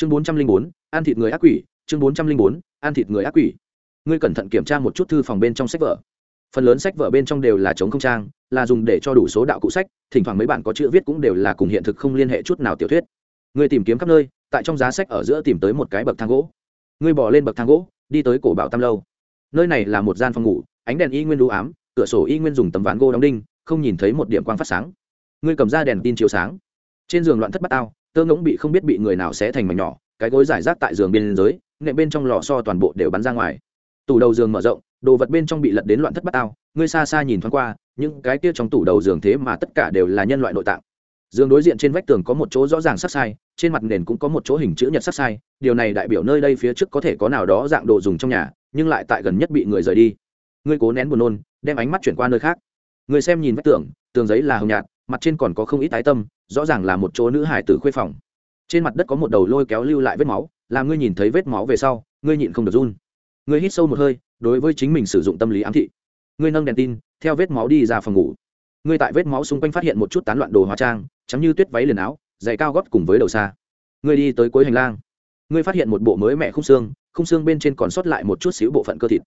chương bốn trăm linh bốn, ăn thịt người ác quỷ, chương bốn trăm linh bốn, ăn thịt người ác quỷ. Ngươi cẩn thận kiểm tra một chút thư phòng bên trong sách vở. Phần lớn sách vở bên trong đều là chống không trang, là dùng để cho đủ số đạo cụ sách, thỉnh thoảng mấy bạn có chữ viết cũng đều là cùng hiện thực không liên hệ chút nào tiểu thuyết. Ngươi tìm kiếm khắp nơi, tại trong giá sách ở giữa tìm tới một cái bậc thang gỗ. Ngươi bỏ lên bậc thang gỗ, đi tới cổ bảo tam lâu. Nơi này là một gian phòng ngủ, ánh đèn y nguyên đũ ám, cửa sổ y nguyên dùng tấm ván gỗ đóng đinh, không nhìn thấy một điểm quang phát sáng. Ngươi cầm ra đèn tin chiếu sáng. Trên giường loạn thất bát ao tơ ngỗng bị không biết bị người nào xé thành mảnh nhỏ, cái gối giải rác tại giường bên dưới, nệm bên trong lò so toàn bộ đều bắn ra ngoài. Tủ đầu giường mở rộng, đồ vật bên trong bị lật đến loạn thất bát ao ngươi xa xa nhìn thoáng qua, những cái kia trong tủ đầu giường thế mà tất cả đều là nhân loại nội tạng. Giường đối diện trên vách tường có một chỗ rõ ràng sắc sai, trên mặt nền cũng có một chỗ hình chữ nhật sắc sai, điều này đại biểu nơi đây phía trước có thể có nào đó dạng đồ dùng trong nhà, nhưng lại tại gần nhất bị người rời đi. Ngươi cố nén buồn nôn, đem ánh mắt chuyển qua nơi khác. Người xem nhìn vách tường tường giấy là hồng nhạt mặt trên còn có không ít tái tâm, rõ ràng là một chỗ nữ hải tử khuê phòng. Trên mặt đất có một đầu lôi kéo lưu lại vết máu, làm ngươi nhìn thấy vết máu về sau, ngươi nhịn không được run. Ngươi hít sâu một hơi, đối với chính mình sử dụng tâm lý ám thị. Ngươi nâng đèn tin, theo vết máu đi ra phòng ngủ. Ngươi tại vết máu xung quanh phát hiện một chút tán loạn đồ hóa trang chắm như tuyết váy liền áo, giày cao gót cùng với đầu xa. Ngươi đi tới cuối hành lang. Ngươi phát hiện một bộ mới mẹ khung xương khung xương bên trên còn sót lại một chút xíu bộ phận cơ thịt.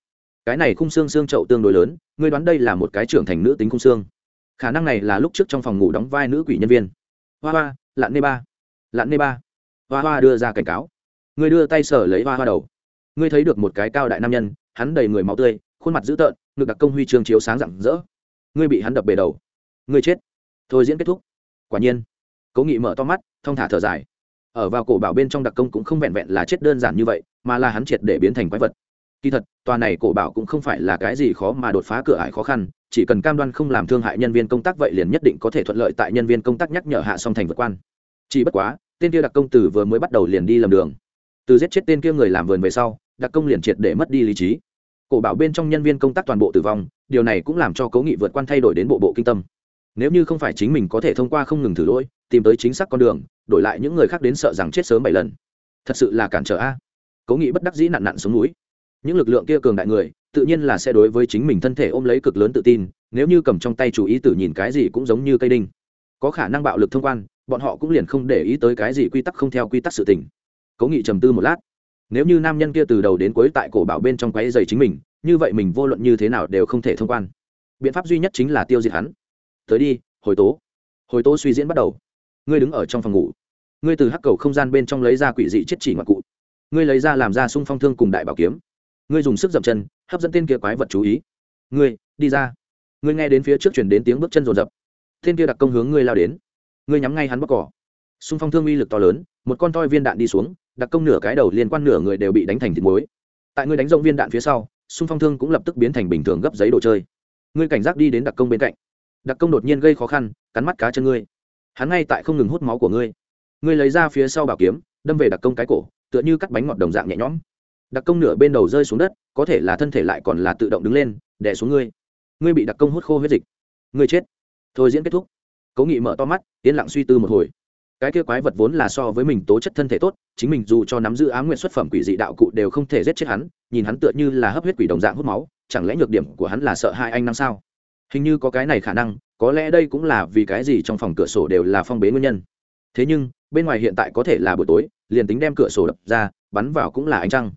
Cái này khung xương xương trậu tương đối lớn, ngươi đoán đây là một cái trưởng thành nữ tính khung xương khả năng này là lúc trước trong phòng ngủ đóng vai nữ quỷ nhân viên. Hoa hoa lặn nê ba. Lặn nê ba. Hoa hoa đưa ra cảnh cáo. Ngươi đưa tay sở lấy hoa hoa đầu. Ngươi thấy được một cái cao đại nam nhân, hắn đầy người máu tươi, khuôn mặt dữ tợn, ngực đặc công huy chương chiếu sáng rạng rỡ. Ngươi bị hắn đập bể đầu. Ngươi chết. Thôi diễn kết thúc. Quả nhiên. Cố nghị mở to mắt, thong thả thở dài. Ở vào cổ bảo bên trong đặc công cũng không vẹn vẹn là chết đơn giản như vậy, mà là hắn triệt để biến thành quái vật kỳ thật, tòa này cổ bảo cũng không phải là cái gì khó mà đột phá cửa ải khó khăn, chỉ cần cam đoan không làm thương hại nhân viên công tác vậy liền nhất định có thể thuận lợi tại nhân viên công tác nhắc nhở hạ song thành vượt quan. Chỉ bất quá, tên kia đặc công tử vừa mới bắt đầu liền đi lầm đường. Từ giết chết tên kia người làm vườn về sau, đặc công liền triệt để mất đi lý trí. Cổ bảo bên trong nhân viên công tác toàn bộ tử vong, điều này cũng làm cho cố nghị vượt quan thay đổi đến bộ bộ kinh tâm. Nếu như không phải chính mình có thể thông qua không ngừng thử lỗi, tìm tới chính xác con đường, đổi lại những người khác đến sợ rằng chết sớm bảy lần. Thật sự là cản trở a. Cố nghị bất đắc dĩ nặn nặn xuống núi những lực lượng kia cường đại người, tự nhiên là sẽ đối với chính mình thân thể ôm lấy cực lớn tự tin, nếu như cầm trong tay chủ ý tử nhìn cái gì cũng giống như cây đinh. Có khả năng bạo lực thông quan, bọn họ cũng liền không để ý tới cái gì quy tắc không theo quy tắc sự tình. Cố nghị trầm tư một lát. Nếu như nam nhân kia từ đầu đến cuối tại cổ bảo bên trong quáy dày chính mình, như vậy mình vô luận như thế nào đều không thể thông quan. Biện pháp duy nhất chính là tiêu diệt hắn. Tới đi, hồi tố. Hồi tố suy diễn bắt đầu. Ngươi đứng ở trong phòng ngủ. Ngươi từ hắc cầu không gian bên trong lấy ra quỷ dị chết chỉ ngoại cụ. Ngươi lấy ra làm ra sung phong thương cùng đại bảo kiếm ngươi dùng sức dậm chân, hấp dẫn tên kia quái vật chú ý. Ngươi, đi ra. Ngươi nghe đến phía trước chuyển đến tiếng bước chân rồn rập. Tên kia đặc công hướng ngươi lao đến. Ngươi nhắm ngay hắn bóc cỏ. Xung phong thương uy lực to lớn, một con toi viên đạn đi xuống, đặc công nửa cái đầu liên quan nửa người đều bị đánh thành thịt muối. Tại ngươi đánh rộng viên đạn phía sau, xung phong thương cũng lập tức biến thành bình thường gấp giấy đồ chơi. Ngươi cảnh giác đi đến đặc công bên cạnh. Đặc công đột nhiên gây khó khăn, cắn mắt cá chân ngươi. Hắn ngay tại không ngừng hút máu của ngươi. Ngươi lấy ra phía sau bảo kiếm, đâm về đặc công cái cổ, tựa như cắt bánh ngọt đồng dạng nhẹ nhõm đặc công nửa bên đầu rơi xuống đất, có thể là thân thể lại còn là tự động đứng lên, đè xuống ngươi. Ngươi bị đặc công hút khô huyết dịch. Ngươi chết. Thôi diễn kết thúc. Cố nghị mở to mắt, yên lặng suy tư một hồi. Cái kia quái vật vốn là so với mình tố chất thân thể tốt, chính mình dù cho nắm giữ á nguyện xuất phẩm quỷ dị đạo cụ đều không thể giết chết hắn, nhìn hắn tựa như là hấp huyết quỷ đồng dạng hút máu, chẳng lẽ nhược điểm của hắn là sợ hai anh năm sao? Hình như có cái này khả năng, có lẽ đây cũng là vì cái gì trong phòng cửa sổ đều là phong bế nguyên nhân. Thế nhưng, bên ngoài hiện tại có thể là buổi tối, liền tính đem cửa sổ đập ra, bắn vào cũng là ánh trăng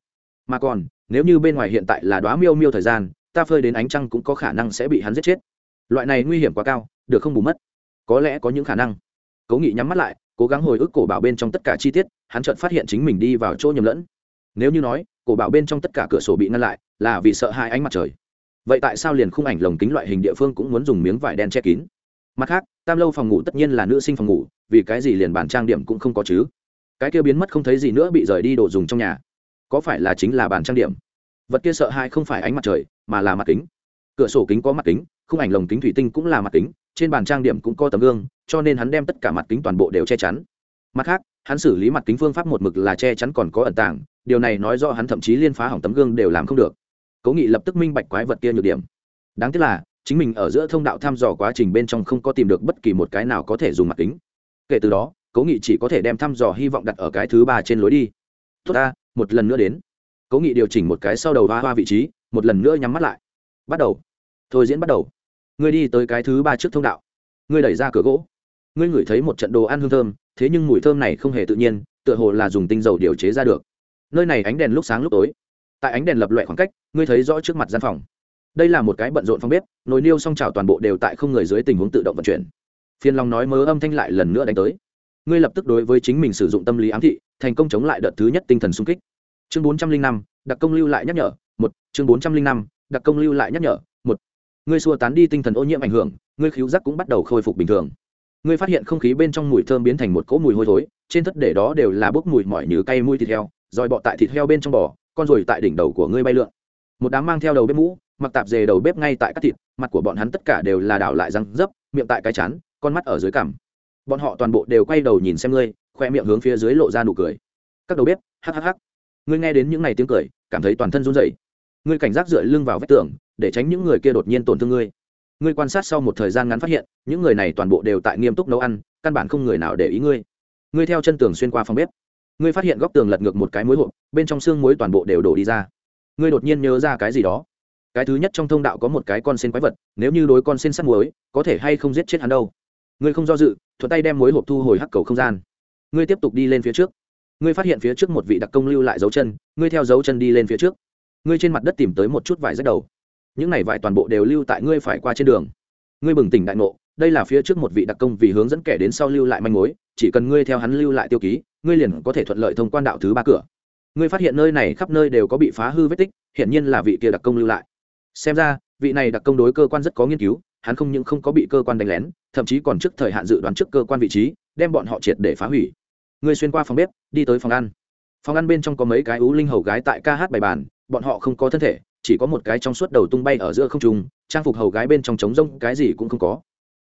mà còn, nếu như bên ngoài hiện tại là đoá miêu miêu thời gian, ta phơi đến ánh trăng cũng có khả năng sẽ bị hắn giết chết. Loại này nguy hiểm quá cao, được không bù mất? Có lẽ có những khả năng. Cố nghị nhắm mắt lại, cố gắng hồi ức cổ bảo bên trong tất cả chi tiết, hắn chợt phát hiện chính mình đi vào chỗ nhầm lẫn. Nếu như nói, cổ bảo bên trong tất cả cửa sổ bị ngăn lại, là vì sợ hai ánh mặt trời. Vậy tại sao liền khung ảnh lồng kính loại hình địa phương cũng muốn dùng miếng vải đen che kín? Mặt khác, tam lâu phòng ngủ tất nhiên là nữ sinh phòng ngủ, vì cái gì liền bản trang điểm cũng không có chứ? Cái kia biến mất không thấy gì nữa bị rời đi đồ dùng trong nhà có phải là chính là bàn trang điểm? Vật kia sợ hai không phải ánh mặt trời, mà là mặt kính. Cửa sổ kính có mặt kính, khung ảnh lồng kính thủy tinh cũng là mặt kính, trên bàn trang điểm cũng có tấm gương, cho nên hắn đem tất cả mặt kính toàn bộ đều che chắn. Mặt khác, hắn xử lý mặt kính phương pháp một mực là che chắn còn có ẩn tàng, điều này nói do hắn thậm chí liên phá hỏng tấm gương đều làm không được. Cố nghị lập tức minh bạch quái vật kia nhược điểm. Đáng tiếc là, chính mình ở giữa thông đạo thăm dò quá trình bên trong không có tìm được bất kỳ một cái nào có thể dùng mặt kính. Kể từ đó, cố nghị chỉ có thể đem thăm dò hy vọng đặt ở cái thứ ba trên lối đi. Tốt ta một lần nữa đến. Cố nghị điều chỉnh một cái sau đầu hoa hoa vị trí, một lần nữa nhắm mắt lại. Bắt đầu. Thôi diễn bắt đầu. Ngươi đi tới cái thứ ba trước thông đạo. Ngươi đẩy ra cửa gỗ. Ngươi ngửi thấy một trận đồ ăn hương thơm, thế nhưng mùi thơm này không hề tự nhiên, tựa hồ là dùng tinh dầu điều chế ra được. Nơi này ánh đèn lúc sáng lúc tối. Tại ánh đèn lập loại khoảng cách, ngươi thấy rõ trước mặt gian phòng. Đây là một cái bận rộn phong bếp, nồi niêu song trào toàn bộ đều tại không người dưới tình huống tự động vận chuyển. Phiên long nói mớ âm thanh lại lần nữa đánh tới. Ngươi lập tức đối với chính mình sử dụng tâm lý ám thị thành công chống lại đợt thứ nhất tinh thần sung kích. Chương bốn trăm linh năm, đặc công lưu lại nhắc nhở, một, chương bốn trăm linh năm, đặc công lưu lại nhắc nhở, một. Ngươi xua tán đi tinh thần ô nhiễm ảnh hưởng, ngươi khíu giác cũng bắt đầu khôi phục bình thường. Ngươi phát hiện không khí bên trong mùi thơm biến thành một cỗ mùi hôi thối, trên thất để đó đều là bốc mùi mỏi như cay mùi thịt heo, rồi bọ tại thịt heo bên trong bò, con rồi tại đỉnh đầu của ngươi bay lượn. Một đám mang theo đầu bếp mũ, mặc tạp dề đầu bếp ngay tại các thịt, mặt của bọn hắn tất cả đều là đảo lại răng dấp, miệng tại cái chán, con mắt ở dưới cằm. Bọn họ toàn bộ đều quay đầu nhìn xem ngươi khoe miệng hướng phía dưới lộ ra nụ cười. Các đầu bếp hhh ngươi nghe đến những ngày tiếng cười, cảm thấy toàn thân run rẩy. Ngươi cảnh giác dựa lưng vào vách tường, để tránh những người kia đột nhiên tổn thương ngươi. Ngươi quan sát sau một thời gian ngắn phát hiện, những người này toàn bộ đều tại nghiêm túc nấu ăn, căn bản không người nào để ý ngươi. Ngươi theo chân tường xuyên qua phòng bếp. Ngươi phát hiện góc tường lật ngược một cái muối hộp, bên trong xương muối toàn bộ đều đổ đi ra. Ngươi đột nhiên nhớ ra cái gì đó. Cái thứ nhất trong thông đạo có một cái con sen quái vật, nếu như đối con sen sắt muối, có thể hay không giết chết hắn đâu. Ngươi không do dự, thuận tay đem muối hộp thu hồi hắc cầu không gian ngươi tiếp tục đi lên phía trước. Ngươi phát hiện phía trước một vị đặc công lưu lại dấu chân, ngươi theo dấu chân đi lên phía trước. Ngươi trên mặt đất tìm tới một chút vải rách đầu. Những này vải toàn bộ đều lưu tại ngươi phải qua trên đường. Ngươi bừng tỉnh đại ngộ, đây là phía trước một vị đặc công vì hướng dẫn kẻ đến sau lưu lại manh mối, chỉ cần ngươi theo hắn lưu lại tiêu ký, ngươi liền có thể thuận lợi thông quan đạo thứ ba cửa. Ngươi phát hiện nơi này khắp nơi đều có bị phá hư vết tích, hiển nhiên là vị kia đặc công lưu lại. Xem ra, vị này đặc công đối cơ quan rất có nghiên cứu, hắn không những không có bị cơ quan đánh lén, thậm chí còn trước thời hạn dự đoán trước cơ quan vị trí, đem bọn họ triệt để phá hủy ngươi xuyên qua phòng bếp, đi tới phòng ăn. Phòng ăn bên trong có mấy cái ú linh hầu gái tại ca hát bài bàn bọn họ không có thân thể, chỉ có một cái trong suốt đầu tung bay ở giữa không trung, trang phục hầu gái bên trong trống rông cái gì cũng không có.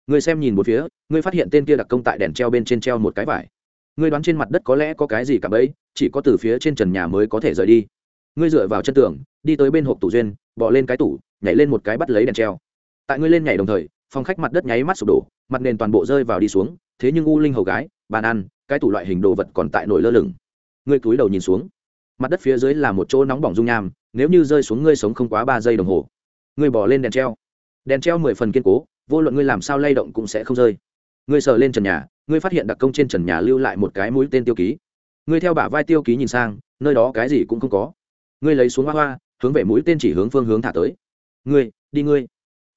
Ngươi xem nhìn một phía, ngươi phát hiện tên kia đặc công tại đèn treo bên trên treo một cái vải. Ngươi đoán trên mặt đất có lẽ có cái gì cả bấy, chỉ có từ phía trên trần nhà mới có thể rời đi. Ngươi dựa vào chân tường, đi tới bên hộp tủ duyên, bỏ lên cái tủ, nhảy lên một cái bắt lấy đèn treo. Tại ngươi lên nhảy đồng thời, phòng khách mặt đất nháy mắt sụp đổ, mặt nền toàn bộ rơi vào đi xuống, thế nhưng u linh hầu gái, bàn ăn cái tủ loại hình đồ vật còn tại nổi lơ lửng. Ngươi cúi đầu nhìn xuống. Mặt đất phía dưới là một chỗ nóng bỏng dung nham, nếu như rơi xuống ngươi sống không quá ba giây đồng hồ. Ngươi bỏ lên đèn treo. Đèn treo mười phần kiên cố, vô luận ngươi làm sao lay động cũng sẽ không rơi. Ngươi sờ lên trần nhà, ngươi phát hiện đặc công trên trần nhà lưu lại một cái mũi tên tiêu ký. Ngươi theo bả vai tiêu ký nhìn sang, nơi đó cái gì cũng không có. Ngươi lấy xuống hoa hoa, hướng về mũi tên chỉ hướng phương hướng thả tới. Ngươi, đi ngươi.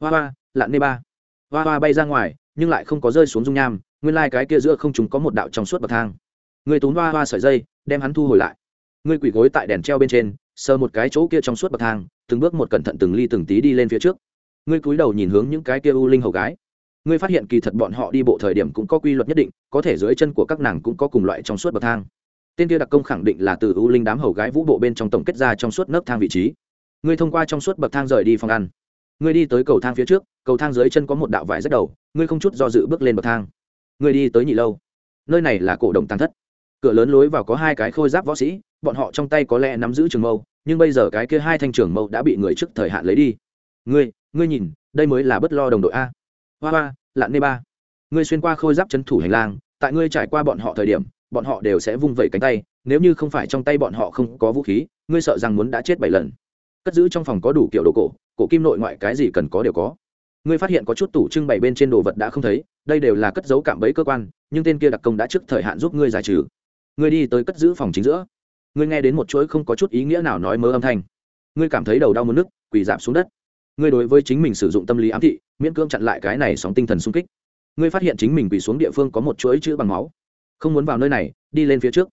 Hoa hoa lặn nê ba. Hoa hoa bay ra ngoài, nhưng lại không có rơi xuống dung nham nguyên lai、like、cái kia giữa không chúng có một đạo trong suốt bậc thang. Ngươi tốn hoa hoa sợi dây, đem hắn thu hồi lại. Ngươi quỳ gối tại đèn treo bên trên, sờ một cái chỗ kia trong suốt bậc thang, từng bước một cẩn thận từng ly từng tí đi lên phía trước. Ngươi cúi đầu nhìn hướng những cái kia u linh hầu gái. Ngươi phát hiện kỳ thật bọn họ đi bộ thời điểm cũng có quy luật nhất định, có thể dưới chân của các nàng cũng có cùng loại trong suốt bậc thang. Tên kia đặc công khẳng định là từ u linh đám hầu gái vũ bộ bên trong tổng kết ra trong suốt nấc thang vị trí. Ngươi thông qua trong suốt bậc thang rời đi phòng ăn. Ngươi đi tới cầu thang phía trước, cầu thang dưới chân có một đạo vải rất đầu ngươi không chút do dự bước lên bậc thang ngươi đi tới nhị lâu. Nơi này là cổ động tăng thất. Cửa lớn lối vào có hai cái khôi giáp võ sĩ, bọn họ trong tay có lẽ nắm giữ trường mâu, nhưng bây giờ cái kia hai thanh trường mâu đã bị người trước thời hạn lấy đi. Ngươi ngươi nhìn, đây mới là bất lo đồng đội a. Hoa hoa, lạn nê ba. Ngươi xuyên qua khôi giáp chân thủ hành lang, tại ngươi trải qua bọn họ thời điểm, bọn họ đều sẽ vung vẩy cánh tay, nếu như không phải trong tay bọn họ không có vũ khí, ngươi sợ rằng muốn đã chết bảy lần. Cất giữ trong phòng có đủ kiểu đồ cổ cổ kim nội ngoại cái gì cần có đều có. Ngươi phát hiện có chút tủ trưng bày bên trên đồ vật đã không thấy đây đều là cất dấu cạm bẫy cơ quan nhưng tên kia đặc công đã trước thời hạn giúp ngươi giải trừ. Ngươi đi tới cất giữ phòng chính giữa. Ngươi nghe đến một chuỗi không có chút ý nghĩa nào nói mớ âm thanh. Ngươi cảm thấy đầu đau muốn nức, quỳ giảm xuống đất. Ngươi đối với chính mình sử dụng tâm lý ám thị miễn cưỡng chặn lại cái này sóng tinh thần sung kích. Ngươi phát hiện chính mình quỳ xuống địa phương có một chuỗi chữ bằng máu. Không muốn vào nơi này đi lên phía trước.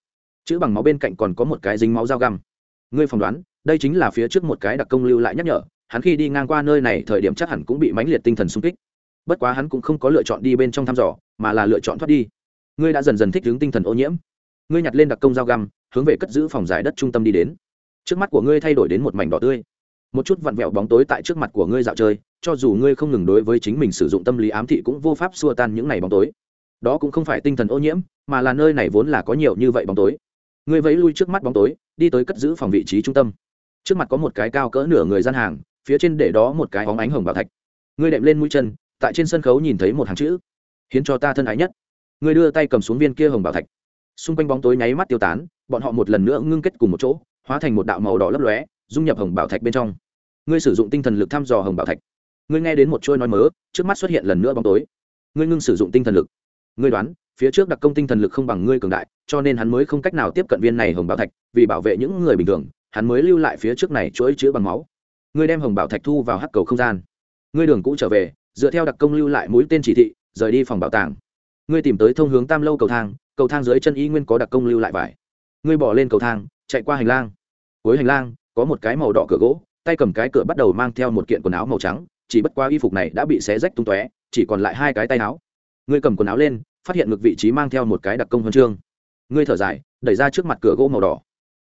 Chữ bằng máu bên cạnh còn có một cái dính máu dao găm. Ngươi phỏng đoán đây chính là phía trước một cái đặc công lưu lại nhắc nhở hắn khi đi ngang qua nơi này thời điểm chắc hẳn cũng bị mãnh liệt tinh thần sung kích bất quá hắn cũng không có lựa chọn đi bên trong thăm dò, mà là lựa chọn thoát đi. Ngươi đã dần dần thích ứng tinh thần ô nhiễm. Ngươi nhặt lên đặc công dao găm, hướng về cất giữ phòng giải đất trung tâm đi đến. Trước mắt của ngươi thay đổi đến một mảnh đỏ tươi. Một chút vặn vẹo bóng tối tại trước mặt của ngươi dạo chơi, cho dù ngươi không ngừng đối với chính mình sử dụng tâm lý ám thị cũng vô pháp xua tan những ngày bóng tối. Đó cũng không phải tinh thần ô nhiễm, mà là nơi này vốn là có nhiều như vậy bóng tối. Ngươi vẫy lui trước mắt bóng tối, đi tới cất giữ phòng vị trí trung tâm. Trước mặt có một cái cao cỡ nửa người gian hàng, phía trên để đó một cái hóng ánh hồng bảo thạch. Ngươi đệm lên mũi chân tại trên sân khấu nhìn thấy một hàng chữ, hiến cho ta thân ái nhất. Người đưa tay cầm xuống viên kia hồng bảo thạch. Xung quanh bóng tối nháy mắt tiêu tán, bọn họ một lần nữa ngưng kết cùng một chỗ, hóa thành một đạo màu đỏ lấp lóe, dung nhập hồng bảo thạch bên trong. Ngươi sử dụng tinh thần lực thăm dò hồng bảo thạch. Ngươi nghe đến một trôi nói mớ, trước mắt xuất hiện lần nữa bóng tối. Ngươi ngưng sử dụng tinh thần lực. Ngươi đoán, phía trước đặc công tinh thần lực không bằng ngươi cường đại, cho nên hắn mới không cách nào tiếp cận viên này hồng bảo thạch, vì bảo vệ những người bình thường, hắn mới lưu lại phía trước này chuỗi chữa bằng máu. Ngươi đem hồng bảo thạch thu vào hắc cầu không gian. Ngươi đường cũ trở về dựa theo đặc công lưu lại mũi tên chỉ thị, rời đi phòng bảo tàng. Ngươi tìm tới thông hướng tam lâu cầu thang cầu thang dưới chân y nguyên có đặc công lưu lại vải. Ngươi bỏ lên cầu thang, chạy qua hành lang. Cuối hành lang, có một cái màu đỏ cửa gỗ, tay cầm cái cửa bắt đầu mang theo một kiện quần áo màu trắng, chỉ bất qua y phục này đã bị xé rách tung tóe, chỉ còn lại hai cái tay áo. Ngươi cầm quần áo lên, phát hiện ngược vị trí mang theo một cái đặc công huân chương. Ngươi thở dài, đẩy ra trước mặt cửa gỗ màu đỏ.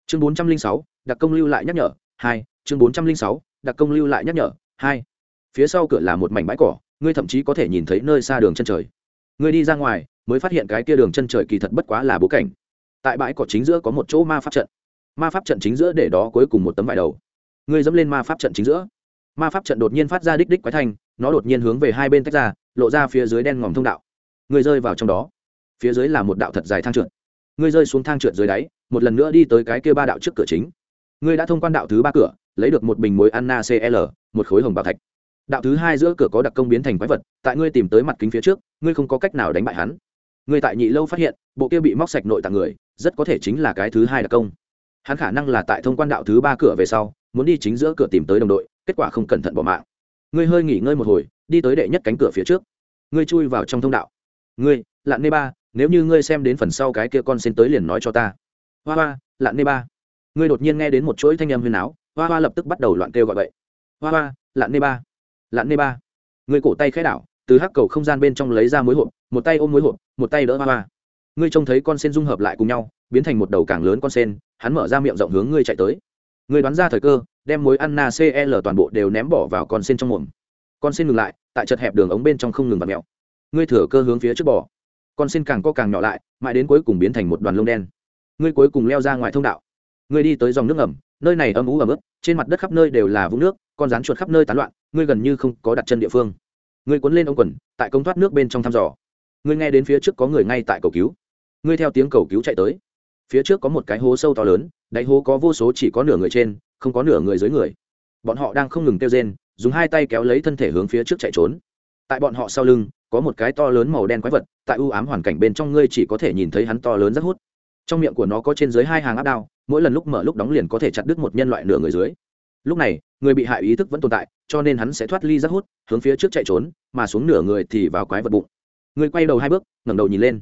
Chương bốn trăm linh sáu, đặc công lưu lại nhắc nhở, hai, chương bốn trăm linh sáu, đặc công lưu lại nhắc nhở, hai phía sau cửa là một mảnh bãi cỏ, ngươi thậm chí có thể nhìn thấy nơi xa đường chân trời. Ngươi đi ra ngoài, mới phát hiện cái kia đường chân trời kỳ thật bất quá là bố cảnh. Tại bãi cỏ chính giữa có một chỗ ma pháp trận. Ma pháp trận chính giữa để đó cuối cùng một tấm vải đầu. Ngươi dẫm lên ma pháp trận chính giữa. Ma pháp trận đột nhiên phát ra đích đích quái thanh, nó đột nhiên hướng về hai bên tách ra, lộ ra phía dưới đen ngòm thông đạo. Ngươi rơi vào trong đó. Phía dưới là một đạo thật dài thang trượt. Ngươi rơi xuống thang trượt dưới đáy, một lần nữa đi tới cái kia ba đạo trước cửa chính. Ngươi đã thông quan đạo thứ ba cửa, lấy được một bình muối anna cl một khối hồng bảo thạch đạo thứ hai giữa cửa có đặc công biến thành quái vật, tại ngươi tìm tới mặt kính phía trước, ngươi không có cách nào đánh bại hắn. Ngươi tại nhị lâu phát hiện, bộ kia bị móc sạch nội tạng người, rất có thể chính là cái thứ hai đặc công. Hắn khả năng là tại thông quan đạo thứ ba cửa về sau, muốn đi chính giữa cửa tìm tới đồng đội, kết quả không cẩn thận bỏ mạng. Ngươi hơi nghỉ ngơi một hồi, đi tới đệ nhất cánh cửa phía trước. Ngươi chui vào trong thông đạo. Ngươi, lạn nê ba, nếu như ngươi xem đến phần sau cái kia con xin tới liền nói cho ta. Hoa hoa, lạn nê ba. Ngươi đột nhiên nghe đến một chuỗi thanh âm huyền áo, hoa hoa lập tức bắt đầu loạn kêu gọi vậy hoa hoa, lạn nê ba lặn nê ba. Ngươi cổ tay khẽ đảo, từ hắc cầu không gian bên trong lấy ra mối hộp, một tay ôm mối hộp, một tay đỡ hoa hoa. Ngươi trông thấy con sen dung hợp lại cùng nhau, biến thành một đầu càng lớn con sen, hắn mở ra miệng rộng hướng ngươi chạy tới. Ngươi đoán ra thời cơ, đem mối anna cl e toàn bộ đều ném bỏ vào con sen trong mồm. Con sen ngừng lại, tại chật hẹp đường ống bên trong không ngừng bật mẹo ngươi thửa cơ hướng phía trước bỏ con sen càng co càng nhỏ lại, mãi đến cuối cùng biến thành một đoàn lông đen. Ngươi cuối cùng leo ra ngoài thông đạo. Ngươi đi tới dòng nước ngầm nơi này âm ú ẩm ướt, trên mặt đất khắp nơi đều là vũng nước, con rán chuột khắp nơi tán loạn, ngươi gần như không có đặt chân địa phương. Ngươi cuốn lên ống quần, tại công thoát nước bên trong thăm dò. Ngươi nghe đến phía trước có người ngay tại cầu cứu. Ngươi theo tiếng cầu cứu chạy tới. Phía trước có một cái hố sâu to lớn, đáy hố có vô số chỉ có nửa người trên, không có nửa người dưới người. Bọn họ đang không ngừng kêu rên, dùng hai tay kéo lấy thân thể hướng phía trước chạy trốn. Tại bọn họ sau lưng, có một cái to lớn màu đen quái vật, tại ưu ám hoàn cảnh bên trong ngươi chỉ có thể nhìn thấy hắn to lớn rất hút. Trong miệng của nó có trên dưới hai hàng áp đao mỗi lần lúc mở lúc đóng liền có thể chặt đứt một nhân loại nửa người dưới. Lúc này, người bị hại ý thức vẫn tồn tại, cho nên hắn sẽ thoát ly rất hút, hướng phía trước chạy trốn, mà xuống nửa người thì vào quái vật bụng. Người quay đầu hai bước, ngẩng đầu nhìn lên.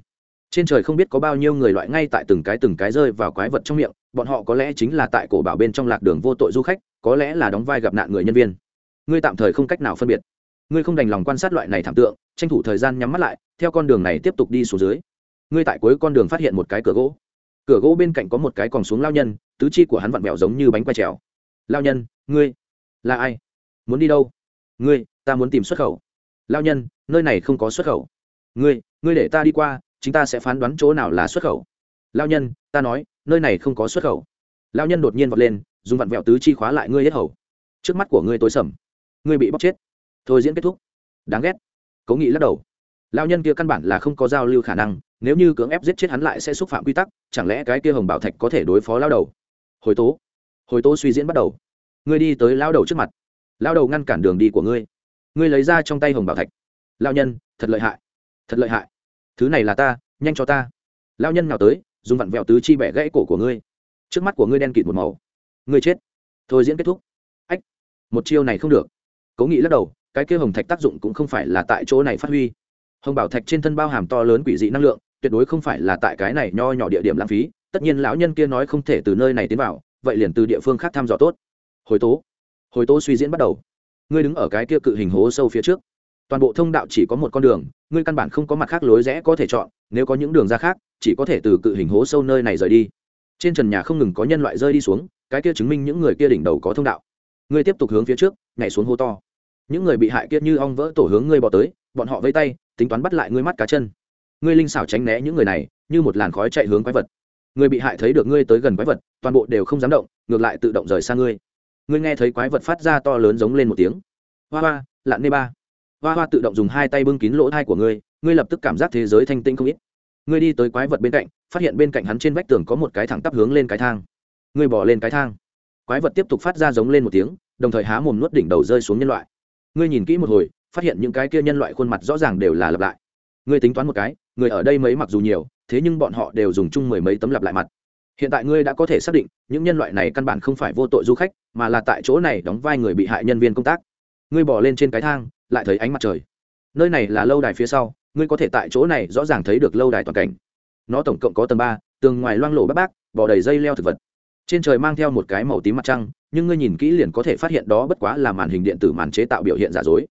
Trên trời không biết có bao nhiêu người loại ngay tại từng cái từng cái rơi vào quái vật trong miệng, bọn họ có lẽ chính là tại cổ bảo bên trong lạc đường vô tội du khách, có lẽ là đóng vai gặp nạn người nhân viên. Ngươi tạm thời không cách nào phân biệt. Ngươi không đành lòng quan sát loại này thảm tượng, tranh thủ thời gian nhắm mắt lại, theo con đường này tiếp tục đi xuống dưới. Ngươi tại cuối con đường phát hiện một cái cửa gỗ cửa gỗ bên cạnh có một cái còn xuống lao nhân, tứ chi của hắn vặn vẹo giống như bánh quay trèo. Lao nhân, ngươi là ai? Muốn đi đâu? Ngươi, ta muốn tìm xuất khẩu. Lao nhân, nơi này không có xuất khẩu. Ngươi ngươi để ta đi qua, chúng ta sẽ phán đoán chỗ nào là xuất khẩu. Lao nhân, ta nói, nơi này không có xuất khẩu. Lao nhân đột nhiên vọt lên, dùng vặn vẹo tứ chi khóa lại ngươi hết hầu. Trước mắt của ngươi tối sầm. Ngươi bị bóc chết. Thôi diễn kết thúc. Đáng ghét. Cố nghị lắc đầu. Lao nhân kia căn bản là không có giao lưu khả năng nếu như cưỡng ép giết chết hắn lại sẽ xúc phạm quy tắc, chẳng lẽ cái kia hồng bảo thạch có thể đối phó lao đầu? Hồi tố hồi tố suy diễn bắt đầu. Ngươi đi tới lao đầu trước mặt. Lao đầu ngăn cản đường đi của ngươi. Ngươi lấy ra trong tay hồng bảo thạch. Lao nhân, thật lợi hại. Thật lợi hại. Thứ này là ta, nhanh cho ta. Lao nhân nào tới, dùng vặn vẹo tứ chi bẻ gãy cổ của ngươi. Trước mắt của ngươi đen kịt một màu. Ngươi chết. Thôi diễn kết thúc. Ách, một chiêu này không được. Cố nghĩ lắc đầu, cái kia hồng thạch tác dụng cũng không phải là tại chỗ này phát huy. Hồng bảo thạch trên thân bao hàm to lớn quỷ dị năng lượng tuyệt đối không phải là tại cái này nho nhỏ địa điểm lãng phí, tất nhiên lão nhân kia nói không thể từ nơi này tiến vào, vậy liền từ địa phương khác thăm dò tốt. Hồi tố hồi tố suy diễn bắt đầu. Ngươi đứng ở cái kia cự hình hố sâu phía trước. Toàn bộ thông đạo chỉ có một con đường, ngươi căn bản không có mặt khác lối rẽ có thể chọn, nếu có những đường ra khác, chỉ có thể từ cự hình hố sâu nơi này rời đi. Trên trần nhà không ngừng có nhân loại rơi đi xuống, cái kia chứng minh những người kia đỉnh đầu có thông đạo. Ngươi tiếp tục hướng phía trước, nhảy xuống hố to. Những người bị hại kia như ong vỡ tổ hướng ngươi bỏ tới, bọn họ vây tay, tính toán bắt lại ngươi mắt cá chân ngươi linh xảo tránh né những người này, như một làn khói chạy hướng quái vật. Người bị hại thấy được ngươi tới gần quái vật, toàn bộ đều không dám động, ngược lại tự động rời xa ngươi. Ngươi nghe thấy quái vật phát ra to lớn giống lên một tiếng. Hoa hoa, lạn nê ba. Hoa hoa tự động dùng hai tay bưng kín lỗ thai của ngươi ngươi lập tức cảm giác thế giới thanh tinh không ít. Ngươi đi tới quái vật bên cạnh, phát hiện bên cạnh hắn trên vách tường có một cái thẳng tắp hướng lên cái thang. Ngươi bỏ lên cái thang. Quái vật tiếp tục phát ra giống lên một tiếng, đồng thời há mồm nuốt đỉnh đầu rơi xuống nhân loại. Ngươi nhìn kỹ một hồi, phát hiện những cái kia nhân loại khuôn mặt rõ ràng đều là lặp lại ngươi tính toán một cái, người ở đây mấy mặc dù nhiều, thế nhưng bọn họ đều dùng chung mười mấy tấm lặp lại mặt. Hiện tại ngươi đã có thể xác định, những nhân loại này căn bản không phải vô tội du khách, mà là tại chỗ này đóng vai người bị hại nhân viên công tác. Ngươi bỏ lên trên cái thang, lại thấy ánh mặt trời. Nơi này là lâu đài phía sau, ngươi có thể tại chỗ này rõ ràng thấy được lâu đài toàn cảnh. Nó tổng cộng có tầng ba, tường ngoài loang lổ bác bác bỏ đầy dây leo thực vật. Trên trời mang theo một cái màu tím mặt trăng, nhưng ngươi nhìn kỹ liền có thể phát hiện đó bất quá là màn hình điện tử màn chế tạo biểu hiện giả dối.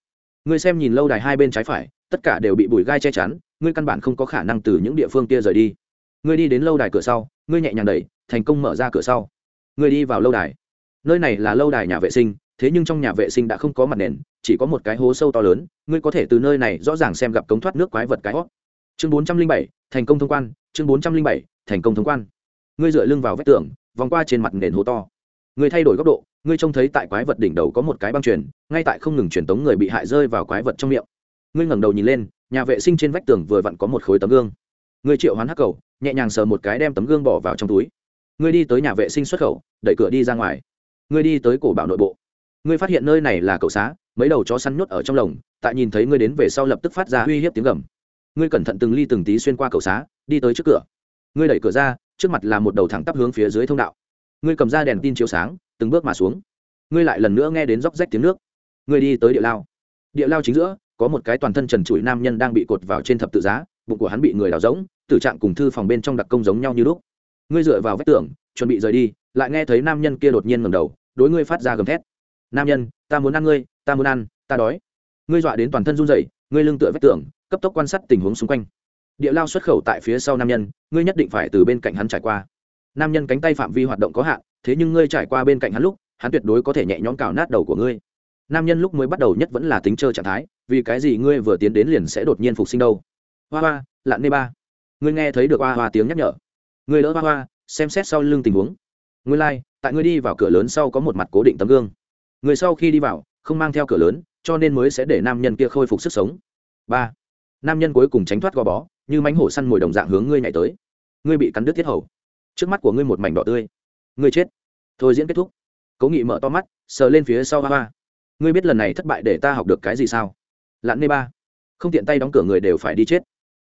Ngươi xem nhìn lâu đài hai bên trái phải tất cả đều bị bụi gai che chắn, ngươi căn bản không có khả năng từ những địa phương kia rời đi. Ngươi đi đến lâu đài cửa sau, ngươi nhẹ nhàng đẩy, thành công mở ra cửa sau. Ngươi đi vào lâu đài. Nơi này là lâu đài nhà vệ sinh, thế nhưng trong nhà vệ sinh đã không có mặt nền, chỉ có một cái hố sâu to lớn, ngươi có thể từ nơi này rõ ràng xem gặp cống thoát nước quái vật cái hót chương bốn trăm linh bảy, thành công thông quan, chương bốn trăm linh bảy, thành công thông quan. Ngươi dựa lưng vào vách tường, vòng qua trên mặt nền hố to. Ngươi thay đổi góc độ, ngươi trông thấy tại quái vật đỉnh đầu có một cái băng truyền, ngay tại không ngừng truyền tống người bị hại rơi vào quái vật trong miệng ngươi ngẩng đầu nhìn lên, nhà vệ sinh trên vách tường vừa vặn có một khối tấm gương. Ngươi triệu hoán hắc cầu, nhẹ nhàng sờ một cái đem tấm gương bỏ vào trong túi. Ngươi đi tới nhà vệ sinh xuất khẩu, đẩy cửa đi ra ngoài. Ngươi đi tới cổ bảo nội bộ. Ngươi phát hiện nơi này là cậu xá, mấy đầu chó săn nhốt ở trong lồng, tại nhìn thấy ngươi đến về sau lập tức phát ra uy hiếp tiếng gầm. Ngươi cẩn thận từng ly từng tí xuyên qua cậu xá, đi tới trước cửa. Ngươi đẩy cửa ra, trước mặt là một đầu thẳng tắp hướng phía dưới thông đạo. Ngươi cầm ra đèn tin chiếu sáng, từng bước mà xuống. Ngươi lại lần nữa nghe đến róc rách tiếng nước. Ngươi đi tới địa lao. Địa lao chính giữa có một cái toàn thân trần trụi nam nhân đang bị cột vào trên thập tự giá, bụng của hắn bị người đào rỗng, tử trạng cùng thư phòng bên trong đặc công giống nhau như lúc. Ngươi dựa vào vách tường, chuẩn bị rời đi, lại nghe thấy nam nhân kia đột nhiên ngầm đầu, đối ngươi phát ra gầm thét. Nam nhân, ta muốn ăn ngươi, ta muốn ăn, ta đói. Ngươi dọa đến toàn thân run rẩy, ngươi lưng tựa vách tường, cấp tốc quan sát tình huống xung quanh. Địa lao xuất khẩu tại phía sau nam nhân, ngươi nhất định phải từ bên cạnh hắn trải qua. Nam nhân cánh tay phạm vi hoạt động có hạn, thế nhưng ngươi trải qua bên cạnh hắn lúc, hắn tuyệt đối có thể nhẹ nhõm cào nát đầu của ngươi nam nhân lúc mới bắt đầu nhất vẫn là tính chơi trạng thái vì cái gì ngươi vừa tiến đến liền sẽ đột nhiên phục sinh đâu? Hoa hoa lặn nê ba. Ngươi nghe thấy được hoa hoa tiếng nhắc nhở. Ngươi đỡ hoa hoa xem xét sau lưng tình huống. Ngươi lai、like, tại ngươi đi vào cửa lớn sau có một mặt cố định tấm gương. Người sau khi đi vào không mang theo cửa lớn cho nên mới sẽ để nam nhân kia khôi phục sức sống. Ba. Nam nhân cuối cùng tránh thoát gò bó như mánh hổ săn mồi đồng dạng hướng ngươi nhảy tới. Ngươi bị cắn đứt tiết hầu. Trước mắt của ngươi một mảnh đỏ tươi. Ngươi chết. Thôi diễn kết thúc. Cố nghị mở to mắt sờ lên phía sau ba Hoa ngươi biết lần này thất bại để ta học được cái gì sao? Lặn nê ba. Không tiện tay đóng cửa người đều phải đi chết.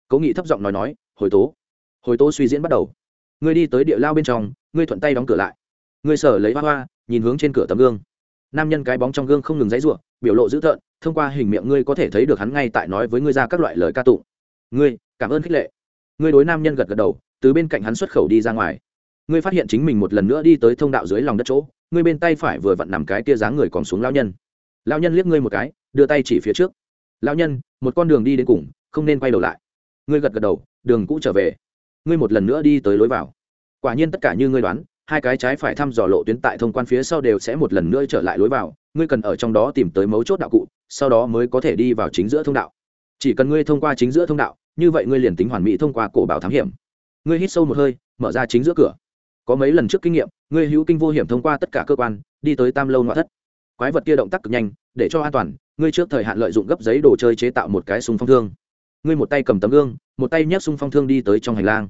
Cố nghị thấp giọng nói nói, hồi tố. Hồi tố suy diễn bắt đầu. Ngươi đi tới địa lao bên trong, ngươi thuận tay đóng cửa lại. Ngươi sở lấy hoa hoa, nhìn hướng trên cửa tấm gương. Nam nhân cái bóng trong gương không ngừng dãy r u ộ biểu lộ dữ tợn, thông qua hình miệng ngươi có thể thấy được hắn ngay tại nói với ngươi ra các loại lời ca tụng. Ngươi, cảm ơn khích lệ. Ngươi đối nam nhân gật gật đầu, từ bên cạnh hắn xuất khẩu đi ra ngoài. Ngươi phát hiện chính mình một lần nữa đi tới thông đạo dưới lòng đất chỗ, ngươi bên tay phải vừa vặn nằm cái tia dáng người còn xuống lao nhân lao nhân liếc ngươi một cái, đưa tay chỉ phía trước. Lao nhân, một con đường đi đến cùng, không nên quay đầu lại. Ngươi gật gật đầu, đường cũ trở về. Ngươi một lần nữa đi tới lối vào. Quả nhiên tất cả như ngươi đoán, hai cái trái phải thăm dò lộ tuyến tại thông quan phía sau đều sẽ một lần nữa trở lại lối vào. Ngươi cần ở trong đó tìm tới mấu chốt đạo cụ, sau đó mới có thể đi vào chính giữa thông đạo. Chỉ cần ngươi thông qua chính giữa thông đạo, như vậy ngươi liền tính hoàn mỹ thông qua cổ bảo thám hiểm. Ngươi hít sâu một hơi, mở ra chính giữa cửa. Có mấy lần trước kinh nghiệm, ngươi hữu kinh vô hiểm thông qua tất cả cơ quan, đi tới tam lâu ngoại thất quái vật kia động tác cực nhanh, để cho an toàn, ngươi trước thời hạn lợi dụng gấp giấy đồ chơi chế tạo một cái súng phong thương. Ngươi một tay cầm tấm gương, một tay nhấc súng phong thương đi tới trong hành lang.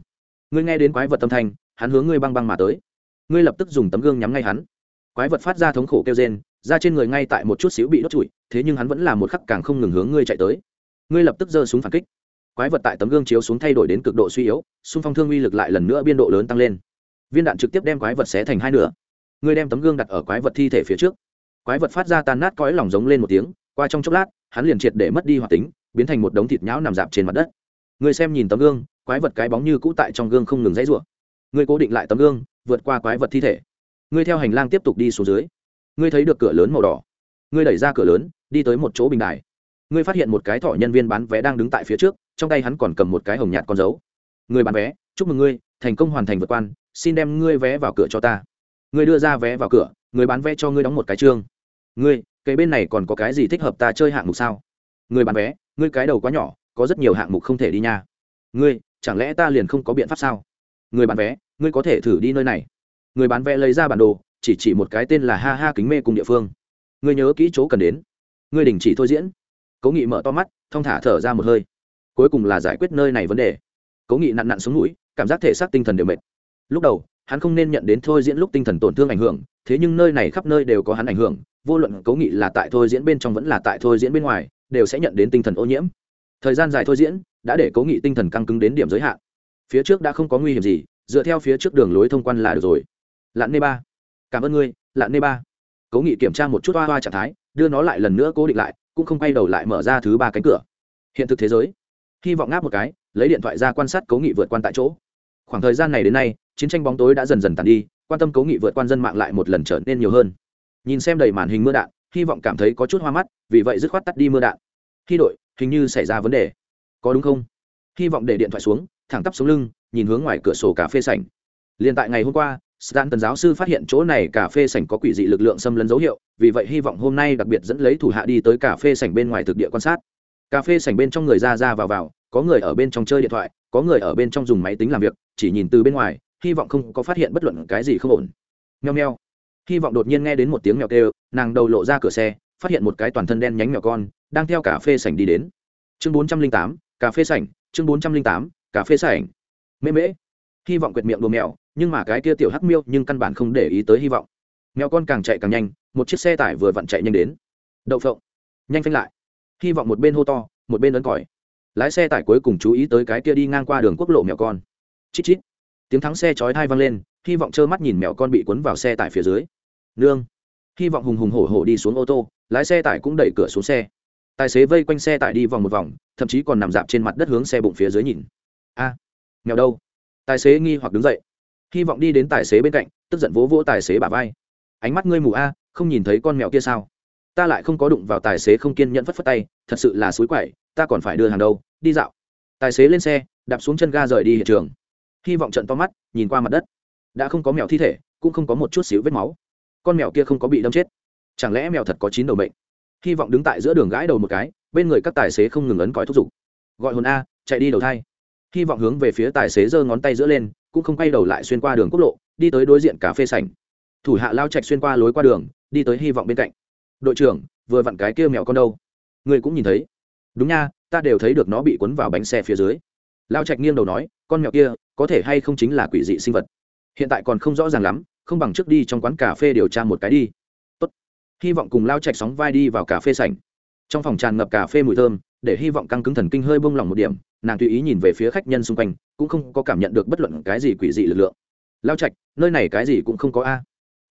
Ngươi nghe đến quái vật tâm thanh, hắn hướng ngươi băng băng mà tới. Ngươi lập tức dùng tấm gương nhắm ngay hắn. Quái vật phát ra thống khổ kêu rên ra trên người ngay tại một chút xíu bị đốt trụi, thế nhưng hắn vẫn là một khắc càng không ngừng hướng ngươi chạy tới. Ngươi lập tức giơ súng phản kích. Quái vật tại tấm gương chiếu xuống thay đổi đến cực độ suy yếu xung phong thương uy lực lại lần nữa biên độ lớn tăng lên. Viên đạn trực tiếp đem quái vật xé thành hai nửa. Ngươi đem tấm gương đặt ở quái vật thi thể phía trước quái vật phát ra tan nát cõi lòng giống lên một tiếng, qua trong chốc lát, hắn liền triệt để mất đi hoạt tính, biến thành một đống thịt nhão nằm dạp trên mặt đất. Người xem nhìn tấm gương, quái vật cái bóng như cũ tại trong gương không ngừng dãy rủa. Ngươi cố định lại tấm gương, vượt qua quái vật thi thể. Ngươi theo hành lang tiếp tục đi xuống dưới. Ngươi thấy được cửa lớn màu đỏ. Ngươi đẩy ra cửa lớn, đi tới một chỗ bình đài. Ngươi phát hiện một cái thỏ nhân viên bán vé đang đứng tại phía trước, trong tay hắn còn cầm một cái hồng nhạt con dấu. Người bán vé, chúc mừng ngươi, thành công hoàn thành vượt quan, xin đem ngươi vé vào cửa cho ta. Ngươi đưa ra vé vào cửa, người bán vé cho ngươi đóng một cái chương ngươi, cái bên này còn có cái gì thích hợp ta chơi hạng mục sao? Người bán vé, ngươi cái đầu quá nhỏ, có rất nhiều hạng mục không thể đi nha. Ngươi, chẳng lẽ ta liền không có biện pháp sao? Người bán vé, ngươi có thể thử đi nơi này. Người bán vé lấy ra bản đồ, chỉ chỉ một cái tên là ha ha kính mê cùng địa phương. Ngươi nhớ kỹ chỗ cần đến. Ngươi đình chỉ thôi diễn. Cố nghị mở to mắt, thong thả thở ra một hơi. Cuối cùng là giải quyết nơi này vấn đề. Cố nghị nặn nặn xuống mũi, cảm giác thể xác tinh thần đều mệt. Lúc đầu hắn không nên nhận đến thôi diễn lúc tinh thần tổn thương ảnh hưởng, thế nhưng nơi này khắp nơi đều có hắn ảnh hưởng, vô luận cố nghị là tại thôi diễn bên trong vẫn là tại thôi diễn bên ngoài, đều sẽ nhận đến tinh thần ô nhiễm. Thời gian dài thôi diễn đã để cố nghị tinh thần căng cứng đến điểm giới hạn. Phía trước đã không có nguy hiểm gì, dựa theo phía trước đường lối thông quan là được rồi. Lặn nê ba, cảm ơn ngươi lặn nê ba. Cố nghị kiểm tra một chút hoa hoa trạng thái, đưa nó lại lần nữa cố định lại, cũng không quay đầu lại mở ra thứ ba cánh cửa. Hiện thực thế giới. Hy vọng ngáp một cái, lấy điện thoại ra quan sát cố nghị vượt quan tại chỗ khoảng thời gian này đến nay, chiến tranh bóng tối đã dần dần tàn đi, quan tâm cố nghị vượt quan dân mạng lại một lần trở nên nhiều hơn. Nhìn xem đầy màn hình mưa đạn, hy vọng cảm thấy có chút hoa mắt, vì vậy dứt khoát tắt đi mưa đạn. Khi đội, hình như xảy ra vấn đề. Có đúng không? Hy vọng để điện thoại xuống, thẳng tắp xuống lưng, nhìn hướng ngoài cửa sổ cà phê sảnh. Liền tại ngày hôm qua, stan tần giáo sư phát hiện chỗ này cà phê sảnh có quỷ dị lực lượng xâm lấn dấu hiệu, vì vậy hy vọng hôm nay đặc biệt dẫn lấy thủ hạ đi tới cà phê sảnh bên ngoài thực địa quan sát. Cà phê sảnh bên trong người ra ra vào vào, có người ở bên trong chơi điện thoại có người ở bên trong dùng máy tính làm việc, chỉ nhìn từ bên ngoài, hy vọng không có phát hiện bất luận cái gì không ổn. Nheo nheo hy vọng đột nhiên nghe đến một tiếng mèo kêu, nàng đầu lộ ra cửa xe, phát hiện một cái toàn thân đen nhánh mèo con, đang theo cà phê sảnh đi đến. Chương bốn trăm linh tám, cà phê sảnh, chương bốn trăm linh tám, cà phê sảnh. Mễ mễ. Hy vọng quyệt miệng đồ mèo, nhưng mà cái kia tiểu hắc miêu nhưng căn bản không để ý tới hy vọng. Mèo con càng chạy càng nhanh, một chiếc xe tải vừa vặn chạy nhanh đến. Đậu phộng. Nhanh phanh lại. Hy vọng một bên hô to, một bên ấn còi lái xe tải cuối cùng chú ý tới cái kia đi ngang qua đường quốc lộ mèo con. Chít chít. Tiếng thắng xe chói thai vang lên, hy vọng trơ mắt nhìn mèo con bị cuốn vào xe tải phía dưới. Nương. Hy vọng hùng hùng hổ hổ đi xuống ô tô, lái xe tải cũng đẩy cửa xuống xe. Tài xế vây quanh xe tải đi vòng một vòng, thậm chí còn nằm dạp trên mặt đất hướng xe bụng phía dưới nhìn. A. Mèo đâu? Tài xế nghi hoặc đứng dậy. Hy vọng đi đến tài xế bên cạnh, tức giận vỗ vỗ tài xế bà vai. Ánh mắt ngươi mù a, không nhìn thấy con mèo kia sao? Ta lại không có đụng vào tài xế không kiên nhẫn phất phất tay, thật sự là suối quậy, ta còn phải đưa hàng đâu, đi dạo. Tài xế lên xe, đạp xuống chân ga rời đi hiện trường. Hy vọng trận to mắt, nhìn qua mặt đất. Đã không có mèo thi thể, cũng không có một chút xíu vết máu. Con mèo kia không có bị đâm chết. Chẳng lẽ mèo thật có chín đầu bệnh? hy vọng đứng tại giữa đường gãi đầu một cái, bên người các tài xế không ngừng ấn còi thúc giục. Gọi hồn a, chạy đi đầu thai. Hy vọng hướng về phía tài xế giơ ngón tay giữa lên, cũng không quay đầu lại xuyên qua đường quốc lộ, đi tới đối diện cà phê sảnh. Thủ hạ lao chạch xuyên qua lối qua đường, đi tới hy vọng bên cạnh đội trưởng, vừa vặn cái kia mèo con đâu? Người cũng nhìn thấy. Đúng nha, ta đều thấy được nó bị cuốn vào bánh xe phía dưới. Lao trạch nghiêng đầu nói, con mèo kia, có thể hay không chính là quỷ dị sinh vật? Hiện tại còn không rõ ràng lắm, không bằng trước đi trong quán cà phê điều tra một cái đi. Tốt. hy vọng cùng lao trạch sóng vai đi vào cà phê sảnh. Trong phòng tràn ngập cà phê mùi thơm, để hy vọng căng cứng thần kinh hơi bông lỏng một điểm, nàng tùy ý nhìn về phía khách nhân xung quanh, cũng không có cảm nhận được bất luận cái gì quỷ dị lực lượng. Lao trạch, nơi này cái gì cũng không có a.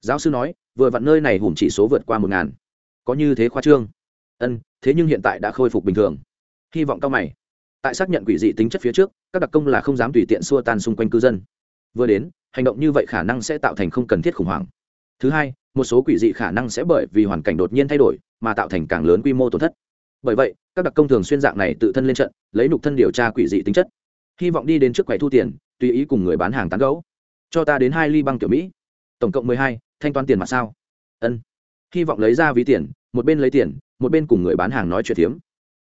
Giáo sư nói, vừa vặn nơi này hùm chỉ số vượt qua một ngàn có như thế khoa trương. Ân, thế nhưng hiện tại đã khôi phục bình thường. Hy vọng cao mày. Tại xác nhận quỷ dị tính chất phía trước, các đặc công là không dám tùy tiện xua tan xung quanh cư dân. Vừa đến, hành động như vậy khả năng sẽ tạo thành không cần thiết khủng hoảng. Thứ hai, một số quỷ dị khả năng sẽ bởi vì hoàn cảnh đột nhiên thay đổi mà tạo thành càng lớn quy mô tổn thất. Bởi vậy, các đặc công thường xuyên dạng này tự thân lên trận, lấy nục thân điều tra quỷ dị tính chất. Hy vọng đi đến trước quầy thu tiền, tùy ý cùng người bán hàng tán gấu cho ta đến hai ly băng kiểu mỹ. Tổng cộng mười hai, thanh toán tiền mặt sao? Ân. Hy vọng lấy ra ví tiền một bên lấy tiền, một bên cùng người bán hàng nói chuyện tiếm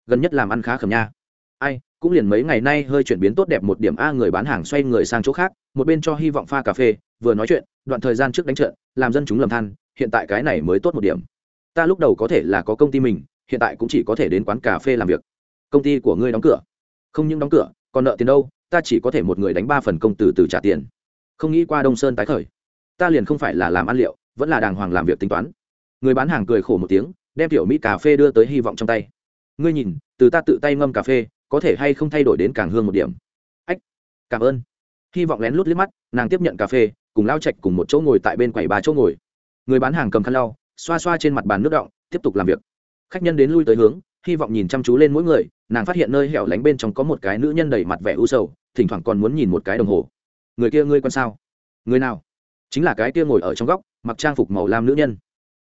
gần nhất làm ăn khá khẩm nha. Ai, cũng liền mấy ngày nay hơi chuyển biến tốt đẹp một điểm a người bán hàng xoay người sang chỗ khác, một bên cho hy vọng pha cà phê, vừa nói chuyện, đoạn thời gian trước đánh trận, làm dân chúng lầm than, hiện tại cái này mới tốt một điểm. Ta lúc đầu có thể là có công ty mình, hiện tại cũng chỉ có thể đến quán cà phê làm việc. Công ty của ngươi đóng cửa. Không những đóng cửa, còn nợ tiền đâu, ta chỉ có thể một người đánh ba phần công từ từ trả tiền. Không nghĩ qua đông sơn tái khởi. Ta liền không phải là làm ăn liệu, vẫn là đàng hoàng làm việc tính toán. Người bán hàng cười khổ một tiếng đem tiểu mỹ cà phê đưa tới hy vọng trong tay. Ngươi nhìn, từ ta tự tay ngâm cà phê, có thể hay không thay đổi đến càng hương một điểm? Ách, cảm ơn. Hy vọng lén lút liếc mắt, nàng tiếp nhận cà phê, cùng lao chạch cùng một chỗ ngồi tại bên quầy ba chỗ ngồi. Người bán hàng cầm khăn lau, xoa xoa trên mặt bàn nước động tiếp tục làm việc. Khách nhân đến lui tới hướng, hy vọng nhìn chăm chú lên mỗi người, nàng phát hiện nơi hẻo lánh bên trong có một cái nữ nhân đầy mặt vẻ u sầu, thỉnh thoảng còn muốn nhìn một cái đồng hồ. Người kia ngươi quan sao? Người nào? Chính là cái kia ngồi ở trong góc, mặc trang phục màu lam nữ nhân.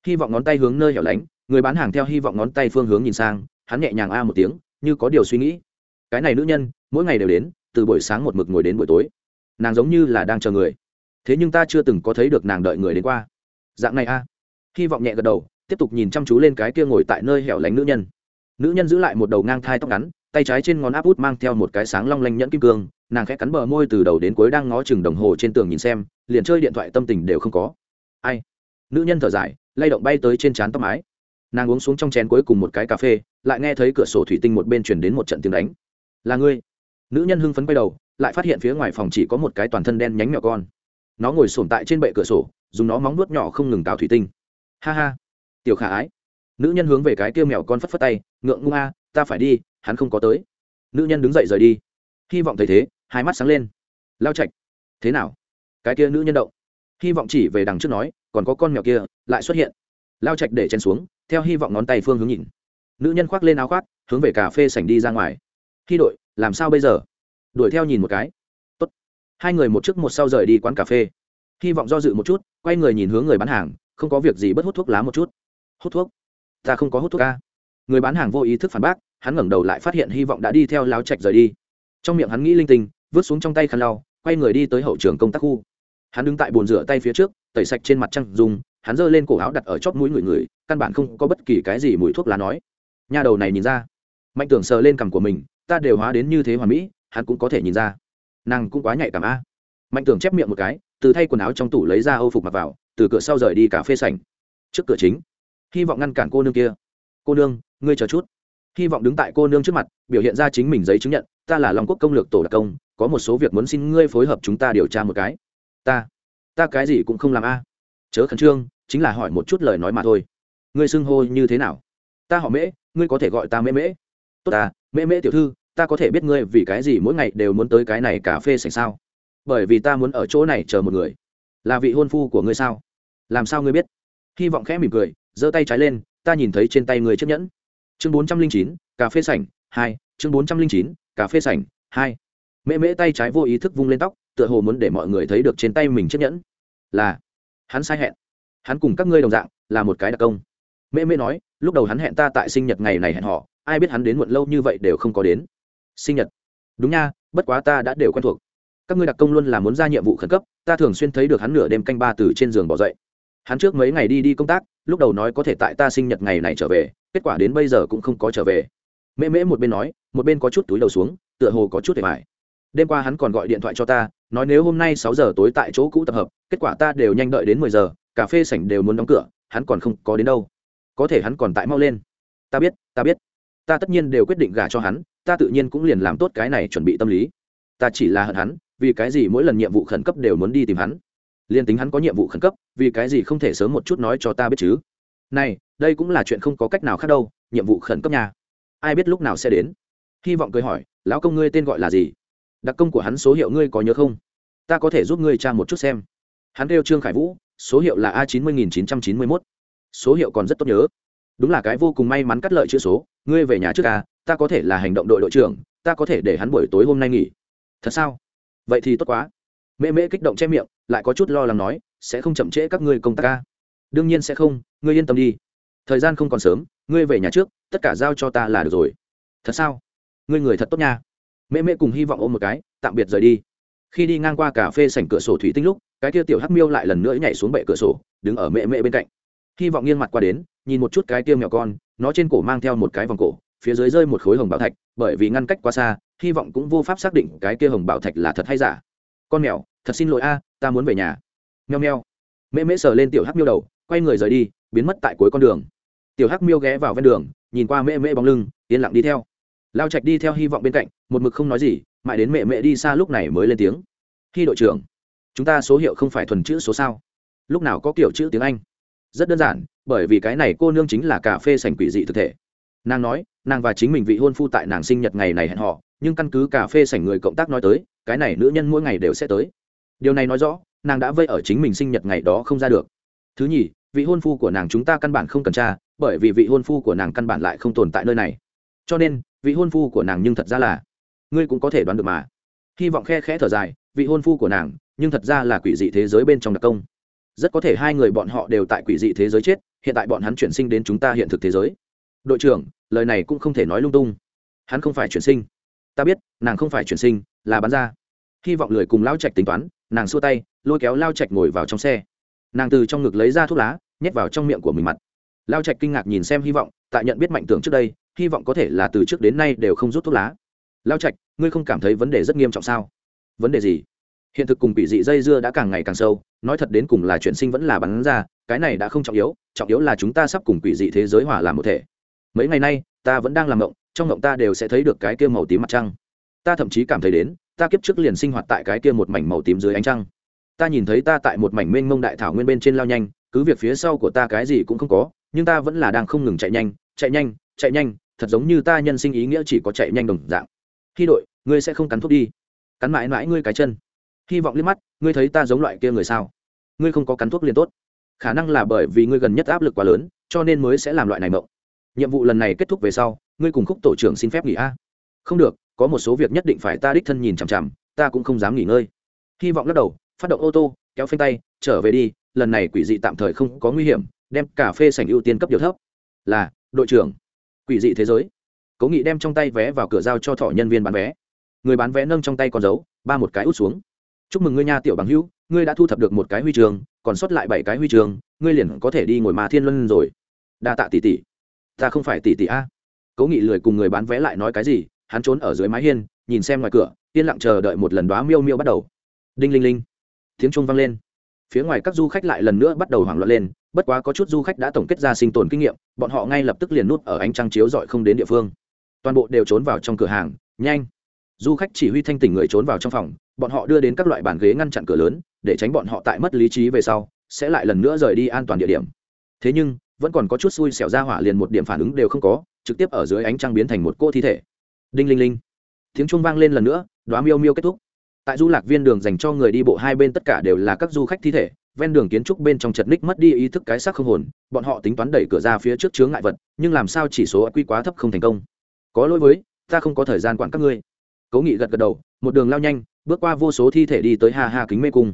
Hy vọng ngón tay hướng nơi hẻo lánh người bán hàng theo hy vọng ngón tay phương hướng nhìn sang, hắn nhẹ nhàng a một tiếng, như có điều suy nghĩ. Cái này nữ nhân, mỗi ngày đều đến, từ buổi sáng một mực ngồi đến buổi tối. Nàng giống như là đang chờ người. Thế nhưng ta chưa từng có thấy được nàng đợi người đến qua. Dạng này a. Hy vọng nhẹ gật đầu, tiếp tục nhìn chăm chú lên cái kia ngồi tại nơi hẻo lánh nữ nhân. Nữ nhân giữ lại một đầu ngang thai tóc ngắn, tay trái trên ngón áp út mang theo một cái sáng long lanh nhẫn kim cương, nàng khẽ cắn bờ môi từ đầu đến cuối đang ngó chừng đồng hồ trên tường nhìn xem, liền chơi điện thoại tâm tình đều không có. Ai? Nữ nhân thở dài, lay động bay tới trên trán tóc mái nàng uống xuống trong chén cuối cùng một cái cà phê, lại nghe thấy cửa sổ thủy tinh một bên chuyển đến một trận tiếng đánh. Là ngươi. Nữ nhân hưng phấn quay đầu, lại phát hiện phía ngoài phòng chỉ có một cái toàn thân đen nhánh nhỏ con. Nó ngồi sổm tại trên bệ cửa sổ, dùng nó móng nuốt nhỏ không ngừng cào thủy tinh. Ha ha, tiểu khả ái. Nữ nhân hướng về cái kia mèo con phất phất tay, ngượng ngung a, ta phải đi, hắn không có tới. Nữ nhân đứng dậy rời đi. Hy vọng thấy thế, hai mắt sáng lên. Lao chạch thế nào? Cái kia nữ nhân động. Hy vọng chỉ về đằng trước nói, còn có con mèo kia, lại xuất hiện lao trạch để chen xuống, theo hy vọng ngón tay phương hướng nhìn. Nữ nhân khoác lên áo khoác, hướng về cà phê sảnh đi ra ngoài. Khi đội, làm sao bây giờ? Đuổi theo nhìn một cái. Tốt. hai người một trước một sau rời đi quán cà phê. Hy vọng do dự một chút, quay người nhìn hướng người bán hàng, không có việc gì bất hút thuốc lá một chút. Hút thuốc? Ta không có hút thuốc ca người bán hàng vô ý thức phản bác, hắn ngẩng đầu lại phát hiện hy vọng đã đi theo lao trạch rời đi. Trong miệng hắn nghĩ linh tinh, vứt xuống trong tay khăn lau, quay người đi tới hậu trường công tác khu. Hắn đứng tại bồn rửa tay phía trước tẩy sạch trên mặt trăng dùng, hắn giơ lên cổ áo đặt ở chóp mũi người người, căn bản không có bất kỳ cái gì mùi thuốc lá nói. Nhà đầu này nhìn ra, mạnh tưởng sờ lên cằm của mình, ta đều hóa đến như thế hoàn mỹ, hắn cũng có thể nhìn ra. Nàng cũng quá nhạy cảm a. Mạnh tưởng chép miệng một cái, từ thay quần áo trong tủ lấy ra âu phục mặc vào, từ cửa sau rời đi cà phê sảnh. Trước cửa chính, hy vọng ngăn cản cô nương kia. Cô nương, ngươi chờ chút. Hy vọng đứng tại cô nương trước mặt, biểu hiện ra chính mình giấy chứng nhận, ta là lòng quốc công lược tổ đặc công, có một số việc muốn xin ngươi phối hợp chúng ta điều tra một cái. Ta ta cái gì cũng không làm a. Chớ khẩn trương, chính là hỏi một chút lời nói mà thôi. Ngươi xưng hô như thế nào? Ta họ mễ, ngươi có thể gọi ta mễ mễ. Tốt à mễ mễ tiểu thư, ta có thể biết ngươi vì cái gì mỗi ngày đều muốn tới cái này cà phê sành sao? Bởi vì ta muốn ở chỗ này chờ một người. Là vị hôn phu của ngươi sao? Làm sao ngươi biết? Hy vọng khẽ mỉm cười, giơ tay trái lên, ta nhìn thấy trên tay người chiếc nhẫn. Chương bốn trăm linh chín, cà phê sảnh hai. Chương bốn trăm linh chín, cà phê sảnh hai. Mễ mễ tay trái vô ý thức vung lên tóc tựa hồ muốn để mọi người thấy được trên tay mình chiếc nhẫn. Là, hắn sai hẹn. Hắn cùng các ngươi đồng dạng, là một cái đặc công. Mễ mễ nói, lúc đầu hắn hẹn ta tại sinh nhật ngày này hẹn họ, ai biết hắn đến muộn lâu như vậy đều không có đến. Sinh nhật. Đúng nha, bất quá ta đã đều quen thuộc. Các ngươi đặc công luôn là muốn ra nhiệm vụ khẩn cấp, ta thường xuyên thấy được hắn nửa đêm canh ba từ trên giường bỏ dậy. Hắn trước mấy ngày đi đi công tác, lúc đầu nói có thể tại ta sinh nhật ngày này trở về, kết quả đến bây giờ cũng không có trở về. Mễ mễ một bên nói, một bên có chút túi đầu xuống, tựa hồ có chút để mải đêm qua hắn còn gọi điện thoại cho ta, nói nếu hôm nay sáu giờ tối tại chỗ cũ tập hợp, kết quả ta đều nhanh đợi đến mười giờ, cà phê sảnh đều muốn đóng cửa, hắn còn không có đến đâu. Có thể hắn còn tại mau lên. Ta biết ta biết. Ta tất nhiên đều quyết định gả cho hắn, ta tự nhiên cũng liền làm tốt cái này chuẩn bị tâm lý. Ta chỉ là hận hắn, vì cái gì mỗi lần nhiệm vụ khẩn cấp đều muốn đi tìm hắn. Liền tính hắn có nhiệm vụ khẩn cấp, vì cái gì không thể sớm một chút nói cho ta biết chứ? Này, đây cũng là chuyện không có cách nào khác đâu, nhiệm vụ khẩn cấp nhà ai biết lúc nào sẽ đến? Hy vọng cười hỏi, lão công ngươi tên gọi là gì? Đặc công của hắn số hiệu ngươi có nhớ không? Ta có thể giúp ngươi tra một chút xem. Hắn kêu trương khải vũ, số hiệu là a chín mươi nghìn chín trăm chín mươi mốt. Số hiệu còn rất tốt nhớ. Đúng là cái vô cùng may mắn cắt lợi chữ số. Ngươi về nhà trước à ta có thể là hành động đội đội trưởng, ta có thể để hắn buổi tối hôm nay nghỉ. Thật sao? Vậy thì tốt quá. Mễ mễ kích động che miệng, lại có chút lo lắng nói, sẽ không chậm trễ các ngươi công tác ca đương nhiên sẽ không, ngươi yên tâm đi. Thời gian không còn sớm, ngươi về nhà trước, tất cả giao cho ta là được rồi. Thật sao? Ngươi người thật tốt nha mễ mễ cùng hy vọng ôm một cái, tạm biệt rời đi. Khi đi ngang qua cà phê sảnh cửa sổ thủy tinh lúc, cái kia tiểu hắc miêu lại lần nữa nhảy xuống bệ cửa sổ, đứng ở mẹ mẹ bên cạnh. Hy vọng nghiêng mặt qua đến, nhìn một chút cái kia mèo con, nó trên cổ mang theo một cái vòng cổ, phía dưới rơi một khối hồng bảo thạch, bởi vì ngăn cách quá xa, hy vọng cũng vô pháp xác định cái kia hồng bảo thạch là thật hay giả. Con mèo, thật xin lỗi a, ta muốn về nhà. Meo meo mẹ mẹ sờ lên tiểu hắc miêu đầu, quay người rời đi, biến mất tại cuối con đường. Tiểu hắc miêu ghé vào ven đường, nhìn qua mẹ mẹ bóng lưng, yên lặng đi theo lao trạch đi theo hy vọng bên cạnh, một mực không nói gì, mãi đến mẹ mẹ đi xa lúc này mới lên tiếng. Khi đội trưởng, chúng ta số hiệu không phải thuần chữ số sao? Lúc nào có kiểu chữ tiếng anh? Rất đơn giản, bởi vì cái này cô nương chính là cà phê sành quỷ dị thực thể. Nàng nói, nàng và chính mình vị hôn phu tại nàng sinh nhật ngày này hẹn họ nhưng căn cứ cà phê sành người cộng tác nói tới, cái này nữ nhân mỗi ngày đều sẽ tới. Điều này nói rõ, nàng đã vây ở chính mình sinh nhật ngày đó không ra được. Thứ nhì, vị hôn phu của nàng chúng ta căn bản không cần tra, bởi vì vị hôn phu của nàng căn bản lại không tồn tại nơi này. Cho nên vị hôn phu của nàng nhưng thật ra là, ngươi cũng có thể đoán được mà. Hy vọng khe khẽ thở dài, vị hôn phu của nàng, nhưng thật ra là quỷ dị thế giới bên trong đặc công. Rất có thể hai người bọn họ đều tại quỷ dị thế giới chết, hiện tại bọn hắn chuyển sinh đến chúng ta hiện thực thế giới. Đội trưởng, lời này cũng không thể nói lung tung. Hắn không phải chuyển sinh. Ta biết, nàng không phải chuyển sinh, là bán ra. Hy vọng lười cùng lao trạch tính toán, nàng xua tay, lôi kéo lao trạch ngồi vào trong xe. Nàng từ trong ngực lấy ra thuốc lá, nhét vào trong miệng của mình mặt. Lao trạch kinh ngạc nhìn xem hy vọng, tại nhận biết mạnh tưởng trước đây hy vọng có thể là từ trước đến nay đều không rút thuốc lá. Lao trạch, ngươi không cảm thấy vấn đề rất nghiêm trọng sao? Vấn đề gì? Hiện thực cùng bị dị dây dưa đã càng ngày càng sâu, nói thật đến cùng là chuyển sinh vẫn là bắn ra, cái này đã không trọng yếu trọng yếu là chúng ta sắp cùng quỷ dị thế giới hỏa làm một thể. Mấy ngày nay, ta vẫn đang làm mộng, trong mộng ta đều sẽ thấy được cái kia màu tím mặt trăng. Ta thậm chí cảm thấy đến, ta kiếp trước liền sinh hoạt tại cái kia một mảnh màu tím dưới ánh trăng. Ta nhìn thấy ta tại một mảnh mênh mông đại thảo nguyên bên trên lao nhanh, cứ việc phía sau của ta cái gì cũng không có, nhưng ta vẫn là đang không ngừng chạy nhanh chạy nhanh chạy nhanh thật giống như ta nhân sinh ý nghĩa chỉ có chạy nhanh đồng dạng. Hy đội, ngươi sẽ không cắn thuốc đi. Cắn mãi mãi ngươi cái chân. Hy vọng liếc mắt, ngươi thấy ta giống loại kia người sao? Ngươi không có cắn thuốc liền tốt. Khả năng là bởi vì ngươi gần nhất áp lực quá lớn, cho nên mới sẽ làm loại này mộng. Nhiệm vụ lần này kết thúc về sau, ngươi cùng khúc tổ trưởng xin phép nghỉ a. Không được, có một số việc nhất định phải ta đích thân nhìn chằm chằm, ta cũng không dám nghỉ ngơi. Hy vọng lắc đầu, phát động ô tô, kéo phanh tay, trở về đi, lần này quỷ dị tạm thời không có nguy hiểm, đem cà phê sảnh ưu tiên cấp điều thấp. Là, đội trưởng quỷ dị thế giới. Cố nghị đem trong tay vé vào cửa giao cho thọ nhân viên bán vé. Người bán vé nâng trong tay con dấu, ba một cái út xuống. Chúc mừng ngươi nha, tiểu bằng hữu, ngươi đã thu thập được một cái huy trường còn sót lại bảy cái huy trường ngươi liền có thể đi ngồi mà thiên luân rồi. Đa tạ tỷ tỷ. Ta không phải tỷ tỷ a. Cố nghị lười cùng người bán vé lại nói cái gì, hắn trốn ở dưới mái hiên, nhìn xem ngoài cửa, yên lặng chờ đợi một lần đoá miêu miêu bắt đầu. Đinh linh linh. Tiếng trung vang lên. Phía ngoài các du khách lại lần nữa bắt đầu hoảng loạn lên bất quá có chút du khách đã tổng kết ra sinh tồn kinh nghiệm, bọn họ ngay lập tức liền nút ở ánh trăng chiếu dọi không đến địa phương. Toàn bộ đều trốn vào trong cửa hàng, nhanh. Du khách chỉ huy thanh tỉnh người trốn vào trong phòng, bọn họ đưa đến các loại bàn ghế ngăn chặn cửa lớn, để tránh bọn họ tại mất lý trí về sau, sẽ lại lần nữa rời đi an toàn địa điểm. Thế nhưng, vẫn còn có chút xui xẻo ra hỏa liền một điểm phản ứng đều không có, trực tiếp ở dưới ánh trăng biến thành một cô thi thể. Đinh linh linh. Tiếng trung vang lên lần nữa đoá miêu miêu kết thúc. Tại du lạc viên đường dành cho người đi bộ hai bên tất cả đều là các du khách thi thể ven đường kiến trúc bên trong chật ních mất đi ý thức cái xác không hồn, bọn họ tính toán đẩy cửa ra phía trước chướng ngại vật, nhưng làm sao chỉ số quy quá thấp không thành công? Có lỗi với, ta không có thời gian quản các ngươi. Cố nghị gật gật đầu, một đường lao nhanh, bước qua vô số thi thể đi tới ha ha kính mê cung.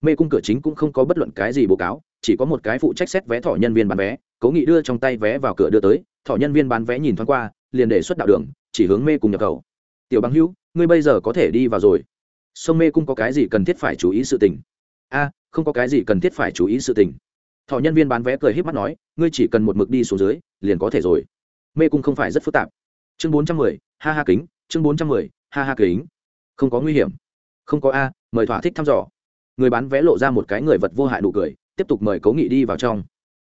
Mê cung cửa chính cũng không có bất luận cái gì bố cáo, chỉ có một cái phụ trách xét vé thỏ nhân viên bán vé. Cố nghị đưa trong tay vé vào cửa đưa tới thỏ nhân viên bán vé nhìn thoáng qua, liền đề xuất đạo đường, chỉ hướng mê cung nhập khẩu. Tiểu bằng hữu, ngươi bây giờ có thể đi vào rồi. Sông mê cung có cái gì cần thiết phải chú ý sự tình? A không có cái gì cần thiết phải chú ý sự tình. Thỏ nhân viên bán vé cười h í p mắt nói, ngươi chỉ cần một mực đi xuống dưới, liền có thể rồi. Mê cung không phải rất phức tạp. Chương bốn trăm mười, ha ha kính, chương bốn trăm mười, ha ha kính. Không có nguy hiểm. Không có a, mời thỏa thích thăm dò. Người bán vé lộ ra một cái người vật vô hại nụ cười, tiếp tục mời cố nghị đi vào trong.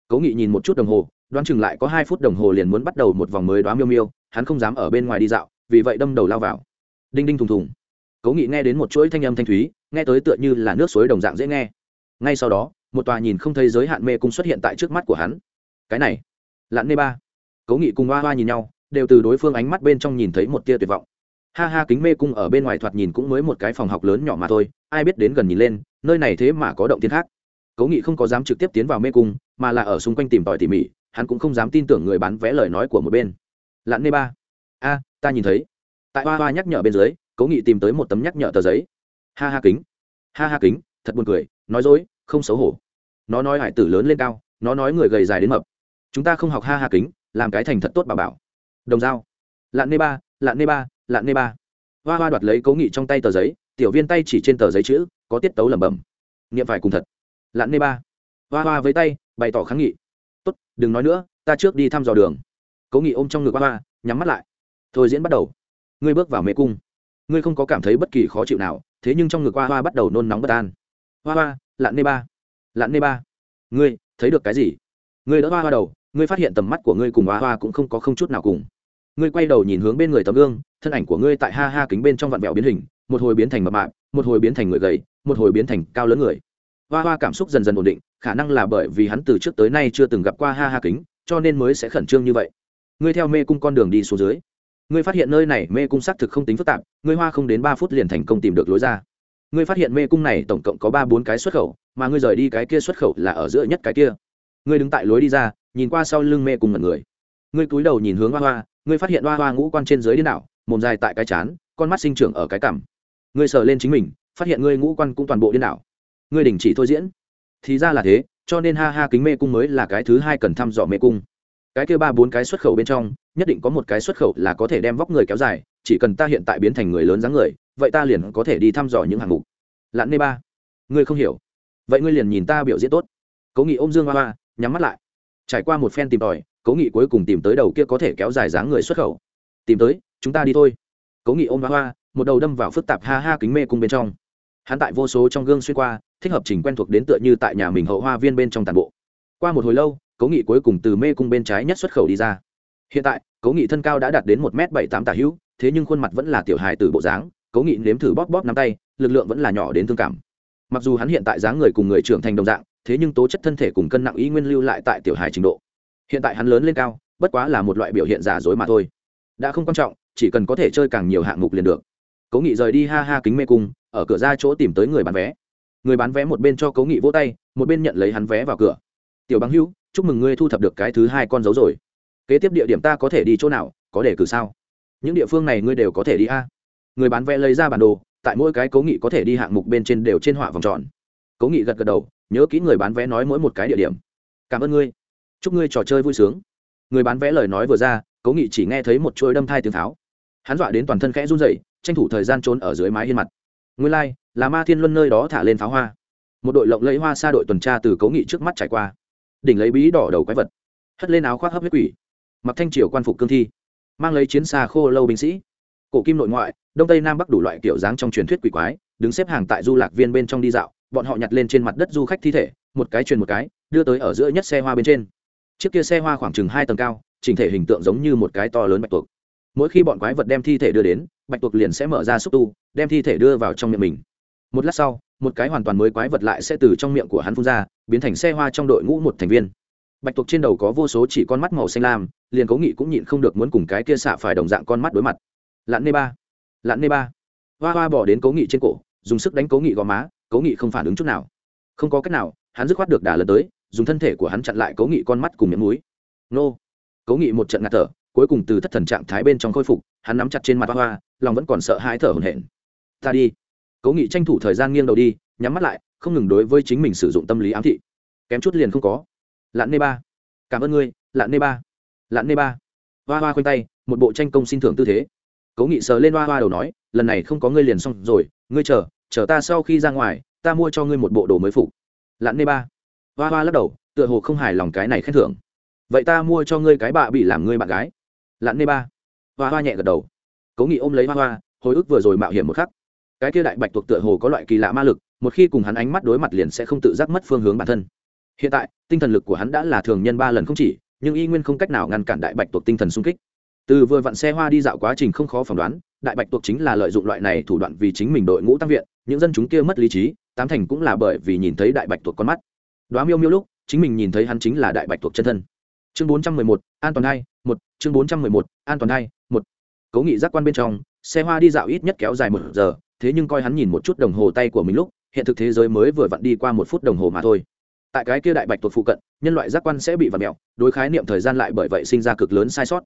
Cố nghị nhìn một chút đồng hồ, đoán chừng lại có hai phút đồng hồ liền muốn bắt đầu một vòng mới đoán miêu miêu, hắn không dám ở bên ngoài đi dạo, vì vậy đâm đầu lao vào. Đinh đinh thùng thùng. Cố nghị nghe đến một chuỗi thanh âm thanh thúy, nghe tới tựa như là nước suối đồng dạng dễ nghe ngay sau đó, một tòa nhìn không thấy giới hạn mê cung xuất hiện tại trước mắt của hắn. Cái này lặn nê ba. Cố nghị cùng hoa hoa nhìn nhau, đều từ đối phương ánh mắt bên trong nhìn thấy một tia tuyệt vọng. Ha ha, kính mê cung ở bên ngoài thoạt nhìn cũng mới một cái phòng học lớn nhỏ mà thôi, ai biết đến gần nhìn lên, nơi này thế mà có động tiên khác. Cố nghị không có dám trực tiếp tiến vào mê cung, mà là ở xung quanh tìm tòi tỉ mỉ, hắn cũng không dám tin tưởng người bán vé lời nói của một bên. Lặn nê ba. A, ta nhìn thấy. Tại hoa hoa nhắc nhở bên dưới, cố nghị tìm tới một tấm nhắc nhở tờ giấy. Ha ha kính. Ha ha kính, thật buồn cười nói dối, không xấu hổ. Nó nói hải tử lớn lên cao, nó nói người gầy dài đến mập. Chúng ta không học ha ha kính, làm cái thành thật tốt bà bảo. Đồng dao lạn nê ba, lạn nê ba, lạn nê ba. Hoa hoa đoạt lấy cố nghị trong tay tờ giấy, tiểu viên tay chỉ trên tờ giấy chữ, có tiết tấu lẩm bẩm. Niệm phải cùng thật. Lạn nê ba. Hoa hoa với tay, bày tỏ kháng nghị. Tốt, đừng nói nữa, ta trước đi thăm dò đường. Cố nghị ôm trong ngực hoa hoa, nhắm mắt lại. Thôi diễn bắt đầu. Ngươi bước vào mê cung. Ngươi không có cảm thấy bất kỳ khó chịu nào, thế nhưng trong ngực hoa hoa bắt đầu nôn nóng bất an hoa hoa lặn nê ba. Lặn nê ba. Ngươi, thấy được cái gì? Ngươi đỡ hoa hoa đầu, ngươi phát hiện tầm mắt của ngươi cùng hoa hoa cũng không có không chút nào cùng. Ngươi quay đầu nhìn hướng bên người tấm gương, thân ảnh của ngươi tại ha ha kính bên trong vặn vẹo biến hình, một hồi biến thành mập mạp, một hồi biến thành người gầy, một hồi biến thành cao lớn người. Hoa hoa cảm xúc dần dần ổn định, khả năng là bởi vì hắn từ trước tới nay chưa từng gặp qua ha ha kính, cho nên mới sẽ khẩn trương như vậy. Ngươi theo mê cung con đường đi xuống dưới. Ngươi phát hiện nơi này mê cung xác thực không tính phức tạp, ngươi hoa không đến ba phút liền thành công tìm được lối ra ngươi phát hiện mê cung này tổng cộng có ba bốn cái xuất khẩu, mà ngươi rời đi cái kia xuất khẩu là ở giữa nhất cái kia. Ngươi đứng tại lối đi ra, nhìn qua sau lưng mê cung mật người. Ngươi cúi đầu nhìn hướng hoa hoa, ngươi phát hiện hoa hoa ngũ quan trên dưới đi đảo, mồm dài tại cái chán, con mắt sinh trưởng ở cái cằm. Ngươi sờ lên chính mình, phát hiện ngươi ngũ quan cũng toàn bộ điên đảo. Ngươi đình chỉ thôi diễn. Thì ra là thế, cho nên ha ha kính mê cung mới là cái thứ hai cần thăm dò mê cung. Cái kia ba bốn cái xuất khẩu bên trong, nhất định có một cái xuất khẩu là có thể đem vóc người kéo dài, chỉ cần ta hiện tại biến thành người lớn dáng người vậy ta liền có thể đi thăm dò những hạng mục. Lặn nê ba, ngươi không hiểu. Vậy ngươi liền nhìn ta biểu diễn tốt. Cố nghị ôm dương hoa hoa, nhắm mắt lại. Trải qua một phen tìm tòi, cố nghị cuối cùng tìm tới đầu kia có thể kéo dài dáng người xuất khẩu. Tìm tới, chúng ta đi thôi. Cố nghị ôm hoa hoa, một đầu đâm vào phức tạp ha ha kính mê cung bên trong. Hắn tại vô số trong gương xuyên qua, thích hợp trình quen thuộc đến tựa như tại nhà mình hậu hoa viên bên trong tàn bộ. Qua một hồi lâu, cố nghị cuối cùng từ mê cung bên trái nhất xuất khẩu đi ra. Hiện tại, cố nghị thân cao đã đạt đến một m bảy tám tả hữu, thế nhưng khuôn mặt vẫn là tiểu hài từ bộ dáng cố nghị nếm thử bóp bóp nắm tay, lực lượng vẫn là nhỏ đến thương cảm. Mặc dù hắn hiện tại dáng người cùng người trưởng thành đồng dạng, thế nhưng tố chất thân thể cùng cân nặng ý nguyên lưu lại tại tiểu hài trình độ. Hiện tại hắn lớn lên cao, bất quá là một loại biểu hiện giả dối mà thôi. Đã không quan trọng, chỉ cần có thể chơi càng nhiều hạng mục liền được. Cố nghị rời đi ha ha kính mê cung, ở cửa ra chỗ tìm tới người bán vé. Người bán vé một bên cho cố nghị vỗ tay, một bên nhận lấy hắn vé vào cửa. Tiểu bằng hữu, chúc mừng ngươi thu thập được cái thứ hai con dấu rồi. Kế tiếp địa điểm ta có thể đi chỗ nào, có để cử sao? Những địa phương này ngươi đều có thể đi a người bán vé lấy ra bản đồ tại mỗi cái cố nghị có thể đi hạng mục bên trên đều trên họa vòng tròn. Cố nghị gật gật đầu nhớ kỹ người bán vé nói mỗi một cái địa điểm. Cảm ơn ngươi. Chúc ngươi trò chơi vui sướng. Người bán vé lời nói vừa ra cố nghị chỉ nghe thấy một chuỗi đâm thai tiếng tháo. Hắn dọa đến toàn thân khẽ run rẩy tranh thủ thời gian trốn ở dưới mái hiên mặt. Nguyên lai、like, là ma thiên luân nơi đó thả lên pháo hoa. Một đội lộng lấy hoa xa đội tuần tra từ cố nghị trước mắt trải qua. Đỉnh lấy bí đỏ đầu quái vật hất lên áo khoác hấp huyết quỷ. Mặc thanh triều quan phục cương thi mang lấy chiến xa khô lâu binh sĩ cổ kim nội ngoại, đông tây nam bắc đủ loại kiểu dáng trong truyền thuyết quỷ quái, đứng xếp hàng tại du lạc viên bên trong đi dạo, bọn họ nhặt lên trên mặt đất du khách thi thể, một cái truyền một cái, đưa tới ở giữa nhất xe hoa bên trên. Chiếc kia xe hoa khoảng chừng hai tầng cao, chỉnh thể hình tượng giống như một cái to lớn bạch tuộc. Mỗi khi bọn quái vật đem thi thể đưa đến, bạch tuộc liền sẽ mở ra xúc tu, đem thi thể đưa vào trong miệng mình. Một lát sau, một cái hoàn toàn mới quái vật lại sẽ từ trong miệng của hắn phun ra, biến thành xe hoa trong đội ngũ một thành viên. Bạch tuộc trên đầu có vô số chỉ con mắt màu xanh lam, liền cố nghị cũng nhịn không được muốn cùng cái kia xạ phải đồng dạng con mắt đối mặt lặn nê ba. Lặn nê ba. Hoa hoa bỏ đến cố nghị trên cổ, dùng sức đánh cố nghị gò má, cố nghị không phản ứng chút nào. Không có cách nào, hắn dứt khoát được đà lần tới, dùng thân thể của hắn chặn lại cố nghị con mắt cùng miệng núi nô. Cố nghị một trận ngạt thở, cuối cùng từ thất thần trạng thái bên trong khôi phục, hắn nắm chặt trên mặt hoa hoa, lòng vẫn còn sợ hãi thở hổn hển. Ta đi. Cố nghị tranh thủ thời gian nghiêng đầu đi, nhắm mắt lại, không ngừng đối với chính mình sử dụng tâm lý ám thị. Kém chút liền không có. Lặn nê ba. Cảm ơn ngươi lặn nê ba. Lặn nê ba. Hoa hoa khoanh tay, một bộ tranh công xin thưởng tư thế cố nghị sờ lên hoa hoa đầu nói, lần này không có ngươi liền xong rồi, ngươi chờ chờ ta sau khi ra ngoài, ta mua cho ngươi một bộ đồ mới phục. Lặn nê ba. Hoa hoa lắc đầu, tựa hồ không hài lòng cái này khen thưởng. Vậy ta mua cho ngươi cái bạ bị làm ngươi bạn gái. Lặn nê ba. Hoa hoa nhẹ gật đầu. Cố nghị ôm lấy hoa hoa, hồi ức vừa rồi mạo hiểm một khắc. Cái kia đại bạch thuộc tựa hồ có loại kỳ lạ ma lực, một khi cùng hắn ánh mắt đối mặt liền sẽ không tự giác mất phương hướng bản thân. Hiện tại, tinh thần lực của hắn đã là thường nhân ba lần không chỉ, nhưng y nguyên không cách nào ngăn cản đại bạch thuộc tinh thần sung kích từ vừa vặn xe hoa đi dạo quá trình không khó phỏng đoán, đại bạch tuộc chính là lợi dụng loại này thủ đoạn vì chính mình đội ngũ tăng viện, những dân chúng kia mất lý trí, tám thành cũng là bởi vì nhìn thấy đại bạch tuộc con mắt. Đoá miêu miêu lúc, chính mình nhìn thấy hắn chính là đại bạch tuộc chân thân. Chương bốn trăm mười một, an toàn hai, một, chương bốn trăm mười một, an toàn hai, một. Cố nghị giác quan bên trong, xe hoa đi dạo ít nhất kéo dài một giờ, thế nhưng coi hắn nhìn một chút đồng hồ tay của mình lúc, hiện thực thế giới mới vừa vặn đi qua một phút đồng hồ mà thôi. Tại cái kia đại bạch tuộc phụ cận, nhân loại giác quan sẽ bị vặt mẹo đối khái niệm thời gian lại bởi vậy sinh ra cực lớn sai sót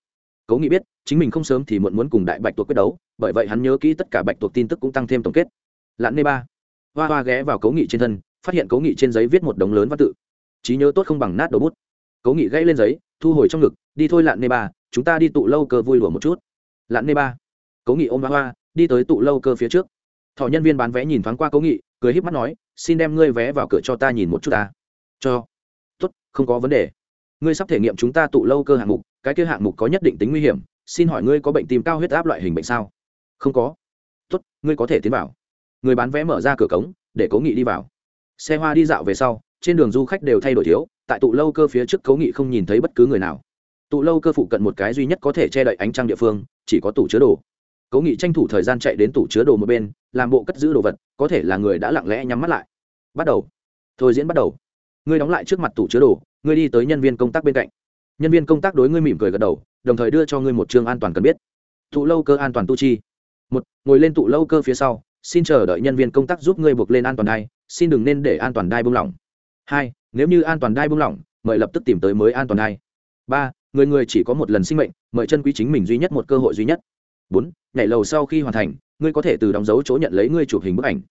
cố nghị biết, chính mình không sớm thì muộn muốn cùng đại bạch tuộc quyết đấu, bởi vậy hắn nhớ kỹ tất cả bạch tuộc tin tức cũng tăng thêm tổng kết. Lặn nê ba. Hoa hoa ghé vào cố nghị trên thân, phát hiện cố nghị trên giấy viết một đống lớn văn tự. Trí nhớ tốt không bằng nát đồ bút. Cố nghị gãy lên giấy, thu hồi trong ngực, đi thôi lặn nê ba, chúng ta đi tụ lâu cơ vui lùa một chút. Lặn nê ba. Cố nghị ôm hoa hoa, đi tới tụ lâu cơ phía trước. Thọ nhân viên bán vé nhìn thoáng qua cố nghị, cười híp mắt nói, xin đem ngươi vé vào cửa cho ta nhìn một chút ta. Cho. Tốt, không có vấn đề. Ngươi sắp thể nghiệm chúng ta tụ lâu cơ hạng mục cái kia hạng mục có nhất định tính nguy hiểm, xin hỏi ngươi có bệnh tim cao huyết áp loại hình bệnh sao? Không có. Tốt, ngươi có thể tiến vào. Người bán vé mở ra cửa cống, để cố nghị đi vào. Xe hoa đi dạo về sau, trên đường du khách đều thay đổi thiếu, tại tụ lâu cơ phía trước cố nghị không nhìn thấy bất cứ người nào. Tụ lâu cơ phụ cận một cái duy nhất có thể che đậy ánh trăng địa phương, chỉ có tủ chứa đồ. Cố nghị tranh thủ thời gian chạy đến tủ chứa đồ một bên, làm bộ cất giữ đồ vật, có thể là người đã lặng lẽ nhắm mắt lại. Bắt đầu. Thôi diễn bắt đầu. Ngươi đóng lại trước mặt tủ chứa đồ, ngươi đi tới nhân viên công tác bên cạnh nhân viên công tác đối ngươi mỉm cười gật đầu, đồng thời đưa cho ngươi một chương an toàn cần biết. Tụ lâu cơ an toàn tu chi. Một, ngồi lên tụ lâu cơ phía sau, xin chờ đợi nhân viên công tác giúp ngươi buộc lên an toàn đai, xin đừng nên để an toàn đai buông lỏng. Hai, nếu như an toàn đai buông lỏng, mời lập tức tìm tới mới an toàn đai. Ba, người người chỉ có một lần sinh mệnh, mời chân quý chính mình duy nhất một cơ hội duy nhất. Bốn, nhảy lầu sau khi hoàn thành, ngươi có thể từ đóng dấu chỗ nhận lấy ngươi chụp hình bức ảnh.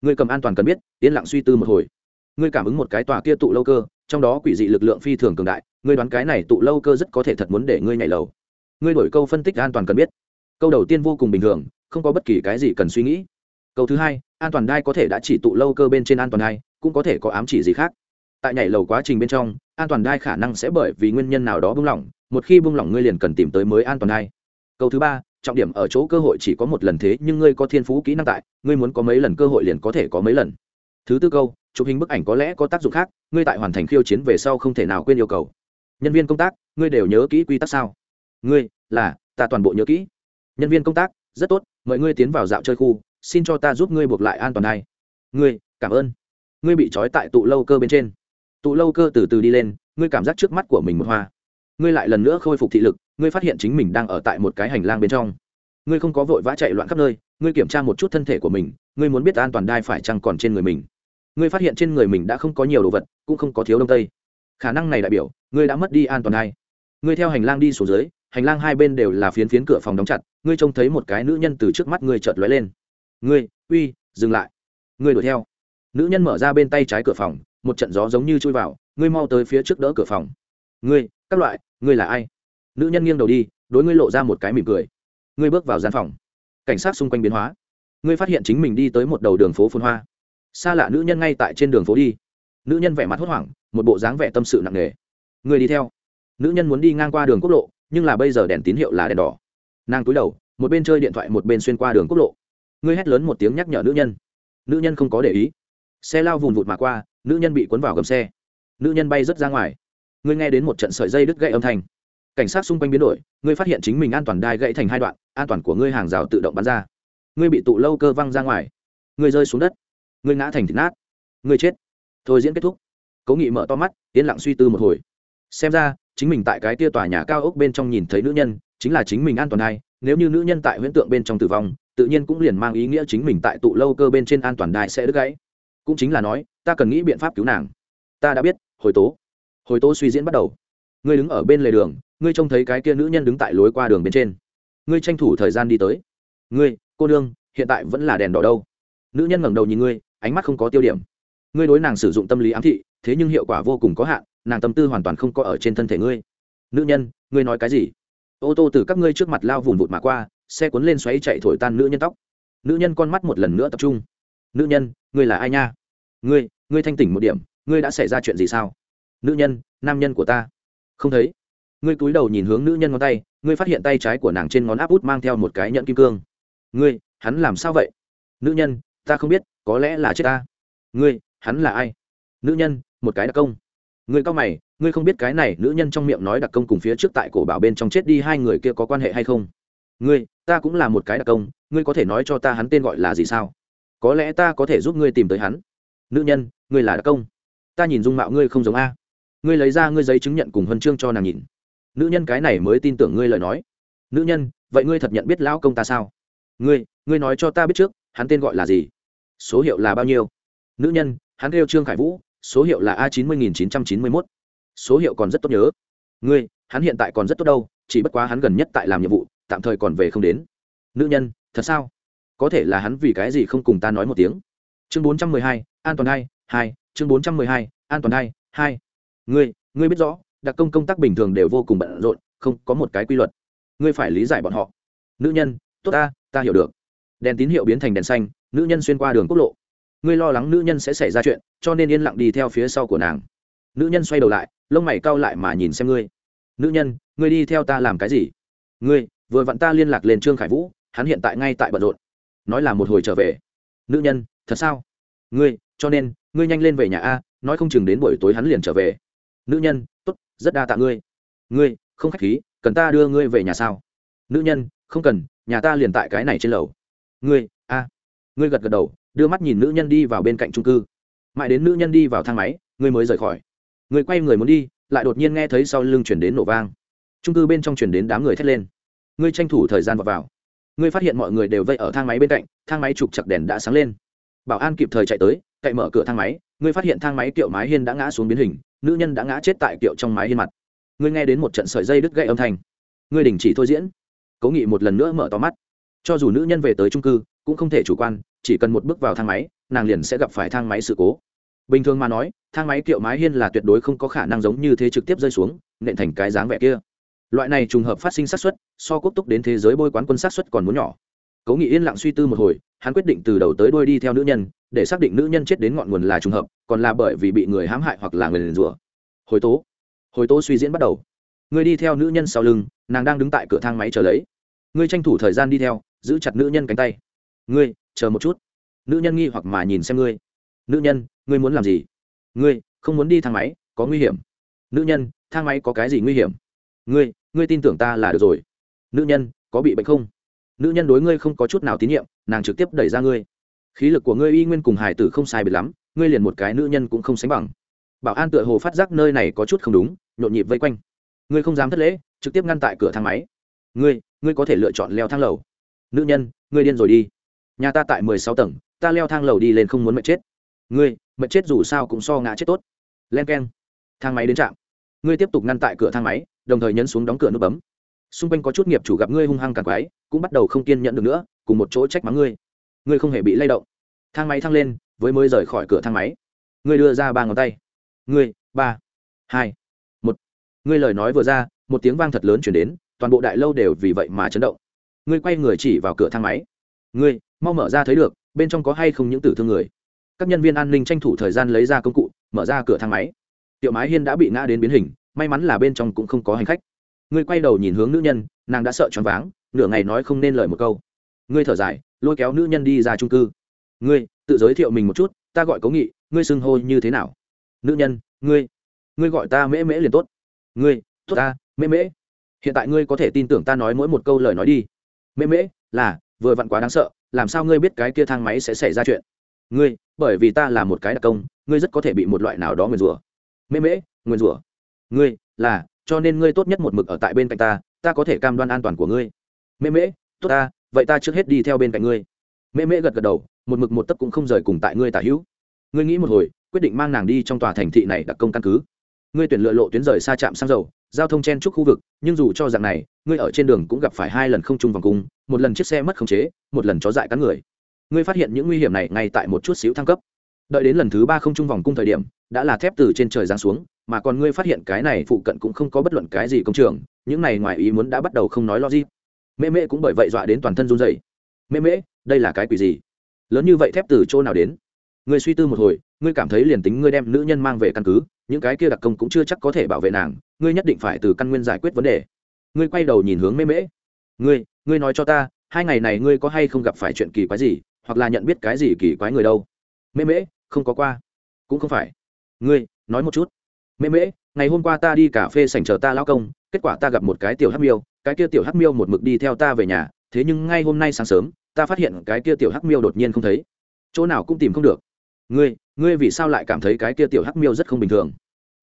Ngươi cầm an toàn cần biết, yên lặng suy tư một hồi. Ngươi cảm ứng một cái tòa kia tụ lâu cơ, trong đó quỷ dị lực lượng phi thường cường đại ngươi đoán cái này tụ lâu cơ rất có thể thật muốn để ngươi nhảy lầu. Ngươi đổi câu phân tích an toàn cần biết. Câu đầu tiên vô cùng bình thường, không có bất kỳ cái gì cần suy nghĩ. Câu thứ hai, an toàn đai có thể đã chỉ tụ lâu cơ bên trên an toàn đai, cũng có thể có ám chỉ gì khác. Tại nhảy lầu quá trình bên trong, an toàn đai khả năng sẽ bởi vì nguyên nhân nào đó buông lỏng, một khi buông lỏng ngươi liền cần tìm tới mới an toàn đai. Câu thứ ba, trọng điểm ở chỗ cơ hội chỉ có một lần thế, nhưng ngươi có thiên phú kỹ năng tại, ngươi muốn có mấy lần cơ hội liền có thể có mấy lần. Thứ tư câu, chụp hình bức ảnh có lẽ có tác dụng khác, ngươi tại hoàn thành khiêu chiến về sau không thể nào quên yêu cầu nhân viên công tác, ngươi đều nhớ kỹ quy tắc sao? Ngươi, là, ta toàn bộ nhớ kỹ. Nhân viên công tác, rất tốt, mời ngươi tiến vào dạo chơi khu, xin cho ta giúp ngươi buộc lại an toàn này. Ngươi, cảm ơn. Ngươi bị trói tại tụ lâu cơ bên trên. Tụ lâu cơ từ từ đi lên, ngươi cảm giác trước mắt của mình một hoa. Ngươi lại lần nữa khôi phục thị lực, ngươi phát hiện chính mình đang ở tại một cái hành lang bên trong. Ngươi không có vội vã chạy loạn khắp nơi, ngươi kiểm tra một chút thân thể của mình, ngươi muốn biết an toàn đai phải chăng còn trên người mình. Ngươi phát hiện trên người mình đã không có nhiều đồ vật, cũng không có thiếu đông tây. Khả năng này đại biểu ngươi đã mất đi an toàn hay? ngươi theo hành lang đi xuống dưới, hành lang hai bên đều là phiến phiến cửa phòng đóng chặt, ngươi trông thấy một cái nữ nhân từ trước mắt ngươi chợt lóe lên. Ngươi, uy, dừng lại. Ngươi đuổi theo. Nữ nhân mở ra bên tay trái cửa phòng, một trận gió giống như chui vào, ngươi mau tới phía trước đỡ cửa phòng. Ngươi, các loại, ngươi là ai? Nữ nhân nghiêng đầu đi, đối ngươi lộ ra một cái mỉm cười. Ngươi bước vào gian phòng. Cảnh sát xung quanh biến hóa. Ngươi phát hiện chính mình đi tới một đầu đường phố phun hoa. Xa lạ nữ nhân ngay tại trên đường phố đi. Nữ nhân vẻ mặt hốt hoảng, một bộ dáng vẻ tâm sự nặng nề ngươi đi theo. Nữ nhân muốn đi ngang qua đường quốc lộ, nhưng là bây giờ đèn tín hiệu là đèn đỏ. Nàng cúi đầu, một bên chơi điện thoại một bên xuyên qua đường quốc lộ. Ngươi hét lớn một tiếng nhắc nhở nữ nhân. Nữ nhân không có để ý. Xe lao vùn vụt mà qua, nữ nhân bị cuốn vào gầm xe. Nữ nhân bay rớt ra ngoài. Ngươi nghe đến một trận sợi dây đứt gãy âm thanh. Cảnh sát xung quanh biến đổi, ngươi phát hiện chính mình an toàn đai gãy thành hai đoạn, an toàn của ngươi hàng rào tự động bắn ra. Ngươi bị tụ lâu cơ văng ra ngoài. Ngươi rơi xuống đất. Ngươi ngã thành thịt nát. Ngươi chết. Thôi diễn kết thúc. Cố nghị mở to mắt, yên lặng suy tư một hồi xem ra, chính mình tại cái tia tòa nhà cao ốc bên trong nhìn thấy nữ nhân, chính là chính mình an toàn hay nếu như nữ nhân tại huyễn tượng bên trong tử vong, tự nhiên cũng liền mang ý nghĩa chính mình tại tụ lâu cơ bên trên an toàn đài sẽ đứt gãy. Cũng chính là nói, ta cần nghĩ biện pháp cứu nàng. Ta đã biết, hồi tố. Hồi tố suy diễn bắt đầu. Ngươi đứng ở bên lề đường, ngươi trông thấy cái kia nữ nhân đứng tại lối qua đường bên trên. Ngươi tranh thủ thời gian đi tới. Ngươi, cô nương, hiện tại vẫn là đèn đỏ đâu? Nữ nhân ngẩng đầu nhìn ngươi, ánh mắt không có tiêu điểm. Ngươi đối nàng sử dụng tâm lý ám thị, thế nhưng hiệu quả vô cùng có hạn nàng tâm tư hoàn toàn không có ở trên thân thể ngươi. Nữ nhân, ngươi nói cái gì? Ô tô từ các ngươi trước mặt lao vùn vụt mà qua, xe cuốn lên xoáy chạy thổi tan nữ nhân tóc. Nữ nhân con mắt một lần nữa tập trung. Nữ nhân, ngươi là ai nha? Ngươi ngươi thanh tỉnh một điểm, ngươi đã xảy ra chuyện gì sao? Nữ nhân, nam nhân của ta. Không thấy. Ngươi cúi đầu nhìn hướng nữ nhân ngón tay, ngươi phát hiện tay trái của nàng trên ngón áp út mang theo một cái nhẫn kim cương. Ngươi, hắn làm sao vậy? Nữ nhân, ta không biết, có lẽ là chết ta. Ngươi, hắn là ai? Nữ nhân, một cái đặc công ngươi cao mày, ngươi không biết cái này nữ nhân trong miệng nói đặc công cùng phía trước tại cổ bảo bên trong chết đi hai người kia có quan hệ hay không? Ngươi, ta cũng là một cái đặc công, ngươi có thể nói cho ta hắn tên gọi là gì sao? Có lẽ ta có thể giúp ngươi tìm tới hắn. Nữ nhân, ngươi là đặc công. Ta nhìn dung mạo ngươi không giống a. Ngươi lấy ra ngươi giấy chứng nhận cùng huân chương cho nàng nhìn. Nữ nhân cái này mới tin tưởng ngươi lời nói. Nữ nhân, vậy ngươi thật nhận biết lão công ta sao? Ngươi ngươi nói cho ta biết trước, hắn tên gọi là gì? Số hiệu là bao nhiêu? Nữ nhân, hắn kêu trương khải vũ số hiệu là a chín mươi nghìn chín trăm chín mươi mốt. Số hiệu còn rất tốt nhớ. Ngươi, hắn hiện tại còn rất tốt đâu, chỉ bất quá hắn gần nhất tại làm nhiệm vụ, tạm thời còn về không đến. Nữ nhân, thật sao? Có thể là hắn vì cái gì không cùng ta nói một tiếng. Chương bốn trăm mười hai, an toàn hai hai, chương bốn trăm mười hai, an toàn hai hai. Ngươi ngươi biết rõ, đặc công công tác bình thường đều vô cùng bận rộn, không có một cái quy luật. Ngươi phải lý giải bọn họ. Nữ nhân, tốt ta ta hiểu được. Đèn tín hiệu biến thành đèn xanh, nữ nhân xuyên qua đường quốc lộ ngươi lo lắng nữ nhân sẽ xảy ra chuyện, cho nên yên lặng đi theo phía sau của nàng. Nữ nhân xoay đầu lại, lông mày cau lại mà nhìn xem ngươi. Nữ nhân, ngươi đi theo ta làm cái gì? Ngươi, vừa vặn ta liên lạc lên trương khải vũ, hắn hiện tại ngay tại bận rộn. Nói là một hồi trở về. Nữ nhân, thật sao? Ngươi, cho nên, ngươi nhanh lên về nhà a, nói không chừng đến buổi tối hắn liền trở về. Nữ nhân, tốt, rất đa tạ ngươi. Ngươi, không khách khí, cần ta đưa ngươi về nhà sao? Nữ nhân, không cần, nhà ta liền tại cái này trên lầu. Ngươi, a. Ngươi gật gật đầu đưa mắt nhìn nữ nhân đi vào bên cạnh trung cư. Mãi đến nữ nhân đi vào thang máy ngươi mới rời khỏi. Ngươi quay người muốn đi lại đột nhiên nghe thấy sau lưng chuyển đến nổ vang. Trung cư bên trong chuyển đến đám người thét lên. Ngươi tranh thủ thời gian vào, vào. ngươi phát hiện mọi người đều vây ở thang máy bên cạnh thang máy trục chặt đèn đã sáng lên. Bảo an kịp thời chạy tới cậy mở cửa thang máy ngươi phát hiện thang máy kiệu mái hiên đã ngã xuống biến hình nữ nhân đã ngã chết tại kiệu trong mái hiên mặt. Ngươi nghe đến một trận sợi dây đứt gãy âm thanh. Ngươi đình chỉ thôi diễn. Cố nghị một lần nữa mở to mắt. Cho dù nữ nhân về tới trung cư cũng không thể chủ quan chỉ cần một bước vào thang máy, nàng liền sẽ gặp phải thang máy sự cố. Bình thường mà nói, thang máy kiệu mái hiên là tuyệt đối không có khả năng giống như thế trực tiếp rơi xuống, nện thành cái dáng vẻ kia. Loại này trùng hợp phát sinh xác suất, so quốc túc đến thế giới bôi quán quân xác suất còn muốn nhỏ. Cố nghị yên lặng suy tư một hồi, hắn quyết định từ đầu tới đuôi đi theo nữ nhân, để xác định nữ nhân chết đến ngọn nguồn là trùng hợp, còn là bởi vì bị người hãm hại hoặc là người liền rủa. Hồi tố. Hồi tố suy diễn bắt đầu. Người đi theo nữ nhân sau lưng, nàng đang đứng tại cửa thang máy chờ lấy. Ngươi tranh thủ thời gian đi theo, giữ chặt nữ nhân cánh tay. Ngươi chờ một chút. Nữ nhân nghi hoặc mà nhìn xem ngươi. Nữ nhân, ngươi muốn làm gì? Ngươi, không muốn đi thang máy, có nguy hiểm. Nữ nhân, thang máy có cái gì nguy hiểm? Ngươi ngươi tin tưởng ta là được rồi. Nữ nhân, có bị bệnh không? Nữ nhân đối ngươi không có chút nào tín nhiệm, nàng trực tiếp đẩy ra ngươi. Khí lực của ngươi y nguyên cùng hải tử không sai biệt lắm, ngươi liền một cái nữ nhân cũng không sánh bằng. Bảo an tựa hồ phát giác nơi này có chút không đúng, nhộn nhịp vây quanh. Ngươi không dám thất lễ, trực tiếp ngăn tại cửa thang máy. Ngươi ngươi có thể lựa chọn leo thang lầu. Nữ nhân, ngươi điên rồi đi nhà ta tại mười sáu tầng, ta leo thang lầu đi lên không muốn mệt chết. Ngươi, mệt chết dù sao cũng so ngã chết tốt. Len k e n thang máy đến trạm. Ngươi tiếp tục ngăn tại cửa thang máy, đồng thời nhấn xuống đóng cửa nút bấm. Xung quanh có chút nghiệp chủ gặp ngươi hung hăng càng quái, cũng bắt đầu không kiên nhẫn được nữa, cùng một chỗ trách mắng ngươi. Ngươi không hề bị lay động. Thang máy thăng lên, với mới rời khỏi cửa thang máy. Ngươi đưa ra ba ngón tay. Ngươi, ba, hai, một. Ngươi lời nói vừa ra, một tiếng vang thật lớn chuyển đến, toàn bộ đại lâu đều vì vậy mà chấn động. Ngươi quay người chỉ vào cửa thang máy. Ngươi mau mở ra thấy được, bên trong có hay không những tử thương người. Các nhân viên an ninh tranh thủ thời gian lấy ra công cụ, mở ra cửa thang máy. Tiệu mái hiên đã bị ngã đến biến hình, may mắn là bên trong cũng không có hành khách. Ngươi quay đầu nhìn hướng nữ nhân, nàng đã sợ choáng váng, nửa ngày nói không nên lời một câu. Ngươi thở dài, lôi kéo nữ nhân đi ra trung cư. Ngươi, tự giới thiệu mình một chút, ta gọi cố nghị, ngươi xưng hô như thế nào? Nữ nhân, ngươi ngươi gọi ta mễ mễ liền tốt. Ngươi, tốt ta, mễ mễ. Hiện tại ngươi có thể tin tưởng ta nói mỗi một câu lời nói đi. Mễ mễ, là vừa vặn quá đáng sợ, làm sao ngươi biết cái kia thang máy sẽ xảy ra chuyện? Ngươi, bởi vì ta là một cái đặc công, ngươi rất có thể bị một loại nào đó nguyền rủa. Mễ mễ, nguyền rủa. Ngươi, là, cho nên ngươi tốt nhất một mực ở tại bên cạnh ta ta có thể cam đoan an toàn của ngươi. Mễ mễ, tốt ta, vậy ta trước hết đi theo bên cạnh ngươi. Mễ mễ gật gật đầu, một mực một tấc cũng không rời cùng tại ngươi tả hữu. Ngươi nghĩ một hồi, quyết định mang nàng đi trong tòa thành thị này đặc công căn cứ. Ngươi tuyển lựa lộ tuyến rời xa trạm xăng dầu giao thông chen chúc khu vực, nhưng dù cho dạng này, ngươi ở trên đường cũng gặp phải hai lần không chung vòng cung, một lần chiếc xe mất khống chế, một lần chó dại cắn người. Ngươi phát hiện những nguy hiểm này ngay tại một chút xíu thăng cấp. Đợi đến lần thứ ba không chung vòng cung thời điểm, đã là thép từ trên trời giáng xuống, mà còn ngươi phát hiện cái này phụ cận cũng không có bất luận cái gì công trường, những này ngoài ý muốn đã bắt đầu không nói lo gì mễ mễ cũng bởi vậy dọa đến toàn thân run dày mễ mễ, đây là cái quỷ gì? Lớn như vậy thép từ chỗ nào đến? Ngươi suy tư một hồi, ngươi cảm thấy liền tính ngươi đem nữ nhân mang về căn cứ những cái kia đặc công cũng chưa chắc có thể bảo vệ nàng, ngươi nhất định phải từ căn nguyên giải quyết vấn đề. Ngươi quay đầu nhìn hướng mễ mễ. Ngươi ngươi nói cho ta, hai ngày này ngươi có hay không gặp phải chuyện kỳ quái gì, hoặc là nhận biết cái gì kỳ quái người đâu? Mễ mễ, không có qua. Cũng không phải. Ngươi, nói một chút. Mễ mễ, ngày hôm qua ta đi cà phê sảnh chờ ta lao công, kết quả ta gặp một cái tiểu hắc miêu, cái kia tiểu hắc miêu một mực đi theo ta về nhà, thế nhưng ngay hôm nay sáng sớm, ta phát hiện cái kia tiểu hắc miêu đột nhiên không thấy. Chỗ nào cũng tìm không được ngươi ngươi vì sao lại cảm thấy cái kia tiểu hắc miêu rất không bình thường?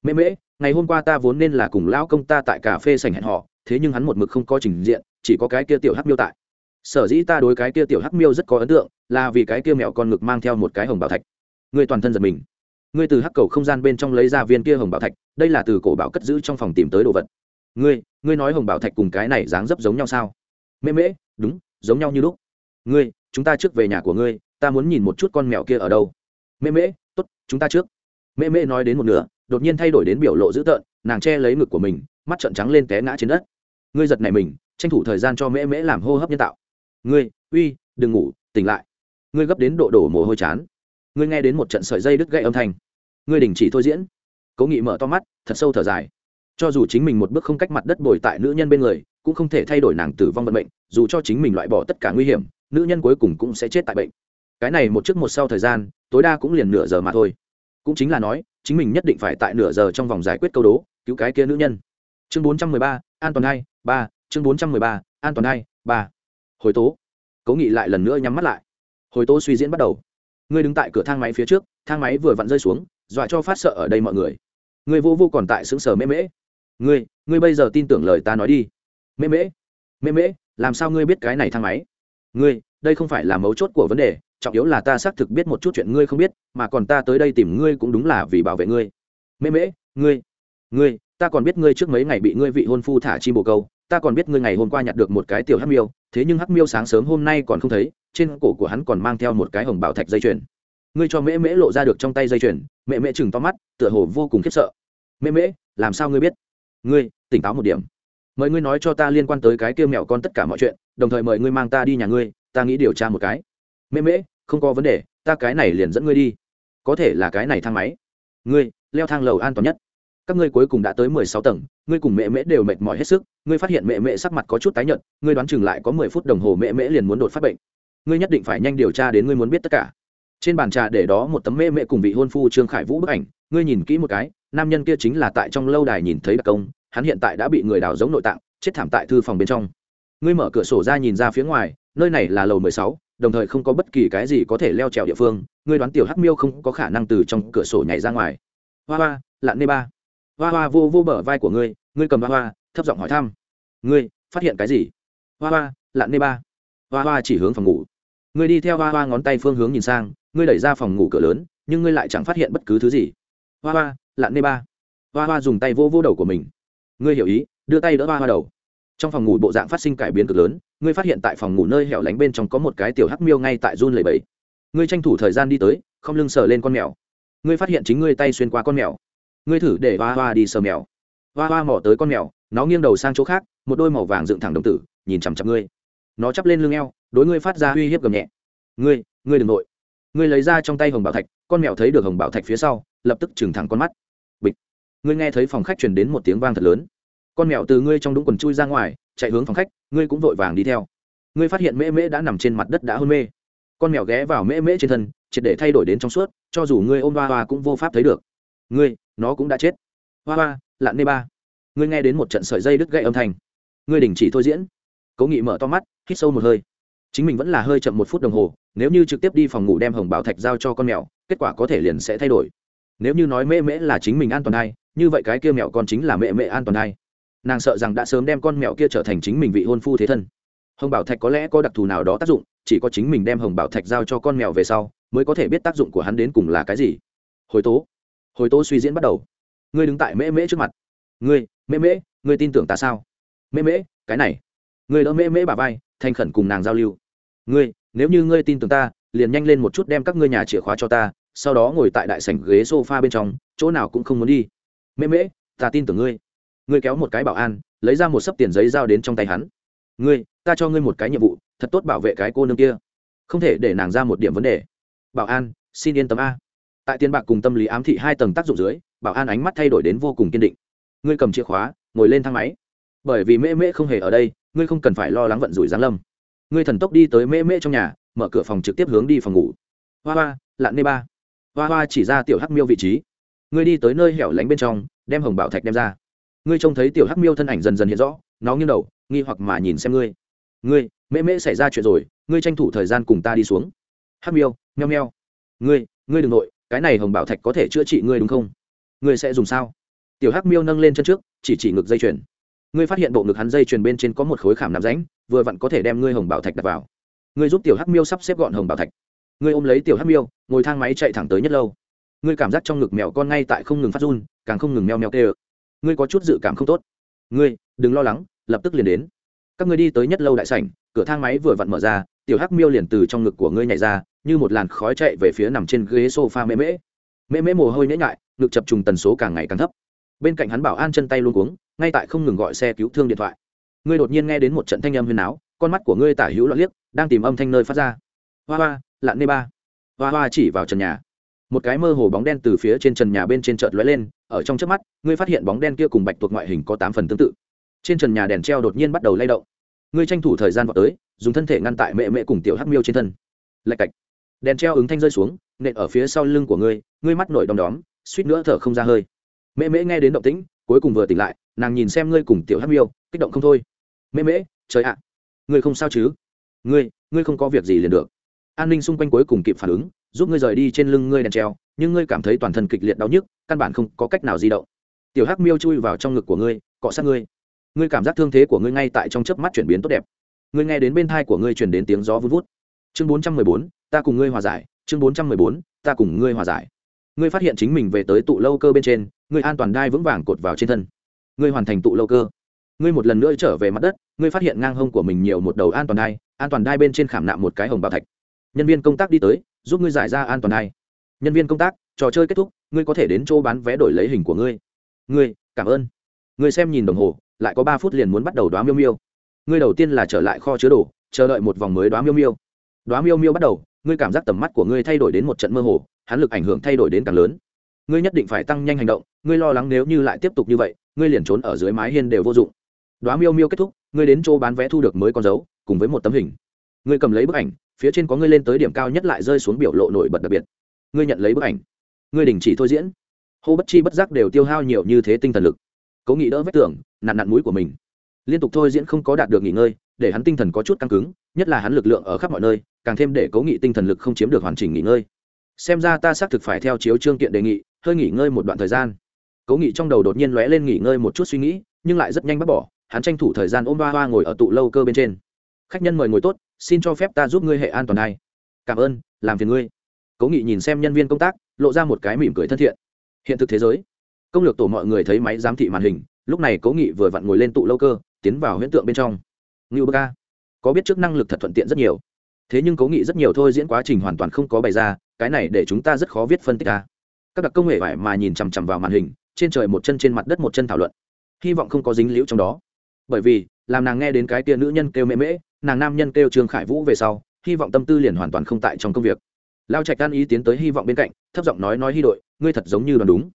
Mễ mễ, ngày hôm qua ta vốn nên là cùng lão công ta tại cà phê sành hẹn họ thế nhưng hắn một mực không có trình diện, chỉ có cái kia tiểu hắc miêu tại. Sở dĩ ta đối cái kia tiểu hắc miêu rất có ấn tượng, là vì cái kia mẹo con ngực mang theo một cái hồng bảo thạch. Ngươi toàn thân giật mình. Ngươi từ hắc cầu không gian bên trong lấy ra viên kia hồng bảo thạch, đây là từ cổ bảo cất giữ trong phòng tìm tới đồ vật. Ngươi ngươi nói hồng bảo thạch cùng cái này dáng dấp giống nhau sao? Mễ mễ, đúng, giống nhau như lúc. Ngươi, chúng ta trước về nhà của ngươi, ta muốn nhìn một chút con mèo kia ở đâu mễ mễ t ố t chúng ta trước. Mễ mễ nói đến một nửa, đột nhiên thay đổi đến biểu lộ dữ tợn, nàng che lấy ngực của mình, mắt trợn trắng lên té ngã trên đất. Ngươi giật này mình, tranh thủ thời gian cho mễ mễ làm hô hấp nhân tạo. Ngươi, uy, đừng ngủ, tỉnh lại. Ngươi gấp đến độ đổ mồ hôi chán. Ngươi nghe đến một trận sợi dây đứt gậy âm thanh. Ngươi đình chỉ thôi diễn. Cố nghị mở to mắt, thật sâu thở dài. Cho dù chính mình một bước không cách mặt đất bồi tại nữ nhân bên người, cũng không thể thay đổi nàng tử vong vận mệnh, dù cho chính mình loại bỏ tất cả nguy hiểm, nữ nhân cuối cùng cũng sẽ chết tại bệnh cái này một trước một sau thời gian, tối đa cũng liền nửa giờ mà thôi. Cũng chính là nói, chính mình nhất định phải tại nửa giờ trong vòng giải quyết câu đố, cứu cái kia nữ nhân. Chương bốn trăm mười ba, an toàn hai, ba, chương bốn trăm mười ba, an toàn hai, ba. Hồi tố. Cố nghị lại lần nữa nhắm mắt lại. Hồi tố suy diễn bắt đầu. Ngươi đứng tại cửa thang máy phía trước, thang máy vừa vặn rơi xuống, dọa cho phát sợ ở đây mọi người. Ngươi vô vô còn tại xứng sở mễ mễ. Ngươi ngươi bây giờ tin tưởng lời ta nói đi. Mễ mễ. Mễ mễ, làm sao ngươi biết cái này thang máy? Ngươi, đây không phải là mấu chốt của vấn đề trọng yếu là ta xác thực biết một chút chuyện ngươi không biết, mà còn ta tới đây tìm ngươi cũng đúng là vì bảo vệ ngươi. Mễ mễ, ngươi ngươi, ta còn biết ngươi trước mấy ngày bị ngươi vị hôn phu thả chi bồ câu, ta còn biết ngươi ngày hôm qua nhặt được một cái tiểu hắc miêu, thế nhưng hắc miêu sáng sớm hôm nay còn không thấy, trên cổ của hắn còn mang theo một cái hồng bảo thạch dây chuyền. Ngươi cho mễ mễ lộ ra được trong tay dây chuyền, mẹ mễ chừng to mắt, tựa hồ vô cùng khiếp sợ. Mễ mễ, làm sao ngươi biết? Ngươi, tỉnh táo một điểm. Mời ngươi nói cho ta liên quan tới cái kia mẹo con tất cả mọi chuyện, đồng thời mời ngươi mang ta đi nhà ngươi, ta nghĩ điều tra một cái mễ mễ, không có vấn đề, ta cái này liền dẫn ngươi đi. Có thể là cái này thang máy. Ngươi, leo thang lầu an toàn nhất. Các ngươi cuối cùng đã tới mười sáu tầng, ngươi cùng mẹ mễ đều mệt mỏi hết sức, ngươi phát hiện mẹ mễ sắc mặt có chút tái nhợt, ngươi đoán chừng lại có mười phút đồng hồ mẹ mễ liền muốn đột phát bệnh. Ngươi nhất định phải nhanh điều tra đến ngươi muốn biết tất cả. Trên bàn trà để đó một tấm mễ mễ cùng vị hôn phu trương khải vũ bức ảnh, ngươi nhìn kỹ một cái, nam nhân kia chính là tại trong lâu đài nhìn thấy đặc công, hắn hiện tại đã bị người đào giống nội tạng, chết thảm tại thư phòng bên trong. Ngươi mở cửa sổ ra nhìn ra phía ngoài, nơi này là lầu mười sáu đồng thời không có bất kỳ cái gì có thể leo trèo địa phương ngươi đoán tiểu hắc miêu không có khả năng từ trong cửa sổ nhảy ra ngoài. Hoa hoa lặn nê ba. Hoa hoa vô vô bờ vai của ngươi ngươi cầm hoa hoa, thấp giọng hỏi thăm. Ngươi, phát hiện cái gì? Hoa hoa lặn nê ba. Hoa hoa chỉ hướng phòng ngủ. Ngươi đi theo hoa hoa ngón tay phương hướng nhìn sang, ngươi đẩy ra phòng ngủ cửa lớn, nhưng ngươi lại chẳng phát hiện bất cứ thứ gì. Hoa hoa lặn nê ba. Hoa hoa dùng tay vô vô đầu của mình. Ngươi hiểu ý, đưa tay đỡ hoa hoa đầu trong phòng ngủ bộ dạng phát sinh cải biến cực lớn, ngươi phát hiện tại phòng ngủ nơi hẻo lánh bên trong có một cái tiểu hắc miêu ngay tại run lầy bẫy ngươi tranh thủ thời gian đi tới, không lưng sờ lên con mèo. Ngươi phát hiện chính ngươi tay xuyên qua con mèo. Ngươi thử để hoa hoa đi sờ mèo. Hoa hoa mỏ tới con mèo, nó nghiêng đầu sang chỗ khác, một đôi màu vàng dựng thẳng đồng tử, nhìn chằm chặp ngươi. Nó chắp lên lưng eo, đối ngươi phát ra uy hiếp gầm nhẹ. Ngươi ngươi đừng nội. Ngươi lấy ra trong tay hồng bảo thạch, con mèo thấy được hồng bảo thạch phía sau, lập tức trừng thẳng con mắt. Bịch. Ngươi nghe thấy phòng khách truyền đến một tiếng vang thật lớn con mèo từ ngươi trong đúng quần chui ra ngoài, chạy hướng phòng khách, ngươi cũng vội vàng đi theo. Ngươi phát hiện mễ mễ đã nằm trên mặt đất đã hôn mê. Con mèo ghé vào mễ mễ trên thân, triệt để thay đổi đến trong suốt, cho dù ngươi ôm hoa hoa cũng vô pháp thấy được. Ngươi, nó cũng đã chết. Hoa hoa lặn nê ba. Ngươi nghe đến một trận sợi dây đứt gãy âm thanh. Ngươi đình chỉ thôi diễn. Cố nghị mở to mắt, hít sâu một hơi. Chính mình vẫn là hơi chậm một phút đồng hồ, nếu như trực tiếp đi phòng ngủ đem hồng bảo thạch giao cho con mèo, kết quả có thể liền sẽ thay đổi. Nếu như nói mễ mễ là chính mình an toàn hay, như vậy cái kia mèo con chính là mẹ mẹ an toàn hay nàng sợ rằng đã sớm đem con mèo kia trở thành chính mình vị hôn phu thế thân. Hồng bảo thạch có lẽ có đặc thù nào đó tác dụng, chỉ có chính mình đem hồng bảo thạch giao cho con mèo về sau, mới có thể biết tác dụng của hắn đến cùng là cái gì. Hồi tố. Hồi tố suy diễn bắt đầu. Ngươi đứng tại mễ mễ trước mặt. Ngươi, mễ mễ, ngươi tin tưởng ta sao? Mễ mễ, cái này. Ngươi đỡ mễ mễ bà vai, thành khẩn cùng nàng giao lưu. Ngươi, nếu như ngươi tin tưởng ta, liền nhanh lên một chút đem các ngươi nhà chìa khóa cho ta, sau đó ngồi tại đại sảnh ghế sofa bên trong, chỗ nào cũng không muốn đi. Mễ mễ, ta tin tưởng ngươi ngươi kéo một cái bảo an, lấy ra một sấp tiền giấy giao đến trong tay hắn. Ngươi, ta cho ngươi một cái nhiệm vụ, thật tốt bảo vệ cái cô nương kia. Không thể để nàng ra một điểm vấn đề. Bảo an, xin yên tâm a. Tại tiền bạc cùng tâm lý ám thị hai tầng tác dụng dưới, bảo an ánh mắt thay đổi đến vô cùng kiên định. Ngươi cầm chìa khóa, ngồi lên thang máy. Bởi vì mễ mễ không hề ở đây, ngươi không cần phải lo lắng vận rủi giáng lâm. Ngươi thần tốc đi tới mễ mễ trong nhà, mở cửa phòng trực tiếp hướng đi phòng ngủ. Hoa hoa lặn nê ba. Hoa hoa chỉ ra tiểu hắc miêu vị trí. Ngươi đi tới nơi hẻo lánh bên trong, đem hồng bảo thạch đem ra ngươi trông thấy tiểu hắc miêu thân ảnh dần dần hiện rõ, nó nghiêng đầu, nghi hoặc mà nhìn xem ngươi. Ngươi, mễ mễ xảy ra chuyện rồi, ngươi tranh thủ thời gian cùng ta đi xuống. Hắc miêu, meo meo. Ngươi ngươi đ ừ n g nội, cái này hồng bảo thạch có thể chữa trị ngươi đúng không? Ngươi sẽ dùng sao? Tiểu hắc miêu nâng lên chân trước, chỉ chỉ ngực dây chuyền. Ngươi phát hiện bộ ngực hắn dây chuyền bên trên có một khối khảm nằm ránh vừa vặn có thể đem ngươi hồng bảo thạch đặt vào. Ngươi giúp tiểu hắc miêu sắp xếp gọn hồng bảo thạch. Ngươi ôm lấy tiểu hắc miêu, ngồi thang máy chạy thẳng tới nhất lâu. Ngươi cảm giác trong ngực mèo con ngay tại không ngừng phát run, càng không ngừng meo meo tê ực ngươi có chút dự cảm không tốt. Ngươi, đừng lo lắng, lập tức liền đến. Các ngươi đi tới nhất lâu đại sảnh, cửa thang máy vừa vặn mở ra, tiểu hắc miêu liền từ trong ngực của ngươi nhảy ra, như một làn khói chạy về phía nằm trên ghế sofa mễ mễ. Mễ mễ mồ hôi nhễ nhại, ngực chập trùng tần số càng ngày càng thấp. Bên cạnh hắn bảo an chân tay luôn cuống, ngay tại không ngừng gọi xe cứu thương điện thoại. Ngươi đột nhiên nghe đến một trận thanh âm huyền áo, con mắt của ngươi tả hữu loạn liếc, đang tìm âm thanh nơi phát ra. Hoa hoa lặn nê ba. Hoa hoa chỉ vào trần nhà. Một cái mơ hồ bóng đen từ phía trên trần nhà bên trên chợt lóe lên ở trong trước mắt, ngươi phát hiện bóng đen kia cùng bạch tuộc ngoại hình có tám phần tương tự. Trên trần nhà đèn treo đột nhiên bắt đầu lay động. Ngươi tranh thủ thời gian vào tới, dùng thân thể ngăn tại mẹ mẹ cùng tiểu hắc miêu trên thân. Lạch cạch. Đèn treo ứng thanh rơi xuống, nện ở phía sau lưng của ngươi ngươi mắt nổi đom đóm, suýt nữa thở không ra hơi. Mẹ mễ nghe đến động tĩnh, cuối cùng vừa tỉnh lại, nàng nhìn xem ngươi cùng tiểu hắc miêu, kích động không thôi. Mẹ mễ trời ạ. Ngươi không sao chứ? Ngươi ngươi không có việc gì liền được. An ninh xung quanh cuối cùng kịp phản ứng giúp ngươi rời đi trên lưng ngươi đèn treo, nhưng ngươi cảm thấy toàn thân kịch liệt đau nhức, căn bản không có cách nào di động. Tiểu hắc miêu chui vào trong ngực của ngươi, cọ sát ngươi. Ngươi cảm giác thương thế của ngươi ngay tại trong chớp mắt chuyển biến tốt đẹp. Ngươi nghe đến bên thai của ngươi chuyển đến tiếng gió vun vút. Chương bốn trăm mười bốn, ta cùng ngươi hòa giải. Chương bốn trăm mười bốn, ta cùng ngươi hòa giải. Ngươi phát hiện chính mình về tới tụ lâu cơ bên trên, ngươi an toàn đai vững vàng cột vào trên thân. Ngươi hoàn thành tụ lâu cơ. Ngươi một lần nữa trở về mặt đất, ngươi phát hiện ngang hông của mình nhiều một đầu an toàn đai, an toàn đai bên trên khảm nạm một cái hồng bào thạch nhân viên công tác đi tới, giúp ngươi giải ra an toàn này. nhân viên công tác, trò chơi kết thúc, ngươi có thể đến chỗ bán vé đổi lấy hình của ngươi. Ngươi, cảm ơn. Ngươi xem nhìn đồng hồ, lại có ba phút liền muốn bắt đầu đoá miêu miêu. Ngươi đầu tiên là trở lại kho chứa đồ, chờ đợi một vòng mới đoá miêu miêu. Đoá miêu miêu bắt đầu, ngươi cảm giác tầm mắt của ngươi thay đổi đến một trận mơ hồ, hắn lực ảnh hưởng thay đổi đến càng lớn. Ngươi nhất định phải tăng nhanh hành động, ngươi lo lắng nếu như lại tiếp tục như vậy, ngươi liền trốn ở dưới mái hiên đều vô dụng. Đoá miêu miêu kết thúc, ngươi đến chỗ bán vé thu được mới con dấu, cùng với một tấm hình. Ngươi cầm lấy bức ảnh phía trên có ngươi lên tới điểm cao nhất lại rơi xuống biểu lộ nổi bật đặc biệt. Ngươi nhận lấy bức ảnh. Ngươi đình chỉ thôi diễn. Hô bất chi bất giác đều tiêu hao nhiều như thế tinh thần lực. Cố nghị đỡ vết tưởng nặn nặn mũi của mình. Liên tục thôi diễn không có đạt được nghỉ ngơi, để hắn tinh thần có chút căng cứng, nhất là hắn lực lượng ở khắp mọi nơi, càng thêm để cố nghị tinh thần lực không chiếm được hoàn chỉnh nghỉ ngơi. Xem ra ta xác thực phải theo chiếu trương kiện đề nghị, hơi nghỉ ngơi một đoạn thời gian. Cố nghị trong đầu đột nhiên lóe lên nghỉ ngơi một chút suy nghĩ, nhưng lại rất nhanh bác bỏ, hắn tranh thủ thời gian ôm ba hoa ngồi ở tụ lâu cơ bên trên. Khách nhân mời ngồi tốt xin cho phép ta giúp ngươi hệ an toàn này. Cảm ơn, làm phiền ngươi. Cố nghị nhìn xem nhân viên công tác, lộ ra một cái mỉm cười thân thiện. Hiện thực thế giới. Công lược tổ mọi người thấy máy giám thị màn hình, lúc này cố nghị vừa vặn ngồi lên tụ lâu cơ, tiến vào huyễn tượng bên trong. Ngưu bơ ca, có biết trước năng lực thật thuận tiện rất nhiều. Thế nhưng cố nghị rất nhiều thôi diễn quá trình hoàn toàn không có bày ra, cái này để chúng ta rất khó viết phân tích ca các đặc công nghệ vải mà nhìn chằm chằm vào màn hình, trên trời một chân trên mặt đất một chân thảo luận. Hy vọng không có dính liễu trong đó. Bởi vì, làm nàng nghe đến cái tia nữ nhân kêu mễ mễ nàng nam nhân kêu trương khải vũ về sau, hy vọng tâm tư liền hoàn toàn không tại trong công việc. Lao trạch can ý tiến tới hy vọng bên cạnh, thấp giọng nói nói hy đội, ngươi thật giống như đoán đúng.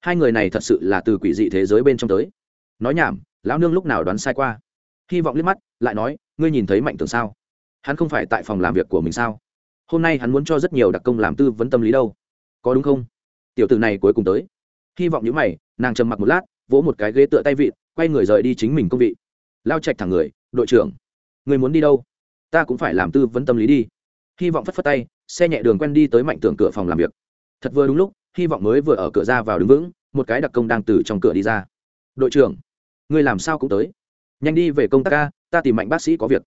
Hai người này thật sự là từ quỷ dị thế giới bên trong tới. Nói nhảm, lão nương lúc nào đoán sai qua. Hy vọng liếc mắt, lại nói, ngươi nhìn thấy mạnh tưởng sao? Hắn không phải tại phòng làm việc của mình sao? Hôm nay hắn muốn cho rất nhiều đặc công làm tư vấn tâm lý đâu. Có đúng không? Tiểu tử này cuối cùng tới. Hy vọng những mày, nàng trầm mặc một lát, vỗ một cái ghế tựa tay vị quay người rời đi chính mình công vị. Lao trạch thẳng người, đội trưởng người muốn đi đâu? Ta cũng phải làm tư vấn tâm lý đi. Hy vọng phất phất tay, xe nhẹ đường quen đi tới mạnh tưởng cửa phòng làm việc. Thật vừa đúng lúc, hy vọng mới vừa ở cửa ra vào đứng vững, một cái đặc công đang từ trong cửa đi ra. Đội trưởng người làm sao cũng tới. Nhanh đi về công tác ca, ta tìm mạnh bác sĩ có việc.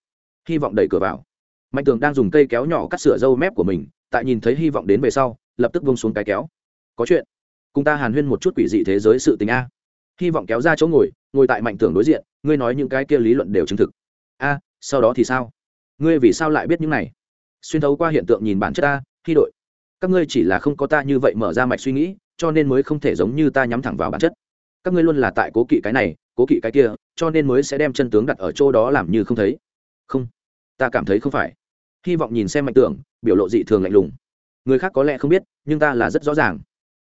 Hy vọng đẩy cửa vào. Mạnh tường đang dùng cây kéo nhỏ cắt sửa râu mép của mình, tại nhìn thấy hy vọng đến về sau, lập tức vông xuống cái kéo. Có chuyện. Cùng ta hàn huyên một chút quỷ dị thế giới sự tình a. Hy vọng kéo ra chỗ ngồi ngồi tại mạnh tường đối diện, ngươi nói những cái kia lý luận đều chứng thực. A sau đó thì sao? Ngươi vì sao lại biết những này? Xuyên thấu qua hiện tượng nhìn bản chất ta, khi đội. Các ngươi chỉ là không có ta như vậy mở ra mạch suy nghĩ, cho nên mới không thể giống như ta nhắm thẳng vào bản chất. Các ngươi luôn là tại cố kỵ cái này, cố kỵ cái kia, cho nên mới sẽ đem chân tướng đặt ở chỗ đó làm như không thấy. Không. Ta cảm thấy không phải. Hy vọng nhìn xem mạnh tưởng, biểu lộ dị thường lạnh lùng. Người khác có lẽ không biết, nhưng ta là rất rõ ràng.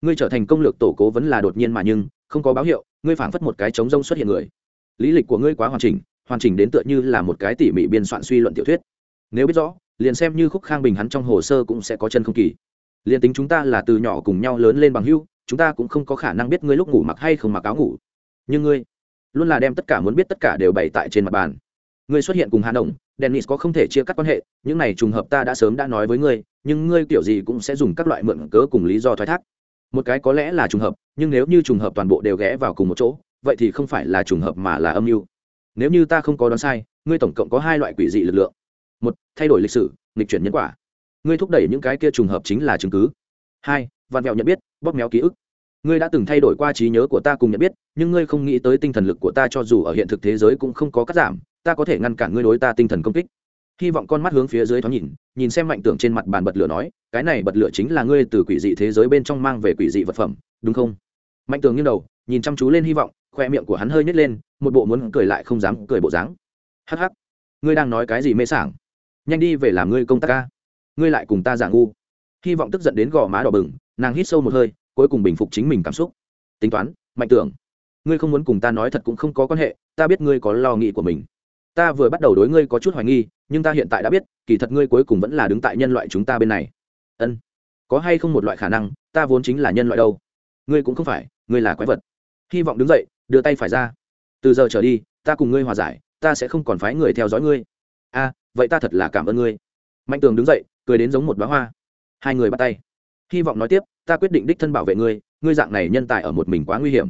Ngươi trở thành công lược tổ cố vẫn là đột nhiên mà nhưng, không có báo hiệu, ngươi phảng phất một cái trống rông xuất hiện người. Lý lịch của ngươi quá hoàn chỉnh hoàn chỉnh đến tựa như là một cái tỉ mỉ biên soạn suy luận tiểu thuyết. Nếu biết rõ, liền xem như khúc khang bình hắn trong hồ sơ cũng sẽ có chân không kỳ. Liền tính chúng ta là từ nhỏ cùng nhau lớn lên bằng hưu chúng ta cũng không có khả năng biết ngươi lúc ngủ mặc hay không mặc áo ngủ. Nhưng ngươi luôn là đem tất cả muốn biết tất cả đều bày tại trên mặt bàn. Ngươi xuất hiện cùng hà động dennis có không thể chia cắt quan hệ, những này trùng hợp ta đã sớm đã nói với ngươi, nhưng ngươi kiểu gì cũng sẽ dùng các loại mượn cớ cùng lý do thoái thác. Một cái có lẽ là trùng hợp, nhưng nếu như trùng hợp toàn bộ đều ghé vào cùng một chỗ, vậy thì không phải là trùng hợp mà là âm mưu nếu như ta không có đoán sai, ngươi tổng cộng có hai loại quỷ dị lực lượng. Một, thay đổi lịch sử, nghịch chuyển nhân quả. Ngươi thúc đẩy những cái kia trùng hợp chính là chứng cứ. Hai, vạn vẹo nhận biết, bóp méo ký ức. Ngươi đã từng thay đổi qua trí nhớ của ta cùng nhận biết, nhưng ngươi không nghĩ tới tinh thần lực của ta cho dù ở hiện thực thế giới cũng không có cắt giảm, ta có thể ngăn cản ngươi đối ta tinh thần công kích. Hy vọng con mắt hướng phía dưới thoáng nhìn nhìn xem mạnh tưởng trên mặt bàn bật lửa nói, cái này bật lửa chính là ngươi từ quỷ dị thế giới bên trong mang về quỷ dị vật phẩm, đúng không? Mạnh tưởng nghiêng đầu, nhìn chăm chú lên hy vọng, khoe miệng của hắn hơi nhét lên một bộ muốn cười lại không dám cười bộ dáng. Hắc hắc, ngươi đang nói cái gì mê sảng? Nhanh đi về làm ngươi công tác ca. Ngươi lại cùng ta giả ngu. Hy vọng tức giận đến gò má đỏ bừng, nàng hít sâu một hơi, cuối cùng bình phục chính mình cảm xúc. Tính toán, mạnh tưởng. Ngươi không muốn cùng ta nói thật cũng không có quan hệ, ta biết ngươi có lo nghĩ của mình. Ta vừa bắt đầu đối ngươi có chút hoài nghi, nhưng ta hiện tại đã biết, kỳ thật ngươi cuối cùng vẫn là đứng tại nhân loại chúng ta bên này. Ân. Có hay không một loại khả năng, ta vốn chính là nhân loại đâu? Ngươi cũng không phải, ngươi là quái vật. Hy vọng đứng dậy, đưa tay phải ra từ giờ trở đi, ta cùng ngươi hòa giải, ta sẽ không còn phái người theo dõi ngươi. A, vậy ta thật là cảm ơn ngươi. Mạnh tường đứng dậy, cười đến giống một bá hoa. Hai người bắt tay. Hy vọng nói tiếp, ta quyết định đích thân bảo vệ ngươi ngươi dạng này nhân tài ở một mình quá nguy hiểm.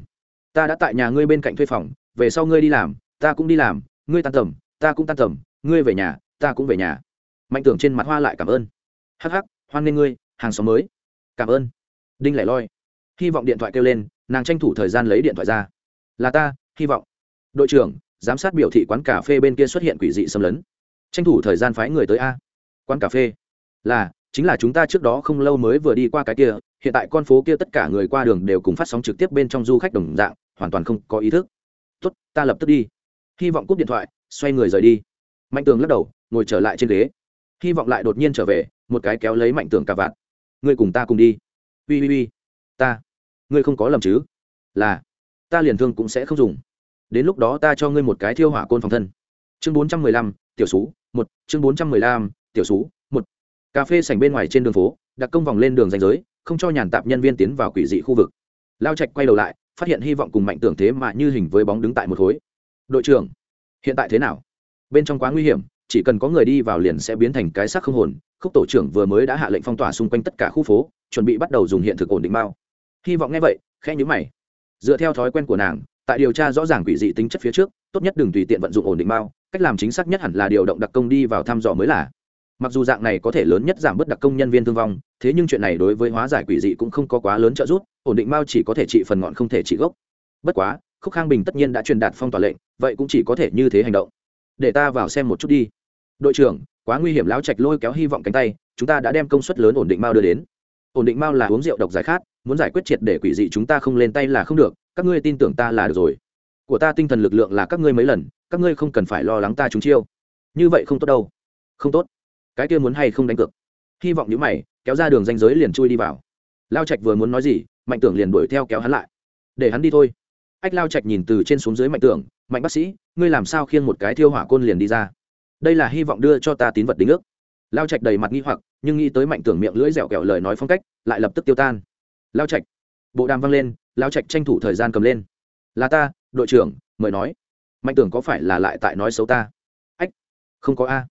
Ta đã tại nhà ngươi bên cạnh thuê phòng, về sau ngươi đi làm, ta cũng đi làm, ngươi tan tầm, ta cũng tan tầm, ngươi về nhà, ta cũng về nhà. Mạnh tưởng trên mặt hoa lại cảm ơn. Hắc hắc, hoan nghê ngươi, hàng xóm mới. Cảm ơn. Đinh lẻ loi. Hy vọng điện thoại kêu lên, nàng tranh thủ thời gian lấy điện thoại ra. Là ta, hy vọng đội trưởng, giám sát biểu thị quán cà phê bên kia xuất hiện quỷ dị xâm lấn. Tranh thủ thời gian phái người tới a. Quán cà phê là, chính là chúng ta trước đó không lâu mới vừa đi qua cái kia, hiện tại con phố kia tất cả người qua đường đều cùng phát sóng trực tiếp bên trong du khách đồng dạng, hoàn toàn không có ý thức. Tốt, ta lập tức đi. Hy vọng cúp điện thoại, xoay người rời đi. Mạnh tường lắc đầu, ngồi trở lại trên ghế. Hy vọng lại đột nhiên trở về, một cái kéo lấy mạnh tường cả vạt. Ngươi cùng ta cùng đi. Ui ui ui ta. Ngươi không có lầm chứ? Là. Ta liền thương cũng sẽ không dùng đến lúc đó ta cho ngươi một cái thiêu hỏa côn phòng thân. Chương bốn trăm mười lăm, tiểu sú một, chương bốn trăm mười lăm, tiểu sú một. Cà phê sảnh bên ngoài trên đường phố đặt công vòng lên đường danh giới, không cho nhàn tạp nhân viên tiến vào quỷ dị khu vực. Lao trạch quay đầu lại, phát hiện hy vọng cùng mạnh tưởng thế mà như hình với bóng đứng tại một khối. Đội trưởng, hiện tại thế nào? Bên trong quá nguy hiểm, chỉ cần có người đi vào liền sẽ biến thành cái xác không hồn. Khúc tổ trưởng vừa mới đã hạ lệnh phong tỏa xung quanh tất cả khu phố, chuẩn bị bắt đầu dùng hiện thực ổn định bao. Hy vọng nghe vậy, khẽ nhữ mày. Dựa theo thói quen của nàng tại điều tra rõ ràng quỷ dị tính chất phía trước, tốt nhất đừng tùy tiện vận dụng ổn định bao, cách làm chính xác nhất hẳn là điều động đặc công đi vào thăm dò mới là. Mặc dù dạng này có thể lớn nhất giảm bớt đặc công nhân viên thương vong, thế nhưng chuyện này đối với hóa giải quỷ dị cũng không có quá lớn trợ giúp, ổn định mao chỉ có thể trị phần ngọn không thể trị gốc. Bất quá, khúc khang bình tất nhiên đã truyền đạt phong tỏa lệnh, vậy cũng chỉ có thể như thế hành động. Để ta vào xem một chút đi. Đội trưởng, quá nguy hiểm lão trạch lôi kéo hy vọng cánh tay, chúng ta đã đem công suất lớn ổn định mao đưa đến. Ổn định mao là uống rượu độc giải khát, muốn giải quyết triệt để quỷ dị chúng ta không lên tay là không được các ngươi tin tưởng ta là được rồi. Của ta tinh thần lực lượng là các ngươi mấy lần, các ngươi không cần phải lo lắng ta trúng chiêu. Như vậy không tốt đâu. Không tốt. Cái kia muốn hay không đánh cược. Hy vọng những mày, kéo ra đường danh giới liền chui đi vào. Lao trạch vừa muốn nói gì, mạnh tưởng liền đuổi theo kéo hắn lại. Để hắn đi thôi. Ách lao trạch nhìn từ trên xuống dưới mạnh tưởng, mạnh bác sĩ, ngươi làm sao khiêng một cái thiêu hỏa côn liền đi ra? Đây là hy vọng đưa cho ta tín vật đính ước. Lao trạch đầy mặt nghi hoặc, nhưng nghĩ tới mạnh tưởng miệng lưỡi dẻo kẹo lời nói phong cách, lại lập tức tiêu tan. Lao trạch. Bộ đàm văng lên lao trạch tranh thủ thời gian cầm lên. Là ta, đội trưởng, mời nói. Mạnh tưởng có phải là lại tại nói xấu ta? Ách, không có a.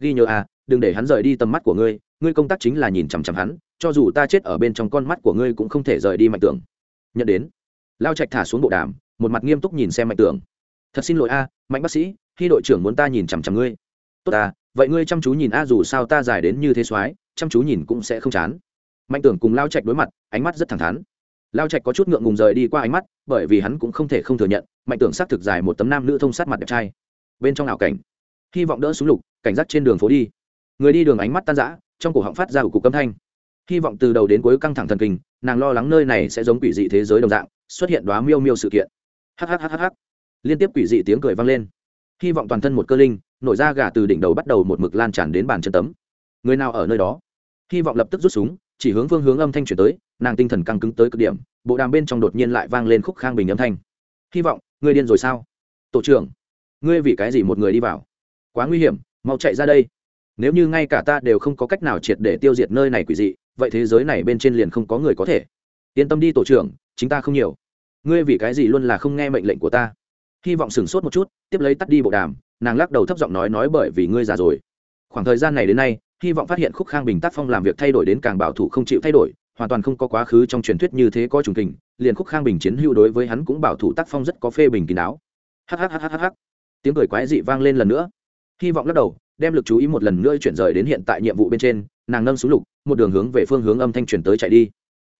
Ghi nhớ a, đừng để hắn rời đi tầm mắt của ngươi. Ngươi công tác chính là nhìn chằm chằm hắn, cho dù ta chết ở bên trong con mắt của ngươi cũng không thể rời đi mạnh tưởng. Nhận đến lao trạch thả xuống bộ đàm, một mặt nghiêm túc nhìn xem mạnh tưởng. Thật xin lỗi a, mạnh bác sĩ, khi đội trưởng muốn ta nhìn chằm chằm ngươi. Tốt à vậy ngươi chăm chú nhìn a, dù sao ta dài đến như thế soái, chăm chú nhìn cũng sẽ không chán. Mạnh tưởng cùng lao trạch đối mặt, ánh mắt rất thẳng thắn lao trạch có chút ngượng ngùng rời đi qua ánh mắt, bởi vì hắn cũng không thể không thừa nhận, mạnh tưởng xác thực dài một tấm nam nữ thông sát mặt đẹp trai. Bên trong ảo cảnh, hy vọng đỡ xuống lục, cảnh giác trên đường phố đi. Người đi đường ánh mắt tan rã, trong cổ họng phát ra của cục âm thanh. Hy vọng từ đầu đến cuối căng thẳng thần kinh, nàng lo lắng nơi này sẽ giống quỷ dị thế giới đồng dạng, xuất hiện đoá miêu miêu sự kiện. Hhhh liên tiếp quỷ dị tiếng cười vang lên. Hy vọng toàn thân một cơ linh, nổi ra gà từ đỉnh đầu bắt đầu một mực lan tràn đến bàn chân tấm. Người nào ở nơi đó? Hy vọng lập tức rút súng chỉ hướng phương hướng âm thanh chuyển tới, nàng tinh thần căng cứng tới cực điểm, bộ đàm bên trong đột nhiên lại vang lên khúc khang bình âm thanh. Hy vọng, ngươi điên rồi sao? Tổ trưởng, ngươi vì cái gì một người đi vào? Quá nguy hiểm, mau chạy ra đây. Nếu như ngay cả ta đều không có cách nào triệt để tiêu diệt nơi này quỷ dị, vậy thế giới này bên trên liền không có người có thể. Yên tâm đi, tổ trưởng, chính ta không nhiều. Ngươi vì cái gì luôn là không nghe mệnh lệnh của ta? Hy vọng sửng sốt một chút, tiếp lấy tắt đi bộ đàm. Nàng lắc đầu thấp giọng nói nói bởi vì ngươi già rồi. Khoảng thời gian này đến nay hy vọng phát hiện khúc khang bình tác phong làm việc thay đổi đến càng bảo thủ không chịu thay đổi hoàn toàn không có quá khứ trong truyền thuyết như thế có trùng tình, liền khúc khang bình chiến hữu đối với hắn cũng bảo thủ tác phong rất có phê bình kín đáo. Hhhhh tiếng cười quái dị vang lên lần nữa. Hy vọng lắc đầu đem lực chú ý một lần nữa chuyển rời đến hiện tại nhiệm vụ bên trên nàng nâng xuống lục một đường hướng về phương hướng âm thanh chuyển tới chạy đi.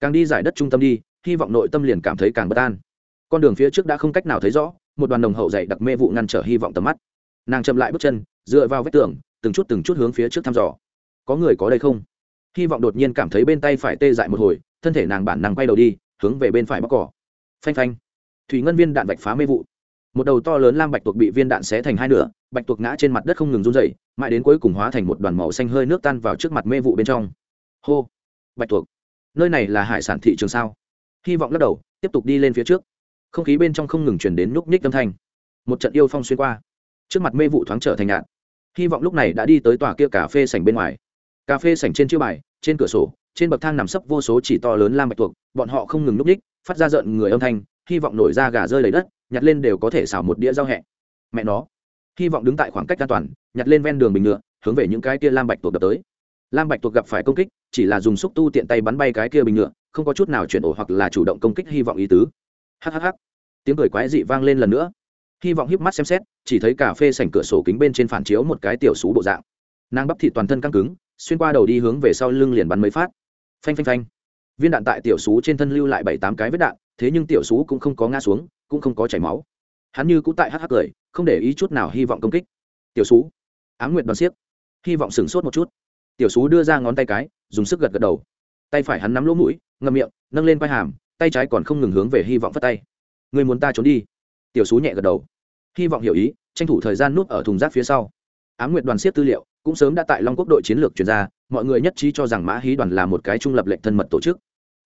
Càng đi giải đất trung tâm đi hy vọng nội tâm liền cảm thấy càng bất an. Con đường phía trước đã không cách nào thấy rõ một đoàn đồng hậu dày đặc mê vụ ngăn trở hy vọng tầm mắt. Nàng chậm lại bước chân dựa vào vách tường từng chút từng chút hướng phía trước thăm dò có người có đây không? Hy vọng đột nhiên cảm thấy bên tay phải tê dại một hồi, thân thể nàng bản năng quay đầu đi, hướng về bên phải bóc cỏ. Phanh phanh. Thủy ngân viên đạn vạch phá mê vụ. Một đầu to lớn lam bạch tuộc bị viên đạn xé thành hai nửa, bạch tuộc ngã trên mặt đất không ngừng run dày mãi đến cuối cùng hóa thành một đoàn màu xanh hơi nước tan vào trước mặt mê vụ bên trong. Hô. Bạch tuộc. Nơi này là hải sản thị trường sao? Hy vọng lắc đầu, tiếp tục đi lên phía trước. Không khí bên trong không ngừng chuyển đến núc ních âm thanh. Một trận yêu phong xuyên qua. Trước mặt mê vụ thoáng trở thành nhạn hy vọng lúc này đã đi tới tòa kia cà phê sảnh bên ngoài cà phê sảnh trên chiêu bài, trên cửa sổ, trên bậc thang nằm sấp vô số chỉ to lớn lam bạch tuộc, bọn họ không ngừng núp ních phát ra rợn người âm thanh, hy vọng nổi ra gà rơi lấy đất, nhặt lên đều có thể xào một đĩa rau hẹ. Mẹ nó. Hy vọng đứng tại khoảng cách an toàn, nhặt lên ven đường bình ngựa, hướng về những cái kia lam bạch tuộc đập tới. Lam bạch tuộc gặp phải công kích, chỉ là dùng xúc tu tiện tay bắn bay cái kia bình ngựa, không có chút nào chuyển ổ hoặc là chủ động công kích hy vọng ý tứ. Hhh tiếng cười quái dị vang lên lần nữa. Hy vọng híp mắt xem xét, chỉ thấy cà phê sảnh cửa sổ kính bên trên phản chiếu một cái tiểu xú bộ dạng. Nàng bắp thịt toàn thân căng cứng xuyên qua đầu đi hướng về sau lưng liền bắn mấy phát. Phanh phanh phanh. Viên đạn tại tiểu xú trên thân lưu lại bảy tám cái vết đạn, thế nhưng tiểu xú cũng không có ngã xuống, cũng không có chảy máu. Hắn như cũng tại hắc hắc cười, không để ý chút nào hy vọng công kích. Tiểu xú. M nguyện đoàn xiếc. Hy vọng sửng sốt một chút. Tiểu xú đưa ra ngón tay cái, dùng sức gật gật đầu. Tay phải hắn nắm lỗ mũi, ngậm miệng, nâng lên vai hàm, tay trái còn không ngừng hướng về hy vọng phất tay. Người muốn ta trốn đi. Tiểu xú nhẹ gật đầu. Hy vọng hiểu ý, tranh thủ thời gian núp ở thùng rác phía sau ám nguyệt đoàn siết tư liệu, cũng sớm đã tại long quốc đội chiến lược chuyển ra, mọi người nhất trí cho rằng mã hí đoàn là một cái trung lập lệnh thân mật tổ chức.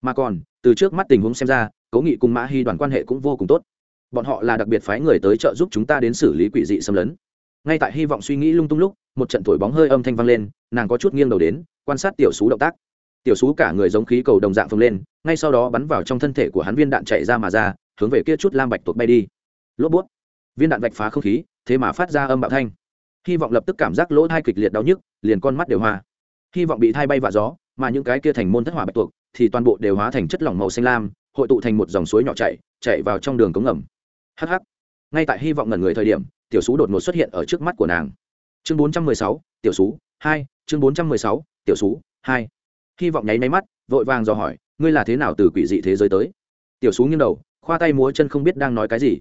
Mà còn, từ trước mắt tình huống xem ra cố nghị cùng mã hí đoàn quan hệ cũng vô cùng tốt. Bọn họ là đặc biệt phái người tới trợ giúp chúng ta đến xử lý quỷ dị xâm lấn. Ngay tại hy vọng suy nghĩ lung tung lúc, một trận thổi bóng hơi âm thanh vang lên, nàng có chút nghiêng đầu đến, quan sát tiểu xú động tác. Tiểu xú cả người giống khí cầu đồng dạng phồng lên, ngay sau đó bắn vào trong thân thể của hắn viên đạn chạy ra mà ra, hướng về kia chút lam bạch tụt bay đi. Lốp bút. Viên đạn vạch phá không khí, thế mà phát ra âm bạo thanh hy vọng lập tức cảm giác lỗ thai kịch liệt đau nhức, liền con mắt đều hoa. Hy vọng bị thai bay và gió, mà những cái kia thành môn thất hỏa bạch tuộc, thì toàn bộ đều hóa thành chất lỏng màu xanh lam, hội tụ thành một dòng suối nhỏ chạy chạy vào trong đường cống ngầm. Hh ngay tại hy vọng ngẩn người thời điểm, tiểu sú đột ngột xuất hiện ở trước mắt của nàng. Chương bốn trăm mười sáu, tiểu sú hai, chương bốn trăm mười sáu, tiểu sú hai. Hy vọng nháy máy mắt, vội vàng dò hỏi, ngươi là thế nào từ quỷ dị thế giới tới? Tiểu sú nghiêng đầu, khoa tay múa chân không biết đang nói cái gì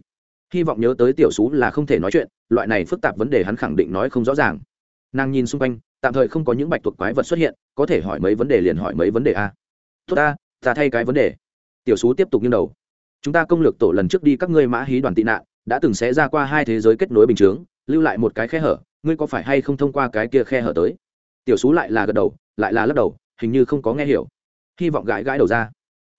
hy vọng nhớ tới tiểu Xú là không thể nói chuyện, loại này phức tạp vấn đề hắn khẳng định nói không rõ ràng. Nàng nhìn xung quanh, tạm thời không có những bạch tuộc quái vật xuất hiện, có thể hỏi mấy vấn đề liền hỏi mấy vấn đề a. Tốt ta ta thay cái vấn đề. Tiểu Xú tiếp tục như đầu. Chúng ta công lược tổ lần trước đi các ngươi mã hí đoàn tị nạn, đã từng xé ra qua hai thế giới kết nối bình chướng, lưu lại một cái khe hở, ngươi có phải hay không thông qua cái kia khe hở tới? Tiểu Xú lại là gật đầu, lại là lắc đầu, hình như không có nghe hiểu. Hy vọng gãi gãi đầu ra.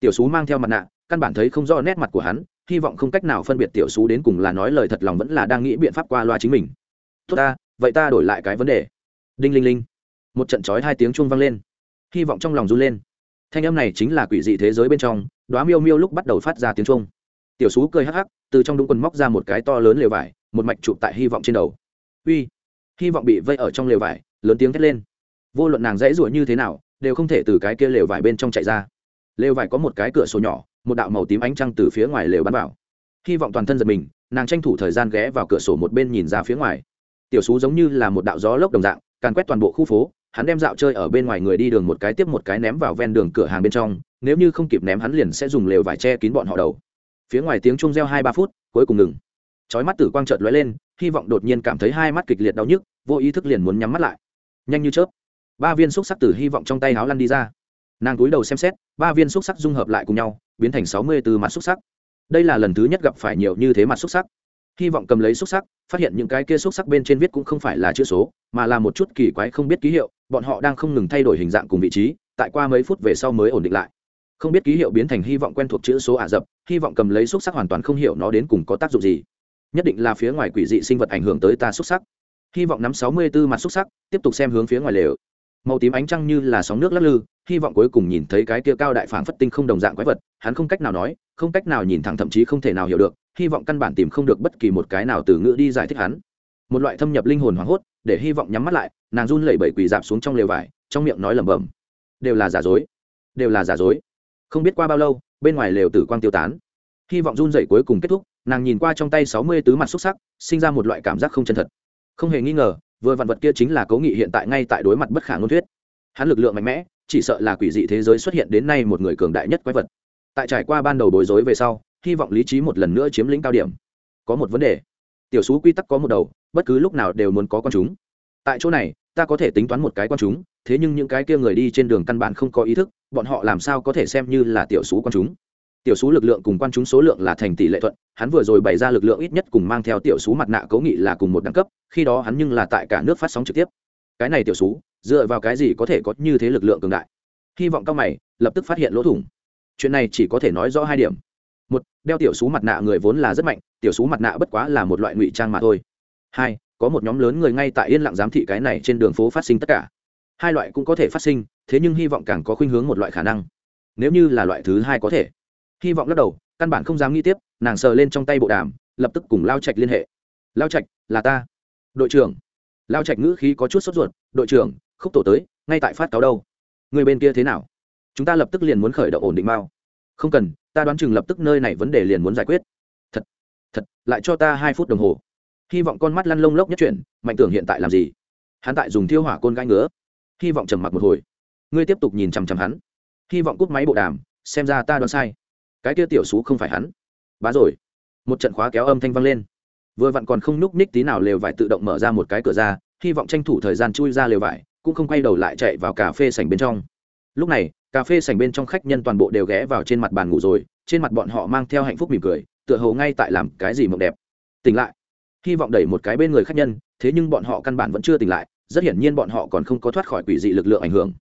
Tiểu Xú mang theo mặt nạ, căn bản thấy không rõ nét mặt của hắn hy vọng không cách nào phân biệt tiểu xú đến cùng là nói lời thật lòng vẫn là đang nghĩ biện pháp qua loa chính mình. Tốt ta, vậy ta đổi lại cái vấn đề. Đinh linh linh. Một trận trói hai tiếng chuông vang lên. Hy vọng trong lòng run lên. Thanh âm này chính là quỷ dị thế giới bên trong đoá miêu miêu lúc bắt đầu phát ra tiếng chuông. Tiểu xú cười hắc hắc, từ trong đúng quần móc ra một cái to lớn lều vải, một mạch chụp tại hy vọng trên đầu. Uy, hy vọng bị vây ở trong lều vải, lớn tiếng thét lên. Vô luận nàng dãy ruột như thế nào, đều không thể từ cái kia lều vải bên trong chạy ra. Lều vải có một cái cửa sổ nhỏ một đạo màu tím ánh trăng từ phía ngoài lều bắn vào. Hy vọng toàn thân giật mình, nàng tranh thủ thời gian ghé vào cửa sổ một bên nhìn ra phía ngoài. Tiểu xú giống như là một đạo gió lốc đồng dạng, càn quét toàn bộ khu phố, hắn đem dạo chơi ở bên ngoài người đi đường một cái tiếp một cái ném vào ven đường cửa hàng bên trong, nếu như không kịp ném hắn liền sẽ dùng lều vải che kín bọn họ đầu. Phía ngoài tiếng chung reo hai ba phút, cuối cùng ngừng. Chói mắt tử quang trợt lóe lên, hy vọng đột nhiên cảm thấy hai mắt kịch liệt đau nhức, vô ý thức liền muốn nhắm mắt lại. Nhanh như chớp, ba viên xúc sắc tử hy vọng trong tay áo lăn đi ra. Nàng cúi đầu xem xét, ba viên xúc sắc dung hợp lại cùng nhau biến thành sáu mươi từ mặt xúc sắc. Đây là lần thứ nhất gặp phải nhiều như thế mặt xúc sắc. Hy vọng cầm lấy xúc sắc, phát hiện những cái kia xúc sắc bên trên viết cũng không phải là chữ số, mà là một chút kỳ quái không biết ký hiệu, bọn họ đang không ngừng thay đổi hình dạng cùng vị trí, tại qua mấy phút về sau mới ổn định lại. Không biết ký hiệu biến thành hy vọng quen thuộc chữ số ả rập, hy vọng cầm lấy xúc sắc hoàn toàn không hiểu nó đến cùng có tác dụng gì. Nhất định là phía ngoài quỷ dị sinh vật ảnh hưởng tới ta xúc sắc. Hy vọng nắm sáu mươi b ố mặt xúc sắc, tiếp tục xem hướng phía ngoài lều. Màu tím ánh trăng như là sóng nước lắc lư hy vọng cuối cùng nhìn thấy cái kia cao đại phảng phất tinh không đồng dạng quái vật, hắn không cách nào nói, không cách nào nhìn thẳng thậm chí không thể nào hiểu được, hy vọng căn bản tìm không được bất kỳ một cái nào từ ngữ đi giải thích hắn. Một loại thâm nhập linh hồn hoảng hốt, để hy vọng nhắm mắt lại, nàng run lẩy bẩy quỳ dạp xuống trong lều vải, trong miệng nói lẩm bẩm, đều là giả dối, đều là giả dối. Không biết qua bao lâu, bên ngoài lều tử quang tiêu tán. Hy vọng run rẩy cuối cùng kết thúc, nàng nhìn qua trong tay sáu mươi tứ mặt xúc sắc, sinh ra một loại cảm giác không chân thật. Không hề nghi ngờ, vừa vạn vật kia chính là cố nghị hiện tại ngay tại đối mặt bất khả ngôn thuyết. Hắn lực lượng mạnh mẽ chỉ sợ là quỷ dị thế giới xuất hiện đến nay một người cường đại nhất quái vật. Tại trải qua ban đầu bối rối về sau, hy vọng lý trí một lần nữa chiếm lĩnh cao điểm. Có một vấn đề. Tiểu số quy tắc có một đầu, bất cứ lúc nào đều muốn có con chúng. Tại chỗ này, ta có thể tính toán một cái con chúng, thế nhưng những cái kia người đi trên đường căn bản không có ý thức, bọn họ làm sao có thể xem như là tiểu số con chúng. Tiểu số lực lượng cùng quan chúng số lượng là thành tỷ lệ thuận, hắn vừa rồi bày ra lực lượng ít nhất cùng mang theo tiểu số mặt nạ cấu nghị là cùng một đẳng cấp, khi đó hắn nhưng là tại cả nước phát sóng trực tiếp. Cái này tiểu số dựa vào cái gì có thể có như thế lực lượng cường đại? Hy vọng cao mày, lập tức phát hiện lỗ thủng. Chuyện này chỉ có thể nói rõ hai điểm. Một, đeo tiểu số mặt nạ người vốn là rất mạnh, tiểu số mặt nạ bất quá là một loại ngụy trang mà thôi. Hai, có một nhóm lớn người ngay tại yên lặng giám thị cái này trên đường phố phát sinh tất cả. Hai loại cũng có thể phát sinh, thế nhưng hy vọng càng có khuynh hướng một loại khả năng. Nếu như là loại thứ hai có thể. Hy vọng lắc đầu, căn bản không dám nghĩ tiếp, nàng sờ lên trong tay bộ đàm, lập tức cùng lao trạch liên hệ. Lao trạch, là ta. Đội trưởng. Lao trạch ngữ khí có chút sốt ruột, đội trưởng khúc tổ tới, ngay tại phát cáo đâu. Người bên kia thế nào? Chúng ta lập tức liền muốn khởi động ổn định mao. Không cần, ta đoán chừng lập tức nơi này vấn đề liền muốn giải quyết. Thật thật, lại cho ta hai phút đồng hồ. Hy vọng con mắt lăn lông lốc nhất chuyển, mạnh tưởng hiện tại làm gì? Hắn tại dùng thiêu hỏa côn gãi ngứa. Hy vọng trầm mặc một hồi. Ngươi tiếp tục nhìn chằm chằm hắn. Hy vọng cúp máy bộ đàm, xem ra ta đoán sai. Cái kia tiểu xú không phải hắn. Bá rồi. Một trận khóa kéo âm thanh vang lên. Vừa vặn còn không núc ních tí nào lều vải tự động mở ra một cái cửa ra, hy vọng tranh thủ thời gian chui ra lều vải cũng không quay đầu lại chạy vào cà phê sảnh bên trong. Lúc này, cà phê sảnh bên trong khách nhân toàn bộ đều ghé vào trên mặt bàn ngủ rồi, trên mặt bọn họ mang theo hạnh phúc mỉm cười, tựa hồ ngay tại làm cái gì mộng đẹp. Tỉnh lại. Hy vọng đẩy một cái bên người khách nhân, thế nhưng bọn họ căn bản vẫn chưa tỉnh lại, rất hiển nhiên bọn họ còn không có thoát khỏi quỷ dị lực lượng ảnh hưởng.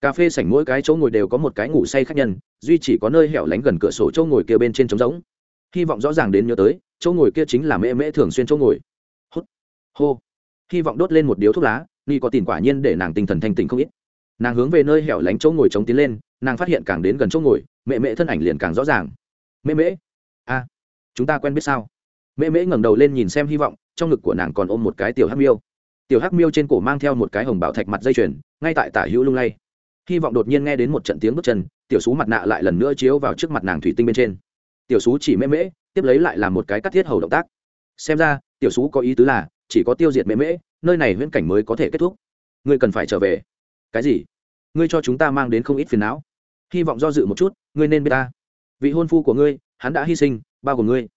Cà phê sảnh mỗi cái chỗ ngồi đều có một cái ngủ say khách nhân, duy chỉ có nơi hẻo lánh gần cửa sổ chỗ ngồi kia bên trên trống rỗng. Hy vọng rõ ràng đến nhớ tới, chỗ ngồi kia chính là mễ mễ thường xuyên chỗ ngồi. Hốt hô. Hy vọng đốt lên một điếu thuốc lá ni có tiền quả nhiên để nàng tinh thần thanh tỉnh không ít. Nàng hướng về nơi hẻo lánh chỗ ngồi chống tiến lên, nàng phát hiện càng đến gần chỗ ngồi, mẹ mẹ thân ảnh liền càng rõ ràng. Mẹ mễ a, chúng ta quen biết sao? Mẹ mễ ngẩng đầu lên nhìn xem hy vọng, trong ngực của nàng còn ôm một cái tiểu hắc miêu. Tiểu hắc miêu trên cổ mang theo một cái hồng bảo thạch mặt dây chuyền, ngay tại tả hữu lung lay. Hy vọng đột nhiên nghe đến một trận tiếng bước chân, tiểu sú mặt nạ lại lần nữa chiếu vào trước mặt nàng thủy tinh bên trên. Tiểu sú chỉ mễ mễ tiếp lấy lại là một cái cắt thiết hầu động tác. Xem ra, tiểu sú có ý tứ là, chỉ có tiêu diệt mễ mễ nơi này huyễn cảnh mới có thể kết thúc. Ngươi cần phải trở về. Cái gì? Ngươi cho chúng ta mang đến không ít phiền não. Hy vọng do dự một chút ngươi nên biết ta. Vị hôn phu của ngươi hắn đã hy sinh bao gồm ngươi.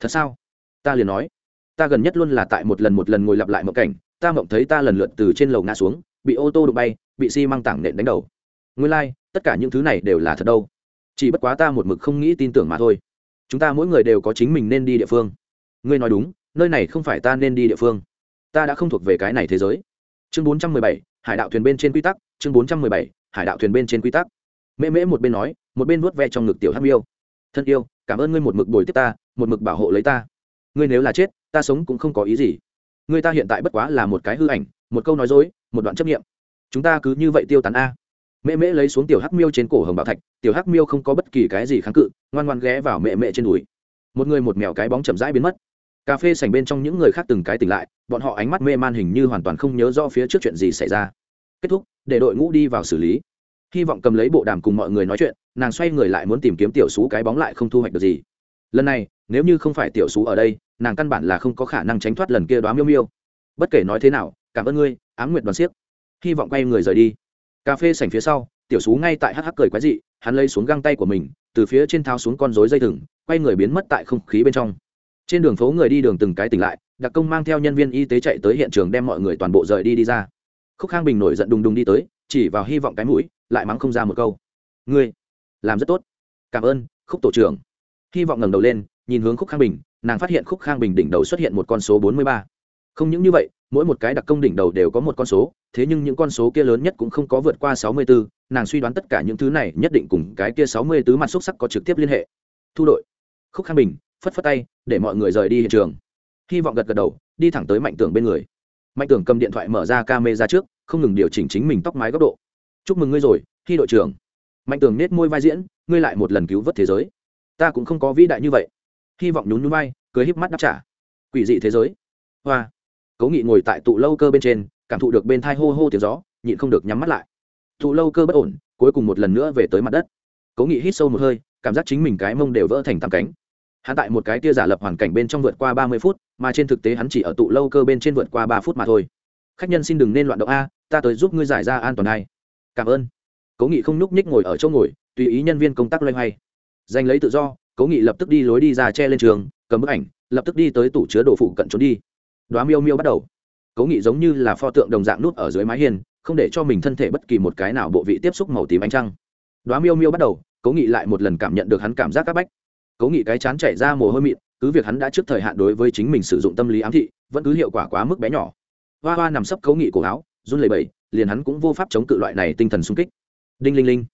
Thật sao? Ta liền nói. Ta gần nhất luôn là tại một lần một lần ngồi lặp lại một cảnh ta mộng thấy ta lần lượt từ trên lầu ngã xuống bị ô tô đụng bay bị xi、si、măng tảng nện đánh đầu. Ngươi lai、like, tất cả những thứ này đều là thật đâu? Chỉ bất quá ta một mực không nghĩ tin tưởng mà thôi. Chúng ta mỗi người đều có chính mình nên đi địa phương. Ngươi nói đúng nơi này không phải ta nên đi địa phương ta đã không thuộc về cái này thế giới. Chương bốn trăm mười bảy, hải đạo thuyền bên trên quy tắc, chương bốn trăm mười bảy, hải đạo thuyền bên trên quy tắc. Mễ mễ một bên nói, một bên vuốt ve trong ngực tiểu hắc miêu. Thân yêu, cảm ơn ngươi một mực bồi tiếp ta, một mực bảo hộ lấy ta. Ngươi nếu là chết, ta sống cũng không có ý gì. Ngươi ta hiện tại bất quá là một cái hư ảnh, một câu nói dối, một đoạn chấp nghiệm chúng ta cứ như vậy tiêu tán a. Mẹ mễ lấy xuống tiểu hắc miêu trên cổ hồng bảo thạch, tiểu hắc miêu không có bất kỳ cái gì kháng cự, ngoan ngoan ghé vào mẹ mẹ trên đùi. Một người một mèo cái bóng chậm rãi biến mất cà phê sành bên trong những người khác từng cái tỉnh lại, bọn họ ánh mắt mê man hình như hoàn toàn không nhớ rõ phía trước chuyện gì xảy ra. Kết thúc, để đội ngũ đi vào xử lý. Hy vọng cầm lấy bộ đàm cùng mọi người nói chuyện, nàng xoay người lại muốn tìm kiếm tiểu xú cái bóng lại không thu hoạch được gì. Lần này, nếu như không phải tiểu xú ở đây, nàng căn bản là không có khả năng tránh thoát lần kia đoá miêu miêu. Bất kể nói thế nào, cảm ơn ngươi, ám nguyệt đoàn siếc. Hy vọng quay người rời đi. Cà phê sảnh phía sau, tiểu xú ngay tại hắc hắc cười quái dị, hắn lấy xuống găng tay của mình, từ phía trên tháo xuống con rối dây thừng, quay người biến mất tại không khí bên trong trên đường phố người đi đường từng cái tỉnh lại, đặc công mang theo nhân viên y tế chạy tới hiện trường đem mọi người toàn bộ rời đi đi ra. Khúc khang bình nổi giận đùng đùng đi tới, chỉ vào hy vọng cái mũi, lại mắng không ra một câu. Ngươi, làm rất tốt. Cảm ơn, khúc tổ trưởng. Hy vọng ngẩng đầu lên, nhìn hướng khúc khang bình, nàng phát hiện khúc khang bình đỉnh đầu xuất hiện một con số bốn mươi ba. Không những như vậy, mỗi một cái đặc công đỉnh đầu đều có một con số, thế nhưng những con số kia lớn nhất cũng không có vượt qua sáu mươi bốn nàng suy đoán tất cả những thứ này nhất định cùng cái kia sáu mươi tứ mặt xúc sắc có trực tiếp liên hệ. Thu đội. Khúc khang bình phất phất tay, để mọi người rời đi hiện trường. Hy vọng gật gật đầu, đi thẳng tới mạnh tưởng bên người. Mạnh tưởng cầm điện thoại mở ra ca mê ra trước, không ngừng điều chỉnh chính mình tóc mái góc độ. Chúc mừng ngươi rồi khi đội trưởng. Mạnh tưởng nết môi vai diễn, ngươi lại một lần cứu vớt thế giới. Ta cũng không có vĩ đại như vậy. Hy vọng nhún nhún vai, cười híp mắt đáp trả. Quỷ dị thế giới. Hoa. Cố nghị ngồi tại tụ lâu cơ bên trên, cảm thụ được bên thai hô hô tiếng gió, nhịn không được nhắm mắt lại. Tụ lâu cơ bất ổn, cuối cùng một lần nữa về tới mặt đất. Cố nghị hít sâu một hơi, cảm giác chính mình cái mông đều vỡ thành tam cánh hắn tại một cái tia giả lập hoàn cảnh bên trong vượt qua ba mươi phút, mà trên thực tế hắn chỉ ở tụ lâu cơ bên trên vượt qua ba phút mà thôi. Khách nhân xin đừng nên loạn động a, ta tới giúp ngươi giải ra an toàn này. cảm ơn. Cố nghị không nhúc nhích ngồi ở chỗ ngồi, tùy ý nhân viên công tác loay hoay. Giành lấy tự do, cố nghị lập tức đi lối đi ra che lên trường, cầm bức ảnh, lập tức đi tới tủ chứa đồ phụ cận trốn đi. Đoá miêu miêu bắt đầu. Cố nghị giống như là pho tượng đồng dạng nút ở dưới mái hiên, không để cho mình thân thể bất kỳ một cái nào bộ vị tiếp xúc màu tím ánh trăng. Đoá miêu miêu bắt đầu, cố nghị lại một lần cảm nhận được hắn cảm giác c áp bách cố nghị cái chán chảy ra mồ hôi mịn, cứ việc hắn đã trước thời hạn đối với chính mình sử dụng tâm lý ám thị, vẫn cứ hiệu quả quá mức bé nhỏ. Hoa hoa nằm sấp cố nghị cổ áo, run lẩy bẩy, liền hắn cũng vô pháp chống cự loại này tinh thần sung kích. Đinh linh linh.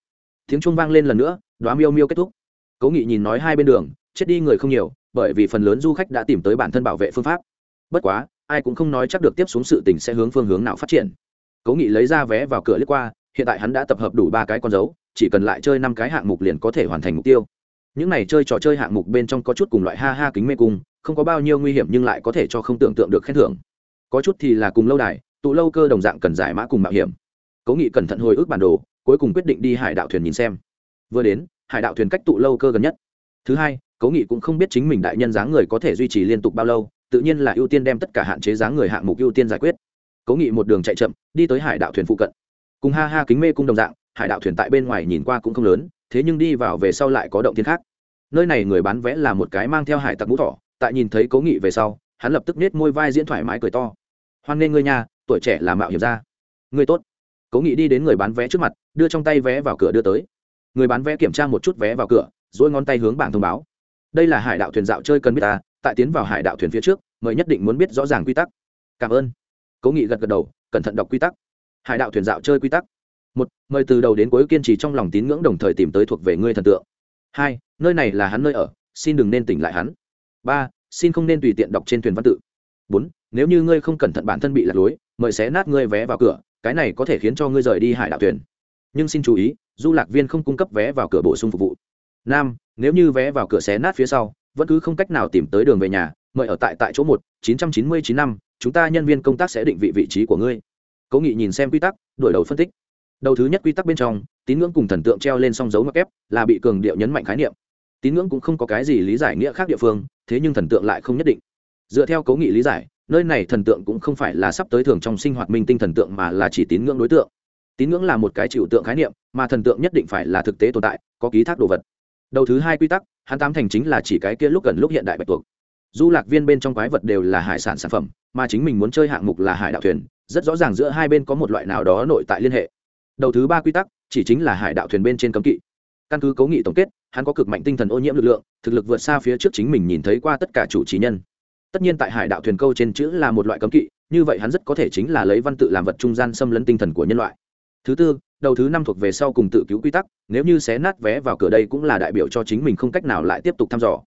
Tiếng chuông vang lên lần nữa đoá miêu miêu kết thúc. Cố nghị nhìn nói hai bên đường, chết đi người không nhiều, bởi vì phần lớn du khách đã tìm tới bản thân bảo vệ phương pháp. Bất quá, ai cũng không nói chắc được tiếp xuống sự tình sẽ hướng phương hướng nào phát triển. Cố nghị lấy ra vé vào cửa lướt qua, hiện tại hắn đã tập hợp đủ ba cái con dấu, chỉ cần lại chơi năm cái hạng mục liền có thể hoàn thành mục tiêu những này chơi trò chơi hạng mục bên trong có chút cùng loại ha ha kính mê cung, không có bao nhiêu nguy hiểm nhưng lại có thể cho không tưởng tượng được khen thưởng. Có chút thì là cùng lâu đài, tụ lâu cơ đồng dạng cần giải mã cùng mạo hiểm. Cố nghị cẩn thận hồi ức bản đồ, cuối cùng quyết định đi hải đạo thuyền nhìn xem. Vừa đến, hải đạo thuyền cách tụ lâu cơ gần nhất. Thứ hai, cố nghị cũng không biết chính mình đại nhân dáng người có thể duy trì liên tục bao lâu, tự nhiên là ưu tiên đem tất cả hạn chế dáng người hạng mục ưu tiên giải quyết. Cố nghị một đường chạy chậm, đi tới hải đạo thuyền phụ cận. Cùng ha ha kính mê cung đồng dạng, hải đạo thuyền tại bên ngoài nhìn qua cũng không lớn thế nhưng đi vào về sau lại có động thiên khác. Nơi này người bán vé là một cái mang theo hải tặc mũ thỏ, tại nhìn thấy cố nghị về sau, hắn lập tức nết môi vai diễn thoải mái cười to. Hoan nghê ngươi nhà tuổi trẻ là mạo hiểm ra. Ngươi tốt. Cố nghị đi đến người bán vé trước mặt, đưa trong tay vé vào cửa đưa tới. Người bán vé kiểm tra một chút vé vào cửa dỗi ngón tay hướng bảng thông báo. Đây là hải đạo thuyền dạo chơi cần biết ta, tại tiến vào hải đạo thuyền phía trước, mời nhất định muốn biết rõ ràng quy tắc. Cảm ơn. Cố nghị gật gật đầu, cẩn thận đọc quy tắc. Hải đạo thuyền dạo chơi quy tắc một, mời từ đầu đến cuối kiên trì trong lòng tín ngưỡng đồng thời tìm tới thuộc về ngươi thần tượng. Hai, nơi này là hắn nơi ở, xin đừng nên tỉnh lại hắn. Ba, xin không nên tùy tiện đọc trên thuyền văn tự. Bốn, nếu như ngươi không cẩn thận bản thân bị lạc lối, mời xé nát ngươi vé vào cửa, cái này có thể khiến cho ngươi rời đi hải đạo thuyền. Nhưng xin chú ý, du lạc viên không cung cấp vé vào cửa bổ sung phục vụ. Năm, nếu như vé vào cửa xé nát phía sau, vẫn cứ không cách nào tìm tới đường về nhà, mời ở tại tại chỗ một, chín trăm chín mươi chín năm, chúng ta nhân viên công tác sẽ định vị vị trí của ngươi. Cố nghị nhìn xem quy tắc, đổi đầu phân tích đầu thứ nhất quy tắc bên trong, tín ngưỡng cùng thần tượng treo lên song dấu mặc ép là bị cường điệu nhấn mạnh khái niệm. Tín ngưỡng cũng không có cái gì lý giải nghĩa khác địa phương, thế nhưng thần tượng lại không nhất định. Dựa theo cấu nghị lý giải, nơi này thần tượng cũng không phải là sắp tới thường trong sinh hoạt minh tinh thần tượng mà là chỉ tín ngưỡng đối tượng. Tín ngưỡng là một cái chịu tượng khái niệm, mà thần tượng nhất định phải là thực tế tồn tại, có ký thác đồ vật. Đầu thứ hai quy tắc, hắn tám thành chính là chỉ cái kia lúc gần lúc hiện đại bạch tuộc. Du lạc viên bên trong quái vật đều là hải sản sản phẩm, mà chính mình muốn chơi hạng mục là hải đạo thuyền, rất rõ ràng giữa hai bên có một loại nào đó nội tại liên hệ đầu thứ ba quy tắc chỉ chính là hải đạo thuyền bên trên cấm kỵ. Căn cứ cấu nghị tổng kết, hắn có cực mạnh tinh thần ô nhiễm lực lượng, thực lực vượt xa phía trước chính mình nhìn thấy qua tất cả chủ trí nhân. Tất nhiên tại hải đạo thuyền câu trên chữ là một loại cấm kỵ, như vậy hắn rất có thể chính là lấy văn tự làm vật trung gian xâm lấn tinh thần của nhân loại. Thứ tư, đầu thứ năm thuộc về sau cùng tự cứu quy tắc, nếu như xé nát vé vào cửa đây cũng là đại biểu cho chính mình không cách nào lại tiếp tục thăm dò.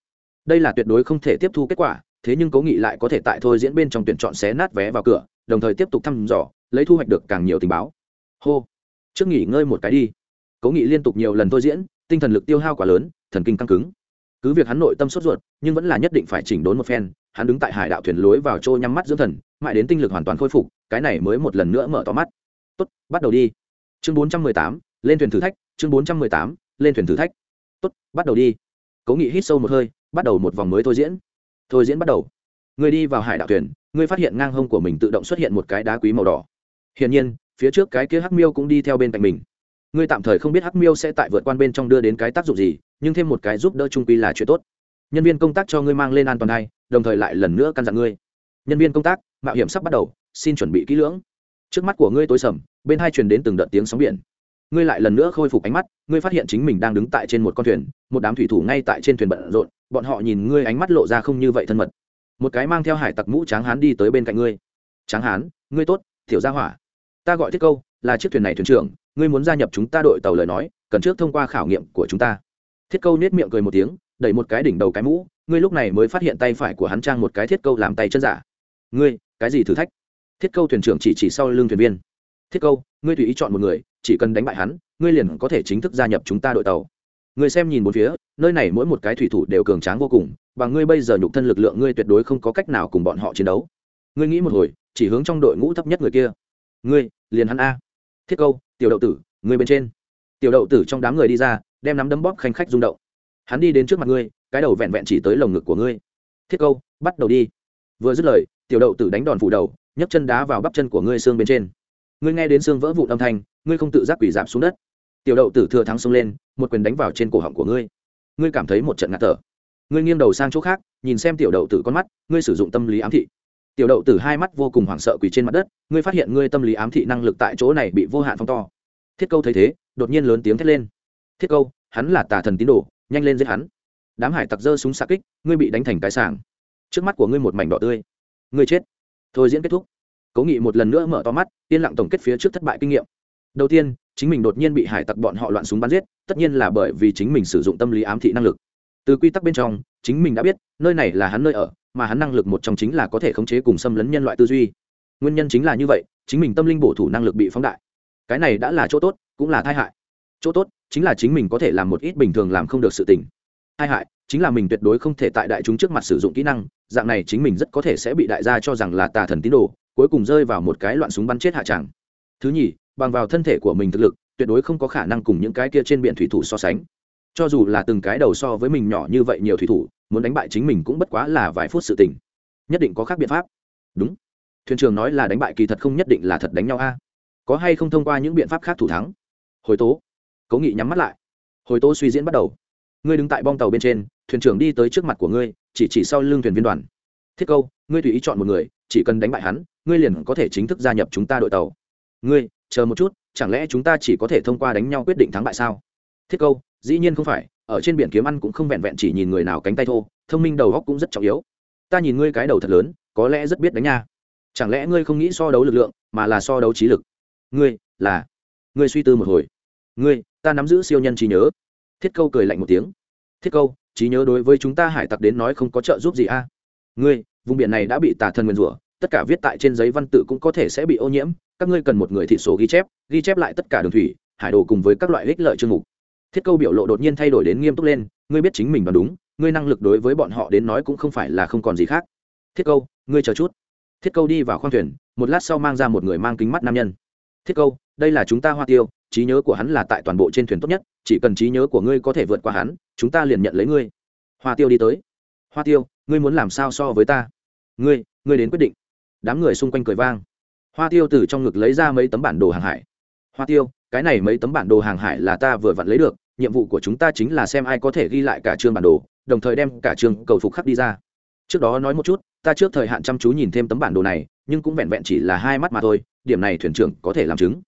Đây là tuyệt đối không thể tiếp thu kết quả, thế nhưng cố nghị lại có thể tại thôi diễn bên trong tuyển chọn xé nát vé vào cửa, đồng thời tiếp tục thăm dò, lấy thu hoạch được càng nhiều tình báo. Hô trước nghỉ ngơi một cái đi. Cố nghị liên tục nhiều lần thôi diễn, tinh thần lực tiêu hao quá lớn, thần kinh căng cứng. Cứ việc hắn nội tâm sốt ruột, nhưng vẫn là nhất định phải chỉnh đốn một phen, hắn đứng tại hải đạo thuyền lối vào trôi nhắm mắt dưỡng thần, mãi đến tinh lực hoàn toàn khôi phục, cái này mới một lần nữa mở to mắt. Tốt, bắt đầu đi. Chương bốn trăm mười tám, lên thuyền thử thách, chương bốn trăm mười tám, lên thuyền thử thách. Tốt, bắt đầu đi. Cố nghị hít sâu một hơi, bắt đầu một vòng mới thôi diễn. Thôi diễn bắt đầu. Người đi vào hải đạo thuyền ngươi phát hiện ngang hông của mình tự động xuất hiện một cái đá quý màu đỏ. Hiển nhiên phía trước cái kia hắc miêu cũng đi theo bên cạnh mình. Ngươi tạm thời không biết hắc miêu sẽ tại vượt quan bên trong đưa đến cái tác dụng gì, nhưng thêm một cái giúp đỡ trung quy là chuyện tốt. Nhân viên công tác cho ngươi mang lên an toàn hay đồng thời lại lần nữa căn dặn ngươi. Nhân viên công tác, mạo hiểm sắp bắt đầu, xin chuẩn bị kỹ lưỡng. Trước mắt của ngươi tối sầm, bên hai truyền đến từng đợt tiếng sóng biển. Ngươi lại lần nữa khôi phục ánh mắt, ngươi phát hiện chính mình đang đứng tại trên một con thuyền, một đám thủy thủ ngay tại trên thuyền bận rộn, bọn họ nhìn ngươi ánh mắt lộ ra không như vậy thân mật. Một cái mang theo hải tặc mũ tráng hán đi tới bên cạnh ngươi. Tráng hán, ngươi tốt thiểu gia hỏa ta gọi thiết câu, là chiếc thuyền này thuyền trưởng, ngươi muốn gia nhập chúng ta đội tàu lời nói, cần trước thông qua khảo nghiệm của chúng ta. Thiết câu nết miệng cười một tiếng, đẩy một cái đỉnh đầu cái mũ, ngươi lúc này mới phát hiện tay phải của hắn trang một cái thiết câu làm tay chân giả. Ngươi, cái gì thử thách? Thiết câu thuyền trưởng chỉ chỉ sau lưng thuyền viên. Thiết câu, ngươi tùy ý chọn một người, chỉ cần đánh bại hắn, ngươi liền có thể chính thức gia nhập chúng ta đội tàu. Ngươi xem nhìn một phía, nơi này mỗi một cái thủy thủ đều cường tráng vô cùng, và ngươi bây giờ nhục thân lực lượng ngươi tuyệt đối không có cách nào cùng bọn họ chiến đấu. Ngươi nghĩ một hồi, chỉ hướng trong đội ngũ thấp nhất người kia ngươi, liền hắn a. Thiết câu, tiểu đậu tử, ngươi bên trên. Tiểu đậu tử trong đám người đi ra, đem nắm đấm bóp khanh khách rung động. Hắn đi đến trước mặt ngươi, cái đầu vẹn vẹn chỉ tới lồng ngực của ngươi. Thiết câu, bắt đầu đi. Vừa dứt lời, tiểu đậu tử đánh đòn phủ đầu, nhấc chân đá vào bắp chân của ngươi xương bên trên. Ngươi nghe đến xương vỡ vụn âm thanh, ngươi không tự giác quỷ giảm xuống đất. Tiểu đậu tử thừa thắng xông lên, một quyền đánh vào trên cổ họng của ngươi. Ngươi cảm thấy một trận ngạt thở. Ngươi nghiêng đầu sang chỗ khác, nhìn xem tiểu đậu tử con mắt, ngươi sử dụng tâm lý ám thị tiểu đậu tử hai mắt vô cùng hoảng sợ quỳ trên mặt đất, ngươi phát hiện ngươi tâm lý ám thị năng lực tại chỗ này bị vô hạn phong to. Thiết câu thấy thế, đột nhiên lớn tiếng thét lên. Thiết câu, hắn là tà thần tín đồ, nhanh lên giết hắn. Đám hải tặc giơ súng xạ kích, ngươi bị đánh thành cái sàng trước mắt của ngươi một mảnh đỏ tươi. Ngươi chết. Thôi diễn kết thúc. Cố nghị một lần nữa mở to mắt, yên lặng tổng kết phía trước thất bại kinh nghiệm. Đầu tiên, chính mình đột nhiên bị hải tặc bọn họ loạn súng bắn giết, tất nhiên là bởi vì chính mình sử dụng tâm lý ám thị năng lực. Từ quy tắc bên trong, chính mình đã biết, nơi này là hắn nơi ở mà hắn năng lực một trong chính là có thể khống chế cùng xâm lấn nhân loại tư duy. Nguyên nhân chính là như vậy, chính mình tâm linh bổ thủ năng lực bị phóng đại. Cái này đã là chỗ tốt, cũng là tai hại. Chỗ tốt, chính là chính mình có thể làm một ít bình thường làm không được sự tình. Tai hại, chính là mình tuyệt đối không thể tại đại chúng trước mặt sử dụng kỹ năng, dạng này chính mình rất có thể sẽ bị đại gia cho rằng là tà thần tín đồ, cuối cùng rơi vào một cái loạn súng bắn chết hạ tràng thứ nhì, bằng vào thân thể của mình thực lực, tuyệt đối không có khả năng cùng những cái kia trên biển thủy thủ so sánh. Cho dù là từng cái đầu so với mình nhỏ như vậy nhiều thủy thủ muốn đánh bại chính mình cũng bất quá là vài phút sự tình. Nhất định có khác biện pháp. Đúng. Thuyền trưởng nói là đánh bại kỳ thật không nhất định là thật đánh nhau a. Có hay không thông qua những biện pháp khác thủ thắng? Hồi tố. Cố nghị nhắm mắt lại. Hồi tố suy diễn bắt đầu. Ngươi đứng tại bong tàu bên trên, thuyền trưởng đi tới trước mặt của ngươi, chỉ chỉ sau lưng thuyền viên đoàn. Thiết câu, ngươi tùy ý chọn một người, chỉ cần đánh bại hắn, ngươi liền có thể chính thức gia nhập chúng ta đội tàu. Ngươi, chờ một chút, chẳng lẽ chúng ta chỉ có thể thông qua đánh nhau quyết định thắng bại sao? Thiết câu, dĩ nhiên không phải ở trên biển kiếm ăn cũng không vẹn vẹn chỉ nhìn người nào cánh tay thô, thông minh đầu góc cũng rất trọng yếu. Ta nhìn ngươi cái đầu thật lớn, có lẽ rất biết đánh nha. Chẳng lẽ ngươi không nghĩ so đấu lực lượng, mà là so đấu trí lực? Ngươi, là. Ngươi suy tư một hồi. Ngươi, ta nắm giữ siêu nhân trí nhớ. Thiết câu cười lạnh một tiếng. Thiết câu, trí nhớ đối với chúng ta hải tặc đến nói không có trợ giúp gì a. Ngươi, vùng biển này đã bị tà thần nguyền rủa, tất cả viết tại trên giấy văn tự cũng có thể sẽ bị ô nhiễm. Các ngươi cần một người thị số ghi chép ghi chép lại tất cả đường thủy, hải đồ cùng với các loại ích lợi chương mục thiết câu biểu lộ đột nhiên thay đổi đến nghiêm túc lên, ngươi biết chính mình đoán đúng, ngươi năng lực đối với bọn họ đến nói cũng không phải là không còn gì khác. Thiết câu, ngươi chờ chút. Thiết câu đi vào khoang thuyền, một lát sau mang ra một người mang kính mắt nam nhân. Thiết câu, đây là chúng ta hoa tiêu, trí nhớ của hắn là tại toàn bộ trên thuyền tốt nhất, chỉ cần trí nhớ của ngươi có thể vượt qua hắn, chúng ta liền nhận lấy ngươi. Hoa tiêu đi tới. Hoa tiêu, ngươi muốn làm sao so với ta? Ngươi ngươi đến quyết định. Đám người xung quanh cười vang. Hoa tiêu từ trong ngực lấy ra mấy tấm bản đồ hàng hải. Hoa tiêu, cái này mấy tấm bản đồ hàng hải là ta vừa vặn lấy được nhiệm vụ của chúng ta chính là xem ai có thể ghi lại cả chương bản đồ, đồng thời đem cả chương cầu phục khắc đi ra. Trước đó nói một chút, ta trước thời hạn chăm chú nhìn thêm tấm bản đồ này, nhưng cũng vẹn vẹn chỉ là hai mắt mà thôi, điểm này thuyền trưởng có thể làm chứng.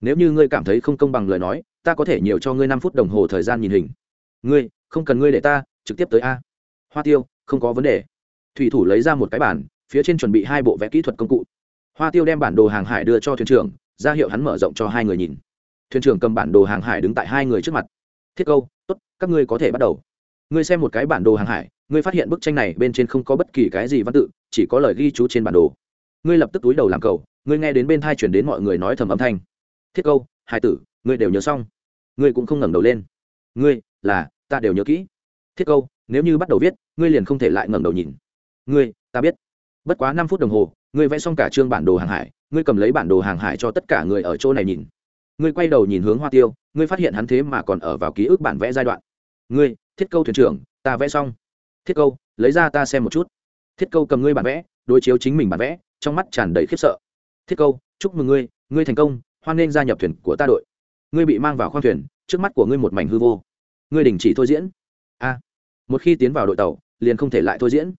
Nếu như ngươi cảm thấy không công bằng lời nói, ta có thể nhiều cho ngươi năm phút đồng hồ thời gian nhìn hình. Ngươi, không cần ngươi để ta, trực tiếp tới a. Hoa tiêu, không có vấn đề. Thủy thủ lấy ra một cái bản, phía trên chuẩn bị hai bộ vẽ kỹ thuật công cụ. Hoa tiêu đem bản đồ hàng hải đưa cho thuyền trưởng, ra hiệu hắn mở rộng cho hai người nhìn. Thuyền trưởng cầm bản đồ hàng hải đứng tại hai người trước mặt thiết câu, tốt, các ngươi có thể bắt đầu. Ngươi xem một cái bản đồ hàng hải, ngươi phát hiện bức tranh này bên trên không có bất kỳ cái gì văn tự, chỉ có lời ghi chú trên bản đồ. Ngươi lập tức túi đầu làm cầu, ngươi nghe đến bên thai chuyển đến mọi người nói thầm âm thanh. Thiết câu, hải tử, ngươi đều nhớ xong. Ngươi cũng không ngẩng đầu lên. Ngươi, là, ta đều nhớ kỹ. Thiết câu, nếu như bắt đầu viết, ngươi liền không thể lại ngẩng đầu nhìn. Ngươi, ta biết. Bất quá năm phút đồng hồ, ngươi vẽ xong cả chương bản đồ hàng hải, ngươi cầm lấy bản đồ hàng hải cho tất cả người ở chỗ này nhìn ngươi quay đầu nhìn hướng hoa tiêu, ngươi phát hiện hắn thế mà còn ở vào ký ức bản vẽ giai đoạn. Ngươi, thiết câu thuyền trưởng, ta vẽ xong. Thiết câu, lấy ra ta xem một chút. Thiết câu cầm ngươi bản vẽ, đối chiếu chính mình bản vẽ, trong mắt tràn đầy khiếp sợ. Thiết câu, chúc mừng ngươi ngươi thành công, hoan nghênh gia nhập thuyền của ta đội. Ngươi bị mang vào khoang thuyền, trước mắt của ngươi một mảnh hư vô. Ngươi đình chỉ thôi diễn. A. Một khi tiến vào đội tàu, liền không thể lại thôi diễn.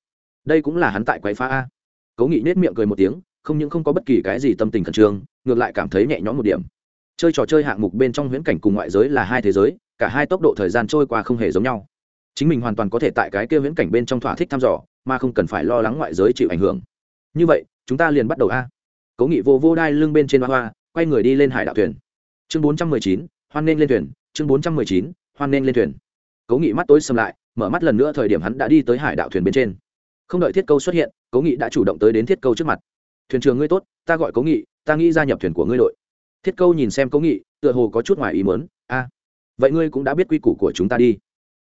Đây cũng là hắn tại quái phá a. Cố nghị nết miệng cười một tiếng, không những không có bất kỳ cái gì tâm tình khẩn trương, ngược lại cảm thấy nhẹ nhõm một điểm chơi trò chơi hạng mục bên trong huyễn cảnh cùng ngoại giới là hai thế giới, cả hai tốc độ thời gian trôi qua không hề giống nhau. Chính mình hoàn toàn có thể tại cái kia huyễn cảnh bên trong thỏa thích thăm dò, mà không cần phải lo lắng ngoại giới chịu ảnh hưởng. Như vậy, chúng ta liền bắt đầu a. Cố nghị vô vô đai lưng bên trên hoa hoa, quay người đi lên hải đạo thuyền. Chương bốn trăm mười chín, hoan nên lên thuyền. Chương bốn trăm mười chín, hoan nên lên thuyền. Cố nghị mắt tối xâm lại, mở mắt lần nữa thời điểm hắn đã đi tới hải đạo thuyền bên trên. Không đợi thiết câu xuất hiện, cố nghị đã chủ động tới đến thiết câu trước mặt. Thuyền trưởng ngươi tốt, ta gọi cố nghị, ta nghĩ gia nhập thuyền của ngươi đội thiết câu nhìn xem cố nghị, tựa hồ có chút ngoài ý mớn a, vậy ngươi cũng đã biết quy củ của chúng ta đi.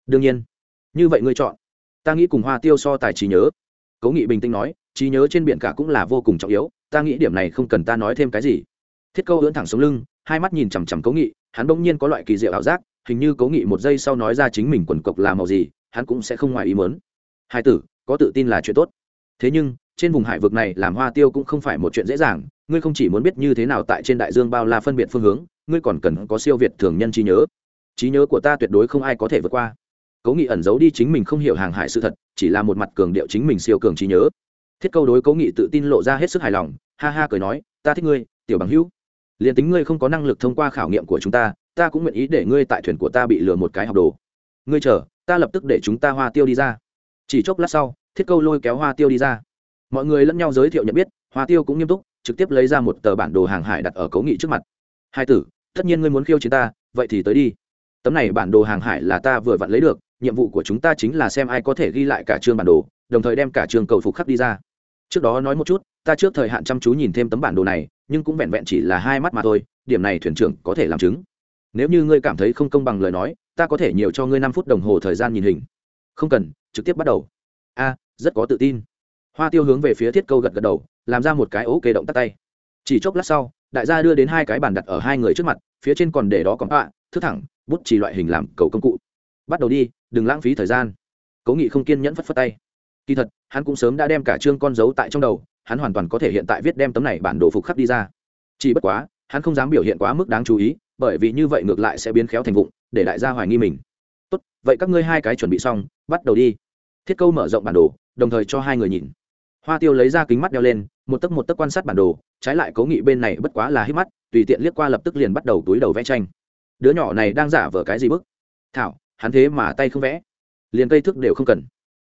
Đương nhiên. Như vậy ngươi chọn. Ta nghĩ cùng hoa tiêu so tài trí nhớ. Cố nghị bình tĩnh nói, trí nhớ trên biển cả cũng là vô cùng trọng yếu, ta nghĩ điểm này không cần ta nói thêm cái gì. Thiết câu ưỡn thẳng sống lưng, hai mắt nhìn chằm chằm cố nghị, hắn bỗng nhiên có loại kỳ diệu ảo giác, hình như cố nghị một giây sau nói ra chính mình quần cộc là màu gì, hắn cũng sẽ không ngoài ý mớn hai tử, có tự tin là chuyện tốt. Thế nhưng, trên vùng hải vực này làm hoa tiêu cũng không phải một chuyện dễ dàng ngươi không chỉ muốn biết như thế nào tại trên đại dương bao la phân biệt phương hướng, ngươi còn cần có siêu việt thường nhân trí nhớ. Trí nhớ của ta tuyệt đối không ai có thể vượt qua. Cố nghị ẩn giấu đi chính mình không hiểu hàng hải sự thật, chỉ là một mặt cường điệu chính mình siêu cường trí nhớ. Thiết câu đối cố nghị tự tin lộ ra hết sức hài lòng, ha ha cười nói, ta thích ngươi, tiểu bằng hữu. Liền tính ngươi không có năng lực thông qua khảo nghiệm của chúng ta ta cũng nguyện ý để ngươi tại thuyền của ta bị lừa một cái học đồ. Ngươi chờ, ta lập tức để chúng ta hoa tiêu đi ra. Chỉ chốc lát sau, thiết câu lôi kéo hoa tiêu đi ra. Mọi người lẫn nhau giới thiệu nhận biết, hoa tiêu cũng nghiêm túc trực tiếp lấy ra một tờ bản đồ hàng hải đặt ở cấu nghị trước mặt. Hai tử, tất nhiên ngươi muốn khiêu chiến ta, vậy thì tới đi. Tấm này bản đồ hàng hải là ta vừa vặn lấy được, nhiệm vụ của chúng ta chính là xem ai có thể ghi lại cả chương bản đồ, đồng thời đem cả trường cầu phục khắc đi ra. Trước đó nói một chút, ta trước thời hạn chăm chú nhìn thêm tấm bản đồ này, nhưng cũng vẹn vẹn chỉ là hai mắt mà thôi, điểm này thuyền trưởng có thể làm chứng. Nếu như ngươi cảm thấy không công bằng lời nói, ta có thể nhiều cho ngươi năm phút đồng hồ thời gian nhìn hình. Không cần, trực tiếp bắt đầu. A, rất có tự tin. Hoa tiêu hướng về phía thiết câu gật gật đầu làm ra một cái ok kê động tắt tay. Chỉ chốc lát sau, đại gia đưa đến hai cái bàn đặt ở hai người trước mặt, phía trên còn để đó còn ạ thức thẳng, bút chỉ loại hình làm cầu công cụ. Bắt đầu đi, đừng lãng phí thời gian. Cố nghị không kiên nhẫn phất phất tay. Kỳ thật, hắn cũng sớm đã đem cả chương con dấu tại trong đầu, hắn hoàn toàn có thể hiện tại viết đem tấm này bản đồ phục khắc đi ra. Chỉ bất quá, hắn không dám biểu hiện quá mức đáng chú ý, bởi vì như vậy ngược lại sẽ biến khéo thành vụng, để đại gia hoài nghi mình. Tốt, vậy các ngươi hai cái chuẩn bị xong, bắt đầu đi. Thiết câu mở rộng bản đồ, đồng thời cho hai người nhìn hoa tiêu lấy ra kính mắt đeo lên, một tấc một tấc quan sát bản đồ, trái lại cố nghị bên này bất quá là hít mắt, tùy tiện liếc qua lập tức liền bắt đầu túi đầu vẽ tranh. Đứa nhỏ này đang giả vờ cái gì bức? Thảo, hắn thế mà tay không vẽ. Liền cây thức đều không cần.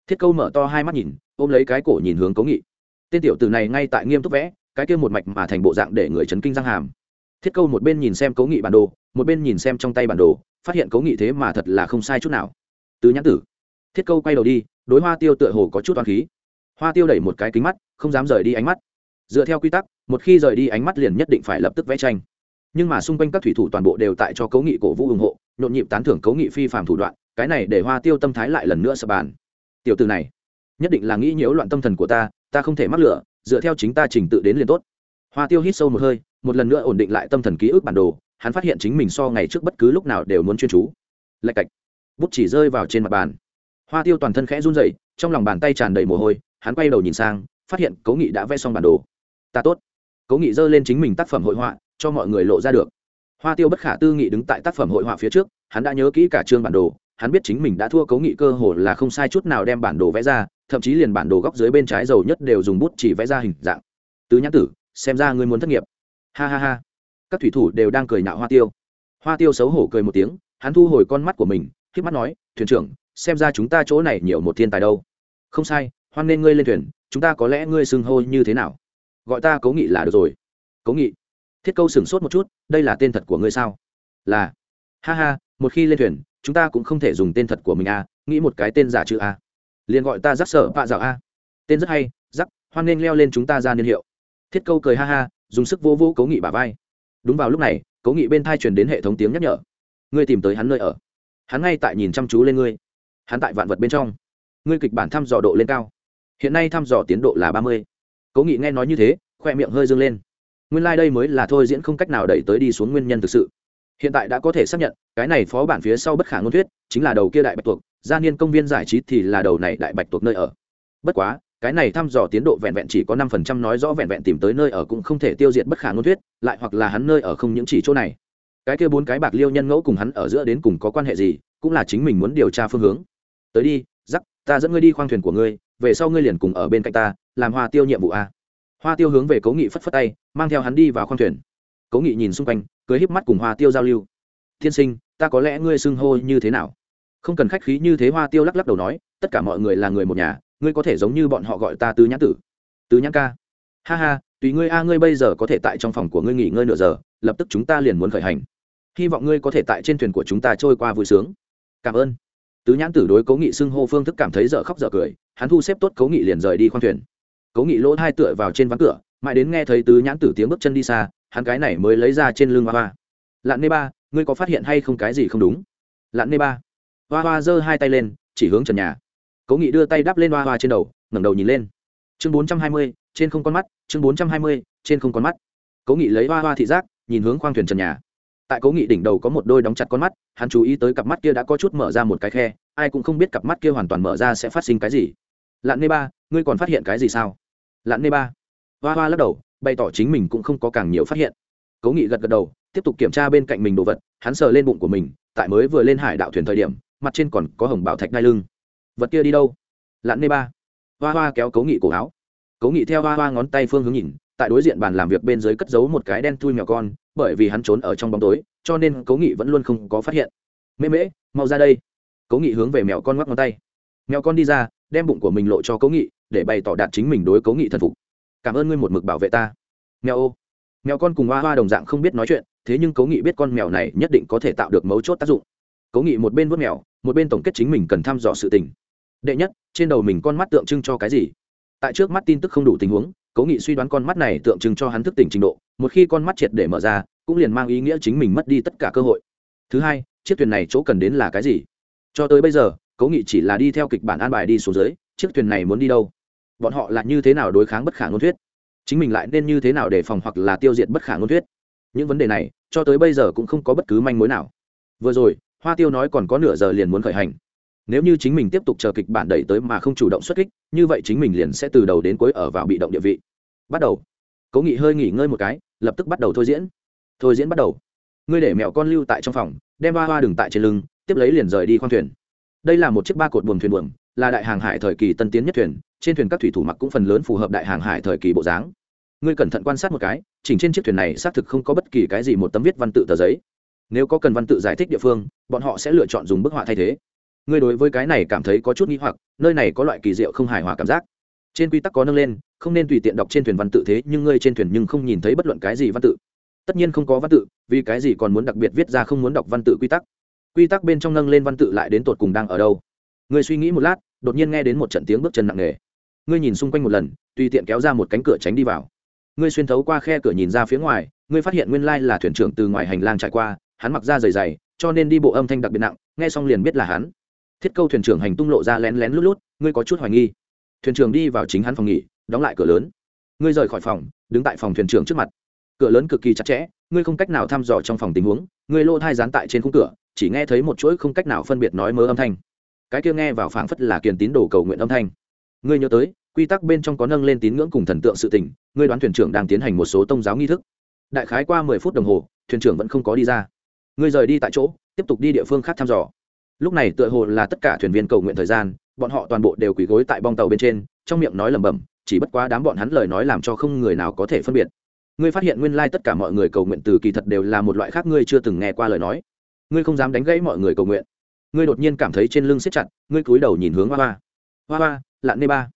Thiết câu mở to hai mắt nhìn, ôm lấy cái cổ nhìn hướng cố nghị. Tên tiểu từ này ngay tại nghiêm túc vẽ, cái kia một mạch mà thành bộ dạng để người chấn kinh răng hàm. Thiết câu một bên nhìn xem cố nghị bản đồ, một bên nhìn xem trong tay bản đồ, phát hiện cố nghị thế mà thật là không sai chút nào. Tứ nhãn tử. Thiết câu quay đầu đi, đối hoa tiêu tựa hồ có chút toán khí hoa tiêu đẩy một cái kính mắt, không dám rời đi ánh mắt. Dựa theo quy tắc, một khi rời đi ánh mắt liền nhất định phải lập tức vẽ tranh. Nhưng mà xung quanh các thủy thủ toàn bộ đều tại cho cấu nghị cổ vũ ủng hộ, nhộn nhịp tán thưởng cấu nghị phi phạm thủ đoạn, cái này để hoa tiêu tâm thái lại lần nữa sập bàn. Tiểu từ này, nhất định là nghĩ nhiễu loạn tâm thần của ta ta không thể mắc lửa, dựa theo chính ta trình tự đến liền tốt. Hoa tiêu hít sâu một hơi, một lần nữa ổn định lại tâm thần ký ức bản đồ, hắn phát hiện chính mình so ngày trước bất cứ lúc nào đều muốn chuyên chú. Lạch cạch, bút chỉ rơi vào trên mặt bàn hoa tiêu toàn thân khẽ run rẩy, trong lòng bàn tay tràn đầy mồ hôi hắn quay đầu nhìn sang phát hiện cố nghị đã vẽ xong bản đồ. Ta tốt. Cố nghị giơ lên chính mình tác phẩm hội họa cho mọi người lộ ra được. Hoa tiêu bất khả tư nghị đứng tại tác phẩm hội họa phía trước hắn đã nhớ kỹ cả chương bản đồ hắn biết chính mình đã thua cố nghị cơ hồ là không sai chút nào đem bản đồ vẽ ra thậm chí liền bản đồ góc dưới bên trái dầu nhất đều dùng bút chỉ vẽ ra hình dạng. Tứ nhãn tử xem ra ngươi muốn thất nghiệp. Ha ha ha. Các thủy thủ đều đang cười nạo hoa tiêu. Hoa tiêu xấu hổ cười một tiếng hắn thu hồi con mắt của mình k mắt nói thuyền trưởng xem ra chúng ta chỗ này nhiều một thiên tài đâu. Không sai, hoan nên ngươi lên thuyền, chúng ta có lẽ ngươi xưng hô như thế nào? Gọi ta cố nghị là được rồi. Cố nghị, thiết câu sửng sốt một chút, đây là tên thật của ngươi sao? Là. Ha ha, một khi lên thuyền, chúng ta cũng không thể dùng tên thật của mình a nghĩ một cái tên giả chữ a liền gọi ta giắc sở vạ dạo a tên rất hay giắc hoan nghênh leo lên chúng ta ra niên hiệu. Thiết câu cười ha ha, dùng sức vô vô cố nghị bà vai. Đúng vào lúc này, cố nghị bên thai truyền đến hệ thống tiếng nhắc nhở. Ngươi tìm tới hắn nơi ở. Hắn ngay tại nhìn chăm chú lên ngươi hắn tại vạn vật bên trong. Ngươi kịch bản thăm dò độ lên cao. Hiện nay thăm dò tiến độ là ba mươi. Cố nghị nghe nói như thế, khoe miệng hơi dâng lên. Nguyên lai、like、đây mới là thôi diễn không cách nào đẩy tới đi xuống nguyên nhân thực sự. Hiện tại đã có thể xác nhận, cái này phó bản phía sau bất khả ngôn thuyết, chính là đầu kia đại bạch tuộc, gia niên công viên giải trí thì là đầu này đại bạch tuộc nơi ở. Bất quá, cái này thăm dò tiến độ vẹn vẹn chỉ có năm phần trăm nói rõ vẹn vẹn tìm tới nơi ở cũng không thể tiêu diệt bất khả ngôn thuyết, lại hoặc là hắn nơi ở không những chỉ chỗ này. Cái kia bốn cái bạc liêu nhân ngẫu cùng hắn ở giữa đến cùng có quan hệ gì, cũng là chính mình muốn điều tra phương hướng tới đi giắc ta dẫn ngươi đi khoang thuyền của ngươi, về sau ngươi liền cùng ở bên cạnh ta, làm hoa tiêu nhiệm vụ a. Hoa tiêu hướng về cố nghị phất phất tay, mang theo hắn đi vào khoang thuyền. Cố nghị nhìn xung quanh, cưới híp mắt cùng hoa tiêu giao lưu. Tiên sinh, ta có lẽ ngươi xưng hô như thế nào? Không cần khách khí như thế, hoa tiêu lắc lắc đầu nói, tất cả mọi người là người một nhà, ngươi có thể giống như bọn họ gọi ta tứ nhãn tử. Tứ nhãn ca. Ha ha, tùy ngươi a, ngươi bây giờ có thể tại trong phòng của ngươi nghỉ ngơi nửa giờ, lập tức chúng ta liền muốn khởi hành. Hy vọng ngươi có thể tại trên thuyền của chúng ta trôi qua vui sướng. Cảm ơn tứ nhãn tử đối cố nghị xưng hô phương thức cảm thấy dở khóc dở cười, hắn thu xếp tốt cố nghị liền rời đi khoang thuyền. Cố nghị lỗ hai tựa vào trên ván cửa, mãi đến nghe thấy tứ nhãn tử tiếng bước chân đi xa, hắn cái này mới lấy ra trên lưng hoa hoa. Lạn nê ba, ngươi có phát hiện hay không cái gì không đúng? Lạn nê ba. Hoa hoa giơ hai tay lên, chỉ hướng trần nhà. Cố nghị đưa tay đắp lên hoa hoa trên đầu, ngẩng đầu nhìn lên. Chương bốn trăm hai mươi, trên không con mắt, chương bốn trăm hai mươi, trên không con mắt. Cố nghị lấy hoa hoa thị giác, nhìn hướng khoang thuyền trần nhà tại cố nghị đỉnh đầu có một đôi đóng chặt con mắt, hắn chú ý tới cặp mắt kia đã có chút mở ra một cái khe, ai cũng không biết cặp mắt kia hoàn toàn mở ra sẽ phát sinh cái gì. Lạn nê ba, ngươi còn phát hiện cái gì sao? Lạn nê ba, hoa hoa lắc đầu, bày tỏ chính mình cũng không có càng nhiều phát hiện. Cố nghị gật gật đầu, tiếp tục kiểm tra bên cạnh mình đồ vật, hắn sờ lên bụng của mình, tại mới vừa lên hải đạo thuyền thời điểm, mặt trên còn có hồng bảo thạch đai lưng. Vật kia đi đâu? Lạn nê ba, hoa hoa kéo cố nghị cổ áo. Cố nghị theo hoa hoa ngón tay phương hướng nhìn, tại đối diện bàn làm việc bên dưới cất giấu một cái đen thui mèo con bởi vì hắn trốn ở trong bóng tối, cho nên cố nghị vẫn luôn không có phát hiện. Mễ mễ, mau ra đây. Cố nghị hướng về mèo con ngoắc ngón tay. Mèo con đi ra, đem bụng của mình lộ cho cố nghị, để bày tỏ đạt chính mình đối cố nghị thần phục. Cảm ơn ngươi một mực bảo vệ ta. Mèo ô. Mèo con cùng hoa hoa đồng dạng không biết nói chuyện, thế nhưng cố nghị biết con mèo này nhất định có thể tạo được mấu chốt tác dụng. Cố nghị một bên vớt mèo, một bên tổng kết chính mình cần thăm dò sự tình. Đệ nhất, trên đầu mình con mắt tượng trưng cho cái gì? Tại trước mắt tin tức không đủ tình huống cố nghị suy đoán con mắt này tượng trưng cho hắn thức tỉnh trình độ, một khi con mắt triệt để mở ra, cũng liền mang ý nghĩa chính mình mất đi tất cả cơ hội. Thứ hai, chiếc thuyền này chỗ cần đến là cái gì? Cho tới bây giờ, cố nghị chỉ là đi theo kịch bản an bài đi xuống dưới, chiếc thuyền này muốn đi đâu? Bọn họ là như thế nào đối kháng bất khả ngôn thuyết? Chính mình lại nên như thế nào để phòng hoặc là tiêu diệt bất khả ngôn thuyết? Những vấn đề này, cho tới bây giờ cũng không có bất cứ manh mối nào. Vừa rồi, hoa tiêu nói còn có nửa giờ liền muốn khởi hành nếu như chính mình tiếp tục chờ kịch bản đẩy tới mà không chủ động xuất kích, như vậy chính mình liền sẽ từ đầu đến cuối ở vào bị động địa vị. Bắt đầu. Cố nghị hơi nghỉ ngơi một cái, lập tức bắt đầu thôi diễn. Thôi diễn bắt đầu. Ngươi để mẹo con lưu tại trong phòng, đem ba hoa đừng tại trên lưng, tiếp lấy liền rời đi khoang thuyền. Đây là một chiếc ba cột buồm thuyền buồm, là đại hàng hải thời kỳ tân tiến nhất thuyền, trên thuyền các thủy thủ mặc cũng phần lớn phù hợp đại hàng hải thời kỳ bộ dáng. Ngươi cẩn thận quan sát một cái, chỉnh trên chiếc thuyền này xác thực không có bất kỳ cái gì một tấm viết văn tự tờ giấy. Nếu có cần văn tự giải thích địa phương, bọn họ sẽ lựa chọn dùng bức họa thay thế ngươi đối với cái này cảm thấy có chút nghi hoặc, nơi này có loại kỳ diệu không hài hòa cảm giác. Trên quy tắc có nâng lên, không nên tùy tiện đọc trên thuyền văn tự thế, nhưng ngươi trên thuyền nhưng không nhìn thấy bất luận cái gì văn tự. Tất nhiên không có văn tự, vì cái gì còn muốn đặc biệt viết ra không muốn đọc văn tự quy tắc? Quy tắc bên trong nâng lên văn tự lại đến tột cùng đang ở đâu? Ngươi suy nghĩ một lát, đột nhiên nghe đến một trận tiếng bước chân nặng nề. Ngươi nhìn xung quanh một lần, tùy tiện kéo ra một cánh cửa tránh đi vào. Ngươi xuyên thấu qua khe cửa nhìn ra phía ngoài, ngươi phát hiện nguyên lai là thuyền trưởng từ ngoài hành lang trải qua, hắn mặc ra dày dày, cho nên đi bộ âm thanh đặc biệt nặng, nghe xong liền biết là hắn thiết câu thuyền trưởng hành tung lộ ra lén lén lút lút, ngươi có chút hoài nghi. Thuyền trưởng đi vào chính hắn phòng nghỉ, đóng lại cửa lớn. Ngươi rời khỏi phòng, đứng tại phòng thuyền trưởng trước mặt. Cửa lớn cực kỳ chặt chẽ, ngươi không cách nào thăm dò trong phòng tình huống, ngươi lô thai dán tại trên khung cửa, chỉ nghe thấy một chuỗi không cách nào phân biệt nói mớ âm thanh. Cái kia nghe vào phảng phất là kiền tín đồ cầu nguyện âm thanh. Ngươi nhớ tới, quy tắc bên trong có nâng lên tín ngưỡng cùng thần tượng sự tình, ngươi đoán thuyền trưởng đang tiến hành một số tôn giáo nghi thức. Đại khái qua mười phút đồng hồ, thuyền trưởng vẫn không có đi ra. Ngươi rời đi tại chỗ, tiếp tục đi địa phương khác thăm dò lúc này tựa hồ là tất cả thuyền viên cầu nguyện thời gian, bọn họ toàn bộ đều quỳ gối tại bong tàu bên trên, trong miệng nói lẩm bẩm, chỉ bất quá đám bọn hắn lời nói làm cho không người nào có thể phân biệt. Ngươi phát hiện nguyên lai tất cả mọi người cầu nguyện từ kỳ thật đều là một loại khác ngươi chưa từng nghe qua lời nói. Ngươi không dám đánh gãy mọi người cầu nguyện. Ngươi đột nhiên cảm thấy trên lưng siết chặt, ngươi cúi đầu nhìn hướng hoa hoa. Hoa hoa lặn nê ba.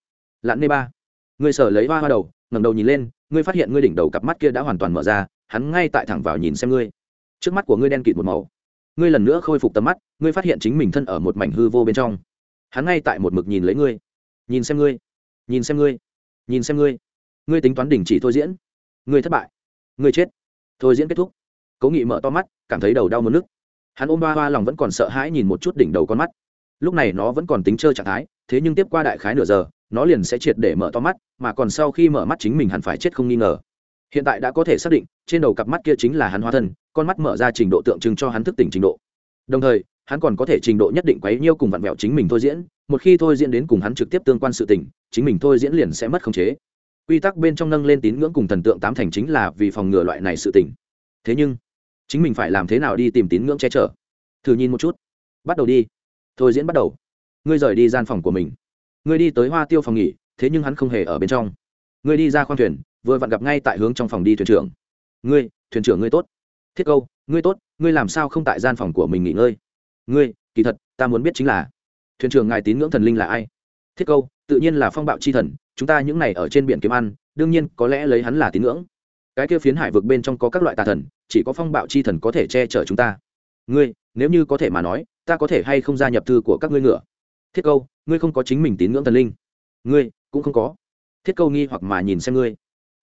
Lặn nê ba. Ngươi sở lấy hoa hoa đầu, ngẩng đầu nhìn lên, ngươi phát hiện ngươi đỉnh đầu cặp mắt kia đã hoàn toàn mở ra, hắn ngay tại thẳng vào nhìn xem ngươi. Trước mắt của ngươi đen kịt một màu ngươi lần nữa khôi phục tầm mắt, ngươi phát hiện chính mình thân ở một mảnh hư vô bên trong. Hắn ngay tại một mực nhìn lấy ngươi. Nhìn xem ngươi. Nhìn xem ngươi. Nhìn xem ngươi. Ngươi tính toán đình chỉ thôi diễn. Ngươi thất bại. Ngươi chết. Thôi diễn kết thúc. Cố nghị mở to mắt, cảm thấy đầu đau mất nước. Hắn ôm ba hoa lòng vẫn còn sợ hãi nhìn một chút đỉnh đầu con mắt. Lúc này nó vẫn còn tính chơi trạng thái, thế nhưng tiếp qua đại khái nửa giờ, nó liền sẽ triệt để mở to mắt, mà còn sau khi mở mắt chính mình hẳn phải chết không nghi ngờ. Hiện tại đã có thể xác định, trên đầu cặp mắt kia chính là hắn hóa thân con mắt mở ra trình độ tượng trưng cho hắn thức tỉnh trình độ. Đồng thời, hắn còn có thể trình độ nhất định quấy nhiêu cùng vặn vẹo chính mình thôi diễn, một khi thôi diễn đến cùng hắn trực tiếp tương quan sự tỉnh chính mình thôi diễn liền sẽ mất khống chế. Quy tắc bên trong nâng lên tín ngưỡng cùng thần tượng tám thành chính là vì phòng ngừa loại này sự tỉnh thế nhưng, chính mình phải làm thế nào đi tìm tín ngưỡng che chở? Thử nhìn một chút. Bắt đầu đi. Thôi diễn bắt đầu. Ngươi rời đi gian phòng của mình. Ngươi đi tới hoa tiêu phòng nghỉ, thế nhưng hắn không hề ở bên trong. Ngươi đi ra khoang thuyền, vừa vặn gặp ngay tại hướng trong phòng đi thuyền trưởng. Ngươi, thuyền trưởng ngươi tốt thiết câu, ngươi tốt, ngươi làm sao không tại gian phòng của mình nghỉ ngơi? Ngươi, kỳ thật, ta muốn biết chính là, thuyền trưởng ngài tín ngưỡng thần linh là ai? Thiết câu, tự nhiên là phong bạo chi thần, chúng ta những này ở trên biển kiếm ăn, đương nhiên có lẽ lấy hắn là tín ngưỡng. Cái kia phiến hải vực bên trong có các loại tà thần, chỉ có phong bạo chi thần có thể che chở chúng ta. Ngươi, nếu như có thể mà nói, ta có thể hay không gia nhập thư của các ngươi ngựa? Thiết câu, ngươi không có chính mình tín ngưỡng thần linh. Ngươi, cũng không có. Thiết câu nghi hoặc mà nhìn xem ngươi.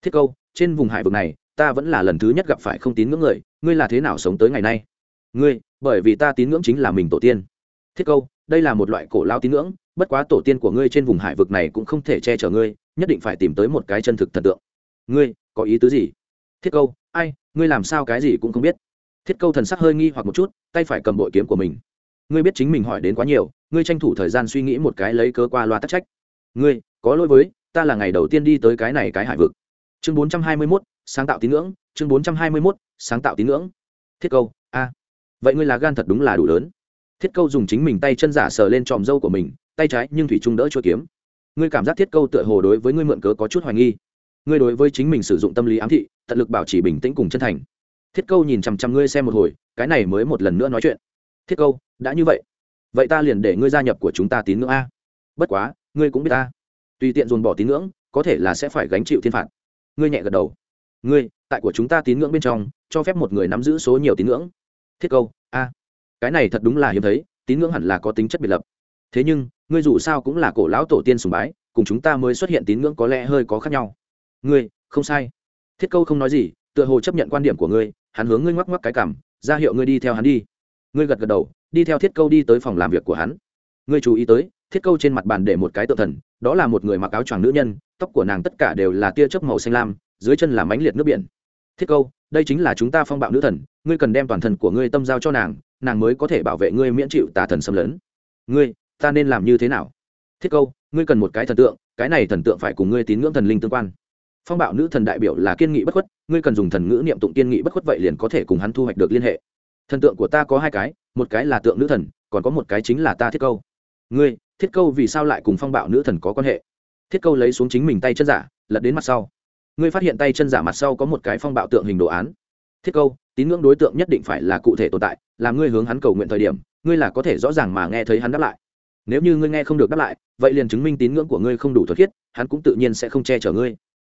Thiết câu, trên vùng hải vực này ta vẫn là lần thứ nhất gặp phải không tín ngưỡng người, ngươi là thế nào sống tới ngày nay? Ngươi, bởi vì ta tín ngưỡng chính là mình tổ tiên. Thiết câu, đây là một loại cổ lao tín ngưỡng, bất quá tổ tiên của ngươi trên vùng hải vực này cũng không thể che chở ngươi, nhất định phải tìm tới một cái chân thực thần tượng. Ngươi, có ý tứ gì? Thiết câu, ai, ngươi làm sao cái gì cũng không biết. Thiết câu thần sắc hơi nghi hoặc một chút, tay phải cầm bội kiếm của mình. Ngươi biết chính mình hỏi đến quá nhiều, ngươi tranh thủ thời gian suy nghĩ một cái lấy cớ qua loa tắc trách. Ngươi, có lỗi với, ta là ngày đầu tiên đi tới cái này cái hải vực. Chương bốn trăm hai mươi mốt sáng tạo tín ngưỡng, chương bốn trăm hai mươi mốt, sáng tạo tín ngưỡng. Thiết câu, a. Vậy ngươi là gan thật đúng là đủ lớn. Thiết câu dùng chính mình tay chân giả sờ lên tròm dâu của mình, tay trái nhưng thủy trung đỡ chua kiếm. Ngươi cảm giác thiết câu tựa hồ đối với ngươi mượn cớ có chút hoài nghi. Ngươi đối với chính mình sử dụng tâm lý ám thị, tận lực bảo trì bình tĩnh cùng chân thành. Thiết câu nhìn chằm chằm ngươi xem một hồi, cái này mới một lần nữa nói chuyện. Thiết câu, đã như vậy. Vậy ta liền để ngươi gia nhập của chúng ta tín ngưỡng a. Bất quá, ngươi cũng biết ta. Tùy tiện dồn bỏ tín ngưỡng, có thể là sẽ phải gánh chịu thiên phạt. Ngươi nhẹ gật đầu ngươi, tại của chúng ta tín ngưỡng bên trong, cho phép một người nắm giữ số nhiều tín ngưỡng. Thiết câu, a. Cái này thật đúng là hiếm thấy, tín ngưỡng hẳn là có tính chất biệt lập. Thế nhưng, ngươi dù sao cũng là cổ lão tổ tiên sùng bái, cùng chúng ta mới xuất hiện tín ngưỡng có lẽ hơi có khác nhau. Ngươi, không sai. Thiết câu không nói gì, tựa hồ chấp nhận quan điểm của ngươi, hắn hướng ngươi ngoắc ngoắc cái cảm, ra hiệu ngươi đi theo hắn đi. Ngươi gật gật đầu, đi theo thiết câu đi tới phòng làm việc của hắn. Ngươi chú ý tới, thiết câu trên mặt bàn để một cái tự thần, đó là một người mặc áo choàng nữ nhân, tóc của nàng tất cả đều là tia chớp màu xanh lam dưới chân là mãnh liệt nước biển. Thiết câu, đây chính là chúng ta phong bạo nữ thần, ngươi cần đem toàn thần của ngươi tâm giao cho nàng nàng mới có thể bảo vệ ngươi miễn chịu tà thần xâm lấn. Ngươi, ta nên làm như thế nào? Thiết câu, ngươi cần một cái thần tượng, cái này thần tượng phải cùng ngươi tín ngưỡng thần linh tương quan. Phong bạo nữ thần đại biểu là kiên nghị bất khuất, ngươi cần dùng thần ngữ niệm tụng kiên nghị bất khuất vậy liền có thể cùng hắn thu hoạch được liên hệ. Thần tượng của ta có hai cái, một cái là tượng nữ thần, còn có một cái chính là ta thiết câu. Ngươi, thiết câu vì sao lại cùng phong bạo nữ thần có quan hệ? Thiết câu lấy xuống chính mình tay chân giả, lật đến mặt sau ngươi phát hiện tay chân giả mặt sau có một cái phong bạo tượng hình đồ án. Thiết câu, tín ngưỡng đối tượng nhất định phải là cụ thể tồn tại làm ngươi hướng hắn cầu nguyện thời điểm, ngươi là có thể rõ ràng mà nghe thấy hắn đáp lại. Nếu như ngươi nghe không được đáp lại, vậy liền chứng minh tín ngưỡng của ngươi không đủ thuật khiết, hắn cũng tự nhiên sẽ không che chở ngươi.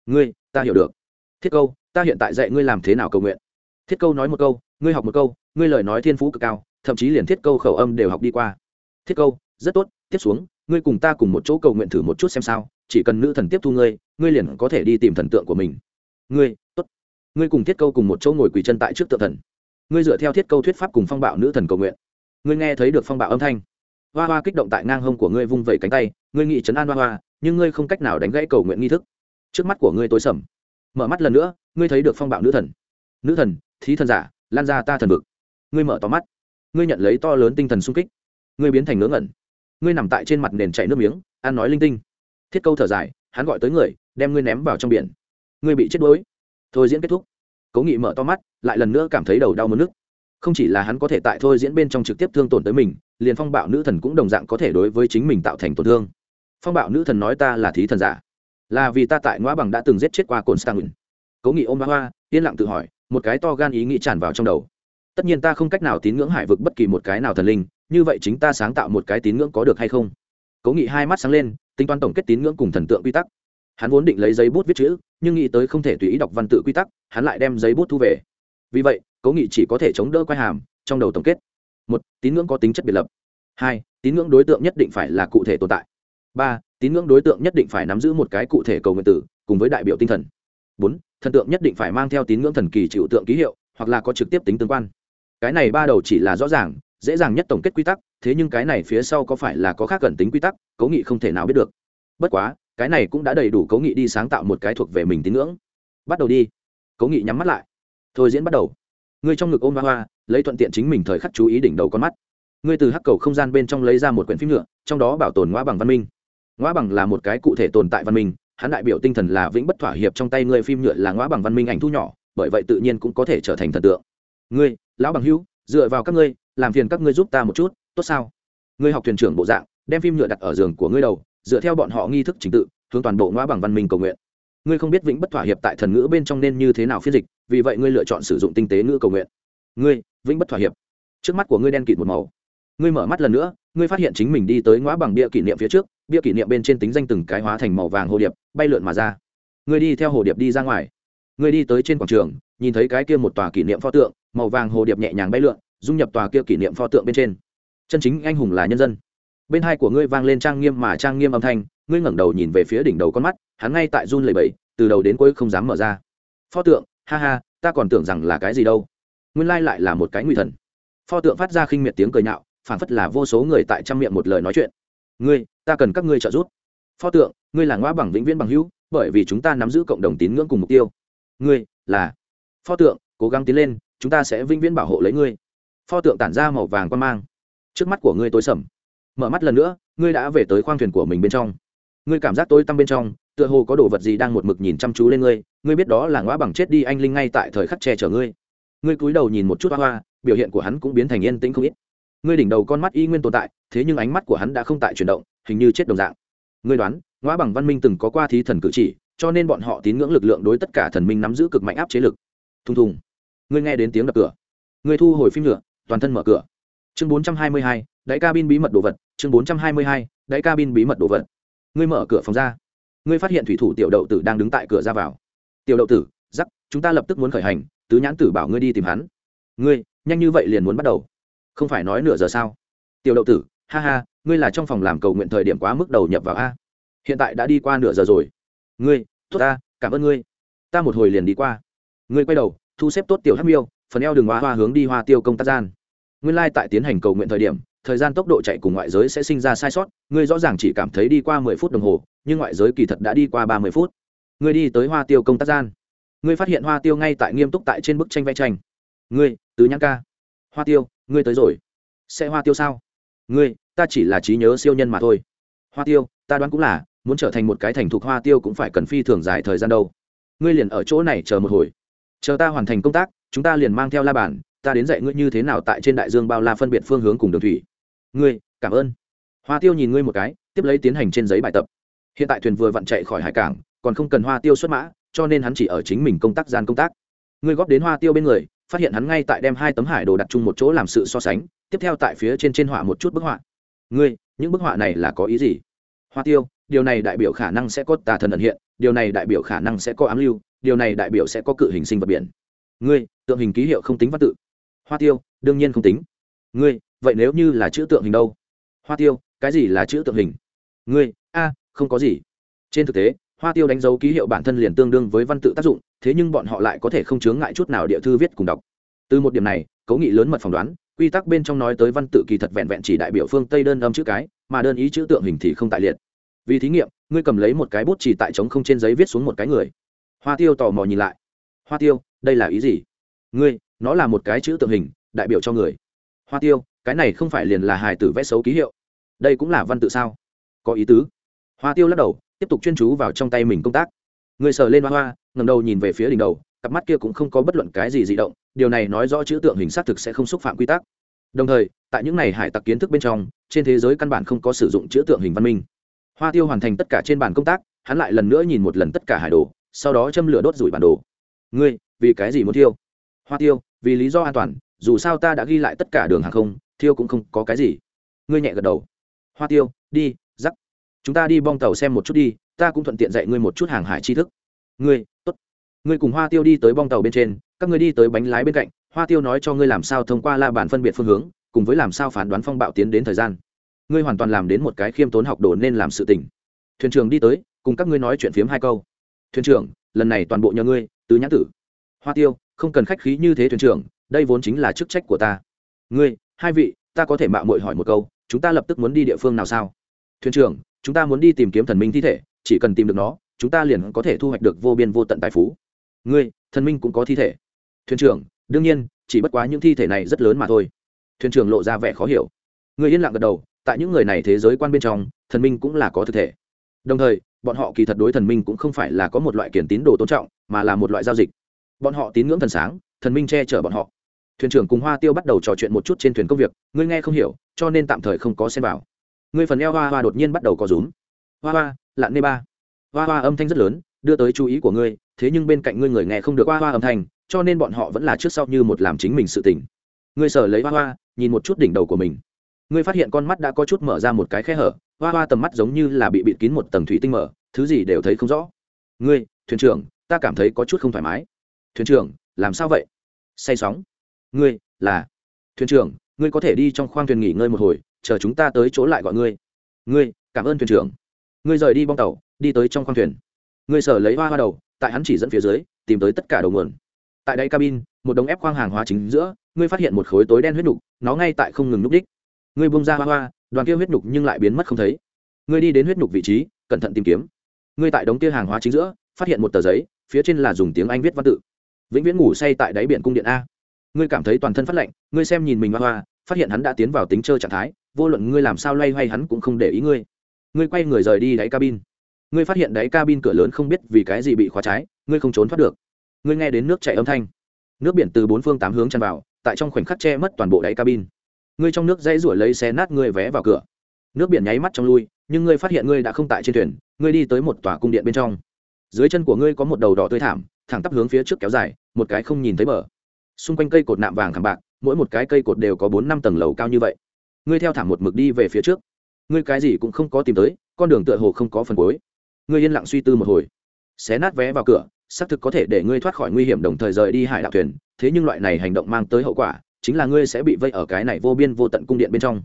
Ngươi, ta hiểu được. Thiết câu, ta hiện tại dạy ngươi làm thế nào cầu nguyện. Thiết câu nói một câu, ngươi học một câu, ngươi lời nói thiên phú cực cao, thậm chí liền thiết câu khẩu âm đều học đi qua. Thiết câu, rất tốt, tiếp xuống, ngươi cùng ta cùng một chỗ cầu nguyện thử một chút xem sao, chỉ cần nữ thần tiếp thu ngươi ngươi liền có thể đi tìm thần tượng của mình. Ngươi, tốt. Ngươi cùng thiết câu cùng một chỗ ngồi quỳ chân tại trước tượng thần. Ngươi dựa theo thiết câu thuyết pháp cùng phong bạo nữ thần cầu nguyện. Ngươi nghe thấy được phong bạo âm thanh. Hoa hoa kích động tại ngang hông của ngươi vung vẩy cánh tay, ngươi nghĩ chấn an hoa hoa, nhưng ngươi không cách nào đánh gãy cầu nguyện nghi thức. Trước mắt của ngươi tối sầm. Mở mắt lần nữa, ngươi thấy được phong bạo nữ thần. Nữ thần, thí thần giả, lan ra ta thần vực. Ngươi mở to mắt. Ngươi nhận lấy to lớn tinh thần sung kích. Ngươi biến thành ngớ ngẩn. Ngươi nằm tại trên mặt nền chảy nước miếng, ăn nói linh tinh. Thiết câu thở dài, hắn gọi tới người đem ngươi ném vào trong biển. Ngươi bị chết đuối. Thôi diễn kết thúc. Cố nghị mở to mắt, lại lần nữa cảm thấy đầu đau mất nước không chỉ là hắn có thể tại thôi diễn bên trong trực tiếp thương tổn tới mình, liền phong bạo nữ thần cũng đồng dạng có thể đối với chính mình tạo thành tổn thương. Phong bạo nữ thần nói ta là thí thần giả. Là vì ta tại ngõ bằng đã từng giết chết qua cồn stang cố nghị ôm hoa hoa, yên lặng tự hỏi, một cái to gan ý nghĩ tràn vào trong đầu. Tất nhiên ta không cách nào tín ngưỡng hải vực bất kỳ một cái nào thần linh, như vậy chính ta sáng tạo một cái tín ngưỡng có được hay không? Cố nghị hai mắt sáng lên, tính toán tổng kết tín ngưỡng cùng thần tượng quy tắc hắn vốn định lấy giấy bút viết chữ, nhưng nghĩ tới không thể tùy ý đọc văn tự quy tắc, hắn lại đem giấy bút thu về. Vì vậy cố nghị chỉ có thể chống đỡ quay hàm, trong đầu tổng kết. Một, tín ngưỡng có tính chất biệt lập. Hai, tín ngưỡng đối tượng nhất định phải là cụ thể tồn tại. Ba, tín ngưỡng đối tượng nhất định phải nắm giữ một cái cụ thể cầu nguyện tử, cùng với đại biểu tinh thần. Bốn, thần tượng nhất định phải mang theo tín ngưỡng thần kỳ chịu tượng ký hiệu, hoặc là có trực tiếp tính tương quan. Cái này ba đầu chỉ là rõ ràng, dễ dàng nhất tổng kết quy tắc, thế nhưng cái này phía sau có phải là có khác cần tính quy tắc cố nghị không thể nào biết được. Bất quá cái này cũng đã đầy đủ cố nghị đi sáng tạo một cái thuộc về mình tín ngưỡng. Bắt đầu đi. Cố nghị nhắm mắt lại. Thôi diễn bắt đầu. Ngươi trong ngực ôm hoa hoa, lấy thuận tiện chính mình thời khắc chú ý đỉnh đầu con mắt. Ngươi từ hắc cầu không gian bên trong lấy ra một quyển phim nhựa, trong đó bảo tồn ngõ bằng văn minh. Ngõ bằng là một cái cụ thể tồn tại văn minh, hắn đại biểu tinh thần là vĩnh bất thỏa hiệp trong tay ngươi phim nhựa là ngõ bằng văn minh ảnh thu nhỏ, bởi vậy tự nhiên cũng có thể trở thành thần tượng. Ngươi, lão bằng hữu, dựa vào các ngươi, làm phiền các ngươi giúp ta một chút, tốt sao? Ngươi học thuyền trưởng bộ dạng, đem phim nhựa đặt ở giường của ngươi đầu dựa theo bọn họ nghi thức trình tự, hướng toàn bộ ngoa bằng văn minh cầu nguyện. Ngươi không biết vĩnh bất thỏa hiệp tại thần ngữ bên trong nên như thế nào phiên dịch, vì vậy ngươi lựa chọn sử dụng tinh tế ngữ cầu nguyện. Ngươi, vĩnh bất thỏa hiệp. Trước mắt của ngươi đen kịt một màu. Ngươi mở mắt lần nữa, ngươi phát hiện chính mình đi tới ngõ bằng bia kỷ niệm phía trước, bia kỷ niệm bên trên tính danh từng cái hóa thành màu vàng hồ điệp, bay lượn mà ra. Ngươi đi theo hồ điệp đi ra ngoài. Ngươi đi tới trên quảng trường, nhìn thấy cái kia một tòa kỷ niệm pho tượng, màu vàng hồ điệp nhẹ nhàng bay lượn, dung nhập tòa kia kỷ niệm pho tượng bên trên. Chân chính anh hùng là nhân dân bên hai của ngươi vang lên trang nghiêm mà trang nghiêm âm thanh, ngươi ngẩng đầu nhìn về phía đỉnh đầu con mắt, hắn ngay tại run lầy bẫy từ đầu đến cuối không dám mở ra. Pho tượng, ha ha, ta còn tưởng rằng là cái gì đâu. Nguyên lai lại là một cái nguy thần. Pho tượng phát ra khinh miệt tiếng cười nhạo phản phất là vô số người tại trăm miệng một lời nói chuyện. Ngươi, ta cần các ngươi trợ giúp. Pho tượng, ngươi là ngoa bằng vĩnh viễn bằng hữu, bởi vì chúng ta nắm giữ cộng đồng tín ngưỡng cùng mục tiêu. Ngươi, là. Pho tượng, cố gắng tiến lên, chúng ta sẽ vĩnh viễn bảo hộ lấy ngươi. Pho tượng tản ra màu vàng quan mang. Trước mắt của ngươi tối sầm mở mắt lần nữa, ngươi đã về tới khoang thuyền của mình bên trong. Ngươi cảm giác tối tăm bên trong, tựa hồ có đồ vật gì đang một mực nhìn chăm chú lên ngươi ngươi biết đó là ngõ bằng chết đi anh linh ngay tại thời khắc che chở ngươi. Ngươi cúi đầu nhìn một chút hoa hoa, biểu hiện của hắn cũng biến thành yên tĩnh không ít. Ngươi đỉnh đầu con mắt y nguyên tồn tại, thế nhưng ánh mắt của hắn đã không tại chuyển động, hình như chết đồng dạng. Ngươi đoán ngõ bằng văn minh từng có qua thí thần cử chỉ, cho nên bọn họ tín ngưỡng lực lượng đối tất cả thần minh nắm giữ cực mạnh áp chế lực. Thùng thùng. Ngươi nghe đến tiếng đập cửa. Ngươi thu hồi phim nhựa, toàn thân mở cửa. Chương bốn trăm hai mươi hai đáy cabin bí mật đồ vật, chương bốn trăm hai mươi hai, đáy cabin bí mật đồ vật. Ngươi mở cửa phòng ra. Ngươi phát hiện thủy thủ tiểu đậu tử đang đứng tại cửa ra vào. Tiểu đậu tử giắc chúng ta lập tức muốn khởi hành, tứ nhãn tử bảo ngươi đi tìm hắn. Ngươi, nhanh như vậy liền muốn bắt đầu? Không phải nói nửa giờ sao? Tiểu đậu tử, ha ha, ngươi là trong phòng làm cầu nguyện thời điểm quá mức đầu nhập vào a. Hiện tại đã đi qua nửa giờ rồi. Ngươi, tốt ta, cảm ơn ngươi. Ta một hồi liền đi qua. Ngươi quay đầu, thu xếp tốt tiểu hắc miêu, phần eo đường hoa hoa hướng đi hoa tiêu công tác gian. Nguyên tại tiến hành cầu nguyện thời điểm thời gian tốc độ chạy cùng ngoại giới sẽ sinh ra sai sót, ngươi rõ ràng chỉ cảm thấy đi qua mười phút đồng hồ, nhưng ngoại giới kỳ thật đã đi qua ba mươi phút. Ngươi đi tới hoa tiêu công tác gian. Ngươi phát hiện hoa tiêu ngay tại nghiêm túc tại trên bức tranh vẽ tranh. Ngươi, tứ nhãn ca. Hoa tiêu, ngươi tới rồi. Sẽ hoa tiêu sao? Ngươi, ta chỉ là trí nhớ siêu nhân mà thôi. Hoa tiêu, ta đoán cũng là, muốn trở thành một cái thành thục hoa tiêu cũng phải cần phi thường dài thời gian đâu. Ngươi liền ở chỗ này chờ một hồi. Chờ ta hoàn thành công tác, chúng ta liền mang theo la bàn, ta đến dạy ngươi như thế nào tại trên đại dương bao la phân biệt phương hướng cùng đường thủy ngươi, cảm ơn. Hoa tiêu nhìn ngươi một cái, tiếp lấy tiến hành trên giấy bài tập. Hiện tại thuyền vừa vặn chạy khỏi hải cảng, còn không cần hoa tiêu xuất mã, cho nên hắn chỉ ở chính mình công tác gian công tác. Ngươi góp đến hoa tiêu bên người, phát hiện hắn ngay tại đem hai tấm hải đồ đặt chung một chỗ làm sự so sánh, tiếp theo tại phía trên trên họa một chút bức họa. Ngươi, những bức họa này là có ý gì? Hoa tiêu, điều này đại biểu khả năng sẽ có tà thần ẩn hiện, điều này đại biểu khả năng sẽ có ám lưu, điều này đại biểu sẽ có cự hình sinh vật biển. Ngươi, tượng hình ký hiệu không tính văn tự. Hoa tiêu, đương nhiên không tính. Ngươi vậy nếu như là chữ tượng hình đâu? Hoa tiêu, cái gì là chữ tượng hình? Ngươi, a, không có gì. Trên thực tế, hoa tiêu đánh dấu ký hiệu bản thân liền tương đương với văn tự tác dụng, thế nhưng bọn họ lại có thể không chướng ngại chút nào địa thư viết cùng đọc. Từ một điểm này, cấu nghị lớn mật phỏng đoán, quy tắc bên trong nói tới văn tự kỳ thật vẹn vẹn chỉ đại biểu phương tây đơn âm chữ cái, mà đơn ý chữ tượng hình thì không tại liệt. Vì thí nghiệm, ngươi cầm lấy một cái bút chỉ tại trống không trên giấy viết xuống một cái người. Hoa tiêu tò mò nhìn lại. Hoa tiêu, đây là ý gì? Ngươi, nó là một cái chữ tượng hình, đại biểu cho người. Hoa tiêu cái này không phải liền là hài tử vẽ xấu ký hiệu. Đây cũng là văn tự sao? Có ý tứ. Hoa tiêu lắc đầu, tiếp tục chuyên chú vào trong tay mình công tác. Người sờ lên hoa hoa ngầm đầu nhìn về phía đỉnh đầu, cặp mắt kia cũng không có bất luận cái gì di động, điều này nói rõ chữ tượng hình xác thực sẽ không xúc phạm quy tắc. Đồng thời, tại những này hải tặc kiến thức bên trong, trên thế giới căn bản không có sử dụng chữ tượng hình văn minh. Hoa tiêu hoàn thành tất cả trên bàn công tác, hắn lại lần nữa nhìn một lần tất cả hải đồ, sau đó châm lửa đốt rủi bản đồ. Ngươi, vì cái gì muốn tiêu? hoa tiêu, vì lý do an toàn, dù sao ta đã ghi lại tất cả đường hàng không thiêu cũng không có cái gì. Ngươi nhẹ gật đầu. Hoa tiêu, đi giắc chúng ta đi bong tàu xem một chút đi, ta cũng thuận tiện dạy ngươi một chút hàng hải tri thức. Ngươi, tốt. Ngươi cùng hoa tiêu đi tới bong tàu bên trên, các ngươi đi tới bánh lái bên cạnh, hoa tiêu nói cho ngươi làm sao thông qua la bàn phân biệt phương hướng, cùng với làm sao phán đoán phong bạo tiến đến thời gian. Ngươi hoàn toàn làm đến một cái khiêm tốn học đồ nên làm sự tình. Thuyền trưởng đi tới, cùng các ngươi nói chuyện phiếm hai câu. Thuyền trưởng, lần này toàn bộ nhờ ngươi, tứ nhãn tử. Hoa tiêu, không cần khách khí như thế thuyền trưởng, đây vốn chính là chức trách của ta. Ngươi hai vị, ta có thể mạo muội hỏi một câu, chúng ta lập tức muốn đi địa phương nào sao? Thuyền trưởng, chúng ta muốn đi tìm kiếm thần minh thi thể, chỉ cần tìm được nó, chúng ta liền có thể thu hoạch được vô biên vô tận tài phú. Ngươi, thần minh cũng có thi thể. Thuyền trưởng, đương nhiên, chỉ bất quá những thi thể này rất lớn mà thôi. Thuyền trưởng lộ ra vẻ khó hiểu. Người yên lặng gật đầu, tại những người này thế giới quan bên trong, thần minh cũng là có thực thể. Đồng thời, bọn họ kỳ thật đối thần minh cũng không phải là có một loại kiển tín đồ tôn trọng, mà là một loại giao dịch. Bọn họ tín ngưỡng thần sáng, thần minh che chở bọn họ thuyền trưởng cùng hoa tiêu bắt đầu trò chuyện một chút trên thuyền công việc, ngươi nghe không hiểu, cho nên tạm thời không có xem vào. Ngươi phần eo hoa hoa đột nhiên bắt đầu có rúm. Hoa hoa lặn nê ba. Hoa hoa âm thanh rất lớn, đưa tới chú ý của ngươi, thế nhưng bên cạnh ngươi người nghe không được hoa hoa âm thanh, cho nên bọn họ vẫn là trước sau như một làm chính mình sự tỉnh ngươi sở lấy hoa hoa, nhìn một chút đỉnh đầu của mình. Ngươi phát hiện con mắt đã có chút mở ra một cái khe hở, hoa hoa tầm mắt giống như là bị bịt kín một tầng thủy tinh mở, thứ gì đều thấy không rõ. Ngươi, thuyền trưởng, ta cảm thấy có chút không thoải mái. Thuyền trưởng, làm sao vậy? Say sóng ngươi là thuyền trưởng, ngươi có thể đi trong khoang thuyền nghỉ ngơi một hồi, chờ chúng ta tới chỗ lại gọi ngươi. Ngươi, cảm ơn thuyền trưởng. Ngươi rời đi bong tàu, đi tới trong khoang thuyền. Ngươi sở lấy hoa hoa đầu, tại hắn chỉ dẫn phía dưới, tìm tới tất cả đầu nguồn. Tại đây cabin, một đống ép khoang hàng hóa chính giữa, ngươi phát hiện một khối tối đen huyết nhục, nó ngay tại không ngừng núp đích. Ngươi bung ra hoa hoa, đoàn kia huyết nhục nhưng lại biến mất không thấy. Ngươi đi đến huyết nhục vị trí, cẩn thận tìm kiếm. Ngươi tại đống kia hàng hóa chính giữa, phát hiện một tờ giấy, phía trên là dùng tiếng anh viết văn tự. Vĩnh viễn ngủ say tại đáy biển cung điện a ngươi cảm thấy toàn thân phát lạnh, ngươi xem nhìn mình hoa hoa, phát hiện hắn đã tiến vào tính chơi trạng thái, vô luận ngươi làm sao loay hoay hắn cũng không để ý ngươi. Ngươi quay người rời đi đáy cabin. Ngươi phát hiện đáy cabin cửa lớn không biết vì cái gì bị khóa trái, ngươi không trốn thoát được. Ngươi nghe đến nước chảy âm thanh. Nước biển từ bốn phương tám hướng tràn vào, tại trong khoảnh khắc che mất toàn bộ đáy cabin. Ngươi trong nước dãy ruổi lấy xé nát ngươi vé vào cửa. Nước biển nháy mắt trong lui, nhưng ngươi phát hiện ngươi đã không tại trên thuyền, ngươi đi tới một tòa cung điện bên trong. Dưới chân của ngươi có một đầu đỏ tươi thảm, thẳng tắp hướng phía trước kéo dài, một cái không nhìn thấy bờ xung quanh cây cột nạm vàng khảm bạc, mỗi một cái cây cột đều có bốn năm tầng lầu cao như vậy. Ngươi theo thảm một mực đi về phía trước. Ngươi cái gì cũng không có tìm tới, con đường tựa hồ không có phần cuối. Ngươi yên lặng suy tư một hồi. Xé nát vé vào cửa, xác thực có thể để ngươi thoát khỏi nguy hiểm đồng thời rời đi hải đạo thuyền, thế nhưng loại này hành động mang tới hậu quả, chính là ngươi sẽ bị vây ở cái này vô biên vô tận cung điện bên trong.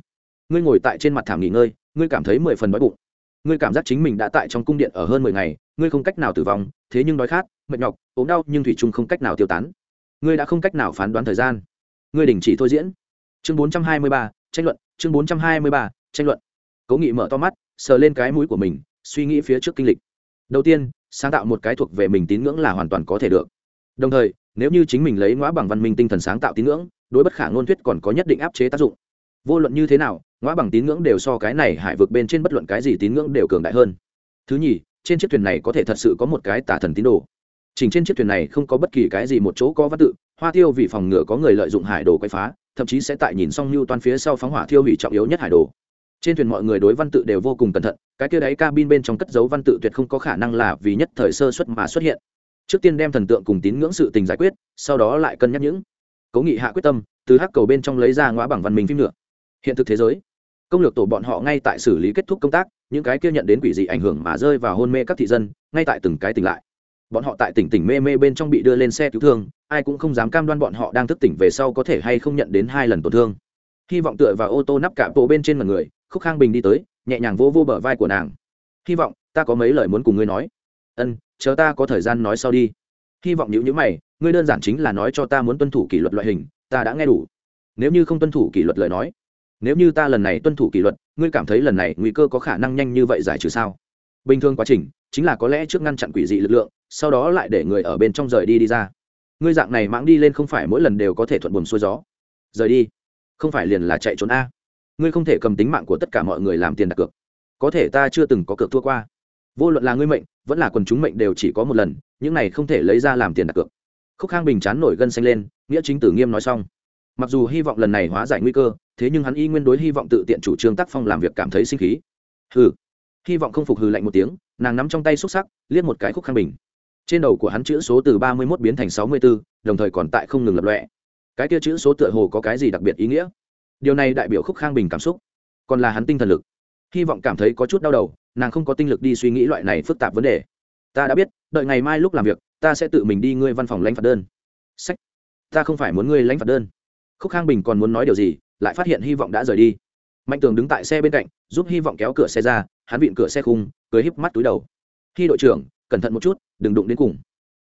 Ngươi ngồi tại trên mặt thảm nghỉ ngơi, ngươi cảm thấy mười phần đói bụng. Ngươi cảm giác chính mình đã tại trong cung điện ở hơn mười ngày, ngươi không cách nào tử vong, thế nhưng đói khát, mệt nhọc, ốm đau nhưng thủy trung không cách nào tiêu tán ngươi đã không cách nào phán đoán thời gian. Ngươi đình chỉ thôi diễn. Chương bốn trăm hai mươi ba, tranh luận. Chương bốn trăm hai mươi ba, tranh luận. Cố nghị mở to mắt, sờ lên cái mũi của mình, suy nghĩ phía trước kinh lịch. Đầu tiên, sáng tạo một cái thuộc về mình tín ngưỡng là hoàn toàn có thể được. Đồng thời, nếu như chính mình lấy ngõ bằng văn minh tinh thần sáng tạo tín ngưỡng, đối bất khả ngôn thuyết còn có nhất định áp chế tác dụng. Vô luận như thế nào ngõ bằng tín ngưỡng đều so cái này hải vực bên trên bất luận cái gì tín ngưỡng đều cường đại hơn. Thứ nhì, trên chiếc thuyền này có thể thật sự có một cái tả thần tín đồ chỉnh trên chiếc thuyền này không có bất kỳ cái gì một chỗ có văn tự, hoa tiêu vì phòng ngừa có người lợi dụng hải đồ quay phá, thậm chí sẽ tại nhìn xong như toan phía sau phóng hỏa thiêu hủy trọng yếu nhất hải đồ. Trên thuyền mọi người đối văn tự đều vô cùng cẩn thận, cái kia đáy cabin bên trong cất dấu văn tự tuyệt không có khả năng là vì nhất thời sơ xuất mà xuất hiện. Trước tiên đem thần tượng cùng tín ngưỡng sự tình giải quyết, sau đó lại cân nhắc những cố nghị hạ quyết tâm, từ hắc cầu bên trong lấy ra ngõ bằng văn minh phim nữa. Hiện thực thế giới, công lược tổ bọn họ ngay tại xử lý kết thúc công tác, những cái kia nhận đến quỷ dị ảnh hưởng mà rơi vào hôn mê các thị dân, ngay tại từng cái tỉnh lại bọn họ tại tỉnh tỉnh mê mê bên trong bị đưa lên xe cứu thương, ai cũng không dám cam đoan bọn họ đang thức tỉnh về sau có thể hay không nhận đến hai lần tổn thương. Hy vọng tựa vào ô tô nắp cả bộ bên trên mặt người, khúc khang bình đi tới, nhẹ nhàng vô vô bờ vai của nàng. Hy vọng, ta có mấy lời muốn cùng ngươi nói. Ân, chờ ta có thời gian nói sau đi. Hy vọng nhữ nhữ mày, ngươi đơn giản chính là nói cho ta muốn tuân thủ kỷ luật loại hình, ta đã nghe đủ. Nếu như không tuân thủ kỷ luật lời nói, nếu như ta lần này tuân thủ kỷ luật, ngươi cảm thấy lần này nguy cơ có khả năng nhanh như vậy giải trừ sao? Bình thường quá trình, chính là có lẽ trước ngăn chặn quỷ dị lực lượng sau đó lại để người ở bên trong rời đi đi ra. Ngươi dạng này mãng đi lên không phải mỗi lần đều có thể thuận buồm xuôi gió. Rời đi, không phải liền là chạy trốn a. Ngươi không thể cầm tính mạng của tất cả mọi người làm tiền đặt cược. Có thể ta chưa từng có cược thua qua. Vô luận là ngươi mệnh, vẫn là quần chúng mệnh đều chỉ có một lần, những này không thể lấy ra làm tiền đặt cược. Khúc khang bình chán nổi gân xanh lên, nghĩa chính tử nghiêm nói xong. Mặc dù hy vọng lần này hóa giải nguy cơ, thế nhưng hắn y nguyên đối hy vọng tự tiện chủ trương tác phong làm việc cảm thấy sinh khí. Hừ. Hy vọng không phục hừ lạnh một tiếng, nàng nắm trong tay xúc sắc, liếc một cái khúc khang bình trên đầu của hắn chữ số từ ba mươi mốt biến thành sáu mươi b ố đồng thời còn tại không ngừng lập lọe cái kia chữ số tựa hồ có cái gì đặc biệt ý nghĩa? Điều này đại biểu khúc khang bình cảm xúc. Còn là hắn tinh thần lực. Hy vọng cảm thấy có chút đau đầu, nàng không có tinh lực đi suy nghĩ loại này phức tạp vấn đề. Ta đã biết, đợi ngày mai lúc làm việc, ta sẽ tự mình đi ngươi văn phòng lãnh phạt đơn. Sách. Ta không phải muốn ngươi lãnh phạt đơn. Khúc khang bình còn muốn nói điều gì, lại phát hiện hy vọng đã rời đi. Mạnh tường đứng tại xe bên cạnh, giúp hy vọng kéo cửa xe ra, hắn vịn cửa xe khung, cười híp mắt túi đầu. Khi đội trưởng cẩn thận một chút đừng đụng đến cùng.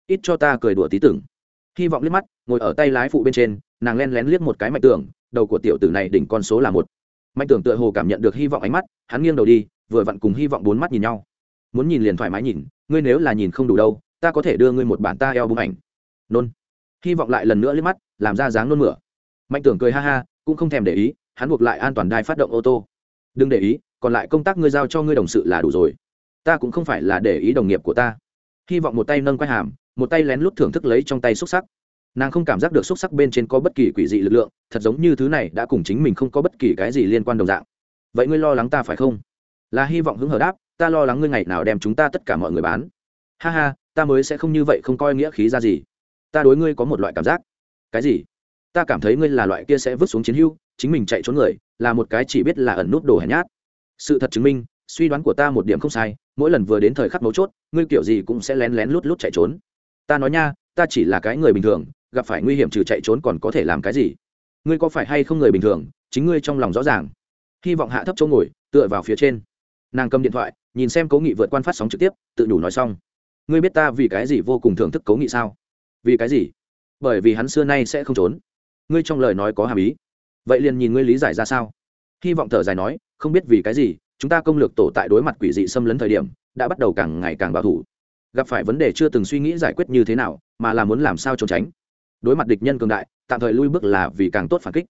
Ít cho ta cười đùa tí tưởng. Hy vọng liếc mắt ngồi ở tay lái phụ bên trên nàng len lén liếc một cái mạnh tưởng, đầu của tiểu tử này đỉnh con số là một. Mạnh tưởng tựa hồ cảm nhận được hy vọng ánh mắt hắn nghiêng đầu đi vừa vặn cùng hy vọng bốn mắt nhìn nhau. Muốn nhìn liền thoải mái nhìn ngươi nếu là nhìn không đủ đâu ta có thể đưa ngươi một bản ta eo bức ảnh. Nôn. Hy vọng lại lần nữa liếc mắt làm ra dáng nôn mửa. Mạnh tưởng cười ha ha cũng không thèm để ý hắn buộc lại an toàn đai phát động ô tô. Đừng để ý còn lại công tác ngươi giao cho ngươi đồng sự là đủ rồi ta cũng không phải là để ý đồng nghiệp của ta. Hy vọng một tay nâng quay hàm, một tay lén lút thưởng thức lấy trong tay xúc sắc. Nàng không cảm giác được xúc sắc bên trên có bất kỳ quỷ dị lực lượng, thật giống như thứ này đã cùng chính mình không có bất kỳ cái gì liên quan đồng dạng. Vậy ngươi lo lắng ta phải không? Là hy vọng hứng hở đáp, ta lo lắng ngươi ngày nào đem chúng ta tất cả mọi người bán. Ha ha, ta mới sẽ không như vậy không coi nghĩa khí ra gì. Ta đối ngươi có một loại cảm giác. Cái gì? Ta cảm thấy ngươi là loại kia sẽ vứt xuống chiến hưu, chính mình chạy trốn người, là một cái chỉ biết là ẩn nút đồ hèn nhát. Sự thật chứng minh, suy đoán của ta một điểm không sai mỗi lần vừa đến thời khắc mấu chốt, ngươi kiểu gì cũng sẽ lén lén lút lút chạy trốn. Ta nói nha, ta chỉ là cái người bình thường, gặp phải nguy hiểm trừ chạy trốn còn có thể làm cái gì? Ngươi có phải hay không người bình thường, chính ngươi trong lòng rõ ràng. Hy vọng hạ thấp chỗ ngồi, tựa vào phía trên. Nàng cầm điện thoại, nhìn xem cố nghị vượt quan phát sóng trực tiếp, tự đủ nói xong. Ngươi biết ta vì cái gì vô cùng thưởng thức cố nghị sao? Vì cái gì? Bởi vì hắn xưa nay sẽ không trốn. Ngươi trong lời nói có hàm ý. Vậy liền nhìn ngươi lý giải ra sao? Hy vọng thở dài nói, không biết vì cái gì chúng ta công lược tổ tại đối mặt quỷ dị xâm lấn thời điểm, đã bắt đầu càng ngày càng bảo thủ. Gặp phải vấn đề chưa từng suy nghĩ giải quyết như thế nào, mà là muốn làm sao trốn tránh. Đối mặt địch nhân cường đại, tạm thời lui bước là vì càng tốt phản kích.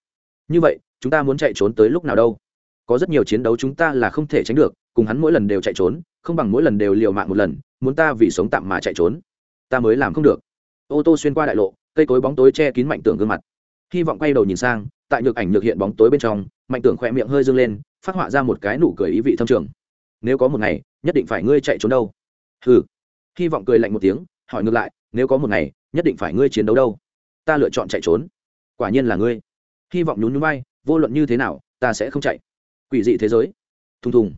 Như vậy, chúng ta muốn chạy trốn tới lúc nào đâu? Có rất nhiều chiến đấu chúng ta là không thể tránh được, cùng hắn mỗi lần đều chạy trốn, không bằng mỗi lần đều liều mạng một lần, muốn ta vì sống tạm mà chạy trốn, ta mới làm không được. Ô tô xuyên qua đại lộ, cây cối bóng tối che kín mạnh tưởng gương mặt. Hy vọng quay đầu nhìn sang, tại nhược ảnh nhược hiện bóng tối bên trong mạnh tưởng khỏe miệng hơi dâng lên phát họa ra một cái nụ cười ý vị thâm trường. Nếu có một ngày, nhất định phải ngươi chạy trốn đâu. Hừ. hy vọng cười lạnh một tiếng, hỏi ngược lại, nếu có một ngày, nhất định phải ngươi chiến đấu đâu? Ta lựa chọn chạy trốn. Quả nhiên là ngươi. Hy vọng nhún nhún bay vô luận như thế nào, ta sẽ không chạy. Quỷ dị thế giới. Thùng thùng.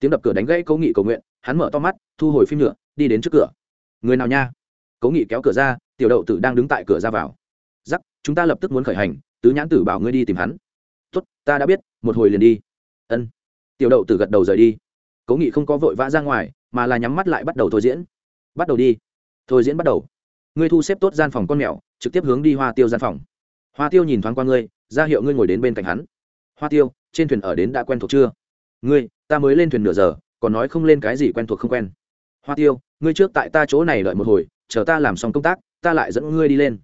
Tiếng đập cửa đánh gãy cố nghị cầu nguyện, hắn mở to mắt, thu hồi phim nhựa, đi đến trước cửa. Người nào nha? Cố nghị kéo cửa ra, tiểu đậu tử đang đứng tại cửa ra vào. Giắc chúng ta lập tức muốn khởi hành, tứ nhãn tử bảo ngươi đi tìm hắn. Tốt, ta đã biết, một hồi liền đi ân tiểu đậu tử gật đầu rời đi cố nghị không có vội vã ra ngoài mà là nhắm mắt lại bắt đầu thôi diễn bắt đầu đi thôi diễn bắt đầu ngươi thu xếp tốt gian phòng con mèo trực tiếp hướng đi hoa tiêu gian phòng hoa tiêu nhìn thoáng qua ngươi ra hiệu ngươi ngồi đến bên cạnh hắn hoa tiêu trên thuyền ở đến đã quen thuộc chưa ngươi ta mới lên thuyền nửa giờ còn nói không lên cái gì quen thuộc không quen hoa tiêu ngươi trước tại ta chỗ này đợi một hồi chờ ta làm xong công tác ta lại dẫn ngươi đi lên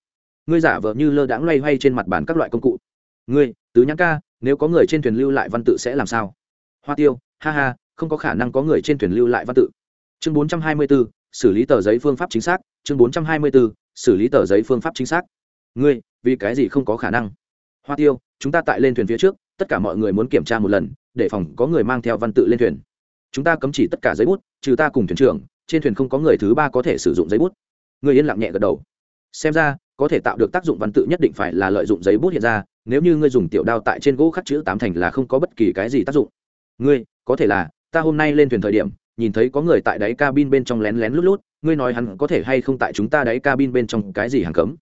ngươi giả vờ như lơ đãng loay hoay trên mặt bàn các loại công cụ ngươi tứ nhãn ca nếu có người trên thuyền lưu lại văn tự sẽ làm sao? Hoa tiêu ha ha không có khả năng có người trên thuyền lưu lại văn tự. Chương bốn trăm hai mươi 424, xử lý tờ giấy phương pháp chính xác. Chương bốn trăm hai mươi 424, xử lý tờ giấy phương pháp chính xác. Ngươi vì cái gì không có khả năng? Hoa tiêu chúng ta tại lên thuyền phía trước tất cả mọi người muốn kiểm tra một lần để phòng có người mang theo văn tự lên thuyền. Chúng ta cấm chỉ tất cả giấy bút trừ ta cùng thuyền trưởng trên thuyền không có người thứ ba có thể sử dụng giấy bút. Người yên lặng nhẹ gật đầu. Xem ra có thể tạo được tác dụng văn tự nhất định phải là lợi dụng giấy bút hiện ra nếu như ngươi dùng tiểu đao tại trên gỗ khắc chữ tám thành là không có bất kỳ cái gì tác dụng. Ngươi, có thể là, ta hôm nay lên thuyền thời điểm, nhìn thấy có người tại đáy cabin bên trong lén lén lút lút, ngươi nói hắn có thể hay không tại chúng ta đáy cabin bên trong cái gì hàng cấm?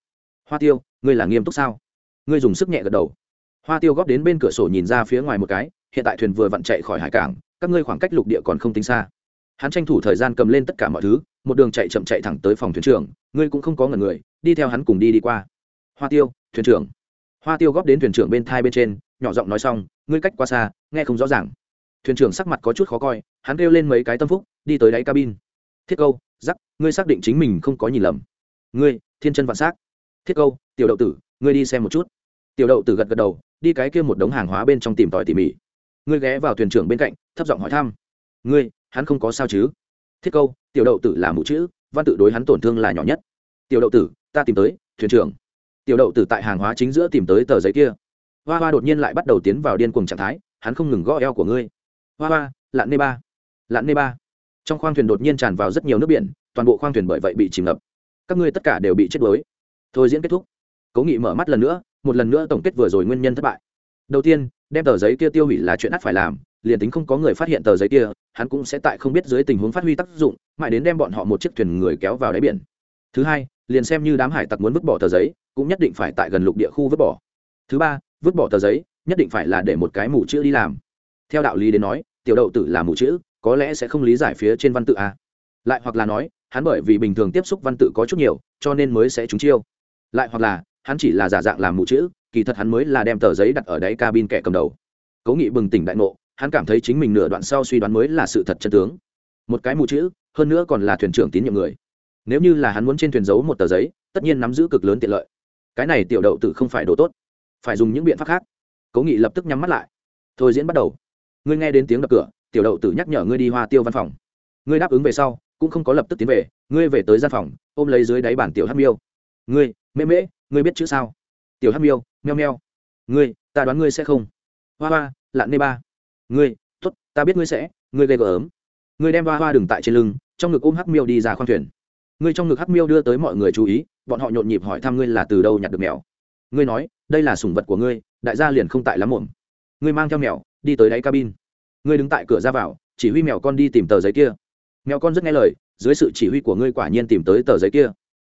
Hoa tiêu, ngươi là nghiêm túc sao? Ngươi dùng sức nhẹ gật đầu. Hoa tiêu góp đến bên cửa sổ nhìn ra phía ngoài một cái, hiện tại thuyền vừa vặn chạy khỏi hải cảng, các ngươi khoảng cách lục địa còn không tính xa. Hắn tranh thủ thời gian cầm lên tất cả mọi thứ, một đường chạy chậm chạy thẳng tới phòng thuyền trưởng, ngươi cũng không có ngần người, đi theo hắn cùng đi đi qua. Hoa tiêu, thuyền trưởng hoa tiêu góp đến thuyền trưởng bên thai bên trên, nhỏ giọng nói xong, ngươi cách quá xa, nghe không rõ ràng. Thuyền trưởng sắc mặt có chút khó coi, hắn kêu lên mấy cái tâm phúc, đi tới đáy cabin. Thiết câu giắc ngươi xác định chính mình không có nhìn lầm. Ngươi, thiên chân vạn s á c thiết câu, tiểu đậu tử, ngươi đi xem một chút. Tiểu đậu tử gật gật đầu, đi cái kia một đống hàng hóa bên trong tìm tòi tỉ mỉ. Ngươi ghé vào thuyền trưởng bên cạnh, thấp giọng hỏi thăm. Ngươi, hắn không có sao chứ? Thiết câu, tiểu đậu tử là mũ chữ, văn tự đối hắn tổn thương là nhỏ nhất. Tiểu đậu tử, ta tìm tới, thuyền trưởng tiểu đậu tử tại hàng hóa chính giữa tìm tới tờ giấy kia. Hoa hoa đột nhiên lại bắt đầu tiến vào điên cuồng trạng thái, hắn không ngừng gõ eo của ngươi. Hoa hoa lặn nê ba. Lặn nê ba. Trong khoang thuyền đột nhiên tràn vào rất nhiều nước biển, toàn bộ khoang thuyền bởi vậy bị chìm ngập. Các ngươi tất cả đều bị chết đuối. Thôi diễn kết thúc. Cố nghị mở mắt lần nữa, một lần nữa tổng kết vừa rồi nguyên nhân thất bại. Đầu tiên, đem tờ giấy kia tiêu hủy là chuyện ắt phải làm, liền tính không có người phát hiện tờ giấy kia, hắn cũng sẽ tại không biết dưới tình huống phát huy tác dụng, mãi đến đem bọn họ một chiếc thuyền người kéo vào đáy biển. Thứ hai liền xem như đám hải tặc muốn vứt bỏ tờ giấy, cũng nhất định phải tại gần lục địa khu vứt bỏ. Thứ ba, vứt bỏ tờ giấy, nhất định phải là để một cái mù chữ đi làm. Theo đạo lý đến nói, tiểu đậu tử là mù chữ, có lẽ sẽ không lý giải phía trên văn tự a. Lại hoặc là nói, hắn bởi vì bình thường tiếp xúc văn tự có chút nhiều, cho nên mới sẽ trúng chiêu. Lại hoặc là, hắn chỉ là giả dạng làm mù chữ, kỳ thật hắn mới là đem tờ giấy đặt ở đáy cabin kẻ cầm đầu. Cố nghị bừng tỉnh đại ngộ, hắn cảm thấy chính mình nửa đoạn sau suy đoán mới là sự thật chân tướng. Một cái mù chữ, hơn nữa còn là thuyền trưởng tín nhiệm người nếu như là hắn muốn trên thuyền giấu một tờ giấy, tất nhiên nắm giữ cực lớn tiện lợi. Cái này tiểu đậu tử không phải đồ tốt, phải dùng những biện pháp khác. Cố nghị lập tức nhắm mắt lại. Thôi diễn bắt đầu. Ngươi nghe đến tiếng đập cửa, tiểu đậu tử nhắc nhở ngươi đi hoa tiêu văn phòng. Ngươi đáp ứng về sau, cũng không có lập tức tiến về, ngươi về tới gian phòng, ôm lấy dưới đáy bản tiểu hát miêu. Ngươi mễ mễ ngươi biết chữ sao? Tiểu hát miêu, meo meo. Ngươi, ta đoán ngươi sẽ không. Hoa hoa lặn nê ba. Ngươi t ố t ta biết ngươi sẽ, ngươi gây gỡ ấm ngươi đem hoa hoa đừng tại trên lưng, trong ngực ôm hát miêu đi ra khoang thuyền ngươi trong ngực hắc miêu đưa tới mọi người chú ý, bọn họ nhộn nhịp hỏi thăm ngươi là từ đâu nhặt được mèo. Ngươi nói, đây là sủng vật của ngươi, đại gia liền không tại lắm muộn. Ngươi mang theo mèo, đi tới đáy cabin. Ngươi đứng tại cửa ra vào, chỉ huy mèo con đi tìm tờ giấy kia. Mèo con rất nghe lời, dưới sự chỉ huy của ngươi quả nhiên tìm tới tờ giấy kia.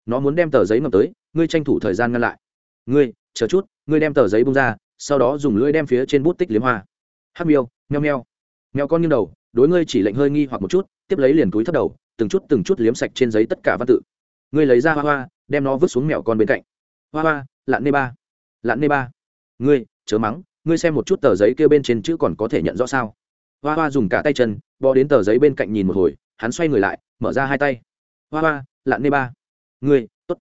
Nó muốn đem tờ giấy ngầm tới, ngươi tranh thủ thời gian ngăn lại. Ngươi, chờ chút, ngươi đem tờ giấy bung ra, sau đó dùng lưỡi đem phía trên bút tích liếm hoa. Hát miêu, meo meo. Mèo con nghiêng đầu, đối ngươi chỉ lệnh hơi nghi hoặc một chút, tiếp lấy liền túi thấp đầu từng chút từng chút liếm sạch trên giấy tất cả văn tự. Ngươi lấy ra hoa hoa, đem nó vứt xuống mèo con bên cạnh. Hoa hoa lặn nê ba. Lặn nê ba. Ngươi, chớ mắng, ngươi xem một chút tờ giấy kia bên trên chữ còn có thể nhận rõ sao? Hoa hoa dùng cả tay chân, bò đến tờ giấy bên cạnh nhìn một hồi, hắn xoay người lại, mở ra hai tay. Hoa hoa lặn nê ba. Ngươi t ố t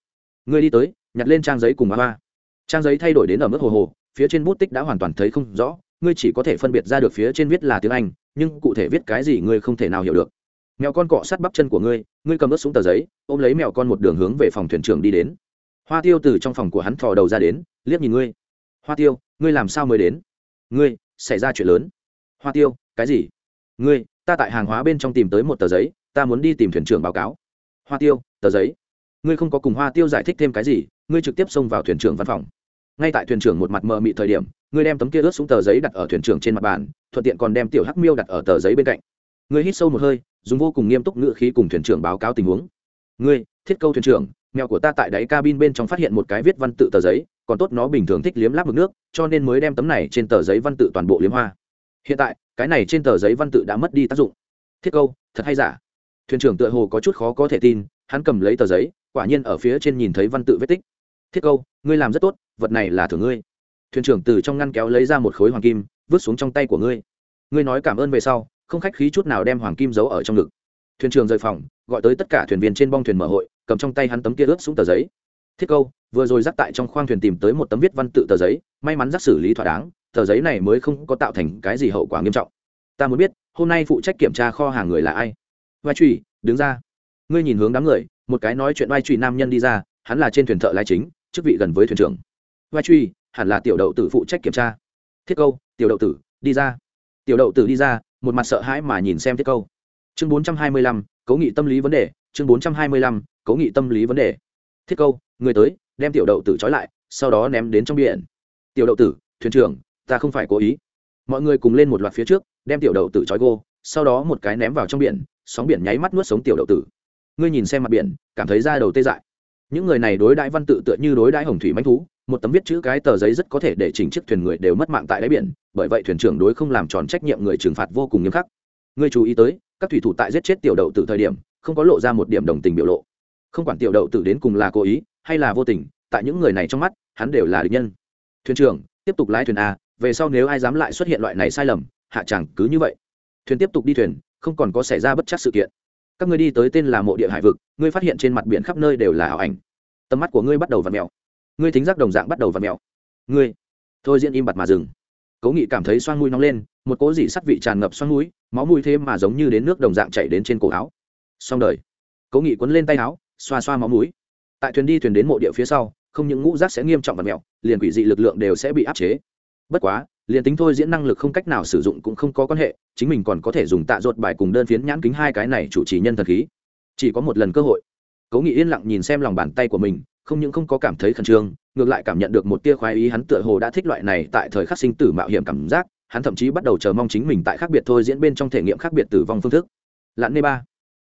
ngươi đi tới, nhặt lên trang giấy cùng hoa hoa. Trang giấy thay đổi đến ở mức hồ hồ, phía trên bút tích đã hoàn toàn thấy không rõ, ngươi chỉ có thể phân biệt ra được phía trên viết là tiếng anh, nhưng cụ thể viết cái gì ngươi không thể nào hiểu được mèo con cọ sát bắp chân của ngươi ngươi cầm ớt xuống tờ giấy, ôm lấy mèo con một đường hướng về phòng thuyền trưởng đi đến. Hoa tiêu từ trong phòng của hắn thò đầu ra đến, liếc nhìn ngươi. Hoa tiêu, ngươi làm sao mới đến? Ngươi, xảy ra chuyện lớn. Hoa tiêu, cái gì? Ngươi, ta tại hàng hóa bên trong tìm tới một tờ giấy, ta muốn đi tìm thuyền trưởng báo cáo. Hoa tiêu, tờ giấy. Ngươi không có cùng hoa tiêu giải thích thêm cái gì, ngươi trực tiếp xông vào thuyền trưởng văn phòng. Ngay tại thuyền trưởng một mặt mờ mị thời điểm, ngươi đem tấm kia ướt xuống tờ giấy đặt ở thuyền trưởng trên mặt bàn, thuận tiện còn đem tiểu hắc miêu đặt ở tờ giấy bên cạnh ngươi hít sâu một hơi, dùng vô cùng nghiêm túc ngữ khí cùng thuyền trưởng báo cáo tình huống. Ngươi, thiết câu thuyền trưởng, mèo của ta tại đáy cabin bên trong phát hiện một cái viết văn tự tờ giấy, còn tốt nó bình thường thích liếm láp mực nước, cho nên mới đem tấm này trên tờ giấy văn tự toàn bộ liếm hoa. Hiện tại, cái này trên tờ giấy văn tự đã mất đi tác dụng. Thiết câu, thật hay giả? Thuyền trưởng tựa hồ có chút khó có thể tin, hắn cầm lấy tờ giấy, quả nhiên ở phía trên nhìn thấy văn tự vết tích. Thiết câu, ngươi làm rất tốt, vật này là thưởng ngươi. Thuyền trưởng từ trong ngăn kéo lấy ra một khối hoàng kim, vứt xuống trong tay của ngươi. Ngươi nói cảm ơn về sau không khách khí chút nào đem hoàng kim giấu ở trong ngực. Thuyền trưởng rời phòng, gọi tới tất cả thuyền viên trên bong thuyền mở hội, cầm trong tay hắn tấm kia ướt xuống tờ giấy. Thiết câu, vừa rồi rắc tại trong khoang thuyền tìm tới một tấm viết văn tự tờ giấy, may mắn rắc xử lý thỏa đáng, tờ giấy này mới không có tạo thành cái gì hậu quả nghiêm trọng. Ta muốn biết, hôm nay phụ trách kiểm tra kho hàng người là ai? Vai trùy, đứng ra. Ngươi nhìn hướng đám người, một cái nói chuyện vai trùy nam nhân đi ra, hắn là trên thuyền thợ lái chính, chức vị gần với thuyền trưởng. Vai truy hẳn là tiểu đậu tử phụ trách kiểm tra. Thiết câu, tiểu đậu tử, đi ra. Tiểu đậu tử đi ra một mặt sợ hãi mà nhìn xem thiết câu. Chương bốn trăm hai mươi lăm, cấu nghị tâm lý vấn đề, chương bốn trăm hai mươi lăm, cấu nghị tâm lý vấn đề. Thiết câu, người tới, đem tiểu đậu tử trói lại, sau đó ném đến trong biển. Tiểu đậu tử, thuyền trưởng, ta không phải cố ý. Mọi người cùng lên một loạt phía trước, đem tiểu đậu tử trói gô, sau đó một cái ném vào trong biển, sóng biển nháy mắt nuốt sống tiểu đậu tử. Ngươi nhìn xem mặt biển, cảm thấy da đầu tê dại. Những người này đối đãi văn tự tựa như đối đãi hồng thủy manh thú một tấm viết chữ cái tờ giấy rất có thể để chỉnh chiếc thuyền người đều mất mạng tại đáy biển, bởi vậy thuyền trưởng đối không làm tròn trách nhiệm người trừng phạt vô cùng nghiêm khắc. Ngươi chú ý tới, các thủy thủ tại giết chết tiểu đậu từ thời điểm, không có lộ ra một điểm đồng tình biểu lộ. Không quản tiểu đậu tử đến cùng là cố ý hay là vô tình, tại những người này trong mắt, hắn đều là địch nhân. Thuyền trưởng, tiếp tục lái thuyền a về sau nếu ai dám lại xuất hiện loại này sai lầm, hạ chẳng cứ như vậy. Thuyền tiếp tục đi thuyền, không còn có xảy ra bất chắc sự kiện. Các ngươi đi tới tên là mộ địa hải vực, ngươi phát hiện trên mặt biển khắp nơi đều là ảo ảnh. Tầm mắt của ngươi bắt đầu v ặ mèo ngươi thính giác đồng dạng bắt đầu v mèo ngươi, thôi diễn im bặt mà dừng. Cố nghị cảm thấy xoan mũi nóng lên, một cố dỉ sắt vị tràn ngập xoan mũi, máu mũi thế mà giống như đến nước đồng dạng chảy đến trên cổ áo. Xong đời. Cố nghị quấn lên tay áo, xoa xoa máu mũi. Tại thuyền đi thuyền đến mộ địa phía sau, không những ngũ rác sẽ nghiêm trọng và mẹo, liền quỷ dị lực lượng đều sẽ bị áp chế. Bất quá, liền tính thôi diễn năng lực không cách nào sử dụng cũng không có quan hệ, chính mình còn có thể dùng tạ ruột bài cùng đơn phiến nhãn kính hai cái này chủ trì nhân thần khí. Chỉ có một lần cơ hội. Cố nghị yên lặng nhìn xem lòng bàn tay của mình không những không có cảm thấy khẩn trương, ngược lại cảm nhận được một tia khoái ý, hắn tựa hồ đã thích loại này tại thời khắc sinh tử mạo hiểm cảm giác, hắn thậm chí bắt đầu chờ mong chính mình tại khác biệt thôi diễn bên trong thể nghiệm khác biệt tử vong phương thức. Lặn nê ba.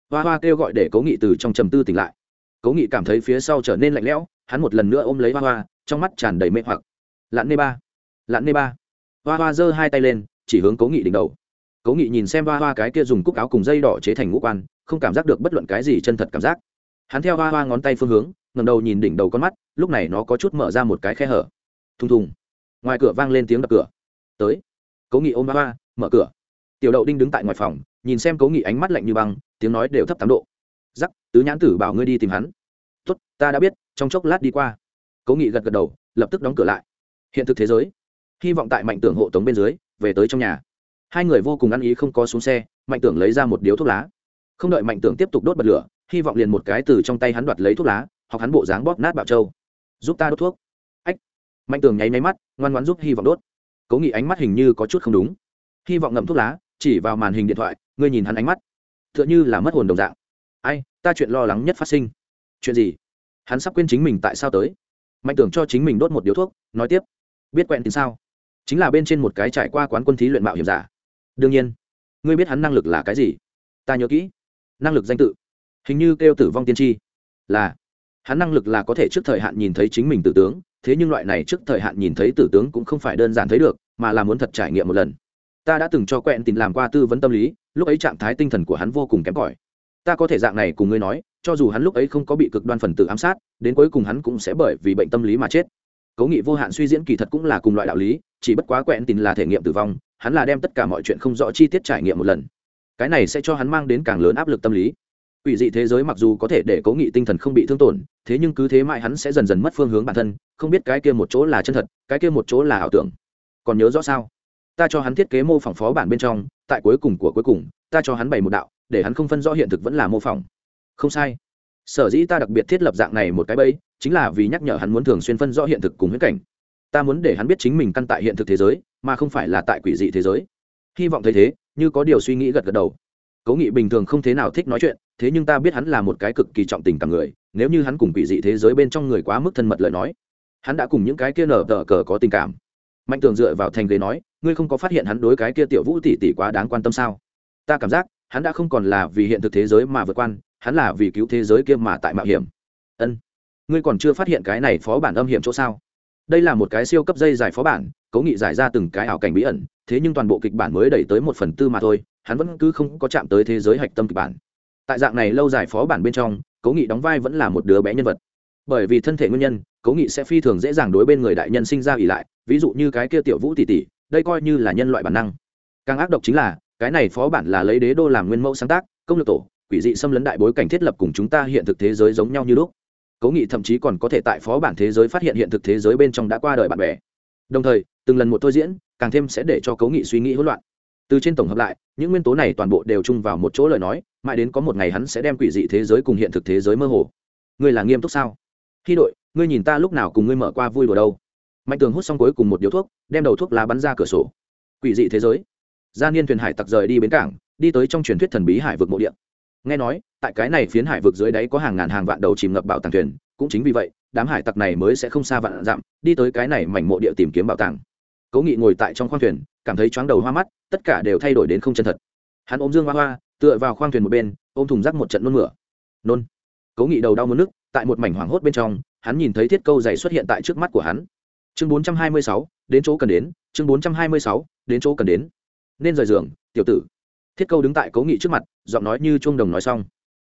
Hoa hoa kêu gọi để cố nghị từ trong trầm tư tỉnh lại. Cố nghị cảm thấy phía sau trở nên lạnh lẽo, hắn một lần nữa ôm lấy hoa hoa, trong mắt tràn đầy mê hoặc. Lặn nê ba. Lặn nê ba. Hoa hoa giơ hai tay lên, chỉ hướng cố nghị đỉnh đầu. Cố nghị nhìn xem hoa hoa cái kia dùng cúc áo cùng dây đỏ chế thành ngũ quan, không cảm giác được bất luận cái gì chân thật cảm giác. Hắn theo hoa hoa ngón tay phương hướng ngầm đầu nhìn đỉnh đầu con mắt, lúc này nó có chút mở ra một cái khe hở. Thùng thùng. Ngoài cửa vang lên tiếng đập cửa. Tới. Cố nghị ôm ba ba, mở cửa. Tiểu đậu đinh đứng tại ngoài phòng, nhìn xem cố nghị ánh mắt lạnh như băng, tiếng nói đều thấp tám độ. Giắc tứ nhãn tử bảo ngươi đi tìm hắn. Tốt, ta đã biết, trong chốc lát đi qua. Cố nghị gật gật đầu, lập tức đóng cửa lại. Hiện thực thế giới. Hy vọng tại mạnh tưởng hộ tống bên dưới, về tới trong nhà. Hai người vô cùng ăn ý không có xuống xe mạnh tưởng lấy ra một điếu thuốc lá. Không đợi mạnh tưởng tiếp tục đốt bật lửa, hy vọng liền một cái từ trong tay hắn đoạt lấy thuốc lá học hắn bộ dáng bóp nát bạo trâu. Giúp ta đốt thuốc. Ách. Mạnh tường nháy máy mắt, ngoan ngoan giúp hy vọng đốt. Cố nghị ánh mắt hình như có chút không đúng. Hy vọng ngậm thuốc lá, chỉ vào màn hình điện thoại, ngươi nhìn hắn ánh mắt. T h ư ợ n h ư là mất hồn đồng dạng. Ai, ta chuyện lo lắng nhất phát sinh. Chuyện gì? Hắn sắp quên chính mình tại sao tới. Mạnh tưởng cho chính mình đốt một điếu thuốc, nói tiếp. Biết quẹn tin sao? Chính là bên trên một cái trải qua quán quân thí luyện mạo hiểm giả. Đương nhiên, ngươi biết hắn năng lực là cái gì? Ta nhớ kỹ. Năng lực danh tự. Hình như kêu tử vong tiên tri. Là hắn năng lực là có thể trước thời hạn nhìn thấy chính mình tử tướng, thế nhưng loại này trước thời hạn nhìn thấy tử tướng cũng không phải đơn giản thấy được, mà là muốn thật trải nghiệm một lần. Ta đã từng cho quẹn tìm làm qua tư vấn tâm lý, lúc ấy trạng thái tinh thần của hắn vô cùng kém cỏi. Ta có thể dạng này cùng ngươi nói, cho dù hắn lúc ấy không có bị cực đoan phần tử ám sát, đến cuối cùng hắn cũng sẽ bởi vì bệnh tâm lý mà chết. Cố nghị vô hạn suy diễn kỳ thật cũng là cùng loại đạo lý, chỉ bất quá quẹn tìm là thể nghiệm tử vong, hắn là đem tất cả mọi chuyện không rõ chi tiết trải nghiệm một lần. Cái này sẽ cho hắn mang đến càng lớn áp lực tâm lý. Quỷ dị thế giới mặc dù có thể để cố nghị tinh thần không bị thương tổn, thế nhưng cứ thế mãi hắn sẽ dần dần mất phương hướng bản thân, không biết cái kia một chỗ là chân thật, cái kia một chỗ là ảo tưởng. Còn nhớ rõ sao? Ta cho hắn thiết kế mô phỏng phó bản bên trong, tại cuối cùng của cuối cùng, ta cho hắn bày một đạo, để hắn không phân rõ hiện thực vẫn là mô phỏng. Không sai. Sở dĩ ta đặc biệt thiết lập dạng này một cái bẫy, chính là vì nhắc nhở hắn muốn thường xuyên phân rõ hiện thực cùng huyết cảnh. Ta muốn để hắn biết chính mình căn tại hiện thực thế giới, mà không phải là tại quỷ dị thế giới. Hy vọng thấy thế, như có điều suy nghĩ gật gật đầu. Cố nghị bình thường không thế nào thích nói chuyện thế nhưng ta biết hắn là một cái cực kỳ trọng tình cảm người, nếu như hắn cùng quỷ dị thế giới bên trong người quá mức thân mật lời nói, hắn đã cùng những cái kia nở tờ cờ có tình cảm. Mạnh tường dựa vào thành ghế nói, ngươi không có phát hiện hắn đối cái kia tiểu vũ tỷ tỷ quá đáng quan tâm sao? Ta cảm giác, hắn đã không còn là vì hiện thực thế giới mà vượt quan, hắn là vì cứu thế giới kia mà tại mạo hiểm. Ân. Ngươi còn chưa phát hiện cái này phó bản âm hiểm chỗ sao? Đây là một cái siêu cấp dây dài phó bản cố nghị giải ra từng cái ảo cảnh bí ẩn, thế nhưng toàn bộ kịch bản mới đẩy tới một phần tư mà thôi, hắn vẫn cứ không có chạm tới thế giới hạch tâm kịch bản tại dạng này lâu dài phó bản bên trong, cố nghị đóng vai vẫn là một đứa bé nhân vật. Bởi vì thân thể nguyên nhân, cố nghị sẽ phi thường dễ dàng đối bên người đại nhân sinh ra ỉ lại, ví dụ như cái kia tiểu vũ tỷ tỷ, đây coi như là nhân loại bản năng. Càng ác độc chính là, cái này phó bản là lấy đế đô làm nguyên mẫu sáng tác, công lược tổ, quỷ dị xâm lấn đại bối cảnh thiết lập cùng chúng ta hiện thực thế giới giống nhau như lúc. Cố nghị thậm chí còn có thể tại phó bản thế giới phát hiện hiện thực thế giới bên trong đã qua đời bạn bè. Đồng thời, từng lần một thôi diễn, càng thêm sẽ để cho cố nghị suy nghĩ hỗn loạn từ trên tổng hợp lại, những nguyên tố này toàn bộ đều chung vào một chỗ lời nói, mãi đến có một ngày hắn sẽ đem quỷ dị thế giới cùng hiện thực thế giới mơ hồ. Ngươi là nghiêm túc sao? Khi đội, ngươi nhìn ta lúc nào cùng ngươi mở qua vui đùa đâu? Mạnh tường hút xong cuối cùng một điếu thuốc, đem đầu thuốc lá bắn ra cửa sổ. Quỷ dị thế giới. Gia niên thuyền hải tặc rời đi bến cảng, đi tới trong truyền thuyết thần bí hải vực mộ điện nghe nói, tại cái này phiến hải vực dưới đáy có hàng ngàn hàng vạn đầu chìm ngập bảo tàng thuyền, cũng chính vì vậy, đám hải tặc này mới sẽ không xa vạn dặm, đi tới cái này mảnh mộ địa tìm kiếm bảo tàng. Cố nghị ngồi tại trong khoang thuyền cảm thấy chóng đầu hoa mắt, tất cả đều thay đổi đến không chân thật. Hắn ôm dương hoa hoa, tựa vào khoang thuyền một bên, ôm thùng rác một trận nôn mửa. Nôn. Cố nghị đầu đau mất nước, tại một mảnh hoảng hốt bên trong, hắn nhìn thấy thiết câu dày xuất hiện tại trước mắt của hắn. Chương bốn trăm hai mươi sáu, đến chỗ cần đến, chương bốn trăm hai mươi sáu, đến chỗ cần đến. Nên rời giường, tiểu tử. Thiết câu đứng tại cố nghị trước mặt, giọng nói như chuông đồng nói xong.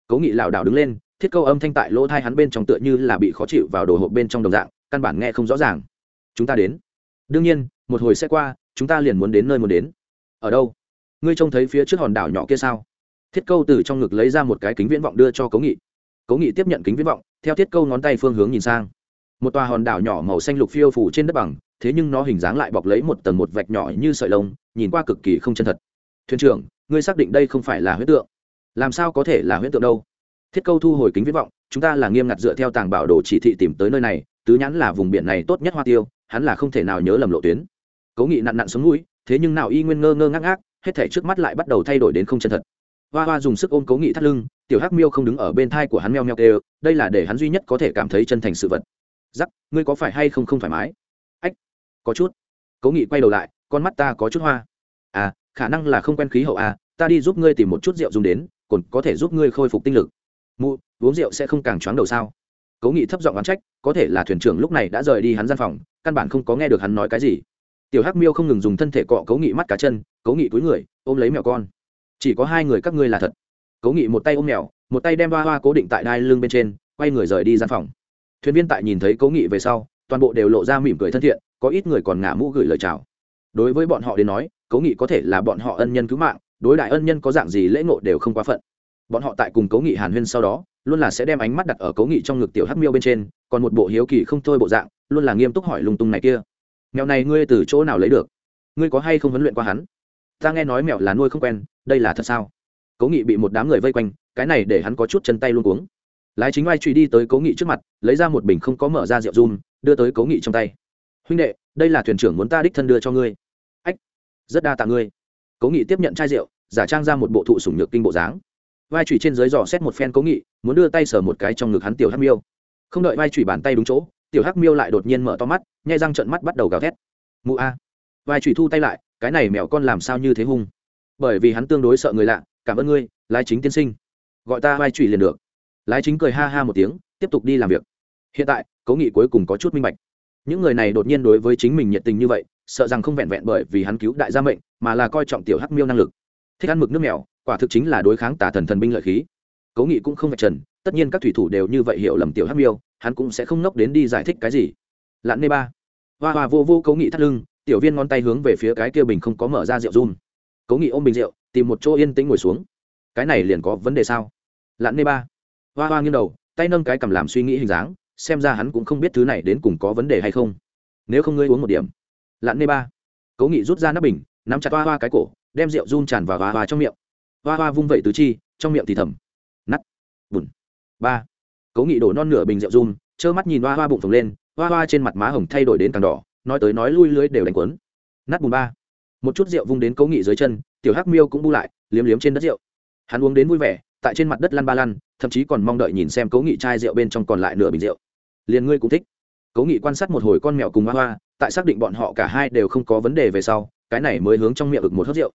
Cố nghị lảo đảo đứng lên, thiết câu âm thanh tại lỗ thai hắn bên trong tựa như là bị khó chịu vào đồ hộp bên trong đồng dạng, căn bản nghe không rõ ràng. Chúng ta đến. Đương nhiên, một hồi sẽ qua chúng ta liền muốn đến nơi muốn đến. Ở đâu? Ngươi trông thấy phía trước hòn đảo nhỏ kia sao? Thiết câu từ trong ngực lấy ra một cái kính viễn vọng đưa cho cố nghị. Cố nghị tiếp nhận kính viễn vọng, theo thiết câu ngón tay phương hướng nhìn sang. Một tòa hòn đảo nhỏ màu xanh lục phiêu phủ trên đất bằng, thế nhưng nó hình dáng lại bọc lấy một tầng một vạch nhỏ như sợi lông, nhìn qua cực kỳ không chân thật. Thuyền trưởng, ngươi xác định đây không phải là huyết tượng. Làm sao có thể là huyễn tượng đâu? Thiết câu thu hồi kính viễn vọng, chúng ta là nghiêm ngặt dựa theo tàng bảo đồ chỉ thị tìm tới nơi này, tứ nhãn là vùng biển này tốt nhất hoa tiêu, hắn là không thể nào nhớ lầm lộ tuyến cố nghị nặn nặn xuống mũi thế nhưng nào y nguyên ngơ ngơ ngác ngác, hết thể trước mắt lại bắt đầu thay đổi đến không chân thật. Hoa hoa dùng sức ôm cố nghị thắt lưng, tiểu hắc miêu không đứng ở bên thai của hắn meo meo kêu, đây là để hắn duy nhất có thể cảm thấy chân thành sự vật. Giắc ngươi có phải hay không không thoải mái? Ách, có chút. Cố nghị quay đầu lại, con mắt ta có chút hoa. À khả năng là không quen khí hậu à ta đi giúp ngươi tìm một chút rượu dùng đến, còn có thể giúp ngươi khôi phục tinh lực. Mụ, uống rượu sẽ không càng choáng đầu sao? Cố nghị thấp giọng oán trách, có thể là thuyền trưởng lúc này đã rời đi hắn gian phòng, căn bản không có nghe được hắn nói cái gì tiểu hắc miêu không ngừng dùng thân thể cọ cấu nghị mắt cá chân, cấu nghị túi người, ôm lấy mèo con. Chỉ có hai người các ngươi là thật. Cấu nghị một tay ôm mèo, một tay đem hoa hoa cố định tại đai lưng bên trên, quay người rời đi gian phòng. Thuyền viên tại nhìn thấy cấu nghị về sau, toàn bộ đều lộ ra mỉm cười thân thiện, có ít người còn ngả mũ gửi lời chào. Đối với bọn họ đến nói, cấu nghị có thể là bọn họ ân nhân cứu mạng, đối đại ân nhân có dạng gì lễ ngộ đều không quá phận. Bọn họ tại cùng cấu nghị hàn huyên sau đó, luôn là sẽ đem ánh mắt đặt ở cấu nghị trong ngực tiểu hắc miêu bên trên, còn một bộ hiếu kỳ không thôi bộ dạng, luôn là nghiêm túc hỏi lung tung này kia mèo này ngươi từ chỗ nào lấy được? Ngươi có hay không huấn luyện qua hắn? Ta nghe nói mèo là nuôi không quen, đây là thật sao? Cố nghị bị một đám người vây quanh, cái này để hắn có chút chân tay luôn cuống. Lái chính oai truy đi tới cố nghị trước mặt, lấy ra một bình không có mở ra rượu run, đưa tới cố nghị trong tay. Huynh đệ, đây là thuyền trưởng muốn ta đích thân đưa cho ngươi. Ách, rất đa tạ ngươi. Cố nghị tiếp nhận chai rượu, giả trang ra một bộ thụ sủng nhược kinh bộ dáng. Vai trụy trên dưới dò xét một phen cố nghị, muốn đưa tay sờ một cái trong ngực hắn tiểu hắc miêu. Không đợi vai trụy bàn tay đúng chỗ tiểu hắc miêu lại đột nhiên mở to mắt, nhai răng trận mắt bắt đầu gào thét. Mụ a! Vai trụy thu tay lại, cái này mèo con làm sao như thế hung? Bởi vì hắn tương đối sợ người lạ, cảm ơn ngươi lái chính tiên sinh. Gọi ta vai trụy liền được. Lái chính cười ha ha một tiếng, tiếp tục đi làm việc. Hiện tại cố nghị cuối cùng có chút minh bạch. Những người này đột nhiên đối với chính mình nhiệt tình như vậy, sợ rằng không vẹn vẹn bởi vì hắn cứu đại gia mệnh, mà là coi trọng tiểu hắc miêu năng lực. Thích ăn mực nước mèo, quả thực chính là đối kháng tà thần thần binh lợi khí. Cố nghị cũng không vạch trần, tất nhiên các thủy thủ đều như vậy hiểu lầm tiểu hắc miêu hắn cũng sẽ không nốc đến đi giải thích cái gì. Lặn nê ba. Hoa hoa vô vô cố nghị thắt lưng, tiểu viên ngón tay hướng về phía cái kia bình không có mở ra rượu run. Cố nghị ôm bình rượu, tìm một chỗ yên tĩnh ngồi xuống. Cái này liền có vấn đề sao? Lặn nê ba. Hoa hoa nghiêng đầu, tay nâng cái cầm làm suy nghĩ hình dáng, xem ra hắn cũng không biết thứ này đến cùng có vấn đề hay không. Nếu không ngươi uống một điểm. Lặn nê ba. Cố nghị rút ra nắp bình, nắm chặt hoa hoa cái cổ, đem rượu run tràn vào hoa hoa trong miệng. Hoa hoa vung vẩy tứ chi, trong miệng thì thầm. Nắt bùn. Ba cố nghị đổ non nửa bình rượu run trơ mắt nhìn hoa hoa bụng phồng lên, hoa hoa trên mặt má hồng thay đổi đến càng đỏ, nói tới nói lui lưới đều đánh quấn nát bùn ba. Một chút rượu vung đến cố nghị dưới chân, tiểu hắc miêu cũng bu lại, liếm liếm trên đất rượu. Hắn uống đến vui vẻ, tại trên mặt đất lăn ba lăn, thậm chí còn mong đợi nhìn xem cố nghị chai rượu bên trong còn lại nửa bình rượu. Liền ngươi cũng thích. Cố nghị quan sát một hồi con mèo cùng hoa hoa, tại xác định bọn họ cả hai đều không có vấn đề về sau, cái này mới hướng trong miệng ực một hớt rượu.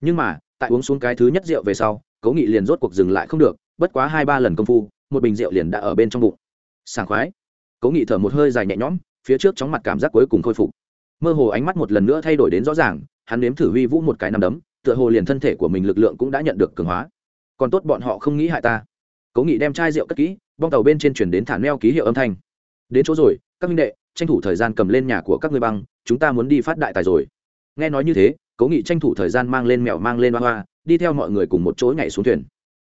Nhưng mà, tại uống xuống cái thứ nhất rượu về sau cố nghị liền rốt cuộc dừng lại không được, bất quá hai ba lần công phu một bình rượu liền đã ở bên trong bụng. Sảng khoái. Cố nghị thở một hơi dài nhẹ nhõm, phía trước chóng mặt cảm giác cuối cùng khôi phục. Mơ hồ ánh mắt một lần nữa thay đổi đến rõ ràng, hắn nếm thử huy vũ một cái nằm đấm, tựa hồ liền thân thể của mình lực lượng cũng đã nhận được cường hóa. Còn tốt bọn họ không nghĩ hại ta. Cố nghị đem chai rượu cất kỹ, bong tàu bên trên chuyển đến thản neo ký hiệu âm thanh. Đến chỗ rồi, các minh đệ, tranh thủ thời gian cầm lên nhà của các ngươi băng, chúng ta muốn đi phát đại tài rồi. Nghe nói như thế, cố nghị tranh thủ thời gian mang lên mèo mang lên hoa hoa, đi theo mọi người cùng một chỗ nhảy xuống thuyền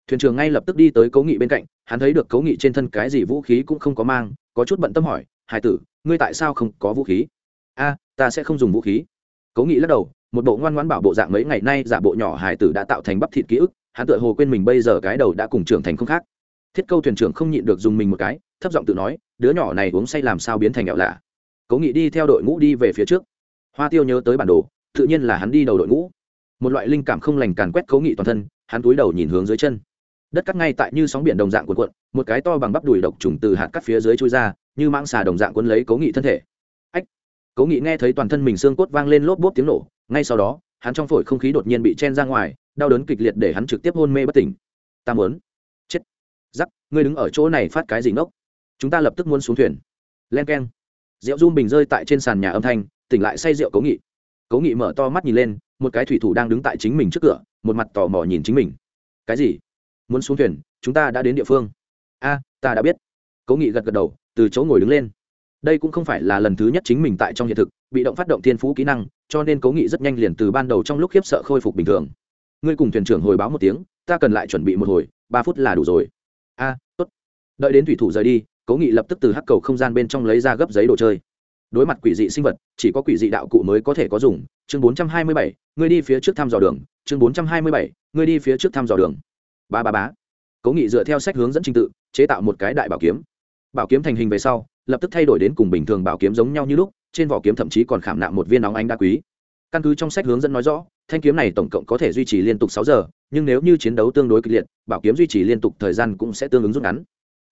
thuyền trưởng ngay lập tức đi tới cấu nghị bên cạnh, hắn thấy được cấu nghị trên thân cái gì vũ khí cũng không có mang, có chút bận tâm hỏi, hải tử, ngươi tại sao không có vũ khí? A, ta sẽ không dùng vũ khí. Cấu nghị lắc đầu, một bộ ngoan ngoãn bảo bộ dạng mấy ngày nay giả bộ nhỏ hải tử đã tạo thành bắp thịt ký ức, hắn tựa hồ quên mình bây giờ cái đầu đã cùng trưởng thành không khác. Thiết câu thuyền trưởng không nhịn được dùng mình một cái, thấp giọng tự nói, đứa nhỏ này uống say làm sao biến thành nghèo lạ? Cố nghị đi theo đội ngũ đi về phía trước. Hoa tiêu nhớ tới bản đồ, tự nhiên là hắn đi đầu đội ngũ. Một loại linh cảm không lành càn quét cố nghị toàn thân, hắn túi đầu nhìn hướng dưới chân đất cắt ngay tại như sóng biển đồng dạng cuộn cuộn, một cái to bằng bắp đùi độc trùng từ hạt cắt phía dưới trôi ra, như mãng xà đồng dạng cuốn lấy cố nghị thân thể. Ách! Cố nghị nghe thấy toàn thân mình xương cốt vang lên lốp bốp tiếng nổ, ngay sau đó, hắn trong phổi không khí đột nhiên bị chen ra ngoài, đau đớn kịch liệt để hắn trực tiếp hôn mê bất tỉnh. Ta muốn chết. Giắc ngươi đứng ở chỗ này phát cái gì ngốc? Chúng ta lập tức muốn xuống thuyền. Len k e n rượu run bình rơi tại trên sàn nhà âm thanh, tỉnh lại say rượu cố nghị. Cố nghị mở to mắt nhìn lên, một cái thủy thủ đang đứng tại chính mình trước cửa, một mặt tò mò nhìn chính mình. Cái gì? Muốn xuống thuyền, chúng ta đã đến địa phương. A, ta đã biết. Cố nghị gật gật đầu, từ chỗ ngồi đứng lên. Đây cũng không phải là lần thứ nhất chính mình tại trong hiện thực, bị động phát động thiên phú kỹ năng, cho nên cố nghị rất nhanh liền từ ban đầu trong lúc khiếp sợ khôi phục bình thường. Ngươi cùng thuyền trưởng hồi báo một tiếng, ta cần lại chuẩn bị một hồi, ba phút là đủ rồi. A, tốt. Đợi đến thủy thủ rời đi, cố nghị lập tức từ hắc cầu không gian bên trong lấy ra gấp giấy đồ chơi. Đối mặt quỷ dị sinh vật, chỉ có quỷ dị đạo cụ mới có thể có dùng. Chương bốn trăm hai mươi bảy, ngươi đi phía trước thăm dò đường. Chương bốn trăm hai mươi bảy, ngươi đi phía trước thăm dò đường ba ba bá cố nghị dựa theo sách hướng dẫn trình tự, chế tạo một cái đại bảo kiếm. Bảo kiếm thành hình về sau, lập tức thay đổi đến cùng bình thường bảo kiếm giống nhau như lúc, trên vỏ kiếm thậm chí còn khảm nạm một viên nóng ánh đá quý. Căn cứ trong sách hướng dẫn nói rõ, thanh kiếm này tổng cộng có thể duy trì liên tục sáu giờ, nhưng nếu như chiến đấu tương đối kịch liệt, bảo kiếm duy trì liên tục thời gian cũng sẽ tương ứng rút ngắn.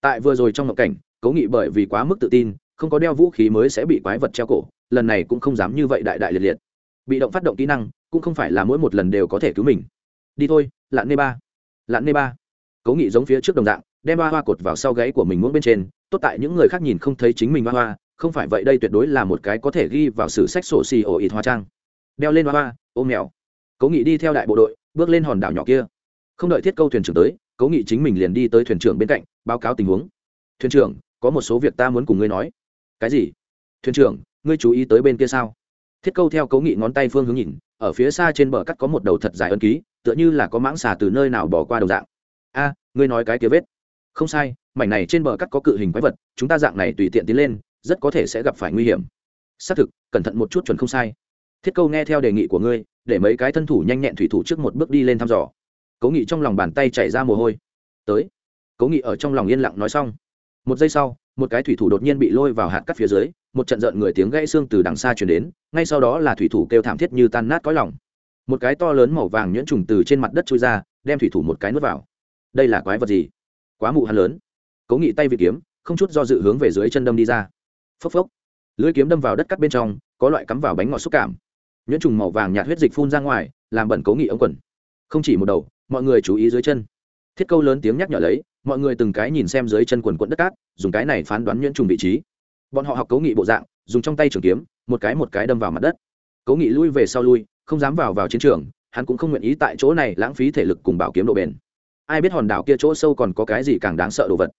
Tại vừa rồi trong ngộ cảnh, cố nghị bởi vì quá mức tự tin, không có đeo vũ khí mới sẽ bị quái vật treo cổ, lần này cũng không dám như vậy đại đại liệt liệt. Bị động phát động kỹ năng, cũng không phải là mỗi một lần đều có thể cứu mình. Đi thôi, lạn nê ba lặn nê ba. Cố nghị giống phía trước đồng dạng, đem ba hoa cột vào sau gáy của mình muốn bên trên, tốt tại những người khác nhìn không thấy chính mình ba hoa, không phải vậy đây tuyệt đối là một cái có thể ghi vào sử sách sổ xì ổ ít hoa trang. Đeo lên ba hoa, ôm mèo. Cố nghị đi theo đại bộ đội, bước lên hòn đảo nhỏ kia. Không đợi thiết câu thuyền trưởng tới, cố nghị chính mình liền đi tới thuyền trưởng bên cạnh, báo cáo tình huống. Thuyền trưởng, có một số việc ta muốn cùng ngươi nói. Cái gì? Thuyền trưởng, ngươi chú ý tới bên kia sao? Thiết câu theo cố nghị ngón tay phương hướng nhìn ở phía xa trên bờ cắt có một đầu thật dài ân ký, tựa như là có mãng xà từ nơi nào bỏ qua đầu dạng. A, ngươi nói cái kia vết. Không sai, mảnh này trên bờ cắt có cự hình quái vật, chúng ta dạng này tùy tiện tiến lên, rất có thể sẽ gặp phải nguy hiểm. Xác thực, cẩn thận một chút chuẩn không sai. Thiết câu nghe theo đề nghị của ngươi, để mấy cái thân thủ nhanh nhẹn thủy thủ trước một bước đi lên thăm dò. Cố nghị trong lòng bàn tay chảy ra mồ hôi. Tới. Cố nghị ở trong lòng yên lặng nói xong. Một giây sau một cái thủy thủ đột nhiên bị lôi vào hạt cắt phía dưới, một trận rợn người tiếng gãy xương từ đằng xa chuyển đến, ngay sau đó là thủy thủ kêu thảm thiết như tan nát cõi lòng. Một cái to lớn màu vàng nhuyễn trùng từ trên mặt đất trôi ra, đem thủy thủ một cái nuốt vào. Đây là quái vật gì? Quá mụ hắn lớn. Cố nghị tay vị kiếm, không chút do dự hướng về dưới chân đâm đi ra. Phốc phốc. Lưỡi kiếm đâm vào đất cắt bên trong, có loại cắm vào bánh ngọt xúc cảm. Nhuyễn trùng màu vàng nhạt huyết dịch phun ra ngoài, làm bẩn cố nghị ống quần. Không chỉ một đầu, mọi người chú ý dưới chân. Thiết câu lớn tiếng nhắc nhở lấy mọi người từng cái nhìn xem dưới chân quần quận đất cát, dùng cái này phán đoán nhuyễn trùng vị trí. Bọn họ học cấu nghị bộ dạng, dùng trong tay trường kiếm, một cái một cái đâm vào mặt đất. Cấu nghị lui về sau lui, không dám vào vào chiến trường, hắn cũng không nguyện ý tại chỗ này lãng phí thể lực cùng bảo kiếm độ bền. Ai biết hòn đảo kia chỗ sâu còn có cái gì càng đáng sợ đồ vật.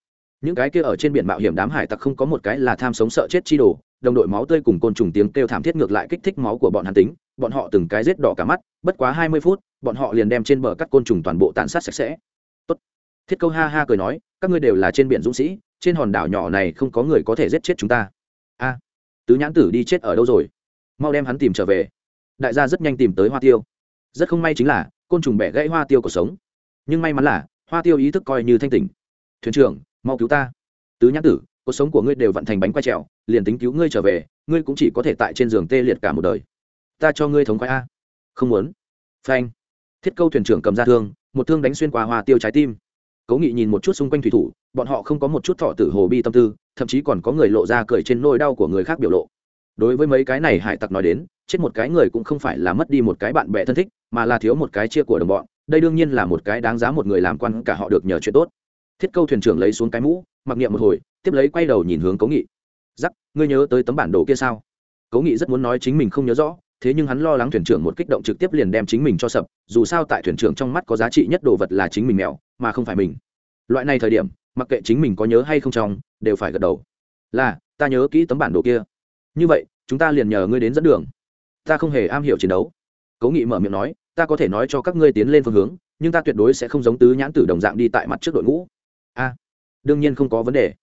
Những cái kia ở trên biển mạo hiểm đám hải tặc không có một cái là tham sống sợ chết chi đồ, đồng đội máu tươi cùng côn trùng tiếng kêu thảm thiết ngược lại kích thích máu của bọn hắn tính, bọn họ từng cái rết đỏ cả mắt, bất quá hai mươi phút, bọn họ liền đem trên bờ các côn trùng toàn bộ tàn sát sạch sẽ thiết câu ha ha cười nói, các ngươi đều là trên biển dũng sĩ, trên hòn đảo nhỏ này không có người có thể giết chết chúng ta. A, tứ nhãn tử đi chết ở đâu rồi? Mau đem hắn tìm trở về. Đại gia rất nhanh tìm tới hoa tiêu. Rất không may chính là, côn trùng bẻ gãy hoa tiêu cuộc sống. Nhưng may mắn là, hoa tiêu ý thức coi như thanh tỉnh. Thuyền trưởng, mau cứu ta. Tứ nhãn tử, cuộc sống của ngươi đều vận thành bánh quay trèo, liền tính cứu ngươi trở về, ngươi cũng chỉ có thể tại trên giường tê liệt cả một đời. Ta cho ngươi thống khoái a. Không muốn. Phanh. Thiết câu thuyền trưởng cầm ra thương, một thương đánh xuyên qua hoa tiêu trái tim cố nghị nhìn một chút xung quanh thủy thủ, bọn họ không có một chút thọ tử hồ bi tâm tư, thậm chí còn có người lộ ra cười trên nôi đau của người khác biểu lộ. Đối với mấy cái này hải tặc nói đến, chết một cái người cũng không phải là mất đi một cái bạn bè thân thích, mà là thiếu một cái chia của đồng bọn, đây đương nhiên là một cái đáng giá một người làm quan cả họ được nhờ chuyện tốt. Thiết câu thuyền trưởng lấy xuống cái mũ, mặc niệm một hồi, tiếp lấy quay đầu nhìn hướng cố nghị. Giắc ngươi nhớ tới tấm bản đồ kia sao? Cố nghị rất muốn nói chính mình không nhớ rõ, thế nhưng hắn lo lắng thuyền trưởng một kích động trực tiếp liền đem chính mình cho sập, dù sao tại thuyền trưởng trong mắt có giá trị nhất đồ vật là chính mình mèo mà không phải mình. Loại này thời điểm, mặc kệ chính mình có nhớ hay không trong, đều phải gật đầu. Là, ta nhớ kỹ tấm bản đồ kia. Như vậy, chúng ta liền nhờ ngươi đến dẫn đường. Ta không hề am hiểu chiến đấu. Cố nghị mở miệng nói, ta có thể nói cho các ngươi tiến lên phương hướng, nhưng ta tuyệt đối sẽ không giống tứ nhãn tử đồng dạng đi tại mặt trước đội ngũ. A, đương nhiên không có vấn đề.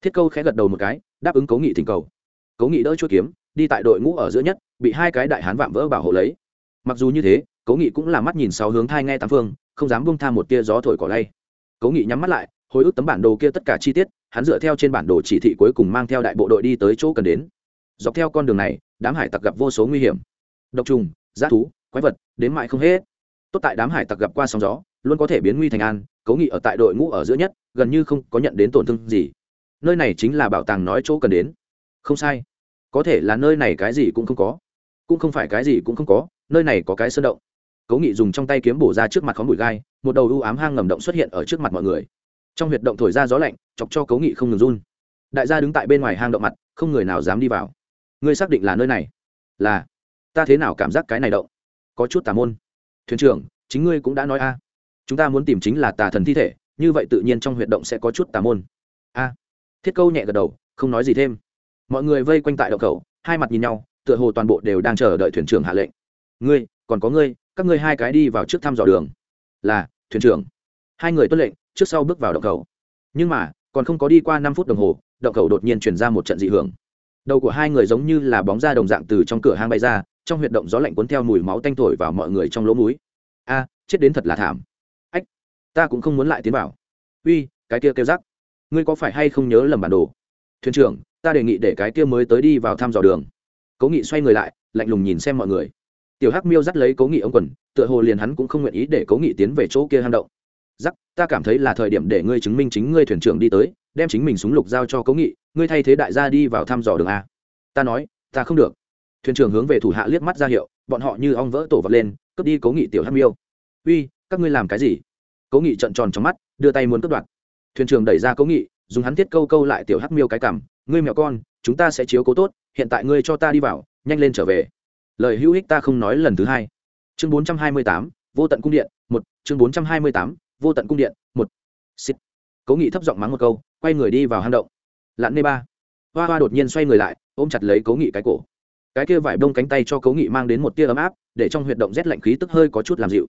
Thiết câu khẽ gật đầu một cái, đáp ứng cố nghị thỉnh cầu. Cố nghị đỡ chuỗi kiếm, đi tại đội ngũ ở giữa nhất, bị hai cái đại hán vạm vỡ bảo hộ lấy. Mặc dù như thế, cố nghị cũng là mắt nhìn sáu hướng thai nghe tám phương không dám bung tha một tia gió thổi cỏ lay. Cố nghị nhắm mắt lại, hồi ức tấm bản đồ kia tất cả chi tiết, hắn dựa theo trên bản đồ chỉ thị cuối cùng mang theo đại bộ đội đi tới chỗ cần đến. Dọc theo con đường này, đám hải tặc gặp vô số nguy hiểm. Độc trùng g thú, quái vật, đến mại không hết. Tốt tại đám hải tặc gặp qua sóng gió, luôn có thể biến nguy thành an, cố nghị ở tại đội ngũ ở giữa nhất, gần như không có nhận đến tổn thương gì. Nơi này chính là bảo tàng nói chỗ cần đến. Không sai. Có thể là nơi này cái gì cũng không có. Cũng không phải cái gì cũng không có, nơi này có cái sơn động cố nghị dùng trong tay kiếm bổ ra trước mặt khóm bụi gai, một đầu u ám hang ngầm động xuất hiện ở trước mặt mọi người. Trong huyệt động thổi ra gió lạnh, chọc cho cố nghị không ngừng run. Đại gia đứng tại bên ngoài hang động mặt, không người nào dám đi vào. Ngươi xác định là nơi này? Là. Ta thế nào cảm giác cái này động? Có chút tà môn. Thuyền trưởng, chính ngươi cũng đã nói a. Chúng ta muốn tìm chính là tà thần thi thể, như vậy tự nhiên trong huyệt động sẽ có chút tà môn. A. Thiết câu nhẹ gật đầu, không nói gì thêm. Mọi người vây quanh tại động khẩu, hai mặt nhìn nhau, tựa hồ toàn bộ đều đang chờ đợi thuyền trưởng hạ lệnh. Ngươi, còn có ngươi các ngươi hai cái đi vào trước thăm dò đường. Là, thuyền trưởng. Hai người tuân lệnh, trước sau bước vào động khẩu nhưng mà, còn không có đi qua năm phút đồng hồ, động khẩu đột nhiên chuyển ra một trận dị hưởng. Đầu của hai người giống như là bóng da đồng dạng từ trong cửa hang bay ra, trong huyệt động gió lạnh cuốn theo mùi máu tanh thổi vào mọi người trong lỗ mũi. A, chết đến thật là thảm. Ách, ta cũng không muốn lại tiến vào. Uy, cái kia kêu rắc. Ngươi có phải hay không nhớ lầm bản đồ? Thuyền trưởng, ta đề nghị để cái kia mới tới đi vào thăm dò đường. Cố nghị xoay người lại, lạnh lùng nhìn xem mọi người tiểu hắc miêu dắt lấy cố nghị ông quần, tựa hồ liền hắn cũng không nguyện ý để cố nghị tiến về chỗ kia hang động. Giắc ta cảm thấy là thời điểm để ngươi chứng minh chính ngươi thuyền trưởng đi tới, đem chính mình súng lục giao cho cố nghị, ngươi thay thế đại gia đi vào thăm dò đường a. Ta nói, ta không được. Thuyền trưởng hướng về thủ hạ liếc mắt ra hiệu, bọn họ như ong vỡ tổ vật lên, cướp đi cố nghị tiểu hắc miêu. Uy, các ngươi làm cái gì? Cố nghị trợn tròn trong mắt, đưa tay muốn cướp đoạt. Thuyền trưởng đẩy ra cố nghị, dùng hắn thiết câu câu lại tiểu hắc miêu cái cằm ngươi mẹo con, chúng ta sẽ chiếu cố tốt, hiện tại ngươi cho ta đi vào, nhanh lên trở về lời hữu ích ta không nói lần thứ hai. Chương bốn trăm hai mươi tám, vô tận cung điện, một. Chương bốn trăm hai mươi tám, vô tận cung điện, một. Xít cố nghị thấp giọng mắng một câu, quay người đi vào hang động. Lặn nê ba. Hoa hoa đột nhiên xoay người lại, ôm chặt lấy cố nghị cái cổ. Cái kia vải bông cánh tay cho cố nghị mang đến một tia ấm áp, để trong huyệt động rét lạnh khí tức hơi có chút làm dịu.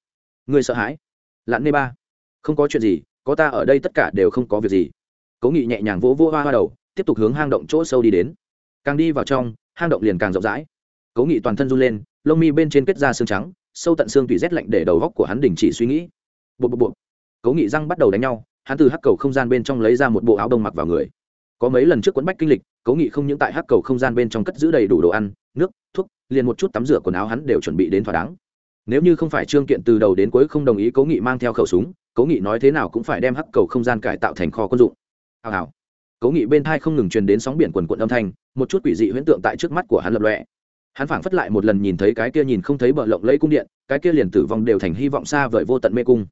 Người sợ hãi. Lặn nê ba. Không có chuyện gì, có ta ở đây tất cả đều không có việc gì. Cố nghị nhẹ nhàng vỗ vỗ hoa hoa đầu, tiếp tục hướng hang động chỗ sâu đi đến. Càng đi vào trong, hang động liền càng rộng rãi cố nghị toàn thân run lên, lông mi bên trên kết ra xương trắng, sâu tận xương tủy rét lạnh để đầu góc của hắn đình chỉ suy nghĩ. Bộ bộ bộ cố nghị răng bắt đầu đánh nhau, hắn từ hắc cầu không gian bên trong lấy ra một bộ áo đông mặc vào người. Có mấy lần trước quấn bách kinh lịch cố nghị không những tại hắc cầu không gian bên trong cất giữ đầy đủ đồ ăn, nước, thuốc, liền một chút tắm rửa quần áo hắn đều chuẩn bị đến thỏa đáng. Nếu như không phải trương kiện từ đầu đến cuối không đồng ý cố nghị mang theo khẩu súng cố nghị nói thế nào cũng phải đem hắc cầu không gian cải tạo thành kho quân dụng. Hào hào. Cố nghị bên thai không ngừng truyền đến sóng biển quần quận âm thanh, một chút quỷ dị huyễn tượng tại trước mắt của hắn lập lọe hắn phảng phất lại một lần nhìn thấy cái kia nhìn không thấy bờ lộng lấy cung điện cái kia liền tử vong đều thành hy vọng xa vời vô tận mê cung.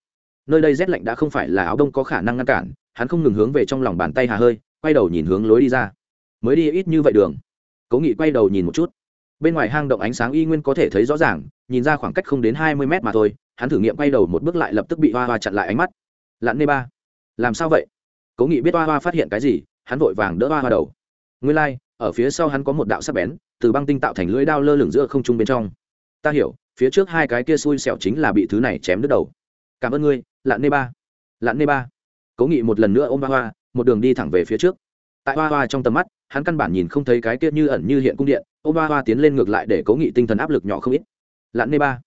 Nơi đây rét lạnh đã không phải là áo đông có khả năng ngăn cản hắn không ngừng hướng về trong lòng bàn tay hà hơi quay đầu nhìn hướng lối đi ra. Mới đi ít như vậy đường. Cố nghị quay đầu nhìn một chút. Bên ngoài hang động ánh sáng y nguyên có thể thấy rõ ràng nhìn ra khoảng cách không đến hai mươi mét mà thôi hắn thử nghiệm quay đầu một bước lại lập tức bị hoa hoa chặn lại ánh mắt. Lặn nê ba làm sao vậy? Cố nghị biết hoa hoa phát hiện cái gì hắn vội vàng đỡ hoa hoa đầu. Nguyên lai、like, ở phía sau hắn có một đạo sắc bén từ băng tinh tạo thành lưỡi đao lơ lửng giữa không trung bên trong. Ta hiểu, phía trước hai cái kia xui xẻo chính là bị thứ này chém đứt đầu. Cảm ơn ngươi lặn nê ba. Lặn nê ba. Cố nghị một lần nữa ôm ba hoa, một đường đi thẳng về phía trước. Tại hoa hoa trong tầm mắt, hắn căn bản nhìn không thấy cái kia như ẩn như hiện cung điện. Ôm hoa hoa tiến lên ngược lại để cố nghị tinh thần áp lực nhỏ không ít. Lặn nê ba.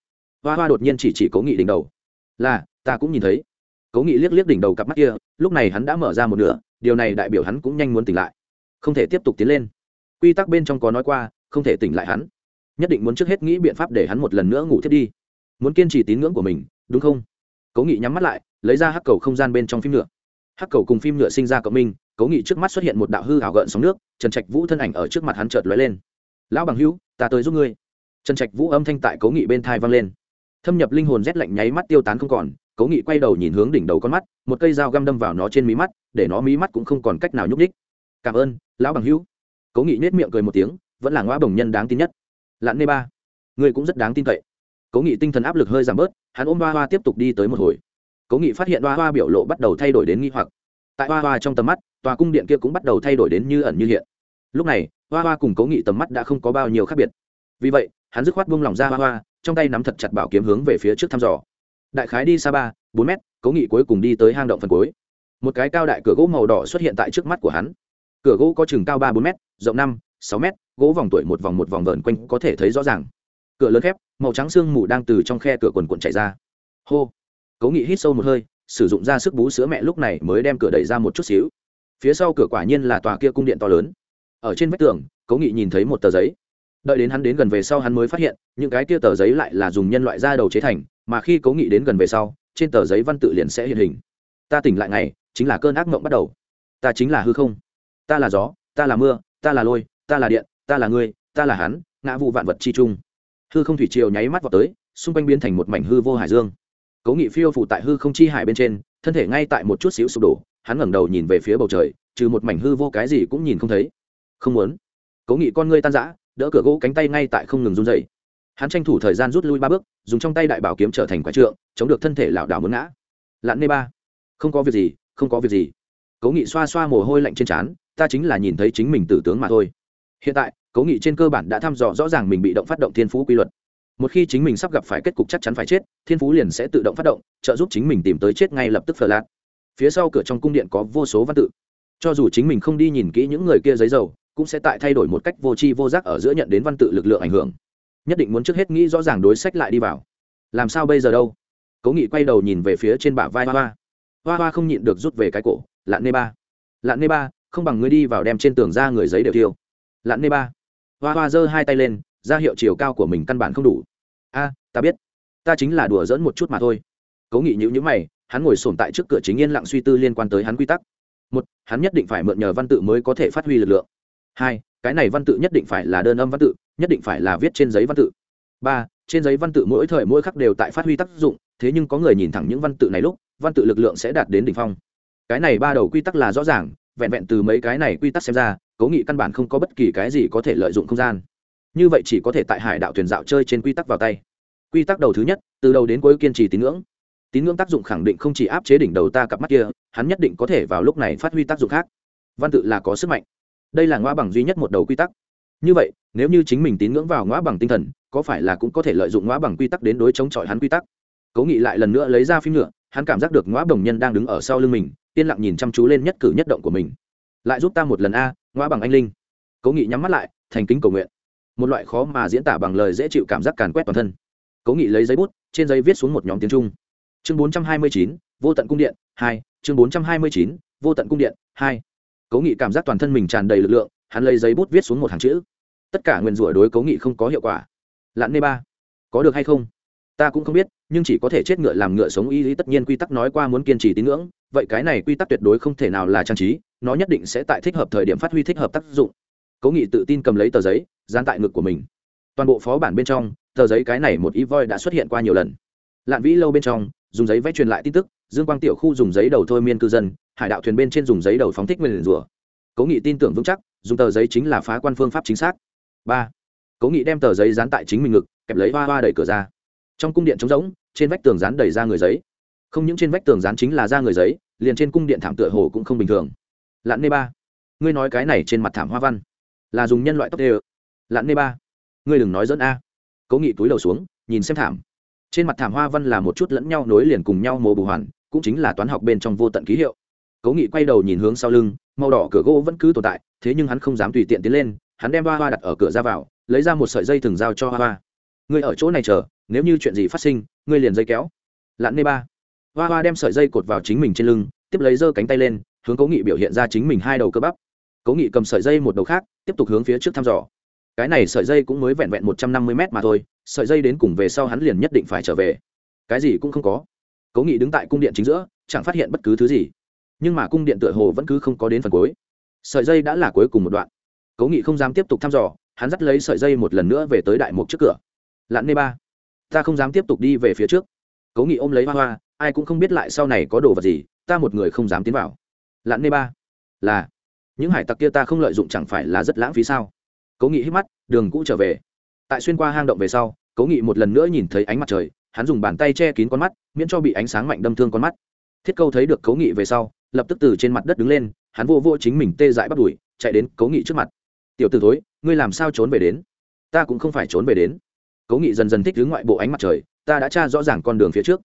Hoa hoa đột nhiên chỉ chỉ cố nghị đỉnh đầu. Là, ta cũng nhìn thấy. Cố nghị liếc liếc đỉnh đầu cặp mắt kia, lúc này hắn đã mở ra một nửa, điều này đại biểu hắn cũng nhanh muốn tỉnh lại. Không thể tiếp tục tiến lên. Quy tắc bên trong có nói qua không thể tỉnh lại hắn. Nhất định muốn trước hết nghĩ biện pháp để hắn một lần nữa ngủ thiết đi. Muốn kiên trì tín ngưỡng của mình, đúng không? Cố nghị nhắm mắt lại, lấy ra hắc cầu không gian bên trong phim nhựa. Hắc cầu cùng phim nhựa sinh ra cộng minh, cố nghị trước mắt xuất hiện một đạo hư hảo gợn sóng nước, trần trạch vũ thân ảnh ở trước mặt hắn chợt lóe lên. Lão bằng hữu, ta tới giúp ngươi. Trần trạch vũ âm thanh tại cố nghị bên thai vang lên. Thâm nhập linh hồn rét lạnh nháy mắt tiêu tán không còn, cố nghị quay đầu nhìn hướng đỉnh đầu con mắt, một cây dao găm đâm vào nó trên mí mắt, để nó mí mắt cũng không còn cách nào nhúc ních cảm ơn, lão bằng hữu. Cố nghị nết miệng cười một tiếng vẫn là ngõ bổng nhân đáng tin nhất. Lạn nê ba ngươi cũng rất đáng tin cậy. Cố nghị tinh thần áp lực hơi giảm bớt hắn ôm hoa hoa tiếp tục đi tới một hồi. Cố nghị phát hiện hoa hoa biểu lộ bắt đầu thay đổi đến nghi hoặc. Tại hoa hoa trong tầm mắt tòa cung điện kia cũng bắt đầu thay đổi đến như ẩn như hiện. Lúc này hoa hoa cùng cố nghị tầm mắt đã không có bao nhiêu khác biệt. Vì vậy hắn dứt khoát buông lỏng ra hoa hoa trong tay nắm thật chặt bảo kiếm hướng về phía trước thăm dò. Đại khái đi xa ba bốn mét cố nghị cuối cùng đi tới hang động phần cuối. Một cái cao đại cửa gỗ màu đỏ xuất hiện tại trước mắt của hắn. Cửa gỗ có chừng cao ba bốn mét, rộng năm sáu mét gỗ vòng tuổi một vòng một vòng vờn quanh có thể thấy rõ ràng. Cửa lớn khép, màu trắng sương mù đang từ trong khe cửa quần quần chạy ra. Hô! Cố nghị hít sâu một hơi, sử dụng ra sức bú sữa mẹ lúc này mới đem cửa đẩy ra một chút xíu. Phía sau cửa quả nhiên là tòa kia cung điện to lớn. Ở trên vách tường, cố nghị nhìn thấy một tờ giấy. Đợi đến hắn đến gần về sau hắn mới phát hiện, những cái kia tờ giấy lại là dùng nhân loại da đầu chế thành, mà khi cố nghị đến gần về sau, trên tờ giấy văn tự liền sẽ hiện hình. Ta tỉnh lại ngày, chính là cơn ác mộng bắt đầu. Ta chính là hư không. Ta là gió, ta là mưa, ta là lôi, ta là điện ta là ngươi, ta là hắn, ngã vụ vạn vật chi chung hư không thủy triều nháy mắt vào tới, xung quanh biến thành một mảnh hư vô hải dương. Cố nghị phiêu phủ tại hư không chi hải bên trên, thân thể ngay tại một chút xíu sụp đổ, hắn ngẩng đầu nhìn về phía bầu trời, trừ một mảnh hư vô cái gì cũng nhìn không thấy. Không muốn. Cố nghị con ngươi tan rã, đỡ cửa gỗ cánh tay ngay tại không ngừng run dày hắn tranh thủ thời gian rút lui ba bước, dùng trong tay đại bảo kiếm trở thành quái trượng, chống được thân thể lảo đảo muốn ngã. Lặn nê ba. Không có việc gì, không có việc gì. Cố nghị xoa xoa mồ hôi lạnh trên trán, ta chính là nhìn thấy chính mình tử tướng mà thôi. Hiện tại cố nghị trên cơ bản đã thăm dò rõ ràng mình bị động phát động thiên phú quy luật. Một khi chính mình sắp gặp phải kết cục chắc chắn phải chết, thiên phú liền sẽ tự động phát động, trợ giúp chính mình tìm tới chết ngay lập tức phờ lạc phía sau cửa trong cung điện có vô số văn tự. Cho dù chính mình không đi nhìn kỹ những người kia giấy dầu, cũng sẽ tại thay đổi một cách vô tri vô giác ở giữa nhận đến văn tự lực lượng ảnh hưởng. Nhất định muốn trước hết nghĩ rõ ràng đối sách lại đi vào. Làm sao bây giờ đâu? Cố nghị quay đầu nhìn về phía trên bả vai hoa hoa. Hoa hoa không nhịn được rút về cái cổ. Lạn nê ba. Lạn nê ba, không bằng ngươi đi vào đem trên tường ra người giấy đều tiêu lạn nê ba hoa hoa giơ hai tay lên, ra hiệu chiều cao của mình căn bản không đủ. A, ta biết. Ta chính là đùa dẫn một chút mà thôi. Cố nghị nhữ nhữ mày, hắn ngồi sổm tại trước cửa chính yên lặng suy tư liên quan tới hắn quy tắc. Một, hắn nhất định phải mượn nhờ văn tự mới có thể phát huy lực lượng. Hai, cái này văn tự nhất định phải là đơn âm văn tự, nhất định phải là viết trên giấy văn tự. Ba, trên giấy văn tự mỗi thời mỗi khắc đều tại phát huy tác dụng, thế nhưng có người nhìn thẳng những văn tự này lúc, văn tự lực lượng sẽ đạt đến đ ỉ n h phong. Cái này ba đầu quy tắc là rõ ràng, vẹn vẹn từ mấy cái này quy tắc xem ra cố nghị căn bản không có bất kỳ cái gì có thể lợi dụng không gian. Như vậy chỉ có thể tại hải đạo thuyền dạo chơi trên quy tắc vào tay. Quy tắc đầu thứ nhất, từ đầu đến cuối kiên trì tín ngưỡng. Tín ngưỡng tác dụng khẳng định không chỉ áp chế đỉnh đầu ta cặp mắt kia, hắn nhất định có thể vào lúc này phát huy tác dụng khác. Văn tự là có sức mạnh. Đây là ngõ bằng duy nhất một đầu quy tắc. Như vậy, nếu như chính mình tín ngưỡng vào ngõ bằng tinh thần, có phải là cũng có thể lợi dụng ngõ bằng quy tắc đến đối chống chọi hắn quy tắc? Cố nghị lại lần nữa lấy ra phim nhựa, hắn cảm giác được ngõ bồng nhân đang đứng ở sau lưng mình, yên lặng nhìn chăm chú lên nhất cử nhất động của mình. Lại giúp ta một lần a ngoa bằng anh linh. Cố nghị nhắm mắt lại, thành kính cầu nguyện. Một loại khó mà diễn tả bằng lời dễ chịu cảm giác càn quét toàn thân. Cố nghị lấy giấy bút, trên giấy viết xuống một nhóm tiếng trung. Chương bốn trăm hai mươi chín, vô tận cung điện, hai. Chương bốn trăm hai mươi chín, vô tận cung điện, hai. Cố nghị cảm giác toàn thân mình tràn đầy lực lượng, hắn lấy giấy bút viết xuống một hàng chữ. Tất cả nguyên rủa đối cố nghị không có hiệu quả. Lặn nê ba, có được hay không? Ta cũng không biết, nhưng chỉ có thể chết ngựa làm ngựa sống y lý tất nhiên quy tắc nói qua muốn kiên trì tín ngưỡng, vậy cái này quy tắc tuyệt đối không thể nào là trang trí, nó nhất định sẽ tại thích hợp thời điểm phát huy thích hợp tác dụng. Cố nghị tự tin cầm lấy tờ giấy, dán tại ngực của mình. Toàn bộ phó bản bên trong, tờ giấy cái này một y voi đã xuất hiện qua nhiều lần. Lạn vĩ lâu bên trong, dùng giấy vẽ truyền lại tin tức, dương quang tiểu khu dùng giấy đầu thôi miên cư dân, hải đạo thuyền bên trên dùng giấy đầu phóng thích nguyên rủa. Cố nghị tin tưởng vững chắc, dùng tờ giấy chính là phá quan phương pháp chính xác. Ba. Cố nghị đem tờ giấy dán tại chính mình ngực, kẹp lấy hoa hoa đẩy cửa ra trong cung điện trống rỗng, trên vách tường dán đầy ra người giấy. Không những trên vách tường dán chính là ra người giấy, liền trên cung điện thảm tựa hồ cũng không bình thường. Lặn nê ba, ngươi nói cái này trên mặt thảm hoa văn, là dùng nhân loại tóc đê ơ lặn nê ba, ngươi đừng nói dẫn a. Cố nghị túi đầu xuống, nhìn xem thảm. Trên mặt thảm hoa văn là một chút lẫn nhau nối liền cùng nhau mồ bù hoàn, cũng chính là toán học bên trong vô tận ký hiệu. Cố nghị quay đầu nhìn hướng sau lưng, màu đỏ cửa gỗ vẫn cứ tồn tại, thế nhưng hắn không dám tùy tiện tiến lên, hắn đem hoa hoa đặt ở cửa ra vào, lấy ra một sợi dây thừng giao cho hoa hoa. Ngươi ở chỗ này chờ nếu như chuyện gì phát sinh, ngươi liền dây kéo. Lặn nê ba. Hoa hoa đem sợi dây cột vào chính mình trên lưng, tiếp lấy giơ cánh tay lên, hướng cố nghị biểu hiện ra chính mình hai đầu cơ bắp. Cố nghị cầm sợi dây một đầu khác, tiếp tục hướng phía trước thăm dò. Cái này sợi dây cũng mới vẹn vẹn một trăm năm mươi m mà thôi, sợi dây đến cùng về sau hắn liền nhất định phải trở về. Cái gì cũng không có. Cố nghị đứng tại cung điện chính giữa, chẳng phát hiện bất cứ thứ gì. Nhưng mà cung điện tựa hồ vẫn cứ không có đến phần cuối. Sợi dây đã là cuối cùng một đoạn. Cố nghị không dám tiếp tục thăm dò, hắn dắt lấy sợi dây một lần nữa về tới đại mục trước cửa. Lặn nê ba ta không dám tiếp tục đi về phía trước. Cố nghị ôm lấy hoa hoa, ai cũng không biết lại sau này có đồ vật gì, ta một người không dám tiến vào. Lặn nê ba, là, những hải tặc kia ta không lợi dụng chẳng phải là rất lãng phí sao? Cố nghị hít mắt, đường cũ trở về. Tại xuyên qua hang động về sau, cố nghị một lần nữa nhìn thấy ánh mặt trời, hắn dùng bàn tay che kín con mắt, miễn cho bị ánh sáng mạnh đâm thương con mắt. Thiết câu thấy được cố nghị về sau, lập tức từ trên mặt đất đứng lên, hắn vô vô chính mình tê dại bắt đùi chạy đến cố nghị trước mặt. Tiểu t ử thối, ngươi làm sao trốn về đến? Ta cũng không phải trốn về đến cố nghị dần dần thích hướng ngoại bộ ánh mặt trời, ta đã tra rõ ràng con đường phía trước.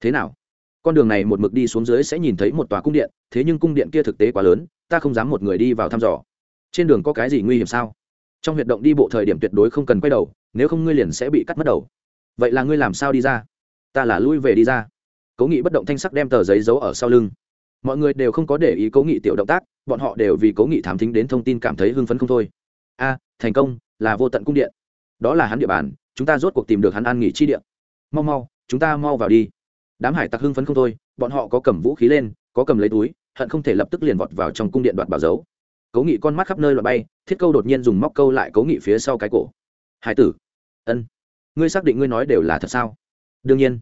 Thế nào? Con đường này một mực đi xuống dưới sẽ nhìn thấy một tòa cung điện, thế nhưng cung điện kia thực tế quá lớn, ta không dám một người đi vào thăm dò. Trên đường có cái gì nguy hiểm sao? Trong huyệt động đi bộ thời điểm tuyệt đối không cần quay đầu, nếu không ngươi liền sẽ bị cắt mất đầu. Vậy là ngươi làm sao đi ra? Ta là lui về đi ra. Cố nghị bất động thanh sắc đem tờ giấy giấu ở sau lưng. Mọi người đều không có để ý cố nghị tiểu động tác, bọn họ đều vì cố nghị thám thính đến thông tin cảm thấy hưng phấn không thôi. A, thành công, là vô tận cung điện. Đó là hắn địa bàn chúng ta rốt cuộc tìm được hắn an nghỉ chi địa, mau mau chúng ta mau vào đi. Đám hải tặc hưng phấn không thôi bọn họ có cầm vũ khí lên có cầm lấy túi hận không thể lập tức liền vọt vào trong cung điện đoạt bảo dấu. Cố nghị con mắt khắp nơi loại bay thiết câu đột nhiên dùng móc câu lại cố nghị phía sau cái cổ. Hải tử. Ân. Ngươi xác định ngươi nói đều là thật sao? Đương nhiên.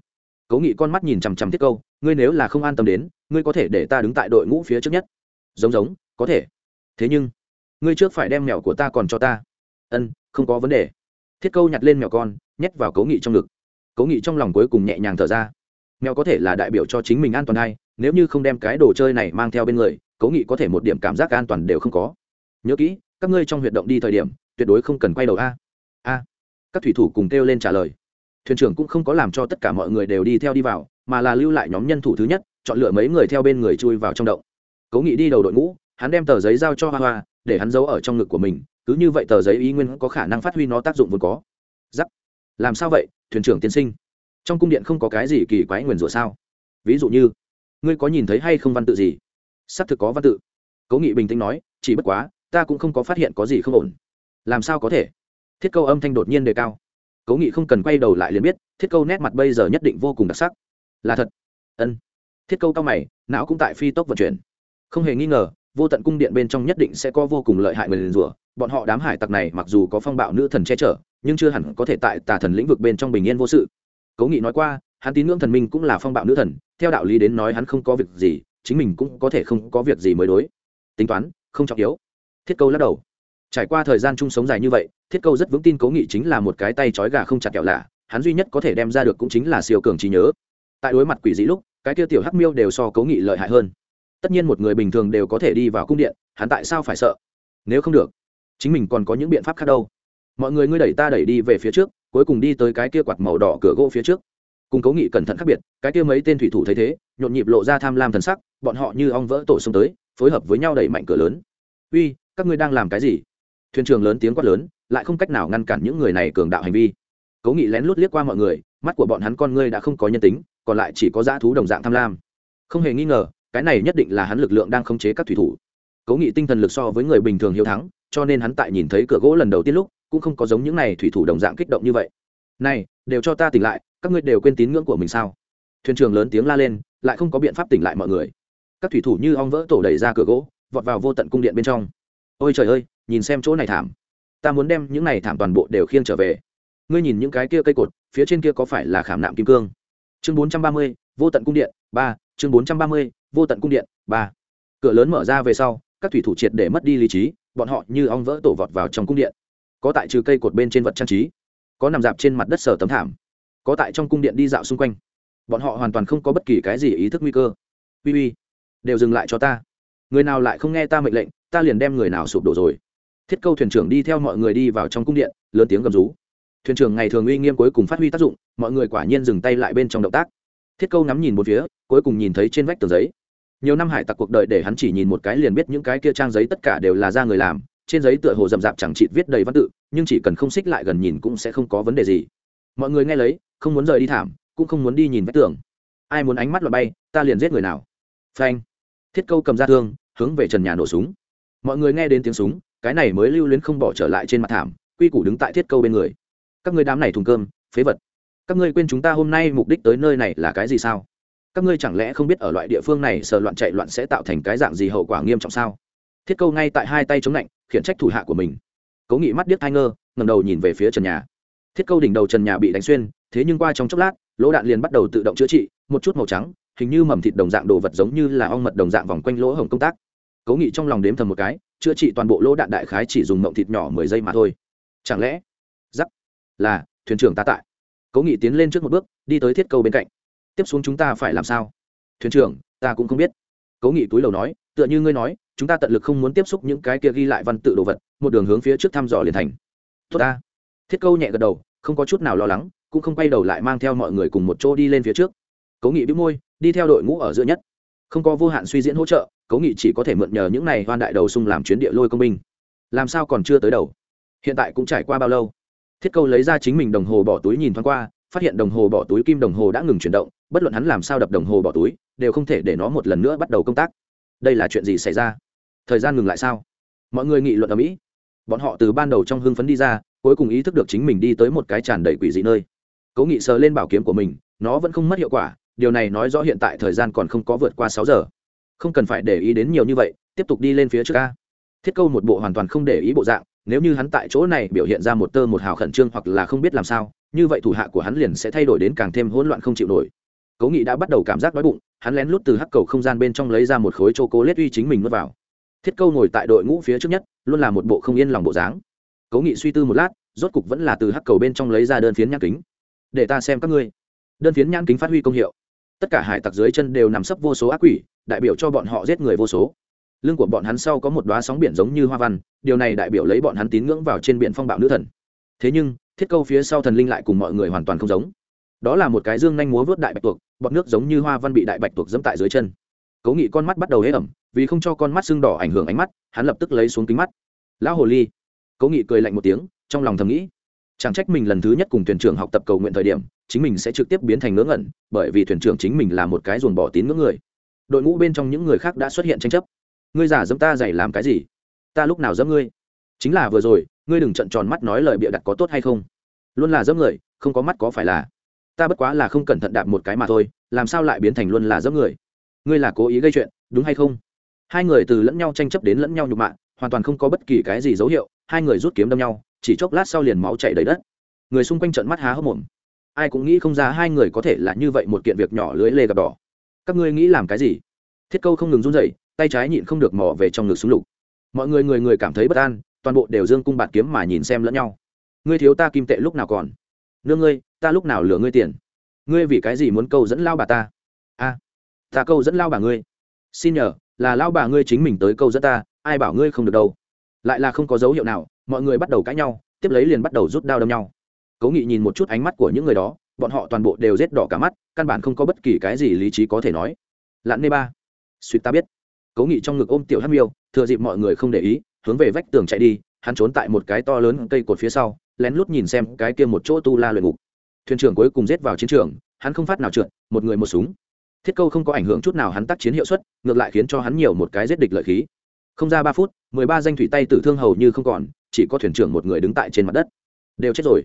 Cố nghị con mắt nhìn chằm chằm thiết câu ngươi nếu là không an tâm đến ngươi có thể để ta đứng tại đội ngũ phía trước nhất. Giống giống có thể. Thế nhưng ngươi trước phải đem mèo của ta còn cho ta. Ân không có vấn đề thiết câu nhặt lên mèo con, nhét vào cố nghị trong ngực. Cố nghị trong lòng cuối cùng nhẹ nhàng thở ra. Mèo có thể là đại biểu cho chính mình an toàn hay, nếu như không đem cái đồ chơi này mang theo bên người cố nghị có thể một điểm cảm giác an toàn đều không có. Nhớ kỹ, các ngươi trong huyệt động đi thời điểm, tuyệt đối không cần quay đầu a. A. Các thủy thủ cùng kêu lên trả lời. Thuyền trưởng cũng không có làm cho tất cả mọi người đều đi theo đi vào, mà là lưu lại nhóm nhân thủ thứ nhất, chọn lựa mấy người theo bên người chui vào trong động. Cố nghị đi đầu đội ngũ hắn đem tờ giấy giao cho hoa hoa, để hắn giấu ở trong ngực của mình, cứ như vậy tờ giấy ý nguyên có khả năng phát huy nó tác dụng vốn có. Giắc. Làm sao vậy, thuyền trưởng tiên sinh? Trong cung điện không có cái gì kỳ quái nguyền rủa sao? Ví dụ như, ngươi có nhìn thấy hay không văn tự gì? Xác thực có văn tự. Cố nghị bình tĩnh nói, chỉ bất quá, ta cũng không có phát hiện có gì không ổn. Làm sao có thể? Thiết câu âm thanh đột nhiên đề cao. Cố nghị không cần quay đầu lại liền biết, thiết câu nét mặt bây giờ nhất định vô cùng đặc sắc. Là thật. Ân. Thiết câu cao mày, não cũng tại phi tốc vận chuyển. Không hề nghi ngờ vô tận cung điện bên trong nhất định sẽ có vô cùng lợi hại người liền rủa. Bọn họ đám hải tặc này mặc dù có phong bạo nữ thần che chở, nhưng chưa hẳn có thể tại tà thần lĩnh vực bên trong bình yên vô sự. Cố nghị nói qua, hắn tín ngưỡng thần minh cũng là phong bạo nữ thần, theo đạo lý đến nói hắn không có việc gì, chính mình cũng có thể không có việc gì mới đối. Tính toán, không trọng yếu. Thiết câu lắc đầu. Trải qua thời gian chung sống dài như vậy, thiết câu rất vững tin cố nghị chính là một cái tay trói gà không chặt kẹo lạ, hắn duy nhất có thể đem ra được cũng chính là siêu cường trí nhớ. Tại đối mặt quỷ dĩ lúc, cái kia tiểu hắc miêu đều so cố nghị lợi hại hơn tất nhiên một người bình thường đều có thể đi vào cung điện, hắn tại sao phải sợ? Nếu không được, chính mình còn có những biện pháp khác đâu. Mọi người ngươi đẩy ta đẩy đi về phía trước, cuối cùng đi tới cái kia quạt màu đỏ cửa gỗ phía trước. Cùng cố nghị cẩn thận khác biệt, cái kia mấy tên thủy thủ thấy thế, nhộn nhịp lộ ra tham lam thần sắc, bọn họ như ong vỡ tổ xông tới, phối hợp với nhau đẩy mạnh cửa lớn. Uy, các ngươi đang làm cái gì? Thuyền trường lớn tiếng quát lớn, lại không cách nào ngăn cản những người này cường đạo hành vi. Cố nghị lén lút liếc qua mọi người, mắt của bọn hắn con ngươi đã không có nhân tính, còn lại chỉ có dã thú đồng dạng tham lam. Không hề nghi ngờ cái này nhất định là hắn lực lượng đang khống chế các thủy thủ. Cố nghị tinh thần lực so với người bình thường hiếu thắng, cho nên hắn tại nhìn thấy cửa gỗ lần đầu tiên lúc, cũng không có giống những này thủy thủ đồng dạng kích động như vậy. Này, đều cho ta tỉnh lại, các ngươi đều quên tín ngưỡng của mình sao? Thuyền trưởng lớn tiếng la lên, lại không có biện pháp tỉnh lại mọi người. Các thủy thủ như ong vỡ tổ đẩy ra cửa gỗ, vọt vào vô tận cung điện bên trong. Ôi trời ơi, nhìn xem chỗ này thảm. Ta muốn đem những này thảm toàn bộ đều khiêng trở về. Ngươi nhìn những cái kia cây cột, phía trên kia có phải là khảm nạm kim cương? Chương bốn trăm ba mươi, vô tận cung điện, ba chương bốn trăm ba mươi, vô tận cung điện, ba. Cửa lớn mở ra về sau, các thủy thủ triệt để mất đi lý trí, bọn họ như ong vỡ tổ vọt vào trong cung điện. Có tại trừ cây cột bên trên vật trang trí, có nằm dạp trên mặt đất sở tấm thảm, có tại trong cung điện đi dạo xung quanh. Bọn họ hoàn toàn không có bất kỳ cái gì ý thức nguy cơ. Uy uy, đều dừng lại cho ta. Người nào lại không nghe ta mệnh lệnh, ta liền đem người nào sụp đổ rồi. Thiết câu thuyền trưởng đi theo mọi người đi vào trong cung điện, lớn tiếng gầm rú. Thuyền trưởng ngày thường uy nghiêm cuối cùng phát huy tác dụng, mọi người quả nhiên dừng tay lại bên trong động tác thiết câu ngắm nhìn một phía, cuối cùng nhìn thấy trên vách tờ giấy. Nhiều năm hải tặc cuộc đời để hắn chỉ nhìn một cái liền biết những cái kia trang giấy tất cả đều là ra người làm, trên giấy tựa hồ rậm rạp chẳng chịt viết đầy văn tự, nhưng chỉ cần không xích lại gần nhìn cũng sẽ không có vấn đề gì. Mọi người nghe lấy, không muốn rời đi thảm, cũng không muốn đi nhìn vách tường. Ai muốn ánh mắt loại bay, ta liền giết người nào. Phanh. Thiết câu cầm ra thương, hướng về trần nhà nổ súng. Mọi người nghe đến tiếng súng, cái này mới lưu luyến không bỏ trở lại trên mặt thảm, quy củ đứng tại thiết câu bên người. Các ngươi đám này thùng cơm, phế vật các ngươi quên chúng ta hôm nay mục đích tới nơi này là cái gì sao? Các ngươi chẳng lẽ không biết ở loại địa phương này sờ loạn chạy loạn sẽ tạo thành cái dạng gì hậu quả nghiêm trọng sao? Thiết câu ngay tại hai tay chống lạnh, khiển trách thủ hạ của mình. Cố nghị mắt điếc thai ngơ ngầm đầu nhìn về phía trần nhà. Thiết câu đỉnh đầu trần nhà bị đánh xuyên, thế nhưng qua trong chốc lát, lỗ đạn liền bắt đầu tự động chữa trị, một chút màu trắng, hình như mầm thịt đồng dạng đồ vật giống như là ong mật đồng dạng vòng quanh lỗ hổng công tác. Cố nghị trong lòng đếm thầm một cái, chữa trị toàn bộ lỗ đạn đại khái chỉ dùng mộng thịt nhỏ mười giây mà thôi. Chẳng lẽ giắc là, thuyền trưởng ta tại cố nghị tiến lên trước một bước, đi tới thiết câu bên cạnh. Tiếp xuống chúng ta phải làm sao? Thuyền trưởng, ta cũng không biết. Cố nghị túi lầu nói, tựa như ngươi nói, chúng ta tận lực không muốn tiếp xúc những cái kia ghi lại văn tự đồ vật, một đường hướng phía trước thăm dò liền thành. Tốt ta. Thiết câu nhẹ gật đầu, không có chút nào lo lắng, cũng không quay đầu lại mang theo mọi người cùng một chỗ đi lên phía trước. Cố nghị bĩu môi, đi theo đội ngũ ở giữa nhất. Không có vô hạn suy diễn hỗ trợ, cố nghị chỉ có thể mượn nhờ những này hoan đại đầu sung làm chuyến địa lôi công binh. Làm sao còn chưa tới đầu? Hiện tại cũng trải qua bao lâu? Thiết câu lấy ra chính mình đồng hồ bỏ túi nhìn thoáng qua, phát hiện đồng hồ bỏ túi kim đồng hồ đã ngừng chuyển động, bất luận hắn làm sao đập đồng hồ bỏ túi, đều không thể để nó một lần nữa bắt đầu công tác. Đây là chuyện gì xảy ra? Thời gian ngừng lại sao? Mọi người nghị luận ở mỹ. Bọn họ từ ban đầu trong hưng phấn đi ra, cuối cùng ý thức được chính mình đi tới một cái tràn đầy quỷ dị nơi. Cố nghị sờ lên bảo kiếm của mình, nó vẫn không mất hiệu quả, điều này nói rõ hiện tại thời gian còn không có vượt qua sáu giờ. Không cần phải để ý đến nhiều như vậy, tiếp tục đi lên phía trước ca. Thiết câu một bộ hoàn toàn không để ý bộ dạng nếu như hắn tại chỗ này biểu hiện ra một tơ một hào khẩn trương hoặc là không biết làm sao, như vậy thủ hạ của hắn liền sẽ thay đổi đến càng thêm hỗn loạn không chịu nổi. Cố nghị đã bắt đầu cảm giác đói bụng, hắn lén lút từ hắc cầu không gian bên trong lấy ra một khối chô cố lết uy chính mình mất vào. Thiết câu ngồi tại đội ngũ phía trước nhất, luôn là một bộ không yên lòng bộ dáng. Cố nghị suy tư một lát, rốt cục vẫn là từ hắc cầu bên trong lấy ra đơn phiến nhãn kính. Để ta xem các ngươi. Đơn phiến nhãn kính phát huy công hiệu. Tất cả hải tặc dưới chân đều nằm sấp vô số ác quỷ, đại biểu cho bọn họ giết người vô số lưng của bọn hắn sau có một đoá sóng biển giống như hoa văn, điều này đại biểu lấy bọn hắn tín ngưỡng vào trên biển phong bạo nữ thần. Thế nhưng, thiết câu phía sau thần linh lại cùng mọi người hoàn toàn không giống. Đó là một cái dương nhanh múa vớt đại bạch tuộc bọt nước giống như hoa văn bị đại bạch tuộc dẫm tại dưới chân. Cố nghị con mắt bắt đầu hế ẩm, vì không cho con mắt sưng đỏ ảnh hưởng ánh mắt, hắn lập tức lấy xuống kính mắt. Lão hồ ly. Cố nghị cười lạnh một tiếng, trong lòng thầm nghĩ, chẳng trách mình lần thứ nhất cùng thuyền trưởng học tập cầu nguyện thời điểm, chính mình sẽ trực tiếp biến thành ngớ ngẩn, bởi vì thuyền trưởng chính mình là một cái ruồn bỏ tín ngưỡng người. Đội ngũ bên trong những người khác đã xuất hiện tranh chấp ngươi giả dẫm ta dạy làm cái gì? Ta lúc nào dẫm ngươi? Chính là vừa rồi, ngươi đừng trận tròn mắt nói lời bịa đặt có tốt hay không. Luôn là dẫm người, không có mắt có phải là. Ta bất quá là không cẩn thận đạp một cái mà thôi, làm sao lại biến thành luôn là dẫm người? Ngươi là cố ý gây chuyện, đúng hay không? Hai người từ lẫn nhau tranh chấp đến lẫn nhau nhục mạ, hoàn toàn không có bất kỳ cái gì dấu hiệu, hai người rút kiếm đâm nhau, chỉ chốc lát sau liền máu chảy đầy đất. Người xung quanh trận mắt há hốc mồm. Ai cũng nghĩ không ra hai người có thể là như vậy một kiện việc nhỏ lưới lê gặp đỏ. Các ngươi nghĩ làm cái gì? Thiết câu không ngừng run rẩy tay trái nhịn không được mò về trong ngực súng lục. Mọi người người người cảm thấy bất an, toàn bộ đều dương cung bạt kiếm mà nhìn xem lẫn nhau. Ngươi thiếu ta kim tệ lúc nào còn? Nương ngươi, ta lúc nào lừa ngươi tiền? Ngươi vì cái gì muốn câu dẫn lao bà ta? A, ta câu dẫn lao bà ngươi. Xin nhờ, là lao bà ngươi chính mình tới câu dẫn ta, ai bảo ngươi không được đâu. Lại là không có dấu hiệu nào, mọi người bắt đầu cãi nhau, tiếp lấy liền bắt đầu rút đao đâm nhau. Cố nghị nhìn một chút ánh mắt của những người đó, bọn họ toàn bộ đều rết đỏ cả mắt, căn bản không có bất kỳ cái gì lý trí có thể nói. Lãn nê ba, suýt ta biết cố nghị trong ngực ôm tiểu hát miêu, thừa dịp mọi người không để ý, hướng về vách tường chạy đi, hắn trốn tại một cái to lớn cây cột phía sau, lén lút nhìn xem cái kia một chỗ tu la luyện ngục. Thuyền trưởng cuối cùng rết vào chiến trường, hắn không phát nào trượt, một người một súng. Thiết câu không có ảnh hưởng chút nào hắn tác chiến hiệu suất, ngược lại khiến cho hắn nhiều một cái giết địch lợi khí. Không ra ba phút, mười ba danh thủy tay tử thương hầu như không còn, chỉ có thuyền trưởng một người đứng tại trên mặt đất. Đều chết rồi.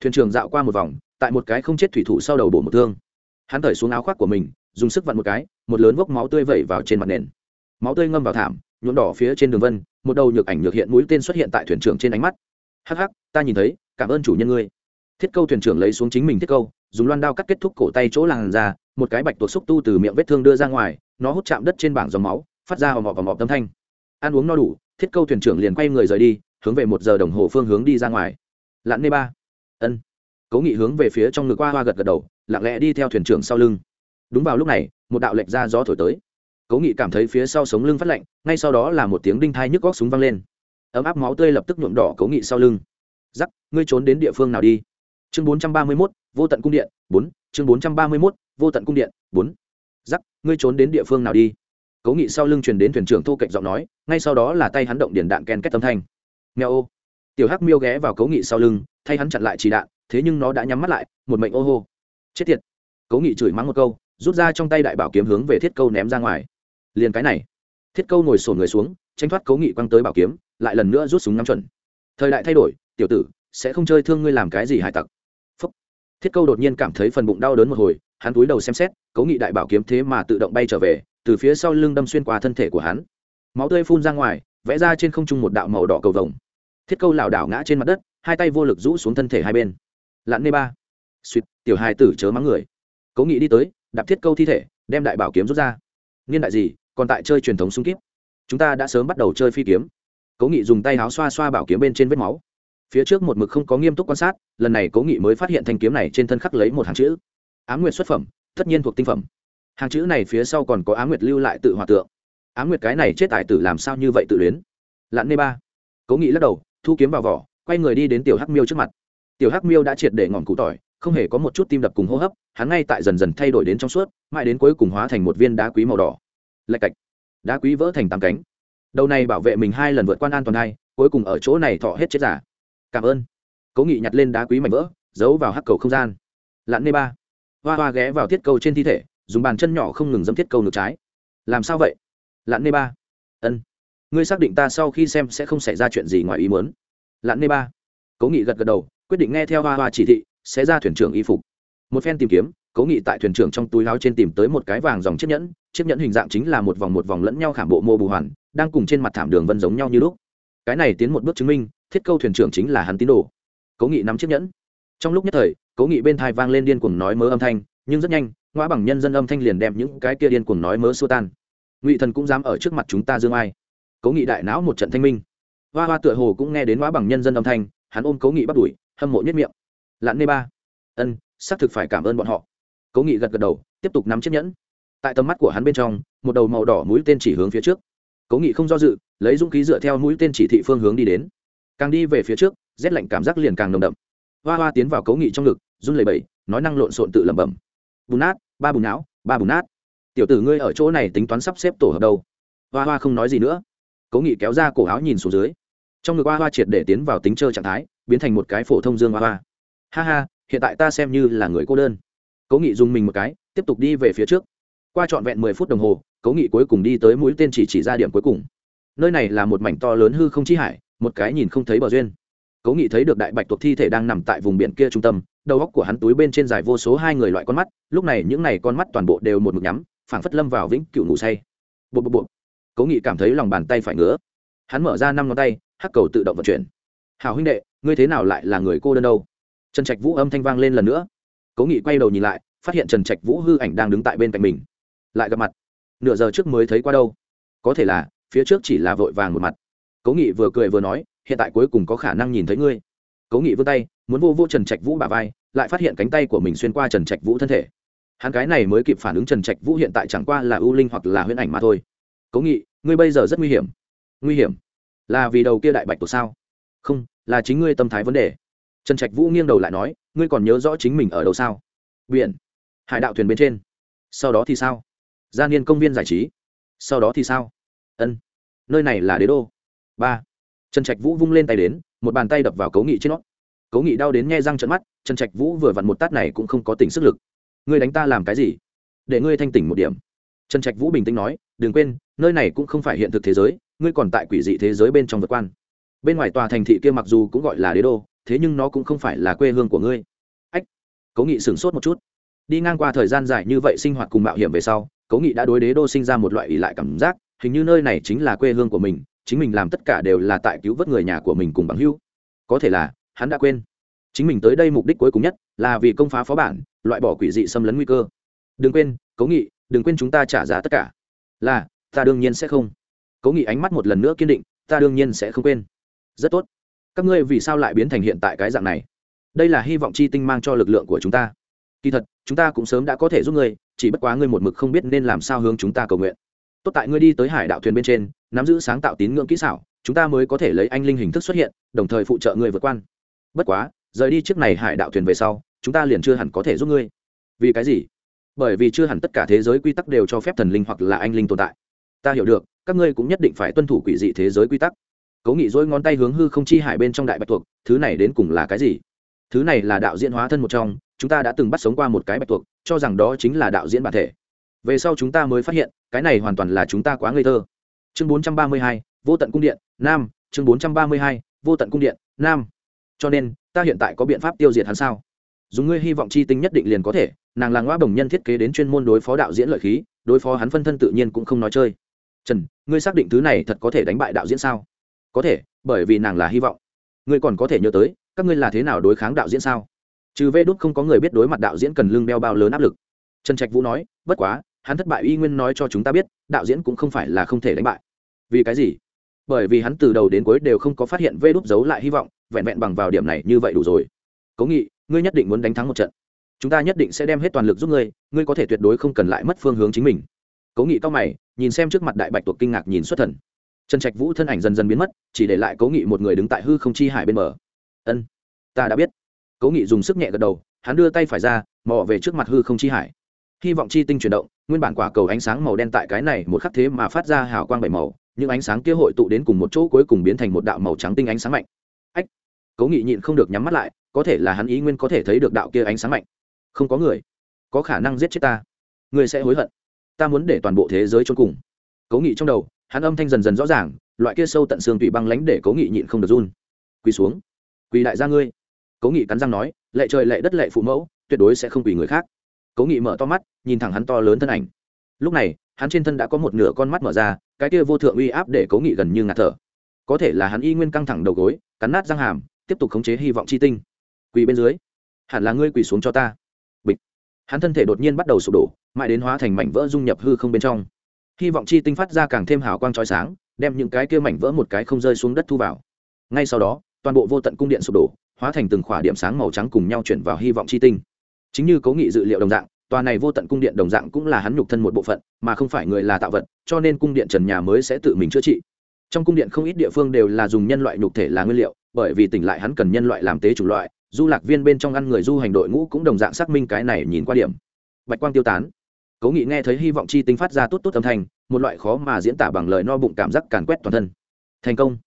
Thuyền trưởng dạo qua một vòng, tại một cái không chết thủy thủ sau đầu bổ một thương. Hắn thởi xuống áo khoác của mình, dùng sức vặn một cái, một lớn vốc máu tươi vẩy vào trên mặt nền máu tươi ngâm vào thảm, nhuộm đỏ phía trên đường vân, một đầu nhược ảnh nhược hiện mũi tên xuất hiện tại thuyền trưởng trên ánh mắt. Hắc hắc, ta nhìn thấy, cảm ơn chủ nhân ngươi. Thiết câu thuyền trưởng lấy xuống chính mình thiết câu, dùng loan đao cắt kết thúc cổ tay chỗ làn ra một cái bạch tuộc xúc tu từ miệng vết thương đưa ra ngoài, nó hút chạm đất trên bảng dòng máu, phát ra hòm họp hòm họp tâm thanh. Ăn uống no đủ, thiết câu thuyền trưởng liền quay người rời đi, hướng về một giờ đồng hồ phương hướng đi ra ngoài. Lặn nê ba. Ân. Cố nghị hướng về phía trong ngực qua hoa gật gật đầu, lặng lẽ đi theo thuyền trưởng sau lưng. Đúng vào lúc này, một đạo lệnh ra gió thổi tới cố nghị cảm thấy phía sau sống lưng phát lạnh, ngay sau đó là một tiếng đinh thai nhức góc súng văng lên. Ấm áp máu tươi lập tức nhuộm đỏ cố nghị sau lưng. Giắc ngươi trốn đến địa phương nào đi? Chương bốn trăm ba mươi mốt, vô tận cung điện, bốn, chương bốn trăm ba mươi mốt, vô tận cung điện, bốn. Giắc ngươi trốn đến địa phương nào đi? Cố nghị sau lưng truyền đến thuyền trưởng thô cạnh giọng nói, ngay sau đó là tay hắn động điền đạn ken kết tâm thanh. Nghe ô. Tiểu hắc miêu ghé vào cố nghị sau lưng, thay hắn chặn lại chỉ đạn, thế nhưng nó đã nhắm mắt lại, một mệnh ô hô. Chết tiệt. Cố nghị chửi mắng một câu, rút ra trong tay đại bảo kiếm hướng về thiết câu ném ra ngoài liền cái này. Thiết câu ngồi sổ người xuống, tranh thoát cố nghị quăng tới bảo kiếm, lại lần nữa rút súng ngắm chuẩn. Thời đại thay đổi, tiểu tử, sẽ không chơi thương ngươi làm cái gì hải tặc. Phúc. thiết câu đột nhiên cảm thấy phần bụng đau đớn một hồi, hắn túi đầu xem xét cố nghị đại bảo kiếm thế mà tự động bay trở về, từ phía sau lưng đâm xuyên qua thân thể của hắn. Máu tươi phun ra ngoài, vẽ ra trên không trung một đạo màu đỏ cầu vồng. Thiết câu lảo đảo ngã trên mặt đất, hai tay vô lực rũ xuống thân thể hai bên. Lặn nê ba. Suýt, tiểu hai tử chớ mắng người. Cố nghị đi tới, đạp thiết câu thi thể, đem đại bảo kiếm rút ra. Niên đại gì? Còn tại chơi truyền thống xung kíp. Chúng ta đã sớm bắt đầu chơi phi kiếm. Cố nghị dùng tay áo xoa xoa bảo kiếm bên trên vết máu. Phía trước một mực không có nghiêm túc quan sát, lần này cố nghị mới phát hiện thanh kiếm này trên thân khắc lấy một hàng chữ. Á m nguyệt xuất phẩm, tất nhiên thuộc tinh phẩm. Hàng chữ này phía sau còn có á m nguyệt lưu lại tự hòa tượng. Á m nguyệt cái này chết tài tử làm sao như vậy tự luyến? Lặn nê ba. Cố nghị lắc đầu, thu kiếm vào vỏ, quay người đi đến tiểu hắc miêu trước mặt. Tiểu hắc miêu đã triệt để ngọn cụ tỏi, không hề có một chút tim đập cùng hô hấp, hắn ngay tại dần dần thay đổi đến trong suốt, mãi đến cuối cùng hóa thành một viên đá quý màu đỏ lạch cạch, đá quý vỡ thành tám cánh. Đầu này bảo vệ mình hai lần vượt quan an toàn hai, cuối cùng ở chỗ này thọ hết chết giả. Cảm ơn. Cố nghị nhặt lên đá quý mảnh vỡ, giấu vào hắc cầu không gian. Lặn nê ba. Hoa hoa ghé vào thiết cầu trên thi thể, dùng bàn chân nhỏ không ngừng dẫm thiết cầu ngược trái. Làm sao vậy? Lặn nê ba. Ân. Ngươi xác định ta sau khi xem sẽ không xảy ra chuyện gì ngoài ý muốn. Lặn nê ba. Cố nghị gật gật đầu, quyết định nghe theo hoa hoa chỉ thị, sẽ ra thuyền trưởng y phục. Một phen tìm kiếm cố nghị tại thuyền trưởng trong túi láo trên tìm tới một cái vàng dòng chiếc nhẫn chiếc nhẫn hình dạng chính là một vòng một vòng lẫn nhau khảm bộ mô bù hoàn, đang cùng trên mặt thảm đường vân giống nhau như lúc. Cái này tiến một bước chứng minh, thiết câu thuyền trưởng chính là hắn tín đồ. Cố nghị nắm chiếc nhẫn. Trong lúc nhất thời cố nghị bên thai vang lên điên cuồng nói mớ âm thanh, nhưng rất nhanh, ngoã bằng nhân dân âm thanh liền đem những cái kia điên cuồng nói mớ xua tan. Ngụy thần cũng dám ở trước mặt chúng ta dương ai. Cố nghị đại não một trận thanh minh. Hoa hoa tựa hồ cũng nghe đến ngoã bằng nhân dân âm thanh, hắn ôm cố nghị bắt đuổi, hâm mộ nhất miệng. Lặn nê ba. Ân, xác thực phải cảm ơn bọn họ cố nghị gật gật đầu, tiếp tục nắm chiếc nhẫn. Tại tầm mắt của hắn bên trong, một đầu màu đỏ mũi tên chỉ hướng phía trước. Cố nghị không do dự, lấy dũng khí dựa theo mũi tên chỉ thị phương hướng đi đến. Càng đi về phía trước, rét lạnh cảm giác liền càng nồng đậm. Hoa hoa tiến vào cố nghị trong ngực, run lẩy bẩy, nói năng lộn xộn tự lẩm bẩm. Bùn nát, ba bùn não, ba bùn nát. Tiểu tử ngươi ở chỗ này tính toán sắp xếp tổ hợp đâu? Hoa hoa không nói gì nữa. Cố nghị kéo ra cổ áo nhìn xuống dưới. Trong ngực hoa hoa triệt để tiến vào tính chơi trạng thái, biến thành một cái phổ thông dương hoa hoa. Ha ha, hiện tại ta xem như là người cô đơn cố nghị dùng mình một cái, tiếp tục đi về phía trước. Qua trọn vẹn mười phút đồng hồ, cố nghị cuối cùng đi tới mũi tên chỉ chỉ ra điểm cuối cùng. Nơi này là một mảnh to lớn hư không chi hải, một cái nhìn không thấy bờ duyên. Cố nghị thấy được đại bạch tuộc thi thể đang nằm tại vùng biển kia trung tâm, đầu góc của hắn túi bên trên dài vô số hai người loại con mắt, lúc này những n à y con mắt toàn bộ đều một mực nhắm, phảng phất lâm vào vĩnh cựu ngủ say. Bộ bộ bộ cố nghị cảm thấy lòng bàn tay phải ngứa. Hắn mở ra năm ngón tay, hắc cầu tự động vận chuyển. Hào huynh đệ, ngươi thế nào lại là người cô đơn đâu? Trần trạch vũ âm thanh vang lên lần nữa cố nghị quay đầu nhìn lại, phát hiện trần trạch vũ hư ảnh đang đứng tại bên cạnh mình. Lại gặp mặt. Nửa giờ trước mới thấy qua đâu. Có thể là, phía trước chỉ là vội vàng một mặt. Cố nghị vừa cười vừa nói, hiện tại cuối cùng có khả năng nhìn thấy ngươi. Cố nghị vươn tay, muốn vô vô trần trạch vũ bà vai, lại phát hiện cánh tay của mình xuyên qua trần trạch vũ thân thể. Hắn cái này mới kịp phản ứng trần trạch vũ hiện tại chẳng qua là ưu linh hoặc là huyễn ảnh mà thôi. Cố nghị, ngươi bây giờ rất nguy hiểm. Nguy hiểm? Là vì đầu kia đại bạch tổ sao? Không, là chính ngươi tâm thái vấn đề trần trạch vũ nghiêng đầu lại nói, ngươi còn nhớ rõ chính mình ở đâu sao? Biển. Hải đạo thuyền bên trên. Sau đó thì sao? Gia niên công viên giải trí. Sau đó thì sao? Ân. Nơi này là đế đô. Ba. Trần trạch vũ vung lên tay đến, một bàn tay đập vào cấu nghị trên nó. Cấu nghị đau đến nghe răng trận mắt, trần trạch vũ vừa vặn một tát này cũng không có tỉnh sức lực. Ngươi đánh ta làm cái gì? Để ngươi thanh tỉnh một điểm. Trần trạch vũ bình tĩnh nói, đừng quên, nơi này cũng không phải hiện thực thế giới, ngươi còn tại quỷ dị thế giới bên trong vượt quan. Bên ngoài tòa thành thị kia mặc dù cũng gọi là đế đô thế nhưng nó cũng không phải là quê hương của ngươi. Ách, cố nghị sửng sốt một chút. Đi ngang qua thời gian dài như vậy sinh hoạt cùng mạo hiểm về sau, cố nghị đã đối đế đô sinh ra một loại ỷ lại cảm giác, hình như nơi này chính là quê hương của mình, chính mình làm tất cả đều là tại cứu vớt người nhà của mình cùng bằng hữu. Có thể là, hắn đã quên. Chính mình tới đây mục đích cuối cùng nhất là vì công phá phó bản, loại bỏ quỷ dị xâm lấn nguy cơ. Đừng quên, cố nghị, đừng quên chúng ta trả giá tất cả. Là, ta đương nhiên sẽ không. Cố nghị ánh mắt một lần nữa kiên định, ta đương nhiên sẽ không quên. Rất tốt các ngươi vì sao lại biến thành hiện tại cái dạng này? Đây là hy vọng chi tinh mang cho lực lượng của chúng ta. Kỳ thật, chúng ta cũng sớm đã có thể giúp ngươi, chỉ bất quá ngươi một mực không biết nên làm sao hướng chúng ta cầu nguyện. Tốt tại ngươi đi tới hải đạo thuyền bên trên, nắm giữ sáng tạo tín ngưỡng kỹ xảo, chúng ta mới có thể lấy anh linh hình thức xuất hiện, đồng thời phụ trợ ngươi vượt quan. Bất quá, rời đi trước này hải đạo thuyền về sau, chúng ta liền chưa hẳn có thể giúp ngươi. Vì cái gì? Bởi vì chưa hẳn tất cả thế giới quy tắc đều cho phép thần linh hoặc là anh linh tồn tại. Ta hiểu được, các ngươi cũng nhất định phải tuân thủ quỷ dị thế giới quy tắc cố nghị dỗi ngón tay hướng hư không chi hải bên trong đại bạch tuộc thứ này đến cùng là cái gì? Thứ này là đạo diễn hóa thân một trong chúng ta đã từng bắt sống qua một cái bạch tuộc cho rằng đó chính là đạo diễn bản thể. Về sau chúng ta mới phát hiện cái này hoàn toàn là chúng ta quá ngây thơ. Chương 432, vô tận cung điện nam. Chương 432, vô tận cung điện nam. Cho nên ta hiện tại có biện pháp tiêu diệt hắn sao? Dùng ngươi hy vọng chi tinh nhất định liền có thể nàng là ngoa bồng nhân thiết kế đến chuyên môn đối phó đạo diễn lợi khí đối phó hắn phân thân tự nhiên cũng không nói chơi. Trần ngươi xác định thứ này thật có thể đánh bại đạo diễn sao? Có thể, bởi vì nàng là hy vọng. Ngươi còn có thể nhớ tới, các ngươi là thế nào đối kháng đạo diễn sao? Trừ vê đốt không có người biết đối mặt đạo diễn cần lương đeo bao lớn áp lực. Trần trạch vũ nói, bất quá, hắn thất bại y nguyên nói cho chúng ta biết, đạo diễn cũng không phải là không thể đánh bại. Vì cái gì? Bởi vì hắn từ đầu đến cuối đều không có phát hiện vê đốt giấu lại hy vọng, vẹn vẹn bằng vào điểm này như vậy đủ rồi. Cố nghị, ngươi nhất định muốn đánh thắng một trận. Chúng ta nhất định sẽ đem hết toàn lực giúp ngươi ngươi có thể tuyệt đối không cần lại mất phương hướng chính mình. Cố nghị cao mày, nhìn xem trước mặt đại bạch tuộc kinh ngạc nhìn xuất thần trần trạch vũ thân ảnh dần dần biến mất, chỉ để lại cố nghị một người đứng tại hư không chi hải bên mở. ân, ta đã biết. Cố nghị dùng sức nhẹ gật đầu, hắn đưa tay phải ra, mò về trước mặt hư không chi hải. Hy vọng chi tinh chuyển động, nguyên bản quả cầu ánh sáng màu đen tại cái này một khắc thế mà phát ra hào quang bảy màu, những ánh sáng kia hội tụ đến cùng một chỗ cuối cùng biến thành một đạo màu trắng tinh ánh sáng mạnh. Ách, cố nghị nhịn không được nhắm mắt lại, có thể là hắn ý nguyên có thể thấy được đạo kia ánh sáng mạnh. Không có người, có khả năng giết chết ta. Người sẽ hối hận. Ta muốn để toàn bộ thế giới trốn cùng. Cố nghị trong đầu hắn âm thanh dần dần rõ ràng, loại kia sâu tận xương tủy băng lánh để cố nghị nhịn không được run. Quỳ xuống. Quỳ đại gia ngươi. Cố nghị cắn răng nói, lệ trời, lệ đất, lệ phụ mẫu, tuyệt đối sẽ không quỳ người khác. Cố nghị mở to mắt, nhìn thẳng hắn to lớn thân ảnh. Lúc này, hắn trên thân đã có một nửa con mắt mở ra, cái kia vô thượng uy áp để cố nghị gần như ngạt thở. Có thể là hắn y nguyên căng thẳng đầu gối, cắn nát răng hàm, tiếp tục khống chế hy vọng chi tinh. Quỳ bên dưới. Hẳn là ngươi quỳ xuống cho ta. Bịch. Hắn thân thể đột nhiên bắt đầu sụp đổ, mãi đến hóa thành mảnh vỡ dung nhập hư không bên trong hy vọng chi tinh phát ra càng thêm hào quang trói sáng, đem những cái kia mảnh vỡ một cái không rơi xuống đất thu vào. Ngay sau đó, toàn bộ vô tận cung điện sụp đổ, hóa thành từng khỏa điểm sáng màu trắng cùng nhau chuyển vào hy vọng chi tinh. Chính như cố nghị dự liệu đồng dạng, tòa này vô tận cung điện đồng dạng cũng là hắn nhục thân một bộ phận, mà không phải người là tạo vật, cho nên cung điện trần nhà mới sẽ tự mình chữa trị. Trong cung điện không ít địa phương đều là dùng nhân loại nhục thể là nguyên liệu, bởi vì tỉnh lại hắn cần nhân loại làm tế chủng loại, du lạc viên bên trong ăn người du hành đội ngũ cũng đồng dạng xác minh cái này nhìn qua điểm. Bạch quang tiêu tán cố nghị nghe thấy hy vọng chi tinh phát ra tốt tốt âm thanh, một loại khó mà diễn tả bằng lời no bụng cảm giác càn quét toàn thân. Thành công.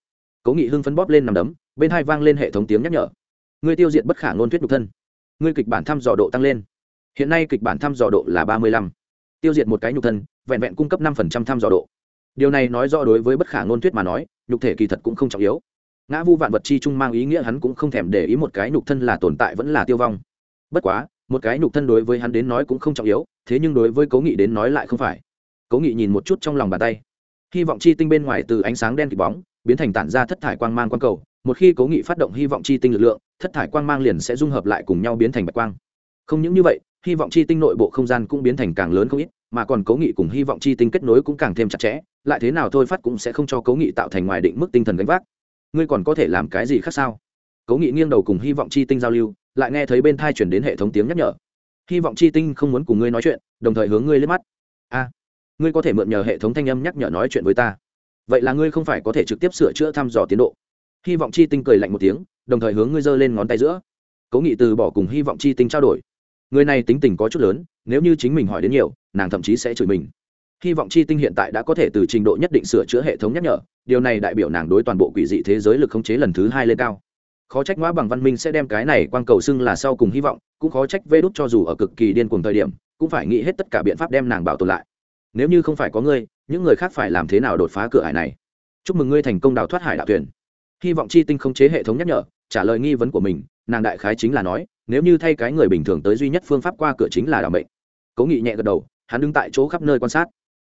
Cố nghị hưng phấn bóp lên nằm đấm, bên hai vang lên hệ thống tiếng nhắc nhở. Ngươi tiêu diệt bất khả ngôn thuyết nhục thân. Ngươi kịch bản thăm dò độ tăng lên. Hiện nay kịch bản thăm dò độ là ba mươi lăm. Tiêu diệt một cái nhục thân, vẹn vẹn cung cấp năm phần trăm thăm dò độ. Điều này nói rõ đối với bất khả ngôn thuyết mà nói, nhục thể kỳ thật cũng không trọng yếu. Ngã vu vạn vật chi chung mang ý nghĩa hắn cũng không thèm để ý một cái nhục thân là tồn tại vẫn là tiêu vong. Bất quá một cái nhục thân đối với hắn đến nói cũng không trọng yếu, thế nhưng đối với cố nghị đến nói lại không phải. Cố nghị nhìn một chút trong lòng bàn tay. Hy vọng chi tinh bên ngoài từ ánh sáng đen kịt bóng, biến thành tản ra thất thải quang mang quang cầu. Một khi cố nghị phát động hy vọng chi tinh lực lượng, thất thải quang mang liền sẽ dung hợp lại cùng nhau biến thành bạch quang. Không những như vậy, hy vọng chi tinh nội bộ không gian cũng biến thành càng lớn không ít, mà còn cố nghị cùng hy vọng chi tinh kết nối cũng càng thêm chặt chẽ, lại thế nào thôi phát cũng sẽ không cho cố nghị tạo thành ngoài định mức tinh thần gánh vác. Ngươi còn có thể làm cái gì khác sao? Cố nghị nghiêng đầu cùng hy vọng chi tinh giao lưu lại nghe thấy bên thai chuyển đến hệ thống tiếng nhắc nhở. Hy vọng chi tinh không muốn cùng ngươi nói chuyện, đồng thời hướng ngươi lên mắt. A, ngươi có thể mượn nhờ hệ thống thanh âm nhắc nhở nói chuyện với ta. Vậy là ngươi không phải có thể trực tiếp sửa chữa thăm dò tiến độ. Hy vọng chi tinh cười lạnh một tiếng, đồng thời hướng ngươi giơ lên ngón tay giữa. Cố nghị từ bỏ cùng hy vọng chi tinh trao đổi. Người này tính tình có chút lớn, nếu như chính mình hỏi đến nhiều, nàng thậm chí sẽ chửi mình. Hy vọng chi tinh hiện tại đã có thể từ trình độ nhất định sửa chữa hệ thống nhắc nhở, điều này đại biểu nàng đối toàn bộ quỷ dị thế giới lực khống chế lần thứ hai lên cao khó trách ngoã bằng văn minh sẽ đem cái này quang cầu xưng là sau cùng hy vọng, cũng khó trách vê đút cho dù ở cực kỳ điên cùng thời điểm, cũng phải nghĩ hết tất cả biện pháp đem nàng bảo tồn lại. Nếu như không phải có ngươi, những người khác phải làm thế nào đột phá cửa hải này? Chúc mừng ngươi thành công đào thoát hải đạo tuyển hy vọng chi tinh không chế hệ thống nhắc nhở, trả lời nghi vấn của mình, nàng đại khái chính là nói, nếu như thay cái người bình thường tới duy nhất phương pháp qua cửa chính là đảo mệnh. Cố nghị nhẹ gật đầu, hắn đứng tại chỗ khắp nơi quan sát.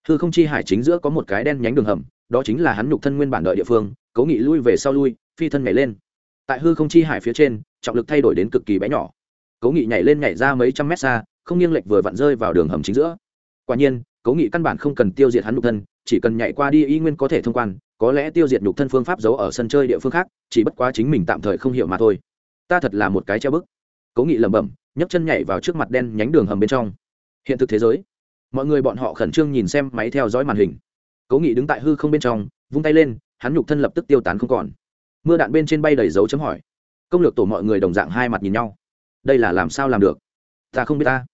Hư không chi hải chính giữa có một cái đen nhánh đường hầm, đó chính là hắn nhục thân nguyên bản đợi địa phương. Cố nghị lui về sau lui, phi thân nhảy lên tại hư không chi hải phía trên, trọng lực thay đổi đến cực kỳ bé nhỏ. Cố nghị nhảy lên nhảy ra mấy trăm mét xa, không nghiêng lệch vừa vặn rơi vào đường hầm chính giữa. Quả nhiên cố nghị căn bản không cần tiêu diệt hắn nhục thân, chỉ cần nhảy qua đi y nguyên có thể thông quan, có lẽ tiêu diệt nhục thân phương pháp giấu ở sân chơi địa phương khác, chỉ bất quá chính mình tạm thời không hiểu mà thôi. Ta thật là một cái treo bức. Cố nghị lẩm bẩm, nhấc chân nhảy vào trước mặt đen nhánh đường hầm bên trong. Hiện thực thế giới. Mọi người bọn họ khẩn trương nhìn xem máy theo dõi màn hình. Cố nghị đứng tại hư không bên trong, vung tay lên, hắn nhục thân lập tức tiêu tán không còn mưa đạn bên trên bay đầy dấu chấm hỏi. Công lược tổ mọi người đồng dạng hai mặt nhìn nhau. Đây là làm sao làm được? Ta không biết ta.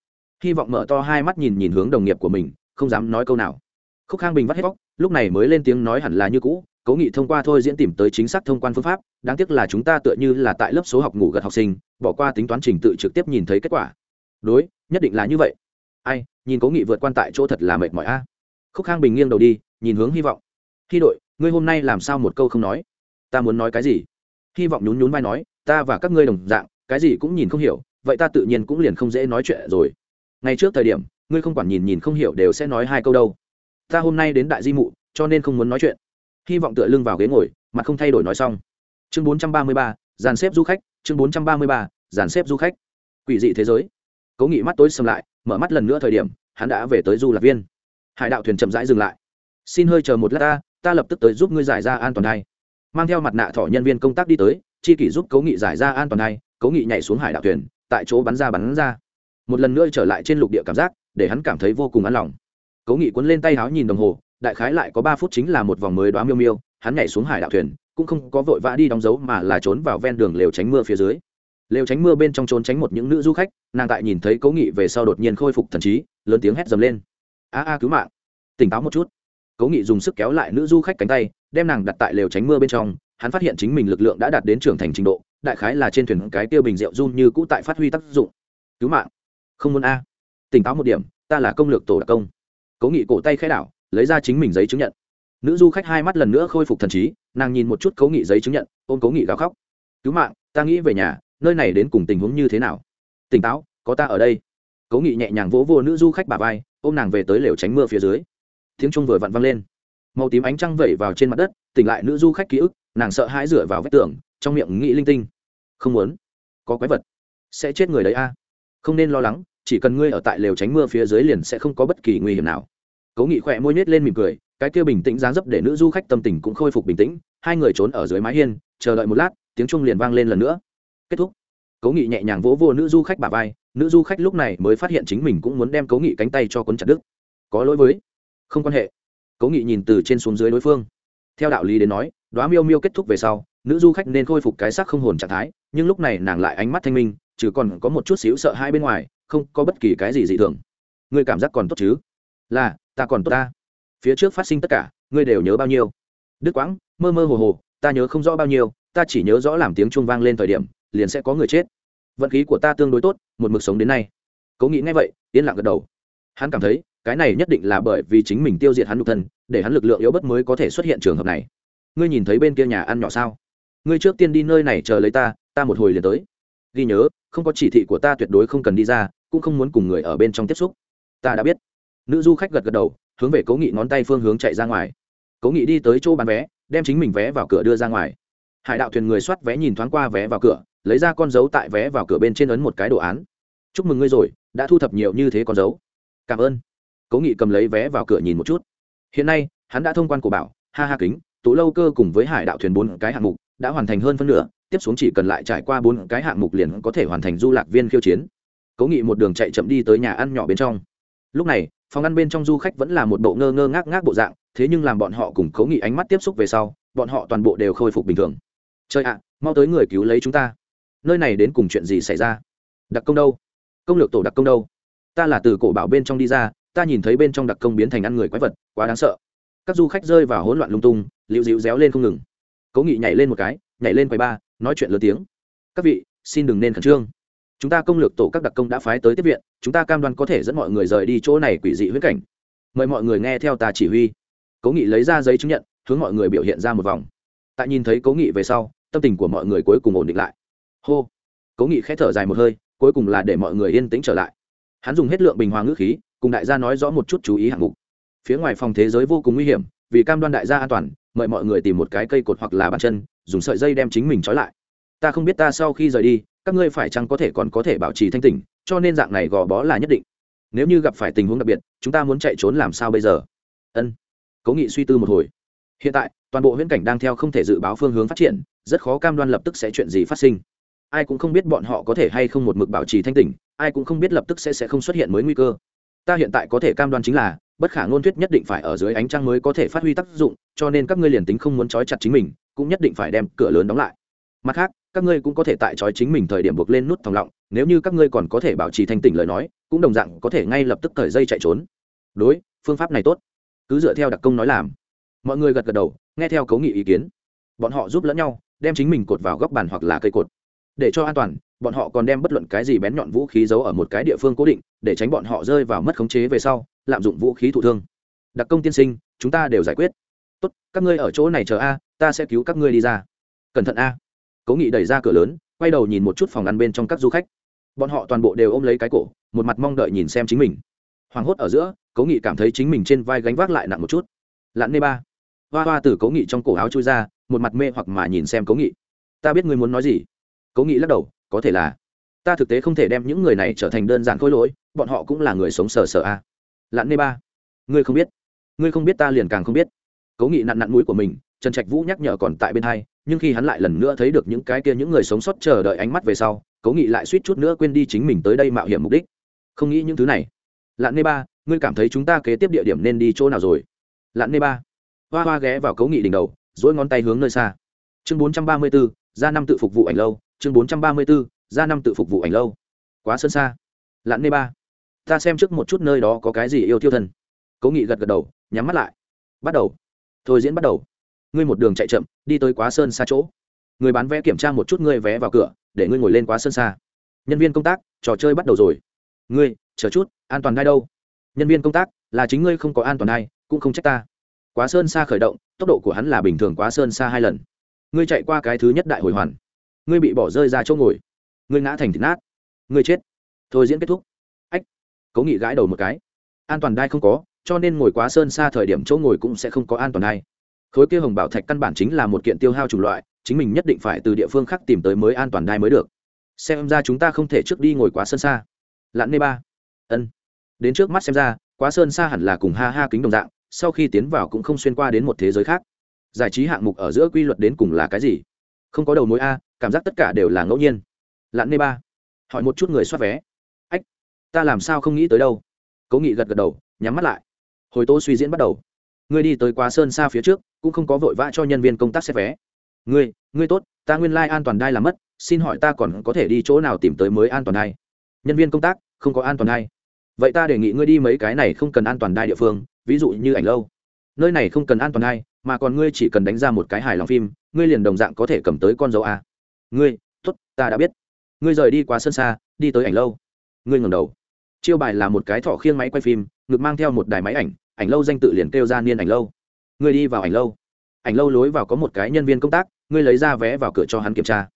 Hy vọng mở to hai mắt nhìn nhìn hướng đồng nghiệp của mình, không dám nói câu nào. Khúc khang bình vắt hết vóc lúc này mới lên tiếng nói hẳn là như cũ, cố nghị thông qua thôi diễn tìm tới chính xác thông quan phương pháp, đáng tiếc là chúng ta tựa như là tại lớp số học ngủ gật học sinh, bỏ qua tính toán trình tự trực tiếp nhìn thấy kết quả. Đối, nhất định là như vậy. Ai, nhìn cố nghị vượt quan tại chỗ thật là mệt mỏi a. Khúc khang bình nghiêng đầu đi, nhìn hướng hy vọng. Khi đội, ngươi hôm nay làm sao một câu không nói? Ta muốn nói cái gì? Hy vọng nhún nhún vai nói, ta và các ngươi đồng dạng, cái gì cũng nhìn không hiểu, vậy ta tự nhiên cũng liền không dễ nói chuyện rồi. Ngay trước thời điểm, ngươi không quản nhìn nhìn không hiểu đều sẽ nói hai câu đâu. Ta hôm nay đến đại di mụ, cho nên không muốn nói chuyện. Hy vọng tựa lưng vào ghế ngồi, mặt không thay đổi nói xong. Chương bốn trăm ba mươi ba, dàn xếp du khách, chương bốn trăm ba mươi ba, dàn xếp du khách. Quỷ dị thế giới. Cố nghị mắt tối xâm lại, mở mắt lần nữa thời điểm, hắn đã về tới du lạc viên. Hải đạo thuyền chậm rãi dừng lại. Xin hơi chờ một lát ta ta lập tức tới giúp ngươi giải ra an toàn này mang theo mặt nạ thỏ nhân viên công tác đi tới, chi kỷ giúp cố nghị giải ra an toàn đai cố nghị nhảy xuống hải đạo thuyền, tại chỗ bắn ra bắn ra. Một lần nữa trở lại trên lục địa cảm giác, để hắn cảm thấy vô cùng an lòng. Cố nghị cuốn lên tay háo nhìn đồng hồ, đại khái lại có ba phút chính là một vòng mới đoá miêu miêu, hắn nhảy xuống hải đạo thuyền, cũng không có vội vã đi đóng dấu mà là trốn vào ven đường lều tránh mưa phía dưới. Lều tránh mưa bên trong trốn tránh một những nữ du khách, nàng tại nhìn thấy cố nghị về sau đột nhiên khôi phục thần trí, lớn tiếng hét dầm lên. A a, cứu mạng! Tỉnh táo một chút! Cố nghị dùng sức kéo lại nữ du khách cánh tay đem nàng đặt tại lều tránh mưa bên trong, hắn phát hiện chính mình lực lượng đã đạt đến trưởng thành trình độ, đại khái là trên thuyền cái tiêu bình rượu run như cũ tại phát huy tác dụng. Cứu mạng. Không muốn a. Tỉnh táo một điểm, ta là công lược tổ đặc công. Cố nghị cổ tay khai đảo, lấy ra chính mình giấy chứng nhận. Nữ du khách hai mắt lần nữa khôi phục thần trí, nàng nhìn một chút cố nghị giấy chứng nhận, ôm cố nghị gào khóc. Cứu mạng, ta nghĩ về nhà, nơi này đến cùng tình huống như thế nào? Tỉnh táo, có ta ở đây. Cố nghị nhẹ nhàng vỗ vô nữ du khách bà vai, ôm nàng về tới lều tránh mưa phía dưới. Tiếng trung vừa vặn văng lên màu tím ánh trăng vẩy vào trên mặt đất, tỉnh lại nữ du khách ký ức, nàng sợ hãi rửa vào vách tường, trong miệng nghĩ linh tinh. Không muốn. Có quái vật. Sẽ chết người đấy a. Không nên lo lắng, chỉ cần ngươi ở tại lều tránh mưa phía dưới liền sẽ không có bất kỳ nguy hiểm nào. Cố nghị khỏe môi nhét lên mỉm cười, cái kia bình tĩnh dáng dấp để nữ du khách tâm tình cũng khôi phục bình tĩnh, hai người trốn ở dưới mái hiên, chờ đợi một lát, tiếng trung liền vang lên lần nữa. Kết thúc. Cố nghị nhẹ nhàng vỗ vô nữ du khách bà vai, nữ du khách lúc này mới phát hiện chính mình cũng muốn đem cố nghị cánh tay cho quấn chặt đức có lỗi với. Không quan hệ cố nghị nhìn từ trên xuống dưới đối phương. Theo đạo lý đến nói đoá miêu miêu kết thúc về sau, nữ du khách nên khôi phục cái xác không hồn trạng thái, nhưng lúc này nàng lại ánh mắt thanh minh, chứ còn có một chút xíu sợ hai bên ngoài, không có bất kỳ cái gì dị thường. Ngươi cảm giác còn tốt chứ? Là, ta còn tốt ta. Phía trước phát sinh tất cả, ngươi đều nhớ bao nhiêu? Đức quãng, mơ mơ hồ hồ, ta nhớ không rõ bao nhiêu, ta chỉ nhớ rõ làm tiếng chuông vang lên thời điểm, liền sẽ có người chết. Vận khí của ta tương đối tốt, một mực sống đến nay. Cố nghĩ ngay vậy, yên lặng gật đầu. Hắn cảm thấy cái này nhất định là bởi vì chính mình tiêu diệt hắn nhục thân, để hắn lực lượng yếu bất mới có thể xuất hiện trường hợp này. Ngươi nhìn thấy bên kia nhà ăn nhỏ sao? Ngươi trước tiên đi nơi này chờ lấy ta ta một hồi liền tới. Ghi nhớ, không có chỉ thị của ta tuyệt đối không cần đi ra, cũng không muốn cùng người ở bên trong tiếp xúc. Ta đã biết. Nữ du khách gật gật đầu, hướng về cố nghị ngón tay phương hướng chạy ra ngoài. Cố nghị đi tới chỗ bán vé, đem chính mình vé vào cửa đưa ra ngoài. Hải đạo thuyền người soát vé nhìn thoáng qua vé vào cửa, lấy ra con dấu tại vé vào cửa bên trên ấn một cái đồ án. Chúc mừng ngươi rồi, đã thu thập nhiều như thế con dấu. Cảm ơn cố nghị cầm lấy vé vào cửa nhìn một chút. Hiện nay, hắn đã thông quan của bảo, ha ha kính tủ lâu cơ cùng với hải đạo thuyền bốn cái hạng mục, đã hoàn thành hơn phân nửa, tiếp xuống chỉ cần lại trải qua bốn cái hạng mục liền có thể hoàn thành du lạc viên khiêu chiến. Cố nghị một đường chạy chậm đi tới nhà ăn nhỏ bên trong. Lúc này, phòng ăn bên trong du khách vẫn là một bộ ngơ ngơ ngác ngác bộ dạng, thế nhưng làm bọn họ cùng cố nghị ánh mắt tiếp xúc về sau, bọn họ toàn bộ đều khôi phục bình thường. Trời ạ, mau tới người cứu lấy chúng ta. Nơi này đến cùng chuyện gì xảy ra? Đặc công đâu? Công lược tổ đặc công đâu? Ta là từ cổ bảo bên trong đi ra ta nhìn thấy bên trong đặc công biến thành ăn người quái vật, quá đáng sợ. Các du khách rơi vào hỗn loạn lung tung, liễu dịu réo lên không ngừng. Cố nghị nhảy lên một cái, nhảy lên quầy ba, nói chuyện lớn tiếng. Các vị, xin đừng nên khẩn trương. Chúng ta công lược tổ các đặc công đã phái tới tiếp viện, chúng ta cam đoan có thể dẫn mọi người rời đi chỗ này quỷ dị huyết cảnh. Mời mọi người nghe theo ta chỉ huy. Cố nghị lấy ra giấy chứng nhận, hướng mọi người biểu hiện ra một vòng. Tại nhìn thấy cố nghị về sau, tâm tình của mọi người cuối cùng ổn định lại. Hô. Cố nghị k h ẽ thở dài một hơi, cuối cùng là để mọi người yên tĩnh trở lại. Hắn dùng hết lượng bình hòa ngữ khí cùng đại gia nói rõ một chút chú ý hạng mục. Phía ngoài phòng thế giới vô cùng nguy hiểm, vì cam đoan đại gia an toàn, mời mọi người tìm một cái cây cột hoặc là bàn chân, dùng sợi dây đem chính mình trói lại. Ta không biết ta sau khi rời đi, các ngươi phải chăng có thể còn có thể bảo trì thanh tỉnh, cho nên dạng này gò bó là nhất định. Nếu như gặp phải tình huống đặc biệt, chúng ta muốn chạy trốn làm sao bây giờ? Ân. Cố nghị suy tư một hồi. Hiện tại, toàn bộ huyễn cảnh đang theo không thể dự báo phương hướng phát triển, rất khó cam đoan lập tức sẽ chuyện gì phát sinh. Ai cũng không biết bọn họ có thể hay không một mực bảo trì thanh tỉnh, ai cũng không biết lập tức sẽ sẽ không xuất hiện mới nguy cơ ta hiện tại có thể cam đoan chính là, bất khả ngôn thuyết nhất định phải ở dưới ánh trăng mới có thể phát huy tác dụng, cho nên các ngươi liền tính không muốn trói chặt chính mình, cũng nhất định phải đem cửa lớn đóng lại. Mặt khác, các ngươi cũng có thể tại trói chính mình thời điểm buộc lên nút thòng lọng, nếu như các ngươi còn có thể bảo trì thanh tỉnh lời nói, cũng đồng dạng có thể ngay lập tức thời dây chạy trốn. Đối, phương pháp này tốt. Cứ dựa theo đặc công nói làm. Mọi người gật gật đầu, nghe theo cấu nghị ý kiến. Bọn họ giúp lẫn nhau, đem chính mình cột vào góc bàn hoặc là cây cột để cho an toàn, bọn họ còn đem bất luận cái gì bén nhọn vũ khí giấu ở một cái địa phương cố định, để tránh bọn họ rơi vào mất khống chế về sau, lạm dụng vũ khí thụ thương. Đặc công tiên sinh, chúng ta đều giải quyết. Tốt, các ngươi ở chỗ này chờ a, ta sẽ cứu các ngươi đi ra. Cẩn thận a. Cố nghị đẩy ra cửa lớn, quay đầu nhìn một chút phòng ăn bên trong các du khách. Bọn họ toàn bộ đều ôm lấy cái cổ, một mặt mong đợi nhìn xem chính mình. Hoảng hốt ở giữa, cố nghị cảm thấy chính mình trên vai gánh vác lại nặng một chút. Lặn nê ba. Hoa hoa từ cố nghị trong cổ áo chui ra, một mặt mê hoặc mà nhìn xem cố nghị. Ta biết ngươi muốn nói gì cố nghị lắc đầu, có thể là. Ta thực tế không thể đem những người này trở thành đơn giản khối lỗi, bọn họ cũng là người sống sờ sờ a. Lặn nê ba, ngươi không biết. Ngươi không biết ta liền càng không biết. Cố nghị nặn nặn mũi của mình, trần trạch vũ nhắc nhở còn tại bên hai, nhưng khi hắn lại lần nữa thấy được những cái kia những người sống sót chờ đợi ánh mắt về sau, cố nghị lại suýt chút nữa quên đi chính mình tới đây mạo hiểm mục đích. Không nghĩ những thứ này. Lặn nê ba, ngươi cảm thấy chúng ta kế tiếp địa điểm nên đi chỗ nào rồi? Lặn nê ba, hoa hoa ghé vào cố nghị đỉnh đầu dỗi ngón tay hướng nơi xa. Chương bốn trăm ba mươi bốn ra năm tự phục vụ ảnh lâu chương bốn trăm ba mươi b ố ra năm tự phục vụ ảnh lâu. Quá sơn xa. Lãn nê ba. Ta xem trước một chút nơi đó có cái gì yêu tiêu thần. Cố nghị gật gật đầu, nhắm mắt lại. Bắt đầu. Thôi diễn bắt đầu. Ngươi một đường chạy chậm, đi tới quá sơn xa chỗ. Người bán vé kiểm tra một chút ngươi vé vào cửa, để ngươi ngồi lên quá sơn xa. Nhân viên công tác, trò chơi bắt đầu rồi. Ngươi, chờ chút, an toàn đai đâu? Nhân viên công tác, là chính ngươi không có an toàn đai cũng không trách ta. Quá sơn xa khởi động, tốc độ của hắn là bình thường quá sơn xa hai lần. Ngươi chạy qua cái thứ nhất đại hồi hoàn ngươi bị bỏ rơi ra chỗ ngồi. Ngươi ngã thành thịt nát. Ngươi chết. Thôi diễn kết thúc. Ách. Cố nghị gãi đầu một cái. An toàn đai không có, cho nên ngồi quá sơn xa thời điểm chỗ ngồi cũng sẽ không có an toàn đai. Khối kia hồng bảo thạch căn bản chính là một kiện tiêu hao chủng loại, chính mình nhất định phải từ địa phương khác tìm tới mới an toàn đai mới được. Xem ra chúng ta không thể trước đi ngồi quá sơn xa. Lặn nê ba. Ân. Đến trước mắt xem ra, quá sơn xa hẳn là cùng ha ha kính đồng dạng, sau khi tiến vào cũng không xuyên qua đến một thế giới khác. Giải trí hạng mục ở giữa quy luật đến cùng là cái gì? Không có đầu mối a cảm giác tất cả đều là ngẫu nhiên. Lặn nê ba, hỏi một chút người soát vé. Ách, ta làm sao không nghĩ tới đâu. Cố nghị gật gật đầu, nhắm mắt lại. Hồi tô suy diễn bắt đầu. Ngươi đi tới quá sơn xa phía trước, cũng không có vội vã cho nhân viên công tác xét vé. Ngươi ngươi tốt, ta nguyên lai、like、an toàn đai làm mất, xin hỏi ta còn có thể đi chỗ nào tìm tới mới an toàn đai? Nhân viên công tác, không có an toàn đai. Vậy ta đề nghị ngươi đi mấy cái này không cần an toàn đai địa phương, ví dụ như ảnh lâu. Nơi này không cần an toàn đai, mà còn ngươi chỉ cần đánh ra một cái hài lòng phim, ngươi liền đồng dạng có thể cầm tới con dấu a ngươi t ố t ta đã biết. Ngươi rời đi quá sân xa, đi tới ảnh lâu. Ngươi ngầm đầu. Chiêu bài là một cái thỏ khiêng máy quay phim, ngực mang theo một đài máy ảnh ảnh lâu danh tự liền kêu ra niên ảnh lâu. Ngươi đi vào ảnh lâu. Ảnh lâu lối vào có một cái nhân viên công tác, ngươi lấy ra vé vào cửa cho hắn kiểm tra.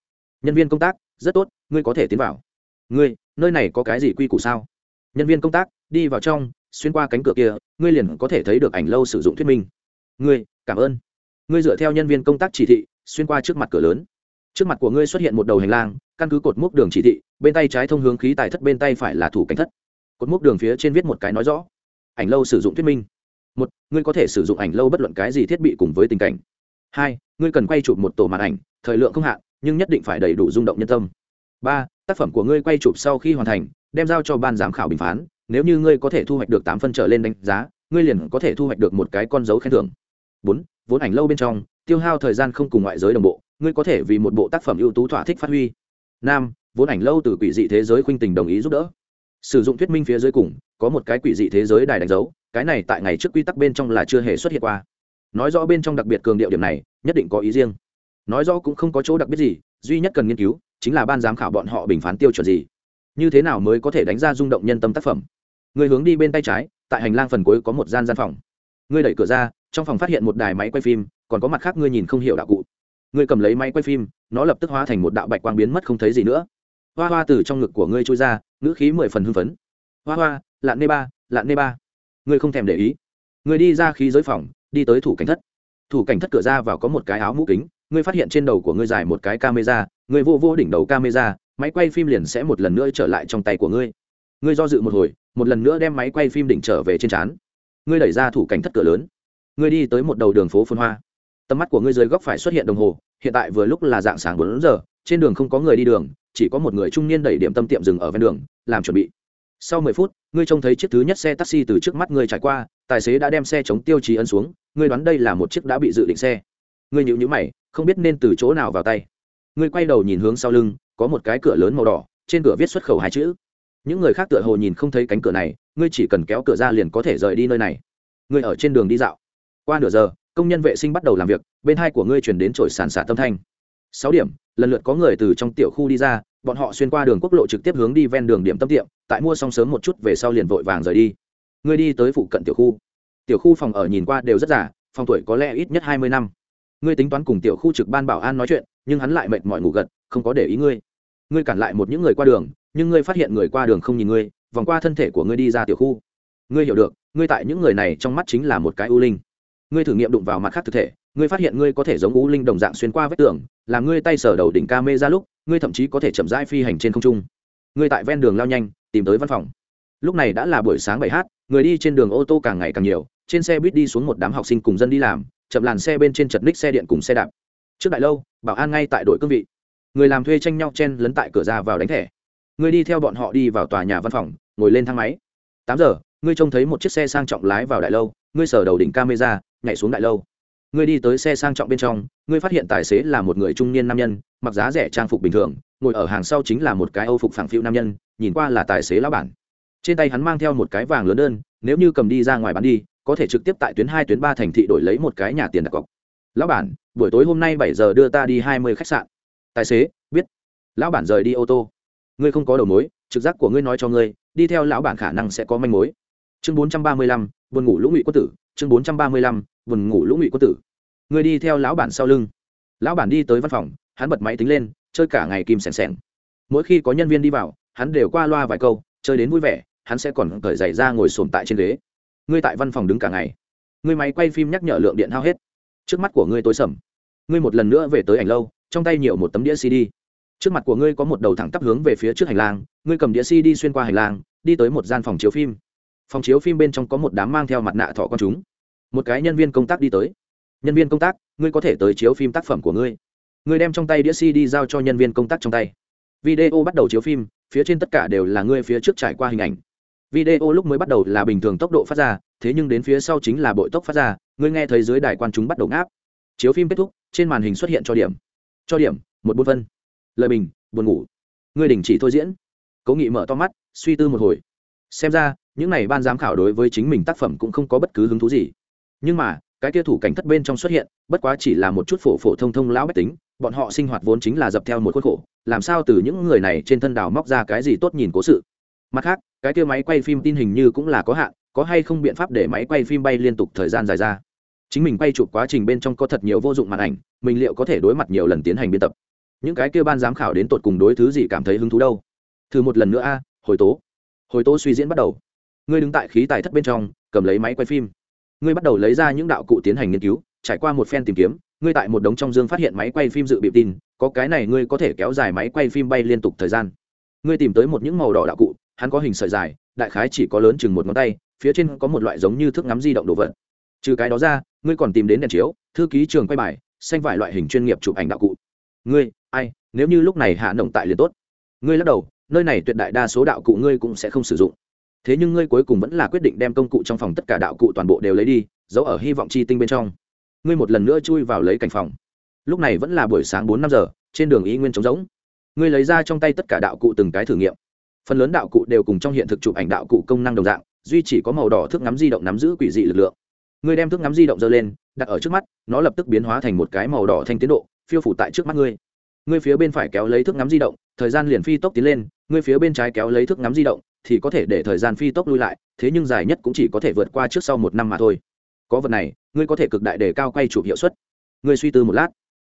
Nhân viên công tác, rất tốt, ngươi có thể tiến vào. Ngươi, nơi này có cái gì quy củ sao? Nhân viên công tác, đi vào trong, xuyên qua cánh cửa kia, ngươi liền có thể thấy được ảnh lâu sử dụng thuyết minh. Ngươi, cảm ơn. Ngươi dựa theo nhân viên công tác chỉ thị, xuyên qua trước mặt cửa lớn trước mặt của ngươi xuất hiện một đầu hành lang, căn cứ cột mốc đường chỉ thị, bên tay trái thông hướng khí tài thất, bên tay phải là thủ cảnh thất. Cột mốc đường phía trên viết một cái nói rõ. Ảnh lâu sử dụng thuyết minh. Một, ngươi có thể sử dụng ảnh lâu bất luận cái gì thiết bị cùng với tình cảnh. Hai, ngươi cần quay chụp một tổ màn ảnh, thời lượng không hạn, nhưng nhất định phải đầy đủ rung động nhân tâm. Ba, tác phẩm của ngươi quay chụp sau khi hoàn thành, đem giao cho ban giám khảo bình phán, nếu như ngươi có thể thu hoạch được tám phân trở lên đánh giá, ngươi liền có thể thu hoạch được một cái con dấu khen thưởng. Bốn, vốn ảnh lâu bên trong, tiêu hao thời gian không cùng ngoại giới đồng bộ ngươi có thể vì một bộ tác phẩm ưu tú thỏa thích phát huy. Nam, vốn ảnh lâu từ quỷ dị thế giới khuynh tình đồng ý giúp đỡ. Sử dụng thuyết minh phía dưới cùng, có một cái quỷ dị thế giới đài đánh dấu, cái này tại ngày trước quy tắc bên trong là chưa hề xuất hiện qua. Nói rõ bên trong đặc biệt cường điệu điểm này, nhất định có ý riêng. Nói rõ cũng không có chỗ đặc biệt gì, duy nhất cần nghiên cứu, chính là ban giám khảo bọn họ bình phán tiêu chuẩn gì. Như thế nào mới có thể đánh ra rung động nhân tâm tác phẩm? Người hướng đi bên tay trái, tại hành lang phần cuối có một gian gian phòng. Ngươi đẩy cửa ra, trong phòng phát hiện một đài máy quay phim, còn có mặt khác ngươi nhìn không hiểu đạo cụ ngươi cầm lấy máy quay phim, nó lập tức hóa thành một đạo bạch quang biến mất không thấy gì nữa. Hoa hoa từ trong ngực của ngươi trôi ra, ngữ khí mười phần hưng phấn. Hoa hoa, lạn nê ba, lạn nê ba. Ngươi không thèm để ý. Ngươi đi ra khí giới phòng, đi tới thủ cảnh thất. Thủ cảnh thất cửa ra vào có một cái áo mũ kính, ngươi phát hiện trên đầu của ngươi dài một cái camera, ngươi vô vô đỉnh đầu camera, máy quay phim liền sẽ một lần nữa trở lại trong tay của ngươi. Ngươi do dự một hồi, một lần nữa đem máy quay phim đỉnh trở về trên trán. Ngươi đẩy ra thủ cảnh thất cửa lớn. Ngươi đi tới một đầu đường phố phun hoa tầm mắt của ngươi dưới góc phải xuất hiện đồng hồ, hiện tại vừa lúc là dạng sáng bốn giờ, trên đường không có người đi đường, chỉ có một người trung niên đẩy điểm tâm tiệm dừng ở ven đường, làm chuẩn bị. Sau mười phút, ngươi trông thấy chiếc thứ nhất xe taxi từ trước mắt ngươi trải qua, tài xế đã đem xe chống tiêu chí ấn xuống, ngươi đoán đây là một chiếc đã bị dự định xe. Ngươi nhịu nhữ mày, không biết nên từ chỗ nào vào tay. Ngươi quay đầu nhìn hướng sau lưng, có một cái cửa lớn màu đỏ, trên cửa viết xuất khẩu hai chữ. Những người khác tựa hồ nhìn không thấy cánh cửa này, ngươi chỉ cần kéo cửa ra liền có thể rời đi nơi này. Ngươi ở trên đường đi dạo. Qua nửa giờ công nhân vệ sinh bắt đầu làm việc, bên hai của ngươi chuyển đến trổi sàn xả tâm thanh. Sáu điểm, lần lượt có người từ trong tiểu khu đi ra, bọn họ xuyên qua đường quốc lộ trực tiếp hướng đi ven đường điểm tâm tiệm, tại mua xong sớm một chút về sau liền vội vàng rời đi. Ngươi đi tới phụ cận tiểu khu. Tiểu khu phòng ở nhìn qua đều rất giả phòng tuổi có lẽ ít nhất hai mươi năm. Ngươi tính toán cùng tiểu khu trực ban bảo an nói chuyện, nhưng hắn lại mệt mỏi ngủ gật, không có để ý ngươi. Ngươi cản lại một những người qua đường, nhưng ngươi phát hiện người qua đường không nhìn ngươi, vòng qua thân thể của ngươi đi ra tiểu khu. Ngươi hiểu được, ngươi tại những người này trong mắt chính là một cái ưu linh ngươi thử nghiệm đụng vào mặt khác thực thể, ngươi phát hiện ngươi có thể giống ưu linh đồng dạng xuyên qua vách tường làm ngươi tay sở đầu đỉnh ca mê ra lúc, ngươi thậm chí có thể chậm rãi phi hành trên không trung. Ngươi tại ven đường lao nhanh, tìm tới văn phòng. Lúc này đã là buổi sáng bảy h, người đi trên đường ô tô càng ngày càng nhiều, trên xe buýt đi xuống một đám học sinh cùng dân đi làm, chậm làn xe bên trên chật ních xe điện cùng xe đạp. Trước đại lâu, bảo an ngay tại đội cương vị. Người làm thuê tranh nhau chen lấn tại cửa ra vào đánh thẻ. Người đi theo bọn họ đi vào tòa nhà văn phòng, ngồi lên thang máy. Tám giờ, ngươi trông thấy một chiếc xe sang trọng lái vào đại lâu, ngươi sở đầu đỉnh camera nhảy xuống đại lâu. Ngươi đi tới xe sang trọng bên trong, ngươi phát hiện tài xế là một người trung niên nam nhân, mặc giá rẻ trang phục bình thường, ngồi ở hàng sau chính là một cái âu phục phẳng phiu nam nhân, nhìn qua là tài xế lão bản. Trên tay hắn mang theo một cái vàng lớn đơn, nếu như cầm đi ra ngoài bán đi, có thể trực tiếp tại tuyến hai, tuyến ba thành thị đổi lấy một cái nhà tiền đặt cọc. Lão bản, buổi tối hôm nay bảy giờ đưa ta đi hai mươi khách sạn. Tài xế, biết. Lão bản rời đi ô tô. Ngươi không có đầu mối, trực giác của ngươi nói cho ngươi, đi theo lão bản khả năng sẽ có manh mối. Chương bốn trăm ba mươi lăm, buồn ngủ lũ ngụy quân tử, chương bốn trăm ba mươi lăm buồn ngủ lũ ngụy quân tử. Ngươi đi theo lão bản sau lưng. Lão bản đi tới văn phòng, hắn bật máy tính lên, chơi cả ngày kim sèn sèn mỗi khi có nhân viên đi vào, hắn đều qua loa vài câu, chơi đến vui vẻ, hắn sẽ còn cởi giày ra ngồi sồn tại trên ghế. Ngươi tại văn phòng đứng cả ngày. Ngươi máy quay phim nhắc nhở lượng điện hao hết. Trước mắt của ngươi tối sầm. Ngươi một lần nữa về tới ảnh lâu, trong tay nhiều một tấm đĩa cd. Trước mặt của ngươi có một đầu thẳng tắp hướng về phía trước hành lang, ngươi cầm đĩa cd xuyên qua hành lang, đi tới một gian phòng chiếu phim. Phòng chiếu phim bên trong có một đám mang theo mặt nạ thọ con chúng một cái nhân viên công tác đi tới. Nhân viên công tác, ngươi có thể tới chiếu phim tác phẩm của ngươi. Ngươi đem trong tay đĩa cd giao cho nhân viên công tác trong tay. Video bắt đầu chiếu phim, phía trên tất cả đều là ngươi phía trước trải qua hình ảnh. Video lúc mới bắt đầu là bình thường tốc độ phát ra, thế nhưng đến phía sau chính là bội tốc phát ra, ngươi nghe thấy dưới đài quan chúng bắt đầu ngáp. Chiếu phim kết thúc, trên màn hình xuất hiện cho điểm. Cho điểm, một bút phân. Lời bình, buồn ngủ. Ngươi đình chỉ thôi diễn. Cố nghị mở to mắt, suy tư một hồi. Xem ra, những n à y ban giám khảo đối với chính mình tác phẩm cũng không có bất cứ hứng thú gì nhưng mà, cái kia thủ cảnh thất bên trong xuất hiện, bất quá chỉ là một chút phổ phổ thông thông lão bách tính, bọn họ sinh hoạt vốn chính là dập theo một khuôn khổ, làm sao từ những người này trên thân đào móc ra cái gì tốt nhìn cố sự. Mặt khác, cái kia máy quay phim tin hình như cũng là có hạn, có hay không biện pháp để máy quay phim bay liên tục thời gian dài ra. Chính mình quay chụp quá trình bên trong có thật nhiều vô dụng màn ảnh, mình liệu có thể đối mặt nhiều lần tiến hành biên tập? Những cái kia ban giám khảo đến tột cùng đối thứ gì cảm thấy hứng thú đâu? Thử một lần nữa a, hồi tố. Hồi tố suy diễn bắt đầu. Ngươi đứng tại khí tài thất bên trong, cầm lấy máy quay phim ngươi bắt đầu lấy ra những đạo cụ tiến hành nghiên cứu, trải qua một phen tìm kiếm, ngươi tại một đống trong dương phát hiện máy quay phim dự bị tin, có cái này ngươi có thể kéo dài máy quay phim bay liên tục thời gian. Ngươi tìm tới một những màu đỏ đạo cụ, hắn có hình sợi dài, đại khái chỉ có lớn chừng một ngón tay, phía trên có một loại giống như thước ngắm di động đồ vật. Trừ cái đó ra, ngươi còn tìm đến đèn chiếu, thư ký trường quay bài, xanh vải loại hình chuyên nghiệp chụp ảnh đạo cụ. Ngươi, ai, nếu như lúc này hạ động tại liền tốt. Ngươi lắc đầu, nơi này tuyệt đại đa số đạo cụ ngươi cũng sẽ không sử dụng thế nhưng ngươi cuối cùng vẫn là quyết định đem công cụ trong phòng tất cả đạo cụ toàn bộ đều lấy đi, giấu ở hy vọng chi tinh bên trong. Ngươi một lần nữa chui vào lấy cảnh phòng. Lúc này vẫn là buổi sáng bốn năm giờ, trên đường ý nguyên trống rỗng. Ngươi lấy ra trong tay tất cả đạo cụ từng cái thử nghiệm. Phần lớn đạo cụ đều cùng trong hiện thực chụp ảnh đạo cụ công năng đồng dạng, duy chỉ có màu đỏ thước ngắm di động nắm giữ quỷ dị lực lượng. Ngươi đem thước ngắm di động dơ lên, đặt ở trước mắt, nó lập tức biến hóa thành một cái màu đỏ thanh tiến độ, phiêu phủ tại trước mắt ngươi. Ngươi phía bên phải kéo lấy thước ngắm di động, thời gian liền phi tốc tiến lên, ngươi phía bên trái kéo lấy thước ngắm di động thì có thể để thời gian phi tốc lui lại, thế nhưng dài nhất cũng chỉ có thể vượt qua trước sau một năm mà thôi. Có vật này, ngươi có thể cực đại đề cao quay chụp hiệu suất. Ngươi suy tư một lát.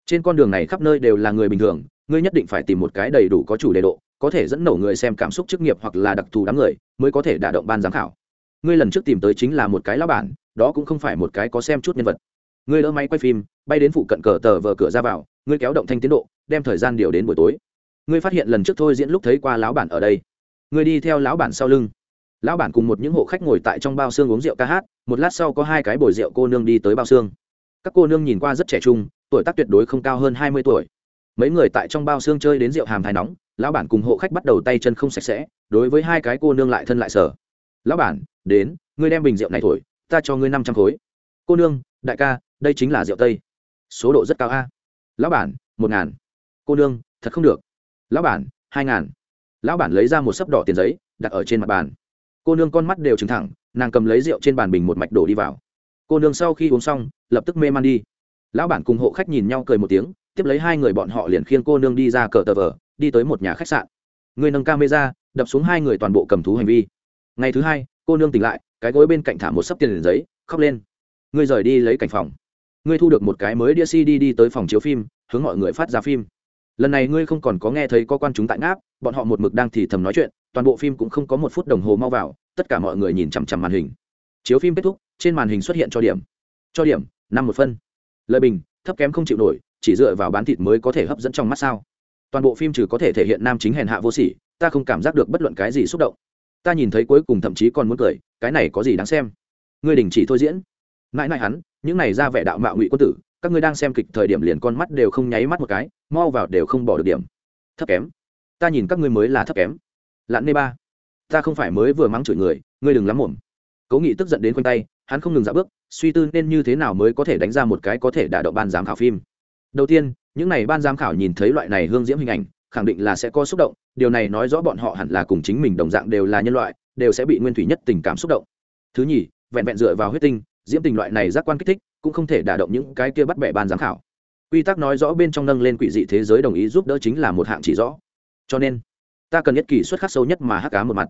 Trên con đường này khắp nơi đều là người bình thường, ngươi nhất định phải tìm một cái đầy đủ có chủ đề độ, có thể dẫn nổ người xem cảm xúc chức nghiệp hoặc là đặc thù đám người, mới có thể đả động ban giám khảo. Ngươi lần trước tìm tới chính là một cái lá bản, đó cũng không phải một cái có xem chút nhân vật. Ngươi đỡ máy quay phim, bay đến phụ cận cờ tờ vờ cửa ra vào, ngươi kéo động thanh tiến độ, đem thời gian điều đến buổi tối. Ngươi phát hiện lần trước thôi diễn lúc thấy qua lão bản ở đây ngươi đi theo lão bản sau lưng. Lão bản cùng một những hộ khách ngồi tại trong bao xương uống rượu ca hát, một lát sau có hai cái bồi rượu cô nương đi tới bao xương. Các cô nương nhìn qua rất trẻ trung, tuổi tác tuyệt đối không cao hơn hai mươi tuổi. Mấy người tại trong bao xương chơi đến rượu hàm thái nóng, lão bản cùng hộ khách bắt đầu tay chân không sạch sẽ, đối với hai cái cô nương lại thân lại sở. Lão bản, đến, ngươi đem bình rượu này thổi, ta cho ngươi năm trăm khối. Cô nương, đại ca, đây chính là rượu tây. Số độ rất cao a. Lão bản, một ngàn. Cô nương, thật không được. Lão bản, hai ngàn lão bản lấy ra một sấp đỏ tiền giấy, đặt ở trên mặt bàn. Cô nương con mắt đều trừng thẳng, nàng cầm lấy rượu trên bàn bình một mạch đổ đi vào. Cô nương sau khi uống xong, lập tức mê man đi. Lão bản cùng hộ khách nhìn nhau cười một tiếng, tiếp lấy hai người bọn họ liền khiêng cô nương đi ra cờ tờ vờ, đi tới một nhà khách sạn. Người nâng camera, đập xuống hai người toàn bộ cầm thú hành vi. Ngày thứ hai, cô nương tỉnh lại, cái gối bên cạnh thả một sấp tiền liền giấy, khóc lên. Ngươi rời đi lấy cảnh phòng. Ngươi thu được một cái mới đĩa cd đi tới phòng chiếu phim, hướng mọi người phát ra phim. Lần này ngươi không còn có nghe thấy có quan chúng tại ngáp bọn họ một mực đang thì thầm nói chuyện, toàn bộ phim cũng không có một phút đồng hồ mau vào, tất cả mọi người nhìn chằm chằm màn hình. Chiếu phim kết thúc, trên màn hình xuất hiện cho điểm. Cho điểm, năm một phân. Lợi bình, thấp kém không chịu nổi, chỉ dựa vào bán thịt mới có thể hấp dẫn trong mắt sao? Toàn bộ phim trừ có thể thể hiện nam chính hèn hạ vô sỉ, ta không cảm giác được bất luận cái gì xúc động. Ta nhìn thấy cuối cùng thậm chí còn muốn cười, cái này có gì đáng xem? Ngươi đình chỉ thôi diễn. Mãi mãi hắn, những này ra vẻ đạo mạo ngụy quân tử, các ngươi đang xem kịch thời điểm liền con mắt đều không nháy mắt một cái, mau vào đều không bỏ được điểm. Thấp kém ta nhìn các ngươi mới là thấp kém. Lặn nê ba, ta không phải mới vừa mắng chửi người, ngươi đừng lắm mồm. Cố nghị tức giận đến quanh tay, hắn không ngừng dạ bước, suy tư nên như thế nào mới có thể đánh ra một cái có thể đả động ban giám khảo phim. Đầu tiên, những n à y ban giám khảo nhìn thấy loại này hương diễm hình ảnh, khẳng định là sẽ có xúc động, điều này nói rõ bọn họ hẳn là cùng chính mình đồng dạng đều là nhân loại, đều sẽ bị nguyên thủy nhất tình cảm xúc động. Thứ nhì, vẹn vẹn dựa vào huyết tinh, diễm tình loại này giác quan kích thích, cũng không thể đả động những cái kia bắt bẻ ban giám khảo. Quy tắc nói rõ bên trong nâng lên quỷ dị thế giới đồng ý giúp đỡ chính là một hạng chỉ rõ cho nên ta cần nhất kỳ xuất khắc sâu nhất mà hắc cá một mặt.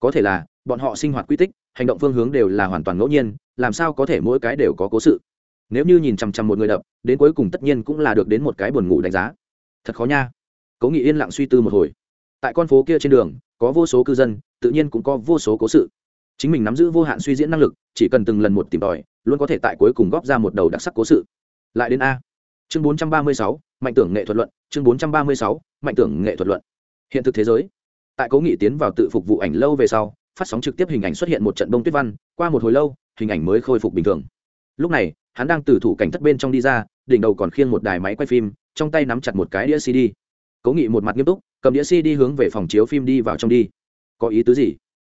Có thể là bọn họ sinh hoạt quy tích hành động phương hướng đều là hoàn toàn ngẫu nhiên làm sao có thể mỗi cái đều có cố sự? Nếu như nhìn chằm chằm một người đập đến cuối cùng tất nhiên cũng là được đến một cái buồn ngủ đánh giá. Thật khó nha. Cố nghị yên lặng suy tư một hồi. Tại con phố kia trên đường có vô số cư dân tự nhiên cũng có vô số cố sự. Chính mình nắm giữ vô hạn suy diễn năng lực chỉ cần từng lần một tìm tòi luôn có thể tại cuối cùng góp ra một đầu đặc sắc cố sự. Lại đến a. Chương 436, mạnh tưởng nghệ thuật luận chương 436, mạnh tưởng nghệ thuật luận hiện thực thế giới. Tại cố nghị tiến vào tự phục vụ ảnh lâu về sau, phát sóng trực tiếp hình ảnh xuất hiện một trận bông tuyết văn, qua một hồi lâu, hình ảnh mới khôi phục bình thường. Lúc này, hắn đang từ thủ cảnh thất bên trong đi ra, đỉnh đầu còn khiêng một đài máy quay phim, trong tay nắm chặt một cái đĩa cd. Cố nghị một mặt nghiêm túc, cầm đĩa cd hướng về phòng chiếu phim đi vào trong đi. Có ý tứ gì?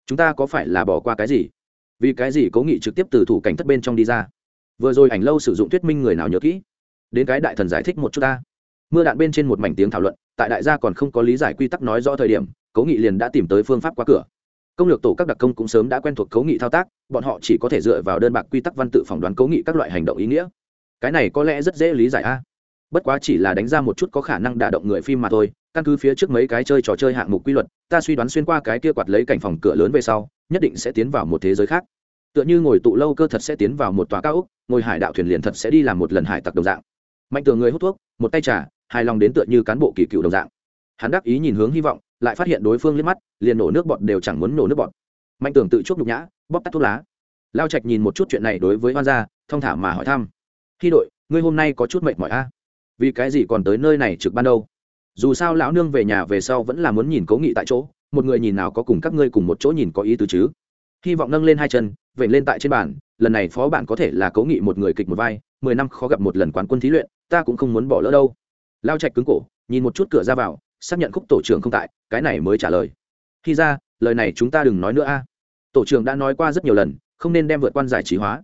Chúng ta có phải là bỏ qua cái gì? Vì cái gì cố nghị trực tiếp từ thủ cảnh thất bên trong đi ra? Vừa rồi ảnh lâu sử dụng thuyết minh người nào nhớ kỹ? Đến cái đại thần giải thích một chút ta. Mưa đạn bên trên một mảnh tiếng thảo luận tại đại gia còn không có lý giải quy tắc nói rõ thời điểm, cố nghị liền đã tìm tới phương pháp qua cửa. Công lược tổ các đặc công cũng sớm đã quen thuộc cố nghị thao tác, bọn họ chỉ có thể dựa vào đơn bạc quy tắc văn tự phỏng đoán cố nghị các loại hành động ý nghĩa. Cái này có lẽ rất dễ lý giải a. Bất quá chỉ là đánh ra một chút có khả năng đả động người phim mà thôi, căn cứ phía trước mấy cái chơi trò chơi hạng mục quy luật, ta suy đoán xuyên qua cái kia quạt lấy cảnh phòng cửa lớn về sau, nhất định sẽ tiến vào một thế giới khác. Tựa như ngồi tụ lâu cơ thật sẽ tiến vào một tòa cao ốc, ngồi hải đạo thuyền liền thật sẽ đi làm một lần hải tặc đồng dạng. Mạnh tường người hút thuốc, một tay trà hài lòng đến tựa như cán bộ kỳ cựu đồng dạng. Hắn đắc ý nhìn hướng hy vọng, lại phát hiện đối phương liếc mắt, liền nổ nước bọt đều chẳng muốn nổ nước bọt. Mạnh tưởng tự chuốc nhục nhã, bóp tắt thuốc lá. Lao trạch nhìn một chút chuyện này đối với hoan gia, thong thả mà hỏi thăm. Khi đội, ngươi hôm nay có chút mệt mỏi a? Vì cái gì còn tới nơi này trực ban đâu? Dù sao lão nương về nhà về sau vẫn là muốn nhìn cố nghị tại chỗ, một người nhìn nào có cùng các ngươi cùng một chỗ nhìn có ý tứ chứ? Hy vọng nâng lên hai chân, vểnh lên tại trên bàn, lần này phó bạn có thể là cố nghị một người kịch một vai, mười năm khó gặp một lần quán quân thí luyện, ta cũng không muốn bỏ lỡ đâu lao trạch cứng cổ, nhìn một chút cửa ra vào, xác nhận khúc tổ trưởng không tại, cái này mới trả lời. Khi ra, lời này chúng ta đừng nói nữa a. Tổ trưởng đã nói qua rất nhiều lần, không nên đem vượt quan giải trí hóa.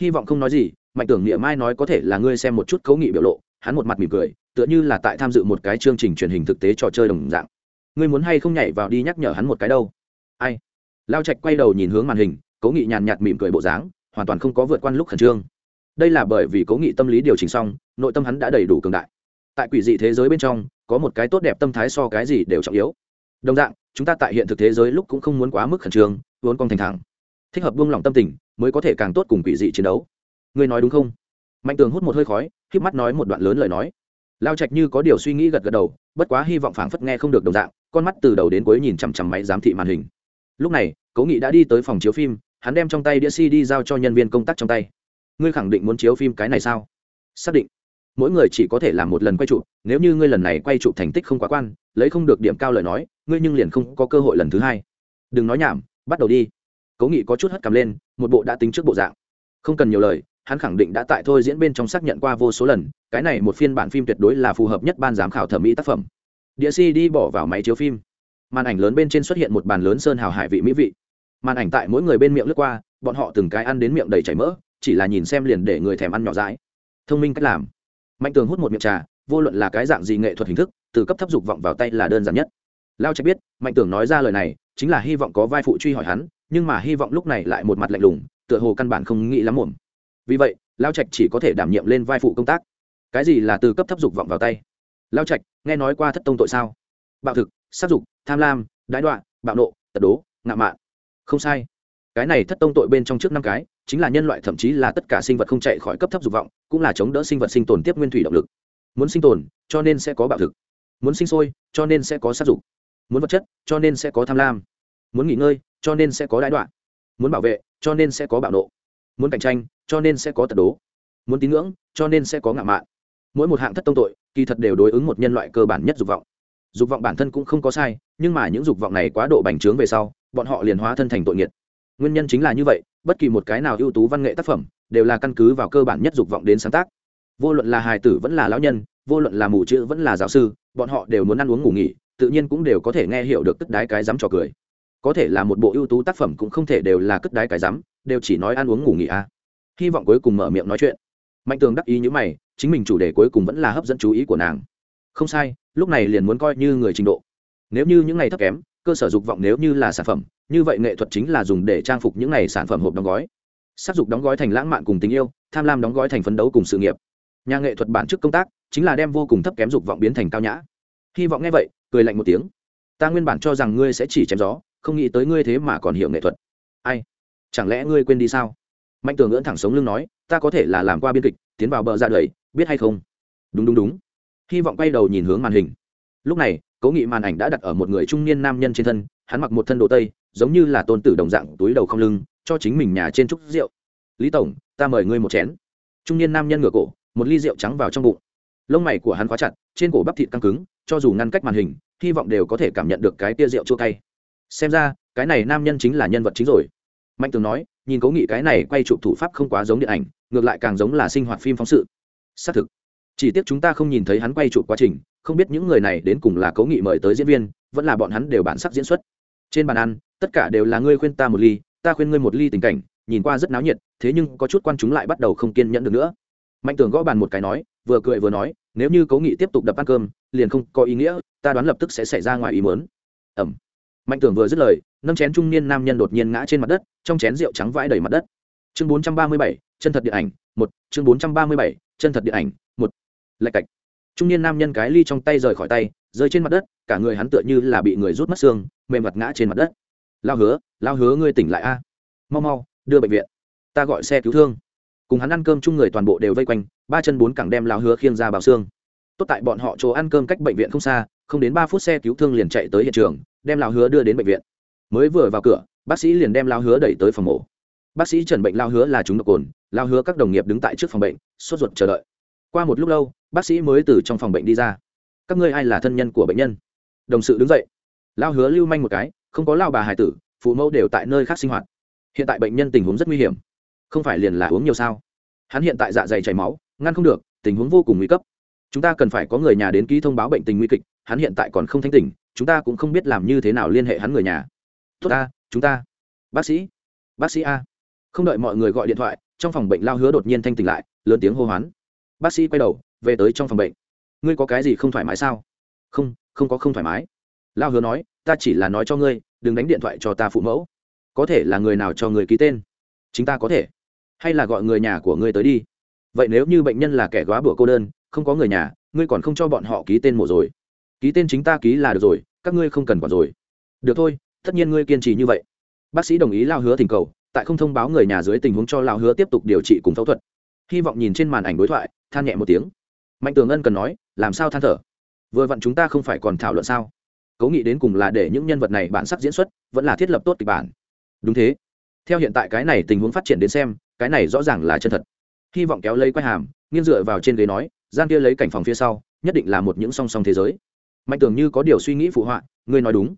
Hy vọng không nói gì, mạnh tưởng niệm mai nói có thể là ngươi xem một chút cấu nghị biểu lộ, hắn một mặt mỉm cười, tựa như là tại tham dự một cái chương trình truyền hình thực tế trò chơi đồng dạng. Ngươi muốn hay không nhảy vào đi nhắc nhở hắn một cái đâu? Ai? Lao trạch quay đầu nhìn hướng màn hình cố nghị nhàn nhạt mỉm cười bộ dáng, hoàn toàn không có vượt quan lúc khẩn trương. Đây là bởi vì cố nghị tâm lý điều chỉnh xong, nội tâm hắn đã đầy đủ cường đại tại quỷ dị thế giới bên trong, có một cái tốt đẹp tâm thái so cái gì đều trọng yếu. Đồng dạng, chúng ta tại hiện thực thế giới lúc cũng không muốn quá mức khẩn trương, vốn con thành thẳng. Thích hợp buông lỏng tâm tình, mới có thể càng tốt cùng quỷ dị chiến đấu. Ngươi nói đúng không? Mạnh tường hút một hơi khói k mắt nói một đoạn lớn lời nói. Lao trạch như có điều suy nghĩ gật gật đầu, bất quá hy vọng phảng phất nghe không được đồng dạng, con mắt từ đầu đến cuối nhìn chằm chằm máy giám thị màn hình. Lúc này, cố nghị đã đi tới phòng chiếu phim, hắn đem trong tay đĩa cd giao cho nhân viên công tác trong tay. Ngươi khẳng định muốn chiếu phim cái này sao? Xác định mỗi người chỉ có thể làm một lần quay trụ, nếu như ngươi lần này quay trụ thành tích không quá quan lấy không được điểm cao lời nói ngươi nhưng liền không có cơ hội lần thứ hai. Đừng nói nhảm bắt đầu đi. Cố nghị có chút hất cầm lên một bộ đã tính trước bộ dạng. Không cần nhiều lời hắn khẳng định đã tại thôi diễn bên trong xác nhận qua vô số lần cái này một phiên bản phim tuyệt đối là phù hợp nhất ban giám khảo thẩm mỹ tác phẩm. Địa si đi bỏ vào máy chiếu phim. Màn ảnh lớn bên trên xuất hiện một bàn lớn sơn hào hải vị mỹ vị. Màn ảnh tại mỗi người bên miệng lướt qua bọn họ từng cái ăn đến miệng đầy chảy mỡ chỉ là nhìn xem liền để người thèm ăn nhỏ dãi. Thông minh cách làm mạnh tường hút một miệng trà, vô luận là cái dạng gì nghệ thuật hình thức, từ cấp thấp dục vọng vào tay là đơn giản nhất. Lao trạch biết, mạnh tường nói ra lời này, chính là hy vọng có vai phụ truy hỏi hắn, nhưng mà hy vọng lúc này lại một mặt lạnh lùng, tựa hồ căn bản không nghĩ lắm muộn. Vì vậy, lao trạch chỉ có thể đảm nhiệm lên vai phụ công tác. Cái gì là từ cấp thấp dục vọng vào tay? Lao trạch, nghe nói qua thất tông tội sao? Bạo thực, sát dục, tham lam đái đoạn bạo nộ, tật đố, ngạo mạn. Không sai cái này thất tông tội bên trong trước năm cái, chính là nhân loại thậm chí là tất cả sinh vật không chạy khỏi cấp thấp dục vọng, cũng là chống đỡ sinh vật sinh tồn tiếp nguyên thủy động lực. Muốn sinh tồn, cho nên sẽ có bạo thực. Muốn sinh sôi, cho nên sẽ có sát dục. Muốn vật chất, cho nên sẽ có tham lam. Muốn nghỉ ngơi, cho nên sẽ có đại đoạn. Muốn bảo vệ, cho nên sẽ có bạo nộ. Muốn cạnh tranh, cho nên sẽ có tật đố. Muốn tín ngưỡng, cho nên sẽ có ngạo mạn. Mỗi một hạng thất tông tội, kỳ thật đều đối ứng một nhân loại cơ bản nhất dục vọng. Dục vọng bản thân cũng không có sai, nhưng mà những dục vọng này quá độ bành trướng về sau, bọn họ liền hóa thân thành tội nghiệt nguyên nhân chính là như vậy, bất kỳ một cái nào ưu tú văn nghệ tác phẩm đều là căn cứ vào cơ bản nhất dục vọng đến sáng tác. Vô luận là hài tử vẫn là lão nhân, vô luận là mù chữ vẫn là giáo sư, bọn họ đều muốn ăn uống ngủ nghỉ, tự nhiên cũng đều có thể nghe hiểu được cất đái cái dám trò cười. Có thể là một bộ ưu tú tác phẩm cũng không thể đều là cất đái cái dám đều chỉ nói ăn uống ngủ nghỉ à. hy vọng cuối cùng mở miệng nói chuyện. Mạnh tường đắc ý như mày, chính mình chủ đề cuối cùng vẫn là hấp dẫn chú ý của nàng. Không sai, lúc này liền muốn coi như người trình độ. Nếu như những ngày thấp kém cơ sở dục vọng nếu như là sản phẩm, như vậy nghệ thuật chính là dùng để trang phục những này sản phẩm hộp đóng gói. Sắc dục đóng gói thành lãng mạn cùng tình yêu, tham lam đóng gói thành phấn đấu cùng sự nghiệp. Nhà nghệ thuật bản chức công tác chính là đem vô cùng thấp kém dục vọng biến thành cao nhã. Hy vọng nghe vậy, cười lạnh một tiếng. Ta nguyên bản cho rằng ngươi sẽ chỉ chém gió, không nghĩ tới ngươi thế mà còn hiểu nghệ thuật. Ai? Chẳng lẽ ngươi quên đi sao? Mạnh tường ngưỡng thẳng sống lưng nói, ta có thể là làm qua biên kịch, tiến vào bờ ra đời, biết hay không? Đúng đúng đúng. Hy vọng quay đầu nhìn hướng màn hình lúc này, cố nghị màn ảnh đã đặt ở một người trung niên nam nhân trên thân, hắn mặc một thân đồ tây, giống như là tôn tử đồng dạng, túi đầu không lưng, cho chính mình nhà trên trúc rượu. Lý tổng, ta mời ngươi một chén. Trung niên nam nhân ngửa cổ, một ly rượu trắng vào trong bụng. Lông mày của hắn khóa chặt, trên cổ bắp thịt căng cứng, cho dù ngăn cách màn hình, hy vọng đều có thể cảm nhận được cái tia rượu chua cay. Xem ra, cái này nam nhân chính là nhân vật chính rồi. Mạnh tường nói, nhìn cố nghị cái này quay chụp thủ pháp không quá giống điện ảnh, ngược lại càng giống là sinh hoạt phim phóng sự. Xác thực, chỉ tiếc chúng ta không nhìn thấy hắn quay chụp quá trình không biết những người này đến cùng là cố nghị mời tới diễn viên, vẫn là bọn hắn đều bản sắc diễn xuất. Trên bàn ăn, tất cả đều là ngươi khuyên ta một ly, ta khuyên ngươi một ly tình cảnh, nhìn qua rất náo nhiệt, thế nhưng có chút quan chúng lại bắt đầu không kiên nhẫn được nữa. Mạnh tường gõ bàn một cái nói, vừa cười vừa nói, nếu như cố nghị tiếp tục đập ăn cơm, liền không có ý nghĩa, ta đoán lập tức sẽ xảy ra ngoài ý mớn ẩm. Mạnh tường vừa dứt lời, nâng chén trung niên nam nhân đột nhiên ngã trên mặt đất, trong chén rượu trắng vãi đầy mặt đất. Chương bốn trăm ba mươi bảy, chân thật điện ảnh, một. Chương bốn trăm ba mươi bảy, chân thật điện ảnh, một. Lạch cạch trung niên nam nhân cái ly trong tay rời khỏi tay, rơi trên mặt đất, cả người hắn tựa như là bị người rút mất xương, mềm mặt ngã trên mặt đất. Lao hứa lao hứa ngươi tỉnh lại a. Mau mau, đưa bệnh viện. Ta gọi xe cứu thương. Cùng hắn ăn cơm chung người toàn bộ đều vây quanh, ba chân bốn cẳng đem lao hứa khiêng ra bào xương. Tốt tại bọn họ chỗ ăn cơm cách bệnh viện không xa, không đến ba phút xe cứu thương liền chạy tới hiện trường, đem lao hứa đưa đến bệnh viện. Mới vừa vào cửa, bác sĩ liền đem lao hứa đẩy tới phòng mổ. Bác sĩ trần bệnh lao hứa là chúng độc cồn, lao hứa các đồng nghiệp đứng tại trước phòng bệnh, sốt ruột chờ đợi qua một lúc lâu, bác sĩ mới từ trong phòng bệnh đi ra. Các ngươi ai là thân nhân của bệnh nhân? Đồng sự đứng dậy. Lao hứa lưu manh một cái, không có lao bà hải tử, phụ mẫu đều tại nơi khác sinh hoạt. Hiện tại bệnh nhân tình huống rất nguy hiểm. Không phải liền là uống nhiều sao? Hắn hiện tại dạ dày chảy máu, ngăn không được, tình huống vô cùng nguy cấp. Chúng ta cần phải có người nhà đến ký thông báo bệnh tình nguy kịch, hắn hiện tại còn không thanh tỉnh, chúng ta cũng không biết làm như thế nào liên hệ hắn người nhà. Tốt ta, chúng ta. Bác sĩ. Bác sĩ a. Không đợi mọi người gọi điện thoại, trong phòng bệnh lao hứa đột nhiên thanh tỉnh lại, lớn tiếng hô hoán bác sĩ quay đầu, về tới trong phòng bệnh. Ngươi có cái gì không thoải mái sao? Không không có không thoải mái. Lao hứa nói, ta chỉ là nói cho ngươi, đừng đánh điện thoại cho ta phụ mẫu. Có thể là người nào cho người ký tên? Chính ta có thể. Hay là gọi người nhà của ngươi tới đi. Vậy nếu như bệnh nhân là kẻ góa bữa cô đơn, không có người nhà, ngươi còn không cho bọn họ ký tên mổ rồi. Ký tên chính ta ký là được rồi, các ngươi không cần quản rồi. Được thôi, tất nhiên ngươi kiên trì như vậy. Bác sĩ đồng ý lao hứa thỉnh cầu, tại không thông báo người nhà dưới tình huống cho lao hứa tiếp tục điều trị cùng phẫu thuật. Hy vọng nhìn trên màn ảnh đối thoại than nhẹ một tiếng. Mạnh tường ân cần nói, làm sao than thở? Vừa vặn chúng ta không phải còn thảo luận sao? Cố nghị đến cùng là để những nhân vật này bản sắc diễn xuất, vẫn là thiết lập tốt kịch bản. Đúng thế. Theo hiện tại cái này tình huống phát triển đến xem, cái này rõ ràng là chân thật. Hy vọng kéo lấy quay hàm, nghiêng dựa vào trên ghế nói, gian kia lấy cảnh phòng phía sau, nhất định là một những song song thế giới. Mạnh tưởng như có điều suy nghĩ phụ họa, ngươi nói đúng.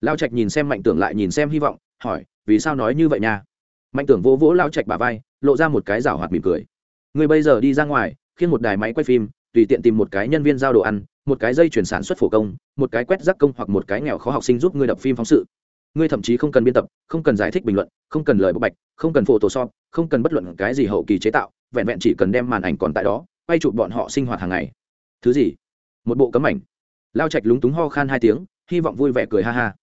Lao trạch nhìn xem mạnh tưởng lại nhìn xem hy vọng, hỏi, vì sao nói như vậy nha? Mạnh tưởng vỗ vỗ lao trạch bà vai, lộ ra một cái rảo hoạt mỉm cười. Ngươi bây giờ đi ra ngoài khiến một đài máy quay phim, tùy tiện tìm một cái nhân viên giao đồ ăn, một cái dây chuyển sản xuất phổ công, một cái quét rác công hoặc một cái nghèo khó học sinh giúp ngươi đập phim phóng sự. Ngươi thậm chí không cần biên tập, không cần giải thích bình luận, không cần lời bộc bạch, không cần photoshop, không cần bất luận cái gì hậu kỳ chế tạo, vẹn vẹn chỉ cần đem màn ảnh còn tại đó, quay chụp bọn họ sinh hoạt hàng ngày. Thứ gì? Một bộ cấm ảnh. Lao trạch lúng túng ho khan hai tiếng, hy vọng vui vẻ cười ha ha.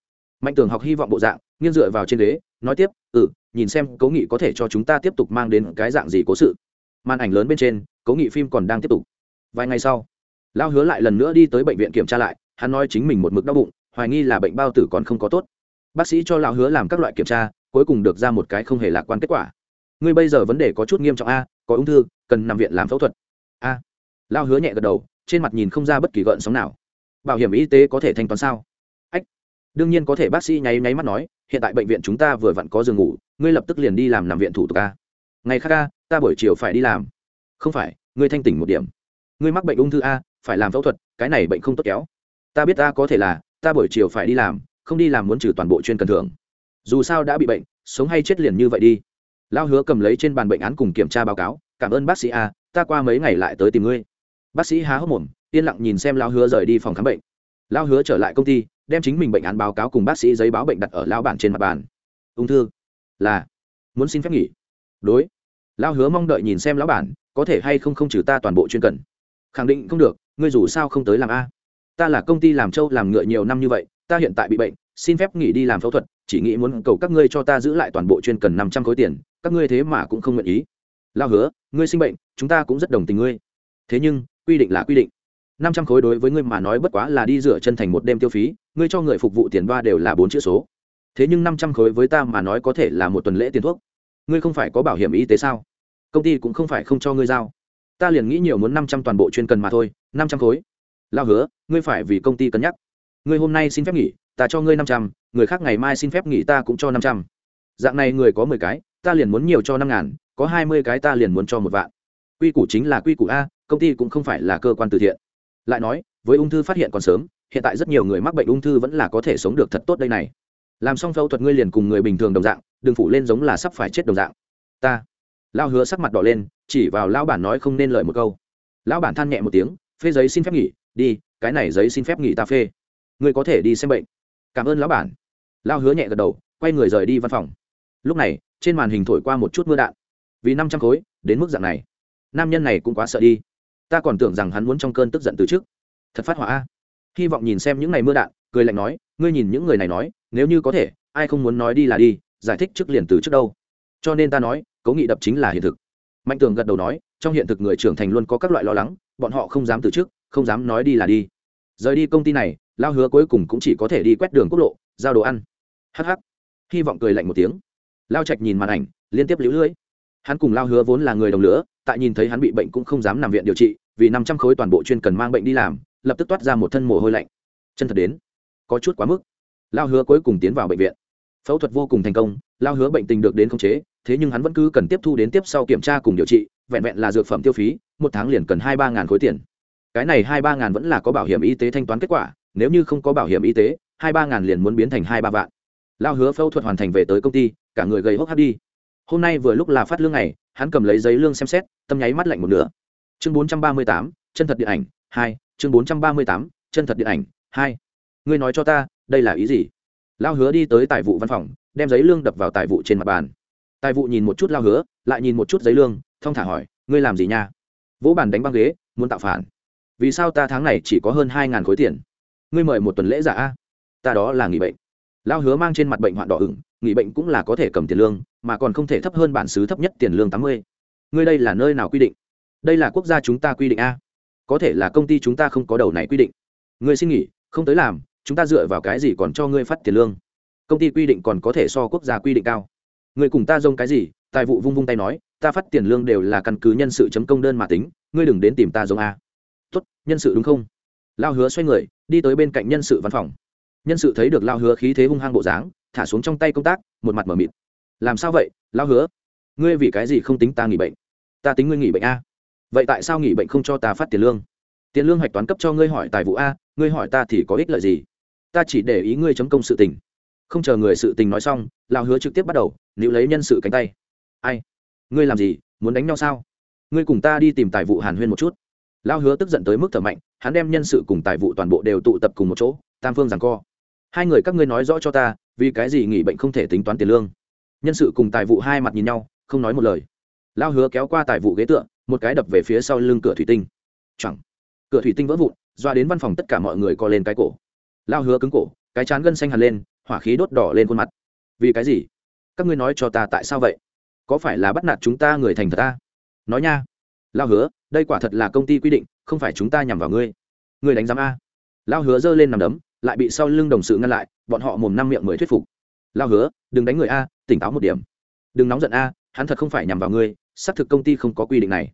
Mạnh tường học hy vọng bộ dạng, nghiêng dựa vào trên ghế, nói tiếp ừ nhìn xem cố nghị có thể cho chúng ta tiếp tục mang đến cái dạng gì cố sự. Màn ảnh lớn bên trên cố nghị phim còn đang tiếp tục. Vài ngày sau lao hứa lại lần nữa đi tới bệnh viện kiểm tra lại, hắn nói chính mình một mực đau bụng, hoài nghi là bệnh bao tử còn không có tốt. Bác sĩ cho lão hứa làm các loại kiểm tra, cuối cùng được ra một cái không hề lạc quan kết quả. Ngươi bây giờ vấn đề có chút nghiêm trọng a, có ung thư, cần nằm viện làm phẫu thuật. A. À. lao hứa nhẹ gật đầu, trên mặt nhìn không ra bất kỳ gợn sóng nào. Bảo hiểm y tế có thể thanh toán sao? Ách. Đương nhiên có thể, bác sĩ nháy nháy mắt nói, hiện tại bệnh viện chúng ta vừa vặn có giường ngủ, ngươi lập tức liền đi làm nằm viện thủ tục a. Ngày khác a, ta buổi chiều phải đi làm. Không phải ngươi thanh tỉnh một điểm. Ngươi mắc bệnh ung thư a, phải làm phẫu thuật, cái này bệnh không tốt kéo. Ta biết ta có thể là, ta buổi chiều phải đi làm, không đi làm muốn trừ toàn bộ chuyên cần thưởng. Dù sao đã bị bệnh, sống hay chết liền như vậy đi. Lao hứa cầm lấy trên bàn bệnh án cùng kiểm tra báo cáo, cảm ơn bác sĩ a, ta qua mấy ngày lại tới tìm ngươi. Bác sĩ há hốc mồm, yên lặng nhìn xem lao hứa rời đi phòng khám bệnh. Lao hứa trở lại công ty, đem chính mình bệnh án báo cáo cùng bác sĩ giấy báo bệnh đặt ở lao bản trên mặt bàn. Ung thư là, muốn xin phép nghỉ. Đối lao hứa mong đợi nhìn xem lão bản có thể hay không không trừ ta toàn bộ chuyên cần? Khẳng định không được, ngươi dù sao không tới làm a. Ta là công ty làm trâu, làm ngựa nhiều năm như vậy, ta hiện tại bị bệnh, xin phép nghỉ đi làm phẫu thuật, chỉ nghĩ muốn cầu các ngươi cho ta giữ lại toàn bộ chuyên cần năm trăm khối tiền, các ngươi thế mà cũng không nguyện ý. Lao hứa, ngươi sinh bệnh, chúng ta cũng rất đồng tình ngươi. Thế nhưng, quy định là quy định. Năm trăm khối đối với ngươi mà nói bất quá là đi rửa chân thành một đêm tiêu phí, ngươi cho người phục vụ tiền ba đều là bốn chữ số. Thế nhưng năm trăm khối với ta mà nói có thể là một tuần lễ tiền thuốc. Ngươi không phải có bảo hiểm y tế sao? Công ty cũng không phải không cho ngươi giao. Ta liền nghĩ nhiều muốn năm trăm toàn bộ chuyên cần mà thôi, năm trăm khối. Lao hứa, ngươi phải vì công ty cân nhắc. Ngươi hôm nay xin phép nghỉ, ta cho ngươi năm trăm, người khác ngày mai xin phép nghỉ ta cũng cho năm trăm. Dạng này người có mười cái, ta liền muốn nhiều cho năm ngàn, có hai mươi cái ta liền muốn cho một vạn. Quy củ chính là quy củ a, công ty cũng không phải là cơ quan từ thiện. Lại nói, với ung thư phát hiện còn sớm, hiện tại rất nhiều người mắc bệnh ung thư vẫn là có thể sống được thật tốt đây này. Làm xong phẫu thuật ngươi liền cùng người bình thường đồng dạng, đừng phủ lên giống là sắp phải chết đồng dạng. Ta lao hứa sắc mặt đỏ lên, chỉ vào lão bản nói không nên lời một câu. Lão bản than nhẹ một tiếng, phê giấy xin phép nghỉ, đi, cái này giấy xin phép nghỉ ta phê. Ngươi có thể đi xem bệnh. Cảm ơn lão bản. Lao hứa nhẹ gật đầu, quay người rời đi văn phòng. Lúc này, trên màn hình thổi qua một chút mưa đạn. Vì năm trăm khối, đến mức dạng này. Nam nhân này cũng quá sợ đi. Ta còn tưởng rằng hắn muốn trong cơn tức giận từ trước. Thật phát hỏa hy vọng nhìn xem những ngày mưa đạn, cười lạnh nói, ngươi nhìn những người này nói, nếu như có thể, ai không muốn nói đi là đi, giải thích trước liền từ trước đâu. Cho nên ta nói cố nghị đập chính là hiện thực. Mạnh tường gật đầu nói, trong hiện thực người trưởng thành luôn có các loại lo lắng, bọn họ không dám từ trước không dám nói đi là đi. Rời đi công ty này, lao hứa cuối cùng cũng chỉ có thể đi quét đường quốc lộ, giao đồ ăn. Hh hy vọng cười lạnh một tiếng. Lao trạch nhìn màn ảnh, liên tiếp lũ lưỡi. Hắn cùng lao hứa vốn là người đồng lửa, tại nhìn thấy hắn bị bệnh cũng không dám nằm viện điều trị, vì năm trăm khối toàn bộ chuyên cần mang bệnh đi làm, lập tức toát ra một thân mồ hôi lạnh. Chân thật đến. Có chút quá mức. Lao hứa cuối cùng tiến vào bệnh viện phẫu thuật vô cùng thành công, lao hứa bệnh tình được đến khống chế, thế nhưng hắn vẫn cứ cần tiếp thu đến tiếp sau kiểm tra cùng điều trị, vẹn vẹn là dược phẩm tiêu phí, một tháng liền cần hai ba ngàn khối tiền. Cái này hai ba ngàn vẫn là có bảo hiểm y tế thanh toán kết quả, nếu như không có bảo hiểm y tế, hai ba ngàn liền muốn biến thành hai ba vạn. Lao hứa phẫu thuật hoàn thành về tới công ty, cả người gầy hốc hác đi. Hôm nay vừa lúc là phát lương này hắn cầm lấy giấy lương xem xét, tâm nháy mắt lạnh một nửa. Chương bốn trăm ba mươi tám, chân thật điện ảnh, hai, chương bốn trăm ba mươi tám, chân thật điện ảnh, hai. Ngươi nói cho ta, đây là ý gì? Lao hứa đi tới tài vụ văn phòng, đem giấy lương đập vào tài vụ trên mặt bàn. Tài vụ nhìn một chút lao hứa, lại nhìn một chút giấy lương, thong thả hỏi, ngươi làm gì nha? Vỗ bàn đánh băng ghế, muốn tạo phản. Vì sao ta tháng này chỉ có hơn hai ngàn khối tiền? Ngươi mời một tuần lễ giả a. Ta đó là nghỉ bệnh. Lao hứa mang trên mặt bệnh hoạn đỏ ửng, nghỉ bệnh cũng là có thể cầm tiền lương, mà còn không thể thấp hơn bản xứ thấp nhất tiền lương tám mươi. Ngươi đây là nơi nào quy định? Đây là quốc gia chúng ta quy định a. Có thể là công ty chúng ta không có đầu này quy định. Ngươi xin nghỉ, không tới làm chúng ta dựa vào cái gì còn cho ngươi phát tiền lương? Công ty quy định còn có thể so quốc gia quy định cao. Ngươi cùng ta dông cái gì? Tài vụ vung vung tay nói, ta phát tiền lương đều là căn cứ nhân sự chấm công đơn mà tính, ngươi đừng đến tìm ta giống a. Tốt, nhân sự đúng không? Lao hứa xoay người, đi tới bên cạnh nhân sự văn phòng. Nhân sự thấy được lao hứa khí thế hung hăng bộ dáng, thả xuống trong tay công tác, một mặt m ở mịt. Làm sao vậy, lao hứa? Ngươi vì cái gì không tính ta nghỉ bệnh? Ta tính ngươi nghỉ bệnh a. Vậy tại sao nghỉ bệnh không cho ta phát tiền lương? Tiền lương hạch toán cấp cho ngươi hỏi tài vụ a, ngươi hỏi ta thì có ích lợi gì? Ta chỉ để ý ngươi chấm công sự tình. Không chờ người sự tình nói xong lao hứa trực tiếp bắt đầu nếu lấy nhân sự cánh tay. Ai? Ngươi làm gì? Muốn đánh nhau sao? Ngươi cùng ta đi tìm tài vụ hàn huyên một chút. Lao hứa tức giận tới mức thở mạnh, hắn đem nhân sự cùng tài vụ toàn bộ đều tụ tập cùng một chỗ, tam phương rằng co. Hai người các ngươi nói rõ cho ta, vì cái gì nghỉ bệnh không thể tính toán tiền lương? Nhân sự cùng tài vụ hai mặt nhìn nhau, không nói một lời. Lao hứa kéo qua tài vụ ghế tựa, một cái đập về phía sau lưng cửa thủy tinh. Chẳng cửa thủy tinh vỡ vụn, doa đến văn phòng tất cả mọi người co lên cái cổ. Lao hứa cứng cổ, cái chán gân xanh hẳn lên, hỏa khí đốt đỏ lên khuôn mặt. Vì cái gì? Các ngươi nói cho ta tại sao vậy? Có phải là bắt nạt chúng ta người thành thật ta? Nói nha. Lao hứa, đây quả thật là công ty quy định, không phải chúng ta nhằm vào ngươi. Ngươi đánh giám a. Lao hứa giơ lên nằm đấm, lại bị sau lưng đồng sự ngăn lại, bọn họ mồm năm miệng mới thuyết phục. Lao hứa, đừng đánh người a, tỉnh táo một điểm. Đừng nóng giận a, hắn thật không phải nhằm vào ngươi, xác thực công ty không có quy định này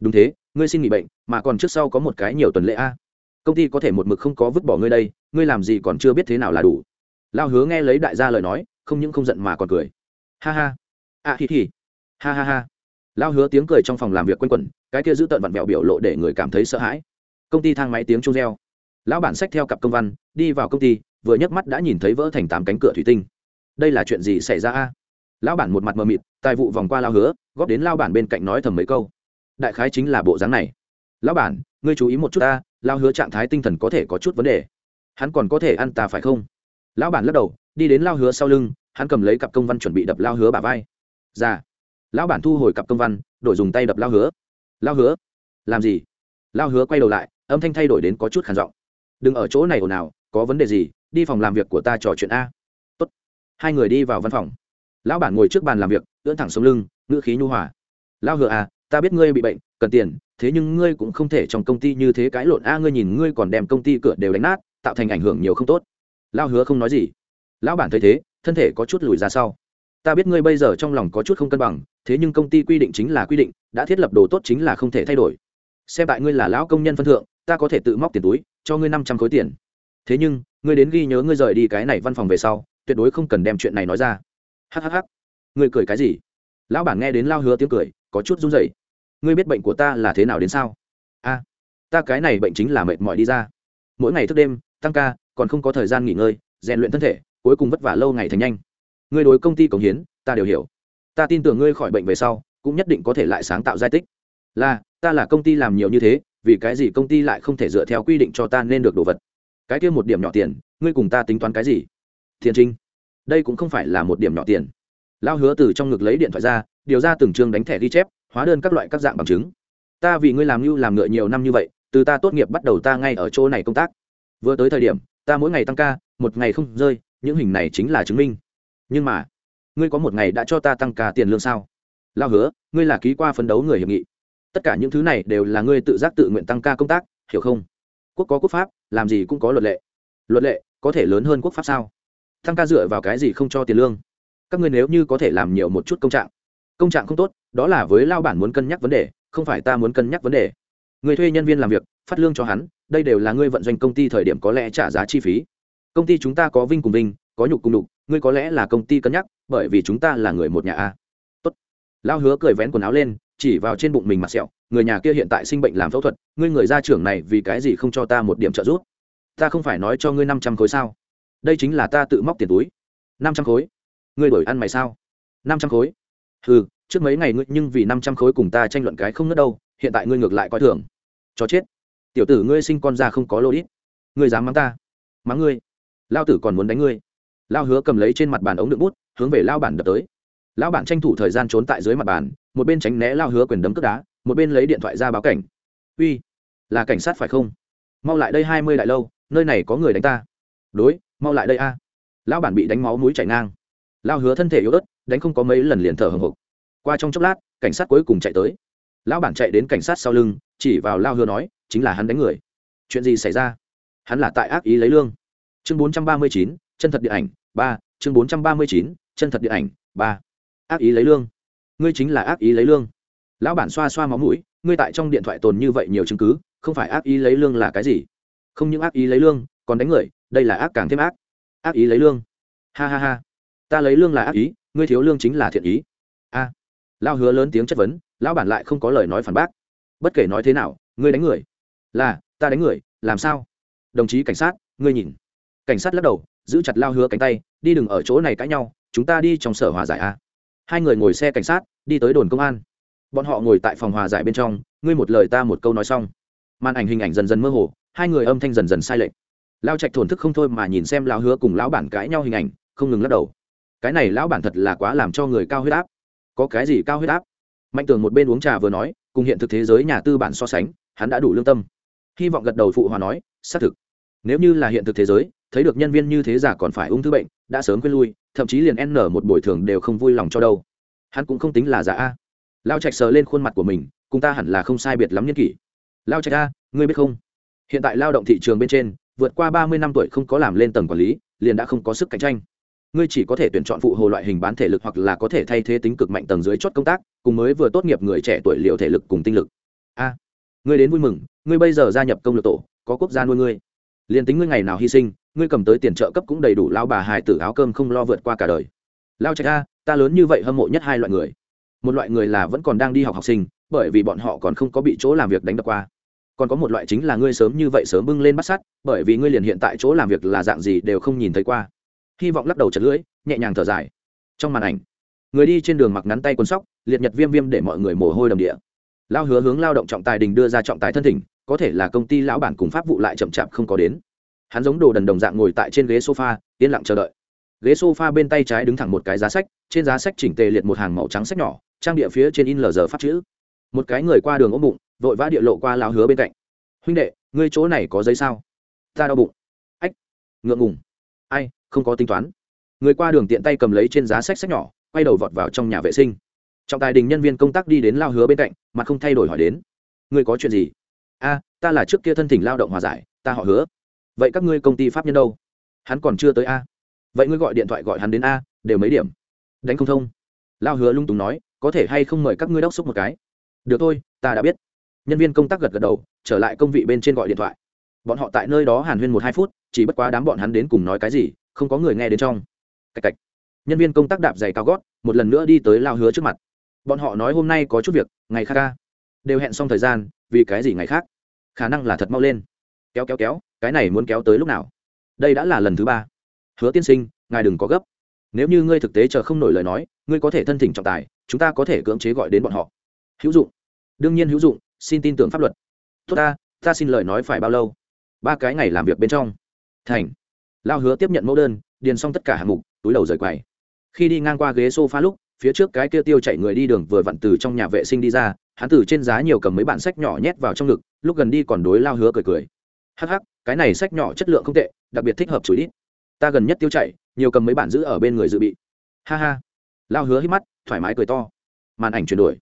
đúng thế, ngươi xin nghỉ bệnh, mà còn trước sau có một cái nhiều tuần lễ a. Công ty có thể một mực không có vứt bỏ ngươi đây, ngươi làm gì còn chưa biết thế nào là đủ. Lao hứa nghe lấy đại gia lời nói, không những không giận mà còn cười. Ha ha. A hì hì. Ha ha ha. Lao hứa tiếng cười trong phòng làm việc q u a n quẩn, cái kia giữ tận vặn vẹo biểu lộ để người cảm thấy sợ hãi. Công ty thang máy tiếng chung reo. Lão bản sách theo cặp công văn, đi vào công ty, vừa nhấc mắt đã nhìn thấy vỡ thành tám cánh cửa thủy tinh. Đây là chuyện gì xảy ra a? Lão bản một mặt mờ mịt tài vụ vòng qua lao hứa, góp đến lao bản bên cạnh nói thầm mấy câu đại khái chính là bộ dáng này. Lão bản, ngươi chú ý một chút ta lao hứa trạng thái tinh thần có thể có chút vấn đề. Hắn còn có thể ăn ta phải không? Lão bản lắc đầu, đi đến lao hứa sau lưng, hắn cầm lấy cặp công văn chuẩn bị đập lao hứa bà vai. Ra lão bản thu hồi cặp công văn, đổi dùng tay đập lao hứa. Lao hứa, làm gì? Lao hứa quay đầu lại, âm thanh thay đổi đến có chút khản giọng. Đừng ở chỗ này ồn ào, có vấn đề gì, đi phòng làm việc của ta trò chuyện a. Tốt. hai người đi vào văn phòng. Lão bản ngồi trước bàn làm việc, ưỡn thẳng sống lưng, ngữ khí nhu hòa. Lao hứa à ta biết ngươi bị bệnh, cần tiền, thế nhưng ngươi cũng không thể trong công ty như thế cãi lộn. A, ngươi nhìn ngươi còn đem công ty cửa đều đánh nát, tạo thành ảnh hưởng nhiều không tốt. Lao hứa không nói gì. Lão bản thấy thế, thân thể có chút lùi ra sau. Ta biết ngươi bây giờ trong lòng có chút không cân bằng, thế nhưng công ty quy định chính là quy định, đã thiết lập đồ tốt chính là không thể thay đổi. Xem tại ngươi là lão công nhân phân thượng, ta có thể tự móc tiền túi, cho ngươi năm trăm khối tiền. Thế nhưng, ngươi đến ghi nhớ ngươi rời đi cái này văn phòng về sau, tuyệt đối không cần đem chuyện này nói ra. Hhh ngươi cười cái gì? Lão bản nghe đến lao hứa tiếng cười có chút run rẩy. Ngươi biết bệnh của ta là thế nào đến sao? A, ta cái này bệnh chính là mệt mỏi đi ra. Mỗi ngày thức đêm, tăng ca, còn không có thời gian nghỉ ngơi, rèn luyện thân thể, cuối cùng vất vả lâu ngày thành nhanh. Ngươi đối công ty cống hiến, ta đều hiểu. Ta tin tưởng ngươi khỏi bệnh về sau, cũng nhất định có thể lại sáng tạo giải tích. Là, ta là công ty làm nhiều như thế, vì cái gì công ty lại không thể dựa theo quy định cho ta nên được đồ vật? Cái kia một điểm nhỏ tiền, ngươi cùng ta tính toán cái gì? Thiền trinh, đây cũng không phải là một điểm nhỏ tiền. Lao hứa từ trong ngực lấy điện thoại ra điều ra từng chương đánh thẻ ghi chép, hóa đơn các loại các dạng bằng chứng. Ta vì ngươi làm mưu làm ngựa nhiều năm như vậy, từ ta tốt nghiệp bắt đầu ta ngay ở chỗ này công tác. Vừa tới thời điểm, ta mỗi ngày tăng ca, một ngày không rơi, những hình này chính là chứng minh. Nhưng mà, ngươi có một ngày đã cho ta tăng ca tiền lương sao? Lao hứa, ngươi là ký qua phấn đấu người hiệp nghị. Tất cả những thứ này đều là ngươi tự giác tự nguyện tăng ca công tác, hiểu không? Quốc có quốc pháp, làm gì cũng có luật lệ. Luật lệ có thể lớn hơn quốc pháp sao? Tăng ca dựa vào cái gì không cho tiền lương? Các ngươi nếu như có thể làm nhiều một chút công trạng công trạng không tốt, đó là với lao bản muốn cân nhắc vấn đề, không phải ta muốn cân nhắc vấn đề. Người thuê nhân viên làm việc, phát lương cho hắn, đây đều là ngươi vận doanh công ty thời điểm có lẽ trả giá chi phí. Công ty chúng ta có vinh cùng vinh, có nhục cùng nhục, ngươi có lẽ là công ty cân nhắc, bởi vì chúng ta là người một nhà a. Tốt. Lao hứa cười vén quần áo lên, chỉ vào trên bụng mình mặt sẹo, người nhà kia hiện tại sinh bệnh làm phẫu thuật, ngươi người gia trưởng này vì cái gì không cho ta một điểm trợ giúp? Ta không phải nói cho ngươi năm trăm khối sao? Đây chính là ta tự móc tiền túi. Năm trăm khối. Ngươi đổi ăn mày sao? Năm trăm khối ừ trước mấy ngày ngươi nhưng vì năm trăm khối cùng ta tranh luận cái không ngớt đâu, hiện tại ngươi ngược lại coi thường. Cho chết. Tiểu tử ngươi sinh con ra không có lỗi. Ít ngươi dám mắng ta. Mắng ngươi. Lao tử còn muốn đánh ngươi. Lao hứa cầm lấy trên mặt bàn ống đựng bút, hướng về lao bản đập tới. Lão bản tranh thủ thời gian trốn tại dưới mặt bàn, một bên tránh né lao hứa quyền đấm cướp đá, một bên lấy điện thoại ra báo cảnh. Uy, là cảnh sát phải không? Mau lại đây hai mươi đại lâu, nơi này có người đánh ta. Đối, mau lại đây a. Lão bản bị đánh máu mũi chảy ngang lao hứa thân thể yếu ớt, đánh không có mấy lần liền thở hồng hộc. Qua trong chốc lát, cảnh sát cuối cùng chạy tới. Lão bản chạy đến cảnh sát sau lưng, chỉ vào lao hứa nói, chính là hắn đánh người. Chuyện gì xảy ra? Hắn là tại ác ý lấy lương. Chương bốn trăm ba mươi chín, chân thật điện ảnh, ba. Chương bốn trăm ba mươi chín, chân thật điện ảnh, ba. Ác ý lấy lương. Ngươi chính là ác ý lấy lương. Lão bản xoa xoa máu mũi, ngươi tại trong điện thoại tồn như vậy nhiều chứng cứ, không phải ác ý lấy lương là cái gì? Không những ác ý lấy lương, còn đánh người, đây là ác càng thêm ác. Ác ý lấy lương. Ha ha ha ta lấy lương là ác ý, ngươi thiếu lương chính là thiện ý. A. À. lao hứa lớn tiếng chất vấn, lão bản lại không có lời nói phản bác. Bất kể nói thế nào, ngươi đánh người. Là, ta đánh người, làm sao? Đồng chí cảnh sát, ngươi nhìn. Cảnh sát lắc đầu, giữ chặt lao hứa cánh tay, đi đừng ở chỗ này cãi nhau, chúng ta đi trong sở hòa giải a. Hai người ngồi xe cảnh sát, đi tới đồn công an. Bọn họ ngồi tại phòng hòa giải bên trong, ngươi một lời ta một câu nói xong. Màn ảnh hình ảnh dần dần mơ hồ, hai người âm thanh dần dần sai lệch. Lao trạch thổn thức không thôi mà nhìn xem lao hứa cùng lão bản cãi nhau hình ảnh, không ngừng lắc đầu cái này lão bản thật là quá làm cho người cao huyết áp. Có cái gì cao huyết áp? Mạnh tường một bên uống trà vừa nói, cùng hiện thực thế giới nhà tư bản so sánh, hắn đã đủ lương tâm. Hy vọng gật đầu phụ hòa nói, xác thực. Nếu như là hiện thực thế giới, thấy được nhân viên như thế giả còn phải ung thư bệnh, đã sớm quên lui, thậm chí liền n một bồi thường đều không vui lòng cho đâu. Hắn cũng không tính là giả a. Lao trạch sờ lên khuôn mặt của mình, cùng ta hẳn là không sai biệt lắm nhân kỷ. Lao trạch a, ngươi biết không? Hiện tại lao động thị trường bên trên, vượt qua ba mươi năm tuổi không có làm lên tầng quản lý, liền đã không có sức cạnh tranh ngươi chỉ có thể tuyển chọn phụ hồ loại hình bán thể lực hoặc là có thể thay thế tính cực mạnh tầng dưới chốt công tác, cùng mới vừa tốt nghiệp người trẻ tuổi liệu thể lực cùng tinh lực. A, ngươi đến vui mừng, ngươi bây giờ gia nhập công lược tổ, có quốc gia nuôi ngươi. Liền tính ngươi ngày nào hy sinh, ngươi cầm tới tiền trợ cấp cũng đầy đủ lao bà hài tử áo cơm không lo vượt qua cả đời. Lao trạch a ta lớn như vậy hâm mộ nhất hai loại người. Một loại người là vẫn còn đang đi học học sinh, bởi vì bọn họ còn không có bị chỗ làm việc đánh đập qua. Còn có một loại chính là ngươi sớm như vậy sớm bưng lên bắt sắt, bởi vì ngươi liền hiện tại chỗ làm việc là dạng gì đều không nhìn thấy qua hy vọng lắc đầu chật lưỡi, nhẹ nhàng thở dài. Trong màn ảnh, người đi trên đường mặc ngắn tay quần sóc, liệt nhật viêm viêm để mọi người mồ hôi đầm địa. Lao hứa hướng lao động trọng tài đình đưa ra trọng tài thân thỉnh, có thể là công ty lão bản cùng pháp vụ lại chậm chạp không có đến. Hắn giống đồ đần đồng dạng ngồi tại trên ghế sofa, yên lặng chờ đợi. Ghế sofa bên tay trái đứng thẳng một cái giá sách, trên giá sách chỉnh tề liệt một hàng màu trắng sách nhỏ, trang địa phía trên in lờ giờ phát chữ. Một cái người qua đường ôm bụng, vội vã địa lộ qua lao hứa bên cạnh. Huynh đệ, ngươi chỗ này có giấy sao? Ta đau bụng. Ách, ngượng ngùng ai, không có tính toán. Người qua đường tiện tay cầm lấy trên giá sách sách nhỏ, quay đầu vọt vào trong nhà vệ sinh. Trọng tài đình nhân viên công tác đi đến lao hứa bên cạnh, mà không thay đổi hỏi đến. Ngươi có chuyện gì? A, ta là trước kia thân thỉnh lao động hòa giải, ta họ hứa. Vậy các ngươi công ty pháp nhân đâu? Hắn còn chưa tới a. Vậy ngươi gọi điện thoại gọi hắn đến a, đều mấy điểm? Đánh không thông. Lao hứa lung túng nói, có thể hay không mời các ngươi đốc xúc một cái? Được thôi, ta đã biết. Nhân viên công tác gật gật đầu, trở lại công vị bên trên gọi điện thoại bọn họ tại nơi đó hàn huyên một hai phút, chỉ bất quá đám bọn hắn đến cùng nói cái gì, không có người nghe đến trong. Cạch cạch. Nhân viên công tác đạp giày cao gót, một lần nữa đi tới lao hứa trước mặt. Bọn họ nói hôm nay có chút việc, ngày khác ca. Đều hẹn xong thời gian, vì cái gì ngày khác? Khả năng là thật mau lên. Kéo kéo kéo, cái này muốn kéo tới lúc nào? Đây đã là lần thứ ba. Hứa tiên sinh, ngài đừng có gấp. Nếu như ngươi thực tế chờ không nổi lời nói, ngươi có thể thân thỉnh trọng tài, chúng ta có thể cưỡng chế gọi đến bọn họ. Hữu dụng. Đương nhiên hữu dụng, xin tin tưởng pháp luật. Tốt ta ta xin lời nói phải bao lâu? Ba cái ngày làm việc bên trong. Thành. Lao hứa tiếp nhận mẫu đơn, điền xong tất cả hạng mục, túi đầu rời quầy. Khi đi ngang qua ghế s o f a lúc, phía trước cái kia tiêu chạy người đi đường vừa vặn từ trong nhà vệ sinh đi ra, hắn từ trên giá nhiều cầm mấy bản sách nhỏ nhét vào trong ngực, lúc gần đi còn đối lao hứa cười cười. Hắc hắc, cái này sách nhỏ chất lượng không tệ, đặc biệt thích hợp chủ ít ta gần nhất tiêu chạy, nhiều cầm mấy bản giữ ở bên người dự bị. Ha ha. Lao hứa hít mắt, thoải mái cười to. Màn ảnh chuyển đổi.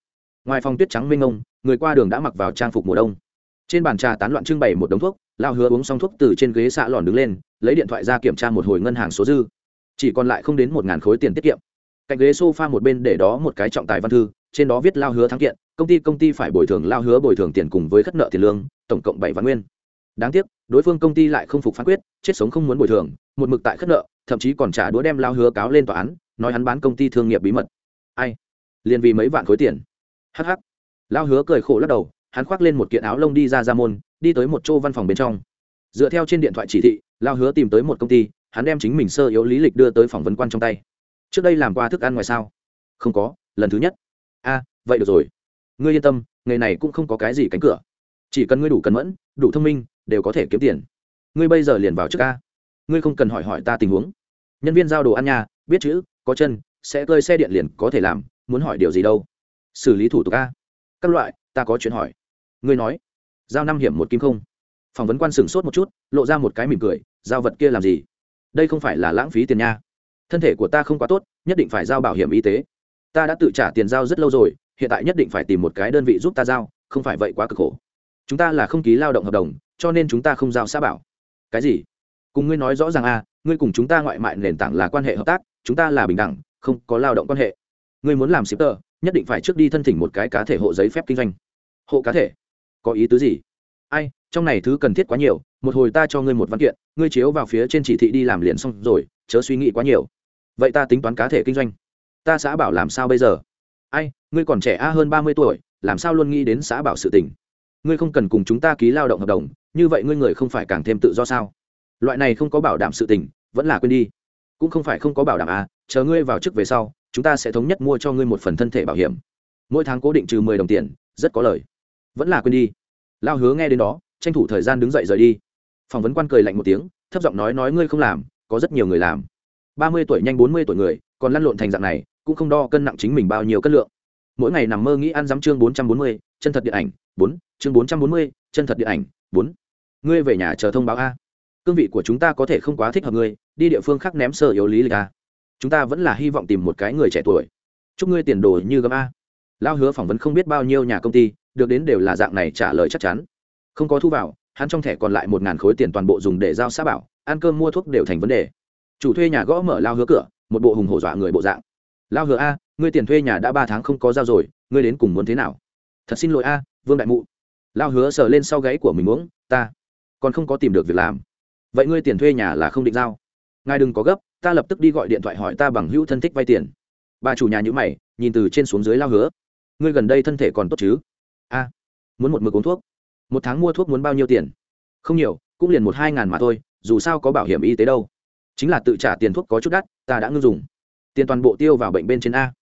Ngoài phòng tuyết trắng mênh ngông người qua đường đã mặc vào trang phục mùa đông trên bàn trà tán loạn trưng bày một đống thuốc lao hứa uống xong thuốc từ trên ghế xạ lòn đứng lên, lấy điện thoại ra kiểm tra một hồi ngân hàng số dư. Chỉ còn lại không đến một ngàn khối tiền tiết kiệm. Cạnh ghế sofa một bên để đó một cái trọng tài văn thư, trên đó viết lao hứa thắng kiện, công ty công ty phải bồi thường lao hứa bồi thường tiền cùng với khất nợ tiền lương, tổng cộng bảy vạn nguyên. Đáng tiếc, đối phương công ty lại không phục phán quyết, chết sống không muốn bồi thường, một mực tại khất nợ, thậm chí còn trả đũa đem lao hứa cáo lên tòa án, nói hắn bán công ty thương nghiệp bí mật. Ai? Liền vì mấy vạn khối tiền. Hh lao hứa cười khổ lắc đầu hắn khoác lên một kiện áo lông đi ra ra môn, đi tới một chỗ văn phòng bên trong. Dựa theo trên điện thoại chỉ thị, lao hứa tìm tới một công ty, hắn đem chính mình sơ yếu lý lịch đưa tới phỏng vấn quan trong tay. Trước đây làm qua thức ăn ngoài sao? Không có, lần thứ nhất. A, vậy được rồi. Ngươi yên tâm, nghề này cũng không có cái gì cánh cửa. Chỉ cần ngươi đủ cẩn mẫn, đủ thông minh, đều có thể kiếm tiền. Ngươi bây giờ liền vào trước a. Ngươi không cần hỏi hỏi ta tình huống. Nhân viên giao đồ ăn nhà biết chữ, có chân, sẽ cơi xe điện liền có thể làm, muốn hỏi điều gì đâu. Xử lý thủ tục a. Các loại, ta có chuyện hỏi ngươi nói, giao năm hiểm một kim không? Phỏng vấn quan sửng sốt một chút, lộ ra một cái mỉm cười, giao vật kia làm gì? Đây không phải là lãng phí tiền nha. Thân thể của ta không quá tốt, nhất định phải giao bảo hiểm y tế. Ta đã tự trả tiền giao rất lâu rồi, hiện tại nhất định phải tìm một cái đơn vị giúp ta giao, không phải vậy quá cực khổ. Chúng ta là không ký lao động hợp đồng, cho nên chúng ta không giao xã bảo. Cái gì? Cùng ngươi nói rõ ràng a ngươi cùng chúng ta ngoại mại nền tảng là quan hệ hợp tác, chúng ta là bình đẳng, không có lao động quan hệ. Ngươi muốn làm shipper, nhất định phải trước đi thân thỉnh một cái cá thể hộ giấy phép kinh doanh. Hộ cá thể? Có ý tứ gì? Ai, trong này thứ cần thiết quá nhiều, một hồi ta cho ngươi một văn kiện, ngươi chiếu vào phía trên chỉ thị đi làm liền xong rồi, chớ suy nghĩ quá nhiều. Vậy ta tính toán cá thể kinh doanh. Ta xã bảo làm sao bây giờ? Ai, ngươi còn trẻ a hơn ba mươi tuổi, làm sao luôn nghĩ đến xã bảo sự tình? Ngươi không cần cùng chúng ta ký lao động hợp đồng, như vậy ngươi người không phải càng thêm tự do sao? Loại này không có bảo đảm sự tình, vẫn là quên đi. Cũng không phải không có bảo đảm à chờ ngươi vào chức về sau, chúng ta sẽ thống nhất mua cho ngươi một phần thân thể bảo hiểm. Mỗi tháng cố định trừ mười đồng tiền, rất có lời vẫn là quên đi. Lao hứa nghe đến đó, tranh thủ thời gian đứng dậy rời đi. Phỏng vấn quan cười lạnh một tiếng, thấp giọng nói nói ngươi không làm, có rất nhiều người làm. Ba mươi tuổi nhanh bốn mươi tuổi người, còn lăn lộn thành dạng này, cũng không đo cân nặng chính mình bao nhiêu cân lượng. Mỗi ngày nằm mơ nghĩ ăn dám chương bốn trăm bốn mươi, chân thật điện ảnh, bốn, chương bốn trăm bốn mươi, chân thật điện ảnh, bốn. Ngươi về nhà chờ thông báo a. Cương vị của chúng ta có thể không quá thích hợp ngươi, đi địa phương khác ném sơ yếu lý lịch a. Chúng ta vẫn là hy vọng tìm một cái người trẻ tuổi. Chúc ngươi tiền đồ như gấm a. Lao hứa phỏng vấn không biết bao nhiêu nhà công ty được đến đều là dạng này trả lời chắc chắn. Không có thu vào, hắn trong thẻ còn lại một ngàn khối tiền toàn bộ dùng để giao xã bảo, ăn cơm mua thuốc đều thành vấn đề. Chủ thuê nhà gõ mở lao hứa cửa, một bộ hùng hổ dọa người bộ dạng. Lao hứa a, ngươi tiền thuê nhà đã ba tháng không có giao rồi, ngươi đến cùng muốn thế nào? Thật xin lỗi a, vương đại mụ. Lao hứa sờ lên sau gáy của mình uống, ta còn không có tìm được việc làm. Vậy ngươi tiền thuê nhà là không định giao. Ngài đừng có gấp, ta lập tức đi gọi điện thoại hỏi ta bằng hữu thân thích vay tiền. Bà chủ nhà nhữ mày, nhìn từ trên xuống dưới lao hứa. Ngươi gần đây thân thể còn tốt chứ? A, muốn một mực uống thuốc. Một tháng mua thuốc muốn bao nhiêu tiền? Không nhiều, cũng liền một hai ngàn mà thôi, dù sao có bảo hiểm y tế đâu. Chính là tự trả tiền thuốc có chút đắt, ta đã ngưng dùng. Tiền toàn bộ tiêu vào bệnh bên trên a.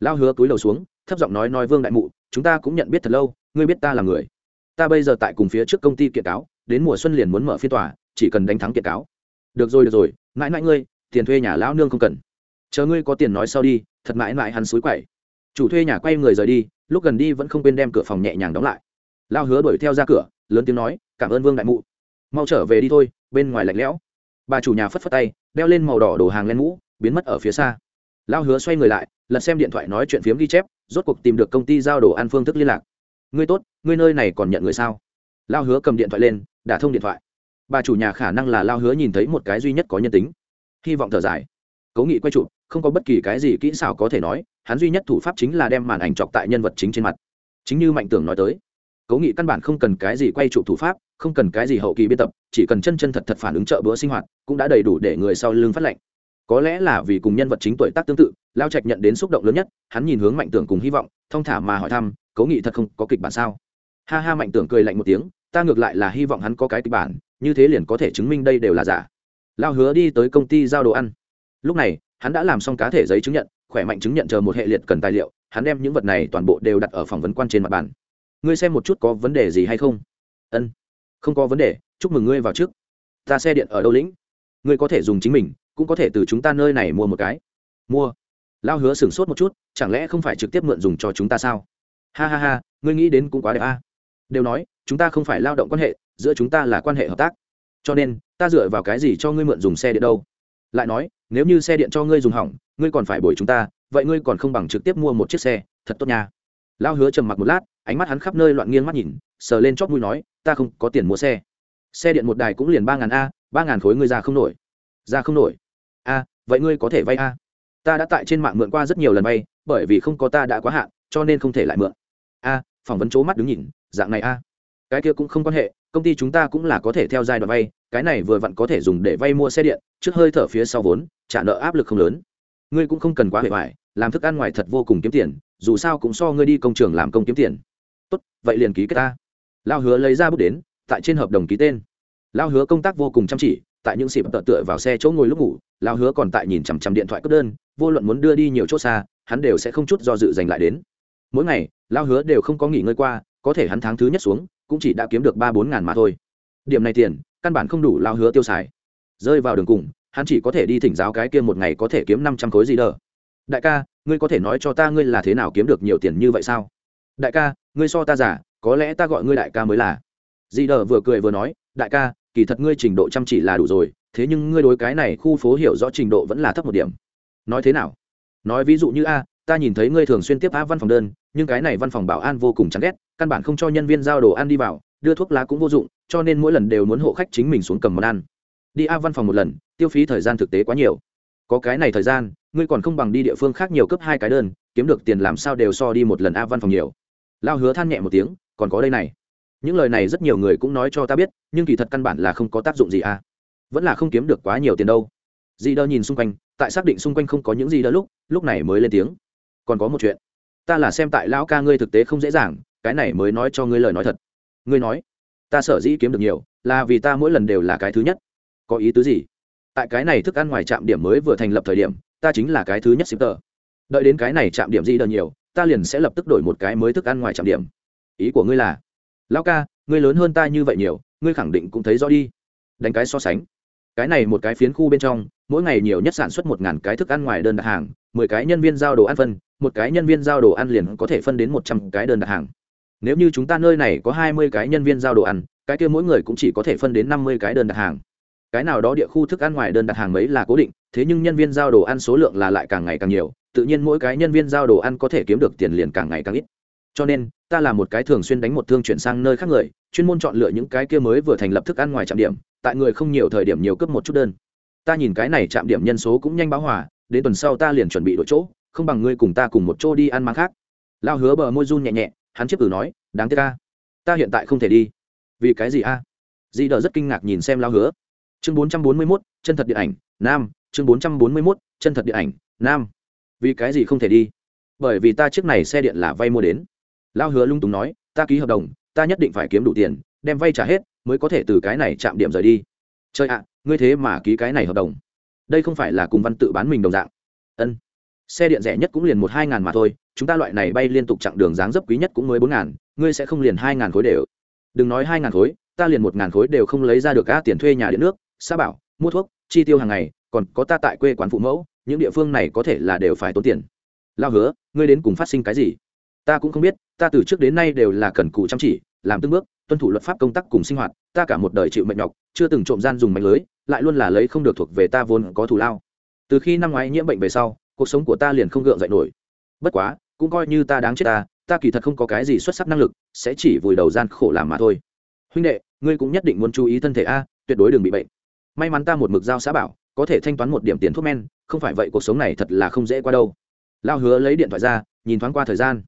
Lao hứa túi đầu xuống, thấp giọng nói nói vương đại mụ, chúng ta cũng nhận biết thật lâu, ngươi biết ta là người. Ta bây giờ tại cùng phía trước công ty kiện cáo, đến mùa xuân liền muốn mở phiên tòa, chỉ cần đánh thắng kiện cáo. Được rồi được rồi, mãi mãi ngươi, tiền thuê nhà lão nương không cần. Chờ ngươi có tiền nói sau đi, thật mãi mãi hắn xúi quậy. Chủ thuê nhà quay người rời đi lúc gần đi vẫn không quên đem cửa phòng nhẹ nhàng đóng lại. Lao hứa đuổi theo ra cửa, lớn tiếng nói, cảm ơn vương đại mụ. Mau trở về đi thôi, bên ngoài lạnh lẽo. Bà chủ nhà phất phất tay, đeo lên màu đỏ đồ hàng len mũ, biến mất ở phía xa. Lao hứa xoay người lại, lật xem điện thoại nói chuyện phiếm ghi chép, rốt cuộc tìm được công ty giao đồ ăn phương thức liên lạc. Ngươi tốt, ngươi nơi này còn nhận người sao? Lao hứa cầm điện thoại lên, đả thông điện thoại. Bà chủ nhà khả năng là lao hứa nhìn thấy một cái duy nhất có nhân tính. Hy vọng thở dài. Cố nghị quay chụp, không có bất kỳ cái gì kỹ xảo có thể nói hắn duy nhất thủ pháp chính là đem màn ảnh chọc tại nhân vật chính trên mặt. Chính như mạnh tưởng nói tới, cố nghị căn bản không cần cái gì quay chụp thủ pháp, không cần cái gì hậu kỳ biên tập, chỉ cần chân chân thật thật phản ứng trợ bữa sinh hoạt, cũng đã đầy đủ để người sau lưng phát lệnh. Có lẽ là vì cùng nhân vật chính tuổi tác tương tự, lao trạch nhận đến xúc động lớn nhất, hắn nhìn hướng mạnh tưởng cùng hy vọng, thong thả mà hỏi thăm, cố nghị thật không có kịch bản sao? Ha ha, mạnh tưởng cười lạnh một tiếng, ta ngược lại là hy vọng hắn có cái kịch bản, như thế liền có thể chứng minh đây đều là giả. Lao hứa đi tới công ty giao đồ ăn. Lúc này, hắn đã làm xong cá thể giấy chứng nhận khỏe mạnh chứng nhận chờ một hệ liệt cần tài liệu, hắn đem những vật này toàn bộ đều đặt ở phỏng vấn quan trên mặt bàn. Ngươi xem một chút có vấn đề gì hay không? Ân, không có vấn đề, chúc mừng ngươi vào trước. Ta xe điện ở đâu lĩnh? Ngươi có thể dùng chính mình, cũng có thể từ chúng ta nơi này mua một cái. Mua. Lao hứa sửng sốt một chút, chẳng lẽ không phải trực tiếp mượn dùng cho chúng ta sao? Ha ha ha, ngươi nghĩ đến cũng quá đẹp a. Đều nói, chúng ta không phải lao động quan hệ, giữa chúng ta là quan hệ hợp tác. Cho nên, ta dựa vào cái gì cho ngươi mượn dùng xe điện đâu? Lại nói, nếu như xe điện cho ngươi dùng hỏng, ngươi còn phải bồi chúng ta, vậy ngươi còn không bằng trực tiếp mua một chiếc xe, thật tốt nha. Lao hứa trầm mặc một lát, ánh mắt hắn khắp nơi loạn nghiêng mắt nhìn, sờ lên chót mũi nói, ta không có tiền mua xe. Xe điện một đài cũng liền ba ngàn a, ba ngàn khối ngươi ra không nổi. Ra không nổi. A, vậy ngươi có thể vay a? Ta đã tại trên mạng mượn qua rất nhiều lần vay, bởi vì không có ta đã quá hạn, cho nên không thể lại mượn. A, phỏng vấn c mắt đứng nhìn, dạng này a. Cái kia cũng không quan hệ công ty chúng ta cũng là có thể theo giai đoạn vay, cái này vừa vặn có thể dùng để vay mua xe điện, trước hơi thở phía sau vốn, trả nợ áp lực không lớn. Ngươi cũng không cần quá hề hoài, làm thức ăn ngoài thật vô cùng kiếm tiền, dù sao cũng so ngươi đi công trường làm công kiếm tiền. Tốt, vậy liền ký kết ta. Lao hứa lấy ra bút đến, tại trên hợp đồng ký tên. Lao hứa công tác vô cùng chăm chỉ, tại những xịp tợ tựa vào xe chỗ ngồi lúc ngủ lao hứa còn tại nhìn chằm chằm điện thoại cấp đơn, vô luận muốn đưa đi nhiều chỗ xa, hắn đều sẽ không chút do dự dành lại đến. Mỗi ngày lao hứa đều không có nghỉ ngơi qua, có thể hắn tháng thứ nhất xuống cũng chỉ đã kiếm được ba bốn ngàn mà thôi. Điểm này tiền, căn bản không đủ lao hứa tiêu xài. Rơi vào đường cùng, hắn chỉ có thể đi thỉnh giáo cái kia một ngày có thể kiếm năm trăm khối gì đờ. Đại ca, ngươi có thể nói cho ta ngươi là thế nào kiếm được nhiều tiền như vậy sao? Đại ca, ngươi so ta giả có lẽ ta gọi ngươi đại ca mới là. Dì đờ vừa cười vừa nói, đại ca, kỳ thật ngươi trình độ chăm chỉ là đủ rồi, thế nhưng ngươi đối cái này khu phố hiểu rõ trình độ vẫn là thấp một điểm. Nói thế nào? Nói ví dụ như a, ta nhìn thấy ngươi thường xuyên tiếp á văn phòng đơn nhưng cái này văn phòng bảo an vô cùng chán ghét, căn bản không cho nhân viên giao đồ ăn đi vào, đưa thuốc lá cũng vô dụng, cho nên mỗi lần đều muốn hộ khách chính mình xuống cầm món ăn. Đi a văn phòng một lần, tiêu phí thời gian thực tế quá nhiều. Có cái này thời gian, ngươi còn không bằng đi địa phương khác nhiều cấp hai cái đơn, kiếm được tiền làm sao đều so đi một lần a văn phòng nhiều. Lao hứa than nhẹ một tiếng, còn có đây này. Những lời này rất nhiều người cũng nói cho ta biết, nhưng kỳ thật căn bản là không có tác dụng gì a. Vẫn là không kiếm được quá nhiều tiền đâu. Dì đơ nhìn xung quanh, tại xác định xung quanh không có những gì đỡ lúc lúc này mới lên tiếng. Còn có một chuyện ta là xem tại lão ca ngươi thực tế không dễ dàng, cái này mới nói cho ngươi lời nói thật. Ngươi nói, ta sở dĩ kiếm được nhiều, là vì ta mỗi lần đều là cái thứ nhất. Có ý tứ gì? Tại cái này thức ăn ngoài trạm điểm mới vừa thành lập thời điểm, ta chính là cái thứ nhất ship tờ đợi đến cái này trạm điểm gì đờ nhiều, ta liền sẽ lập tức đổi một cái mới thức ăn ngoài trạm điểm. Ý của ngươi là, lão ca, ngươi lớn hơn ta như vậy nhiều, ngươi khẳng định cũng thấy rõ đi. Đánh cái so sánh. Cái này một cái phiến khu bên trong, mỗi ngày nhiều nhất sản xuất một ngàn cái thức ăn ngoài đơn đặt hàng, mười cái nhân viên giao đồ ăn phân một cái nhân viên giao đồ ăn liền có thể phân đến một trăm cái đơn đặt hàng. Nếu như chúng ta nơi này có hai mươi cái nhân viên giao đồ ăn, cái kia mỗi người cũng chỉ có thể phân đến năm mươi cái đơn đặt hàng. Cái nào đó địa khu thức ăn ngoài đơn đặt hàng mấy là cố định, thế nhưng nhân viên giao đồ ăn số lượng là lại càng ngày càng nhiều, tự nhiên mỗi cái nhân viên giao đồ ăn có thể kiếm được tiền liền càng ngày càng ít. Cho nên, ta là một cái thường xuyên đánh một thương chuyển sang nơi khác người, chuyên môn chọn lựa những cái kia mới vừa thành lập thức ăn ngoài trạm điểm, tại người không nhiều thời điểm nhiều cấp một chút đơn. Ta nhìn cái này trạm điểm nhân số cũng nhanh báo hòa, đến tuần sau ta liền chuẩn bị đổi chỗ không bằng ngươi cùng ta cùng một chỗ đi ăn mang khác. Lao hứa bờ môi run nhẹ nhẹ, hắn chiếc cử nói, đáng tiếc ca ta hiện tại không thể đi. Vì cái gì a? Di đờ rất kinh ngạc nhìn xem lao hứa. Chương bốn trăm bốn mươi mốt, chân thật điện ảnh, nam. Chương bốn trăm bốn mươi mốt, chân thật điện ảnh, nam. Vì cái gì không thể đi? Bởi vì ta chiếc này xe điện là vay mua đến. Lao hứa lung túng nói, ta ký hợp đồng, ta nhất định phải kiếm đủ tiền, đem vay trả hết, mới có thể từ cái này chạm điểm rời đi. Chơi ạ, ngươi thế mà ký cái này hợp đồng. Đây không phải là cùng văn tự bán mình đồng dạng. Ân xe điện rẻ nhất cũng liền một hai ngàn mà thôi, chúng ta loại này bay liên tục chặng đường dáng dấp quý nhất cũng mới bốn ngàn, ngươi sẽ không liền hai ngàn khối đều. Đừng nói hai ngàn khối, ta liền một ngàn khối đều không lấy ra được cả tiền thuê nhà điện nước, xã bảo, mua thuốc, chi tiêu hàng ngày, còn có ta tại quê quán phụ mẫu, những địa phương này có thể là đều phải tốn tiền. Lao hứa, ngươi đến cùng phát sinh cái gì? Ta cũng không biết, ta từ trước đến nay đều là cần cù chăm chỉ, làm từng bước, tuân thủ luật pháp công tác cùng sinh hoạt, ta cả một đời chịu mệt nhọc, chưa từng trộm gian dùng mạnh lưới, lại luôn là lấy không được thuộc về ta vốn có thù lao. Từ khi năm ngoái nhiễm bệnh về sau cuộc sống của ta liền không gượng dậy nổi. Bất quá, cũng coi như ta đáng chết ta ta kỳ thật không có cái gì xuất sắc năng lực, sẽ chỉ vùi đầu gian khổ làm mà thôi. Huynh đệ, ngươi cũng nhất định muốn chú ý thân thể a, tuyệt đối đừng bị bệnh. May mắn ta một mực giao xã bảo, có thể thanh toán một điểm tiền thuốc men, không phải vậy cuộc sống này thật là không dễ qua đâu. Lao hứa lấy điện thoại ra, nhìn thoáng qua thời gian.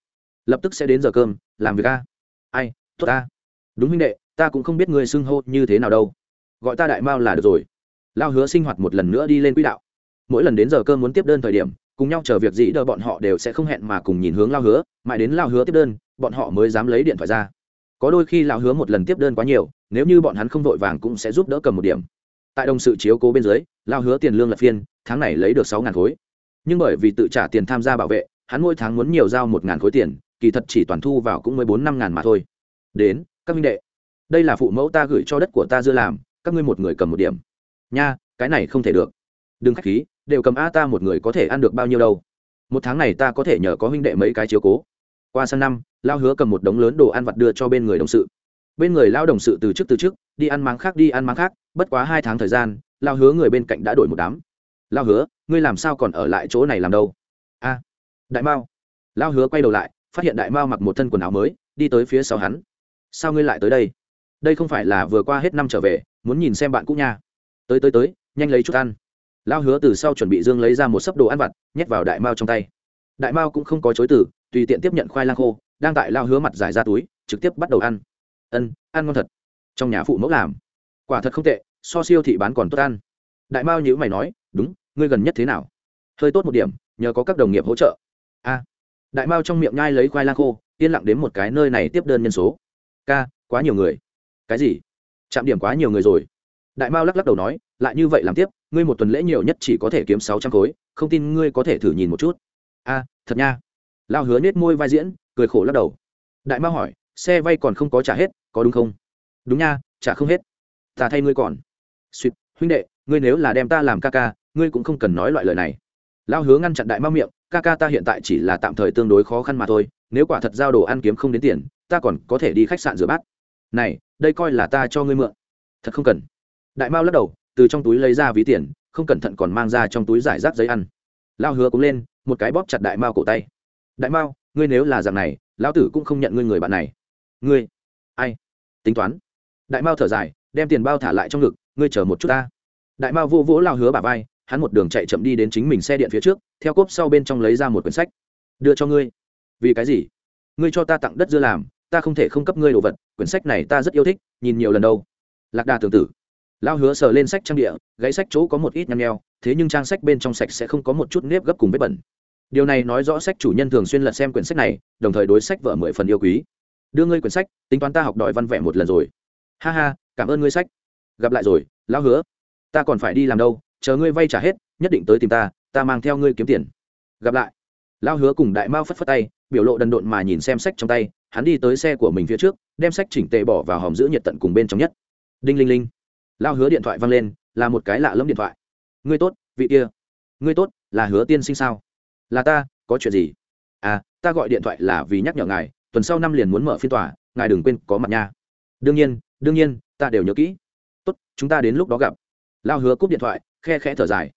Lập tức sẽ đến giờ cơm, làm việc a. Ai, tốt a? đúng huynh đệ, ta cũng không biết ngươi xưng hô như thế nào đâu. Gọi ta đại mao là được rồi. Lao hứa sinh hoạt một lần nữa đi lên quỹ đạo mỗi lần đến giờ cơm muốn tiếp đơn thời điểm, cùng nhau chờ việc gì đỡ bọn họ đều sẽ không hẹn mà cùng nhìn hướng lao hứa, mãi đến lao hứa tiếp đơn, bọn họ mới dám lấy điện thoại ra. Có đôi khi lao hứa một lần tiếp đơn quá nhiều, nếu như bọn hắn không vội vàng cũng sẽ giúp đỡ cầm một điểm. Tại đồng sự chiếu cố bên dưới, lao hứa tiền lương lập phiên, tháng này lấy được sáu ngàn khối. Nhưng bởi vì tự trả tiền tham gia bảo vệ, hắn mỗi tháng muốn nhiều giao một ngàn khối tiền, kỳ thật chỉ toàn thu vào cũng mới bốn năm ngàn mà thôi. Đến, các minh đệ, đây là phụ mẫu ta gửi cho đất của ta dưa làm, các ngươi một người cầm một điểm. Nha, cái này không thể được. Đừng k h á c h khí đều cầm a ta một người có thể ăn được bao nhiêu đâu. Một tháng này ta có thể nhờ có huynh đệ mấy cái chiếu cố. Qua sang năm, lao hứa cầm một đống lớn đồ ăn vặt đưa cho bên người đồng sự. Bên người lao đồng sự từ trước từ trước, đi ăn máng khác, đi ăn máng khác, bất quá hai tháng thời gian, lao hứa người bên cạnh đã đổi một đám. Lao hứa, ngươi làm sao còn ở lại chỗ này làm đâu? A, đại mao. Lao hứa quay đầu lại, phát hiện đại mao mặc một thân quần áo mới, đi tới phía sau hắn. Sao ngươi lại tới đây? Đây không phải là vừa qua hết năm trở về, muốn nhìn xem bạn cũ nha. Tới tới tới, nhanh lấy chút ăn lao hứa từ sau chuẩn bị dương lấy ra một sấp đồ ăn vặt, nhét vào đại mao trong tay. Đại mao cũng không có chối từ, tùy tiện tiếp nhận khoai lang khô, đang tại lao hứa mặt giải ra túi, trực tiếp bắt đầu ăn. Ân, ăn ngon thật. Trong nhà phụ mẫu làm. Quả thật không tệ, so siêu thị bán còn tốt ăn. Đại mao nhữ mày nói, đúng, ngươi gần nhất thế nào? Hơi tốt một điểm, nhờ có các đồng nghiệp hỗ trợ. A. Đại mao trong miệng nhai lấy khoai lang khô, yên lặng đến một cái nơi này tiếp đơn nhân số. Ca, quá nhiều người. Cái gì? Chạm điểm quá nhiều người rồi. Đại mao lắc lắc đầu nói, lại như vậy làm tiếp ngươi một tuần lễ nhiều nhất chỉ có thể kiếm sáu trăm khối, không tin ngươi có thể thử nhìn một chút. A, thật nha. Lao hứa nết môi vai diễn, cười khổ lắc đầu. Đại mao hỏi, xe vay còn không có trả hết, có đúng không? Đúng nha, trả không hết. Ta thay ngươi còn. Suýt huynh đệ, ngươi nếu là đem ta làm ca ca, ngươi cũng không cần nói loại lời này. Lao hứa ngăn chặn đại mao miệng, ca ca ta hiện tại chỉ là tạm thời tương đối khó khăn mà thôi, nếu quả thật giao đồ ăn kiếm không đến tiền, ta còn có thể đi khách sạn rửa bát. Này, đây coi là ta cho ngươi mượn. Thật không cần. Đại mao lắc đầu từ trong túi lấy ra ví tiền, không cẩn thận còn mang ra trong túi giải rác giấy ăn. Lao hứa cũng lên, một cái bóp chặt đại mao cổ tay. Đại mao, ngươi nếu là dạng này, lão tử cũng không nhận ngươi người bạn này. Ngươi? Ai? Tính toán. Đại mao thở dài, đem tiền bao thả lại trong ngực, ngươi chờ một chút ta. Đại mao vô vỗ lao hứa bà vai, hắn một đường chạy chậm đi đến chính mình xe điện phía trước, theo cốp sau bên trong lấy ra một quyển sách. Đưa cho ngươi. Vì cái gì? Ngươi cho ta tặng đất dưa làm, ta không thể không cấp ngươi đồ vật, quyển sách này ta rất yêu thích, nhìn nhiều lần đâu. Lạc đà tưởng tử lao hứa sờ lên sách trang địa, gãy sách chỗ có một ít nhăn nheo, thế nhưng trang sách bên trong sạch sẽ không có một chút nếp gấp cùng vết bẩn. Điều này nói rõ sách chủ nhân thường xuyên lật xem quyển sách này, đồng thời đối sách vợ mười phần yêu quý. Đưa ngươi quyển sách, tính toán ta học đòi văn vẽ một lần rồi. Ha ha, cảm ơn ngươi sách. Gặp lại rồi, lão hứa. Ta còn phải đi làm đâu, chờ ngươi vay trả hết, nhất định tới tìm ta ta mang theo ngươi kiếm tiền. Gặp lại. Lão hứa cùng đại mao phất phất tay, biểu lộ đần độn mà nhìn xem sách trong tay, hắn đi tới xe của mình phía trước, đem sách chỉnh tề bỏ vào hòm giữ nhiệt tận cùng bên trong nhất. Đinh linh linh lao hứa điện thoại văng lên, là một cái lạ lẫm điện thoại. Ngươi tốt, vị kia. Ngươi tốt, là hứa tiên sinh sao? Là ta, có chuyện gì? À ta gọi điện thoại là vì nhắc nhở ngài, tuần sau năm liền muốn mở phiên tòa, ngài đừng quên có mặt nha. Đương nhiên đương nhiên, ta đều nhớ kỹ. Tốt, chúng ta đến lúc đó gặp. Lao hứa cúp điện thoại, khe khẽ thở dài.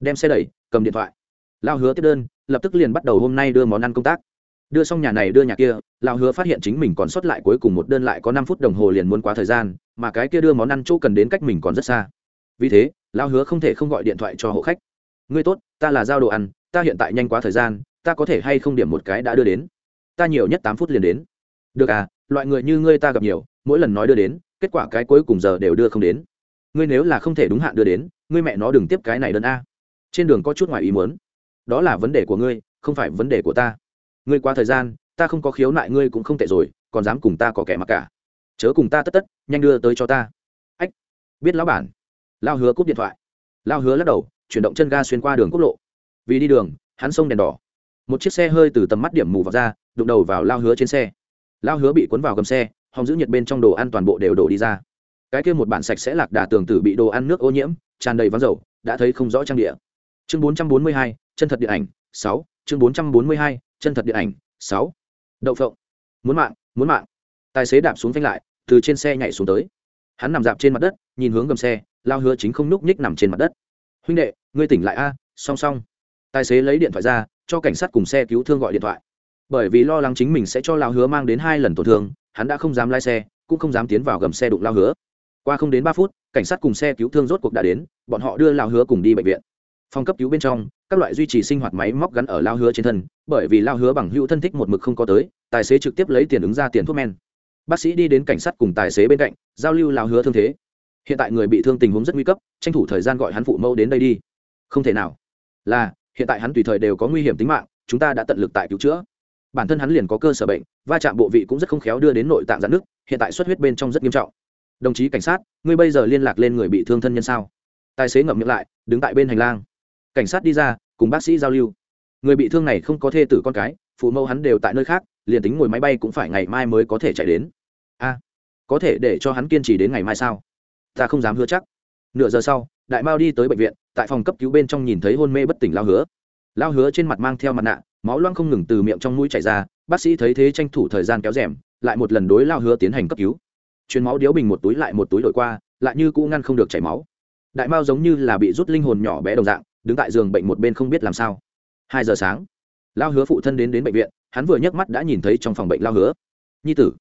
Đem xe đẩy, cầm điện thoại. Lao hứa tiếp đơn, lập tức liền bắt đầu hôm nay đưa món ăn công tác đưa xong nhà này đưa nhà kia, Lão hứa phát hiện chính mình còn sót lại cuối cùng một đơn lại có năm phút đồng hồ liền muốn quá thời gian, mà cái kia đưa món ăn chỗ cần đến cách mình còn rất xa. Vì thế, Lão hứa không thể không gọi điện thoại cho hộ khách. Ngươi tốt, ta là giao đồ ăn, ta hiện tại nhanh quá thời gian, ta có thể hay không điểm một cái đã đưa đến? Ta nhiều nhất tám phút liền đến. Được à loại người như ngươi ta gặp nhiều, mỗi lần nói đưa đến, kết quả cái cuối cùng giờ đều đưa không đến. Ngươi nếu là không thể đúng hạn đưa đến, ngươi mẹ nó đừng tiếp cái này đơn a. Trên đường có chút ngoài ý muốn. Đó là vấn đề của ngươi, không phải vấn đề của ta ngươi qua thời gian ta không có khiếu nại ngươi cũng không tệ rồi còn dám cùng ta có kẻ mặc cả. Chớ cùng ta tất tất nhanh đưa tới cho ta. Ách biết lão bản. Lao hứa cúp điện thoại. Lao hứa lắc đầu chuyển động chân ga xuyên qua đường quốc lộ. Vì đi đường hắn xông đèn đỏ. Một chiếc xe hơi từ tầm mắt điểm mù vào ra đụng đầu vào lao hứa trên xe. Lao hứa bị cuốn vào gầm xe hòng giữ nhiệt bên trong đồ ăn toàn bộ đều đổ đi ra. Cái kia một bản sạch sẽ lạc đà tường tử bị đồ ăn nước ô nhiễm tràn đầy vắng dầu đã thấy không rõ trang địa. Chương 442, chân thật điện ảnh 6, chương 442, chân thật điện ảnh, sáu. Đậu phộng. Muốn mạng muốn mạng. Tài xế đạp xuống phanh lại, từ trên xe nhảy xuống tới. Hắn nằm dạp trên mặt đất, nhìn hướng gầm xe, lao hứa chính không núc nhích nằm trên mặt đất. Huynh đệ, ngươi tỉnh lại a, song song. Tài xế lấy điện thoại ra, cho cảnh sát cùng xe cứu thương gọi điện thoại. Bởi vì lo lắng chính mình sẽ cho lao hứa mang đến hai lần tổn thương, hắn đã không dám lái xe, cũng không dám tiến vào gầm xe đụng lao hứa. Qua không đến ba phút, cảnh sát cùng xe cứu thương rốt cuộc đã đến, bọn họ đưa lao hứa cùng đi bệnh viện phòng cấp cứu bên trong, các loại duy trì sinh hoạt máy móc gắn ở lao hứa trên thân, bởi vì lao hứa bằng hữu thân thích một mực không có tới, tài xế trực tiếp lấy tiền ứng ra tiền thuốc men. Bác sĩ đi đến cảnh sát cùng tài xế bên cạnh, giao lưu lao hứa thương thế. Hiện tại người bị thương tình huống rất nguy cấp, tranh thủ thời gian gọi hắn phụ mẫu đến đây đi. Không thể nào. Là, hiện tại hắn tùy thời đều có nguy hiểm tính mạng, chúng ta đã tận lực tại cứu chữa. Bản thân hắn liền có cơ sở bệnh, va chạm bộ vị cũng rất không khéo đưa đến nội tạng giãn nước hiện tại xuất huyết bên trong rất nghiêm trọng. Đồng chí cảnh sát, ngươi bây giờ liên lạc lên người bị thương thân nhân sao? Tài xế ngậm miệng lại, đứng tại bên hành lang cảnh sát đi ra, cùng bác sĩ giao lưu. Người bị thương này không có thê tử con cái, phụ mẫu hắn đều tại nơi khác, liền tính ngồi máy bay cũng phải ngày mai mới có thể chạy đến. A, có thể để cho hắn kiên trì đến ngày mai sao? Ta không dám hứa chắc. Nửa giờ sau, đại mao đi tới bệnh viện, tại phòng cấp cứu bên trong nhìn thấy hôn mê bất tỉnh lao hứa. Lao hứa trên mặt mang theo mặt nạ, máu loang không ngừng từ miệng trong mũi chảy ra, bác sĩ thấy thế tranh thủ thời gian kéo rèm, lại một lần đối lao hứa tiến hành cấp cứu. Chuyến máu điếu bình một túi lại một túi đổi qua, lại như cũ ngăn không được chảy máu. Đại mao giống như là bị rút linh hồn nhỏ bé đồng dạng đứng tại giường bệnh một bên không biết làm sao. Hai giờ sáng lao hứa phụ thân đến đến bệnh viện, hắn vừa nhấc mắt đã nhìn thấy trong phòng bệnh lao hứa. Nhi tử.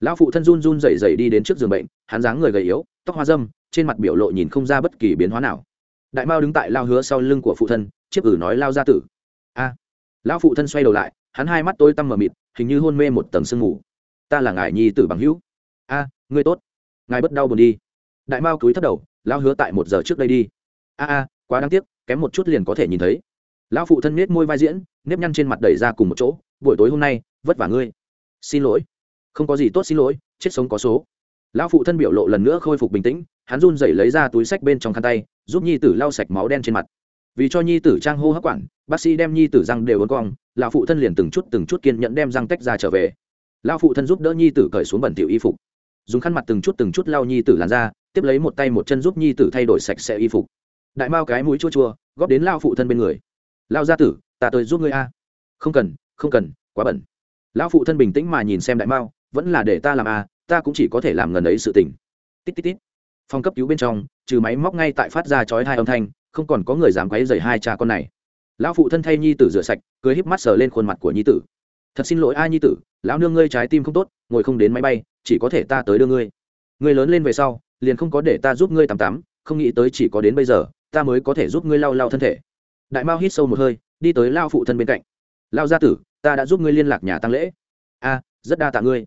Lão phụ thân run run rẩy rẩy đi đến trước giường bệnh, hắn dáng người gầy yếu, tóc hoa dâm, trên mặt biểu lộ nhìn không ra bất kỳ biến hóa nào. Đại mao đứng tại lao hứa sau lưng của phụ thân, chiếc ử nói lao ra tử. A. Lão phụ thân xoay đầu lại, hắn hai mắt tôi tăm mờ mịt, hình như hôn mê một tầng sương mù. Ta là ngài nhi tử bằng hữu. A, ngươi tốt. Ngài bất đau buồn đi. Đại mao cúi thấp đầu lao hứa tại một giờ trước đây đi. A a, quá đáng tiếc kém một chút liền có thể nhìn thấy. Lão phụ thân nết môi vai diễn, nếp nhăn trên mặt đẩy ra cùng một chỗ, buổi tối hôm nay, vất vả ngươi. Xin lỗi. Không có gì tốt xin lỗi, chết sống có số. Lão phụ thân biểu lộ lần nữa khôi phục bình tĩnh, hắn run rẩy lấy ra túi sách bên trong khăn tay, giúp nhi tử lau sạch máu đen trên mặt. Vì cho nhi tử trang hô hấp quản, bác sĩ đem nhi tử răng đều ấn cong, lão phụ thân liền từng chút từng chút kiên nhẫn đem răng tách ra trở về. Lão phụ thân giúp đỡ nhi tử cởi xuống bẩn tiểu y phục. Dùng khăn mặt từng chút từng chút lau nhi tử làn ra tiếp lấy một tay một chân giúp nhi tử thay đổi sạch sẽ y phục đại mao cái mũi chua chua, góp đến lao phụ thân bên người. Lao gia tử, ta tới giúp ngươi a. Không cần không cần, quá bẩn. Lão phụ thân bình tĩnh mà nhìn xem đại mao, vẫn là để ta làm a, ta cũng chỉ có thể làm ngần ấy sự tình. Tít tít tít. Phòng cấp cứu bên trong, trừ máy móc ngay tại phát ra chói hai âm thanh, không còn có người dám quấy dày hai cha con này. Lão phụ thân thay nhi tử rửa sạch, cưới híp mắt sờ lên khuôn mặt của nhi tử. Thật xin lỗi ai nhi tử, lão nương ngươi trái tim không tốt, ngồi không đến máy bay, chỉ có thể ta tới đưa ngươi. Ngươi lớn lên về sau, liền không có để ta giúp ngươi tắm tắm, không nghĩ tới chỉ có đến bây giờ ta mới có thể giúp ngươi lau lau thân thể. Đại mao hít sâu một hơi, đi tới lao phụ thân bên cạnh. Lao gia tử, ta đã giúp ngươi liên lạc nhà tăng lễ. A, rất đa tạ ngươi.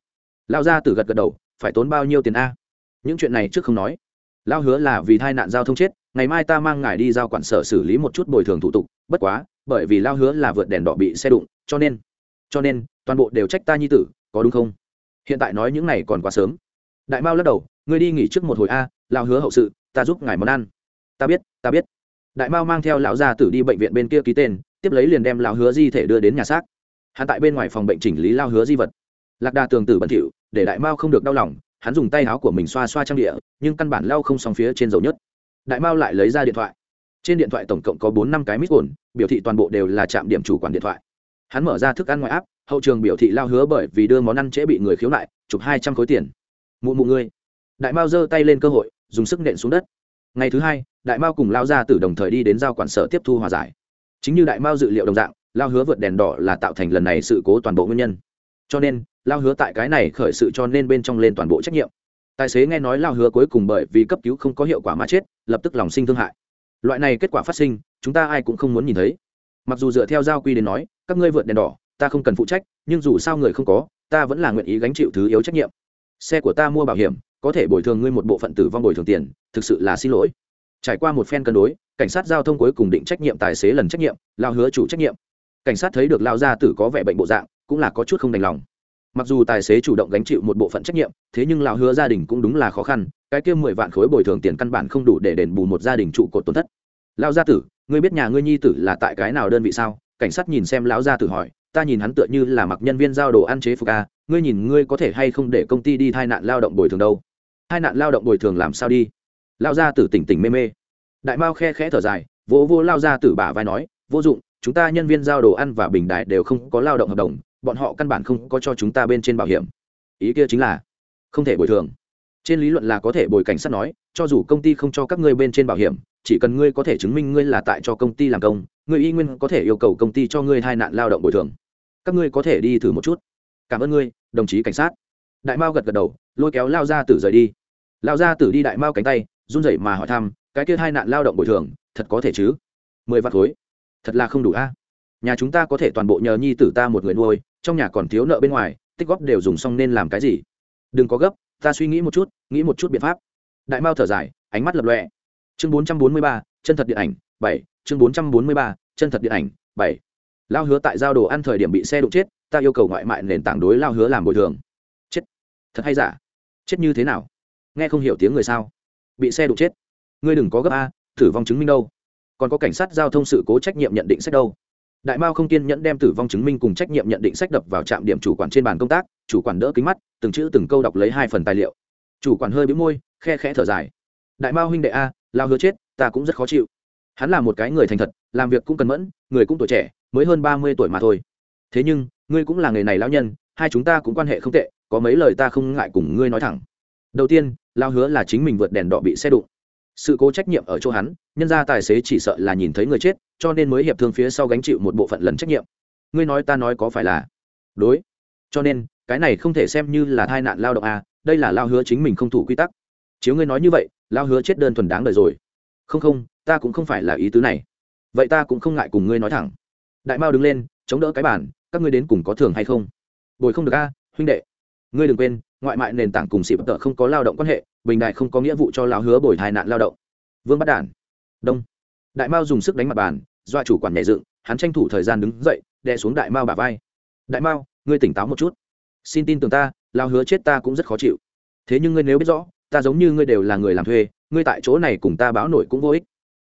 Lao gia tử gật gật đầu, phải tốn bao nhiêu tiền a? Những chuyện này trước không nói. Lao hứa là vì tai nạn giao thông chết, ngày mai ta mang ngài đi giao quản sở xử lý một chút bồi thường thủ tục. Bất quá, bởi vì lao hứa là vượt đèn đỏ bị xe đụng, cho nên cho nên, toàn bộ đều trách ta nhi tử, có đúng không? Hiện tại nói những này còn quá sớm. Đại mao lắc đầu, ngươi đi nghỉ trước một hồi a, lao hứa hậu sự, ta giúp ngài món ăn ta biết ta biết. Đại mao mang theo lão gia tử đi bệnh viện bên kia ký tên, tiếp lấy liền đem lão hứa di thể đưa đến nhà xác. Hắn tại bên ngoài phòng bệnh chỉnh lý lao hứa di vật. Lạc đà tường tử bẩn thỉu, để đại mao không được đau lòng, hắn dùng tay áo của mình xoa xoa trang địa, nhưng căn bản lao không xong phía trên dầu nhất. Đại mao lại lấy ra điện thoại. Trên điện thoại tổng cộng có bốn năm cái mít ổn biểu thị toàn bộ đều là trạm điểm chủ quản điện thoại. Hắn mở ra thức ăn ngoài áp hậu trường biểu thị lao hứa bởi vì đưa món ăn trễ bị người khiếu nại, chụp hai trăm khối tiền. Mụ mụ ngươi. Đại mao giơ tay lên cơ hội, dùng sức nện xuống đất ngày thứ hai, đại mao cùng lao ra Tử đồng thời đi đến giao quản sở tiếp thu hòa giải. Chính như đại mao dự liệu đồng dạng, lao hứa vượt đèn đỏ là tạo thành lần này sự cố toàn bộ nguyên nhân. Cho nên, lao hứa tại cái này khởi sự cho nên bên trong lên toàn bộ trách nhiệm. Tài xế nghe nói lao hứa cuối cùng bởi vì cấp cứu không có hiệu quả mà chết, lập tức lòng sinh thương hại. Loại này kết quả phát sinh, chúng ta ai cũng không muốn nhìn thấy. Mặc dù dựa theo giao quy đến nói, các ngươi vượt đèn đỏ, ta không cần phụ trách, nhưng dù sao người không có, ta vẫn là nguyện ý gánh chịu thứ yếu trách nhiệm. Xe của ta mua bảo hiểm có thể bồi thường ngươi một bộ phận tử vong bồi thường tiền, thực sự là xin lỗi. Trải qua một phen cân đối, cảnh sát giao thông cuối cùng định trách nhiệm tài xế lần trách nhiệm, lao hứa chủ trách nhiệm. Cảnh sát thấy được lao gia tử có vẻ bệnh bộ dạng, cũng là có chút không đành lòng. Mặc dù tài xế chủ động gánh chịu một bộ phận trách nhiệm, thế nhưng lao hứa gia đình cũng đúng là khó khăn, cái kia mười vạn khối bồi thường tiền căn bản không đủ để đền bù một gia đình trụ cột tổn thất. Lao gia tử, ngươi biết nhà ngươi nhi tử là tại cái nào đơn vị sao? Cảnh sát nhìn xem lão gia tử hỏi, ta nhìn hắn tựa như là mặc nhân viên giao đồ ăn chế phục a, ngươi nhìn ngươi có thể hay không để công ty đi tai nạn lao động bồi thường đâu? Hai nạn lao động bồi thường làm sao đi? Lao gia tử tỉnh tỉnh mê mê. Đại mao khe khẽ thở dài vô vô lao gia tử bả vai nói, vô dụng, chúng ta nhân viên giao đồ ăn và bình đại đều không có lao động hợp đồng, bọn họ căn bản không có cho chúng ta bên trên bảo hiểm. Ý kia chính là không thể bồi thường. Trên lý luận là có thể bồi cảnh sát nói, cho dù công ty không cho các ngươi bên trên bảo hiểm, chỉ cần ngươi có thể chứng minh ngươi là tại cho công ty làm công, ngươi y nguyên có thể yêu cầu công ty cho ngươi hai nạn lao động bồi thường. Các ngươi có thể đi thử một chút. Cảm ơn ngươi, đồng chí cảnh sát đại mao gật gật đầu, lôi kéo lao ra tử rời đi. Lao ra tử đi đại mao cánh tay, run rẩy mà hỏi thăm, cái kia hai nạn lao động bồi thường, thật có thể chứ? Mười vạn khối. Thật là không đủ a. À? Nhà chúng ta có thể toàn bộ nhờ nhi tử ta một người nuôi, trong nhà còn thiếu nợ bên ngoài, tích góp đều dùng xong nên làm cái gì? Đừng có gấp, ta suy nghĩ một chút, nghĩ một chút biện pháp. Đại mao thở dài, ánh mắt lập lọe chương bốn trăm bốn mươi ba, chân thật điện ảnh, bảy. Chương bốn trăm bốn mươi ba, chân thật điện ảnh, bảy. Lao hứa tại giao đồ ăn thời điểm bị xe đụng chết, ta yêu cầu ngoại mại nền tảng đối lao hứa làm bồi thường thật hay giả? Chết như thế nào? Nghe không hiểu tiếng người sao? Bị xe đụng chết. Ngươi đừng có gấp a, tử vong chứng minh đâu. Còn có cảnh sát giao thông sự cố trách nhiệm nhận định sách đâu. Đại mao không kiên nhẫn đem tử vong chứng minh cùng trách nhiệm nhận định sách đập vào trạm điểm chủ quản trên bàn công tác, chủ quản đỡ kính mắt, từng chữ từng câu đọc lấy hai phần tài liệu. Chủ quản hơi bĩu môi, khe khẽ thở dài. Đại mao huynh đệ a, lao hứa chết, ta cũng rất khó chịu. Hắn là một cái người thành thật, làm việc cũng cần mẫn, người cũng tuổi trẻ, mới hơn ba mươi tuổi mà thôi. Thế nhưng, ngươi cũng là người này lão nhân, hai chúng ta cũng quan hệ không tệ có mấy lời ta không ngại cùng ngươi nói thẳng. Đầu tiên, lao hứa là chính mình vượt đèn đỏ bị xe đụng. Sự cố trách nhiệm ở chỗ hắn, nhân ra tài xế chỉ sợ là nhìn thấy người chết, cho nên mới hiệp thương phía sau gánh chịu một bộ phận lần trách nhiệm. Ngươi nói ta nói có phải là đối? Cho nên, cái này không thể xem như là tai nạn lao động à đây là lao hứa chính mình không thủ quy tắc. Chiếu ngươi nói như vậy, lao hứa chết đơn thuần đáng đời rồi. Không không, ta cũng không phải là ý tứ này. Vậy ta cũng không ngại cùng ngươi nói thẳng. Đại mao đứng lên, chống đỡ cái bàn, các ngươi đến cùng có thường hay không? Bồi không được a, huynh đệ ngươi đừng quên, ngoại mại nền tảng cùng xịp tợ không có lao động quan hệ, bình đại không có nghĩa vụ cho lão hứa bồi thai nạn lao động. Vương bắt đản. Đông. Đại mao dùng sức đánh mặt bàn do chủ quản nhảy dựng, hắn tranh thủ thời gian đứng dậy, đè xuống đại mao bà vai. Đại mao, ngươi tỉnh táo một chút. Xin tin tưởng ta lao hứa chết ta cũng rất khó chịu. Thế nhưng ngươi nếu biết rõ, ta giống như ngươi đều là người làm thuê, ngươi tại chỗ này cùng ta báo nổi cũng vô ích.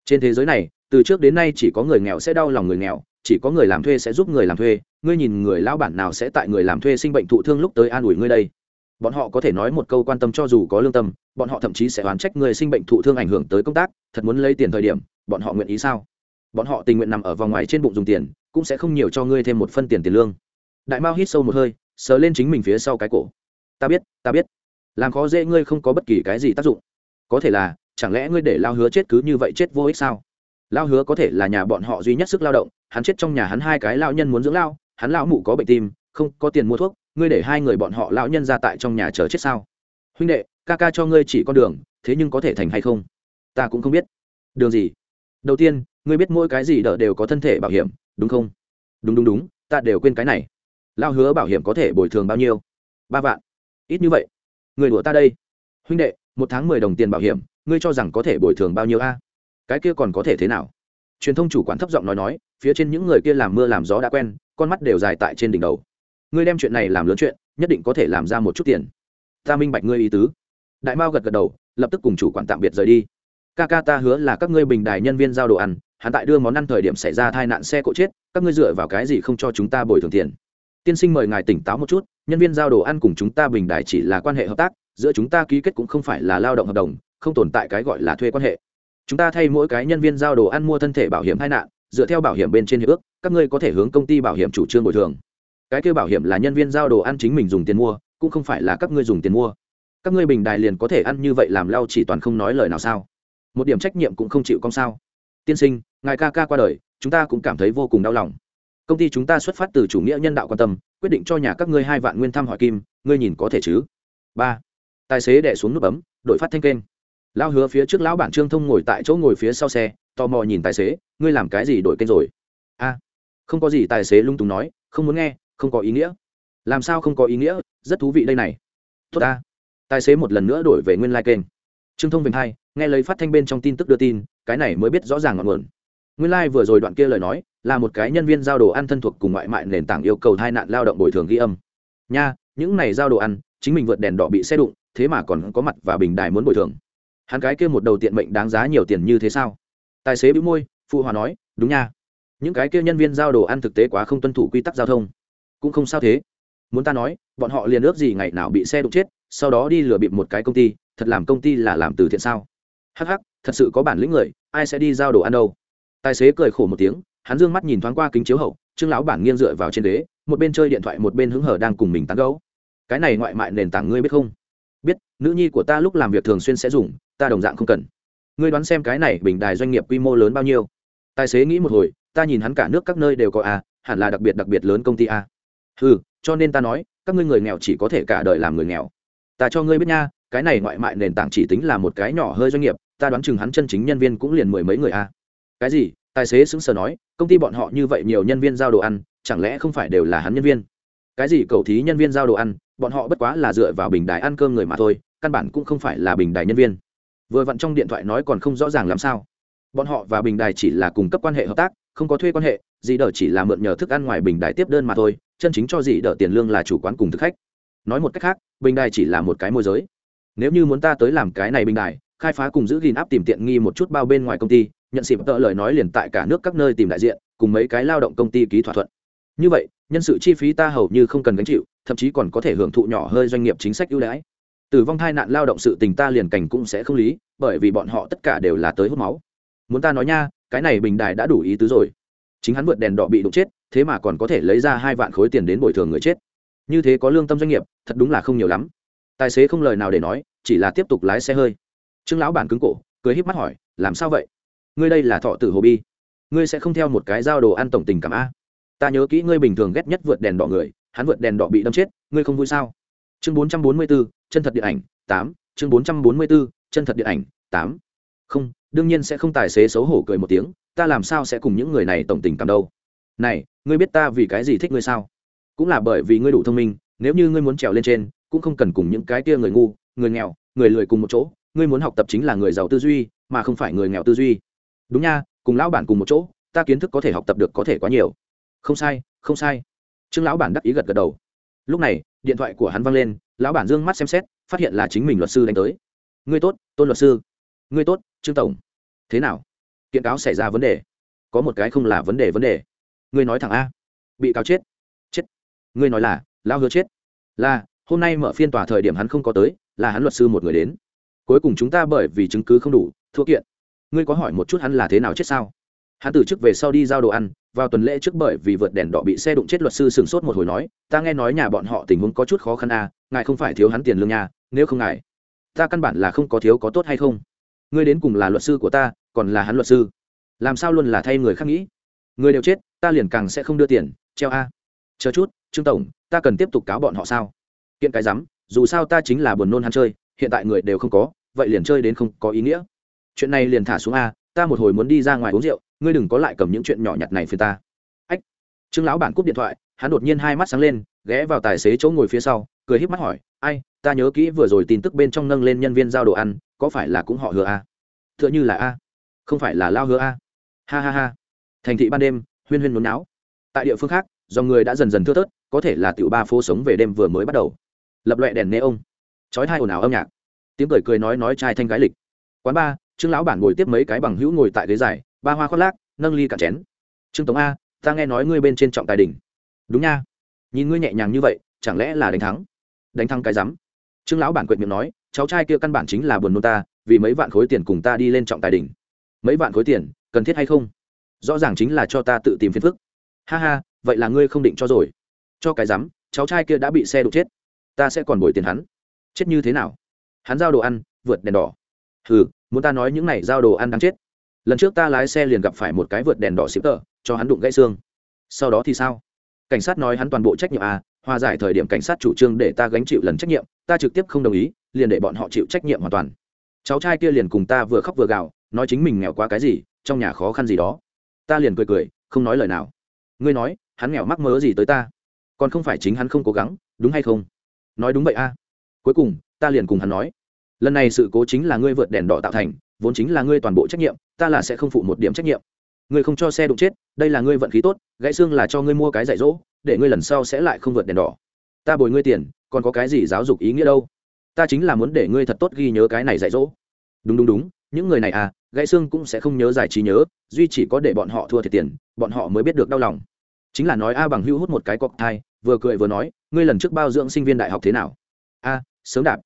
Trên thế giới này, từ trước đến nay chỉ có người nghèo sẽ đau lòng người nghèo chỉ có người làm thuê sẽ giúp người làm thuê, ngươi nhìn người lão bản nào sẽ tại người làm thuê sinh bệnh thụ thương lúc tới an ủi ngươi đây. Bọn họ có thể nói một câu quan tâm cho dù có lương tâm, bọn họ thậm chí sẽ oán trách người sinh bệnh thụ thương ảnh hưởng tới công tác, thật muốn lấy tiền thời điểm, bọn họ nguyện ý sao? Bọn họ tình nguyện nằm ở vòng ngoài trên bụng dùng tiền, cũng sẽ không nhiều cho ngươi thêm một phân tiền tiền lương. Đại mao hít sâu một hơi, sờ lên chính mình phía sau cái cổ. Ta biết ta biết. Làm khó dễ ngươi không có bất kỳ cái gì tác dụng. Có thể là, chẳng lẽ ngươi để lao hứa chết cứ như vậy chết vô ích sao? Lao hứa có thể là nhà bọn họ duy nhất sức lao động, hắn chết trong nhà hắn hai cái lao nhân muốn dưỡng lao hắn lão mụ có bệnh tim, không có tiền mua thuốc, ngươi để hai người bọn họ lão nhân ra tại trong nhà chờ chết sao? Huynh đệ, ca ca cho ngươi chỉ con đường, thế nhưng có thể thành hay không? Ta cũng không biết. Đường gì? Đầu tiên, ngươi biết mỗi cái gì đỡ đều có thân thể bảo hiểm, đúng không? Đúng đúng đúng, ta đều quên cái này. Lao hứa bảo hiểm có thể bồi thường bao nhiêu? Ba vạn. Ít như vậy. Người đùa ta đây. Huynh đệ, một tháng mười đồng tiền bảo hiểm, ngươi cho rằng có thể bồi thường bao nhiêu a? Cái kia còn có thể thế nào? Truyền thông chủ quản thấp giọng nói nói, phía trên những người kia làm mưa làm gió đã quen, con mắt đều dài tại trên đỉnh đầu. Ngươi đem chuyện này làm lớn chuyện, nhất định có thể làm ra một chút tiền. Ta minh bạch ngươi ý tứ. Đại mao gật gật đầu, lập tức cùng chủ quản tạm biệt rời đi. Ca ca ta hứa là các ngươi bình đài nhân viên giao đồ ăn, hắn tại đưa món ăn thời điểm xảy ra tai nạn xe cộ chết, các ngươi dựa vào cái gì không cho chúng ta bồi thường tiền? Tiên sinh mời ngài tỉnh táo một chút, nhân viên giao đồ ăn cùng chúng ta bình đài chỉ là quan hệ hợp tác, giữa chúng ta ký kết cũng không phải là lao động hợp đồng, không tồn tại cái gọi là thuê quan hệ chúng ta thay mỗi cái nhân viên giao đồ ăn mua thân thể bảo hiểm hai nạn, dựa theo bảo hiểm bên trên hiệp ước, các ngươi có thể hướng công ty bảo hiểm chủ trương bồi thường. Cái kêu bảo hiểm là nhân viên giao đồ ăn chính mình dùng tiền mua, cũng không phải là các ngươi dùng tiền mua. Các ngươi bình đài liền có thể ăn như vậy làm lao chỉ toàn không nói lời nào sao? Một điểm trách nhiệm cũng không chịu công sao? Tiên sinh, ngài ca ca qua đời, chúng ta cũng cảm thấy vô cùng đau lòng. Công ty chúng ta xuất phát từ chủ nghĩa nhân đạo quan tâm, quyết định cho nhà các ngươi hai vạn nguyên thăm hỏi kim, ngươi nhìn có thể chứ? Ba. Tài xế đẻ xuống nút bấm, đội phát thanh kênh lao hứa phía trước lão bản trương thông ngồi tại chỗ ngồi phía sau xe, tò mò nhìn tài xế, ngươi làm cái gì đổi kênh rồi? A, không có gì, tài xế lung túng nói, không muốn nghe, không có ý nghĩa. Làm sao không có ý nghĩa? Rất thú vị đây này. Tốt ta. Tài xế một lần nữa đổi về nguyên lai、like、kênh. Trương thông vinh hai, nghe lấy phát thanh bên trong tin tức đưa tin, cái này mới biết rõ ràng ngọn nguồn. Nguyên lai、like、vừa rồi đoạn kia lời nói, là một cái nhân viên giao đồ ăn thân thuộc cùng ngoại mại nền tảng yêu cầu hai nạn lao động bồi thường ghi âm. Nha, những này giao đồ ăn, chính mình vượt đèn đỏ bị xe đụng, thế mà còn có mặt và bình đài muốn bồi thường hắn cái kia một đầu tiện mệnh đáng giá nhiều tiền như thế sao? Tài xế bĩu môi, phụ hòa nói, đúng nha. Những cái kia nhân viên giao đồ ăn thực tế quá không tuân thủ quy tắc giao thông. Cũng không sao thế. Muốn ta nói, bọn họ liền ước gì ngày nào bị xe đụng chết, sau đó đi lừa bịp một cái công ty, thật làm công ty là làm từ thiện sao? Hắc hắc, thật sự có bản lĩnh người, ai sẽ đi giao đồ ăn đâu? Tài xế cười khổ một tiếng, hắn dương mắt nhìn thoáng qua kính chiếu hậu, trương lão bản nghiêng dựa vào trên đế một bên chơi điện thoại một bên hứng hở đang cùng mình tán gấu cái này ngoại mại nền tảng ngươi biết không? Biết, nữ nhi của ta lúc làm việc thường xuyên sẽ dùng ta đồng dạng không cần. Ngươi đoán xem cái này bình đài doanh nghiệp quy mô lớn bao nhiêu? Tài xế nghĩ một hồi, ta nhìn hắn cả nước các nơi đều có a, hẳn là đặc biệt đặc biệt lớn công ty a. Ừ cho nên ta nói, các ngươi người nghèo chỉ có thể cả đời làm người nghèo. Ta cho ngươi biết nha, cái này ngoại mại nền tảng chỉ tính là một cái nhỏ hơi doanh nghiệp, ta đoán chừng hắn chân chính nhân viên cũng liền mười mấy người a. Cái gì? Tài xế xứng sờ nói, công ty bọn họ như vậy nhiều nhân viên giao đồ ăn, chẳng lẽ không phải đều là hắn nhân viên? Cái gì cầu thí nhân viên giao đồ ăn, bọn họ bất quá là dựa vào bình đài ăn cơm người mà thôi, căn bản cũng không phải là bình đài nhân viên vừa vặn trong điện thoại nói còn không rõ ràng làm sao. Bọn họ và bình đài chỉ là cung cấp quan hệ hợp tác, không có thuê quan hệ dì đờ chỉ là mượn nhờ thức ăn ngoài bình đài tiếp đơn mà thôi, chân chính cho dì đờ tiền lương là chủ quán cùng thực khách. Nói một cách khác, bình đài chỉ là một cái môi giới. Nếu như muốn ta tới làm cái này bình đài, khai phá cùng giữ gìn áp tìm tiện nghi một chút bao bên ngoài công ty, nhận xịp tợ lời nói liền tại cả nước các nơi tìm đại diện, cùng mấy cái lao động công ty ký thỏa thuận. Như vậy, nhân sự chi phí ta hầu như không cần gánh chịu, thậm chí còn có thể hưởng thụ nhỏ hơi doanh nghiệp chính sách ưu đãi tử vong thai nạn lao động sự tình ta liền cảnh cũng sẽ không lý, bởi vì bọn họ tất cả đều là tới hút máu. Muốn ta nói nha, cái này bình đài đã đủ ý tứ rồi. Chính hắn vượt đèn đỏ bị đụng chết, thế mà còn có thể lấy ra hai vạn khối tiền đến bồi thường người chết. Như thế có lương tâm doanh nghiệp, thật đúng là không nhiều lắm. Tài xế không lời nào để nói, chỉ là tiếp tục lái xe hơi. Trương lão bản cứng cổ, cười híp mắt hỏi, làm sao vậy? Ngươi đây là thọ tử hồ bi. Ngươi sẽ không theo một cái giao đồ ăn tổng tình cảm a? Ta nhớ kỹ ngươi bình thường ghét nhất vượt đèn đỏ người, hắn vượt đèn đỏ bị đâm chết, ngươi không vui sao? Chương bốn trăm bốn mươi bốn chân thật điện ảnh, tám. Chương bốn trăm bốn mươi bốn chân thật điện ảnh, tám. Không, đương nhiên sẽ không tài xế xấu hổ cười một tiếng, ta làm sao sẽ cùng những người này tổng tình cảm đâu? Này, ngươi biết ta vì cái gì thích ngươi sao? Cũng là bởi vì ngươi đủ thông minh, nếu như ngươi muốn trèo lên trên, cũng không cần cùng những cái kia người ngu, người nghèo, người lười cùng một chỗ. Ngươi muốn học tập chính là người giàu tư duy, mà không phải người nghèo tư duy. Đúng nha, cùng lão bản cùng một chỗ, ta kiến thức có thể học tập được có thể quá nhiều. Không sai không sai. Trương lão bản đắc ý gật gật đầu. Lúc này điện thoại của hắn văng lên, lão bản dương mắt xem xét, phát hiện là chính mình luật sư đánh tới. Ngươi tốt, tôn luật sư. Ngươi tốt, trương tổng. Thế nào? Kiện cáo xảy ra vấn đề. Có một cái không là vấn đề vấn đề. Ngươi nói thẳng a. Bị cáo chết. Chết. Ngươi nói là, lão hứa chết. Là, hôm nay mở phiên tòa thời điểm hắn không có tới, là hắn luật sư một người đến. Cuối cùng chúng ta bởi vì chứng cứ không đủ, thua kiện. Ngươi có hỏi một chút hắn là thế nào chết sao? Hắn từ chức về sau đi giao đồ ăn vào tuần lễ trước bởi vì vượt đèn đỏ bị xe đụng chết luật sư sừng sốt một hồi nói, ta nghe nói nhà bọn họ tình huống có chút khó khăn à ngài không phải thiếu hắn tiền lương nhà nếu không ngài, ta căn bản là không có thiếu có tốt hay không. Ngươi đến cùng là luật sư của ta, còn là hắn luật sư. Làm sao luôn là thay người khác nghĩ? Người đều chết, ta liền càng sẽ không đưa tiền, treo a. Chờ chút, trương tổng, ta cần tiếp tục cáo bọn họ sao? Kiện cái rắm, dù sao ta chính là buồn nôn hắn chơi, hiện tại người đều không có, vậy liền chơi đến không có ý nghĩa. Chuyện này liền thả xuống a, ta một hồi muốn đi ra ngoài uống rượu ngươi đừng có lại cầm những chuyện nhỏ nhặt này phía ta. Ách, trương lão bản cúp điện thoại, hắn đột nhiên hai mắt sáng lên, ghé vào tài xế chỗ ngồi phía sau, cười híp mắt hỏi, ai, ta nhớ kỹ vừa rồi tin tức bên trong nâng lên nhân viên giao đồ ăn, có phải là cũng họ hứa a? T như là a. Không phải là lao hứa a. Ha ha ha. Thành thị ban đêm, huyên huyên nôn não tại địa phương khác, do người đã dần dần thưa thớt, có thể là tiểu ba phố sống về đêm vừa mới bắt đầu. Lập loại đèn nê ông chói hai ồn ào âm nhạc. Tiếng cười cười nói nói trai thanh gái lịch. Quán ba, trương lão bản ngồi tiếp mấy cái bằng hữu ngồi tại ghế dài ba hoa khoác lác, nâng ly cả chén. Trương tống a, ta nghe nói ngươi bên trên trọng tài đỉnh. Đúng nha. Nhìn ngươi nhẹ nhàng như vậy, chẳng lẽ là đánh thắng? Đánh thắng cái rắm. Trương lão bản quyệt miệng nói, cháu trai kia căn bản chính là buồn nôn ta, vì mấy vạn khối tiền cùng ta đi lên trọng tài đỉnh. Mấy vạn khối tiền, cần thiết hay không? Rõ ràng chính là cho ta tự tìm phiền phức. Ha ha, vậy là ngươi không định cho rồi. Cho cái rắm, cháu trai kia đã bị xe đụng chết. Ta sẽ còn bồi tiền hắn. Chết như thế nào? Hắn giao đồ ăn, vượt đèn đỏ. Hừ, muốn ta nói những này giao đồ ăn đáng chết lần trước ta lái xe liền gặp phải một cái vượt đèn đỏ xịp tờ, cho hắn đụng gãy xương. Sau đó thì sao? Cảnh sát nói hắn toàn bộ trách nhiệm à hòa giải thời điểm cảnh sát chủ trương để ta gánh chịu lần trách nhiệm, ta trực tiếp không đồng ý, liền để bọn họ chịu trách nhiệm hoàn toàn. Cháu trai kia liền cùng ta vừa khóc vừa gào, nói chính mình nghèo quá cái gì, trong nhà khó khăn gì đó. Ta liền cười cười, không nói lời nào. Ngươi nói, hắn nghèo mắc mớ gì tới ta? Còn không phải chính hắn không cố gắng, đúng hay không? Nói đúng vậy a à. cuối cùng, ta liền cùng hắn nói, lần này sự cố chính là ngươi vượt đèn đỏ tạo thành vốn chính là ngươi toàn bộ trách nhiệm, ta là sẽ không phụ một điểm trách nhiệm. Ngươi không cho xe đụng chết, đây là ngươi vận khí tốt, gãy xương là cho ngươi mua cái dạy dỗ, để ngươi lần sau sẽ lại không vượt đèn đỏ. Ta bồi ngươi tiền, còn có cái gì giáo dục ý nghĩa đâu? Ta chính là muốn để ngươi thật tốt ghi nhớ cái này dạy dỗ. Đúng đúng đúng, những người này à gãy xương cũng sẽ không nhớ giải trí nhớ, duy chỉ có để bọn họ thua thiệt tiền, bọn họ mới biết được đau lòng. Chính là nói a bằng hữu hút một cái cọc thai, vừa cười vừa nói, ngươi lần trước bao dưỡng sinh viên đại học thế nào? A, sớm đạp.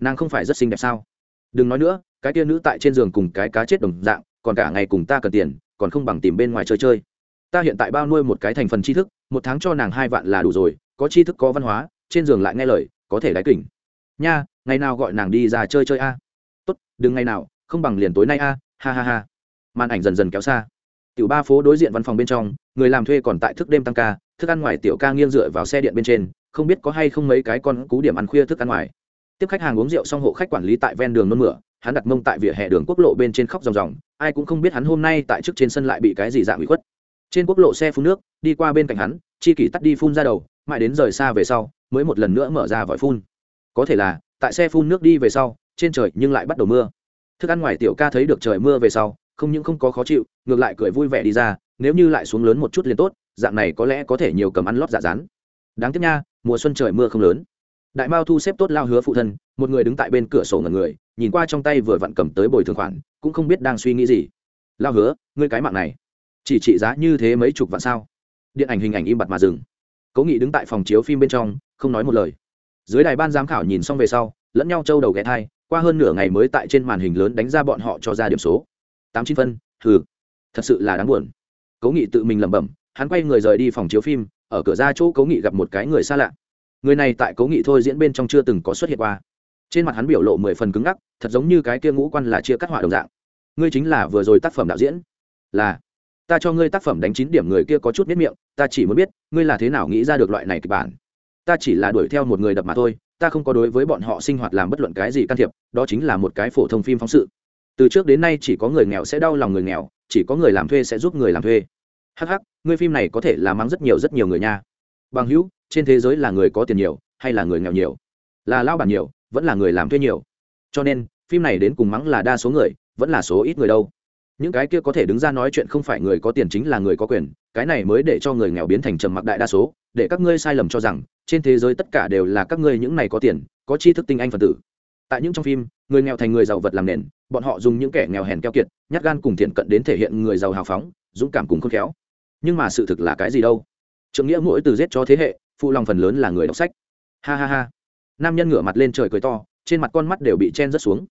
Nàng không phải rất xinh đẹp sao? Đừng nói nữa cái tia nữ tại trên giường cùng cái cá chết đồng dạng, còn cả ngày cùng ta cần tiền, còn không bằng tìm bên ngoài chơi chơi. Ta hiện tại bao nuôi một cái thành phần tri thức, một tháng cho nàng hai vạn là đủ rồi, có tri thức, có văn hóa, trên giường lại nghe lời, có thể đáy kỉnh. Nha, ngày nào gọi nàng đi ra chơi chơi a? Tốt, đừng ngày nào, không bằng liền tối nay a, ha ha ha. Màn ảnh dần dần kéo xa. Tiểu ba phố đối diện văn phòng bên trong, người làm thuê còn tại thức đêm tăng ca, thức ăn ngoài tiểu ca nghiêng dựa vào xe điện bên trên, không biết có hay không mấy cái con cú điểm ăn khuya thức ăn ngoài. Tiếp khách hàng uống rượu xong hộ khách quản lý tại ven đường nôn mửa hắn đặt mông tại vỉa hè đường quốc lộ bên trên khóc ròng ròng, ai cũng không biết hắn hôm nay tại trước trên sân lại bị cái gì dạng bị khuất. Trên quốc lộ xe phun nước, đi qua bên cạnh hắn, chi kỷ tắt đi phun ra đầu, mãi đến rời xa về sau, mới một lần nữa mở ra vòi phun. Có thể là, tại xe phun nước đi về sau, trên trời nhưng lại bắt đầu mưa. Thức ăn ngoài tiểu ca thấy được trời mưa về sau, không những không có khó chịu, ngược lại cười vui vẻ đi ra, nếu như lại xuống lớn một chút liền tốt, dạng này có lẽ có thể nhiều cầm ăn lót dạ rán đáng tiếc nha, mùa xuân trời mưa không lớn. Đại mao thu xếp tốt lao hứa phụ thân, một người đứng tại bên cửa sổ ngần người nhìn qua trong tay vừa vặn cầm tới bồi thường khoản, cũng không biết đang suy nghĩ gì. Lao hứa, ngươi cái mạng này, chỉ trị giá như thế mấy chục vạn sao? Điện ảnh hình ảnh im bặt mà dừng. Cố nghị đứng tại phòng chiếu phim bên trong, không nói một lời. Dưới đài ban giám khảo nhìn xong về sau, lẫn nhau trâu đầu ghé thai, qua hơn nửa ngày mới tại trên màn hình lớn đánh ra bọn họ cho ra điểm số. Tám chín phân thử thật sự là đáng buồn. Cố nghị tự mình lẩm bẩm, hắn quay người rời đi phòng chiếu phim, ở cửa ra chỗ cố nghị gặp một cái người xa lạ. Người này tại cố nghị thôi diễn bên trong chưa từng có xuất hiện qua trên mặt hắn biểu lộ mười phần cứng ngắc, thật giống như cái kia ngũ quan là chia cắt họa đồng dạng. Ngươi chính là vừa rồi tác phẩm đạo diễn. Là, ta cho ngươi tác phẩm đánh chín điểm người kia có chút biết miệng, ta chỉ muốn biết, ngươi là thế nào nghĩ ra được loại này kịch bản. Ta chỉ là đuổi theo một người đập mà thôi, ta không có đối với bọn họ sinh hoạt làm bất luận cái gì can thiệp, đó chính là một cái phổ thông phim phóng sự. Từ trước đến nay chỉ có người nghèo sẽ đau lòng người nghèo, chỉ có người làm thuê sẽ giúp người làm thuê. Hắc hắc, ngươi phim này có thể là mang rất nhiều rất nhiều người nha. Bằng hữu, trên thế giới là người có tiền nhiều, hay là người nghèo nhiều? Là lao bản nhiều vẫn là người làm thuê nhiều. Cho nên, phim này đến cùng mắng là đa số người, vẫn là số ít người đâu. Những cái kia có thể đứng ra nói chuyện không phải người có tiền chính là người có quyền, cái này mới để cho người nghèo biến thành trầm mặc đại đa số, để các ngươi sai lầm cho rằng, trên thế giới tất cả đều là các ngươi những này có tiền, có tri thức tinh anh phần tử. Tại những trong phim, người nghèo thành người giàu vật làm nền, bọn họ dùng những kẻ nghèo hèn keo kiệt, nhát gan cùng thiện cận đến thể hiện người giàu hào phóng, dũng cảm cùng khôn khéo. Nhưng mà sự thực là cái gì đâu? Trượng nghĩa mỗi từ giết cho thế hệ, phụ lòng phần lớn là người đọc sách. Ha ha ha nam nhân ngửa mặt lên trời cười to, trên mặt con mắt đều bị chen rất xuống.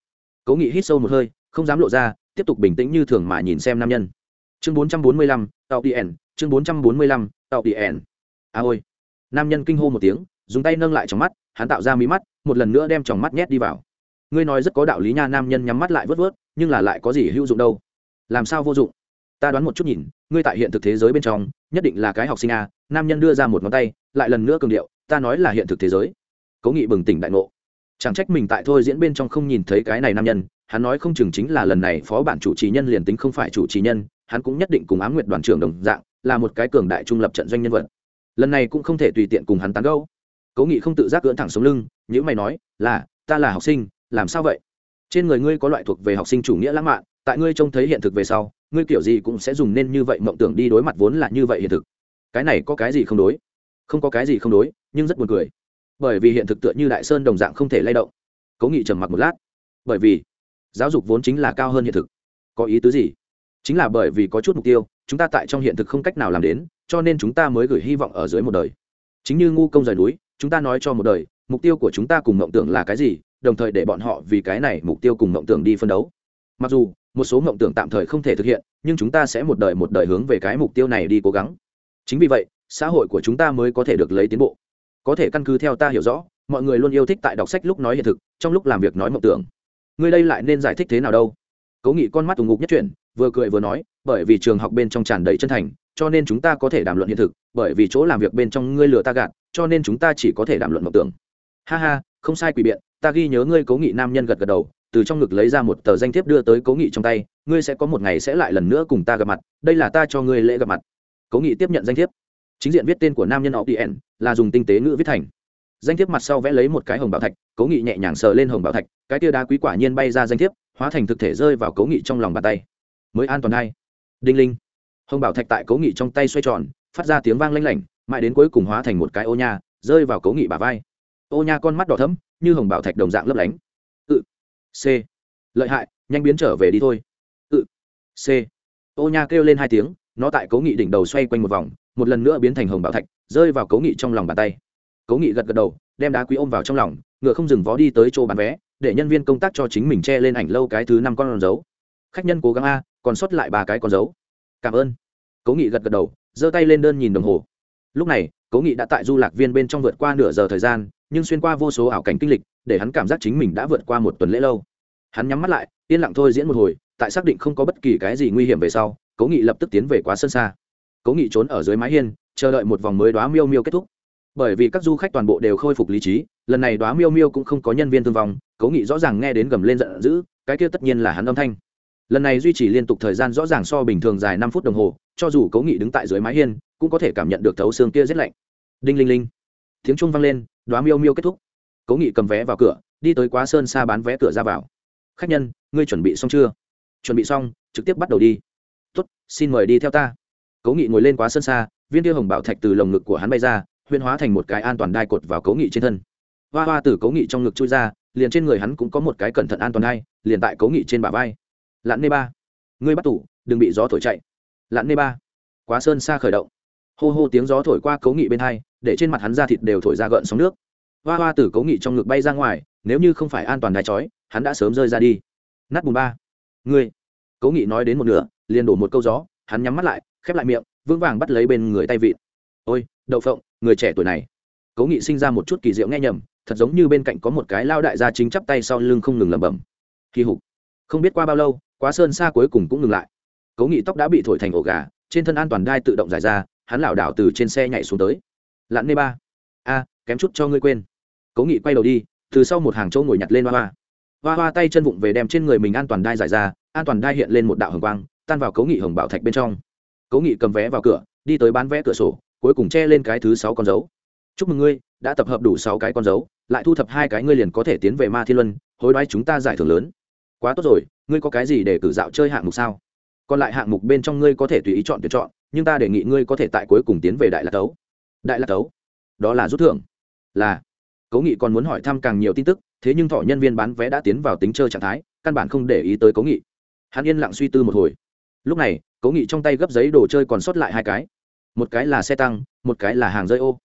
Cố nghị hít sâu một hơi, không dám lộ ra, tiếp tục bình tĩnh như thường mà nhìn xem nam nhân. Chương bốn trăm bốn mươi lăm, tàu tn chương bốn trăm bốn mươi lăm, tàu tn a ôi. Nam nhân kinh hô một tiếng, dùng tay nâng lại trong mắt, hắn tạo ra mí mắt, một lần nữa đem trong mắt nhét đi vào. Ngươi nói rất có đạo lý nha, nam nhân nhắm mắt lại vớt vớt, nhưng là lại có gì hữu dụng đâu? Làm sao vô dụng? Ta đoán một chút nhìn, ngươi tại hiện thực thế giới bên trong, nhất định là cái học sinh a, nam nhân đưa ra một ngón tay, lại lần nữa cường điệu, ta nói là hiện thực thế giới cố nghị bừng tỉnh đại ngộ. Chẳng trách mình tại thôi diễn bên trong không nhìn thấy cái này nam nhân, hắn nói không chừng chính là lần này phó bản chủ trì nhân liền tính không phải chủ trì nhân, hắn cũng nhất định cùng á m nguyệt đoàn trưởng đồng dạng, là một cái cường đại trung lập trận doanh nhân vật. Lần này cũng không thể tùy tiện cùng hắn tán gâu cố nghị không tự giác cưỡn thẳng xuống lưng nhữ mày nói, là, ta là học sinh, làm sao vậy? Trên người ngươi có loại thuộc về học sinh chủ nghĩa lãng mạn, tại ngươi trông thấy hiện thực về sau, ngươi kiểu gì cũng sẽ dùng nên như vậy mộng tưởng đi đối mặt vốn là như vậy hiện thực. Cái này có cái gì không đối? Không có cái gì không đối, nhưng rất buồn cười bởi vì hiện thực tựa như đại sơn đồng dạng không thể lay động. Cố nghị trầm mặc một lát. Bởi vì, giáo dục vốn chính là cao hơn hiện thực. Có ý tứ gì? Chính là bởi vì có chút mục tiêu, chúng ta tại trong hiện thực không cách nào làm đến, cho nên chúng ta mới gửi hy vọng ở dưới một đời. Chính như ngu công rời núi, chúng ta nói cho một đời, mục tiêu của chúng ta cùng mộng tưởng là cái gì, đồng thời để bọn họ vì cái này mục tiêu cùng mộng tưởng đi phân đấu. Mặc dù, một số mộng tưởng tạm thời không thể thực hiện, nhưng chúng ta sẽ một đời một đời hướng về cái mục tiêu này đi cố gắng. Chính vì vậy, xã hội của chúng ta mới có thể được lấy tiến bộ có thể căn cứ theo ta hiểu rõ, mọi người luôn yêu thích tại đọc sách lúc nói hiện thực, trong lúc làm việc nói mộng tưởng. Ngươi đây lại nên giải thích thế nào đâu? Cố nghị con mắt tùng ngục nhất chuyển, vừa cười vừa nói, bởi vì trường học bên trong tràn đầy chân thành, cho nên chúng ta có thể đàm luận hiện thực, bởi vì chỗ làm việc bên trong ngươi lừa ta gạt, cho nên chúng ta chỉ có thể đàm luận mộng tưởng. Ha ha, không sai quỷ biện, ta ghi nhớ ngươi cố nghị nam nhân gật gật đầu, từ trong ngực lấy ra một tờ danh thiếp đưa tới cố nghị trong tay, ngươi sẽ có một ngày sẽ lại lần nữa cùng ta gặp mặt, đây là ta cho ngươi lễ gặp mặt. Cố nghị tiếp nhận danh thiếp chính diện viết tên của nam nhân họ tn là dùng tinh tế ngữ viết thành. Danh thiếp mặt sau vẽ lấy một cái hồng bảo thạch cố nghị nhẹ nhàng sờ lên hồng bảo thạch cái tia đá quý quả nhiên bay ra danh thiếp hóa thành thực thể rơi vào cố nghị trong lòng bàn tay. Mới an toàn hay đinh linh. Hồng bảo thạch tại cố nghị trong tay xoay tròn phát ra tiếng vang lanh lảnh mãi đến cuối cùng hóa thành một cái ô nha rơi vào cố nghị bà vai. Ô nha con mắt đỏ thấm như hồng bảo thạch đồng dạng lấp lánh. Ự, c. Lợi hại nhanh biến trở về đi thôi. Ự, c. Ô nha kêu lên hai tiếng nó tại cố nghị đỉnh đầu xoay quanh một vòng một lần nữa biến thành hồng bảo thạch, rơi vào cố nghị trong lòng bàn tay. Cố nghị gật gật đầu, đem đá quý ôm vào trong lòng, ngựa không dừng vó đi tới chỗ bán vé, để nhân viên công tác cho chính mình che lên ảnh lâu cái thứ năm con dấu. Khách nhân cố gắng a, còn sót lại ba cái con dấu. Cảm ơn. Cố nghị gật gật đầu, giơ tay lên đơn nhìn đồng hồ. Lúc này cố nghị đã tại du lạc viên bên trong vượt qua nửa giờ thời gian, nhưng xuyên qua vô số ảo cảnh kinh lịch, để hắn cảm giác chính mình đã vượt qua một tuần lễ lâu. Hắn nhắm mắt lại, yên lặng thôi diễn một hồi, tại xác định không có bất kỳ cái gì nguy hiểm về sau cố nghị lập tức tiến về quá sân xa cố nghị trốn ở dưới mái hiên, chờ đợi một vòng mới đoá miêu miêu kết thúc. Bởi vì các du khách toàn bộ đều khôi phục lý trí, lần này đoá miêu miêu cũng không có nhân viên thương vong cố nghị rõ ràng nghe đến gầm lên giận dữ, cái kia tất nhiên là hắn âm thanh. Lần này duy trì liên tục thời gian rõ ràng so bình thường dài năm phút đồng hồ, cho dù cố nghị đứng tại dưới mái hiên, cũng có thể cảm nhận được thấu xương kia rét lạnh. Đinh linh linh. Tiếng trung vang lên đoá miêu miêu kết thúc. Cố nghị cầm vé vào cửa, đi tới quá sơn xa bán vé cửa ra vào. Khách nhân, ngươi chuẩn bị xong chưa? Chuẩn bị xong, trực tiếp bắt đầu đi. Tốt, xin mời đi theo ta cố nghị ngồi lên quá sơn xa, viên tiêu hồng bảo thạch từ lồng ngực của hắn bay ra huyên hóa thành một cái an toàn đai cột vào cố nghị trên thân. Hoa hoa từ cố nghị trong ngực chui ra, liền trên người hắn cũng có một cái cẩn thận an toàn đai, liền tại cố nghị trên bả vai. Lặn nê ba, ngươi bắt tủ đừng bị gió thổi chạy. Lặn nê ba, quá sơn xa khởi động. Hô hô tiếng gió thổi qua cố nghị bên hai, để trên mặt hắn da thịt đều thổi ra gợn sóng nước. Hoa hoa từ cố nghị trong ngực bay ra ngoài, nếu như không phải an toàn đai chói, hắn đã sớm rơi ra đi. Nát bùn ba. Ngươi cố nghị nói đến một nửa, liền đổ một câu gió, hắn nhắm mắt lại khép lại miệng, vững vàng bắt lấy bên người tay vịn. ôi, đậu phộng, người trẻ tuổi này. Cố nghị sinh ra một chút kỳ diệu nghe nhầm, thật giống như bên cạnh có một cái lao đại gia chính chắp tay sau lưng không ngừng lẩm bẩm. Kỳ hục. Không biết qua bao lâu, quá sơn xa cuối cùng cũng ngừng lại. Cố nghị tóc đã bị thổi thành ổ gà, trên thân an toàn đai tự động giải ra, hắn lảo đảo từ trên xe nhảy xuống tới. Lặn nê ba. A, kém chút cho ngươi quên. Cố nghị quay đầu đi, từ sau một hàng chỗ ngồi nhặt lên hoa hoa. Hoa hoa tay chân vụng về đem trên người mình an toàn đai giải ra, an toàn đai hiện lên một đạo hồng quang, tan vào cố nghị hồng bảo thạch bên trong. Cố nghị cầm vé vào cửa, đi tới bán vé cửa sổ, cuối cùng che lên cái thứ sáu con dấu. Chúc mừng ngươi, đã tập hợp đủ sáu cái con dấu, lại thu thập hai cái ngươi liền có thể tiến về ma thiên luân, hối đoái chúng ta giải thưởng lớn. Quá tốt rồi, ngươi có cái gì để cử dạo chơi hạng mục sao? Còn lại hạng mục bên trong ngươi có thể tùy ý chọn tuyển chọn, nhưng ta đề nghị ngươi có thể tại cuối cùng tiến về đại lạc tấu. Đại lạc tấu? Đó là rút thưởng. Là. Cố nghị còn muốn hỏi thăm càng nhiều tin tức, thế nhưng thọ nhân viên bán vé đã tiến vào tính chơi trạng thái, căn bản không để ý tới cố nghị. Hắn yên lặng suy tư một hồi lúc này, cố nghị trong tay gấp giấy đồ chơi còn sót lại hai cái. Một cái là xe tăng, một cái là hàng rơi ô.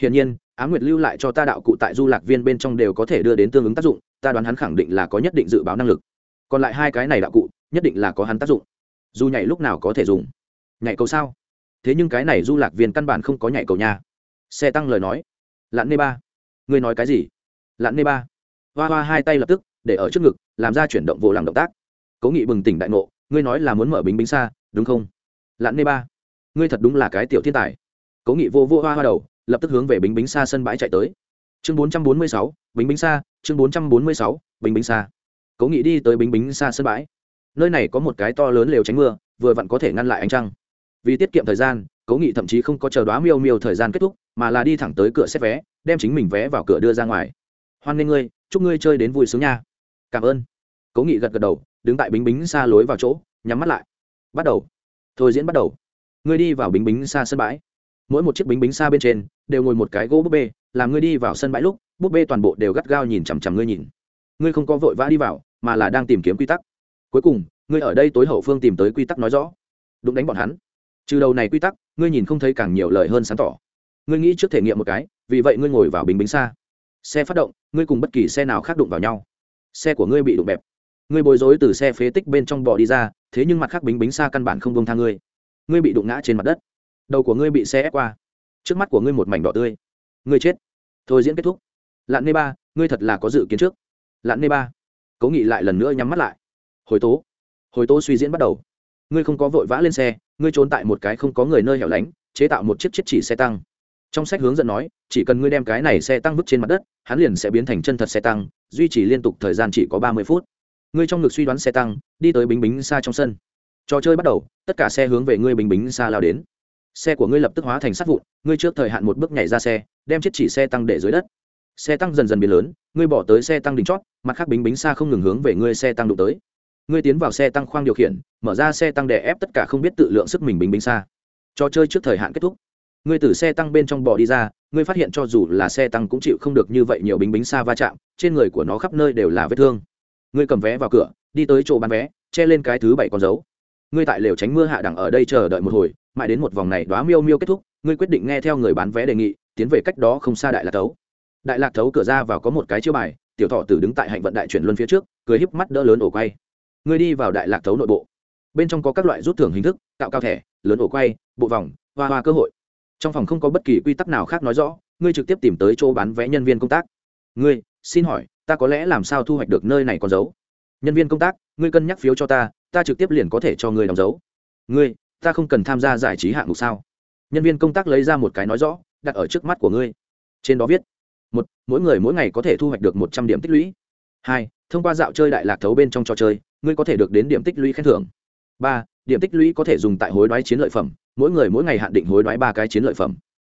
Hiển nhiên, á nguyệt lưu lại cho ta đạo cụ tại du lạc viên bên trong đều có thể đưa đến tương ứng tác dụng, ta đoán hắn khẳng định là có nhất định dự báo năng lực. Còn lại hai cái này đạo cụ, nhất định là có hắn tác dụng. Dù nhảy lúc nào có thể dùng. Nhảy cầu sao? Thế nhưng cái này du lạc viên căn bản không có nhảy cầu nhà. xe tăng lời nói. Lặn nê ba. Ngươi nói cái gì? Lặn nê ba. Hoa hoa hai tay lập tức, để ở trước ngực, làm ra chuyển động vô làm động tác. Cố nghị bừng tỉnh đại ngộ ngươi nói là muốn mở bính bính xa, đúng không? Lặn nê ba, ngươi thật đúng là cái tiểu thiên tài. Cố nghị vô vô hoa hoa đầu, lập tức hướng về bính bính xa sân bãi chạy tới. Chương bốn trăm bốn mươi sáu, bính bính xa, chương bốn trăm bốn mươi sáu, bính bính xa. Cố nghị đi tới bính bính xa sân bãi. Nơi này có một cái to lớn lều tránh mưa, vừa vặn có thể ngăn lại ánh trăng. Vì tiết kiệm thời gian, cố nghị thậm chí không có chờ đoá miêu miêu thời gian kết thúc, mà là đi thẳng tới cửa xét vé, đem chính mình vé vào cửa đưa ra ngoài. Hoan nghênh ngươi, chúc ngươi chơi đến vui sướng nha. Cảm ơn cố nghị gật gật đầu, đứng tại bính bính xa lối vào chỗ, nhắm mắt lại. Bắt đầu. Thôi diễn bắt đầu. Ngươi đi vào bính bính xa sân bãi. Mỗi một chiếc bính bính xa bên trên đều ngồi một cái gỗ búp bê, làm ngươi đi vào sân bãi lúc, búp bê toàn bộ đều gắt gao nhìn chằm chằm ngươi nhìn. Ngươi không có vội vã đi vào, mà là đang tìm kiếm quy tắc. Cuối cùng, ngươi ở đây tối hậu phương tìm tới quy tắc nói rõ. Đúng đánh bọn hắn. Trừ đầu này quy tắc, ngươi nhìn không thấy càng nhiều lời hơn sáng tỏ. Ngươi nghĩ trước thể nghiệm một cái, vì vậy ngươi ngồi vào bình bính xa xe phát động, ngươi cùng bất kỳ xe nào khác đụng vào nhau. Xe của ngươi bị đụng bẹp ngươi bối rối từ xe phế tích bên trong bỏ đi ra, thế nhưng mặt khác bính bính xa căn bản không bông tha ngươi. Ngươi bị đụng ngã trên mặt đất. Đầu của ngươi bị xe ép qua. Trước mắt của ngươi một mảnh đỏ tươi. Ngươi chết. Thôi diễn kết thúc. Lặn nê ba, ngươi thật là có dự kiến trước. Lặn nê ba, cố nghị lại lần nữa nhắm mắt lại. Hồi tố. Hồi tố suy diễn bắt đầu. Ngươi không có vội vã lên xe, ngươi trốn tại một cái không có người nơi hẻo lánh, chế tạo một chiếc chiếc chỉ xe tăng. Trong sách hướng dẫn nói, chỉ cần ngươi đem cái này xe tăng vứt trên mặt đất, hắn liền sẽ biến thành chân thật xe tăng, duy trì liên tục thời gian chỉ có ba mươi phút ngươi trong ngực suy đoán xe tăng, đi tới bính bính xa trong sân. Trò chơi bắt đầu, tất cả xe hướng về ngươi bính bính xa lao đến. Xe của ngươi lập tức hóa thành sắt vụn, ngươi trước thời hạn một bước nhảy ra xe, đem chiếc chỉ xe tăng để dưới đất. Xe tăng dần dần biến lớn, ngươi bỏ tới xe tăng đỉnh chót, mặt khác bính bính xa không ngừng hướng về ngươi xe tăng đụng tới. Ngươi tiến vào xe tăng khoang điều khiển, mở ra xe tăng đè ép tất cả không biết tự lượng sức mình bính bính xa trò chơi trước thời hạn kết thúc. Ngươi từ xe tăng bên trong bò đi ra, ngươi phát hiện cho dù là xe tăng cũng chịu không được như vậy nhiều bính bính xa va chạm, trên người của nó khắp nơi đều là vết thương ngươi cầm vé vào cửa, đi tới chỗ bán vé, che lên cái thứ bảy con dấu. Ngươi tại lều tránh mưa hạ đẳng ở đây chờ đợi một hồi, mãi đến một vòng này đoá miêu miêu kết thúc, ngươi quyết định nghe theo người bán vé đề nghị, tiến về cách đó không xa đại lạc thấu. Đại lạc thấu cửa ra vào có một cái chiêu bài, tiểu thọ tử đứng tại hạnh vận đại chuyển luân phía trước, cười híp mắt đỡ lớn ổ quay. Ngươi đi vào đại lạc thấu nội bộ. Bên trong có các loại rút thưởng hình thức, tạo cao thẻ, lớn ổ quay, bộ vòng, hoa hoa cơ hội. Trong phòng không có bất kỳ quy tắc nào khác nói rõ, ngươi trực tiếp tìm tới chỗ bán vé nhân viên công tác. Ngươi xin hỏi, ta có lẽ làm sao thu hoạch được nơi này con dấu? Nhân viên công tác, ngươi cân nhắc phiếu cho ta ta trực tiếp liền có thể cho ngươi đóng dấu. Ngươi, ta không cần tham gia giải trí hạng mục sao? Nhân viên công tác lấy ra một cái nói rõ, đặt ở trước mắt của ngươi. Trên đó viết, một, mỗi người mỗi ngày có thể thu hoạch được một trăm điểm tích lũy. Hai, thông qua dạo chơi đại lạc thấu bên trong trò chơi, ngươi có thể được đến điểm tích lũy khen thưởng. Ba, điểm tích lũy có thể dùng tại hối đoái chiến lợi phẩm, mỗi người mỗi ngày hạn định hối đoái ba cái chiến lợi phẩm.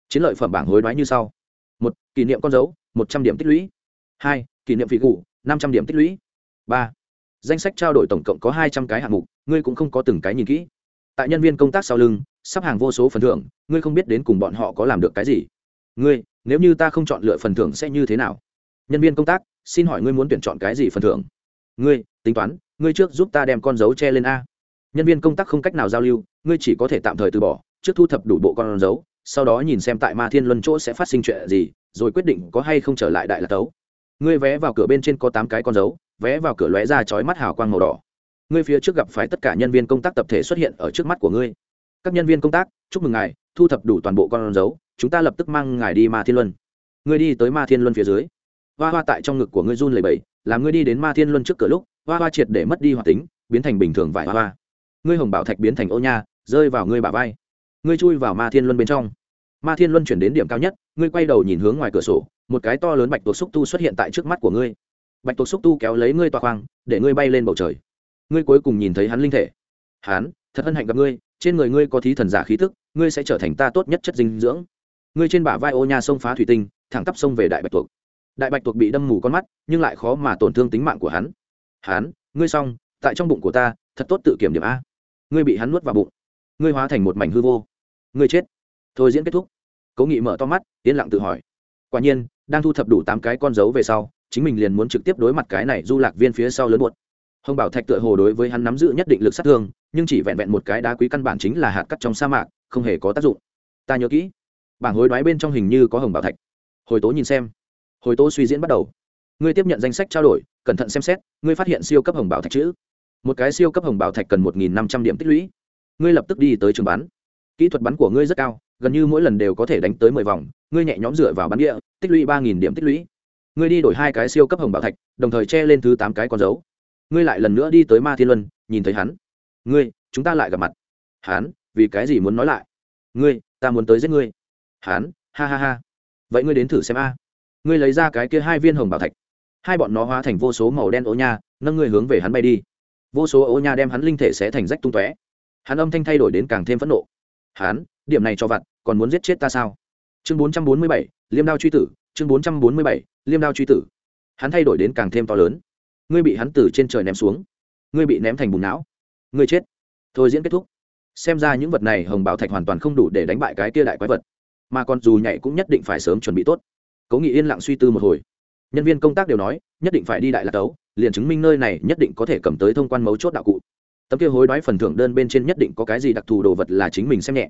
Chiến lợi phẩm bảng hối đoái như sau. Một, kỷ niệm con dấu, một trăm điểm tích lũy hai, kỷ niệm vị cụ năm trăm điểm tích lũy. Ba, danh sách trao đổi tổng cộng có hai trăm cái hạng mục, ngươi cũng không có từng cái nhìn kỹ. Tại nhân viên công tác sau lưng, sắp hàng vô số phần thưởng, ngươi không biết đến cùng bọn họ có làm được cái gì. Ngươi, nếu như ta không chọn lựa phần thưởng sẽ như thế nào? Nhân viên công tác, xin hỏi ngươi muốn tuyển chọn cái gì phần thưởng? Ngươi, tính toán, ngươi trước giúp ta đem con dấu che lên a. Nhân viên công tác không cách nào giao lưu, ngươi chỉ có thể tạm thời từ bỏ, trước thu thập đủ bộ con dấu, sau đó nhìn xem tại ma thiên luân chỗ sẽ phát sinh chuyện gì, rồi quyết định có hay không trở lại đại lạc tấu ngươi vé vào cửa bên trên có tám cái con dấu, vé vào cửa lóe ra chói mắt hào quang màu đỏ. Ngươi phía trước gặp phải tất cả nhân viên công tác tập thể xuất hiện ở trước mắt của ngươi. Các nhân viên công tác, chúc mừng ngài, thu thập đủ toàn bộ con dấu, chúng ta lập tức mang ngài đi ma thiên luân. Ngươi đi tới ma thiên luân phía dưới. Hoa hoa tại trong ngực của ngươi run lầy bẫy làm ngươi đi đến ma thiên luân trước cửa lúc, hoa hoa triệt để mất đi hoạt tính, biến thành bình thường vải hoa hoa. Ngươi hồng bảo thạch biến thành ô nha, rơi vào ngươi bả vai. Ngươi chui vào ma thiên luân bên trong. Ma thiên luân chuyển đến điểm cao nhất, ngươi quay đầu nhìn hướng ngoài cửa sổ một cái to lớn bạch tuộc xúc tu xuất hiện tại trước mắt của ngươi. Bạch tuộc xúc tu kéo lấy ngươi toa khoang, để ngươi bay lên bầu trời. Ngươi cuối cùng nhìn thấy hắn linh thể. Hắn, thật hân hạnh gặp ngươi, trên người ngươi có thí thần giả khí tức, ngươi sẽ trở thành ta tốt nhất chất dinh dưỡng. Ngươi trên bả vai ô nha sông phá thủy tinh, thẳng tắp sông về đại bạch tuộc. Đại bạch tuộc bị đâm mù con mắt, nhưng lại khó mà tổn thương tính mạng của hắn. Hắn, ngươi xong, tại trong bụng của ta, thật tốt tự kiểm điểm a. Ngươi bị hắn nuốt vào bụng. Ngươi hóa thành một mảnh hư vô. Ngươi chết. Thôi diễn kết thúc. Cố nghị mở to mắt, yên lặng tự hỏi. Quả nhiên đang thu thập đủ tám cái con dấu về sau, chính mình liền muốn trực tiếp đối mặt cái này du lạc viên phía sau lớn buột hồng bảo thạch tựa hồ đối với hắn nắm giữ nhất định lực sát thương, nhưng chỉ vẹn vẹn một cái đá quý căn bản chính là hạt cắt trong sa mạc, không hề có tác dụng. Ta nhớ kỹ. Bảng hối đoái bên trong hình như có hồng bảo thạch. Hồi tố nhìn xem. Hồi tố suy diễn bắt đầu. Ngươi tiếp nhận danh sách trao đổi, cẩn thận xem xét, ngươi phát hiện siêu cấp hồng bảo thạch chữ. Một cái siêu cấp hồng bảo thạch cần một nghìn năm trăm điểm tích lũy. Ngươi lập tức đi tới trường bắn kỹ thuật bắn của ngươi rất cao gần như mỗi lần đều có thể đánh tới mười vòng, ngươi nhẹ nhõm dựa vào bắn địa, tích lũy ba nghìn điểm tích lũy. Ngươi đi đổi hai cái siêu cấp hồng bảo thạch, đồng thời che lên thứ tám cái con dấu. Ngươi lại lần nữa đi tới ma thiên luân, nhìn thấy hắn. Ngươi, chúng ta lại gặp mặt. Hắn, vì cái gì muốn nói lại? Ngươi, ta muốn tới giết ngươi. Hắn, ha ha ha. Vậy ngươi đến thử xem a. Ngươi lấy ra cái kia hai viên hồng bảo thạch. Hai bọn nó hóa thành vô số màu đen ố nha, nâng ngươi hướng về hắn bay đi. Vô số ố nha đem hắn linh thể sẽ thành rách tung tóe. Hắn âm thanh thay đổi đến càng thêm phẫn nộ. Hắn, điểm này cho vặt còn muốn giết chết ta sao? Chương bốn trăm bốn mươi bảy, liêm đao truy tử, chương bốn trăm bốn mươi bảy, liêm đao truy tử. Hắn thay đổi đến càng thêm to lớn. Ngươi bị hắn từ trên trời ném xuống. Ngươi bị ném thành bùn não. Ngươi chết. Thôi diễn kết thúc. Xem ra những vật này hồng bảo thạch hoàn toàn không đủ để đánh bại cái kia đại quái vật. Mà còn dù nhảy cũng nhất định phải sớm chuẩn bị tốt. Cố nghị yên lặng suy tư một hồi. Nhân viên công tác đều nói, nhất định phải đi đại lạc tấu, liền chứng minh nơi này nhất định có thể cầm tới thông quan mấu chốt đạo cụ. Tấm kia hối đoái phần thưởng đơn bên trên nhất định có cái gì đặc thù đồ vật là chính mình xem nhẹ.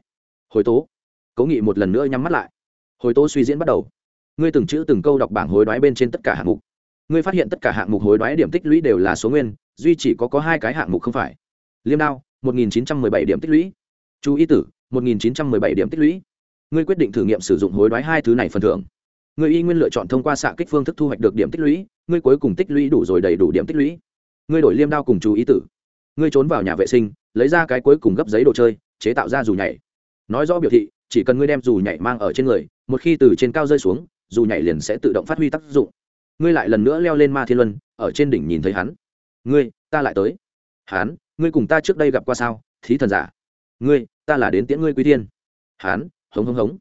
Hồi tố cố nghị một lần nữa nhắm mắt lại. Hồi tố suy diễn bắt đầu. Ngươi từng chữ từng câu đọc bảng hối đoái bên trên tất cả hạng mục. Ngươi phát hiện tất cả hạng mục hối đoái điểm tích lũy đều là số nguyên, duy chỉ có có hai cái hạng mục không phải. Liêm đao, một nghìn chín trăm mười bảy điểm tích lũy. Chú ý tử, một nghìn chín trăm mười bảy điểm tích lũy. Ngươi quyết định thử nghiệm sử dụng hối đoái hai thứ này phần thưởng. Người y nguyên lựa chọn thông qua xạ kích phương thức thu hoạch được điểm tích lũy, ngươi cuối cùng tích lũy đủ rồi đầy đủ điểm tích lũy. Ngươi đổi liêm đao cùng chú ý tử. Ngươi trốn vào nhà vệ sinh, lấy ra cái cuối cùng gấp giấy đồ chơi, chế tạo ra dù nhảy. Nói rõ biểu thị chỉ cần ngươi đem dù nhảy mang ở trên người, một khi từ trên cao rơi xuống, dù nhảy liền sẽ tự động phát huy tác dụng. Ngươi lại lần nữa leo lên ma thiên luân, ở trên đỉnh nhìn thấy hắn. Ngươi, ta lại tới. Hắn, ngươi cùng ta trước đây gặp qua sao? Thí thần giả. Ngươi, ta là đến tiễn ngươi quý thiên. Hắn, hống hống hống.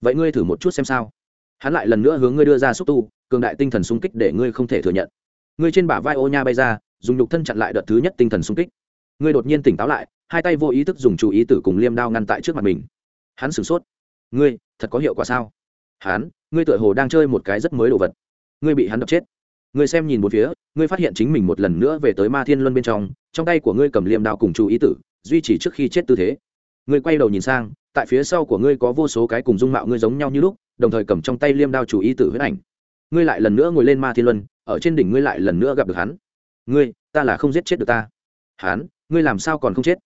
Vậy ngươi thử một chút xem sao. Hắn lại lần nữa hướng ngươi đưa ra xúc tu, cường đại tinh thần xung kích để ngươi không thể thừa nhận. Ngươi trên bả vai ô nha bay ra, dùng nhục thân chặn lại đợt thứ nhất tinh thần xung kích. Ngươi đột nhiên tỉnh táo lại, hai tay vô ý thức dùng chú ý tử cùng liêm đao ngăn tại trước mặt mình hắn sửng sốt. Ngươi, thật có hiệu quả sao? Hắn, ngươi tựa hồ đang chơi một cái rất mới đồ vật. Ngươi bị hắn đập chết. Ngươi xem nhìn một phía, ngươi phát hiện chính mình một lần nữa về tới ma thiên luân bên trong trong tay của ngươi cầm liềm đao cùng chú ý tử, duy trì trước khi chết tư thế. Ngươi quay đầu nhìn sang, tại phía sau của ngươi có vô số cái cùng dung mạo ngươi giống nhau như lúc, đồng thời cầm trong tay liêm đao chủ ý tử huyết ảnh. Ngươi lại lần nữa ngồi lên ma thiên luân, ở trên đỉnh ngươi lại lần nữa gặp được hắn. Ngươi, ta là không giết chết được ta. Hắn, ngươi làm sao còn không chết?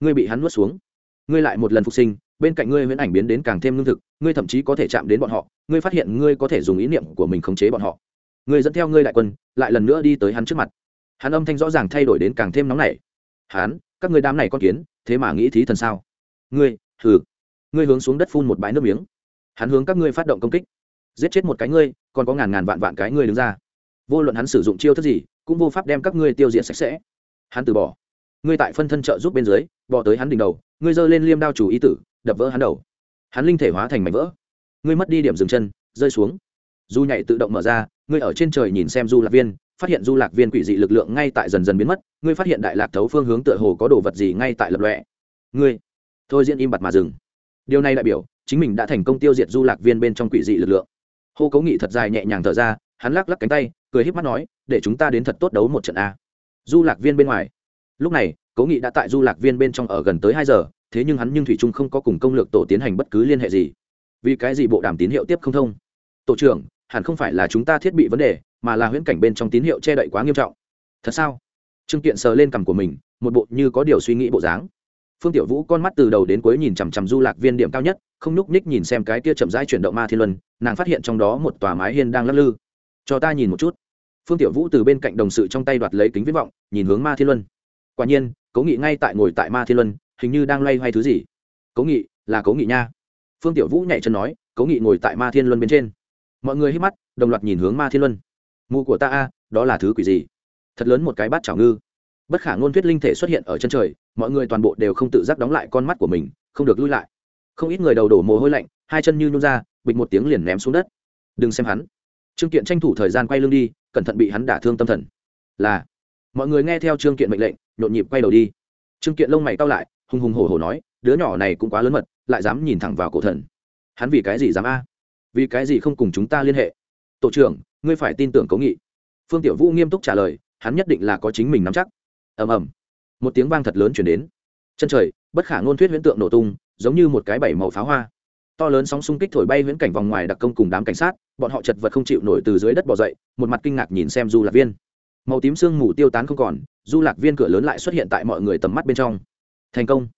Ngươi bị hắn nuốt xuống. Ngươi lại một lần phục sinh bên cạnh ngươi huyễn ảnh biến đến càng thêm lương thực, ngươi thậm chí có thể chạm đến bọn họ, ngươi phát hiện ngươi có thể dùng ý niệm của mình khống chế bọn họ. Ngươi dẫn theo ngươi đại quân, lại lần nữa đi tới hắn trước mặt. Hắn âm thanh rõ ràng thay đổi đến càng thêm nóng nảy. Hắn, các ngươi đám này con kiến, thế mà nghĩ thí thần sao? Ngươi thử ngươi hướng xuống đất phun một bãi nước miếng. Hắn hướng các ngươi phát động công kích. Giết chết một cái ngươi, còn có ngàn ngàn vạn vạn cái ngươi đứng ra. Vô luận hắn sử dụng chiêu thức gì, cũng vô pháp đem các ngươi tiêu diệt sạch sẽ. Hắn từ bỏ. Ngươi tại phân thân trợ giúp bên dưới, bỏ tới hắn đỉnh đầu, ngươi giơ lên liêm đao chủ ý tử đập vỡ hắn đầu. Hắn linh thể hóa thành mảnh vỡ. Ngươi mất đi điểm dừng chân, rơi xuống. Du nhảy tự động mở ra, ngươi ở trên trời nhìn xem du lạc viên, phát hiện du lạc viên quỷ dị lực lượng ngay tại dần dần biến mất, ngươi phát hiện đại lạc thấu phương hướng tựa hồ có đồ vật gì ngay tại lập lọe ngươi, thôi diễn im bặt mà dừng. Điều này đại biểu, chính mình đã thành công tiêu diệt du lạc viên bên trong quỷ dị lực lượng. Hô cấu nghị thật dài nhẹ nhàng thở ra, hắn lắc lắc cánh tay, cười híp mắt nói, để chúng ta đến thật tốt đấu một trận a. Du lạc viên bên ngoài. Lúc này, cố nghị đã tại du lạc viên bên trong ở gần tới hai giờ thế nhưng hắn nhưng thủy trung không có cùng công lược tổ tiến hành bất cứ liên hệ gì. Vì cái gì bộ đàm tín hiệu tiếp không thông? Tổ trưởng, hẳn không phải là chúng ta thiết bị vấn đề, mà là huyễn cảnh bên trong tín hiệu che đậy quá nghiêm trọng. Thật sao? Trương kiện sờ lên cằm của mình, một bộ như có điều suy nghĩ bộ dáng. Phương tiểu vũ con mắt từ đầu đến cuối nhìn chằm chằm du lạc viên điểm cao nhất, không nhúc ních nhìn xem cái kia chậm rãi chuyển động ma thiên luân, nàng phát hiện trong đó một tòa mái hiên đang lắc lư. Cho ta nhìn một chút. Phương tiểu vũ từ bên cạnh đồng sự trong tay đoạt lấy kính viết vọng, nhìn hướng ma thiên luân. Quả nhiên, cố nghị ngay tại ngồi tại ma thiên luân hình như đang loay hoay thứ gì. Cố nghị, là cố nghị nha. Phương tiểu vũ nhảy chân nói, cố nghị ngồi tại ma thiên luân bên trên. Mọi người hít mắt, đồng loạt nhìn hướng ma thiên luân. Mụ của ta a, đó là thứ quỷ gì? Thật lớn một cái bát chảo ngư. Bất khả ngôn thuyết linh thể xuất hiện ở chân trời, mọi người toàn bộ đều không tự giác đóng lại con mắt của mình, không được lui lại. Không ít người đầu đổ mồ hôi lạnh, hai chân như nhung ra, bịch một tiếng liền ném xuống đất. Đừng xem hắn. Trương kiện tranh thủ thời gian quay lưng đi, cẩn thận bị hắn đả thương tâm thần. Là, mọi người nghe theo trương kiện mệnh lệnh, nhộn nhịp quay đầu đi. Trương kiện lông mày cau lại hùng hùng hổ hổ nói, đứa nhỏ này cũng quá lớn mật, lại dám nhìn thẳng vào cổ thần. Hắn vì cái gì dám a? Vì cái gì không cùng chúng ta liên hệ? Tổ trưởng, ngươi phải tin tưởng cố nghị. Phương tiểu vũ nghiêm túc trả lời, hắn nhất định là có chính mình nắm chắc. Ầm ầm. Một tiếng vang thật lớn chuyển đến. Chân trời, bất khả ngôn thuyết huyễn tượng nổ tung, giống như một cái bảy màu pháo hoa. To lớn sóng xung kích thổi bay huyễn cảnh vòng ngoài đặc công cùng đám cảnh sát, bọn họ chật vật không chịu nổi từ dưới đất bỏ dậy, một mặt kinh ngạc nhìn xem du lạc viên. Màu tím sương mù tiêu tán không còn, du lạc viên cửa lớn lại xuất hiện tại mọi người tầm mắt bên trong thành công.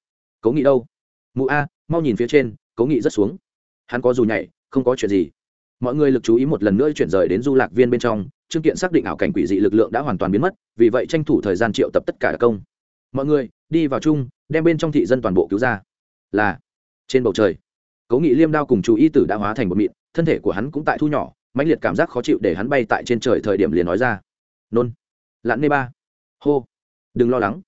Cố nghị đâu? Mụ a, mau nhìn phía trên cố nghị rất xuống. Hắn có dù nhảy, không có chuyện gì. Mọi người lực chú ý một lần nữa chuyển rời đến du lạc viên bên trong, trương kiện xác định ảo cảnh quỷ dị lực lượng đã hoàn toàn biến mất, vì vậy tranh thủ thời gian triệu tập tất cả công. Mọi người, đi vào chung, đem bên trong thị dân toàn bộ cứu ra. Là, trên bầu trời cố nghị liêm đao cùng chú y tử đã hóa thành một mịn, thân thể của hắn cũng tại thu nhỏ, mãnh liệt cảm giác khó chịu để hắn bay tại trên trời thời điểm liền nói ra. Nôn. Lặn nê ba. Hô. Đừng lo lắng.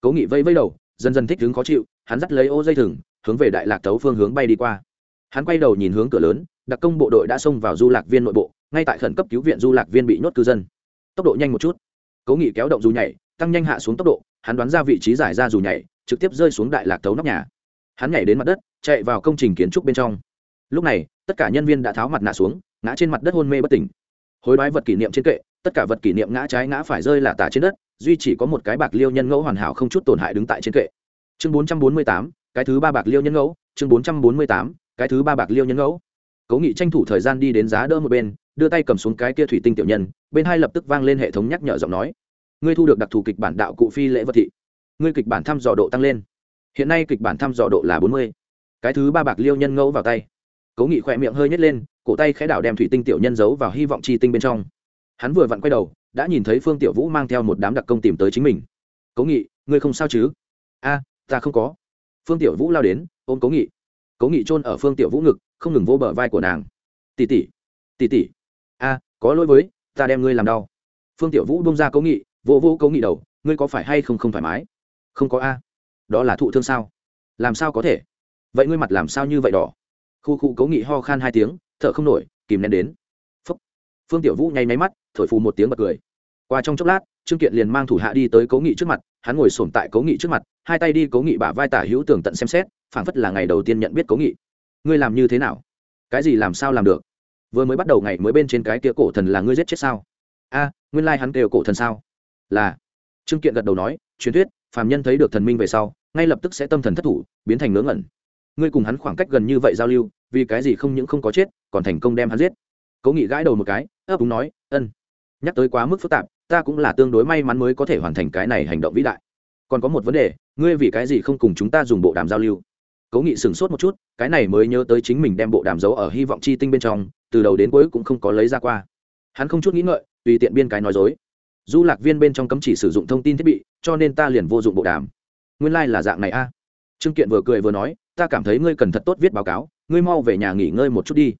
Cố nghị vây vây đầu dần dần thích đứng khó chịu, hắn dắt lấy ô dây thừng, hướng về đại lạc tấu phương hướng bay đi qua. Hắn quay đầu nhìn hướng cửa lớn, đặc công bộ đội đã xông vào du lạc viên nội bộ, ngay tại khẩn cấp cứu viện du lạc viên bị nhốt cư dân. Tốc độ nhanh một chút. Cố nghị kéo động dù nhảy, tăng nhanh hạ xuống tốc độ, hắn đoán ra vị trí giải ra dù nhảy, trực tiếp rơi xuống đại lạc tấu nóc nhà. Hắn nhảy đến mặt đất, chạy vào công trình kiến trúc bên trong. Lúc này, tất cả nhân viên đã tháo mặt nạ xuống, ngã trên mặt đất hôn mê bất tỉnh. Hối đoái vật kỷ niệm trên kệ, tất cả vật kỷ niệm ngã trái ngã phải rơi là tả trên đất duy chỉ có một cái bạc liêu nhân ngẫu hoàn hảo không chút tổn hại đứng tại trên kệ. Chương bốn trăm bốn mươi tám, cái thứ ba bạc liêu nhân ngẫu. Chương bốn trăm bốn mươi tám, cái thứ ba bạc liêu nhân ngẫu. Cố nghị tranh thủ thời gian đi đến giá đỡ một bên, đưa tay cầm xuống cái kia thủy tinh tiểu nhân, bên hai lập tức vang lên hệ thống nhắc nhở giọng nói. Ngươi thu được đặc thù kịch bản đạo cụ phi lễ vật thị. Ngươi kịch bản thăm dò độ tăng lên. Hiện nay kịch bản thăm dò độ là bốn mươi. Cái thứ ba bạc liêu nhân ngẫu vào tay. Cố nghị khỏe miệng hơi nhét lên, cổ tay khẽ đảo đem thủy tinh tiểu nhân giấu vào hy vọng chi tinh bên trong. Hắn vừa vặn quay đầu đã nhìn thấy phương tiểu vũ mang theo một đám đặc công tìm tới chính mình. Cố nghị, ngươi không sao chứ? A, ta không có. Phương tiểu vũ lao đến, ôm cố nghị. Cố nghị chôn ở phương tiểu vũ ngực, không ngừng vô bờ vai của nàng. Tỉ tỉ tỉ tỉ a, có lỗi với, ta đem ngươi làm đau. Phương tiểu vũ bông ra cố nghị vô vô cố nghị đầu. Ngươi có phải hay không không thoải mái? Không có a. Đó là thụ thương sao? Làm sao có thể? Vậy ngươi mặt làm sao như vậy đỏ? Khu khu cố nghị ho khan hai tiếng, thở không nổi, kìm nén đến phương tiểu vũ nháy máy mắt, thổi phù một tiếng bật cười. Qua trong chốc lát, trương kiện liền mang thủ hạ đi tới cố nghị trước mặt, hắn ngồi sổm tại cố nghị trước mặt, hai tay đi cố nghị bả vai tả hữu tường tận xem xét, phảng phất là ngày đầu tiên nhận biết cố nghị. Ngươi làm như thế nào? Cái gì làm sao làm được? Vừa mới bắt đầu ngày mới bên trên cái kia cổ thần là ngươi giết chết sao? A, nguyên lai、like、hắn kêu cổ thần sao? Là. Trương kiện gật đầu nói, truyền thuyết, phàm nhân thấy được thần minh về sau, ngay lập tức sẽ tâm thần thất thủ, biến thành ngớ ngẩn. Ngươi cùng hắn khoảng cách gần như vậy giao lưu, vì cái gì không những không có chết, còn thành công đem hắn giết? Cố nghị gãi đầu một cái, ấp úng nói, ân, nhắc tới quá mức phức tạp, ta cũng là tương đối may mắn mới có thể hoàn thành cái này hành động vĩ đại. Còn có một vấn đề, ngươi vì cái gì không cùng chúng ta dùng bộ đàm giao lưu? Cố nghị sửng sốt một chút, cái này mới nhớ tới chính mình đem bộ đàm giấu ở hy vọng chi tinh bên trong, từ đầu đến cuối cũng không có lấy ra qua. Hắn không chút nghĩ ngợi, tùy tiện biên cái nói dối. Du lạc viên bên trong cấm chỉ sử dụng thông tin thiết bị, cho nên ta liền vô dụng bộ đàm. Nguyên lai、like、là dạng này a. Trương kiện vừa cười vừa nói, ta cảm thấy ngươi cần thật tốt viết báo cáo, ngươi mau về nhà nghỉ ngơi một chút đi.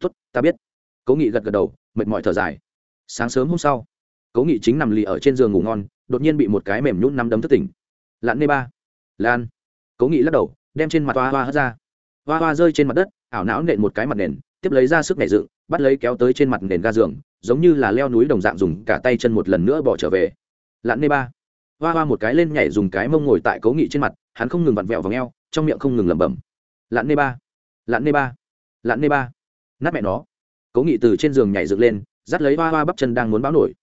Tốt, ta biết cố nghị gật gật đầu, mệt mỏi thở dài. Sáng sớm hôm sau, cố nghị chính nằm lì ở trên giường ngủ ngon, đột nhiên bị một cái mềm nhún nắm đấm thất tỉnh. Lặn nê ba. Lan. Cố nghị lắc đầu, đem trên mặt hoa hoa hất ra. Hoa hoa rơi trên mặt đất, ảo não nện một cái mặt nền, tiếp lấy ra sức nhảy dựng, bắt lấy kéo tới trên mặt nền ga giường, giống như là leo núi đồng dạng dùng cả tay chân một lần nữa bỏ trở về. Lặn nê ba. Hoa hoa một cái lên nhảy dùng cái mông ngồi tại cố nghị trên mặt, hắn không ngừng vặn vẹo vào ngheo trong miệng không ngừng lẩm bẩm. Lặn nê ba. Lặn nê ba. Lặn nê ba. Nát mẹ nó cố nghị từ trên giường nhảy dựng lên, dắt lấy hoa hoa bắp chân đang muốn báo nổi.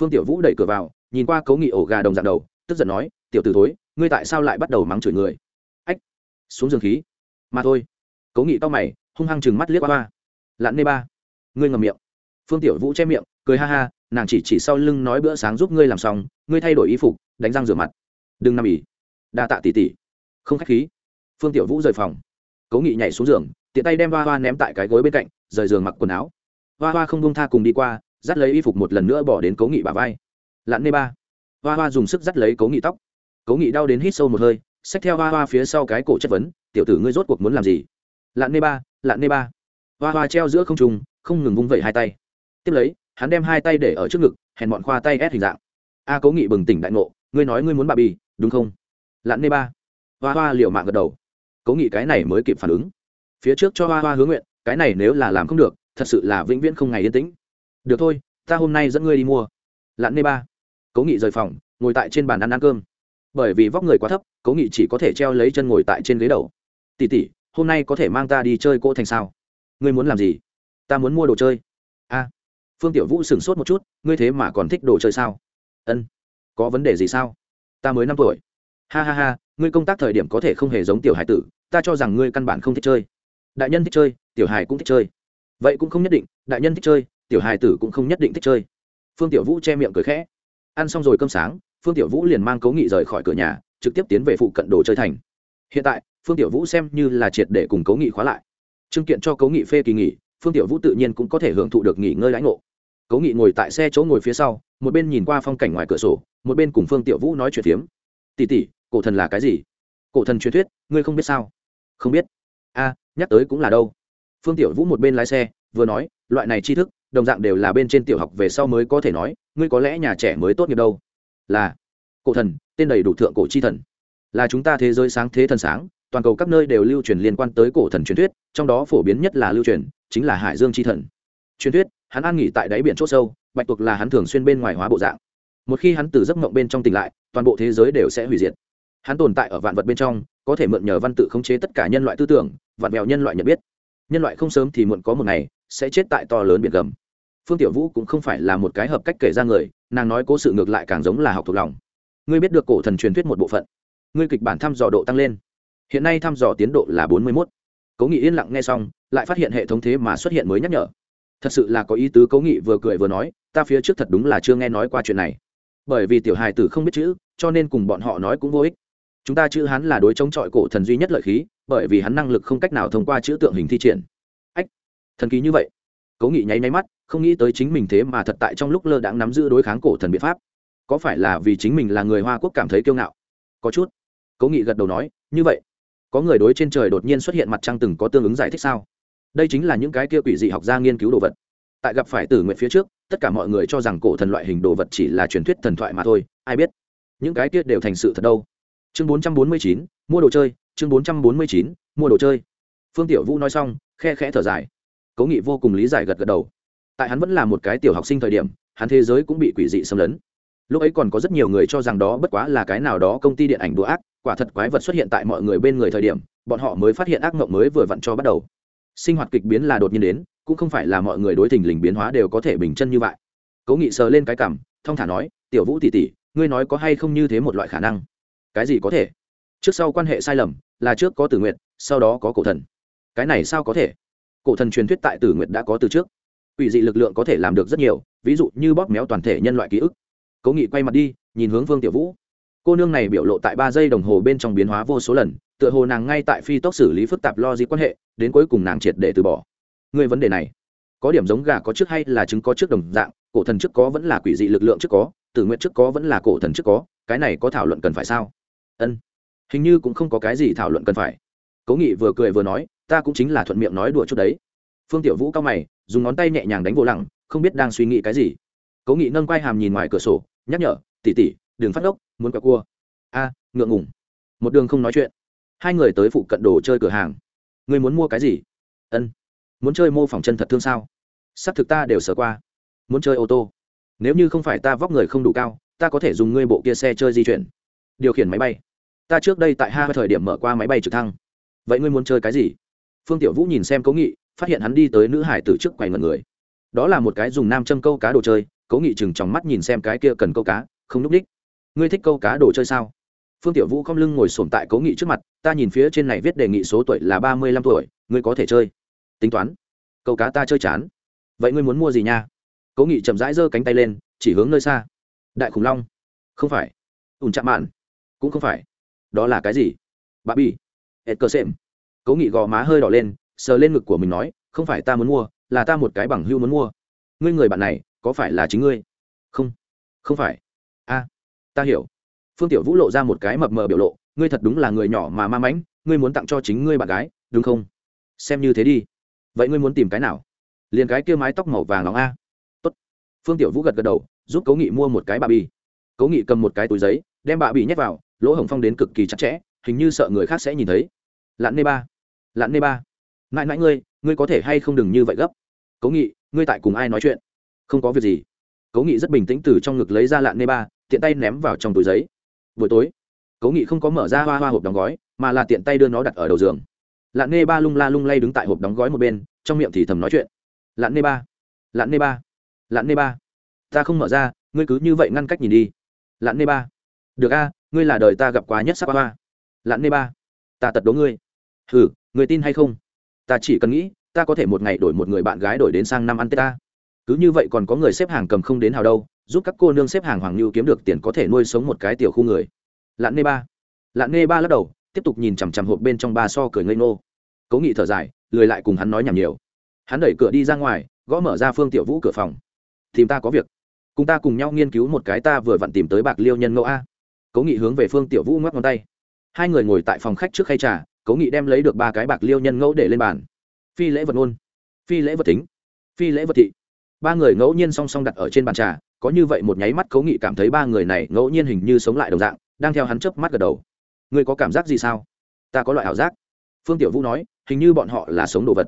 Phương tiểu vũ đẩy cửa vào, nhìn qua cố nghị ổ gà đồng dạng đầu, tức giận nói, tiểu t ử thối, ngươi tại sao lại bắt đầu mắng chửi người? Ách, xuống giường khí. Mà thôi. Cố nghị to mày, hung hăng chừng mắt liếc hoa hoa. Lặn nê ba, ngươi ngầm miệng. Phương tiểu vũ che miệng, cười ha ha, nàng chỉ chỉ sau lưng nói bữa sáng giúp ngươi làm xong, ngươi thay đổi y phục, đánh răng rửa mặt. Đừng nằm ỉ. Đa tạ tỉ tỉ không k h á c h khí. Phương tiểu vũ rời phòng. Cố nghị nhảy xuống giường, tiện tay đem hoa hoa ném tại cái gối bên cạnh rời giường mặc quần áo. Hoa hoa không bông tha cùng đi qua, dắt lấy y phục một lần nữa bỏ đến cố nghị bà vai. Lặn nê ba. Hoa hoa dùng sức dắt lấy cố nghị tóc. Cố nghị đau đến hít sâu một hơi, xách theo hoa hoa phía sau cái cổ chất vấn, tiểu tử ngươi rốt cuộc muốn làm gì? Lặn nê ba lặn nê ba. Hoa hoa treo giữa không trùng không ngừng vung vẩy hai tay. Tiếp lấy, hắn đem hai tay để ở trước ngực, hèn bọn khoa tay ép hình dạng. A cố nghị bừng tỉnh đại ngộ, ngươi nói ngươi muốn bà bì, đúng không? Lặn nê ba. Hoa hoa liệu mạng gật đầu. Cố nghị cái này mới kịp phản ứng. Phía trước cho hoa hoa hướng nguyện cái này nếu là làm không được, thật sự là vĩnh viễn không ngày yên tĩnh. Được thôi, ta hôm nay dẫn ngươi đi mua. Lặn nê ba. Cố nghị rời phòng, ngồi tại trên bàn ăn ăn cơm. Bởi vì vóc người quá thấp, cố nghị chỉ có thể treo lấy chân ngồi tại trên ghế đầu. Tỉ tỉ hôm nay có thể mang ta đi chơi cỗ thành sao? Ngươi muốn làm gì? Ta muốn mua đồ chơi. A. Phương tiểu vũ sửng sốt một chút, ngươi thế mà còn thích đồ chơi sao? Ân. Có vấn đề gì sao? Ta mới năm tuổi. Ha ha ha, ngươi công tác thời điểm có thể không hề giống tiểu hải tử, ta cho rằng ngươi căn bản không thích chơi đại nhân thích chơi, tiểu hải cũng thích chơi. Vậy cũng không nhất định, đại nhân thích chơi, tiểu hải tử cũng không nhất định thích chơi. Phương tiểu vũ che miệng cười khẽ. Ăn xong rồi cơm sáng, phương tiểu vũ liền mang Cấu nghị rời khỏi cửa nhà, trực tiếp tiến về phụ cận đồ chơi thành. Hiện tại, phương tiểu vũ xem như là triệt để cùng Cấu nghị khóa lại. Chương kiện cho Cấu nghị phê kỳ nghỉ, phương tiểu vũ tự nhiên cũng có thể hưởng thụ được nghỉ ngơi lãnh ngộ. Cấu nghị ngồi tại xe chỗ ngồi phía sau, một bên nhìn qua phong cảnh ngoài cửa sổ, một bên cùng phương tiểu vũ nói chuyện phiếm. Tỉ tỉ cổ thần là cái gì? Cổ thần truyền thuyết, ngươi không biết sao? Không biết a, nhắc tới cũng là đâu. Phương tiểu vũ một bên lái xe, vừa nói, loại này tri thức, đồng dạng đều là bên trên tiểu học về sau mới có thể nói, ngươi có lẽ nhà trẻ mới tốt nghiệp đâu. Là, cổ thần, tên đầy đủ thượng cổ chi thần. Là chúng ta thế giới sáng thế thần sáng, toàn cầu các nơi đều lưu truyền liên quan tới cổ thần truyền thuyết, trong đó phổ biến nhất là lưu truyền, chính là hải dương chi thần. Truyền thuyết, hắn an nghỉ tại đáy biển c h ỗ sâu, bạch tuộc là hắn thường xuyên bên ngoài hóa bộ dạng. Một khi hắn từ giấc mộng bên trong tỉnh lại, toàn bộ thế giới đều sẽ hủy diệt. Hắn tồn tại ở vạn vật bên trong có thể mượn nhờ văn tự khống chế tất cả nhân loại tư tưởng vạn mèo nhân loại nhận biết. Nhân loại không sớm thì muộn có một ngày, sẽ chết tại to lớn biển gầm. Phương tiểu vũ cũng không phải là một cái hợp cách kể ra người, nàng nói cố sự ngược lại càng giống là học thuộc lòng. Ngươi biết được cổ thần truyền thuyết một bộ phận. Ngươi kịch bản thăm dò độ tăng lên. Hiện nay thăm dò tiến độ là bốn mươi mốt. Cố nghị yên lặng nghe xong, lại phát hiện hệ thống thế mà xuất hiện mới nhắc nhở. Thật sự là có ý tứ, cố nghị vừa cười vừa nói, ta phía trước thật đúng là chưa nghe nói qua chuyện này. Bởi vì tiểu hài tử không biết chữ, cho nên cùng bọn họ nói cũng vô ích chúng ta chữ hắn là đối chống chọi cổ thần duy nhất lợi khí, bởi vì hắn năng lực không cách nào thông qua chữ tượng hình thi triển. Ách, thần kỳ như vậy. Cố nghị nháy nháy mắt, không nghĩ tới chính mình thế mà thật tại trong lúc lơ đãng nắm giữ đối kháng cổ thần biện pháp. Có phải là vì chính mình là người hoa quốc cảm thấy kiêu ngạo? Có chút. Cố nghị gật đầu nói, như vậy, có người đối trên trời đột nhiên xuất hiện mặt trăng từng có tương ứng giải thích sao? Đây chính là những cái kia quỷ dị học gia nghiên cứu đồ vật. Tại gặp phải tử nguyện phía trước, tất cả mọi người cho rằng cổ thần loại hình đồ vật chỉ là truyền thuyết thần thoại mà thôi, ai biết? Những cái kia đều thành sự thật đâu? Chương bốn trăm bốn mươi chín, mua đồ chơi. Chương bốn trăm bốn mươi chín, mua đồ chơi. Phương tiểu vũ nói xong, khe khẽ thở dài. Cố nghị vô cùng lý giải gật gật đầu. Tại hắn vẫn là một cái tiểu học sinh thời điểm, hắn thế giới cũng bị quỷ dị xâm lấn. Lúc ấy còn có rất nhiều người cho rằng đó bất quá là cái nào đó công ty điện ảnh đùa ác, quả thật quái vật xuất hiện tại mọi người bên người thời điểm, bọn họ mới phát hiện ác mộng mới vừa vặn cho bắt đầu. Sinh hoạt kịch biến là đột nhiên đến, cũng không phải là mọi người đối tình lình biến hóa đều có thể bình chân như vậy. Cố nghị sờ lên cái cảm thong thả nói, tiểu vũ tỉ tỉ ngươi nói có hay không như thế một loại khả năng? Cái gì có thể? Trước sau quan hệ sai lầm, là trước có tử nguyện sau đó có cổ thần. Cái này sao có thể? Cổ thần truyền thuyết tại tử nguyện đã có từ trước. Ủy dị lực lượng có thể làm được rất nhiều, ví dụ như bóp méo toàn thể nhân loại ký ức. Cố nghị quay mặt đi, nhìn hướng vương tiểu vũ. Cô nương này biểu lộ tại ba giây đồng hồ bên trong biến hóa vô số lần, tựa hồ nàng ngay tại phi tốc xử lý phức tạp lo di quan hệ, đến cuối cùng nàng triệt để từ bỏ. Người vấn đề này, có điểm giống gà có trước hay là trứng có trước đồng dạng, cổ thần trước có vẫn là quỷ dị lực lượng trước có, tử nguyện trước có vẫn là cổ thần trước có, cái này có thảo luận cần phải sao? Ân. Hình như cũng không có cái gì thảo luận cần phải. Cố nghị vừa cười vừa nói, ta cũng chính là thuận miệng nói đùa chút đấy. Phương tiểu vũ cao mày, dùng ngón tay nhẹ nhàng đánh vô lặng không biết đang suy nghĩ cái gì. Cố nghị nâng quai hàm nhìn ngoài cửa sổ, nhắc nhở tỉ tỉ đừng phát ốc, muốn quẹo cua. A, ngượng ngùng. Một đường không nói chuyện. Hai người tới phụ cận đồ chơi cửa hàng. Người muốn mua cái gì? Ân. Muốn chơi mô phỏng chân thật thương sao? S thực ta đều sở qua. Muốn chơi ô tô. Nếu như không phải ta vóc người không đủ cao, ta có thể dùng ngươi bộ kia xe chơi di chuyển điều khiển máy bay. Ta trước đây tại hai thời điểm mở qua máy bay trực thăng. Vậy ngươi muốn chơi cái gì? Phương tiểu vũ nhìn xem cố nghị, phát hiện hắn đi tới nữ hải từ trước quầy ngần người. Đó là một cái dùng nam châm câu cá đồ chơi, cố nghị chừng trong mắt nhìn xem cái kia cần câu cá, không núp đích. Ngươi thích câu cá đồ chơi sao? Phương tiểu vũ không lưng ngồi sổm tại cố nghị trước mặt, ta nhìn phía trên này viết đề nghị số tuổi là ba mươi lăm tuổi, ngươi có thể chơi. Tính toán. Câu cá ta chơi chán. Vậy ngươi muốn mua gì nha? Cố nghị chậm rãi giơ cánh tay lên, chỉ hướng nơi xa. Đại khủng long. Không phải. Ùn chạm mạn cũng không phải. Đó là cái gì? Bà bi ed cơ xem cố nghị gò má hơi đỏ lên, sờ lên ngực của mình nói, không phải ta muốn mua, là ta một cái bằng hưu muốn mua. Ngươi người bạn này, có phải là chính ngươi? Không không phải. A, ta hiểu. Phương tiểu vũ lộ ra một cái mập mờ biểu lộ, ngươi thật đúng là người nhỏ mà ma mãnh, ngươi muốn tặng cho chính ngươi bạn gái, đúng không? Xem như thế đi. Vậy ngươi muốn tìm cái nào? Liền cái kia mái tóc màu vàng nóng a. Tốt. phương tiểu vũ gật gật đầu, giúp cố nghị mua một cái bà bi cố nghị cầm một cái túi giấy, đem bạ bì nhét vào, lỗ hồng phong đến cực kỳ chặt chẽ, hình như sợ người khác sẽ nhìn thấy. Lặn nê ba lặn nê ba, mãi mãi ngươi ngươi có thể hay không đừng như vậy gấp? Cố nghị, ngươi tại cùng ai nói chuyện? Không có việc gì. Cố nghị rất bình tĩnh từ trong ngực lấy ra lạn nê ba, tiện tay ném vào trong túi giấy. Buổi tối, cố nghị không có mở ra hoa hoa hộp đóng gói, mà là tiện tay đưa nó đặt ở đầu giường. Lạn nê ba lung la lung lay đứng tại hộp đóng gói một bên, trong miệng thì thầm nói chuyện. Lạn nê ba, lạn nê ba, lạn nê ba, ta không mở ra, ngươi cứ như vậy ngăn cách nhìn đi lãn nê ba. Được a, ngươi là đời ta gặp quá nhất sắc ba lãn nê ba, ta tật đố ngươi. Ừ người tin hay không? Ta chỉ cần nghĩ, ta có thể một ngày đổi một người bạn gái đổi đến sang năm ăn tết ta. Cứ như vậy còn có người xếp hàng cầm không đến hào đâu, giúp các cô nương xếp hàng hoàng lưu kiếm được tiền có thể nuôi sống một cái tiểu khu người. Lãn nê ba. Lãn nê ba lắc đầu, tiếp tục nhìn chằm chằm hộp bên trong ba so cười ngây ngô. Cố nghị thở dài, lười lại cùng hắn nói nhảm nhiều. Hắn đẩy cửa đi ra ngoài, gõ mở ra phương tiểu vũ cửa phòng. Tìm ta có việc cùng ta cùng nhau nghiên cứu một cái ta vừa vặn tìm tới bạc liêu nhân ngẫu a. Cố nghị hướng về phương tiểu vũ ngoắc ngón tay. Hai người ngồi tại phòng khách trước khay trà, cố nghị đem lấy được ba cái bạc liêu nhân ngẫu để lên bàn. Phi lễ vật ngôn, phi lễ vật tính, phi lễ vật thị. Ba người ngẫu nhiên song song đặt ở trên bàn trà, có như vậy một nháy mắt cố nghị cảm thấy ba người này ngẫu nhiên hình như sống lại đồng dạng, đang theo hắn chớp mắt gật đầu. Ngươi có cảm giác gì sao? Ta có loại ảo giác. Phương tiểu vũ nói, hình như bọn họ là sống đồ vật.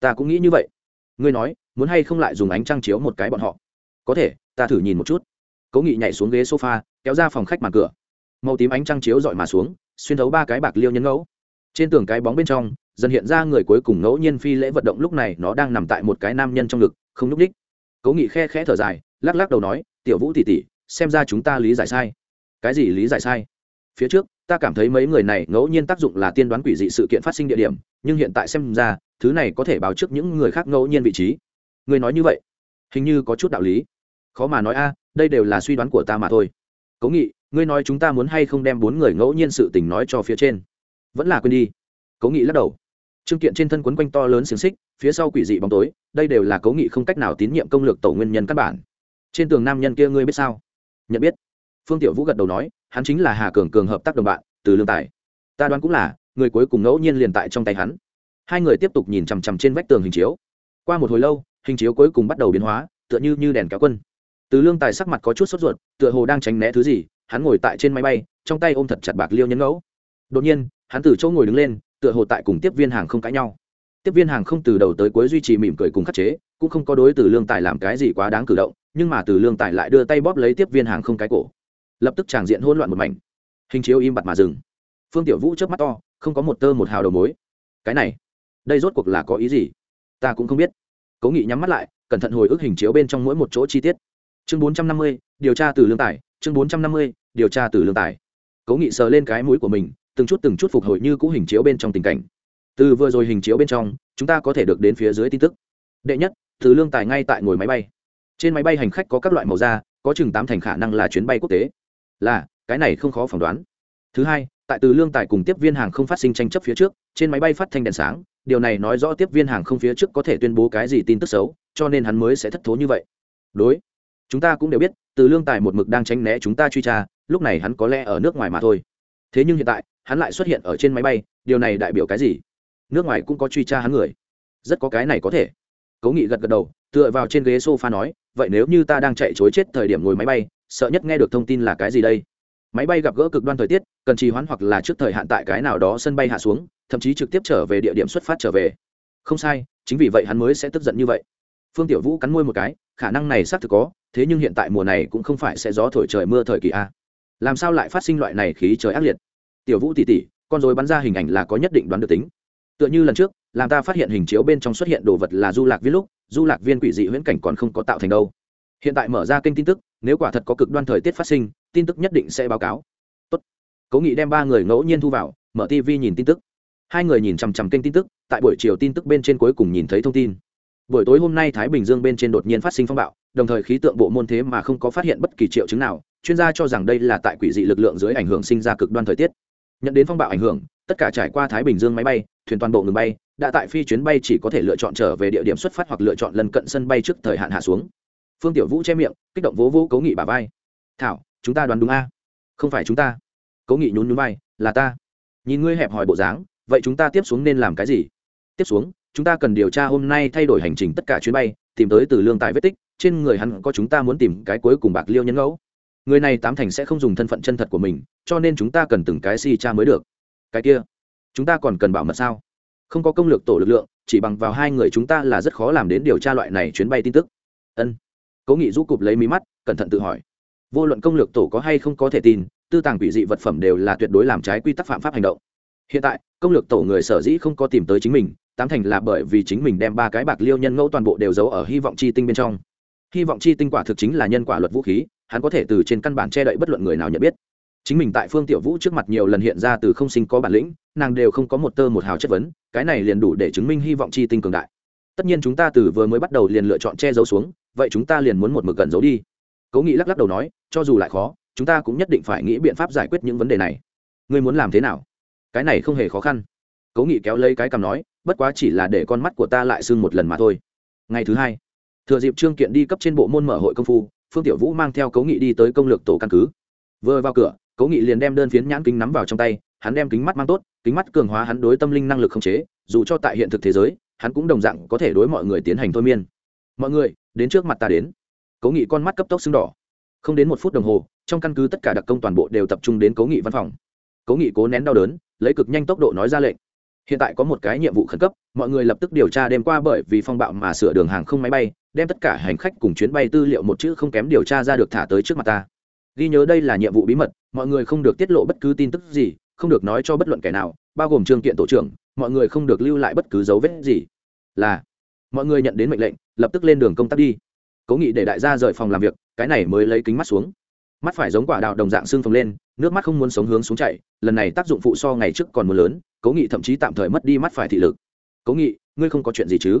Ta cũng nghĩ như vậy. Ngươi nói, muốn hay không lại dùng ánh trăng chiếu một cái bọn họ? Có thể ta thử nhìn một chút. Cố nghị nhảy xuống ghế sofa, kéo ra phòng khách màn cửa. Màu tím ánh trăng chiếu dọi mà xuống, xuyên thấu ba cái bạc liêu nhân ngẫu. Trên tường cái bóng bên trong, dần hiện ra người cuối cùng ngẫu nhiên phi lễ vận động, lúc này nó đang nằm tại một cái nam nhân trong ngực, không nhúc ních cố nghị khe khẽ thở dài, lắc lắc đầu nói, tiểu vũ tỉ tỉ xem ra chúng ta lý giải sai. Cái gì lý giải sai? Phía trước, ta cảm thấy mấy người này ngẫu nhiên tác dụng là tiên đoán quỷ dị sự kiện phát sinh địa điểm, nhưng hiện tại xem ra, thứ này có thể báo trước những người khác ngẫu nhiên vị trí. Người nói như vậy, hình như có chút đạo lý khó mà nói a, đây đều là suy đoán của ta mà thôi. Cố nghị, ngươi nói chúng ta muốn hay không đem bốn người ngẫu nhiên sự tình nói cho phía trên? Vẫn là quên đi. Cố nghị lắc đầu. Trương kiện trên thân quấn quanh to lớn xiềng xích, phía sau quỷ dị bóng tối, đây đều là cố nghị không cách nào tín nhiệm công lược tổ nguyên nhân căn bản. Trên tường nam nhân kia ngươi biết sao? Nhận biết. Phương tiểu vũ gật đầu nói, hắn chính là hà cường cường hợp tác đồng bạn, từ lương tài. Ta đoán cũng là, người cuối cùng ngẫu nhiên liền tại trong tay hắn. Hai người tiếp tục nhìn chằm chằm trên vách tường hình chiếu. Qua một hồi lâu, hình chiếu cuối cùng bắt đầu biến hóa, tựa như như đèn kéo quân từ lương tài sắc mặt có chút sốt ruột, tựa hồ đang tránh né thứ gì, hắn ngồi tại trên máy bay, trong tay ôm thật chặt bạc liêu nhấn ngẫu. Đột nhiên, hắn từ chỗ ngồi đứng lên, tựa hồ tại cùng tiếp viên hàng không cãi nhau. Tiếp viên hàng không từ đầu tới cuối duy trì mỉm cười cùng khắc chế, cũng không có đối từ lương tài làm cái gì quá đáng cử động, nhưng mà từ lương tài lại đưa tay bóp lấy tiếp viên hàng không cái cổ. Lập tức tràng diện hỗn loạn một mảnh. Hình chiếu im bặt mà dừng. Phương tiểu vũ chớp mắt to, không có một tơ một hào đầu mối. Cái này, đây rốt cuộc là có ý gì? Ta cũng không biết. Cố nghị nhắm mắt lại, cẩn thận hồi ức hình chiếu bên trong mỗi một chỗ chi tiết chương bốn trăm năm mươi, điều tra từ lương tài. Chương bốn trăm năm mươi, điều tra từ lương tài. Cố nghị sờ lên cái mũi của mình, từng chút từng chút phục hồi như cũ hình chiếu bên trong tình cảnh. Từ vừa rồi hình chiếu bên trong, chúng ta có thể được đến phía dưới tin tức. Đệ nhất, từ lương tài ngay tại ngồi máy bay. Trên máy bay hành khách có các loại màu da, có chừng tám thành khả năng là chuyến bay quốc tế. Là, cái này không khó phỏng đoán. Thứ hai, tại từ lương tài cùng tiếp viên hàng không phát sinh tranh chấp phía trước, trên máy bay phát thanh đèn sáng. Điều này nói rõ tiếp viên hàng không phía trước có thể tuyên bố cái gì tin tức xấu, cho nên hắn mới sẽ thất thố như vậy. Đối chúng ta cũng đều biết, từ lương tài một mực đang tránh né chúng ta truy tra, lúc này hắn có lẽ ở nước ngoài mà thôi. Thế nhưng hiện tại, hắn lại xuất hiện ở trên máy bay, điều này đại biểu cái gì? Nước ngoài cũng có truy tra hắn người. Rất có cái này có thể. Cố nghị gật gật đầu, tựa vào trên ghế s o f a nói, vậy nếu như ta đang chạy chối chết thời điểm ngồi máy bay, sợ nhất nghe được thông tin là cái gì đây? Máy bay gặp gỡ cực đoan thời tiết, cần trì hoãn hoặc là trước thời hạn tại cái nào đó sân bay hạ xuống, thậm chí trực tiếp trở về địa điểm xuất phát trở về. Không sai, chính vì vậy hắn mới sẽ tức giận như vậy. Phương tiểu vũ cắn môi một cái, khả năng này xác thực có thế nhưng hiện tại mùa này cũng không phải sẽ gió thổi trời mưa thời kỳ a. Làm sao lại phát sinh loại này khí trời ác liệt? Tiểu vũ tỉ tỉ, con dối bắn ra hình ảnh là có nhất định đoán được tính. Tựa như lần trước, làm ta phát hiện hình chiếu bên trong xuất hiện đồ vật là du lạc viên lúc, du lạc viên quỷ dị huyễn cảnh còn không có tạo thành đâu. Hiện tại mở ra kênh tin tức, nếu quả thật có cực đoan thời tiết phát sinh, tin tức nhất định sẽ báo cáo. Tốt. cố nghị đem ba người ngẫu nhiên thu vào, mở tv nhìn tin tức. Hai người nhìn chằm chằm kênh tin tức, tại buổi chiều tin tức bên trên cuối cùng nhìn thấy thông tin. Buổi tối hôm nay thái bình dương bên trên đột nhiên phát sinh phong bạo đồng thời khí tượng bộ môn thế mà không có phát hiện bất kỳ triệu chứng nào, chuyên gia cho rằng đây là tại quỷ dị lực lượng dưới ảnh hưởng sinh ra cực đoan thời tiết. Nhận đến phong bạo ảnh hưởng, tất cả trải qua thái bình dương máy bay, thuyền toàn bộ ngừng bay, đã tại phi chuyến bay chỉ có thể lựa chọn trở về địa điểm xuất phát hoặc lựa chọn lần cận sân bay trước thời hạn hạ xuống. Phương tiểu vũ che miệng, kích động vỗ vỗ cố nghị bà vai. Thảo, chúng ta đoán đúng a? Không phải chúng ta. Cố nghị nhún nhún vai, là ta. Nhìn ngươi hẹp hòi bộ dáng, vậy chúng ta tiếp xuống nên làm cái gì? Tiếp xuống, chúng ta cần điều tra hôm nay thay đổi hành trình tất cả chuyến bay tìm tới từ lương tài vết tích, trên người hắn có chúng ta muốn tìm cái cuối cùng bạc liêu nhân ngẫu. Người này tám thành sẽ không dùng thân phận chân thật của mình, cho nên chúng ta cần từng cái si cha mới được. Cái kia, chúng ta còn cần bảo mật sao? Không có công lược tổ lực lượng, chỉ bằng vào hai người chúng ta là rất khó làm đến điều tra loại này chuyến bay tin tức. Ân. Cố nghị rũ cụp lấy mí mắt, cẩn thận tự hỏi. Vô luận công lược tổ có hay không có thể tin, tư tàng quỷ dị vật phẩm đều là tuyệt đối làm trái quy tắc phạm pháp hành động. Hiện tại, công lược tổ người sở dĩ không có tìm tới chính mình tám thành là bởi vì chính mình đem ba cái bạc liêu nhân ngẫu toàn bộ đều giấu ở hy vọng chi tinh bên trong. Hy vọng chi tinh quả thực chính là nhân quả luật vũ khí, hắn có thể từ trên căn bản che đậy bất luận người nào nhận biết. Chính mình tại phương tiểu vũ trước mặt nhiều lần hiện ra từ không sinh có bản lĩnh, nàng đều không có một tơ một hào chất vấn, cái này liền đủ để chứng minh hy vọng chi tinh cường đại. Tất nhiên chúng ta từ vừa mới bắt đầu liền lựa chọn che giấu xuống, vậy chúng ta liền muốn một mực gần giấu đi. Cố nghị lắc lắc đầu nói, cho dù lại khó, chúng ta cũng nhất định phải nghĩ biện pháp giải quyết những vấn đề này. Ngươi muốn làm thế nào? Cái này không hề khó khăn. Cố nghị kéo lấy cái cằm nói bất quá chỉ là để con mắt của ta lại sưng một lần mà thôi. Ngày thứ hai, thừa dịp trương kiện đi cấp trên bộ môn mở hội công phu, phương tiểu vũ mang theo cố nghị đi tới công lược tổ căn cứ. Vừa vào cửa, cố nghị liền đem đơn phiến nhãn kính nắm vào trong tay, hắn đem kính mắt mang tốt, kính mắt cường hóa hắn đối tâm linh năng lực không chế, dù cho tại hiện thực thế giới, hắn cũng đồng dạng có thể đối mọi người tiến hành thôi miên. Mọi người, đến trước mặt ta đến. Cố nghị con mắt cấp tốc sưng đỏ. Không đến một phút đồng hồ, trong căn cứ tất cả đặc công toàn bộ đều tập trung đến cố nghị văn phòng. Cố nghị cố nén đau đớn, lấy cực nhanh tốc độ nói ra lệnh hiện tại có một cái nhiệm vụ khẩn cấp, mọi người lập tức điều tra đêm qua bởi vì phong bạo mà sửa đường hàng không máy bay, đem tất cả hành khách cùng chuyến bay tư liệu một chữ không kém điều tra ra được thả tới trước mặt ta. Ghi nhớ đây là nhiệm vụ bí mật, mọi người không được tiết lộ bất cứ tin tức gì, không được nói cho bất luận kẻ nào, bao gồm trương kiện tổ trưởng, mọi người không được lưu lại bất cứ dấu vết gì. Là, mọi người nhận đến mệnh lệnh, lập tức lên đường công tác đi. Cố nghị để đại gia rời phòng làm việc, cái này mới lấy kính mắt xuống mắt phải giống quả đào đồng dạng xương phồng lên, nước mắt không muốn sống hướng xuống chạy lần này tác dụng phụ so ngày trước còn mưa lớn, cố nghị thậm chí tạm thời mất đi mắt phải thị lực. Cố nghị, ngươi không có chuyện gì chứ?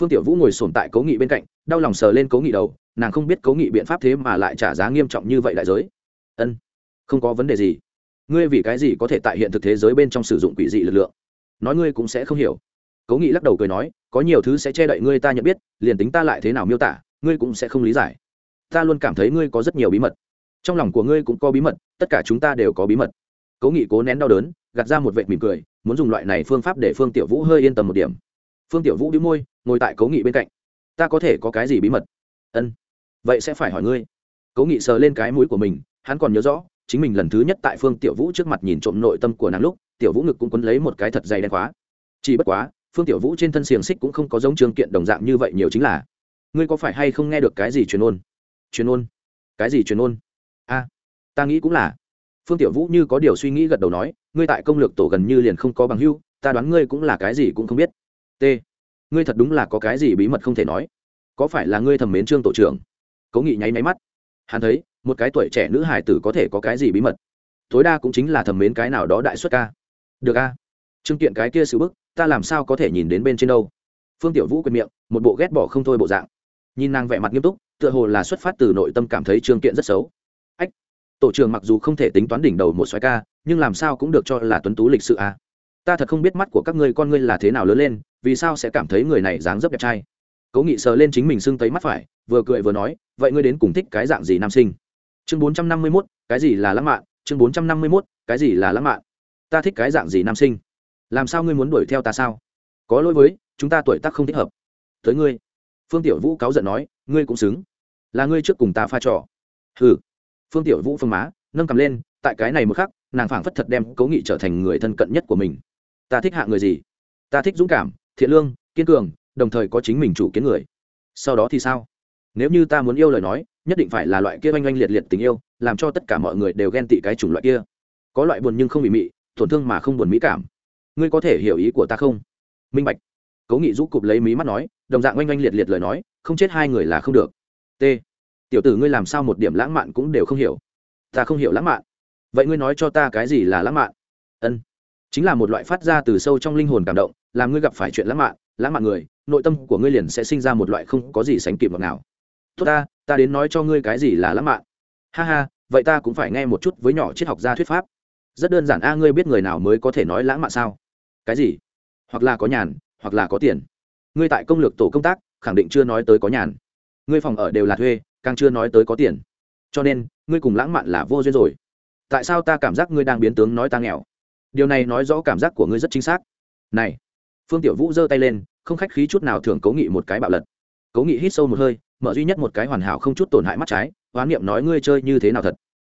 Phương tiểu vũ ngồi sồn tại cố nghị bên cạnh, đau lòng sờ lên cố nghị đầu, nàng không biết cố nghị biện pháp thế mà lại trả giá nghiêm trọng như vậy đại giới. Ân, không có vấn đề gì. Ngươi vì cái gì có thể tại hiện thực thế giới bên trong sử dụng quỷ dị lực lượng? Nói ngươi cũng sẽ không hiểu. Cố nghị lắc đầu cười nói, có nhiều thứ sẽ che đậy ngươi ta nhận biết, liền tính ta lại thế nào miêu tả, ngươi cũng sẽ không lý giải. Ta luôn cảm thấy ngươi có rất nhiều bí mật trong lòng của ngươi cũng có bí mật, tất cả chúng ta đều có bí mật. Cố nghị cố nén đau đớn, gạt ra một vệ mỉm cười, muốn dùng loại này phương pháp để phương tiểu vũ hơi yên tâm một điểm. Phương tiểu vũ đĩu môi, ngồi tại cố nghị bên cạnh. Ta có thể có cái gì bí mật? Ân, vậy sẽ phải hỏi ngươi. Cố nghị sờ lên cái mũi của mình, hắn còn nhớ rõ, chính mình lần thứ nhất tại phương tiểu vũ trước mặt nhìn trộm nội tâm của nàng lúc, tiểu vũ ngực cũng quấn lấy một cái thật dày đen khóa. Chỉ bất quá, phương tiểu vũ trên thân xiềng xích cũng không có giống trường kiện đồng dạng như vậy nhiều chính là. Ngươi có phải hay không nghe được cái gì truyền ôn? Truyền ôn? Cái gì truyền ôn? Ta nghĩ cũng là. Phương tiểu vũ như có điều suy nghĩ gật đầu nói, ngươi tại công lược tổ gần như liền không có bằng hưu, ta đoán ngươi cũng là cái gì cũng không biết. T. Ngươi thật đúng là có cái gì bí mật không thể nói. Có phải là ngươi thầm mến trương tổ trưởng? Cố nghị nháy máy mắt. Hắn thấy, một cái tuổi trẻ nữ hải tử có thể có cái gì bí mật? Tối đa cũng chính là thầm mến cái nào đó đại xuất ca. Được a. Trương kiện cái kia sự bức, ta làm sao có thể nhìn đến bên trên đâu? Phương tiểu vũ quyền miệng, một bộ ghét bỏ không thôi bộ dạng. Nhìn nàng vẻ mặt nghiêm túc, tựa hồ là xuất phát từ nội tâm cảm thấy trương kiện rất xấu tổ trưởng mặc dù không thể tính toán đỉnh đầu một xoáy ca, nhưng làm sao cũng được cho là tuấn tú lịch sự a. Ta thật không biết mắt của các ngươi con ngươi là thế nào lớn lên, vì sao sẽ cảm thấy người này dáng dấp đẹp trai. Cố nghị sờ lên chính mình sưng tấy mắt phải, vừa cười vừa nói, vậy ngươi đến cùng thích cái dạng gì nam sinh? Chương bốn trăm năm mươi mốt, cái gì là lãng mạn? Chương bốn trăm năm mươi mốt, cái gì là lãng mạn? Ta thích cái dạng gì nam sinh? Làm sao ngươi muốn đuổi theo ta sao? Có lỗi với, chúng ta tuổi tác không thích hợp. Tới ngươi. Phương tiểu vũ cáu giận nói, ngươi cũng xứng. Là ngươi trước cùng ta pha trò. Hừ phương tiểu vũ phương má, nâng cầm lên, tại cái này một khắc, nàng phảng phất thật đem cố nghị trở thành người thân cận nhất của mình. Ta thích hạ người gì? Ta thích dũng cảm, thiện lương, kiên cường, đồng thời có chính mình chủ kiến người. Sau đó thì sao? Nếu như ta muốn yêu lời nói, nhất định phải là loại kia oanh oanh liệt liệt tình yêu, làm cho tất cả mọi người đều ghen tị cái chủng loại kia. Có loại buồn nhưng không bị mị, tổn thương mà không buồn mỹ cảm. Ngươi có thể hiểu ý của ta không? Minh bạch. Cố nghị rũ cụp lấy mí mắt nói, đồng dạng oanh oanh liệt liệt lời nói, không chết hai người là không được. T tiểu tử ngươi làm sao một điểm lãng mạn cũng đều không hiểu. Ta không hiểu lãng mạn. Vậy ngươi nói cho ta cái gì là lãng mạn? Ân. Chính là một loại phát ra từ sâu trong linh hồn cảm động, làm ngươi gặp phải chuyện lãng mạn lãng mạn người, nội tâm của ngươi liền sẽ sinh ra một loại không có gì sánh kịp ngọt nào tốt ta ta đến nói cho ngươi cái gì là lãng mạn. Ha ha, vậy ta cũng phải nghe một chút với nhỏ triết học gia thuyết pháp. Rất đơn giản a, ngươi biết người nào mới có thể nói lãng mạn sao? Cái gì? Hoặc là có nhàn, hoặc là có tiền. Ngươi tại công lược tổ công tác, khẳng định chưa nói tới có nhàn. Ngươi phòng ở đều là thuê càng chưa nói tới có tiền. Cho nên, ngươi cùng lãng mạn là vô duyên rồi. Tại sao ta cảm giác ngươi đang biến tướng nói ta nghèo? Điều này nói rõ cảm giác của ngươi rất chính xác. Này, phương tiểu vũ giơ tay lên, không khách khí chút nào thường cố nghị một cái bạo lật. Cố nghị hít sâu một hơi, mở duy nhất một cái hoàn hảo không chút tổn hại mắt trái hoán niệm nói ngươi chơi như thế nào thật.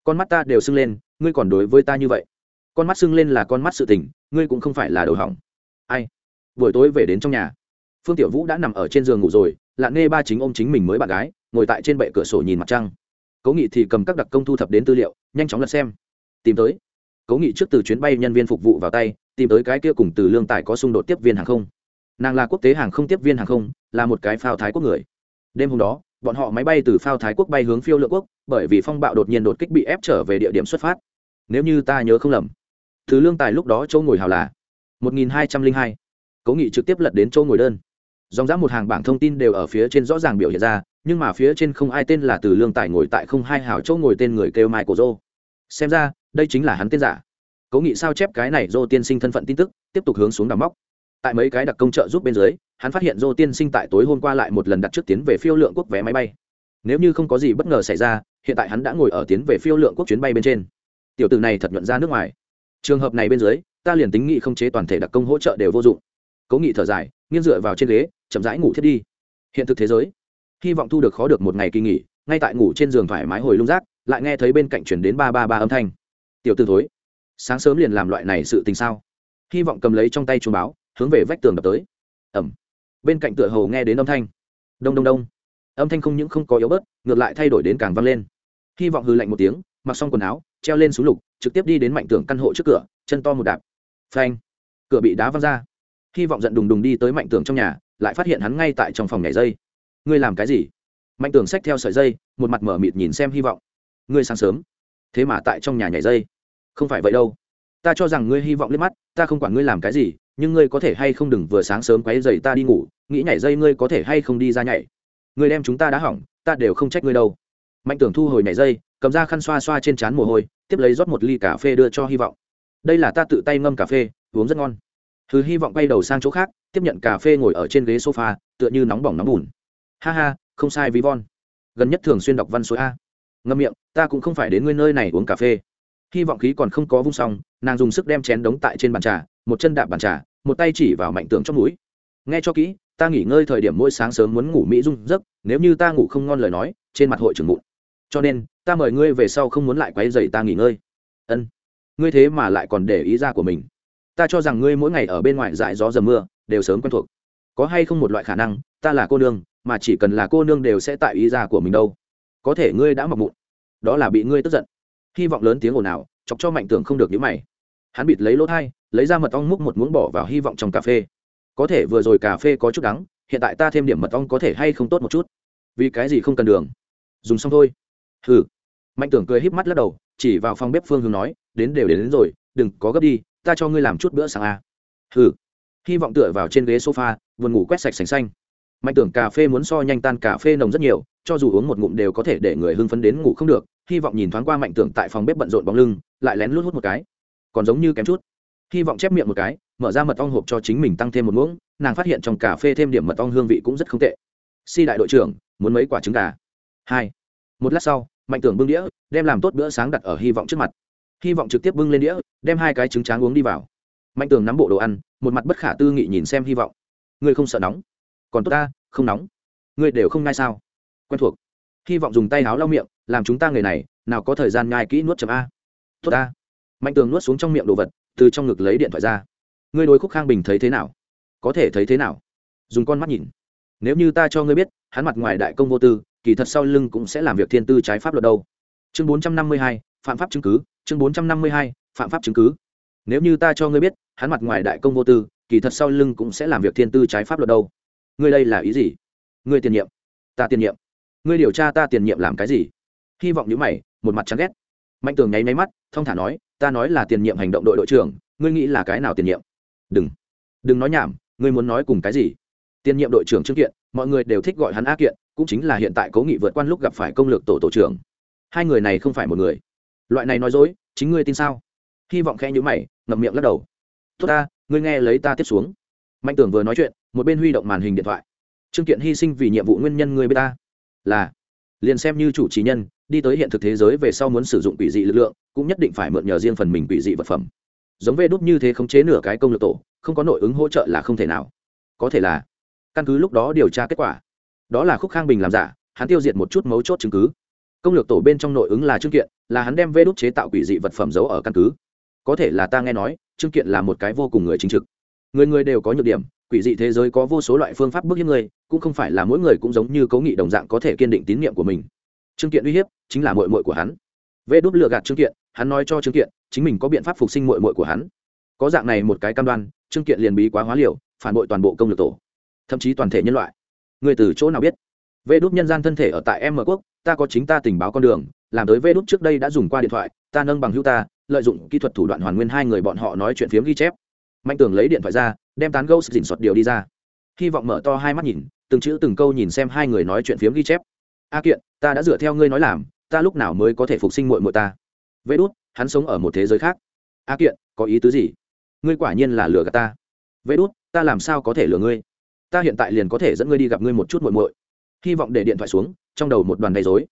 Con mắt ta đều sưng lên, ngươi còn đối với ta như vậy. Con mắt sưng lên là con mắt sự tình, ngươi cũng không phải là đầu hỏng. Ai? Buổi tối về đến trong nhà. Phương tiểu vũ đã nằm ở trên giường ngủ rồi lạ nghe ba chính ôm chính mình mới bạn gái, ngồi tại trên bệ cửa sổ nhìn mặt trăng. Cố nghị thì cầm các đặc công thu thập đến tư liệu, nhanh chóng lật xem. Tìm tới. Cố nghị trước từ chuyến bay nhân viên phục vụ vào tay, tìm tới cái kia cùng từ lương tài có xung đột tiếp viên hàng không. Nàng là quốc tế hàng không tiếp viên hàng không, là một cái phao thái quốc người. Đêm hôm đó, bọn họ máy bay từ phao thái quốc bay hướng phiêu lượng quốc, bởi vì phong bạo đột nhiên đột kích bị ép trở về địa điểm xuất phát. Nếu như ta nhớ không lầm, từ lương tài lúc đó châu ngồi hào là một nghìn hai trăm linh hai. Cố nghị trực tiếp lật đến châu ngồi đơn dòng dã một hàng bảng thông tin đều ở phía trên rõ ràng biểu hiện ra, nhưng mà phía trên không ai tên là từ lương tài ngồi tại không hai hào châu ngồi tên người kêu mai của dô xem ra, đây chính là hắn tên giả. Cố nghị sao chép cái này dô tiên sinh thân phận tin tức, tiếp tục hướng xuống đào móc. Tại mấy cái đặc công trợ giúp bên dưới, hắn phát hiện dô tiên sinh tại tối hôm qua lại một lần đặt trước tiến về phiêu lượng quốc vé máy bay. Nếu như không có gì bất ngờ xảy ra, hiện tại hắn đã ngồi ở tiến về phiêu lượng quốc chuyến bay bên trên. Tiểu tử này thật nhuận ra nước ngoài. Trường hợp này bên dưới, ta liền tính nghị không chế toàn thể đặc công hỗ trợ đều vô dụng. Cố nghị thở dài, nghiêng dựa vào trên ghế chậm rãi ngủ thiết đi. Hiện thực thế giới, hy vọng thu được khó được một ngày kỳ nghỉ, ngay tại ngủ trên giường thoải mái hồi lung rác lại nghe thấy bên cạnh chuyển đến ba ba ba âm thanh. Tiểu t ử thối, sáng sớm liền làm loại này sự tình sao? Hy vọng cầm lấy trong tay chuồng báo, hướng về vách tường đập tới. Ẩm. Bên cạnh tựa hồ nghe đến âm thanh. Đông đông đông. Âm thanh không những không có yếu bớt, ngược lại thay đổi đến càng vang lên. Hy vọng hư lạnh một tiếng, mặc xong quần áo, treo lên xuống lục, trực tiếp đi đến mạnh tường căn hộ trước cửa, chân to một đạp. Phanh. Cửa bị đá văng ra. Hy vọng giận đùng đùng đi tới mạnh tường trong nhà lại phát hiện hắn ngay tại trong phòng nhảy dây. Ngươi làm cái gì? Mạnh tường xách theo sợi dây, một mặt mở mịt nhìn xem hy vọng. Ngươi sáng sớm. Thế mà tại trong nhà nhảy dây. Không phải vậy đâu. Ta cho rằng ngươi hy vọng liếc mắt, ta không quản ngươi làm cái gì, nhưng ngươi có thể hay không đừng vừa sáng sớm quấy dậy ta đi ngủ, nghĩ nhảy dây ngươi có thể hay không đi ra nhảy. Ngươi đem chúng ta đã hỏng, ta đều không trách ngươi đâu. Mạnh tưởng thu hồi nhảy dây, cầm ra khăn xoa xoa trên trán mồ hôi, tiếp lấy rót một ly cà phê đưa cho hy vọng. Đây là ta tự tay ngâm cà phê, uống rất ngon hừ, hy vọng quay đầu sang chỗ khác, tiếp nhận cà phê ngồi ở trên ghế sofa, tựa như nóng bỏng nóng bùn. Ha ha, không sai ví von. Gần nhất thường xuyên đọc văn số a. Ngâm miệng, ta cũng không phải đến ngươi nơi này uống cà phê. Hy vọng khí còn không có vung xong, nàng dùng sức đem chén đống tại trên bàn trà, một chân đạp bàn trà, một tay chỉ vào mạnh tường trong mũi. Nghe cho kỹ, ta nghỉ ngơi thời điểm mỗi sáng sớm muốn ngủ mỹ dung giấc, nếu như ta ngủ không ngon lời nói, trên mặt hội trưởng mụn cho nên, ta mời ngươi về sau không muốn lại quấy dày ta nghỉ ngơi. Ân. Ngươi thế mà lại còn để ý ra của mình ta cho rằng ngươi mỗi ngày ở bên ngoài dại gió dầm mưa đều sớm quen thuộc. Có hay không một loại khả năng ta là cô nương mà chỉ cần là cô nương đều sẽ tại ý ra của mình đâu. Có thể ngươi đã mọc mụn đó là bị ngươi tức giận. Hy vọng lớn tiếng ồn ào chọc cho mạnh tưởng không được nhíu mày. Hắn bịt lấy lỗ thai lấy ra mật ong múc một muỗng bỏ vào hy vọng trong cà phê. Có thể vừa rồi cà phê có chút đắng hiện tại ta thêm điểm mật ong có thể hay không tốt một chút. Vì cái gì không cần đường? Dùng xong thôi. Hừ. Mạnh tưởng cười híp mắt lắc đầu chỉ vào phòng bếp phương hướng nói đến đều đến, đến rồi đừng có gấp đi ta cho ngươi làm chút bữa sáng a à. hừ. Hy vọng tựa vào trên ghế sofa vườn ngủ quét sạch sành xanh. Mạnh tưởng cà phê muốn so nhanh tan cà phê nồng rất nhiều, cho dù uống một ngụm đều có thể để người hưng phấn đến ngủ không được. Hy vọng nhìn thoáng qua mạnh tưởng tại phòng bếp bận rộn bóng lưng, lại lén lút hút một cái. Còn giống như kém chút. Hy vọng chép miệng một cái, mở ra mật ong hộp cho chính mình tăng thêm một muỗng, nàng phát hiện trong cà phê thêm điểm mật ong hương vị cũng rất không tệ. Si đại đội trưởng, muốn mấy quả trứng gà? Hai. Một lát sau, mạnh tưởng bưng đĩa, đem làm tốt bữa sáng đặt ở hy vọng trước mặt hy vọng trực tiếp bưng lên đĩa, đem hai cái trứng tráng uống đi vào. Mạnh tường nắm bộ đồ ăn, một mặt bất khả tư nghị nhìn xem hy vọng. Ngươi không sợ nóng? Còn tốt ta, không nóng. Ngươi đều không ngai sao? Quen thuộc. Hy vọng dùng tay áo lau miệng, làm chúng ta người này, nào có thời gian nhai kỹ nuốt chấm a. Tốt ta. Mạnh tường nuốt xuống trong miệng đồ vật, từ trong ngực lấy điện thoại ra. Ngươi đối khúc khang bình thấy thế nào? Có thể thấy thế nào? Dùng con mắt nhìn. Nếu như ta cho ngươi biết, hắn mặt ngoài đại công vô tư, kỳ thật sau lưng cũng sẽ làm việc thiên tư trái pháp luật đâu. Chương bốn trăm năm mươi hai, phạm pháp chứng cứ chương bốn trăm năm mươi hai, phạm pháp chứng cứ. Nếu như ta cho ngươi biết, hắn mặt ngoài đại công vô tư, kỳ thật sau lưng cũng sẽ làm việc thiên tư trái pháp luật đâu. Ngươi đây là ý gì? Ngươi tiền nhiệm. Ta tiền nhiệm. Ngươi điều tra ta tiền nhiệm làm cái gì? Hy vọng những mày, một mặt chán ghét. Mạnh tường nháy máy mắt, thông thả nói, ta nói là tiền nhiệm hành động đội đội trưởng, ngươi nghĩ là cái nào tiền nhiệm? Đừng. Đừng nói nhảm, ngươi muốn nói cùng cái gì? Tiền nhiệm đội trưởng trương kiện, mọi người đều thích gọi hắn á kiện, cũng chính là hiện tại cố nghị vượt quan lúc gặp phải công lược tổ tổ trưởng. Hai người này không phải một người loại này nói dối, chính ngươi tin sao? Hy vọng khe nhữ mày, ngậm miệng lắc đầu. Tốt ta, ngươi nghe lấy ta tiếp xuống. Mạnh tưởng vừa nói chuyện, một bên huy động màn hình điện thoại. Trương kiện hy sinh vì nhiệm vụ nguyên nhân người b ta? Là, liền xem như chủ trì nhân, đi tới hiện thực thế giới về sau muốn sử dụng quỷ dị lực lượng, cũng nhất định phải mượn nhờ riêng phần mình quỷ dị vật phẩm. Giống vê đúc như thế khống chế nửa cái công lực tổ, không có nội ứng hỗ trợ là không thể nào. Có thể là, căn cứ lúc đó điều tra kết quả. Đó là khúc khang bình làm giả, hắn tiêu diệt một chút mấu chốt chứng cứ công lược tổ bên trong nội ứng là trương kiện, là hắn đem vê đốt chế tạo quỷ dị vật phẩm giấu ở căn cứ. Có thể là ta nghe nói, trương kiện là một cái vô cùng người chính trực. Người người đều có nhược điểm, quỷ dị thế giới có vô số loại phương pháp bức hiếp người, cũng không phải là mỗi người cũng giống như cấu nghị đồng dạng có thể kiên định tín nhiệm của mình. Trương kiện uy hiếp, chính là mội mội của hắn. Vê đốt lựa gạt trương kiện, hắn nói cho trương kiện, chính mình có biện pháp phục sinh mội mội của hắn. Có dạng này một cái cam đoan, trương kiện liền bí quá hóa liều, phản bội toàn bộ công lược tổ, thậm chí toàn thể nhân loại. Người từ chỗ nào biết? Vê Đúc nhân gian thân thể ở tại m quốc, ta có chính ta tình báo con đường, làm tới vê Đúc trước đây đã dùng qua điện thoại, ta nâng bằng hữu ta, lợi dụng kỹ thuật thủ đoạn hoàn nguyên hai người bọn họ nói chuyện phiếm ghi chép. Mạnh tường lấy điện thoại ra, đem tán gâu dình soạt điều đi ra. Hy vọng mở to hai mắt nhìn, từng chữ từng câu nhìn xem hai người nói chuyện phiếm ghi chép. A kiện, ta đã dựa theo ngươi nói làm, ta lúc nào mới có thể phục sinh muội muội ta? Vê đút, hắn sống ở một thế giới khác. A kiện, có ý tứ gì? Ngươi quả nhiên là lừa gạt ta. Vê đút, ta làm sao có thể lừa ngươi? Ta hiện tại liền có thể dẫn ngươi đi gặp ngươi một chút muội muội hy vọng để điện thoại xuống, trong đầu một đoàn đầy dối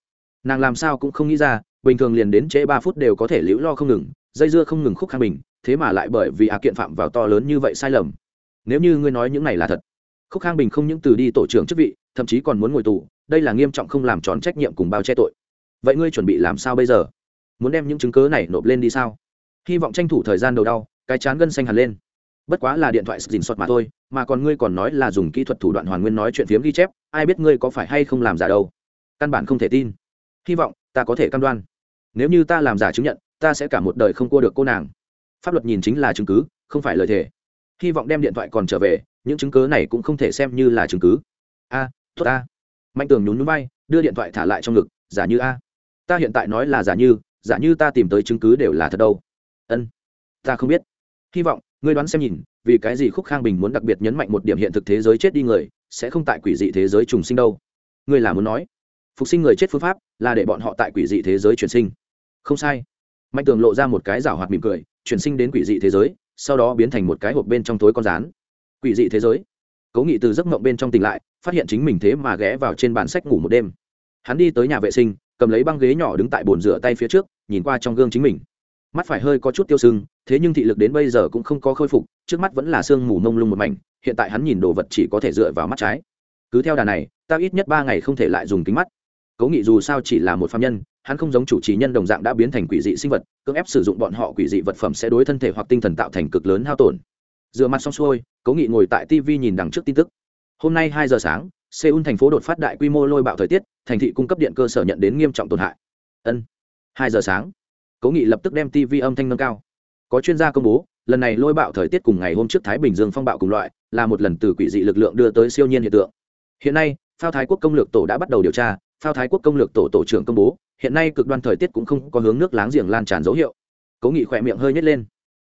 nàng làm sao cũng không nghĩ ra, bình thường liền đến trễ ba phút đều có thể liễu lo không ngừng, dây dưa không ngừng khúc khang bình, thế mà lại bởi vì a kiện phạm vào to lớn như vậy sai lầm. Nếu như ngươi nói những này là thật, khúc khang bình không những từ đi tổ trưởng chức vị, thậm chí còn muốn ngồi tù, đây là nghiêm trọng không làm tròn trách nhiệm cùng bao che tội. Vậy ngươi chuẩn bị làm sao bây giờ? Muốn đem những chứng cớ này nộp lên đi sao? Hy vọng tranh thủ thời gian đầu đau, cái chán gân xanh hẳn lên bất quá là điện thoại dình soạt mà thôi mà còn ngươi còn nói là dùng kỹ thuật thủ đoạn hoàn nguyên nói chuyện phiếm ghi chép ai biết ngươi có phải hay không làm giả đâu. Căn bản không thể tin. Hy vọng ta có thể cam đoan. Nếu như ta làm giả chứng nhận ta sẽ cả một đời không cua được cô nàng. Pháp luật nhìn chính là chứng cứ không phải lời thề. Hy vọng đem điện thoại còn trở về những chứng cứ này cũng không thể xem như là chứng cứ. A à, tốt a mạnh tường nhún núi bay đưa điện thoại thả lại trong ngực giả như a. Ta hiện tại nói là giả như giả như ta tìm tới chứng cứ đều là thật đâu. Ân ta không biết. Hy vọng ngươi đoán xem nhìn, vì cái gì khúc khang bình muốn đặc biệt nhấn mạnh một điểm hiện thực thế giới chết đi người, sẽ không tại quỷ dị thế giới trùng sinh đâu? Ngươi là muốn nói, phục sinh người chết phương pháp là để bọn họ tại quỷ dị thế giới chuyển sinh. Không sai. Mạnh tường lộ ra một cái rảo hoạt mỉm cười, chuyển sinh đến quỷ dị thế giới, sau đó biến thành một cái hộp bên trong tối con rán. Quỷ dị thế giới. Cố nghị từ giấc mộng bên trong tỉnh lại, phát hiện chính mình thế mà ghé vào trên bàn sách ngủ một đêm. Hắn đi tới nhà vệ sinh, cầm lấy băng ghế nhỏ đứng tại bồn rửa tay phía trước, nhìn qua trong gương chính mình mắt phải hơi có chút tiêu sưng, thế nhưng thị lực đến bây giờ cũng không có khôi phục, trước mắt vẫn là sương mù mông lung một mảnh, hiện tại hắn nhìn đồ vật chỉ có thể dựa vào mắt trái. Cứ theo đà này, ta ít nhất ba ngày không thể lại dùng kính mắt. Cố nghị dù sao chỉ là một phạm nhân, hắn không giống chủ trì nhân đồng dạng đã biến thành quỷ dị sinh vật, cưỡng ép sử dụng bọn họ quỷ dị vật phẩm sẽ đối thân thể hoặc tinh thần tạo thành cực lớn hao tổn. Dựa mặt xong xuôi, cố nghị ngồi tại tv nhìn đằng trước tin tức. Hôm nay hai giờ sáng, seoul thành phố đột phát đại quy mô lôi bạo thời tiết, thành thị cung cấp điện cơ sở nhận đến nghiêm trọng tổn hại. Ân, hai giờ sáng cố nghị lập tức đem tv âm thanh nâng cao. Có chuyên gia công bố, lần này lôi bạo thời tiết cùng ngày hôm trước thái bình dương phong bạo cùng loại, là một lần từ quỷ dị lực lượng đưa tới siêu nhiên hiện tượng. Hiện nay, phao thái quốc công lược tổ đã bắt đầu điều tra, phao thái quốc công lược tổ tổ trưởng công bố, hiện nay cực đoan thời tiết cũng không có hướng nước láng giềng lan tràn dấu hiệu. Cố nghị khỏe miệng hơi nhét lên.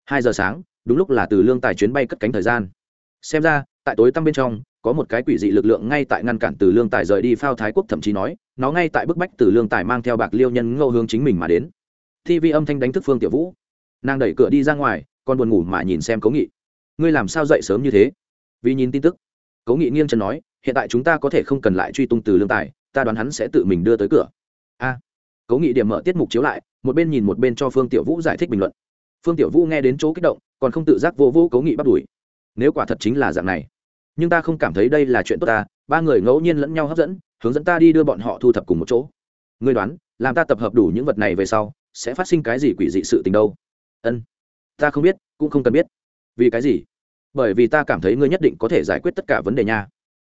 Hai giờ sáng, đúng lúc là từ lương tài chuyến bay cất cánh thời gian. Xem ra, tại tối tăm bên trong, có một cái quỷ dị lực lượng ngay tại ngăn cản từ lương tài rời đi phao thái quốc, thậm chí nói, nó ngay tại bức bách từ lương tài mang theo bạc liêu nhân ngẫu hướng chính mình mà đến thi vi âm thanh đánh thức phương tiểu vũ. Nàng đẩy cửa đi ra ngoài còn buồn ngủ mà nhìn xem cố nghị. Ngươi làm sao dậy sớm như thế? Vì nhìn tin tức. Cố nghị nghiêng chân nói hiện tại chúng ta có thể không cần lại truy tung từ lương tài ta đoán hắn sẽ tự mình đưa tới cửa. A. À, cố nghị điểm mở tiết mục chiếu lại một bên nhìn một bên cho phương tiểu vũ giải thích bình luận. Phương tiểu vũ nghe đến chỗ kích động còn không tự giác vô vô cố nghị bắt đuổi. Nếu quả thật chính là dạng này nhưng ta không cảm thấy đây là chuyện tốt ta. Ba người ngẫu nhiên lẫn nhau hấp dẫn hướng dẫn ta đi đưa bọn họ thu thập cùng một chỗ. Ngươi đoán làm ta tập hợp đủ những vật này về sau sẽ phát sinh cái gì quỷ dị sự tình đâu? Ân, ta không biết, cũng không cần biết. Vì cái gì? Bởi vì ta cảm thấy ngươi nhất định có thể giải quyết tất cả vấn đề nha.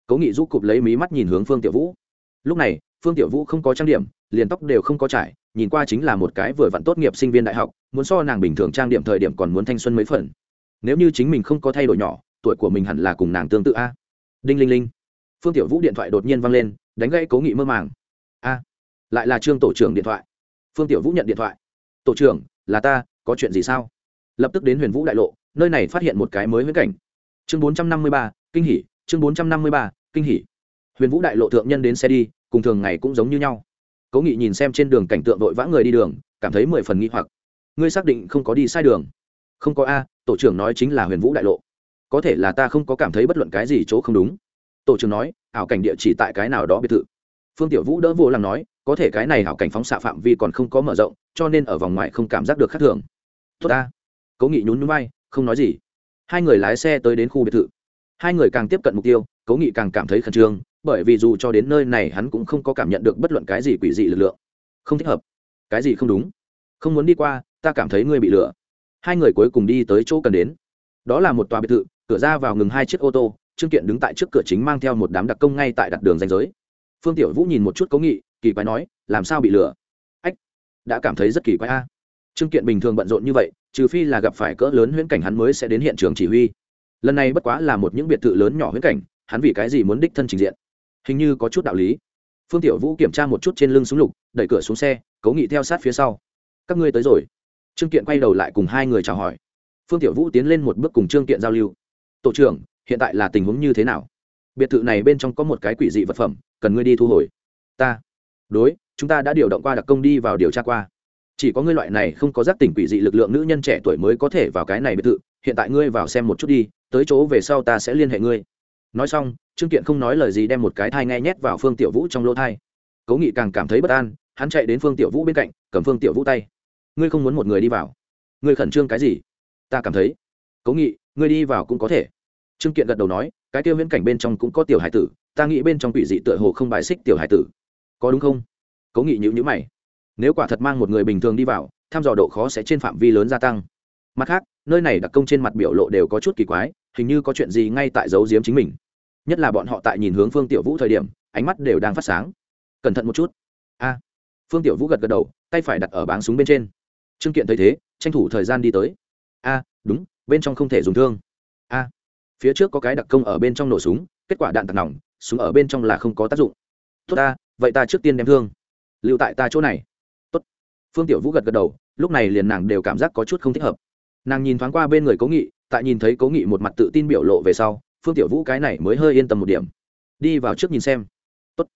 Cố nghị giúp cụp lấy mí mắt nhìn hướng phương tiểu vũ. Lúc này, phương tiểu vũ không có trang điểm, liền tóc đều không có trải, nhìn qua chính là một cái vừa vặn tốt nghiệp sinh viên đại học, muốn so nàng bình thường trang điểm thời điểm còn muốn thanh xuân mấy phần. Nếu như chính mình không có thay đổi nhỏ, tuổi của mình hẳn là cùng nàng tương tự a. Đinh linh linh. Phương tiểu vũ điện thoại đột nhiên văng lên, đánh gãy cố nghị mơ màng. A, lại là trương tổ trưởng điện thoại phương tiểu vũ nhận điện thoại. Tổ trưởng, là ta, có chuyện gì sao? Lập tức đến huyền vũ đại lộ, nơi này phát hiện một cái mới huyễn cảnh. Chương bốn trăm năm mươi ba, kinh hỷ chương bốn trăm năm mươi ba, kinh hỷ huyền vũ đại lộ thượng nhân đến xe đi, cùng thường ngày cũng giống như nhau. Cố nghị nhìn xem trên đường cảnh tượng vội vã người đi đường, cảm thấy mười phần nghi hoặc. Ngươi xác định không có đi sai đường? Không có a, tổ trưởng nói chính là huyền vũ đại lộ. Có thể là ta không có cảm thấy bất luận cái gì chỗ không đúng. Tổ trưởng nói, ảo cảnh địa chỉ tại cái nào đó biệt thự. Phương tiểu vũ đỡ vô làm nói có thể cái này hảo cảnh phóng xạ phạm vi còn không có mở rộng, cho nên ở vòng ngoài không cảm giác được khác thường. Tốt ta. Cố nghị nhún nhún bay không nói gì. Hai người lái xe tới đến khu biệt thự. Hai người càng tiếp cận mục tiêu, cố nghị càng cảm thấy khẩn trương, bởi vì dù cho đến nơi này hắn cũng không có cảm nhận được bất luận cái gì quỷ dị lực lượng. Không thích hợp. Cái gì không đúng? Không muốn đi qua, ta cảm thấy ngươi bị lừa. Hai người cuối cùng đi tới chỗ cần đến. Đó là một tòa biệt thự, cửa ra vào ngừng hai chiếc ô tô, trương kiện đứng tại trước cửa chính mang theo một đám đặc công ngay tại đặt đường danh giới. Phương tiểu vũ nhìn một chút cố nghị kỳ quái nói, làm sao bị lừa? Ách, đã cảm thấy rất kỳ quái a. Trương kiện bình thường bận rộn như vậy, trừ phi là gặp phải cỡ lớn huyễn cảnh hắn mới sẽ đến hiện trường chỉ huy. Lần này bất quá là một những biệt thự lớn nhỏ huyễn cảnh, hắn vì cái gì muốn đích thân trình diện? Hình như có chút đạo lý. Phương tiểu vũ kiểm tra một chút trên lưng súng lục, đẩy cửa xuống xe, cố nghị theo sát phía sau. Các ngươi tới rồi. Trương kiện quay đầu lại cùng hai người chào hỏi. Phương tiểu vũ tiến lên một bước cùng trương kiện giao lưu. Tổ trưởng, hiện tại là tình huống như thế nào? Biệt thự này bên trong có một cái quỷ dị vật phẩm, cần ngươi đi thu hồi. Ta đối, chúng ta đã điều động qua đặc công đi vào điều tra qua. Chỉ có ngươi loại này không có giác tỉnh quỷ dị lực lượng nữ nhân trẻ tuổi mới có thể vào cái này biệt thự. Hiện tại ngươi vào xem một chút đi, tới chỗ về sau ta sẽ liên hệ ngươi. Nói xong, trương kiện không nói lời gì đem một cái thai nghe nhét vào phương tiểu vũ trong lỗ thai. Cố nghị càng cảm thấy bất an, hắn chạy đến phương tiểu vũ bên cạnh, cầm phương tiểu vũ tay. Ngươi không muốn một người đi vào. Ngươi khẩn trương cái gì? Ta cảm thấy. Cố nghị, ngươi đi vào cũng có thể. Trương kiện gật đầu nói, cái tiêu viễn cảnh bên trong cũng có tiểu hải tử, ta nghĩ bên trong quỷ dị tựa hồ không bài xích tiểu hải tử có đúng không? Cố nghị nhữ nhữ mày. Nếu quả thật mang một người bình thường đi vào thăm dò độ khó sẽ trên phạm vi lớn gia tăng. Mặt khác, nơi này đặc công trên mặt biểu lộ đều có chút kỳ quái, hình như có chuyện gì ngay tại giấu giếm chính mình. Nhất là bọn họ tại nhìn hướng phương tiểu vũ thời điểm, ánh mắt đều đang phát sáng. Cẩn thận một chút. A. Phương tiểu vũ gật gật đầu, tay phải đặt ở báng súng bên trên. Trương kiện thấy thế, tranh thủ thời gian đi tới. A, đúng, bên trong không thể dùng thương. A. Phía trước có cái đặc công ở bên trong nổ súng, kết quả đạn tặc nòng, súng ở bên trong là không có tác dụng. Tốt ta vậy ta trước tiên đem thương. Lưu tại ta chỗ này. Tốt. Phương tiểu vũ gật gật đầu, lúc này liền nàng đều cảm giác có chút không thích hợp. Nàng nhìn thoáng qua bên người cố nghị, tại nhìn thấy cố nghị một mặt tự tin biểu lộ về sau, phương tiểu vũ cái này mới hơi yên tâm một điểm. Đi vào trước nhìn xem. Tốt.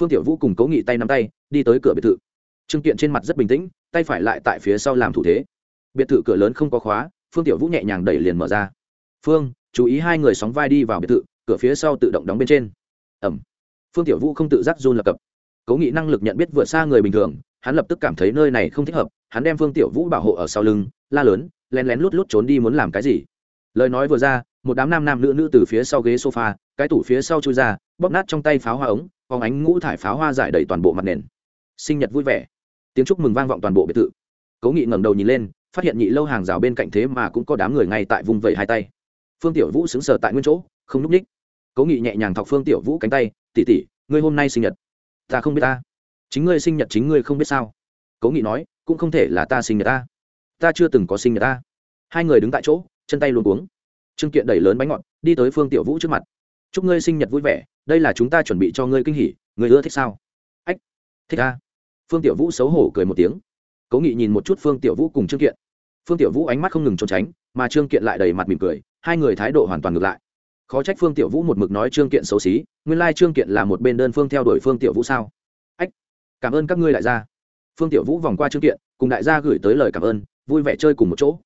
phương tiểu vũ cùng cố nghị tay nắm tay, đi tới cửa biệt thự. Trương kiện trên mặt rất bình tĩnh, tay phải lại tại phía sau làm thủ thế. Biệt thự cửa lớn không có khóa, phương tiểu vũ nhẹ nhàng đẩy liền mở ra. Phương, chú ý hai người sóng vai đi vào biệt thự, cửa phía sau tự động đóng bên trên. Ẩm phương tiểu vũ không tự giác run lập cập. Cố nghị năng lực nhận biết vượt xa người bình thường, hắn lập tức cảm thấy nơi này không thích hợp, hắn đem phương tiểu vũ bảo hộ ở sau lưng, la lớn, lén lén lút lút trốn đi muốn làm cái gì. Lời nói vừa ra, một đám nam nam nữ nữ từ phía sau ghế sofa, cái tủ phía sau chui ra, bóp nát trong tay pháo hoa ống, phóng ánh ngũ thải pháo hoa giải đầy toàn bộ mặt nền. Sinh nhật vui vẻ. Tiếng chúc mừng vang vọng toàn bộ biệt thự. Cố nghị ngẩng đầu nhìn lên, phát hiện nhị lâu hàng rào bên cạnh thế mà cũng có đám người ngay tại vùng vẩy hai tay. Phương tiểu vũ xứng sờ tại nguyên chỗ, không núp ních cố nghị nhẹ nhàng thọc phương tiểu vũ cánh tay tỉ tỉ ngươi hôm nay sinh nhật, ta không biết ta. Chính ngươi sinh nhật chính ngươi không biết sao. Cố nghị nói, cũng không thể là ta sinh nhật ta. Ta chưa từng có sinh nhật ta. Hai người đứng tại chỗ, chân tay luôn uống trương kiện đẩy lớn bánh ngọt, đi tới phương tiểu vũ trước mặt. Chúc ngươi sinh nhật vui vẻ, đây là chúng ta chuẩn bị cho ngươi kinh hỉ người ưa thích sao? Ách, thích ta. Phương tiểu vũ xấu hổ cười một tiếng. Cố nghị nhìn một chút phương tiểu vũ cùng trương kiện. Phương tiểu vũ ánh mắt không ngừng trốn tránh, mà trương kiện lại đầy mặt mỉm cười, hai người thái độ hoàn toàn ngược lại khó trách phương tiểu vũ một mực nói trương kiện xấu xí, nguyên lai trương kiện là một bên đơn phương theo đuổi phương tiểu vũ sao? Ách, cảm ơn các ngươi đại gia. Phương tiểu vũ vòng qua trương kiện, cùng đại gia gửi tới lời cảm ơn, vui vẻ chơi cùng một chỗ.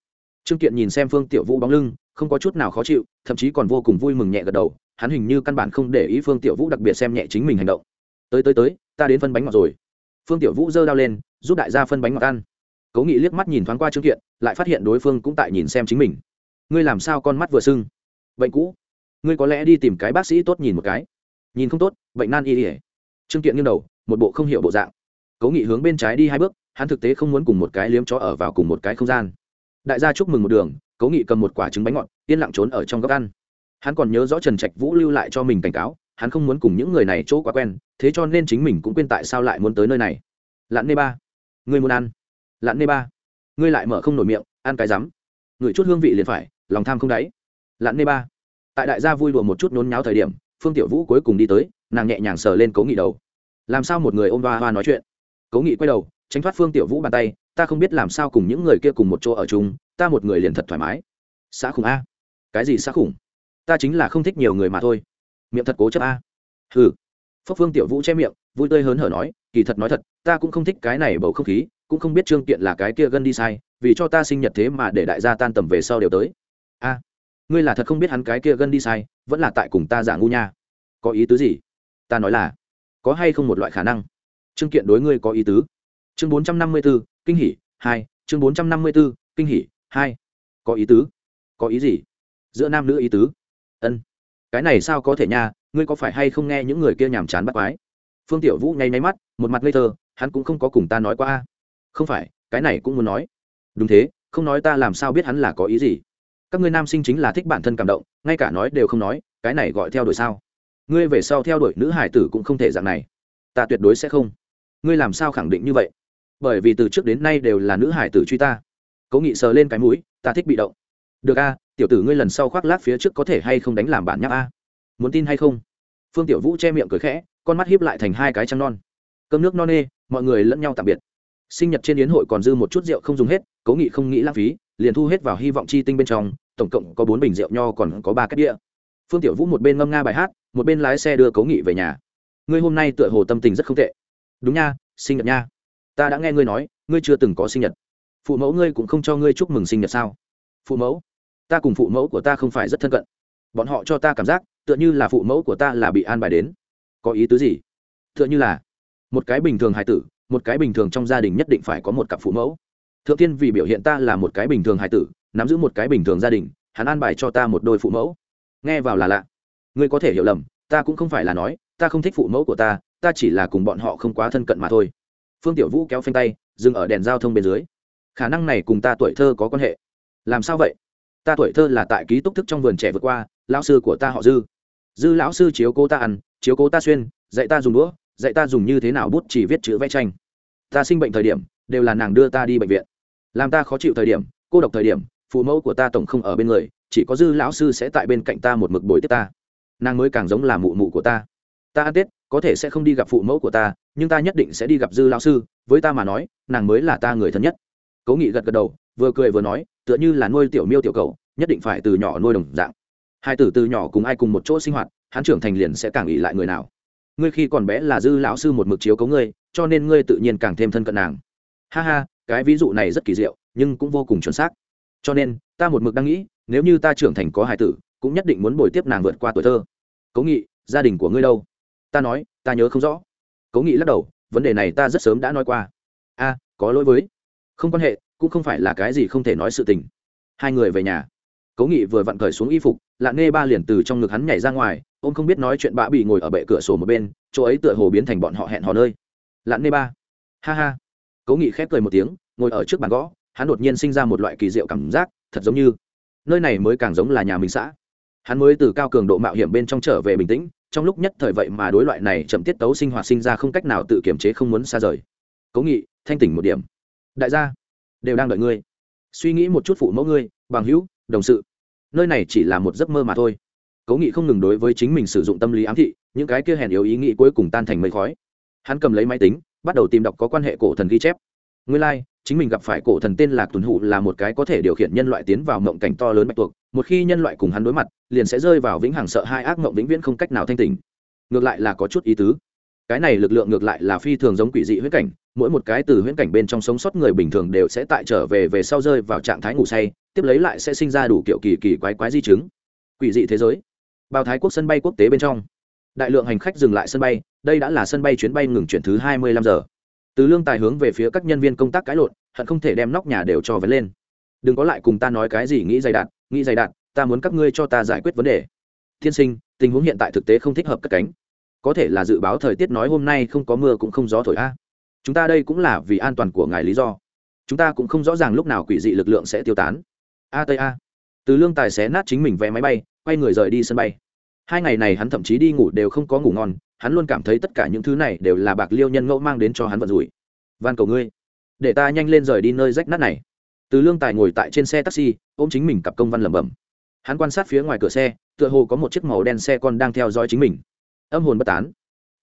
Trương kiện nhìn xem phương tiểu vũ bóng lưng, không có chút nào khó chịu, thậm chí còn vô cùng vui mừng nhẹ gật đầu, hắn hình như căn bản không để ý phương tiểu vũ đặc biệt xem nhẹ chính mình hành động. Tới tới tới, ta đến phân bánh ngọt rồi. Phương tiểu vũ giơ đao lên, giúp đại gia phân bánh ngọt ăn. Cố nghị liếc mắt nhìn thoáng qua trương kiện, lại phát hiện đối phương cũng tại nhìn xem chính mình. Ngươi làm sao con mắt vừa sưng? Bệnh cũ ngươi có lẽ đi tìm cái bác sĩ tốt nhìn một cái. Nhìn không tốt, bệnh nan y ỉa trương kiện nghiêng đầu, một bộ không hiểu bộ dạng. Cố nghị hướng bên trái đi hai bước, hắn thực tế không muốn cùng một cái liếm chó ở vào cùng một cái không gian. Đại gia chúc mừng một đường, cố nghị cầm một quả trứng bánh ngọt, yên lặng trốn ở trong góc ăn. Hắn còn nhớ rõ trần trạch vũ lưu lại cho mình cảnh cáo, hắn không muốn cùng những người này chỗ quá quen, thế cho nên chính mình cũng quên tại sao lại muốn tới nơi này. Lặn nê ba, ngươi muốn ăn? Lặn nê ba, ngươi lại mở không nổi miệng, ăn cái rắm. Ngửi chút hương vị liền phải, lòng tham không đáy. Lặn nê ba tại đại gia vui đùa một chút nôn nháo thời điểm, phương tiểu vũ cuối cùng đi tới, nàng nhẹ nhàng sờ lên cố nghị đầu. Làm sao một người ôm ba hoa nói chuyện? Cố nghị quay đầu, tránh thoát phương tiểu vũ bàn tay, ta không biết làm sao cùng những người kia cùng một chỗ ở chung, ta một người liền thật thoải mái. Xã khủng a. Cái gì xã khủng? Ta chính là không thích nhiều người mà thôi. Miệng thật cố chấp a. Hừ. Phúc phương tiểu vũ che miệng, vui tươi hớn hở nói, kỳ thật nói thật, ta cũng không thích cái này bầu không khí, cũng không biết trương kiện là cái kia gân đi sai, vì cho ta sinh nhật thế mà để đại gia tan tầm về sau đều tới. A ngươi là thật không biết hắn cái kia gân đi sai, vẫn là tại cùng ta giả ngu nha. Có ý tứ gì? Ta nói là, có hay không một loại khả năng? Chương kiện đối ngươi có ý tứ. Chương bốn trăm năm mươi b ố kinh hỉ, hai, chương bốn trăm năm mươi b ố kinh hỉ, hai. Có ý tứ. Có ý gì? Giữa nam nữ ý tứ. Ân. Cái này sao có thể nha, ngươi có phải hay không nghe những người kia nhàm chán bắt quái? Phương tiểu vũ nháy máy mắt, một mặt ngây thơ, hắn cũng không có cùng ta nói qua. Không phải, cái này cũng muốn nói. Đúng thế, không nói ta làm sao biết hắn là có ý gì? Các ngươi nam sinh chính là thích bản thân cảm động, ngay cả nói đều không nói, cái này gọi theo đuổi sao? Ngươi về sau theo đuổi nữ hải tử cũng không thể dạng này. Ta tuyệt đối sẽ không. Ngươi làm sao khẳng định như vậy? Bởi vì từ trước đến nay đều là nữ hải tử truy ta. Cố nghị sờ lên cái mũi, ta thích bị động. Được a, tiểu tử ngươi lần sau khoác lát phía trước có thể hay không đánh làm bản nhắc a? Muốn tin hay không? Phương tiểu vũ che miệng cười khẽ, con mắt hiếp lại thành hai cái trăng non. Cơm nước no nê, mọi người lẫn nhau tạm biệt. Sinh nhật trên yến hội còn dư một chút rượu không dùng hết, cố nghị không nghĩ lãng phí liền thu hết vào hy vọng chi tinh bên trong, tổng cộng có bốn bình rượu nho còn có ba cái đĩa phương tiểu vũ một bên ngâm nga bài hát, một bên lái xe đưa cố nghị về nhà. Ngươi hôm nay tựa hồ tâm tình rất không tệ. Đúng nha, sinh nhật nha. Ta đã nghe ngươi nói, ngươi chưa từng có sinh nhật. Phụ mẫu ngươi cũng không cho ngươi chúc mừng sinh nhật sao? Phụ mẫu? Ta cùng phụ mẫu của ta không phải rất thân cận. Bọn họ cho ta cảm giác, tựa như là phụ mẫu của ta là bị an bài đến. Có ý tứ gì? Tựa như là, một cái bình thường hài tử, một cái bình thường trong gia đình nhất định phải có một cặp phụ mẫu thượng tiên vì biểu hiện ta là một cái bình thường hài tử, nắm giữ một cái bình thường gia đình, hắn an bài cho ta một đôi phụ mẫu. Nghe vào là lạ. Ngươi có thể hiểu lầm, ta cũng không phải là nói, ta không thích phụ mẫu của ta ta chỉ là cùng bọn họ không quá thân cận mà thôi. Phương tiểu vũ kéo phanh tay, dừng ở đèn giao thông bên dưới. Khả năng này cùng ta tuổi thơ có quan hệ. Làm sao vậy? Ta tuổi thơ là tại ký túc thức trong vườn trẻ vượt qua, lão sư của ta họ dư. Dư lão sư chiếu cố ta ăn, chiếu cố ta xuyên, dạy ta dùng đũa, dạy ta dùng như thế nào bút chỉ viết chữ vẽ tranh. Ta sinh bệnh thời điểm đều là nàng đưa ta đi bệnh viện. Làm ta khó chịu thời điểm, cô độc thời điểm, phụ mẫu của ta tổng không ở bên người, chỉ có dư lão sư sẽ tại bên cạnh ta một mực bồi tiếp ta. Nàng mới càng giống là mụ mụ của ta. Ta ăn tết, có thể sẽ không đi gặp phụ mẫu của ta, nhưng ta nhất định sẽ đi gặp dư lão sư, với ta mà nói, nàng mới là ta người thân nhất. Cố nghị gật gật đầu, vừa cười vừa nói, tựa như là nuôi tiểu miêu tiểu cầu nhất định phải từ nhỏ nuôi đồng dạng. Hai tử từ nhỏ cùng ai cùng một chỗ sinh hoạt, hắn trưởng thành liền sẽ càng ỉ lại người nào. Ngươi khi còn bé là dư lão sư một mực chiếu cấu ngươi, cho nên ngươi tự nhiên càng thêm thân cận nàng ha ha, cái ví dụ này rất kỳ diệu, nhưng cũng vô cùng chuẩn xác. Cho nên, ta một mực đang nghĩ, nếu như ta trưởng thành có hài tử, cũng nhất định muốn bồi tiếp nàng vượt qua tuổi thơ. Cố nghị, gia đình của ngươi đâu? Ta nói, ta nhớ không rõ. Cố nghị lắc đầu, vấn đề này ta rất sớm đã nói qua. A, có lỗi với. Không quan hệ, cũng không phải là cái gì không thể nói sự tình. Hai người về nhà. Cố nghị vừa vặn cởi xuống y phục lạ nghe ba liền từ trong ngực hắn nhảy ra ngoài ông không biết nói chuyện bạ bị ngồi ở bệ cửa sổ một bên, chỗ ấy tựa hồ biến thành bọn họ hẹn hò nơi. Lặn nê ba. Ha ha cố nghị khép cười một tiếng, ngồi ở trước bàn gõ, hắn đột nhiên sinh ra một loại kỳ diệu cảm giác, thật giống như nơi này mới càng giống là nhà mình xã. Hắn mới từ cao cường độ mạo hiểm bên trong trở về bình tĩnh, trong lúc nhất thời vậy mà đối loại này chậm tiết tấu sinh hoạt sinh ra không cách nào tự kiềm chế không muốn xa rời. Cố nghị, thanh tỉnh một điểm. Đại gia, đều đang đợi ngươi. Suy nghĩ một chút phụ mẫu ngươi, bằng hữu, đồng sự. Nơi này chỉ là một giấc mơ mà thôi. Cố nghị không ngừng đối với chính mình sử dụng tâm lý ám thị, những cái kia hèn yếu ý nghĩ cuối cùng tan thành mây khói. Hắn cầm lấy máy tính bắt đầu tìm đọc có quan hệ cổ thần ghi chép. Nguyên lai、like, chính mình gặp phải cổ thần tên lạc tuần hụ là một cái có thể điều khiển nhân loại tiến vào mộng cảnh to lớn bạch tuộc một khi nhân loại cùng hắn đối mặt liền sẽ rơi vào vĩnh hằng sợ hai ác mộng vĩnh viễn không cách nào thanh tình ngược lại là có chút ý tứ. Cái này lực lượng ngược lại là phi thường giống quỷ dị huyễn cảnh mỗi một cái từ huyễn cảnh bên trong sống sót người bình thường đều sẽ tại trở về về sau rơi vào trạng thái ngủ say tiếp lấy lại sẽ sinh ra đủ kiểu kỳ kỳ quái quái di chứng. Quỷ dị thế giới. Bao thái quốc sân bay quốc tế bên trong đại lượng hành khách dừng lại sân bay, đây đã là sân bay chuyến bay ngừng chuyển thứ hai mươi lăm giờ. Từ lương tài hướng về phía các nhân viên công tác cãi lộn, hận không thể đem nóc nhà đều cho vấn lên. Đừng có lại cùng ta nói cái gì, nghĩ dày đạt nghĩ dày đạt ta muốn các ngươi cho ta giải quyết vấn đề. Tiên sinh, tình huống hiện tại thực tế không thích hợp cất cánh. Có thể là dự báo thời tiết nói hôm nay không có mưa cũng không gió thổi a. Chúng ta đây cũng là vì an toàn của ngài lý do. Chúng ta cũng không rõ ràng lúc nào quỷ dị lực lượng sẽ tiêu tán. A tây a. Từ lương tài xé nát chính mình vé máy bay, quay người rời đi sân bay hai ngày này hắn thậm chí đi ngủ đều không có ngủ ngon, hắn luôn cảm thấy tất cả những thứ này đều là bạc liêu nhân ngẫu mang đến cho hắn vận rủi. Van cầu ngươi, để ta nhanh lên rời đi nơi rách nát này. Từ lương tài ngồi tại trên xe taxi, ôm chính mình cặp công văn lẩm bẩm. Hắn quan sát phía ngoài cửa xe, tựa hồ có một chiếc màu đen xe con đang theo dõi chính mình. Âm hồn bất tán.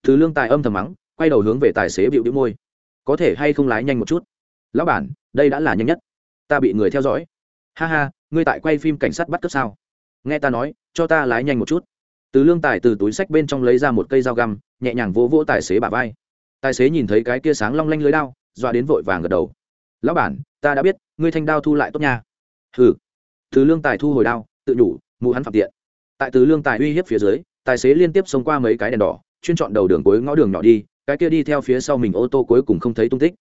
Từ lương tài âm thầm mắng, quay đầu hướng về tài xế bịu đĩu môi. Có thể hay không lái nhanh một chút? Lão bản, đây đã là nhanh nhất. Ta bị người theo dõi. Ha ha, ngươi tại quay phim cảnh sát bắt cướp sao? Nghe ta nói, cho ta lái nhanh một chút từ lương tài từ túi sách bên trong lấy ra một cây dao găm, nhẹ nhàng vỗ vỗ tài xế bà vai. Tài xế nhìn thấy cái kia sáng long lanh lưới đao doa đến vội vàng gật đầu. Lão bản, ta đã biết, ngươi thanh đao thu lại tốt nha. Hừ. Từ lương tài thu hồi đao, tự nhủ, mụ hắn phạm tiện. Tại từ lương tài uy hiếp phía dưới, tài xế liên tiếp xông qua mấy cái đèn đỏ, chuyên chọn đầu đường cuối ngõ đường nhỏ đi, cái kia đi theo phía sau mình ô tô cuối cùng không thấy tung tích.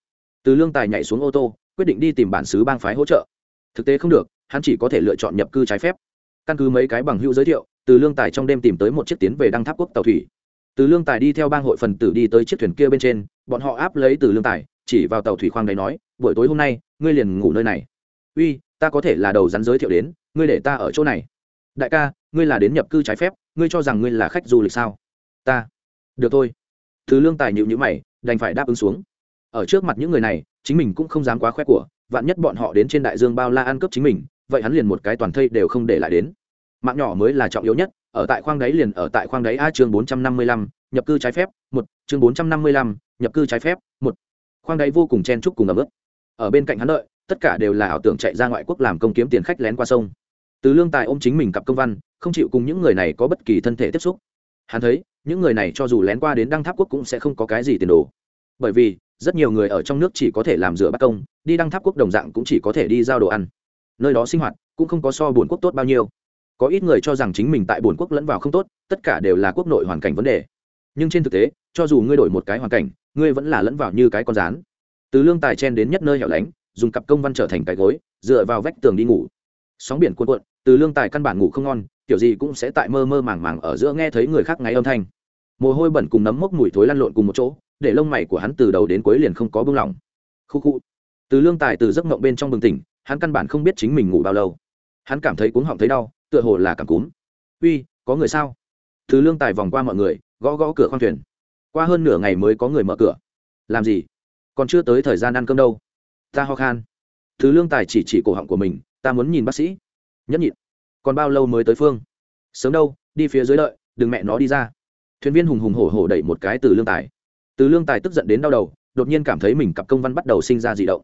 Từ lương tài nhảy xuống ô tô, quyết định đi tìm bản xứ bang phái hỗ trợ. Thực tế không được, hắn chỉ có thể lựa chọn nhập cư trái phép. Căn cứ mấy cái bằng hữu giới thiệu từ lương tài trong đêm tìm tới một chiếc tiến về đăng tháp quốc tàu thủy. Từ lương tài đi theo bang hội phần tử đi tới chiếc thuyền kia bên trên, bọn họ áp lấy từ lương tài, chỉ vào tàu thủy khoang đấy nói, buổi tối hôm nay, ngươi liền ngủ nơi này. Uy, ta có thể là đầu rắn giới thiệu đến, ngươi để ta ở chỗ này. Đại ca, ngươi là đến nhập cư trái phép, ngươi cho rằng ngươi là khách du lịch sao? Ta. Được thôi. Thứ lương tài nhịu nhữ mày, đành phải đáp ứng xuống. Ở trước mặt những người này, chính mình cũng không dám quá khoe của, vạn nhất bọn họ đến trên đại dương bao la ăn cướp chính mình, vậy hắn liền một cái toàn thây đều không để lại đến mạng nhỏ mới là trọng yếu nhất, ở tại khoang đáy liền ở tại khoang đáy a chương bốn trăm năm mươi lăm, nhập cư trái phép, một, chương bốn trăm năm mươi lăm, nhập cư trái phép, một. Khoang đáy vô cùng chen chúc cùng ấm ức. Ở bên cạnh hắn đợi, tất cả đều là ảo tưởng chạy ra ngoại quốc làm công kiếm tiền khách lén qua sông. Từ lương tài ôm chính mình cặp công văn, không chịu cùng những người này có bất kỳ thân thể tiếp xúc. Hắn thấy, những người này cho dù lén qua đến đăng tháp quốc cũng sẽ không có cái gì tiền đồ. Bởi vì, rất nhiều người ở trong nước chỉ có thể làm rửa bắt công, đi đăng tháp quốc đồng dạng cũng chỉ có thể đi giao đồ ăn. Nơi đó sinh hoạt cũng không có so buồn quốc tốt bao nhiêu có ít người cho rằng chính mình tại buồn quốc lẫn vào không tốt, tất cả đều là quốc nội hoàn cảnh vấn đề. Nhưng trên thực tế, cho dù ngươi đổi một cái hoàn cảnh, ngươi vẫn là lẫn vào như cái con rán. Từ lương tài chen đến nhất nơi hẻo lánh, dùng cặp công văn trở thành cái gối, dựa vào vách tường đi ngủ. Sóng biển cuộn cuộn, từ lương tài căn bản ngủ không ngon, kiểu gì cũng sẽ tại mơ mơ màng màng ở giữa nghe thấy người khác ngáy âm thanh. Mồ hôi bẩn cùng nấm mốc mùi thối lăn lộn cùng một chỗ, để lông mày của hắn từ đầu đến cuối liền không có bưng lỏng. Khu khu. Từ lương tài từ giấc mộng bên trong bừng tỉnh, hắn căn bản không biết chính mình ngủ bao lâu. Hắn cảm thấy cuống họng thấy đau tựa hồ là cảm cúm. Uy, có người sao? Từ lương tài vòng qua mọi người, gõ gõ cửa khoang thuyền. Qua hơn nửa ngày mới có người mở cửa. Làm gì? Còn chưa tới thời gian ăn cơm đâu. Ta ho khan. Thứ lương tài chỉ chỉ cổ họng của mình, ta muốn nhìn bác sĩ. Nhất nhịn. Còn bao lâu mới tới phương? Sớm đâu, đi phía dưới đợi, đừng mẹ nó đi ra. Thuyền viên hùng hùng hổ hổ đẩy một cái từ lương tài. Từ lương tài tức giận đến đau đầu, đột nhiên cảm thấy mình cặp công văn bắt đầu sinh ra dị động.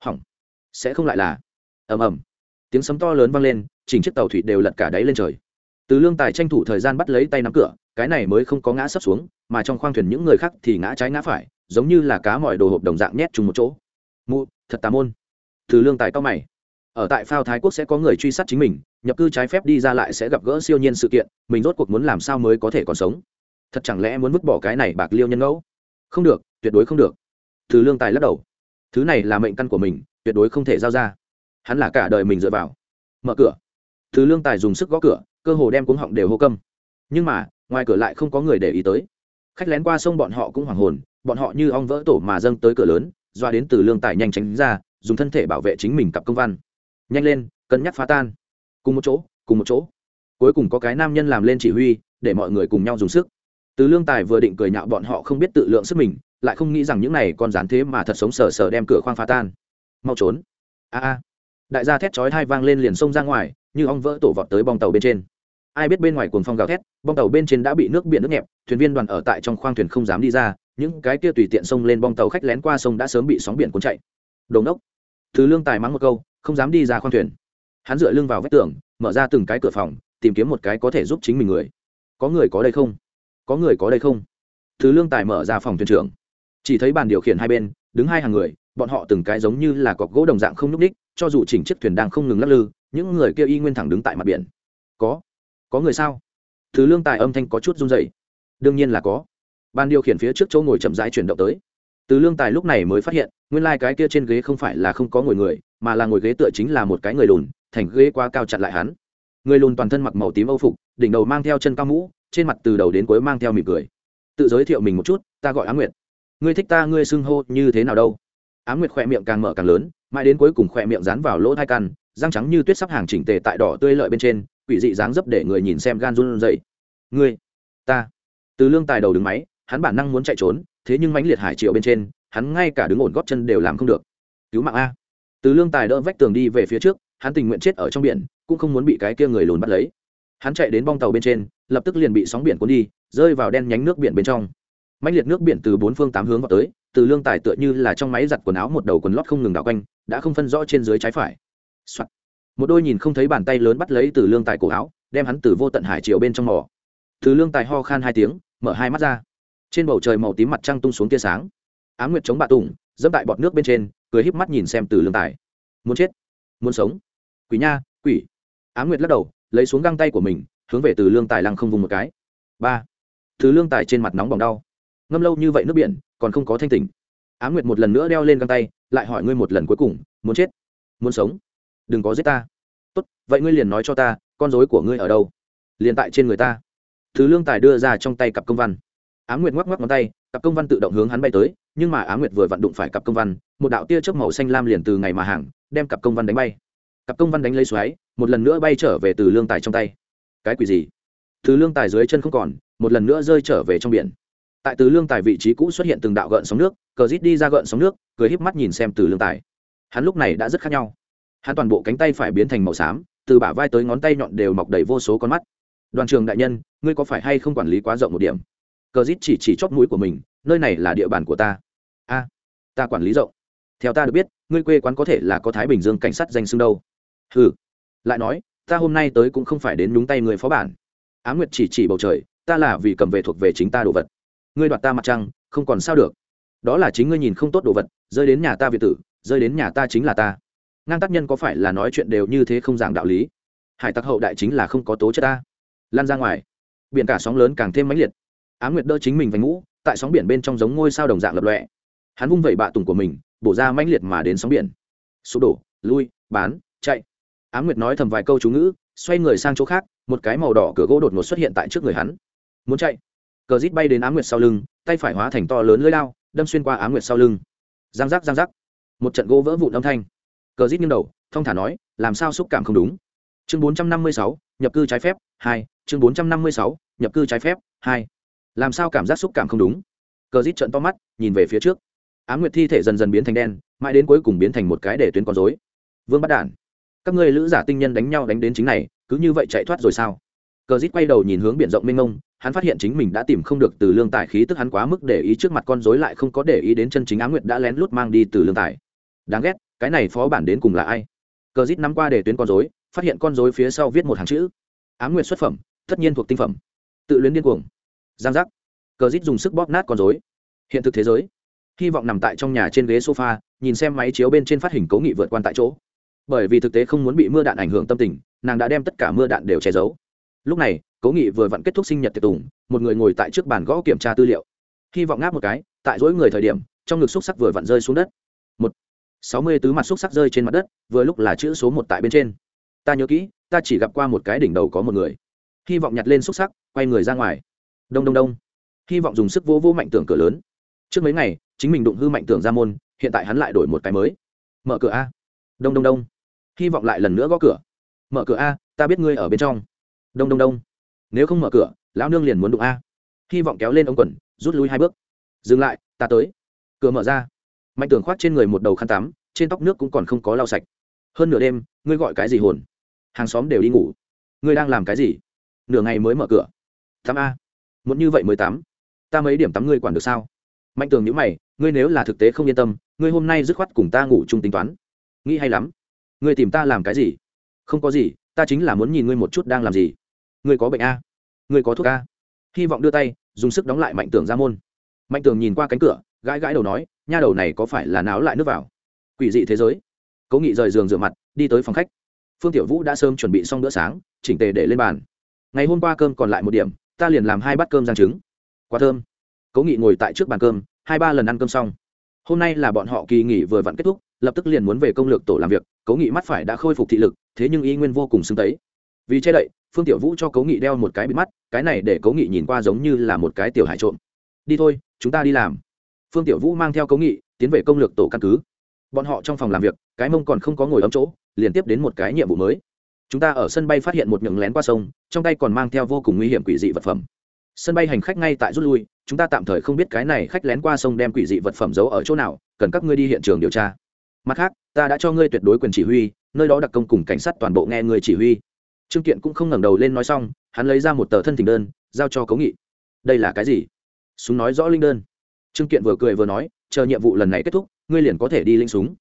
Hỏng. Sẽ không lại là. Ầm ầm. Tiếng sấm to lớn vang lên chỉnh chiếc tàu thủy đều lật cả đáy lên trời. Từ lương tài tranh thủ thời gian bắt lấy tay nắm cửa, cái này mới không có ngã sấp xuống, mà trong khoang thuyền những người khác thì ngã trái ngã phải, giống như là cá mọi đồ hộp đồng dạng nhét chung một chỗ. Mụ, thật tà môn. Từ lương tài cao mày. Ở tại phao thái quốc sẽ có người truy sát chính mình, nhập cư trái phép đi ra lại sẽ gặp gỡ siêu nhiên sự kiện, mình rốt cuộc muốn làm sao mới có thể còn sống? Thật chẳng lẽ muốn vứt bỏ cái này bạc liêu nhân ngẫu? Không được, tuyệt đối không được. Từ lương tài lắc đầu. Thứ này là mệnh căn của mình, tuyệt đối không thể giao ra. Hắn là cả đời mình dựa vào. Mở cửa từ lương tài dùng sức gõ cửa, cơ hồ đem cuống họng đều hô câm. Nhưng mà, ngoài cửa lại không có người để ý tới. Khách lén qua sông bọn họ cũng hoảng hồn, bọn họ như ong vỡ tổ mà dâng tới cửa lớn, doa đến từ lương tài nhanh tránh ra, dùng thân thể bảo vệ chính mình cặp công văn. Nhanh lên, cân nhắc phá tan. Cùng một chỗ, cùng một chỗ. Cuối cùng có cái nam nhân làm lên chỉ huy, để mọi người cùng nhau dùng sức. Từ lương tài vừa định cười nhạo bọn họ không biết tự lượng sức mình, lại không nghĩ rằng những này còn dán thế mà thật sống sờ sờ đem cửa khoang phá tan. Mau trốn. A a. Đại gia thét chói hai vang lên liền xông ra ngoài như ong vỡ tổ vọt tới bong tàu bên trên. Ai biết bên ngoài cuồng phong gào thét, bong tàu bên trên đã bị nước biển nước nhẹp, thuyền viên đoàn ở tại trong khoang thuyền không dám đi ra, những cái kia tùy tiện xông lên bong tàu khách lén qua sông đã sớm bị sóng biển cuốn chạy. Đồn đốc, thứ lương tài mắng một câu, không dám đi ra khoang thuyền. Hắn dựa lưng vào vách tường, mở ra từng cái cửa phòng, tìm kiếm một cái có thể giúp chính mình người. Có người có đây không? Có người có đây không? Thứ lương tài mở ra phòng thuyền trưởng. Chỉ thấy bàn điều khiển hai bên, đứng hai hàng người, bọn họ từng cái giống như là cọc gỗ đồng dạng không nhúc ních cho dù chỉnh chiếc thuyền đang không ngừng lắc lư những người kia y nguyên thẳng đứng tại mặt biển. Có. Có người sao? Thứ lương tài âm thanh có chút run dày đương nhiên là có. Ban điều khiển phía trước chỗ ngồi chậm rãi chuyển động tới. Từ lương tài lúc này mới phát hiện, nguyên lai、like、cái kia trên ghế không phải là không có ngồi người, mà là ngồi ghế tựa chính là một cái người lùn, thành ghế quá cao chặn lại hắn. Người lùn toàn thân mặc màu tím âu phục, đỉnh đầu mang theo chân cao mũ, trên mặt từ đầu đến cuối mang theo mỉm cười. Tự giới thiệu mình một chút, ta gọi á nguyệt. Ngươi thích ta, ngươi xưng hô như thế nào đâu? Á nguyệt khỏe miệng càng mở càng lớn, mãi đến cuối cùng khỏe miệng dán vào lỗ thai căn răng trắng như tuyết sắp hàng chỉnh tề tại đỏ tươi lợi bên trên, quỷ dị dáng dấp để người nhìn xem gan run dậy ngươi, ta. Từ lương tài đầu đứng máy, hắn bản năng muốn chạy trốn, thế nhưng mãnh liệt hải triệu bên trên, hắn ngay cả đứng ổn góp chân đều làm không được. Cứu mạng a. Từ lương tài đỡ vách tường đi về phía trước, hắn tình nguyện chết ở trong biển, cũng không muốn bị cái kia người lùn bắt lấy. Hắn chạy đến bong tàu bên trên, lập tức liền bị sóng biển cuốn đi, rơi vào đen nhánh nước biển bên trong. Mãnh liệt nước biển từ bốn phương tám hướng vào tới, từ lương tài tựa như là trong máy giặt quần áo một đầu quần lót không ngừng đảo quanh, đã không phân rõ trên dưới trái phải、Soạn. một đôi nhìn không thấy bàn tay lớn bắt lấy từ lương tài cổ áo, đem hắn từ vô tận hải chiều bên trong mỏ từ lương tài ho khan hai tiếng, mở hai mắt ra. Trên bầu trời màu tím mặt trăng tung xuống tia sáng. Á nguyệt chống bạ tùng, dẫm tại bọt nước bên trên, cười híp mắt nhìn xem từ lương tài. Muốn chết? Muốn sống? Quỷ nha, quỷ. Á nguyệt lắc đầu, lấy xuống găng tay của mình, hướng về từ lương tài lăng không vùng một cái. Ba. Từ lương tài trên mặt nóng bỏng đau. Ngâm lâu như vậy nước biển, còn không có thanh tỉnh. Á nguyệt một lần nữa đeo lên găng tay, lại hỏi ngươi một lần cuối cùng, muốn chết? Muốn sống? Đừng có giết ta. Tốt, vậy ngươi liền nói cho ta, con dối của ngươi ở đâu? Liền tại trên người ta. Thứ lương tài đưa ra trong tay cặp công văn. Á nguyệt ngoắc ngoắc ngón tay, cặp công văn tự động hướng hắn bay tới, nhưng mà á nguyệt vừa vặn đụng phải cặp công văn, một đạo tia chớp màu xanh lam liền từ ngày mà hàng, đem cặp công văn đánh bay. Cặp công văn đánh lấy xoáy, một lần nữa bay trở về từ lương tài trong tay. Cái quỷ gì? Từ lương tài dưới chân không còn, một lần nữa rơi trở về trong biển. Tại từ lương tài vị trí cũ xuất hiện từng đạo gợn sóng nước, cờ rít đi ra gợn sóng nước, cười híp mắt nhìn xem từ lương tài. Hắn lúc này đã rất khác nhau hắn toàn bộ cánh tay phải biến thành màu xám, từ bả vai tới ngón tay nhọn đều mọc đầy vô số con mắt. Đoàn trường đại nhân, ngươi có phải hay không quản lý quá rộng một điểm? Cờ dít chỉ chỉ chóp mũi của mình, nơi này là địa bàn của ta. A, ta quản lý rộng. Theo ta được biết, ngươi quê quán có thể là có thái bình dương cảnh sát danh xưng đâu. Ừ lại nói, ta hôm nay tới cũng không phải đến nhúng tay người phó bản. Á nguyệt chỉ chỉ bầu trời, ta là vì cầm về thuộc về chính ta đồ vật. Ngươi đoạt ta mặt trăng, không còn sao được. Đó là chính ngươi nhìn không tốt đồ vật, rơi đến nhà ta việt tử, rơi đến nhà ta chính là ta ngang tác nhân có phải là nói chuyện đều như thế không giảng đạo lý? Hải tặc hậu đại chính là không có tố chất ta. Lan ra ngoài, biển cả sóng lớn càng thêm mãnh liệt. Á nguyệt đỡ chính mình vánh ngũ, tại sóng biển bên trong giống ngôi sao đồng dạng lập lọe hắn vung vẩy bạ tùng của mình, bổ ra mãnh liệt mà đến sóng biển. Sụp đổ, lui, bán, chạy. Á nguyệt nói thầm vài câu chú ngữ, xoay người sang chỗ khác, một cái màu đỏ cửa gỗ đột ngột xuất hiện tại trước người hắn. Muốn chạy. Cờ rít bay đến á nguyệt sau lưng, tay phải hóa thành to lớn lưỡi lao, đâm xuyên qua á nguyệt sau lưng. Giang giác giang giác. Một trận gỗ vỡ vụn âm thanh cờ rít nghiêng đầu, thong thả nói, làm sao xúc cảm không đúng? Chương bốn trăm năm mươi sáu, nhập cư trái phép, hai, chương bốn trăm năm mươi sáu, nhập cư trái phép, hai. Làm sao cảm giác xúc cảm không đúng? Cờ rít trận to mắt, nhìn về phía trước. Á nguyệt thi thể dần dần biến thành đen, mãi đến cuối cùng biến thành một cái để tuyến con dối vương bắt đản, các ngươi lữ giả tinh nhân đánh nhau đánh đến chính này, cứ như vậy chạy thoát rồi sao? Cờ rít quay đầu nhìn hướng biển rộng mênh mông, hắn phát hiện chính mình đã tìm không được từ lương tài khí tức hắn quá mức để ý trước mặt con dối lại không có để ý đến chân chính á nguyệt đã lén lút mang đi từ lương tài. Đáng ghét cái này phó bản đến cùng là ai? Cờ dít nắm qua để tuyến con dối phát hiện con dối phía sau viết một hàng chữ. Á nguyệt xuất phẩm, tất nhiên thuộc tinh phẩm. Tự luyến điên cuồng. Giang giác. Cờ dít dùng sức bóp nát con dối hiện thực thế giới. Hy vọng nằm tại trong nhà trên ghế sofa, nhìn xem máy chiếu bên trên phát hình cố nghị vượt quan tại chỗ. Bởi vì thực tế không muốn bị mưa đạn ảnh hưởng tâm tình, nàng đã đem tất cả mưa đạn đều che giấu. Lúc này cố nghị vừa vặn kết thúc sinh nhật tiệc tùng, một người ngồi tại trước bàn gõ kiểm tra tư liệu. Hy vọng ngáp một cái, tại dỗi người thời điểm, trong ngực xúc sắc vừa vặn rơi xuống đất. Một sáu mươi tứ mặt xúc sắc rơi trên mặt đất, vừa lúc là chữ số một tại bên trên. Ta nhớ kỹ, ta chỉ gặp qua một cái đỉnh đầu có một người. Hy vọng nhặt lên xúc sắc, quay người ra ngoài. Đông đông đông. Hy vọng dùng sức vô vô mạnh tưởng cửa lớn. Trước mấy ngày, chính mình đụng hư mạnh tưởng ra môn, hiện tại hắn lại đổi một cái mới. Mở cửa a. Đông đông đông. Hy vọng lại lần nữa gõ cửa. Mở cửa a, ta biết ngươi ở bên trong. Đông đông đông. Nếu không mở cửa, lão nương liền muốn đụng a. Hy vọng kéo lên ống quần, rút lui hai bước. Dừng lại, ta tới. Cửa mở ra mạnh tưởng khoác trên người một đầu khăn tắm, trên tóc nước cũng còn không có lau sạch. Hơn nửa đêm, ngươi gọi cái gì hồn? Hàng xóm đều đi ngủ. Ngươi đang làm cái gì? Nửa ngày mới mở cửa. Tắm a. Muốn như vậy mới tắm. Ta mấy điểm tắm ngươi quản được sao? Mạnh tường nhữ mày, ngươi nếu là thực tế không yên tâm, ngươi hôm nay dứt khoát cùng ta ngủ chung tính toán. Nghĩ hay lắm. Ngươi tìm ta làm cái gì? Không có gì, ta chính là muốn nhìn ngươi một chút đang làm gì. Ngươi có bệnh a. Ngươi có thuốc a. Hy vọng đưa tay, dùng sức đóng lại mạnh tường ra môn. Mạnh tường nhìn qua cánh cửa, gãi gãi đầu nói nha đầu này có phải là náo lại nước vào? Quỷ dị thế giới. Cố nghị rời giường rửa mặt, đi tới phòng khách. Phương tiểu vũ đã sớm chuẩn bị xong bữa sáng, chỉnh tề để lên bàn. Ngày hôm qua cơm còn lại một điểm, ta liền làm hai bát cơm rang trứng. Quá thơm. Cố nghị ngồi tại trước bàn cơm, hai ba lần ăn cơm xong. Hôm nay là bọn họ kỳ nghỉ vừa vặn kết thúc, lập tức liền muốn về công lược tổ làm việc, cố nghị mắt phải đã khôi phục thị lực, thế nhưng y nguyên vô cùng xứng tấy. Vì che đậy, phương tiểu vũ cho cố nghị đeo một cái bịt mắt, cái này để cố nghị nhìn qua giống như là một cái tiểu hải trộm. Đi thôi, chúng ta đi làm phương tiểu vũ mang theo cố nghị, tiến về công lược tổ căn cứ. Bọn họ trong phòng làm việc, cái mông còn không có ngồi ấm chỗ, liền tiếp đến một cái nhiệm vụ mới. Chúng ta ở sân bay phát hiện một nhường lén qua sông, trong tay còn mang theo vô cùng nguy hiểm quỷ dị vật phẩm. Sân bay hành khách ngay tại rút lui, chúng ta tạm thời không biết cái này khách lén qua sông đem quỷ dị vật phẩm giấu ở chỗ nào, cần các ngươi đi hiện trường điều tra. Mặt khác, ta đã cho ngươi tuyệt đối quyền chỉ huy, nơi đó đặc công cùng cảnh sát toàn bộ nghe người chỉ huy. Trương kiện cũng không ngẩng đầu lên nói xong, hắn lấy ra một tờ thân thỉnh đơn, giao cho cấu nghị. Đây là cái gì? Súng nói rõ linh đơn trương kiện vừa cười vừa nói, chờ nhiệm vụ lần này kết thúc, ngươi liền có thể đi linh súng.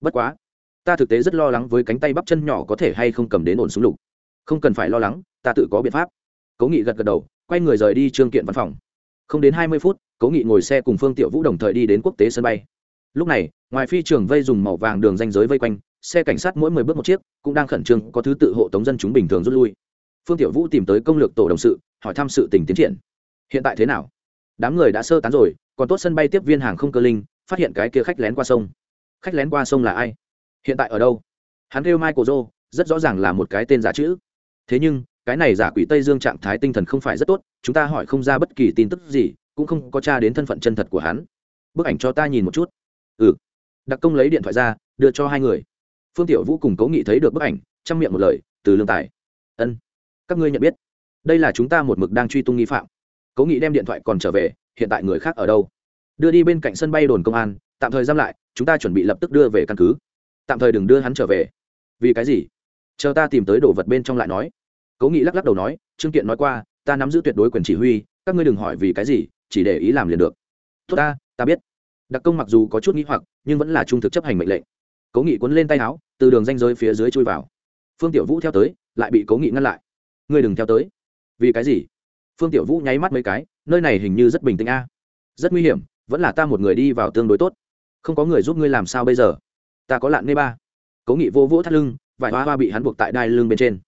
Bất quá, ta thực tế rất lo lắng với cánh tay bắp chân nhỏ có thể hay không cầm đến ổn súng lục. Không cần phải lo lắng, ta tự có biện pháp. Cố nghị gật gật đầu, quay người rời đi trương kiện văn phòng. Không đến hai mươi phút, cố nghị ngồi xe cùng phương tiểu vũ đồng thời đi đến quốc tế sân bay. Lúc này, ngoài phi trường vây dùng màu vàng đường danh giới vây quanh, xe cảnh sát mỗi mười bước một chiếc, cũng đang khẩn trương, có thứ tự hộ tống dân chúng bình thường rút lui. Phương tiểu vũ tìm tới công lược tổ đồng sự, hỏi thăm sự tình tiến triển. Hiện tại thế nào? Đám người đã sơ tán rồi, còn tốt sân bay tiếp viên hàng không cơ linh, phát hiện cái kia khách lén qua sông. Khách lén qua sông là ai? Hiện tại ở đâu? Hắn kêu michael joe, rất rõ ràng là một cái tên giả chữ. Thế nhưng, cái này giả quỷ tây dương trạng thái tinh thần không phải rất tốt, chúng ta hỏi không ra bất kỳ tin tức gì, cũng không có t r a đến thân phận chân thật của hắn. Bức ảnh cho ta nhìn một chút. Ừ. Đặc công lấy điện thoại ra, đưa cho hai người. Phương tiểu vũ cùng cố nghị thấy được bức ảnh, chăm miệng một lời, từ lương tài. Ân. Các ngươi nhận biết. Đây là chúng ta một mực đang truy tung nghi phạm cố nghị đem điện thoại còn trở về, hiện tại người khác ở đâu? Đưa đi bên cạnh sân bay đồn công an, tạm thời giam lại, chúng ta chuẩn bị lập tức đưa về căn cứ. Tạm thời đừng đưa hắn trở về. Vì cái gì? Chờ ta tìm tới đồ vật bên trong lại nói. Cố nghị lắc lắc đầu nói, trương kiện nói qua, ta nắm giữ tuyệt đối quyền chỉ huy, các ngươi đừng hỏi vì cái gì, chỉ để ý làm liền được. Tốt ta ta biết. Đặc công mặc dù có chút nghĩ hoặc, nhưng vẫn là trung thực chấp hành mệnh lệnh. Cố nghị cuốn lên tay áo, từ đường danh giới phía dưới chui vào. Phương tiểu vũ theo tới, lại bị cố nghị ngăn lại. Ngươi đừng theo tới. Vì cái gì? Phương tiểu vũ nháy mắt mấy cái, nơi này hình như rất bình tĩnh a. Rất nguy hiểm, vẫn là ta một người đi vào tương đối tốt. Không có người giúp ngươi làm sao bây giờ? Ta có lạn nê ba. Cố nghị vô vỗ thắt lưng, vài hoa hoa bị hắn buộc tại đai lưng bên trên.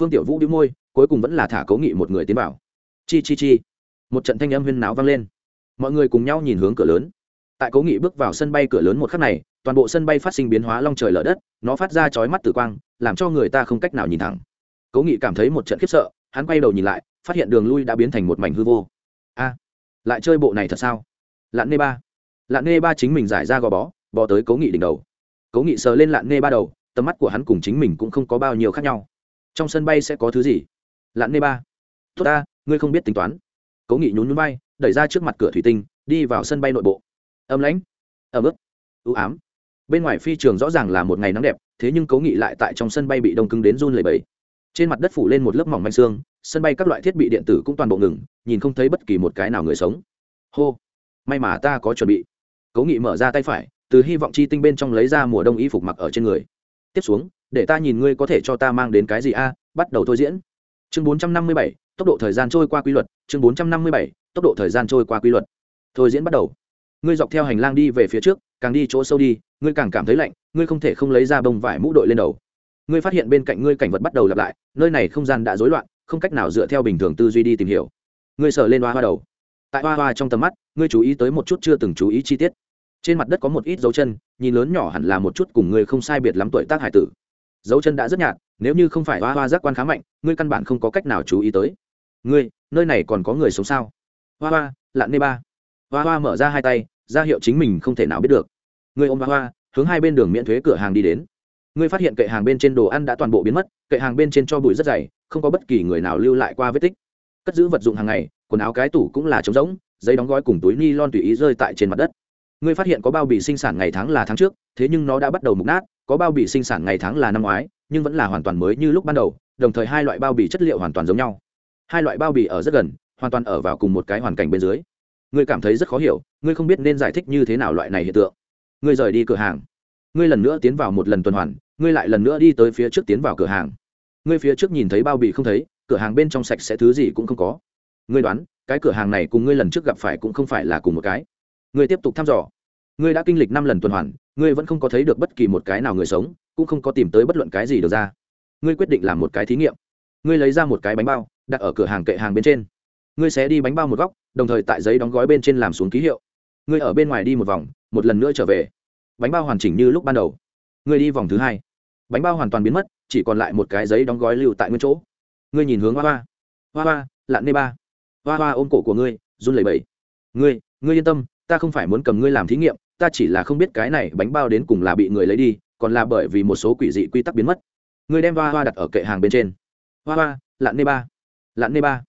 Phương tiểu vũ đĩu môi, cuối cùng vẫn là thả cố nghị một người tiến vào. Chi chi chi. Một trận thanh âm huyên náo vang lên. Mọi người cùng nhau nhìn hướng cửa lớn. Tại cố nghị bước vào sân bay cửa lớn một khắc này, toàn bộ sân bay phát sinh biến hóa long trời lở đất, nó phát ra chói mắt tử quang, làm cho người ta không cách nào nhìn thẳng. Cố nghị cảm thấy một trận khiếp sợ hắn quay đầu nhìn lại, phát hiện đường lui đã biến thành một mảnh hư vô. A, lại chơi bộ này thật sao? Lạn nê ba. Lạn nê ba chính mình giải ra gò bó, bò tới cố nghị đỉnh đầu. Cố nghị sờ lên lạn nê ba đầu, tầm mắt của hắn cùng chính mình cũng không có bao nhiêu khác nhau. Trong sân bay sẽ có thứ gì? Lạn nê ba. Tốt ta, ngươi không biết tính toán. Cố nghị nhún nhún bay đẩy ra trước mặt cửa thủy tinh, đi vào sân bay nội bộ. Âm lãnh, ẩm ướt ưu ám. Bên ngoài phi trường rõ ràng là một ngày nắng đẹp, thế nhưng cố nghị lại tại trong sân bay bị đông cứng đến run lầy bẫy trên mặt đất phủ lên một lớp mỏng manh xương, sân bay các loại thiết bị điện tử cũng toàn bộ ngừng, nhìn không thấy bất kỳ một cái nào người sống. Hô! May mà ta có chuẩn bị. Cố nghị mở ra tay phải, từ hy vọng chi tinh bên trong lấy ra mùa đông y phục mặc ở trên người. Tiếp xuống, để ta nhìn ngươi có thể cho ta mang đến cái gì a? Bắt đầu thôi diễn. Chương bốn trăm năm mươi bảy, tốc độ thời gian trôi qua quy luật. Chương bốn trăm năm mươi bảy, tốc độ thời gian trôi qua quy luật. Thôi diễn bắt đầu. Ngươi dọc theo hành lang đi về phía trước, càng đi chỗ sâu đi, ngươi càng cảm thấy lạnh, ngươi không thể không lấy ra bông vải mũ đội lên đầu ngươi phát hiện bên cạnh ngươi cảnh vật bắt đầu lặp lại, nơi này không gian đã rối loạn, không cách nào dựa theo bình thường tư duy đi tìm hiểu. Ngươi sờ lên hoa hoa đầu. Tại hoa hoa trong tầm mắt, ngươi chú ý tới một chút chưa từng chú ý chi tiết. Trên mặt đất có một ít dấu chân, nhìn lớn nhỏ hẳn là một chút cùng ngươi không sai biệt lắm tuổi tác hải tử. Dấu chân đã rất nhạt, nếu như không phải hoa hoa giác quan khá mạnh, ngươi căn bản không có cách nào chú ý tới. Ngươi, nơi này còn có người sống sao? Hoa hoa, lạn nê ba. Hoa hoa mở ra hai tay, ra hiệu chính mình không thể nào biết được. Ngươi ôm hoa hoa, hướng hai bên đường miễn thuế cửa hàng đi đến ngươi phát hiện kệ hàng bên trên đồ ăn đã toàn bộ biến mất, kệ hàng bên trên cho bụi rất dày, không có bất kỳ người nào lưu lại qua vết tích. Cất giữ vật dụng hàng ngày, quần áo cái tủ cũng là trống rỗng, giấy đóng gói cùng túi ni lon tùy ý rơi tại trên mặt đất. Ngươi phát hiện có bao bì sinh sản ngày tháng là tháng trước, thế nhưng nó đã bắt đầu mục nát, có bao bì sinh sản ngày tháng là năm ngoái, nhưng vẫn là hoàn toàn mới như lúc ban đầu, đồng thời hai loại bao bì chất liệu hoàn toàn giống nhau. Hai loại bao bì ở rất gần, hoàn toàn ở vào cùng một cái hoàn cảnh bên dưới. Ngươi cảm thấy rất khó hiểu, ngươi không biết nên giải thích như thế nào loại này hiện tượng. Ngươi rời đi cửa hàng ngươi lần nữa tiến vào một lần tuần hoàn, ngươi lại lần nữa đi tới phía trước tiến vào cửa hàng. Ngươi phía trước nhìn thấy bao bì không thấy, cửa hàng bên trong sạch sẽ thứ gì cũng không có. Ngươi đoán, cái cửa hàng này cùng ngươi lần trước gặp phải cũng không phải là cùng một cái. Ngươi tiếp tục thăm dò. Ngươi đã kinh lịch năm lần tuần hoàn, ngươi vẫn không có thấy được bất kỳ một cái nào người sống, cũng không có tìm tới bất luận cái gì được ra. Ngươi quyết định làm một cái thí nghiệm. Ngươi lấy ra một cái bánh bao, đặt ở cửa hàng kệ hàng bên trên. Ngươi sẽ đi bánh bao một góc, đồng thời tại giấy đóng gói bên trên làm xuống ký hiệu. Ngươi ở bên ngoài đi một vòng, một lần nữa trở về bánh bao hoàn chỉnh như lúc ban đầu. Ngươi đi vòng thứ hai. Bánh bao hoàn toàn biến mất, chỉ còn lại một cái giấy đóng gói lưu tại nguyên chỗ. Ngươi nhìn hướng hoa hoa. Hoa hoa lặn nê ba. Hoa hoa ôm cổ của ngươi, run lẩy bẩy. Ngươi ngươi yên tâm, ta không phải muốn cầm ngươi làm thí nghiệm, ta chỉ là không biết cái này bánh bao đến cùng là bị người lấy đi, còn là bởi vì một số quỷ dị quy tắc biến mất. Ngươi đem hoa hoa đặt ở kệ hàng bên trên. Hoa hoa lặn nê ba. Lặn nê ba.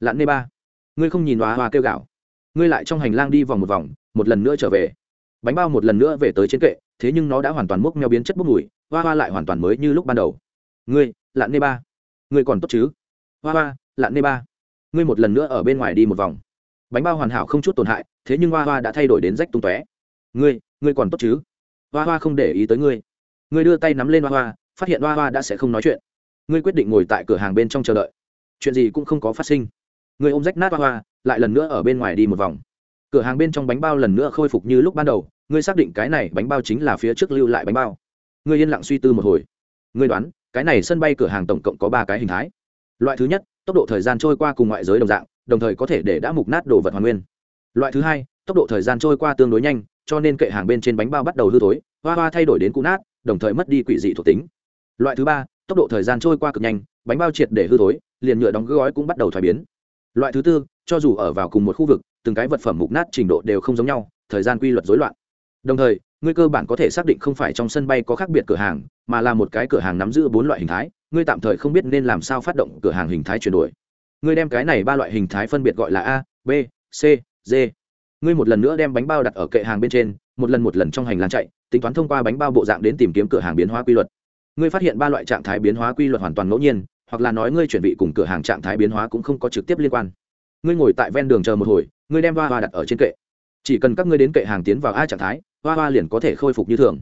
Lặn nê ba. Ngươi không nhìn hoa hoa kêu gạo. Ngươi lại trong hành lang đi vòng một vòng, một lần nữa trở về bánh bao một lần nữa về tới trên kệ, thế nhưng nó đã hoàn toàn mốc meo biến chất bốc mùi, hoa hoa lại hoàn toàn mới như lúc ban đầu. Ngươi lặn nê ba. Ngươi còn tốt chứ? Hoa hoa lặn nê ba. Ngươi một lần nữa ở bên ngoài đi một vòng. Bánh bao hoàn hảo không chút tổn hại, thế nhưng hoa hoa đã thay đổi đến rách tung tóe. Ngươi ngươi còn tốt chứ? Hoa hoa không để ý tới ngươi. Ngươi đưa tay nắm lên hoa hoa, phát hiện hoa hoa đã sẽ không nói chuyện. Ngươi quyết định ngồi tại cửa hàng bên trong chờ đợi. Chuyện gì cũng không có phát sinh. Ngươi ôm rách nát hoa hoa, lại lần nữa ở bên ngoài đi một vòng cửa hàng bên trong bánh bao lần nữa khôi phục như lúc ban đầu, ngươi xác định cái này bánh bao chính là phía trước lưu lại bánh bao. Ngươi yên lặng suy tư một hồi. Ngươi đoán, cái này sân bay cửa hàng tổng cộng có ba cái hình thái. Loại thứ nhất, tốc độ thời gian trôi qua cùng ngoại giới đồng dạng, đồng thời có thể để đã mục nát đồ vật hoàn nguyên. Loại thứ hai, tốc độ thời gian trôi qua tương đối nhanh, cho nên kệ hàng bên trên bánh bao bắt đầu hư thối, hoa hoa thay đổi đến cũ nát, đồng thời mất đi quỷ dị thuộc tính. Loại thứ ba, tốc độ thời gian trôi qua cực nhanh, bánh bao triệt để hư thối, liền nhựa đóng gói cũng bắt đầu thoái biến. Loại thứ tư, cho dù ở vào cùng một khu vực từng cái vật phẩm mục nát trình độ đều không giống nhau, thời gian quy luật rối loạn. Đồng thời, ngươi cơ bản có thể xác định không phải trong sân bay có khác biệt cửa hàng, mà là một cái cửa hàng nắm giữ bốn loại hình thái, ngươi tạm thời không biết nên làm sao phát động cửa hàng hình thái chuyển đổi. Ngươi đem cái này ba loại hình thái phân biệt gọi là a, b, c, d. Ngươi một lần nữa đem bánh bao đặt ở kệ hàng bên trên, một lần một lần trong hành lang chạy, tính toán thông qua bánh bao bộ dạng đến tìm kiếm cửa hàng biến hóa quy luật. Ngươi phát hiện ba loại trạng thái biến hóa quy luật hoàn toàn ngẫu nhiên, hoặc là nói ngươi chuẩn bị cùng cửa hàng trạng thái biến hóa cũng không có trực tiếp liên quan ngươi ngồi tại ven đường chờ một hồi, ngươi đem hoa hoa đặt ở trên kệ. Chỉ cần các ngươi đến kệ hàng tiến vào a trạng thái, hoa hoa liền có thể khôi phục như thường.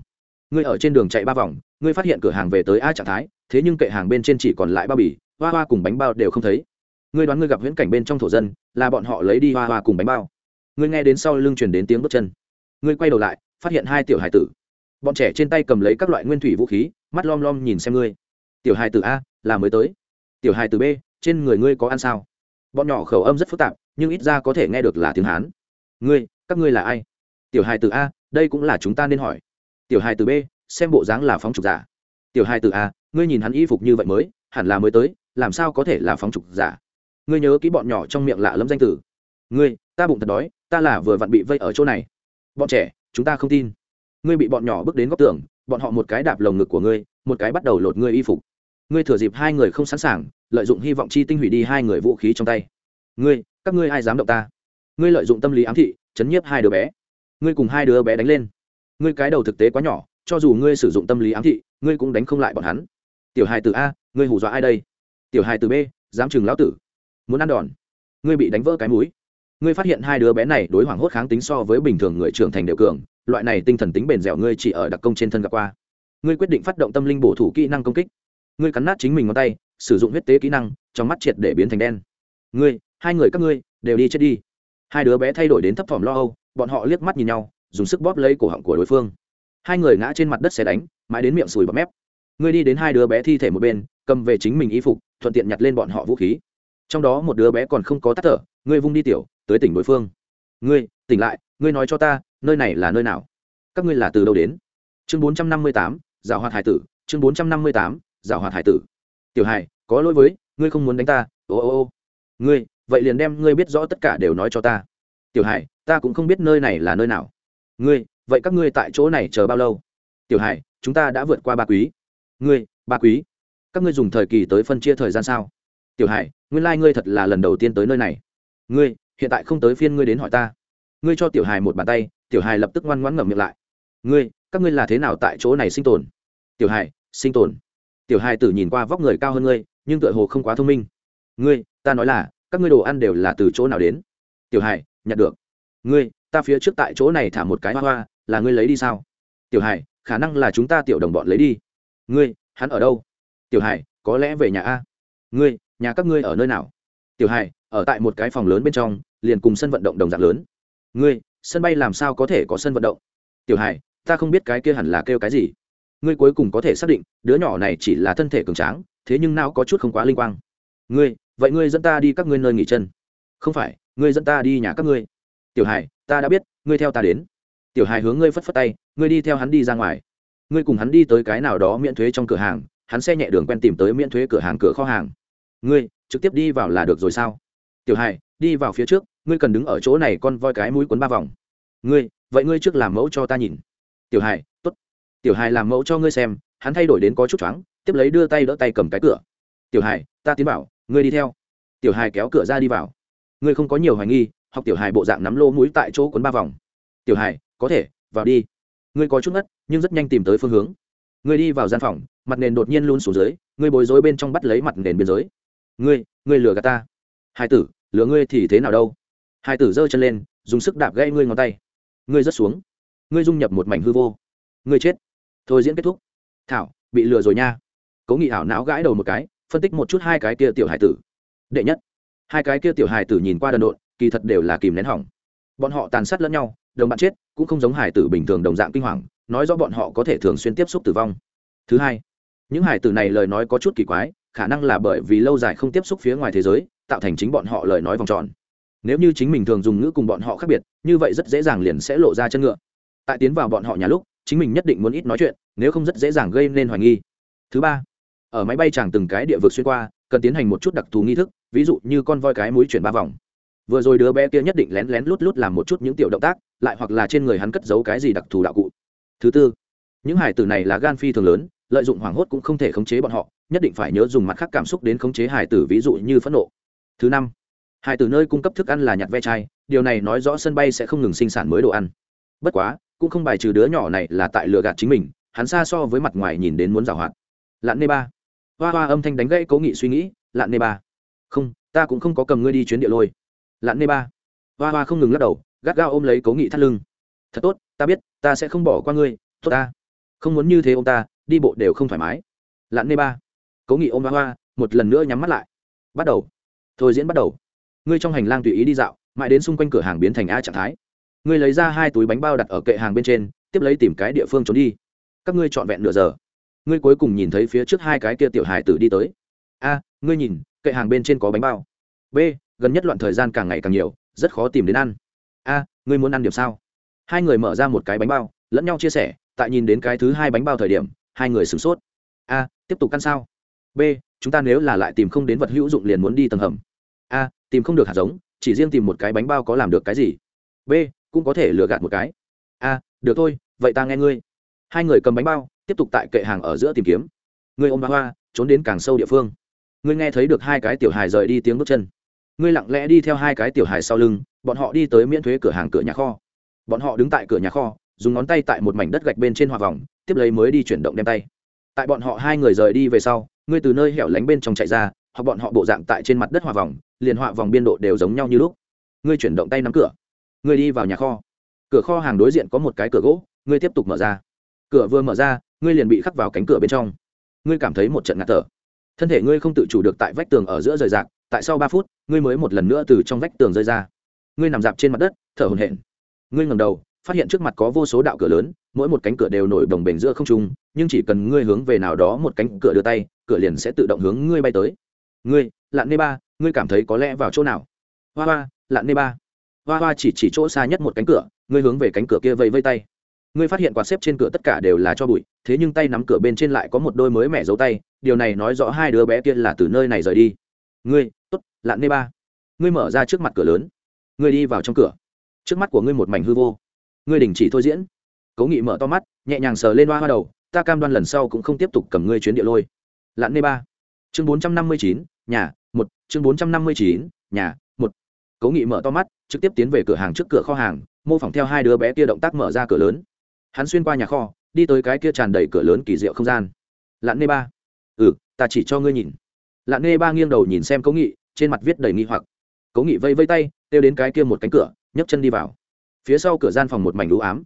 Ngươi ở trên đường chạy ba vòng, ngươi phát hiện cửa hàng về tới a trạng thái, thế nhưng kệ hàng bên trên chỉ còn lại bao bì, hoa hoa cùng bánh bao đều không thấy. Ngươi đoán ngươi gặp viễn cảnh bên trong thổ dân, là bọn họ lấy đi hoa hoa cùng bánh bao. Ngươi nghe đến sau lưng truyền đến tiếng bước chân. Ngươi quay đầu lại, phát hiện hai tiểu hải tử. Bọn trẻ trên tay cầm lấy các loại nguyên thủy vũ khí, mắt lom lom nhìn xem ngươi. Tiểu hải tử a, là mới tới. Tiểu hải tử b, trên người ngươi có ăn sao? Bọn nhỏ khẩu âm rất phức tạp, nhưng ít ra có thể nghe được là tiếng hán. Ngươi, các ngươi là ai? Tiểu hài tử a, đây cũng là chúng ta nên hỏi. Tiểu hài tử b, xem bộ dáng là phóng trục giả. Tiểu hài tử a, ngươi nhìn hắn y phục như vậy mới, hẳn là mới tới, làm sao có thể là phóng trục giả? Ngươi nhớ kỹ bọn nhỏ trong miệng lạ lẫm danh tử ngươi, ta bụng thật đói, ta là vừa vặn bị vây ở chỗ này. Bọn trẻ, chúng ta không tin. Ngươi bị bọn nhỏ bước đến góc tường, bọn họ một cái đạp lồng ngực của ngươi, một cái bắt đầu lột ngươi y phục. Ngươi thừa dịp hai người không sẵn sàng lợi dụng hy vọng chi tinh hủy đi hai người vũ khí trong tay. Ngươi, các ngươi ai dám động ta? Ngươi lợi dụng tâm lý ám thị, chấn nhiếp hai đứa bé. Ngươi cùng hai đứa bé đánh lên. Ngươi cái đầu thực tế quá nhỏ, cho dù ngươi sử dụng tâm lý ám thị, ngươi cũng đánh không lại bọn hắn. Tiểu hài từ a, ngươi hù dọa ai đây? Tiểu hài từ b, dám chừng lão tử. Muốn ăn đòn. Ngươi bị đánh vỡ cái mũi. Ngươi phát hiện hai đứa bé này đối hoảng hốt kháng tính so với bình thường người trưởng thành đều cường, loại này tinh thần tính bền dẻo ngươi chỉ ở đặc công trên thân gặp qua. Ngươi quyết định phát động tâm linh bổ thủ kỹ năng công kích. Ngươi cắn nát chính mình ngón tay sử dụng huyết tế kỹ năng, trong mắt triệt để biến thành đen. Ngươi, hai người các ngươi, đều đi chết đi. Hai đứa bé thay đổi đến thấp thỏm lo âu, bọn họ liếc mắt nhìn nhau, dùng sức bóp lấy cổ họng của đối phương. Hai người ngã trên mặt đất xe đánh, mãi đến miệng sùi bọt mép. Ngươi đi đến hai đứa bé thi thể một bên, cầm về chính mình y phục, thuận tiện nhặt lên bọn họ vũ khí. Trong đó một đứa bé còn không có tắt thở, ngươi vung đi tiểu, tới tỉnh đối phương. Ngươi, tỉnh lại, ngươi nói cho ta, nơi này là nơi nào? Các ngươi là từ đâu đến? Chương bốn trăm năm mươi tám, giảo hoạt hải tử, chương bốn trăm năm mươi tám, giảo hoạt hải tử tiểu hải có lỗi với ngươi không muốn đánh ta ô ô ô. Ngươi vậy liền đem ngươi biết rõ tất cả đều nói cho ta. Tiểu hải ta cũng không biết nơi này là nơi nào. Ngươi vậy các ngươi tại chỗ này chờ bao lâu? Tiểu hải chúng ta đã vượt qua ba quý. Ngươi ba quý. Các ngươi dùng thời kỳ tới phân chia thời gian sao? Tiểu hải nguyên lai、like、ngươi thật là lần đầu tiên tới nơi này. Ngươi hiện tại không tới phiên ngươi đến hỏi ta. Ngươi cho tiểu Hải một bàn tay tiểu Hải lập tức ngoan ngoãn ngậm miệng lại. Ngươi các ngươi là thế nào tại chỗ này sinh tồn? Tiểu Hải, sinh tồn tiểu hài tử nhìn qua vóc người cao hơn ngươi, nhưng tựa hồ không quá thông minh. Ngươi, ta nói là, các ngươi đồ ăn đều là từ chỗ nào đến? Tiểu hài nhặt được. Ngươi, ta phía trước tại chỗ này thả một cái hoa hoa, là ngươi lấy đi sao? Tiểu hài khả năng là chúng ta tiểu đồng bọn lấy đi. Ngươi, hắn ở đâu? Tiểu hài có lẽ về nhà a. Ngươi, nhà các ngươi ở nơi nào? Tiểu hài ở tại một cái phòng lớn bên trong, liền cùng sân vận động đồng dạng lớn. Ngươi, sân bay làm sao có thể có sân vận động? Tiểu hải, ta không biết cái kia hẳn là kêu cái gì ngươi cuối cùng có thể xác định, đứa nhỏ này chỉ là thân thể cường tráng, thế nhưng não có chút không quá linh quang. Ngươi, vậy ngươi dẫn ta đi các ngươi nơi nghỉ chân. Không phải, ngươi dẫn ta đi nhà các ngươi. Tiểu hải, ta đã biết, ngươi theo ta đến. Tiểu hải hướng ngươi phất phất tay, ngươi đi theo hắn đi ra ngoài. Ngươi cùng hắn đi tới cái nào đó miễn thuế trong cửa hàng, hắn xe nhẹ đường quen tìm tới miễn thuế cửa hàng cửa kho hàng. Ngươi, trực tiếp đi vào là được rồi sao? Tiểu hải, đi vào phía trước, ngươi cần đứng ở chỗ này con voi cái mũi quấn ba vòng. Ngươi, vậy ngươi trước làm mẫu cho ta nhìn. Tiểu hải tiểu hải làm mẫu cho ngươi xem, hắn thay đổi đến có chút choáng, tiếp lấy đưa tay đỡ tay cầm cái cửa. Tiểu hải ta tiến bảo ngươi đi theo. Tiểu hải kéo cửa ra đi vào. Ngươi không có nhiều hoài nghi, học tiểu hải bộ dạng nắm lô mũi tại chỗ quấn ba vòng. Tiểu hải có thể, vào đi. Ngươi có chút ngất, nhưng rất nhanh tìm tới phương hướng. Ngươi đi vào gian phòng, mặt nền đột nhiên luôn xuống dưới, ngươi bối rối bên trong bắt lấy mặt nền biên giới. Ngươi ngươi lừa gạt ta. Hai tử, lừa ngươi thì thế nào đâu? Hai tử giơ chân lên, dùng sức đạp gãy ngươi ngón tay. Ngươi rớt xuống. Ngươi dung nhập một mảnh hư vô. Ngươi chết thôi diễn kết thúc. Thảo, bị lừa rồi nha. Cố nghị hảo não gãi đầu một cái, phân tích một chút hai cái kia tiểu hải tử. Đệ nhất, hai cái kia tiểu hải tử nhìn qua đần độn, kỳ thật đều là kìm nén hỏng. Bọn họ tàn sát lẫn nhau, đồng bạn chết, cũng không giống hải tử bình thường đồng dạng kinh hoàng, nói rõ bọn họ có thể thường xuyên tiếp xúc tử vong. Thứ hai, những hải tử này lời nói có chút kỳ quái, khả năng là bởi vì lâu dài không tiếp xúc phía ngoài thế giới, tạo thành chính bọn họ lời nói vòng tròn. Nếu như chính mình thường dùng ngữ cùng bọn họ khác biệt, như vậy rất dễ dàng liền sẽ lộ ra chân ngựa. Tại tiến vào bọn họ nhà lúc chính mình nhất định muốn ít nói chuyện, nếu không rất dễ dàng gây nên hoài nghi. Thứ ba, ở máy bay chàng từng cái địa vực xuyên qua, cần tiến hành một chút đặc thù nghi thức, ví dụ như con voi cái mũi chuyển ba vòng. Vừa rồi đứa bé kia nhất định lén lén lút lút làm một chút những tiểu động tác, lại hoặc là trên người hắn cất giấu cái gì đặc thù đạo cụ. Thứ tư, những hải tử này là gan phi thường lớn, lợi dụng hoảng hốt cũng không thể khống chế bọn họ, nhất định phải nhớ dùng mặt khác cảm xúc đến khống chế hải tử ví dụ như phẫn nộ. Thứ năm, hải tử nơi cung cấp thức ăn là nhặt ve chai, điều này nói rõ sân bay sẽ không ngừng sinh sản mới đồ ăn. Bất quá cũng không bài trừ đứa nhỏ này là tại lừa gạt chính mình, hắn xa so với mặt ngoài nhìn đến muốn giảo hoạt. Lạn nê ba. Hoa hoa âm thanh đánh gãy cố nghị suy nghĩ, lạn nê ba. Không, ta cũng không có cầm ngươi đi chuyến địa lôi. Lạn nê ba. Hoa hoa không ngừng lắc đầu, gắt gao ôm lấy cố nghị thắt lưng. Thật tốt, ta biết, ta sẽ không bỏ qua ngươi, tốt ta. Không muốn như thế ô m ta, đi bộ đều không thoải mái. Lạn nê ba. Cố nghị ôm hoa hoa, một lần nữa nhắm mắt lại. Bắt đầu. Thôi diễn bắt đầu. Ngươi trong hành lang tùy ý đi dạo, mãi đến xung quanh cửa hàng biến thành a trạng thái ngươi lấy ra hai túi bánh bao đặt ở kệ hàng bên trên, tiếp lấy tìm cái địa phương trốn đi. Các ngươi trọn vẹn nửa giờ. Ngươi cuối cùng nhìn thấy phía trước hai cái kia tiểu hài tử đi tới. A, ngươi nhìn, kệ hàng bên trên có bánh bao. B, gần nhất loạn thời gian càng ngày càng nhiều, rất khó tìm đến ăn. A, ngươi muốn ăn điểm sao? Hai người mở ra một cái bánh bao, lẫn nhau chia sẻ, tại nhìn đến cái thứ hai bánh bao thời điểm, hai người sửng sốt. A, tiếp tục ăn sao? B, chúng ta nếu là lại tìm không đến vật hữu dụng liền muốn đi tầng hầm. A, tìm không được hạt giống, chỉ riêng tìm một cái bánh bao có làm được cái gì? B cũng có thể lừa gạt một cái. A được thôi, vậy ta nghe ngươi. Hai người cầm bánh bao, tiếp tục tại kệ hàng ở giữa tìm kiếm. Ngươi ôm ba hoa, trốn đến càng sâu địa phương. Ngươi nghe thấy được hai cái tiểu hài rời đi tiếng bước chân. Ngươi lặng lẽ đi theo hai cái tiểu hài sau lưng, bọn họ đi tới miễn thuế cửa hàng cửa nhà kho. Bọn họ đứng tại cửa nhà kho, dùng ngón tay tại một mảnh đất gạch bên trên hòa vòng, tiếp lấy mới đi chuyển động đem tay. Tại bọn họ hai người rời đi về sau, ngươi từ nơi hẻo lánh bên trong chạy ra, hoặc bọn họ bộ dạng tại trên mặt đất hòa vòng, liền họa vòng biên độ đều giống nhau như lúc. Ngươi chuyển động tay nắm cửa ngươi đi vào nhà kho. Cửa kho hàng đối diện có một cái cửa gỗ, ngươi tiếp tục mở ra. Cửa vừa mở ra, ngươi liền bị khắc vào cánh cửa bên trong. Ngươi cảm thấy một trận ngạt thở. Thân thể ngươi không tự chủ được tại vách tường ở giữa rời rạc, tại sau ba phút, ngươi mới một lần nữa từ trong vách tường rơi ra. Ngươi nằm dạp trên mặt đất, thở hồn hển. Ngươi ngầm đầu, phát hiện trước mặt có vô số đạo cửa lớn, mỗi một cánh cửa đều nổi đồng bềnh giữa không trung, nhưng chỉ cần ngươi hướng về nào đó một cánh cửa đưa tay, cửa liền sẽ tự động hướng ngươi bay tới. Ngươi, lạn nê ba, ngươi cảm thấy có lẽ vào chỗ nào? Hoa hoa, lạn nê ba hoa hoa chỉ chỉ chỗ xa nhất một cánh cửa, ngươi hướng về cánh cửa kia vây vây tay. Ngươi phát hiện quạt xếp trên cửa tất cả đều là cho bụi, thế nhưng tay nắm cửa bên trên lại có một đôi mới mẻ dấu tay, điều này nói rõ hai đứa bé kia là từ nơi này rời đi. Ngươi t ố t lạn nê ba. Ngươi mở ra trước mặt cửa lớn. Ngươi đi vào trong cửa. Trước mắt của ngươi một mảnh hư vô. Ngươi đình chỉ thôi diễn. Cố nghị mở to mắt, nhẹ nhàng sờ lên hoa hoa đầu, ta cam đoan lần sau cũng không tiếp tục cầm ngươi chuyến địa lôi. Lạn nê ba. Chương bốn trăm năm mươi chín, nhà, một. Chương bốn trăm năm mươi chín, nhà, một. Cố nghị mở to mắt trực tiếp tiến về cửa hàng trước cửa kho hàng, mô phỏng theo hai đứa bé kia động tác mở ra cửa lớn. Hắn xuyên qua nhà kho, đi tới cái kia tràn đầy cửa lớn kỳ diệu không gian. Lặn nê ba. Ừ ta chỉ cho ngươi nhìn. Lặn nê ba nghiêng đầu nhìn xem cố nghị, trên mặt viết đầy nghi hoặc. Cố nghị vây vây tay, kêu đến cái kia một cánh cửa, nhấc chân đi vào. Phía sau cửa gian phòng một mảnh lũ ám.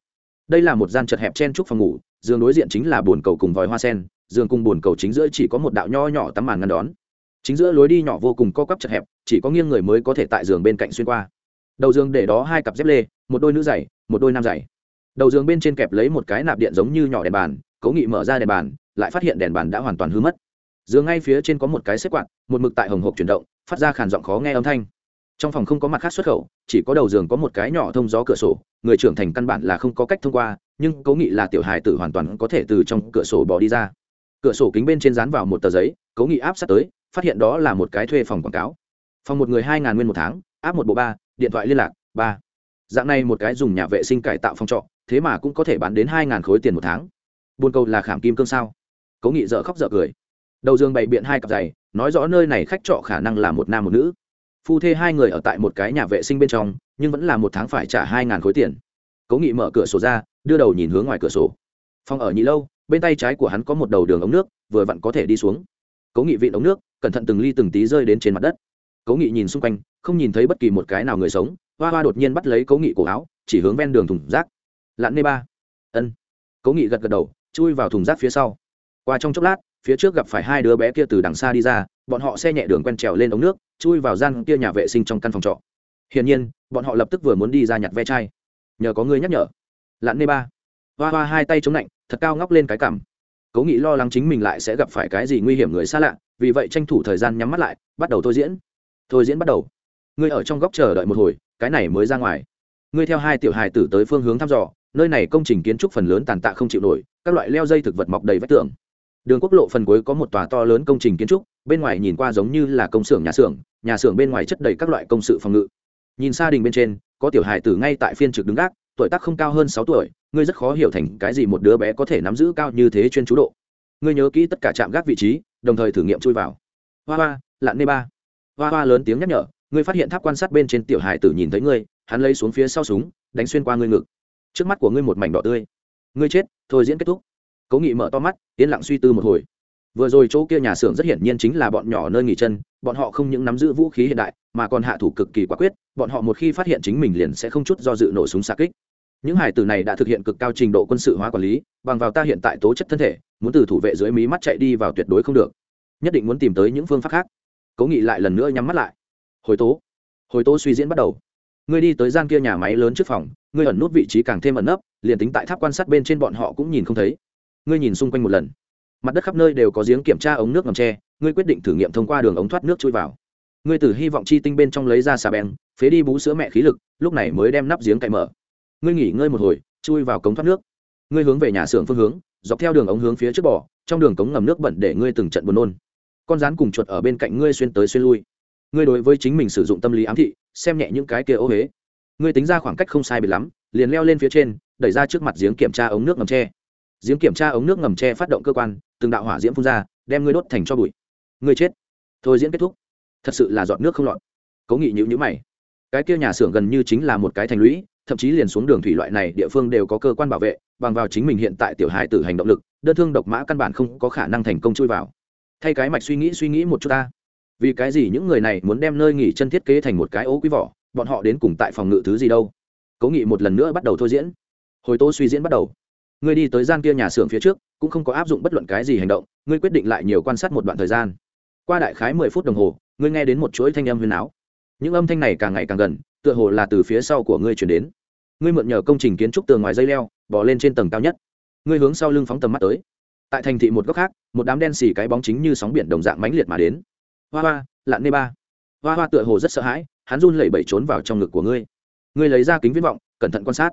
Đây là một gian chật hẹp chen trúc phòng ngủ, giường đối diện chính là bồn cầu cùng vòi hoa sen, giường cùng bồn cầu chính giữa chỉ có một đạo nho nhỏ tắm màn ngăn đón. Chính giữa lối đi nhỏ vô cùng co quắp chật hẹp, chỉ có nghiêng người mới có thể tại giường bên cạnh xuyên qua đầu giường để đó hai cặp dép lê, một đôi nữ giày, một đôi nam giày. Đầu giường bên trên kẹp lấy một cái nạp điện giống như nhỏ đèn bàn, cố nghị mở ra đèn bàn, lại phát hiện đèn bàn đã hoàn toàn hư mất. Giường ngay phía trên có một cái xếp quạt, một mực tại hồng hộp chuyển động, phát ra khàn giọng khó nghe âm thanh. Trong phòng không có mặt khác xuất khẩu, chỉ có đầu giường có một cái nhỏ thông gió cửa sổ, người trưởng thành căn bản là không có cách thông qua, nhưng cố nghị là tiểu hài tử hoàn toàn có thể từ trong cửa sổ bỏ đi ra. Cửa sổ kính bên trên dán vào một tờ giấy, cố nghị áp sát tới, phát hiện đó là một cái thuê phòng quảng cáo. Phòng một người hai ngàn nguyên một tháng áp một bộ ba, điện thoại liên lạc, ba. Dạng này một cái dùng nhà vệ sinh cải tạo phòng trọ, thế mà cũng có thể bán đến hai ngàn khối tiền một tháng. Buôn câu là khảm kim cương sao? Cố nghị dợ khóc dợ cười. Đầu giường bày biện hai cặp giày, nói rõ nơi này khách trọ khả năng là một nam một nữ. Phu thê hai người ở tại một cái nhà vệ sinh bên trong, nhưng vẫn là một tháng phải trả hai ngàn khối tiền. Cố nghị mở cửa sổ ra, đưa đầu nhìn hướng ngoài cửa sổ. Phòng ở nhị lâu, bên tay trái của hắn có một đầu đường ống nước, vừa vặn có thể đi xuống. Cố nghị vịn ống nước, cẩn thận từng ly từng tí rơi đến trên mặt đất. Cố nghị nhìn xung quanh không nhìn thấy bất kỳ một cái nào người sống, hoa hoa đột nhiên bắt lấy cố nghị cổ áo, chỉ hướng ven đường thùng rác. Lặn nê ba. Ân. Cố nghị gật gật đầu, chui vào thùng rác phía sau. Qua trong chốc lát, phía trước gặp phải hai đứa bé kia từ đằng xa đi ra, bọn họ xe nhẹ đường quen trèo lên ống nước, chui vào gian kia nhà vệ sinh trong căn phòng trọ. Hiển nhiên, bọn họ lập tức vừa muốn đi ra nhặt ve chai. Nhờ có người nhắc nhở. Lặn nê ba. Hoa hoa hai tay chống lạnh, thật cao ngóc lên cái cảm. cố nghị lo lắng chính mình lại sẽ gặp phải cái gì nguy hiểm người xa lạ, vì vậy tranh thủ thời gian nhắm mắt lại, bắt đầu thôi diễn. Thôi diễn bắt đầu ngươi ở trong góc chờ đợi một hồi, cái này mới ra ngoài. Ngươi theo hai tiểu hài tử tới phương hướng thăm dò, nơi này công trình kiến trúc phần lớn tàn tạ không chịu nổi, các loại leo dây thực vật mọc đầy vách tường. Đường quốc lộ phần cuối có một tòa to lớn công trình kiến trúc, bên ngoài nhìn qua giống như là công xưởng nhà xưởng nhà xưởng bên ngoài chất đầy các loại công sự phòng ngự. Nhìn xa đình bên trên, có tiểu hài tử ngay tại phiên trực đứng gác, tuổi tác không cao hơn sáu tuổi, ngươi rất khó hiểu thành cái gì một đứa bé có thể nắm giữ cao như thế chuyên chú độ. Ngươi nhớ kỹ tất cả trạm gác vị trí, đồng thời thử nghiệm chui vào. Hoa hoa lặn nê ba. Hoa hoa lớn tiếng nhắc nhở ngươi phát hiện tháp quan sát bên trên tiểu hải tử nhìn thấy ngươi, hắn lấy xuống phía sau súng, đánh xuyên qua ngươi ngực. Trước mắt của ngươi một mảnh đỏ tươi. Ngươi chết, thôi diễn kết thúc. Cố nghị mở to mắt, yên lặng suy tư một hồi. Vừa rồi chỗ kia nhà xưởng rất hiển nhiên chính là bọn nhỏ nơi nghỉ chân, bọn họ không những nắm giữ vũ khí hiện đại, mà còn hạ thủ cực kỳ quả quyết, bọn họ một khi phát hiện chính mình liền sẽ không chút do dự nổ súng xa kích. Những hải tử này đã thực hiện cực cao trình độ quân sự hóa quản lý, bằng vào ta hiện tại tố chất thân thể, muốn từ thủ vệ dưới mí mắt chạy đi vào tuyệt đối không được. Nhất định muốn tìm tới những phương pháp khác. Cố nghị lại lần nữa nhắm mắt lại hồi tố. Hồi tố suy diễn bắt đầu. Ngươi đi tới gian kia nhà máy lớn trước phòng, ngươi ẩn nút vị trí càng thêm ẩn nấp, liền tính tại tháp quan sát bên trên bọn họ cũng nhìn không thấy. Ngươi nhìn xung quanh một lần. Mặt đất khắp nơi đều có giếng kiểm tra ống nước ngầm tre, ngươi quyết định thử nghiệm thông qua đường ống thoát nước chui vào. Ngươi từ hy vọng chi tinh bên trong lấy ra xà beng, phế đi bú sữa mẹ khí lực, lúc này mới đem nắp giếng cậy mở. Ngươi nghỉ ngơi một hồi, chui vào cống thoát nước. Ngươi hướng về nhà xưởng phương hướng, dọc theo đường ống hướng phía trước bỏ trong đường cống ngầm nước bẩn để ngươi từng trận buồn nôn. Con rán cùng chuột ở bên cạnh ngươi xuyên tới xuyên lui ngươi đối với chính mình sử dụng tâm lý ám thị, xem nhẹ những cái kia ô huế ngươi tính ra khoảng cách không sai biệt lắm, liền leo lên phía trên, đẩy ra trước mặt giếng kiểm tra ống nước ngầm tre. Giếng kiểm tra ống nước ngầm tre phát động cơ quan, từng đạo hỏa diễm phun ra, đem ngươi đốt thành cho bụi. Ngươi chết. Thôi diễn kết thúc. Thật sự là dọn nước không lọt. Cố nghị nhữ nhữ mày. Cái kia nhà xưởng gần như chính là một cái thành lũy, thậm chí liền xuống đường thủy loại này địa phương đều có cơ quan bảo vệ, bằng vào chính mình hiện tại tiểu hài tử hành động lực, đơn thương độc mã căn bản không có khả năng thành công chui vào. Thay cái mạch suy nghĩ suy nghĩ một chút ta vì cái gì những người này muốn đem nơi nghỉ chân thiết kế thành một cái ố quý vỏ, bọn họ đến cùng tại phòng ngự thứ gì đâu? Cố nghị một lần nữa bắt đầu thôi diễn. Hồi tố suy diễn bắt đầu. Ngươi đi tới gian kia nhà xưởng phía trước, cũng không có áp dụng bất luận cái gì hành động ngươi quyết định lại nhiều quan sát một đoạn thời gian. Qua đại khái mười phút đồng hồ ngươi nghe đến một chuỗi thanh âm huyền áo. Những âm thanh này càng ngày càng gần, tựa hồ là từ phía sau của ngươi chuyển đến. Ngươi mượn nhờ công trình kiến trúc tường ngoài dây leo bỏ lên trên tầng cao nhất. Ngươi hướng sau lưng phóng tầm mắt tới. Tại thành thị một góc khác, một đám đen xì cái bóng chính như sóng biển đồng dạng mãnh liệt mà đến hoa hoa, lạn nê ba. Hoa hoa tựa hồ rất sợ hãi, hắn run lẩy bẩy trốn vào trong ngực của ngươi. Ngươi lấy ra kính viễn vọng, cẩn thận quan sát.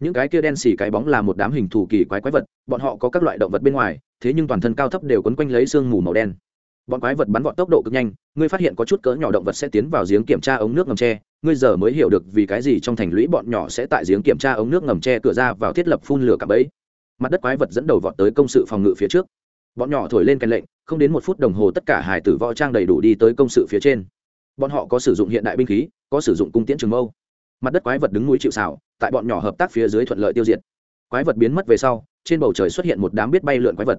Những cái kia đen xì cái bóng là một đám hình thù kỳ quái quái vật, bọn họ có các loại động vật bên ngoài, thế nhưng toàn thân cao thấp đều quấn quanh lấy sương mù màu đen. Bọn quái vật bắn vọt tốc độ cực nhanh, ngươi phát hiện có chút cỡ nhỏ động vật sẽ tiến vào giếng kiểm tra ống nước ngầm tre, ngươi giờ mới hiểu được vì cái gì trong thành lũy bọn nhỏ sẽ tại giếng kiểm tra ống nước ngầm tre cửa ra vào thiết lập phun lửa cả ấy mặt đất quái vật dẫn đầu vọt tới công sự phòng ngự phía trước. Bọn nhỏ thổi lên canh lệnh không đến một phút đồng hồ tất cả hải tử võ trang đầy đủ đi tới công sự phía trên. Bọn họ có sử dụng hiện đại binh khí, có sử dụng cung tiễn trường mâu. Mặt đất quái vật đứng núi chịu xảo tại bọn nhỏ hợp tác phía dưới thuận lợi tiêu diệt. Quái vật biến mất về sau, trên bầu trời xuất hiện một đám biết bay lượn quái vật.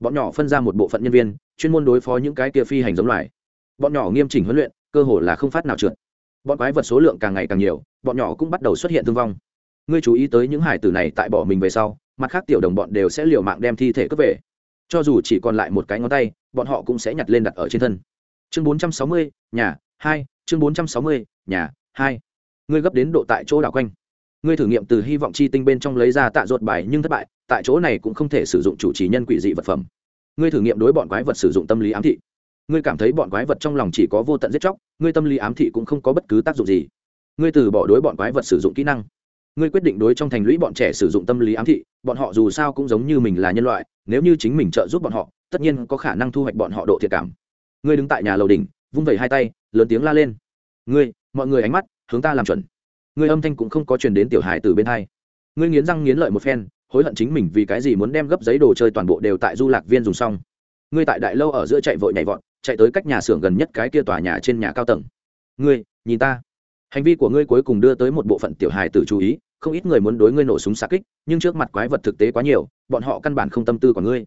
Bọn nhỏ phân ra một bộ phận nhân viên, chuyên môn đối phó những cái kia phi hành giống loài. Bọn nhỏ nghiêm chỉnh huấn luyện, cơ hồ là không phát nào trượt. Bọn quái vật số lượng càng ngày càng nhiều, bọn nhỏ cũng bắt đầu xuất hiện thương vong. Ngươi chú ý tới những hải tử này tại bỏ mình về sau, mặt khác tiểu đồng bọn đều sẽ liều mạng đem thi thể cướp về cho dù chỉ còn lại một cái ngón tay bọn họ cũng sẽ nhặt lên đặt ở trên thân. Chương 460, nhà hai. Chương 460, nhà hai. Ngươi gấp đến độ tại chỗ đảo quanh. Ngươi thử nghiệm từ hy vọng chi tinh bên trong lấy ra tạ ruột bài nhưng thất bại tại chỗ này cũng không thể sử dụng chủ trì nhân quỷ dị vật phẩm. Ngươi thử nghiệm đối bọn quái vật sử dụng tâm lý ám thị. Ngươi cảm thấy bọn quái vật trong lòng chỉ có vô tận giết chóc ngươi tâm lý ám thị cũng không có bất cứ tác dụng gì. Ngươi từ bỏ đối bọn quái vật sử dụng kỹ năng ngươi quyết định đối trong thành lũy bọn trẻ sử dụng tâm lý ám thị, bọn họ dù sao cũng giống như mình là nhân loại, nếu như chính mình trợ giúp bọn họ, tất nhiên có khả năng thu hoạch bọn họ độ thiệt cảm. Ngươi đứng tại nhà lầu đỉnh, vung vẩy hai tay, lớn tiếng la lên. Ngươi, mọi người ánh mắt, hướng ta làm chuẩn. Ngươi âm thanh cũng không có truyền đến tiểu hài từ bên hai. Ngươi nghiến răng nghiến lợi một phen, hối hận chính mình vì cái gì muốn đem gấp giấy đồ chơi toàn bộ đều tại du lạc viên dùng xong. Ngươi tại đại lâu ở giữa chạy vội nhảy vọt, chạy tới cách nhà xưởng gần nhất cái kia tòa nhà trên nhà cao tầng. Ngươi, nhìn ta hành vi của ngươi cuối cùng đưa tới một bộ phận tiểu hài tử chú ý, không ít người muốn đối ngươi nổ súng xa kích, nhưng trước mặt quái vật thực tế quá nhiều, bọn họ căn bản không tâm tư của ngươi.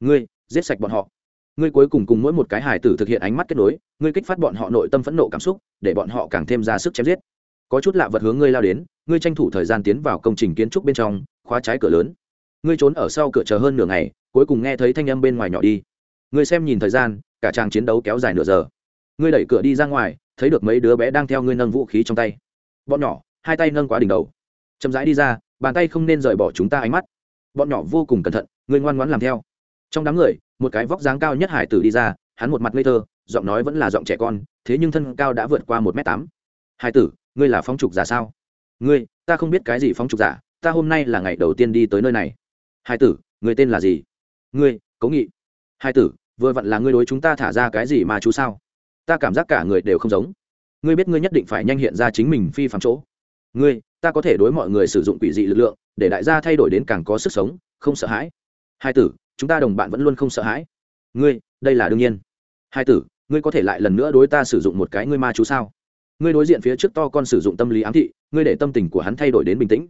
Ngươi, giết sạch bọn họ. Ngươi cuối cùng cùng mỗi một cái hài tử thực hiện ánh mắt kết nối, ngươi kích phát bọn họ nội tâm phẫn nộ cảm xúc, để bọn họ càng thêm ra sức chém giết. Có chút lạ vật hướng ngươi lao đến, ngươi tranh thủ thời gian tiến vào công trình kiến trúc bên trong, khóa trái cửa lớn. Ngươi trốn ở sau cửa chờ hơn nửa ngày, cuối cùng nghe thấy thanh âm bên ngoài nhỏ đi. Ngươi xem nhìn thời gian, cả tràng chiến đấu kéo dài nửa giờ. Ngươi đẩy cửa đi ra ngoài thấy được mấy đứa bé đang theo ngươi nâng vũ khí trong tay. Bọn nhỏ, hai tay nâng quá đỉnh đầu. Chậm rãi đi ra, bàn tay không nên rời bỏ chúng ta ánh mắt. Bọn nhỏ vô cùng cẩn thận, ngươi ngoan ngoãn làm theo. Trong đám người, một cái vóc dáng cao nhất hải tử đi ra, hắn một mặt ngây thơ, giọng nói vẫn là giọng trẻ con, thế nhưng thân cao đã vượt qua một m tám. Hải tử, ngươi là phong trục giả sao? Ngươi, ta không biết cái gì phong trục giả, ta hôm nay là ngày đầu tiên đi tới nơi này. Hải tử người tên là gì? Ngươi, cố nghị. Hải tử, vừa vặn là ngươi đối chúng ta thả ra cái gì mà chú sao? Ta cảm giác cả người đều không giống. Ngươi biết ngươi nhất định phải nhanh hiện ra chính mình phi phạm chỗ. Ngươi, ta có thể đối mọi người sử dụng quỷ dị lực lượng, để đại gia thay đổi đến càng có sức sống, không sợ hãi. Hai tử, chúng ta đồng bạn vẫn luôn không sợ hãi. Ngươi, đây là đương nhiên. Hai tử, ngươi có thể lại lần nữa đối ta sử dụng một cái ngươi ma chú sao? Ngươi đối diện phía trước to con sử dụng tâm lý ám thị, ngươi để tâm tình của hắn thay đổi đến bình tĩnh.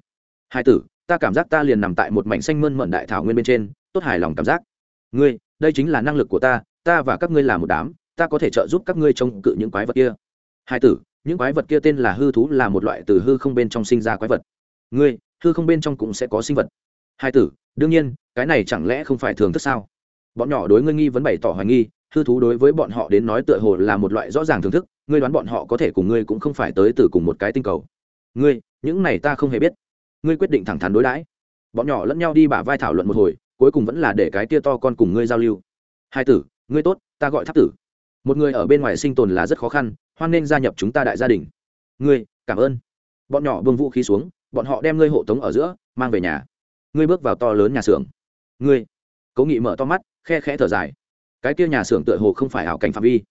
Hai tử, ta cảm giác ta liền nằm tại một mảnh xanh mơn mận đại thảo nguyên bên trên, tốt hài lòng cảm giác. Ngươi, đây chính là năng lực của ta ta và các ngươi là một đám ta có thể trợ giúp các ngươi chống cự những quái vật kia. Hai tử, những quái vật kia tên là hư thú là một loại từ hư không bên trong sinh ra quái vật. Ngươi, hư không bên trong cũng sẽ có sinh vật. Hai tử, đương nhiên, cái này chẳng lẽ không phải thường thức sao? Bọn nhỏ đối ngươi nghi vấn bày tỏ hoài nghi, hư thú đối với bọn họ đến nói tựa hồ là một loại rõ ràng thưởng thức, ngươi đoán bọn họ có thể cùng ngươi cũng không phải tới từ cùng một cái tinh cầu. Ngươi, những này ta không hề biết. Ngươi quyết định thẳng thắn đối đãi. Bọn nhỏ lẫn nhau đi bả vai thảo luận một hồi, cuối cùng vẫn là để cái tia to con cùng ngươi giao lưu. Hai tử, ngươi tốt, ta gọi tháp tử một người ở bên ngoài sinh tồn là rất khó khăn, hoan nên gia nhập chúng ta đại gia đình. Ngươi, cảm ơn. Bọn nhỏ vương vũ khí xuống, bọn họ đem ngươi hộ tống ở giữa, mang về nhà. Ngươi bước vào to lớn nhà xưởng. Ngươi. Cố nghị mở to mắt, khe khẽ thở dài. Cái kia nhà xưởng tựa hồ không phải ảo cảnh phạm vi.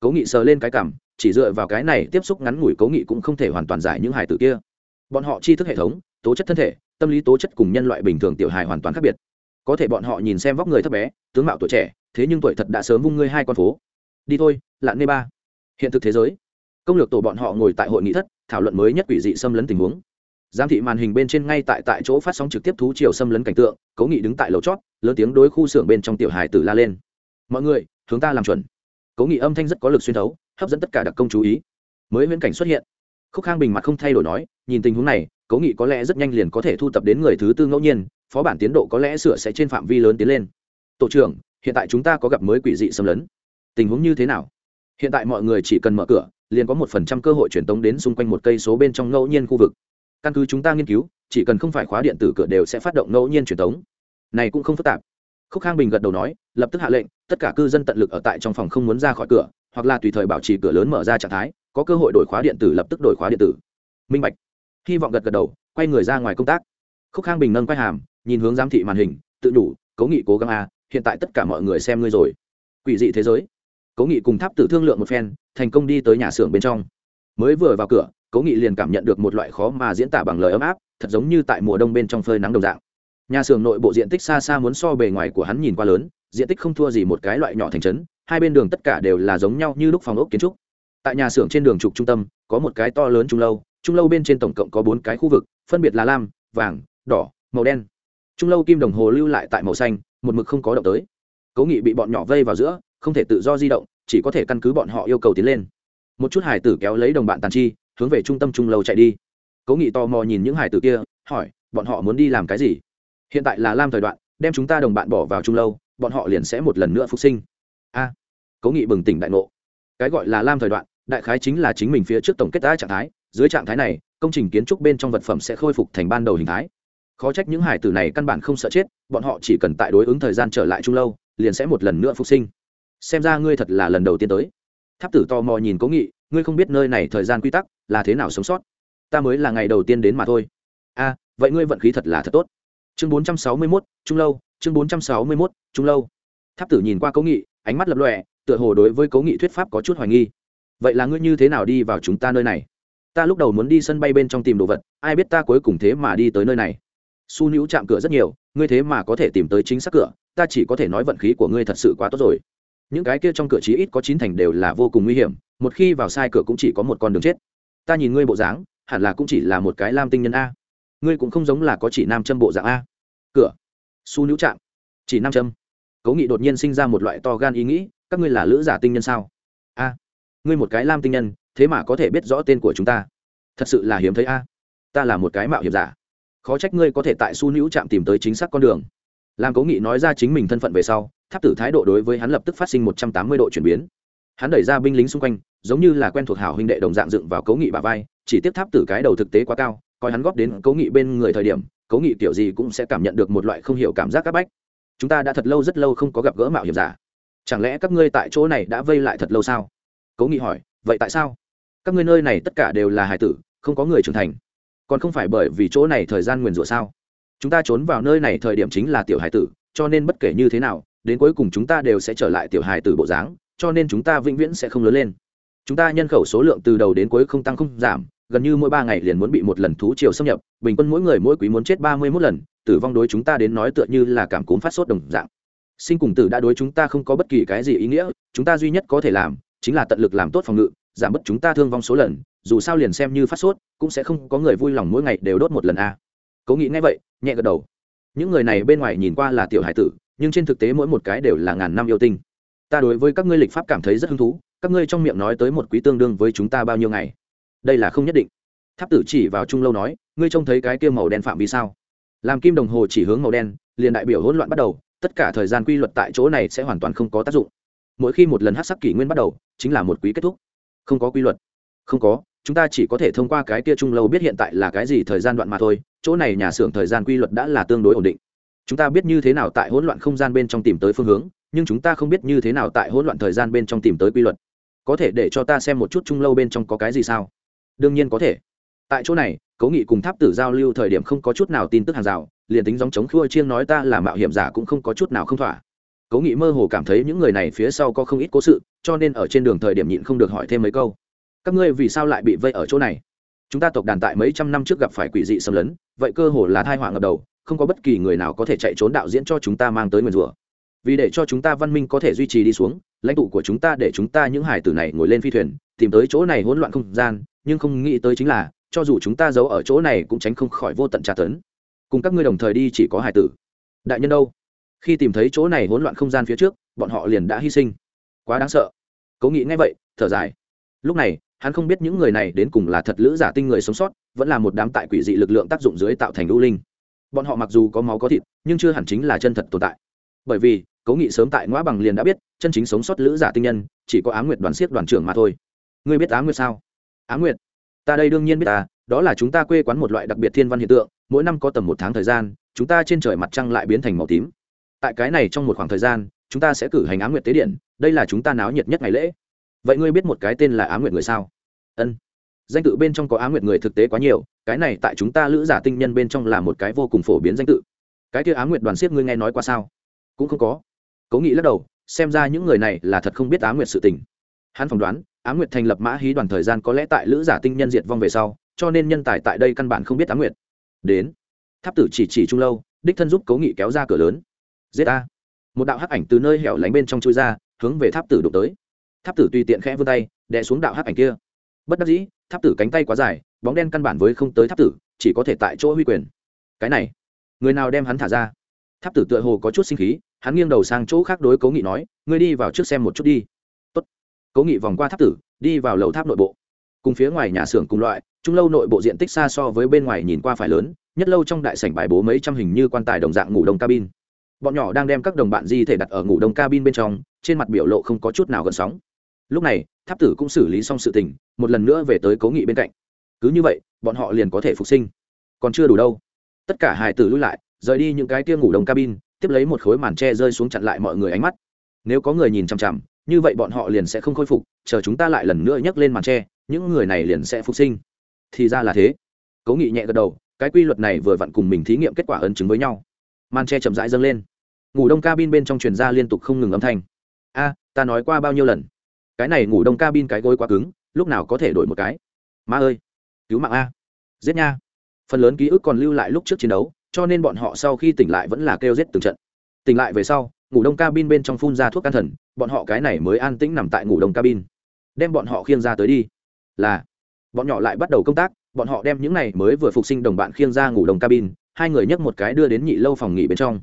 Cố nghị sờ lên cái cảm, chỉ dựa vào cái này tiếp xúc ngắn ngủi cố nghị cũng không thể hoàn toàn giải những hài tử kia. Bọn họ tri thức hệ thống, tố chất thân thể, tâm lý tố chất cùng nhân loại bình thường tiểu hài hoàn toàn khác biệt. Có thể bọn họ nhìn xem vóc người thấp bé, tướng mạo tuổi trẻ, thế nhưng tuổi thật đã sớm vung ngươi hai con phố đi thôi, lạn nê ba. Hiện thực thế giới. Công lược tổ bọn họ ngồi tại hội nghị thất, thảo luận mới nhất quỷ dị xâm lấn tình huống. Giám thị màn hình bên trên ngay tại tại chỗ phát sóng trực tiếp thú chiều xâm lấn cảnh tượng, cố nghị đứng tại lầu chót, lớn tiếng đối khu xưởng bên trong tiểu hài tử la lên. Mọi người chúng ta làm chuẩn. Cố nghị âm thanh rất có lực xuyên thấu, hấp dẫn tất cả đặc công chú ý. Mới viễn cảnh xuất hiện. Khúc khang bình mặt không thay đổi nói, nhìn tình huống này, cố nghị có lẽ rất nhanh liền có thể thu tập đến người thứ tư ngẫu nhiên, phó bản tiến độ có lẽ sửa sẽ trên phạm vi lớn tiến lên. Tổ trưởng, hiện tại chúng ta có gặp mới quỷ dị xâm lấn tình huống như thế nào? Hiện tại mọi người chỉ cần mở cửa, liền có một phần trăm cơ hội truyền tống đến xung quanh một cây số bên trong ngẫu nhiên khu vực. Căn cứ chúng ta nghiên cứu, chỉ cần không phải khóa điện tử cửa đều sẽ phát động ngẫu nhiên truyền tống. Này cũng không phức tạp. Khúc khang bình gật đầu nói, lập tức hạ lệnh, tất cả cư dân tận lực ở tại trong phòng không muốn ra khỏi cửa, hoặc là tùy thời bảo trì cửa lớn mở ra trạng thái, có cơ hội đổi khóa điện tử lập tức đổi khóa điện tử. Minh bạch. Hy vọng gật gật đầu, quay người ra ngoài công tác. Khúc khang bình nâng quay hàm, nhìn hướng giám thị màn hình, tự đủ cố nghị cố gắng a hiện tại tất cả mọi người xem ngươi rồi. Quỷ dị thế giới cố nghị cùng tháp tử thương lượng một phen, thành công đi tới nhà xưởng bên trong. Mới vừa vào cửa, cố nghị liền cảm nhận được một loại khó mà diễn tả bằng lời ấm áp, thật giống như tại mùa đông bên trong phơi nắng đồng dạng. Nhà xưởng nội bộ diện tích xa xa muốn so bề ngoài của hắn nhìn qua lớn, diện tích không thua gì một cái loại nhỏ thành trấn, hai bên đường tất cả đều là giống nhau như lúc phòng ốc kiến trúc. Tại nhà xưởng trên đường trục trung tâm, có một cái to lớn trung lâu trung lâu bên trên tổng cộng có bốn cái khu vực, phân biệt là lam, vàng, đỏ, màu đen. Trung lâu kim đồng hồ lưu lại tại màu xanh, một mực không có động tới. Cố nghị bị bọn nhỏ vây vào giữa không thể tự do di động, chỉ có thể căn cứ bọn họ yêu cầu tiến lên. Một chút hải tử kéo lấy đồng bạn tàn chi, hướng về trung tâm trung lâu chạy đi. Cố nghị tò mò nhìn những hải tử kia, hỏi, bọn họ muốn đi làm cái gì? Hiện tại là lam thời đoạn, đem chúng ta đồng bạn bỏ vào trung lâu bọn họ liền sẽ một lần nữa phục sinh. A. Cố nghị bừng tỉnh đại ngộ. Cái gọi là lam thời đoạn, đại khái chính là chính mình phía trước tổng kết đã trạng thái, dưới trạng thái này, công trình kiến trúc bên trong vật phẩm sẽ khôi phục thành ban đầu hình thái. Khó trách những hải tử này căn bản không sợ chết, bọn họ chỉ cần tại đối ứng thời gian trở lại trung lâu liền sẽ một lần nữa phục sinh xem ra ngươi thật là lần đầu tiên tới. Tháp tử tò mò nhìn cố nghị, ngươi không biết nơi này thời gian quy tắc là thế nào sống sót. Ta mới là ngày đầu tiên đến mà thôi. A vậy ngươi vận khí thật là thật tốt. Chương bốn trăm sáu mươi mốt, trung lâu, chương bốn trăm sáu mươi mốt, trung lâu. Tháp tử nhìn qua cố nghị, ánh mắt lập lọe tựa hồ đối với cố nghị thuyết pháp có chút hoài nghi. Vậy là ngươi như thế nào đi vào chúng ta nơi này? Ta lúc đầu muốn đi sân bay bên trong tìm đồ vật, ai biết ta cuối cùng thế mà đi tới nơi này? Su nữ chạm cửa rất nhiều, ngươi thế mà có thể tìm tới chính xác cửa, ta chỉ có thể nói vận khí của ngươi thật sự quá tốt rồi những cái kia trong cửa chí ít có chín thành đều là vô cùng nguy hiểm, một khi vào sai cửa cũng chỉ có một con đường chết. Ta nhìn ngươi bộ dáng, hẳn là cũng chỉ là một cái lam tinh nhân a. Ngươi cũng không giống là có chỉ nam châm bộ dạng a. Cửa. Su nữ chạm. Chỉ nam châm. Cố nghị đột nhiên sinh ra một loại to gan ý nghĩ, các ngươi là lữ giả tinh nhân sao? A. Ngươi một cái lam tinh nhân, thế mà có thể biết rõ tên của chúng ta. Thật sự là hiếm thấy a. Ta là một cái mạo hiểm giả. Khó trách ngươi có thể tại su nữ Trạm tìm tới chính xác con đường. Làm cố nghị nói ra chính mình thân phận về sau tháp tử thái độ đối với hắn lập tức phát sinh một trăm tám mươi độ chuyển biến. Hắn đẩy ra binh lính xung quanh, giống như là quen thuộc hảo huynh đệ đồng dạng dựng vào cấu nghị bà vai, chỉ tiếp tháp tử cái đầu thực tế quá cao, coi hắn góp đến cấu nghị bên người thời điểm, cấu nghị kiểu gì cũng sẽ cảm nhận được một loại không hiểu cảm giác áp bách. Chúng ta đã thật lâu rất lâu không có gặp gỡ mạo hiểm giả. Chẳng lẽ các ngươi tại chỗ này đã vây lại thật lâu sao? Cấu nghị hỏi, vậy tại sao? Các ngươi nơi này tất cả đều là hải tử, không có người trưởng thành. Còn không phải bởi vì chỗ này thời gian nguyền rủa sao? Chúng ta trốn vào nơi này thời điểm chính là tiểu hải tử, cho nên bất kể như thế nào đến cuối cùng chúng ta đều sẽ trở lại tiểu hài từ bộ dáng, cho nên chúng ta vĩnh viễn sẽ không lớn lên. Chúng ta nhân khẩu số lượng từ đầu đến cuối không tăng không giảm, gần như mỗi ba ngày liền muốn bị một lần thú chiều xâm nhập, bình quân mỗi người mỗi quý muốn chết ba mươi mốt lần, tử vong đối chúng ta đến nói tựa như là cảm cúm phát sốt đồng dạng. Sinh cùng tử đã đối chúng ta không có bất kỳ cái gì ý nghĩa, chúng ta duy nhất có thể làm chính là tận lực làm tốt phòng ngự, giảm bớt chúng ta thương vong số lần, dù sao liền xem như phát sốt, cũng sẽ không có người vui lòng mỗi ngày đều đốt một lần a. Cố nghĩ ngay vậy, nhẹ gật đầu. Những người này bên ngoài nhìn qua là tiểu hải tử nhưng trên thực tế mỗi một cái đều là ngàn năm yêu tinh. Ta đối với các ngươi lịch pháp cảm thấy rất hứng thú, các ngươi trong miệng nói tới một quý tương đương với chúng ta bao nhiêu ngày? Đây là không nhất định. Tháp tử chỉ vào trung lâu nói, ngươi trông thấy cái kia màu đen phạm vì sao? Làm kim đồng hồ chỉ hướng màu đen, liền đại biểu hỗn loạn bắt đầu, tất cả thời gian quy luật tại chỗ này sẽ hoàn toàn không có tác dụng. Mỗi khi một lần hát sắc kỷ nguyên bắt đầu, chính là một quý kết thúc. Không có quy luật. Không có, chúng ta chỉ có thể thông qua cái kia trung lâu biết hiện tại là cái gì thời gian đoạn mà thôi, chỗ này nhà xưởng thời gian quy luật đã là tương đối ổn định chúng ta biết như thế nào tại hỗn loạn không gian bên trong tìm tới phương hướng, nhưng chúng ta không biết như thế nào tại hỗn loạn thời gian bên trong tìm tới quy luật. Có thể để cho ta xem một chút trung lâu bên trong có cái gì sao? Đương nhiên có thể. Tại chỗ này, cố nghị cùng tháp tử giao lưu thời điểm không có chút nào tin tức hàng rào, liền tính dòng chống khua chiêng nói ta là mạo hiểm giả cũng không có chút nào không thỏa. Cố nghị mơ hồ cảm thấy những người này phía sau có không ít cố sự, cho nên ở trên đường thời điểm nhịn không được hỏi thêm mấy câu. Các ngươi vì sao lại bị vây ở chỗ này? Chúng ta tộc đàn tại mấy trăm năm trước gặp phải quỷ dị xâm lấn, vậy cơ hồ là thai họa ngập đầu không có bất kỳ người nào có thể chạy trốn đạo diễn cho chúng ta mang tới nguyền rủa. Vì để cho chúng ta văn minh có thể duy trì đi xuống, lãnh tụ của chúng ta để chúng ta những hải tử này ngồi lên phi thuyền, tìm tới chỗ này hỗn loạn không gian, nhưng không nghĩ tới chính là, cho dù chúng ta giấu ở chỗ này cũng tránh không khỏi vô tận tra tấn. Cùng các ngươi đồng thời đi chỉ có hải tử. Đại nhân đâu? Khi tìm thấy chỗ này hỗn loạn không gian phía trước, bọn họ liền đã hy sinh. Quá đáng sợ. Cố nghĩ ngay vậy, thở dài. Lúc này, hắn không biết những người này đến cùng là thật lữ giả tinh người sống sót, vẫn là một đám tại quỷ dị lực lượng tác dụng dưới tạo thành u linh bọn họ mặc dù có máu có thịt, nhưng chưa hẳn chính là chân thật tồn tại. Bởi vì cố nghị sớm tại ngõ bằng liền đã biết, chân chính sống sót lữ giả tinh nhân, chỉ có á nguyệt đoàn siết đoàn trưởng mà thôi. Ngươi biết á nguyệt sao? Á nguyệt, ta đây đương nhiên biết ta, đó là chúng ta quê quán một loại đặc biệt thiên văn hiện tượng, mỗi năm có tầm một tháng thời gian, chúng ta trên trời mặt trăng lại biến thành màu tím. Tại cái này trong một khoảng thời gian, chúng ta sẽ cử hành á nguyệt tế điện, đây là chúng ta náo nhiệt nhất ngày lễ. Vậy ngươi biết một cái tên là á nguyệt người sao? Ân danh tự bên trong có á nguyệt người thực tế quá nhiều, cái này tại chúng ta lữ giả tinh nhân bên trong là một cái vô cùng phổ biến danh tự. Cái kia á nguyệt đoàn siết ngươi nghe nói qua sao? Cũng không có. Cố nghị lắc đầu, xem ra những người này là thật không biết á nguyệt sự tình. Hắn phỏng đoán, á nguyệt thành lập mã hí đoàn thời gian có lẽ tại lữ giả tinh nhân diệt vong về sau, cho nên nhân tài tại đây căn bản không biết á nguyệt. Đến. Tháp tử chỉ chỉ trung lâu, đích thân giúp cố nghị kéo ra cửa lớn. Giết a. Một đạo hắc ảnh từ nơi hẻo lánh bên trong chui ra, hướng về tháp tử đụng tới. Tháp tử tùy tiện khẽ vươn tay, đè xuống đạo hắc ảnh kia. Bất đắc dĩ tháp tử cánh tay quá dài, bóng đen căn bản với không tới tháp tử, chỉ có thể tại chỗ huy quyền. Cái này, người nào đem hắn thả ra? Tháp tử tựa hồ có chút sinh khí, hắn nghiêng đầu sang chỗ khác đối cố nghị nói, ngươi đi vào trước xem một chút đi. Tốt. cố nghị vòng qua tháp tử, đi vào lầu tháp nội bộ. Cùng phía ngoài nhà xưởng cùng loại, trung lâu nội bộ diện tích xa so với bên ngoài nhìn qua phải lớn, nhất lâu trong đại sảnh bài bố mấy trăm hình như quan tài đồng dạng ngủ đông cabin. Bọn nhỏ đang đem các đồng bạn di thể đặt ở ngủ đông cabin bên trong, trên mặt biểu lộ không có chút nào gần sóng lúc này, tháp tử cũng xử lý xong sự tình, một lần nữa về tới cố nghị bên cạnh. Cứ như vậy, bọn họ liền có thể phục sinh. Còn chưa đủ đâu. Tất cả hài tử lui lại, rời đi những cái kia ngủ đông cabin, tiếp lấy một khối màn tre rơi xuống chặn lại mọi người ánh mắt. Nếu có người nhìn chằm chằm, như vậy bọn họ liền sẽ không khôi phục, chờ chúng ta lại lần nữa nhấc lên màn tre, những người này liền sẽ phục sinh. Thì ra là thế. Cố nghị nhẹ gật đầu, cái quy luật này vừa vặn cùng mình thí nghiệm kết quả ấn chứng với nhau. Màn tre chậm rãi dâng lên. Ngủ đông cabin bên trong truyền ra liên tục không ngừng âm thanh. A, ta nói qua bao nhiêu lần? Cái này ngủ đông cabin cái gối quá cứng, lúc nào có thể đổi một cái? Ma ơi, cứu mạng a. Giết nha. Phần lớn ký ức còn lưu lại lúc trước chiến đấu, cho nên bọn họ sau khi tỉnh lại vẫn là kêu giết từng trận. Tỉnh lại về sau, ngủ đông cabin bên trong phun ra thuốc can thần, bọn họ cái này mới an tĩnh nằm tại ngủ đông cabin. Đem bọn họ khiêng ra tới đi. Là, bọn nhỏ lại bắt đầu công tác, bọn họ đem những này mới vừa phục sinh đồng bạn khiêng ra ngủ đông cabin, hai người nhấc một cái đưa đến nhị lâu phòng nghỉ bên trong.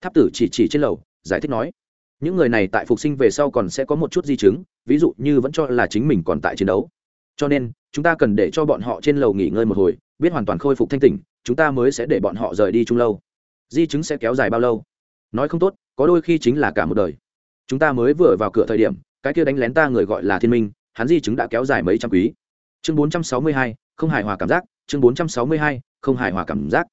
Tháp tử chỉ chỉ trên lầu, giải thích nói những người này tại phục sinh về sau còn sẽ có một chút di chứng, ví dụ như vẫn cho là chính mình còn tại chiến đấu. Cho nên, chúng ta cần để cho bọn họ trên lầu nghỉ ngơi một hồi, biết hoàn toàn khôi phục thanh tỉnh, chúng ta mới sẽ để bọn họ rời đi chung lâu. Di chứng sẽ kéo dài bao lâu? Nói không tốt, có đôi khi chính là cả một đời. Chúng ta mới vừa vào cửa thời điểm, cái kia đánh lén ta người gọi là thiên minh, hắn di chứng đã kéo dài mấy trăm quý. Chương bốn trăm sáu mươi hai, không hài hòa cảm giác. Chương bốn trăm sáu mươi hai, không hài hòa cảm giác.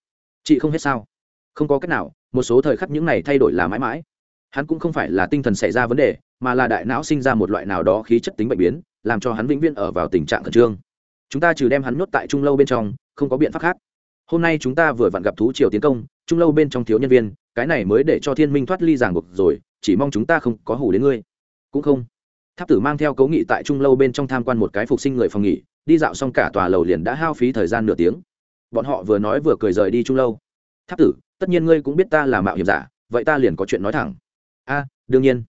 Chị không hết sao? Không có cách nào, một số thời khắc những này thay đổi là mãi mãi hắn cũng không phải là tinh thần xảy ra vấn đề, mà là đại não sinh ra một loại nào đó khí chất tính bệnh biến, làm cho hắn vĩnh viễn ở vào tình trạng khẩn trương. Chúng ta trừ đem hắn nhốt tại trung lâu bên trong, không có biện pháp khác. Hôm nay chúng ta vừa vặn gặp thú triều tiến công, trung lâu bên trong thiếu nhân viên, cái này mới để cho thiên minh thoát ly giảng buộc rồi, chỉ mong chúng ta không có hủ đến ngươi. Cũng không. Tháp tử mang theo cấu nghị tại trung lâu bên trong tham quan một cái phục sinh người phòng nghỉ, đi dạo xong cả tòa lầu liền đã hao phí thời gian nửa tiếng. Bọn họ vừa nói vừa cười rời đi trung lâu. Tháp tử, tất nhiên ngươi cũng biết ta là mạo hiểm giả, vậy ta liền có chuyện nói thẳng a đương nhiên.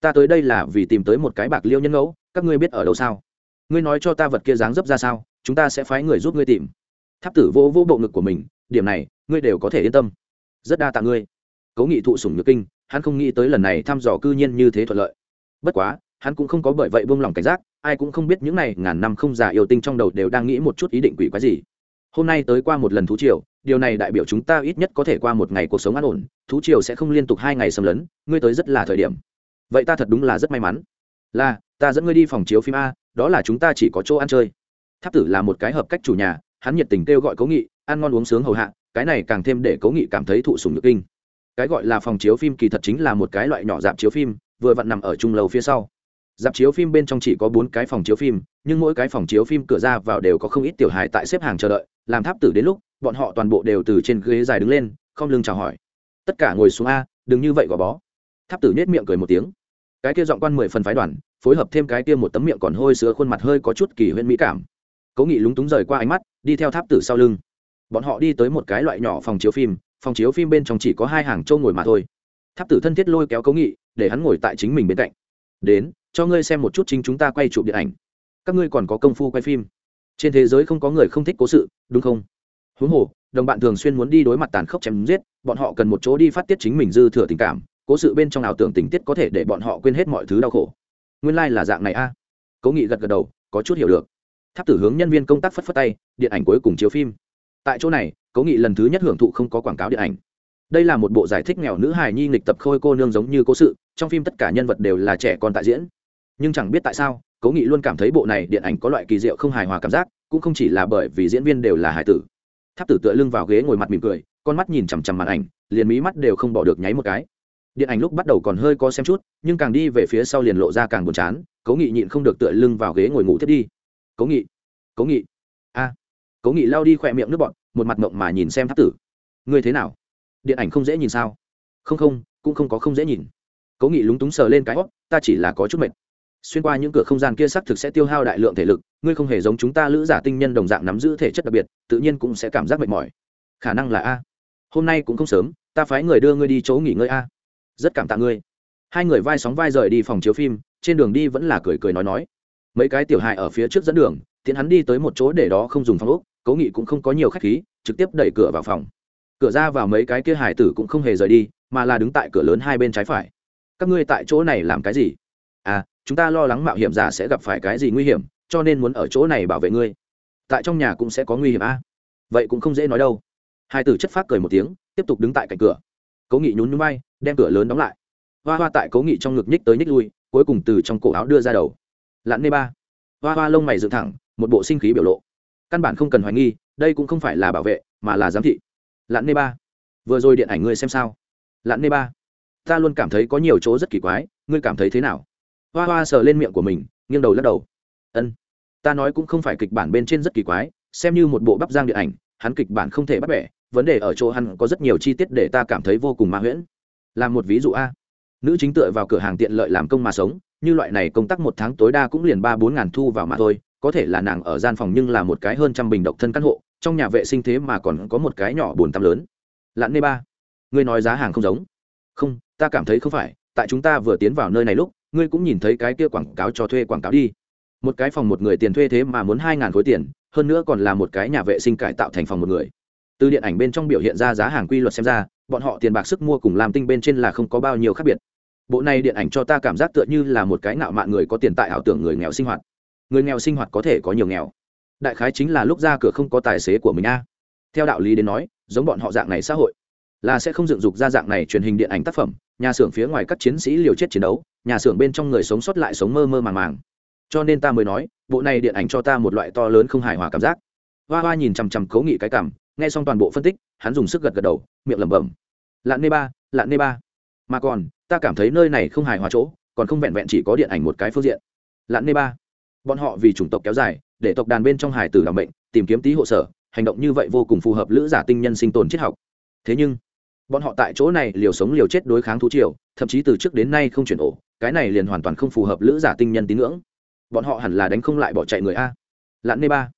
Ta tới đây là vì tìm tới một cái bạc liêu nhân ngẫu, các ngươi biết ở đâu sao? Ngươi nói cho ta vật kia dáng dấp ra sao, chúng ta sẽ phái người giúp ngươi tìm. Tháp tử vô vô bộ ngực của mình, điểm này, ngươi đều có thể yên tâm. Rất đa tạ ngươi. Cố nghị thụ sủng nhược kinh, hắn không nghĩ tới lần này thăm dò cư nhiên như thế thuận lợi. Bất quá, hắn cũng không có bởi vậy buông lỏng cảnh giác, ai cũng không biết những này ngàn năm không già yêu tinh trong đầu đều đang nghĩ một chút ý định quỷ quái gì hôm nay tới qua một lần thú triều, điều này đại biểu chúng ta ít nhất có thể qua một ngày cuộc sống an ổn, thú triều sẽ không liên tục hai ngày xâm lấn, ngươi tới rất là thời điểm. Vậy ta thật đúng là rất may mắn. Là, ta dẫn ngươi đi phòng chiếu phim a, đó là chúng ta chỉ có chỗ ăn chơi. Tháp tử là một cái hợp cách chủ nhà, hắn nhiệt tình kêu gọi cố nghị, ăn ngon uống sướng hầu hạ, cái này càng thêm để cố nghị cảm thấy thụ sùng nhược kinh. Cái gọi là phòng chiếu phim kỳ thật chính là một cái loại nhỏ dạp chiếu phim, vừa vặn nằm ở trung lầu phía sau dạp chiếu phim bên trong chỉ có bốn cái phòng chiếu phim, nhưng mỗi cái phòng chiếu phim cửa ra vào đều có không ít tiểu hài tại xếp hàng chờ đợi, làm tháp tử đến lúc, bọn họ toàn bộ đều từ trên ghế dài đứng lên, không lưng chào hỏi. Tất cả ngồi xuống a, đừng như vậy gò bó. Tháp tử nhét miệng cười một tiếng. Cái kia giọng quan mười phần phái đoàn, phối hợp thêm cái kia một tấm miệng còn hôi sữa khuôn mặt hơi có chút kỳ huyễn mỹ cảm. Cố nghị lúng túng rời qua ánh mắt, đi theo tháp tử sau lưng. Bọn họ đi tới một cái loại nhỏ phòng chiếu phim, phòng chiếu phim bên trong chỉ có hai hàng trâu ngồi mà thôi. Tháp tử thân thiết lôi kéo cố nghị, để hắn ngồi tại chính mình bên cạnh đến, cho ngươi xem một chút chính chúng ta quay chụp điện ảnh. Các ngươi còn có công phu quay phim. Trên thế giới không có người không thích cố sự, đúng không? Huống hồ, đồng bạn thường xuyên muốn đi đối mặt tàn khốc chém giết, bọn họ cần một chỗ đi phát tiết chính mình dư thừa tình cảm, cố sự bên trong ảo tưởng tình tiết có thể để bọn họ quên hết mọi thứ đau khổ. Nguyên lai、like、là dạng này a. À? cố nghị gật gật đầu, có chút hiểu được. Tháp tử hướng nhân viên công tác phất phất tay, điện ảnh cuối cùng chiếu phim. Tại chỗ này, cố nghị lần thứ nhất hưởng thụ không có quảng cáo điện ảnh đây là một bộ giải thích nghèo nữ hài nhi nghịch tập khôi cô nương giống như cố sự, trong phim tất cả nhân vật đều là trẻ con tại diễn. Nhưng chẳng biết tại sao, cố nghị luôn cảm thấy bộ này điện ảnh có loại kỳ diệu không hài hòa cảm giác, cũng không chỉ là bởi vì diễn viên đều là hài tử. Tháp tử tựa lưng vào ghế ngồi mặt mỉm cười, con mắt nhìn chằm chằm màn ảnh, liền mí mắt đều không bỏ được nháy một cái. Điện ảnh lúc bắt đầu còn hơi có xem chút, nhưng càng đi về phía sau liền lộ ra càng buồn chán, cố nghị nhịn không được tựa lưng vào ghế ngồi ngủ thiết đi. Cố nghị cố nghị. A. À. cố nghị lao đi khỏe miệng nước bọn một mặt mộng mà nhìn xem tháp tử. Ngươi thế nào? Điện ảnh không dễ nhìn sao? Không không, cũng không có không dễ nhìn. Cố nghị lúng túng sờ lên cái hót ta chỉ là có chút mệt. Xuyên qua những cửa không gian kia xác thực sẽ tiêu hao đại lượng thể lực, ngươi không hề giống chúng ta lữ giả tinh nhân đồng dạng nắm giữ thể chất đặc biệt, tự nhiên cũng sẽ cảm giác mệt mỏi. Khả năng là a. Hôm nay cũng không sớm, ta phái người đưa ngươi đi chỗ nghỉ ngơi a. Rất cảm tạ ngươi. Hai người vai sóng vai rời đi phòng chiếu phim, trên đường đi vẫn là cười cười nói nói. Mấy cái tiểu hại ở phía trước dẫn đường tiến hắn đi tới một chỗ để đó không dùng phòng úc cố nghị cũng không có nhiều khách khí, trực tiếp đẩy cửa vào phòng cửa ra vào mấy cái kia hải tử cũng không hề rời đi, mà là đứng tại cửa lớn hai bên trái phải. Các ngươi tại chỗ này làm cái gì? À chúng ta lo lắng mạo hiểm giả sẽ gặp phải cái gì nguy hiểm, cho nên muốn ở chỗ này bảo vệ ngươi. Tại trong nhà cũng sẽ có nguy hiểm à? vậy cũng không dễ nói đâu. Hai tử chất phát cười một tiếng, tiếp tục đứng tại cạnh cửa. Cố nghị nhún nhún bay đem cửa lớn đóng lại. Hoa hoa tại cố nghị trong ngực nhích tới nhích lui, cuối cùng từ trong cổ áo đưa ra đầu. Lặn nê ba. Hoa hoa lông mày dựng thẳng, một bộ sinh khí biểu lộ. Căn bản không cần hoài nghi, đây cũng không phải là bảo vệ, mà là giám thị lặn nê ba. Vừa rồi điện ảnh ngươi xem sao? Lặn nê ba. Ta luôn cảm thấy có nhiều chỗ rất kỳ quái, ngươi cảm thấy thế nào? Hoa hoa sờ lên miệng của mình, nghiêng đầu lắc đầu. Ân. Ta nói cũng không phải kịch bản bên trên rất kỳ quái, xem như một bộ bắp giang điện ảnh, hắn kịch bản không thể bắt bẻ, vấn đề ở chỗ hắn có rất nhiều chi tiết để ta cảm thấy vô cùng ma huyễn. Làm một ví dụ a. Nữ chính tựa vào cửa hàng tiện lợi làm công mà sống, như loại này công tác một tháng tối đa cũng liền ba bốn ngàn thu vào mà thôi, có thể là nàng ở gian phòng nhưng là một cái hơn trăm bình độc thân căn hộ trong nhà vệ sinh thế mà còn có một cái nhỏ bồn tắm lớn. Lặn nê ba, ngươi nói giá hàng không giống. Không, ta cảm thấy không phải, tại chúng ta vừa tiến vào nơi này lúc, ngươi cũng nhìn thấy cái kia quảng cáo cho thuê quảng cáo đi. Một cái phòng một người tiền thuê thế mà muốn hai ngàn khối tiền, hơn nữa còn là một cái nhà vệ sinh cải tạo thành phòng một người. Từ điện ảnh bên trong biểu hiện ra giá hàng quy luật xem ra, bọn họ tiền bạc sức mua cùng làm tinh bên trên là không có bao nhiêu khác biệt. Bộ này điện ảnh cho ta cảm giác tựa như là một cái ngạo mạn người có tiền tại ảo tưởng người nghèo sinh hoạt. Người nghèo sinh hoạt có thể có nhiều nghèo đại khái chính là lúc ra cửa không có tài xế của mình a. Theo đạo lý đến nói, giống bọn họ dạng này xã hội, là sẽ không dựng dục ra dạng này truyền hình điện ảnh tác phẩm, nhà xưởng phía ngoài các chiến sĩ liều chết chiến đấu, nhà xưởng bên trong người sống sót lại sống mơ mơ màng màng. Cho nên ta mới nói, bộ này điện ảnh cho ta một loại to lớn không hài hòa cảm giác. Hoa hoa nhìn chằm chằm cố nghị cái cảm, nghe xong toàn bộ phân tích, hắn dùng sức gật gật đầu, miệng lẩm bẩm. Lạn nê ba, lạn nê ba. Mà còn, ta cảm thấy nơi này không hài hòa chỗ, còn không vẹn vẹn chỉ có điện ảnh một cái phương diện. Lạn nê ba. Bọn họ vì chủng tộc kéo dài để tộc đàn bên trong hải tử làm bệnh tìm kiếm tí hộ sở, hành động như vậy vô cùng phù hợp lữ giả tinh nhân sinh tồn triết học. Thế nhưng, bọn họ tại chỗ này liều sống liều chết đối kháng thú triều, thậm chí từ trước đến nay không chuyển ổ, cái này liền hoàn toàn không phù hợp lữ giả tinh nhân tín ngưỡng. Bọn họ hẳn là đánh không lại bỏ chạy người a. Lặn nê ba.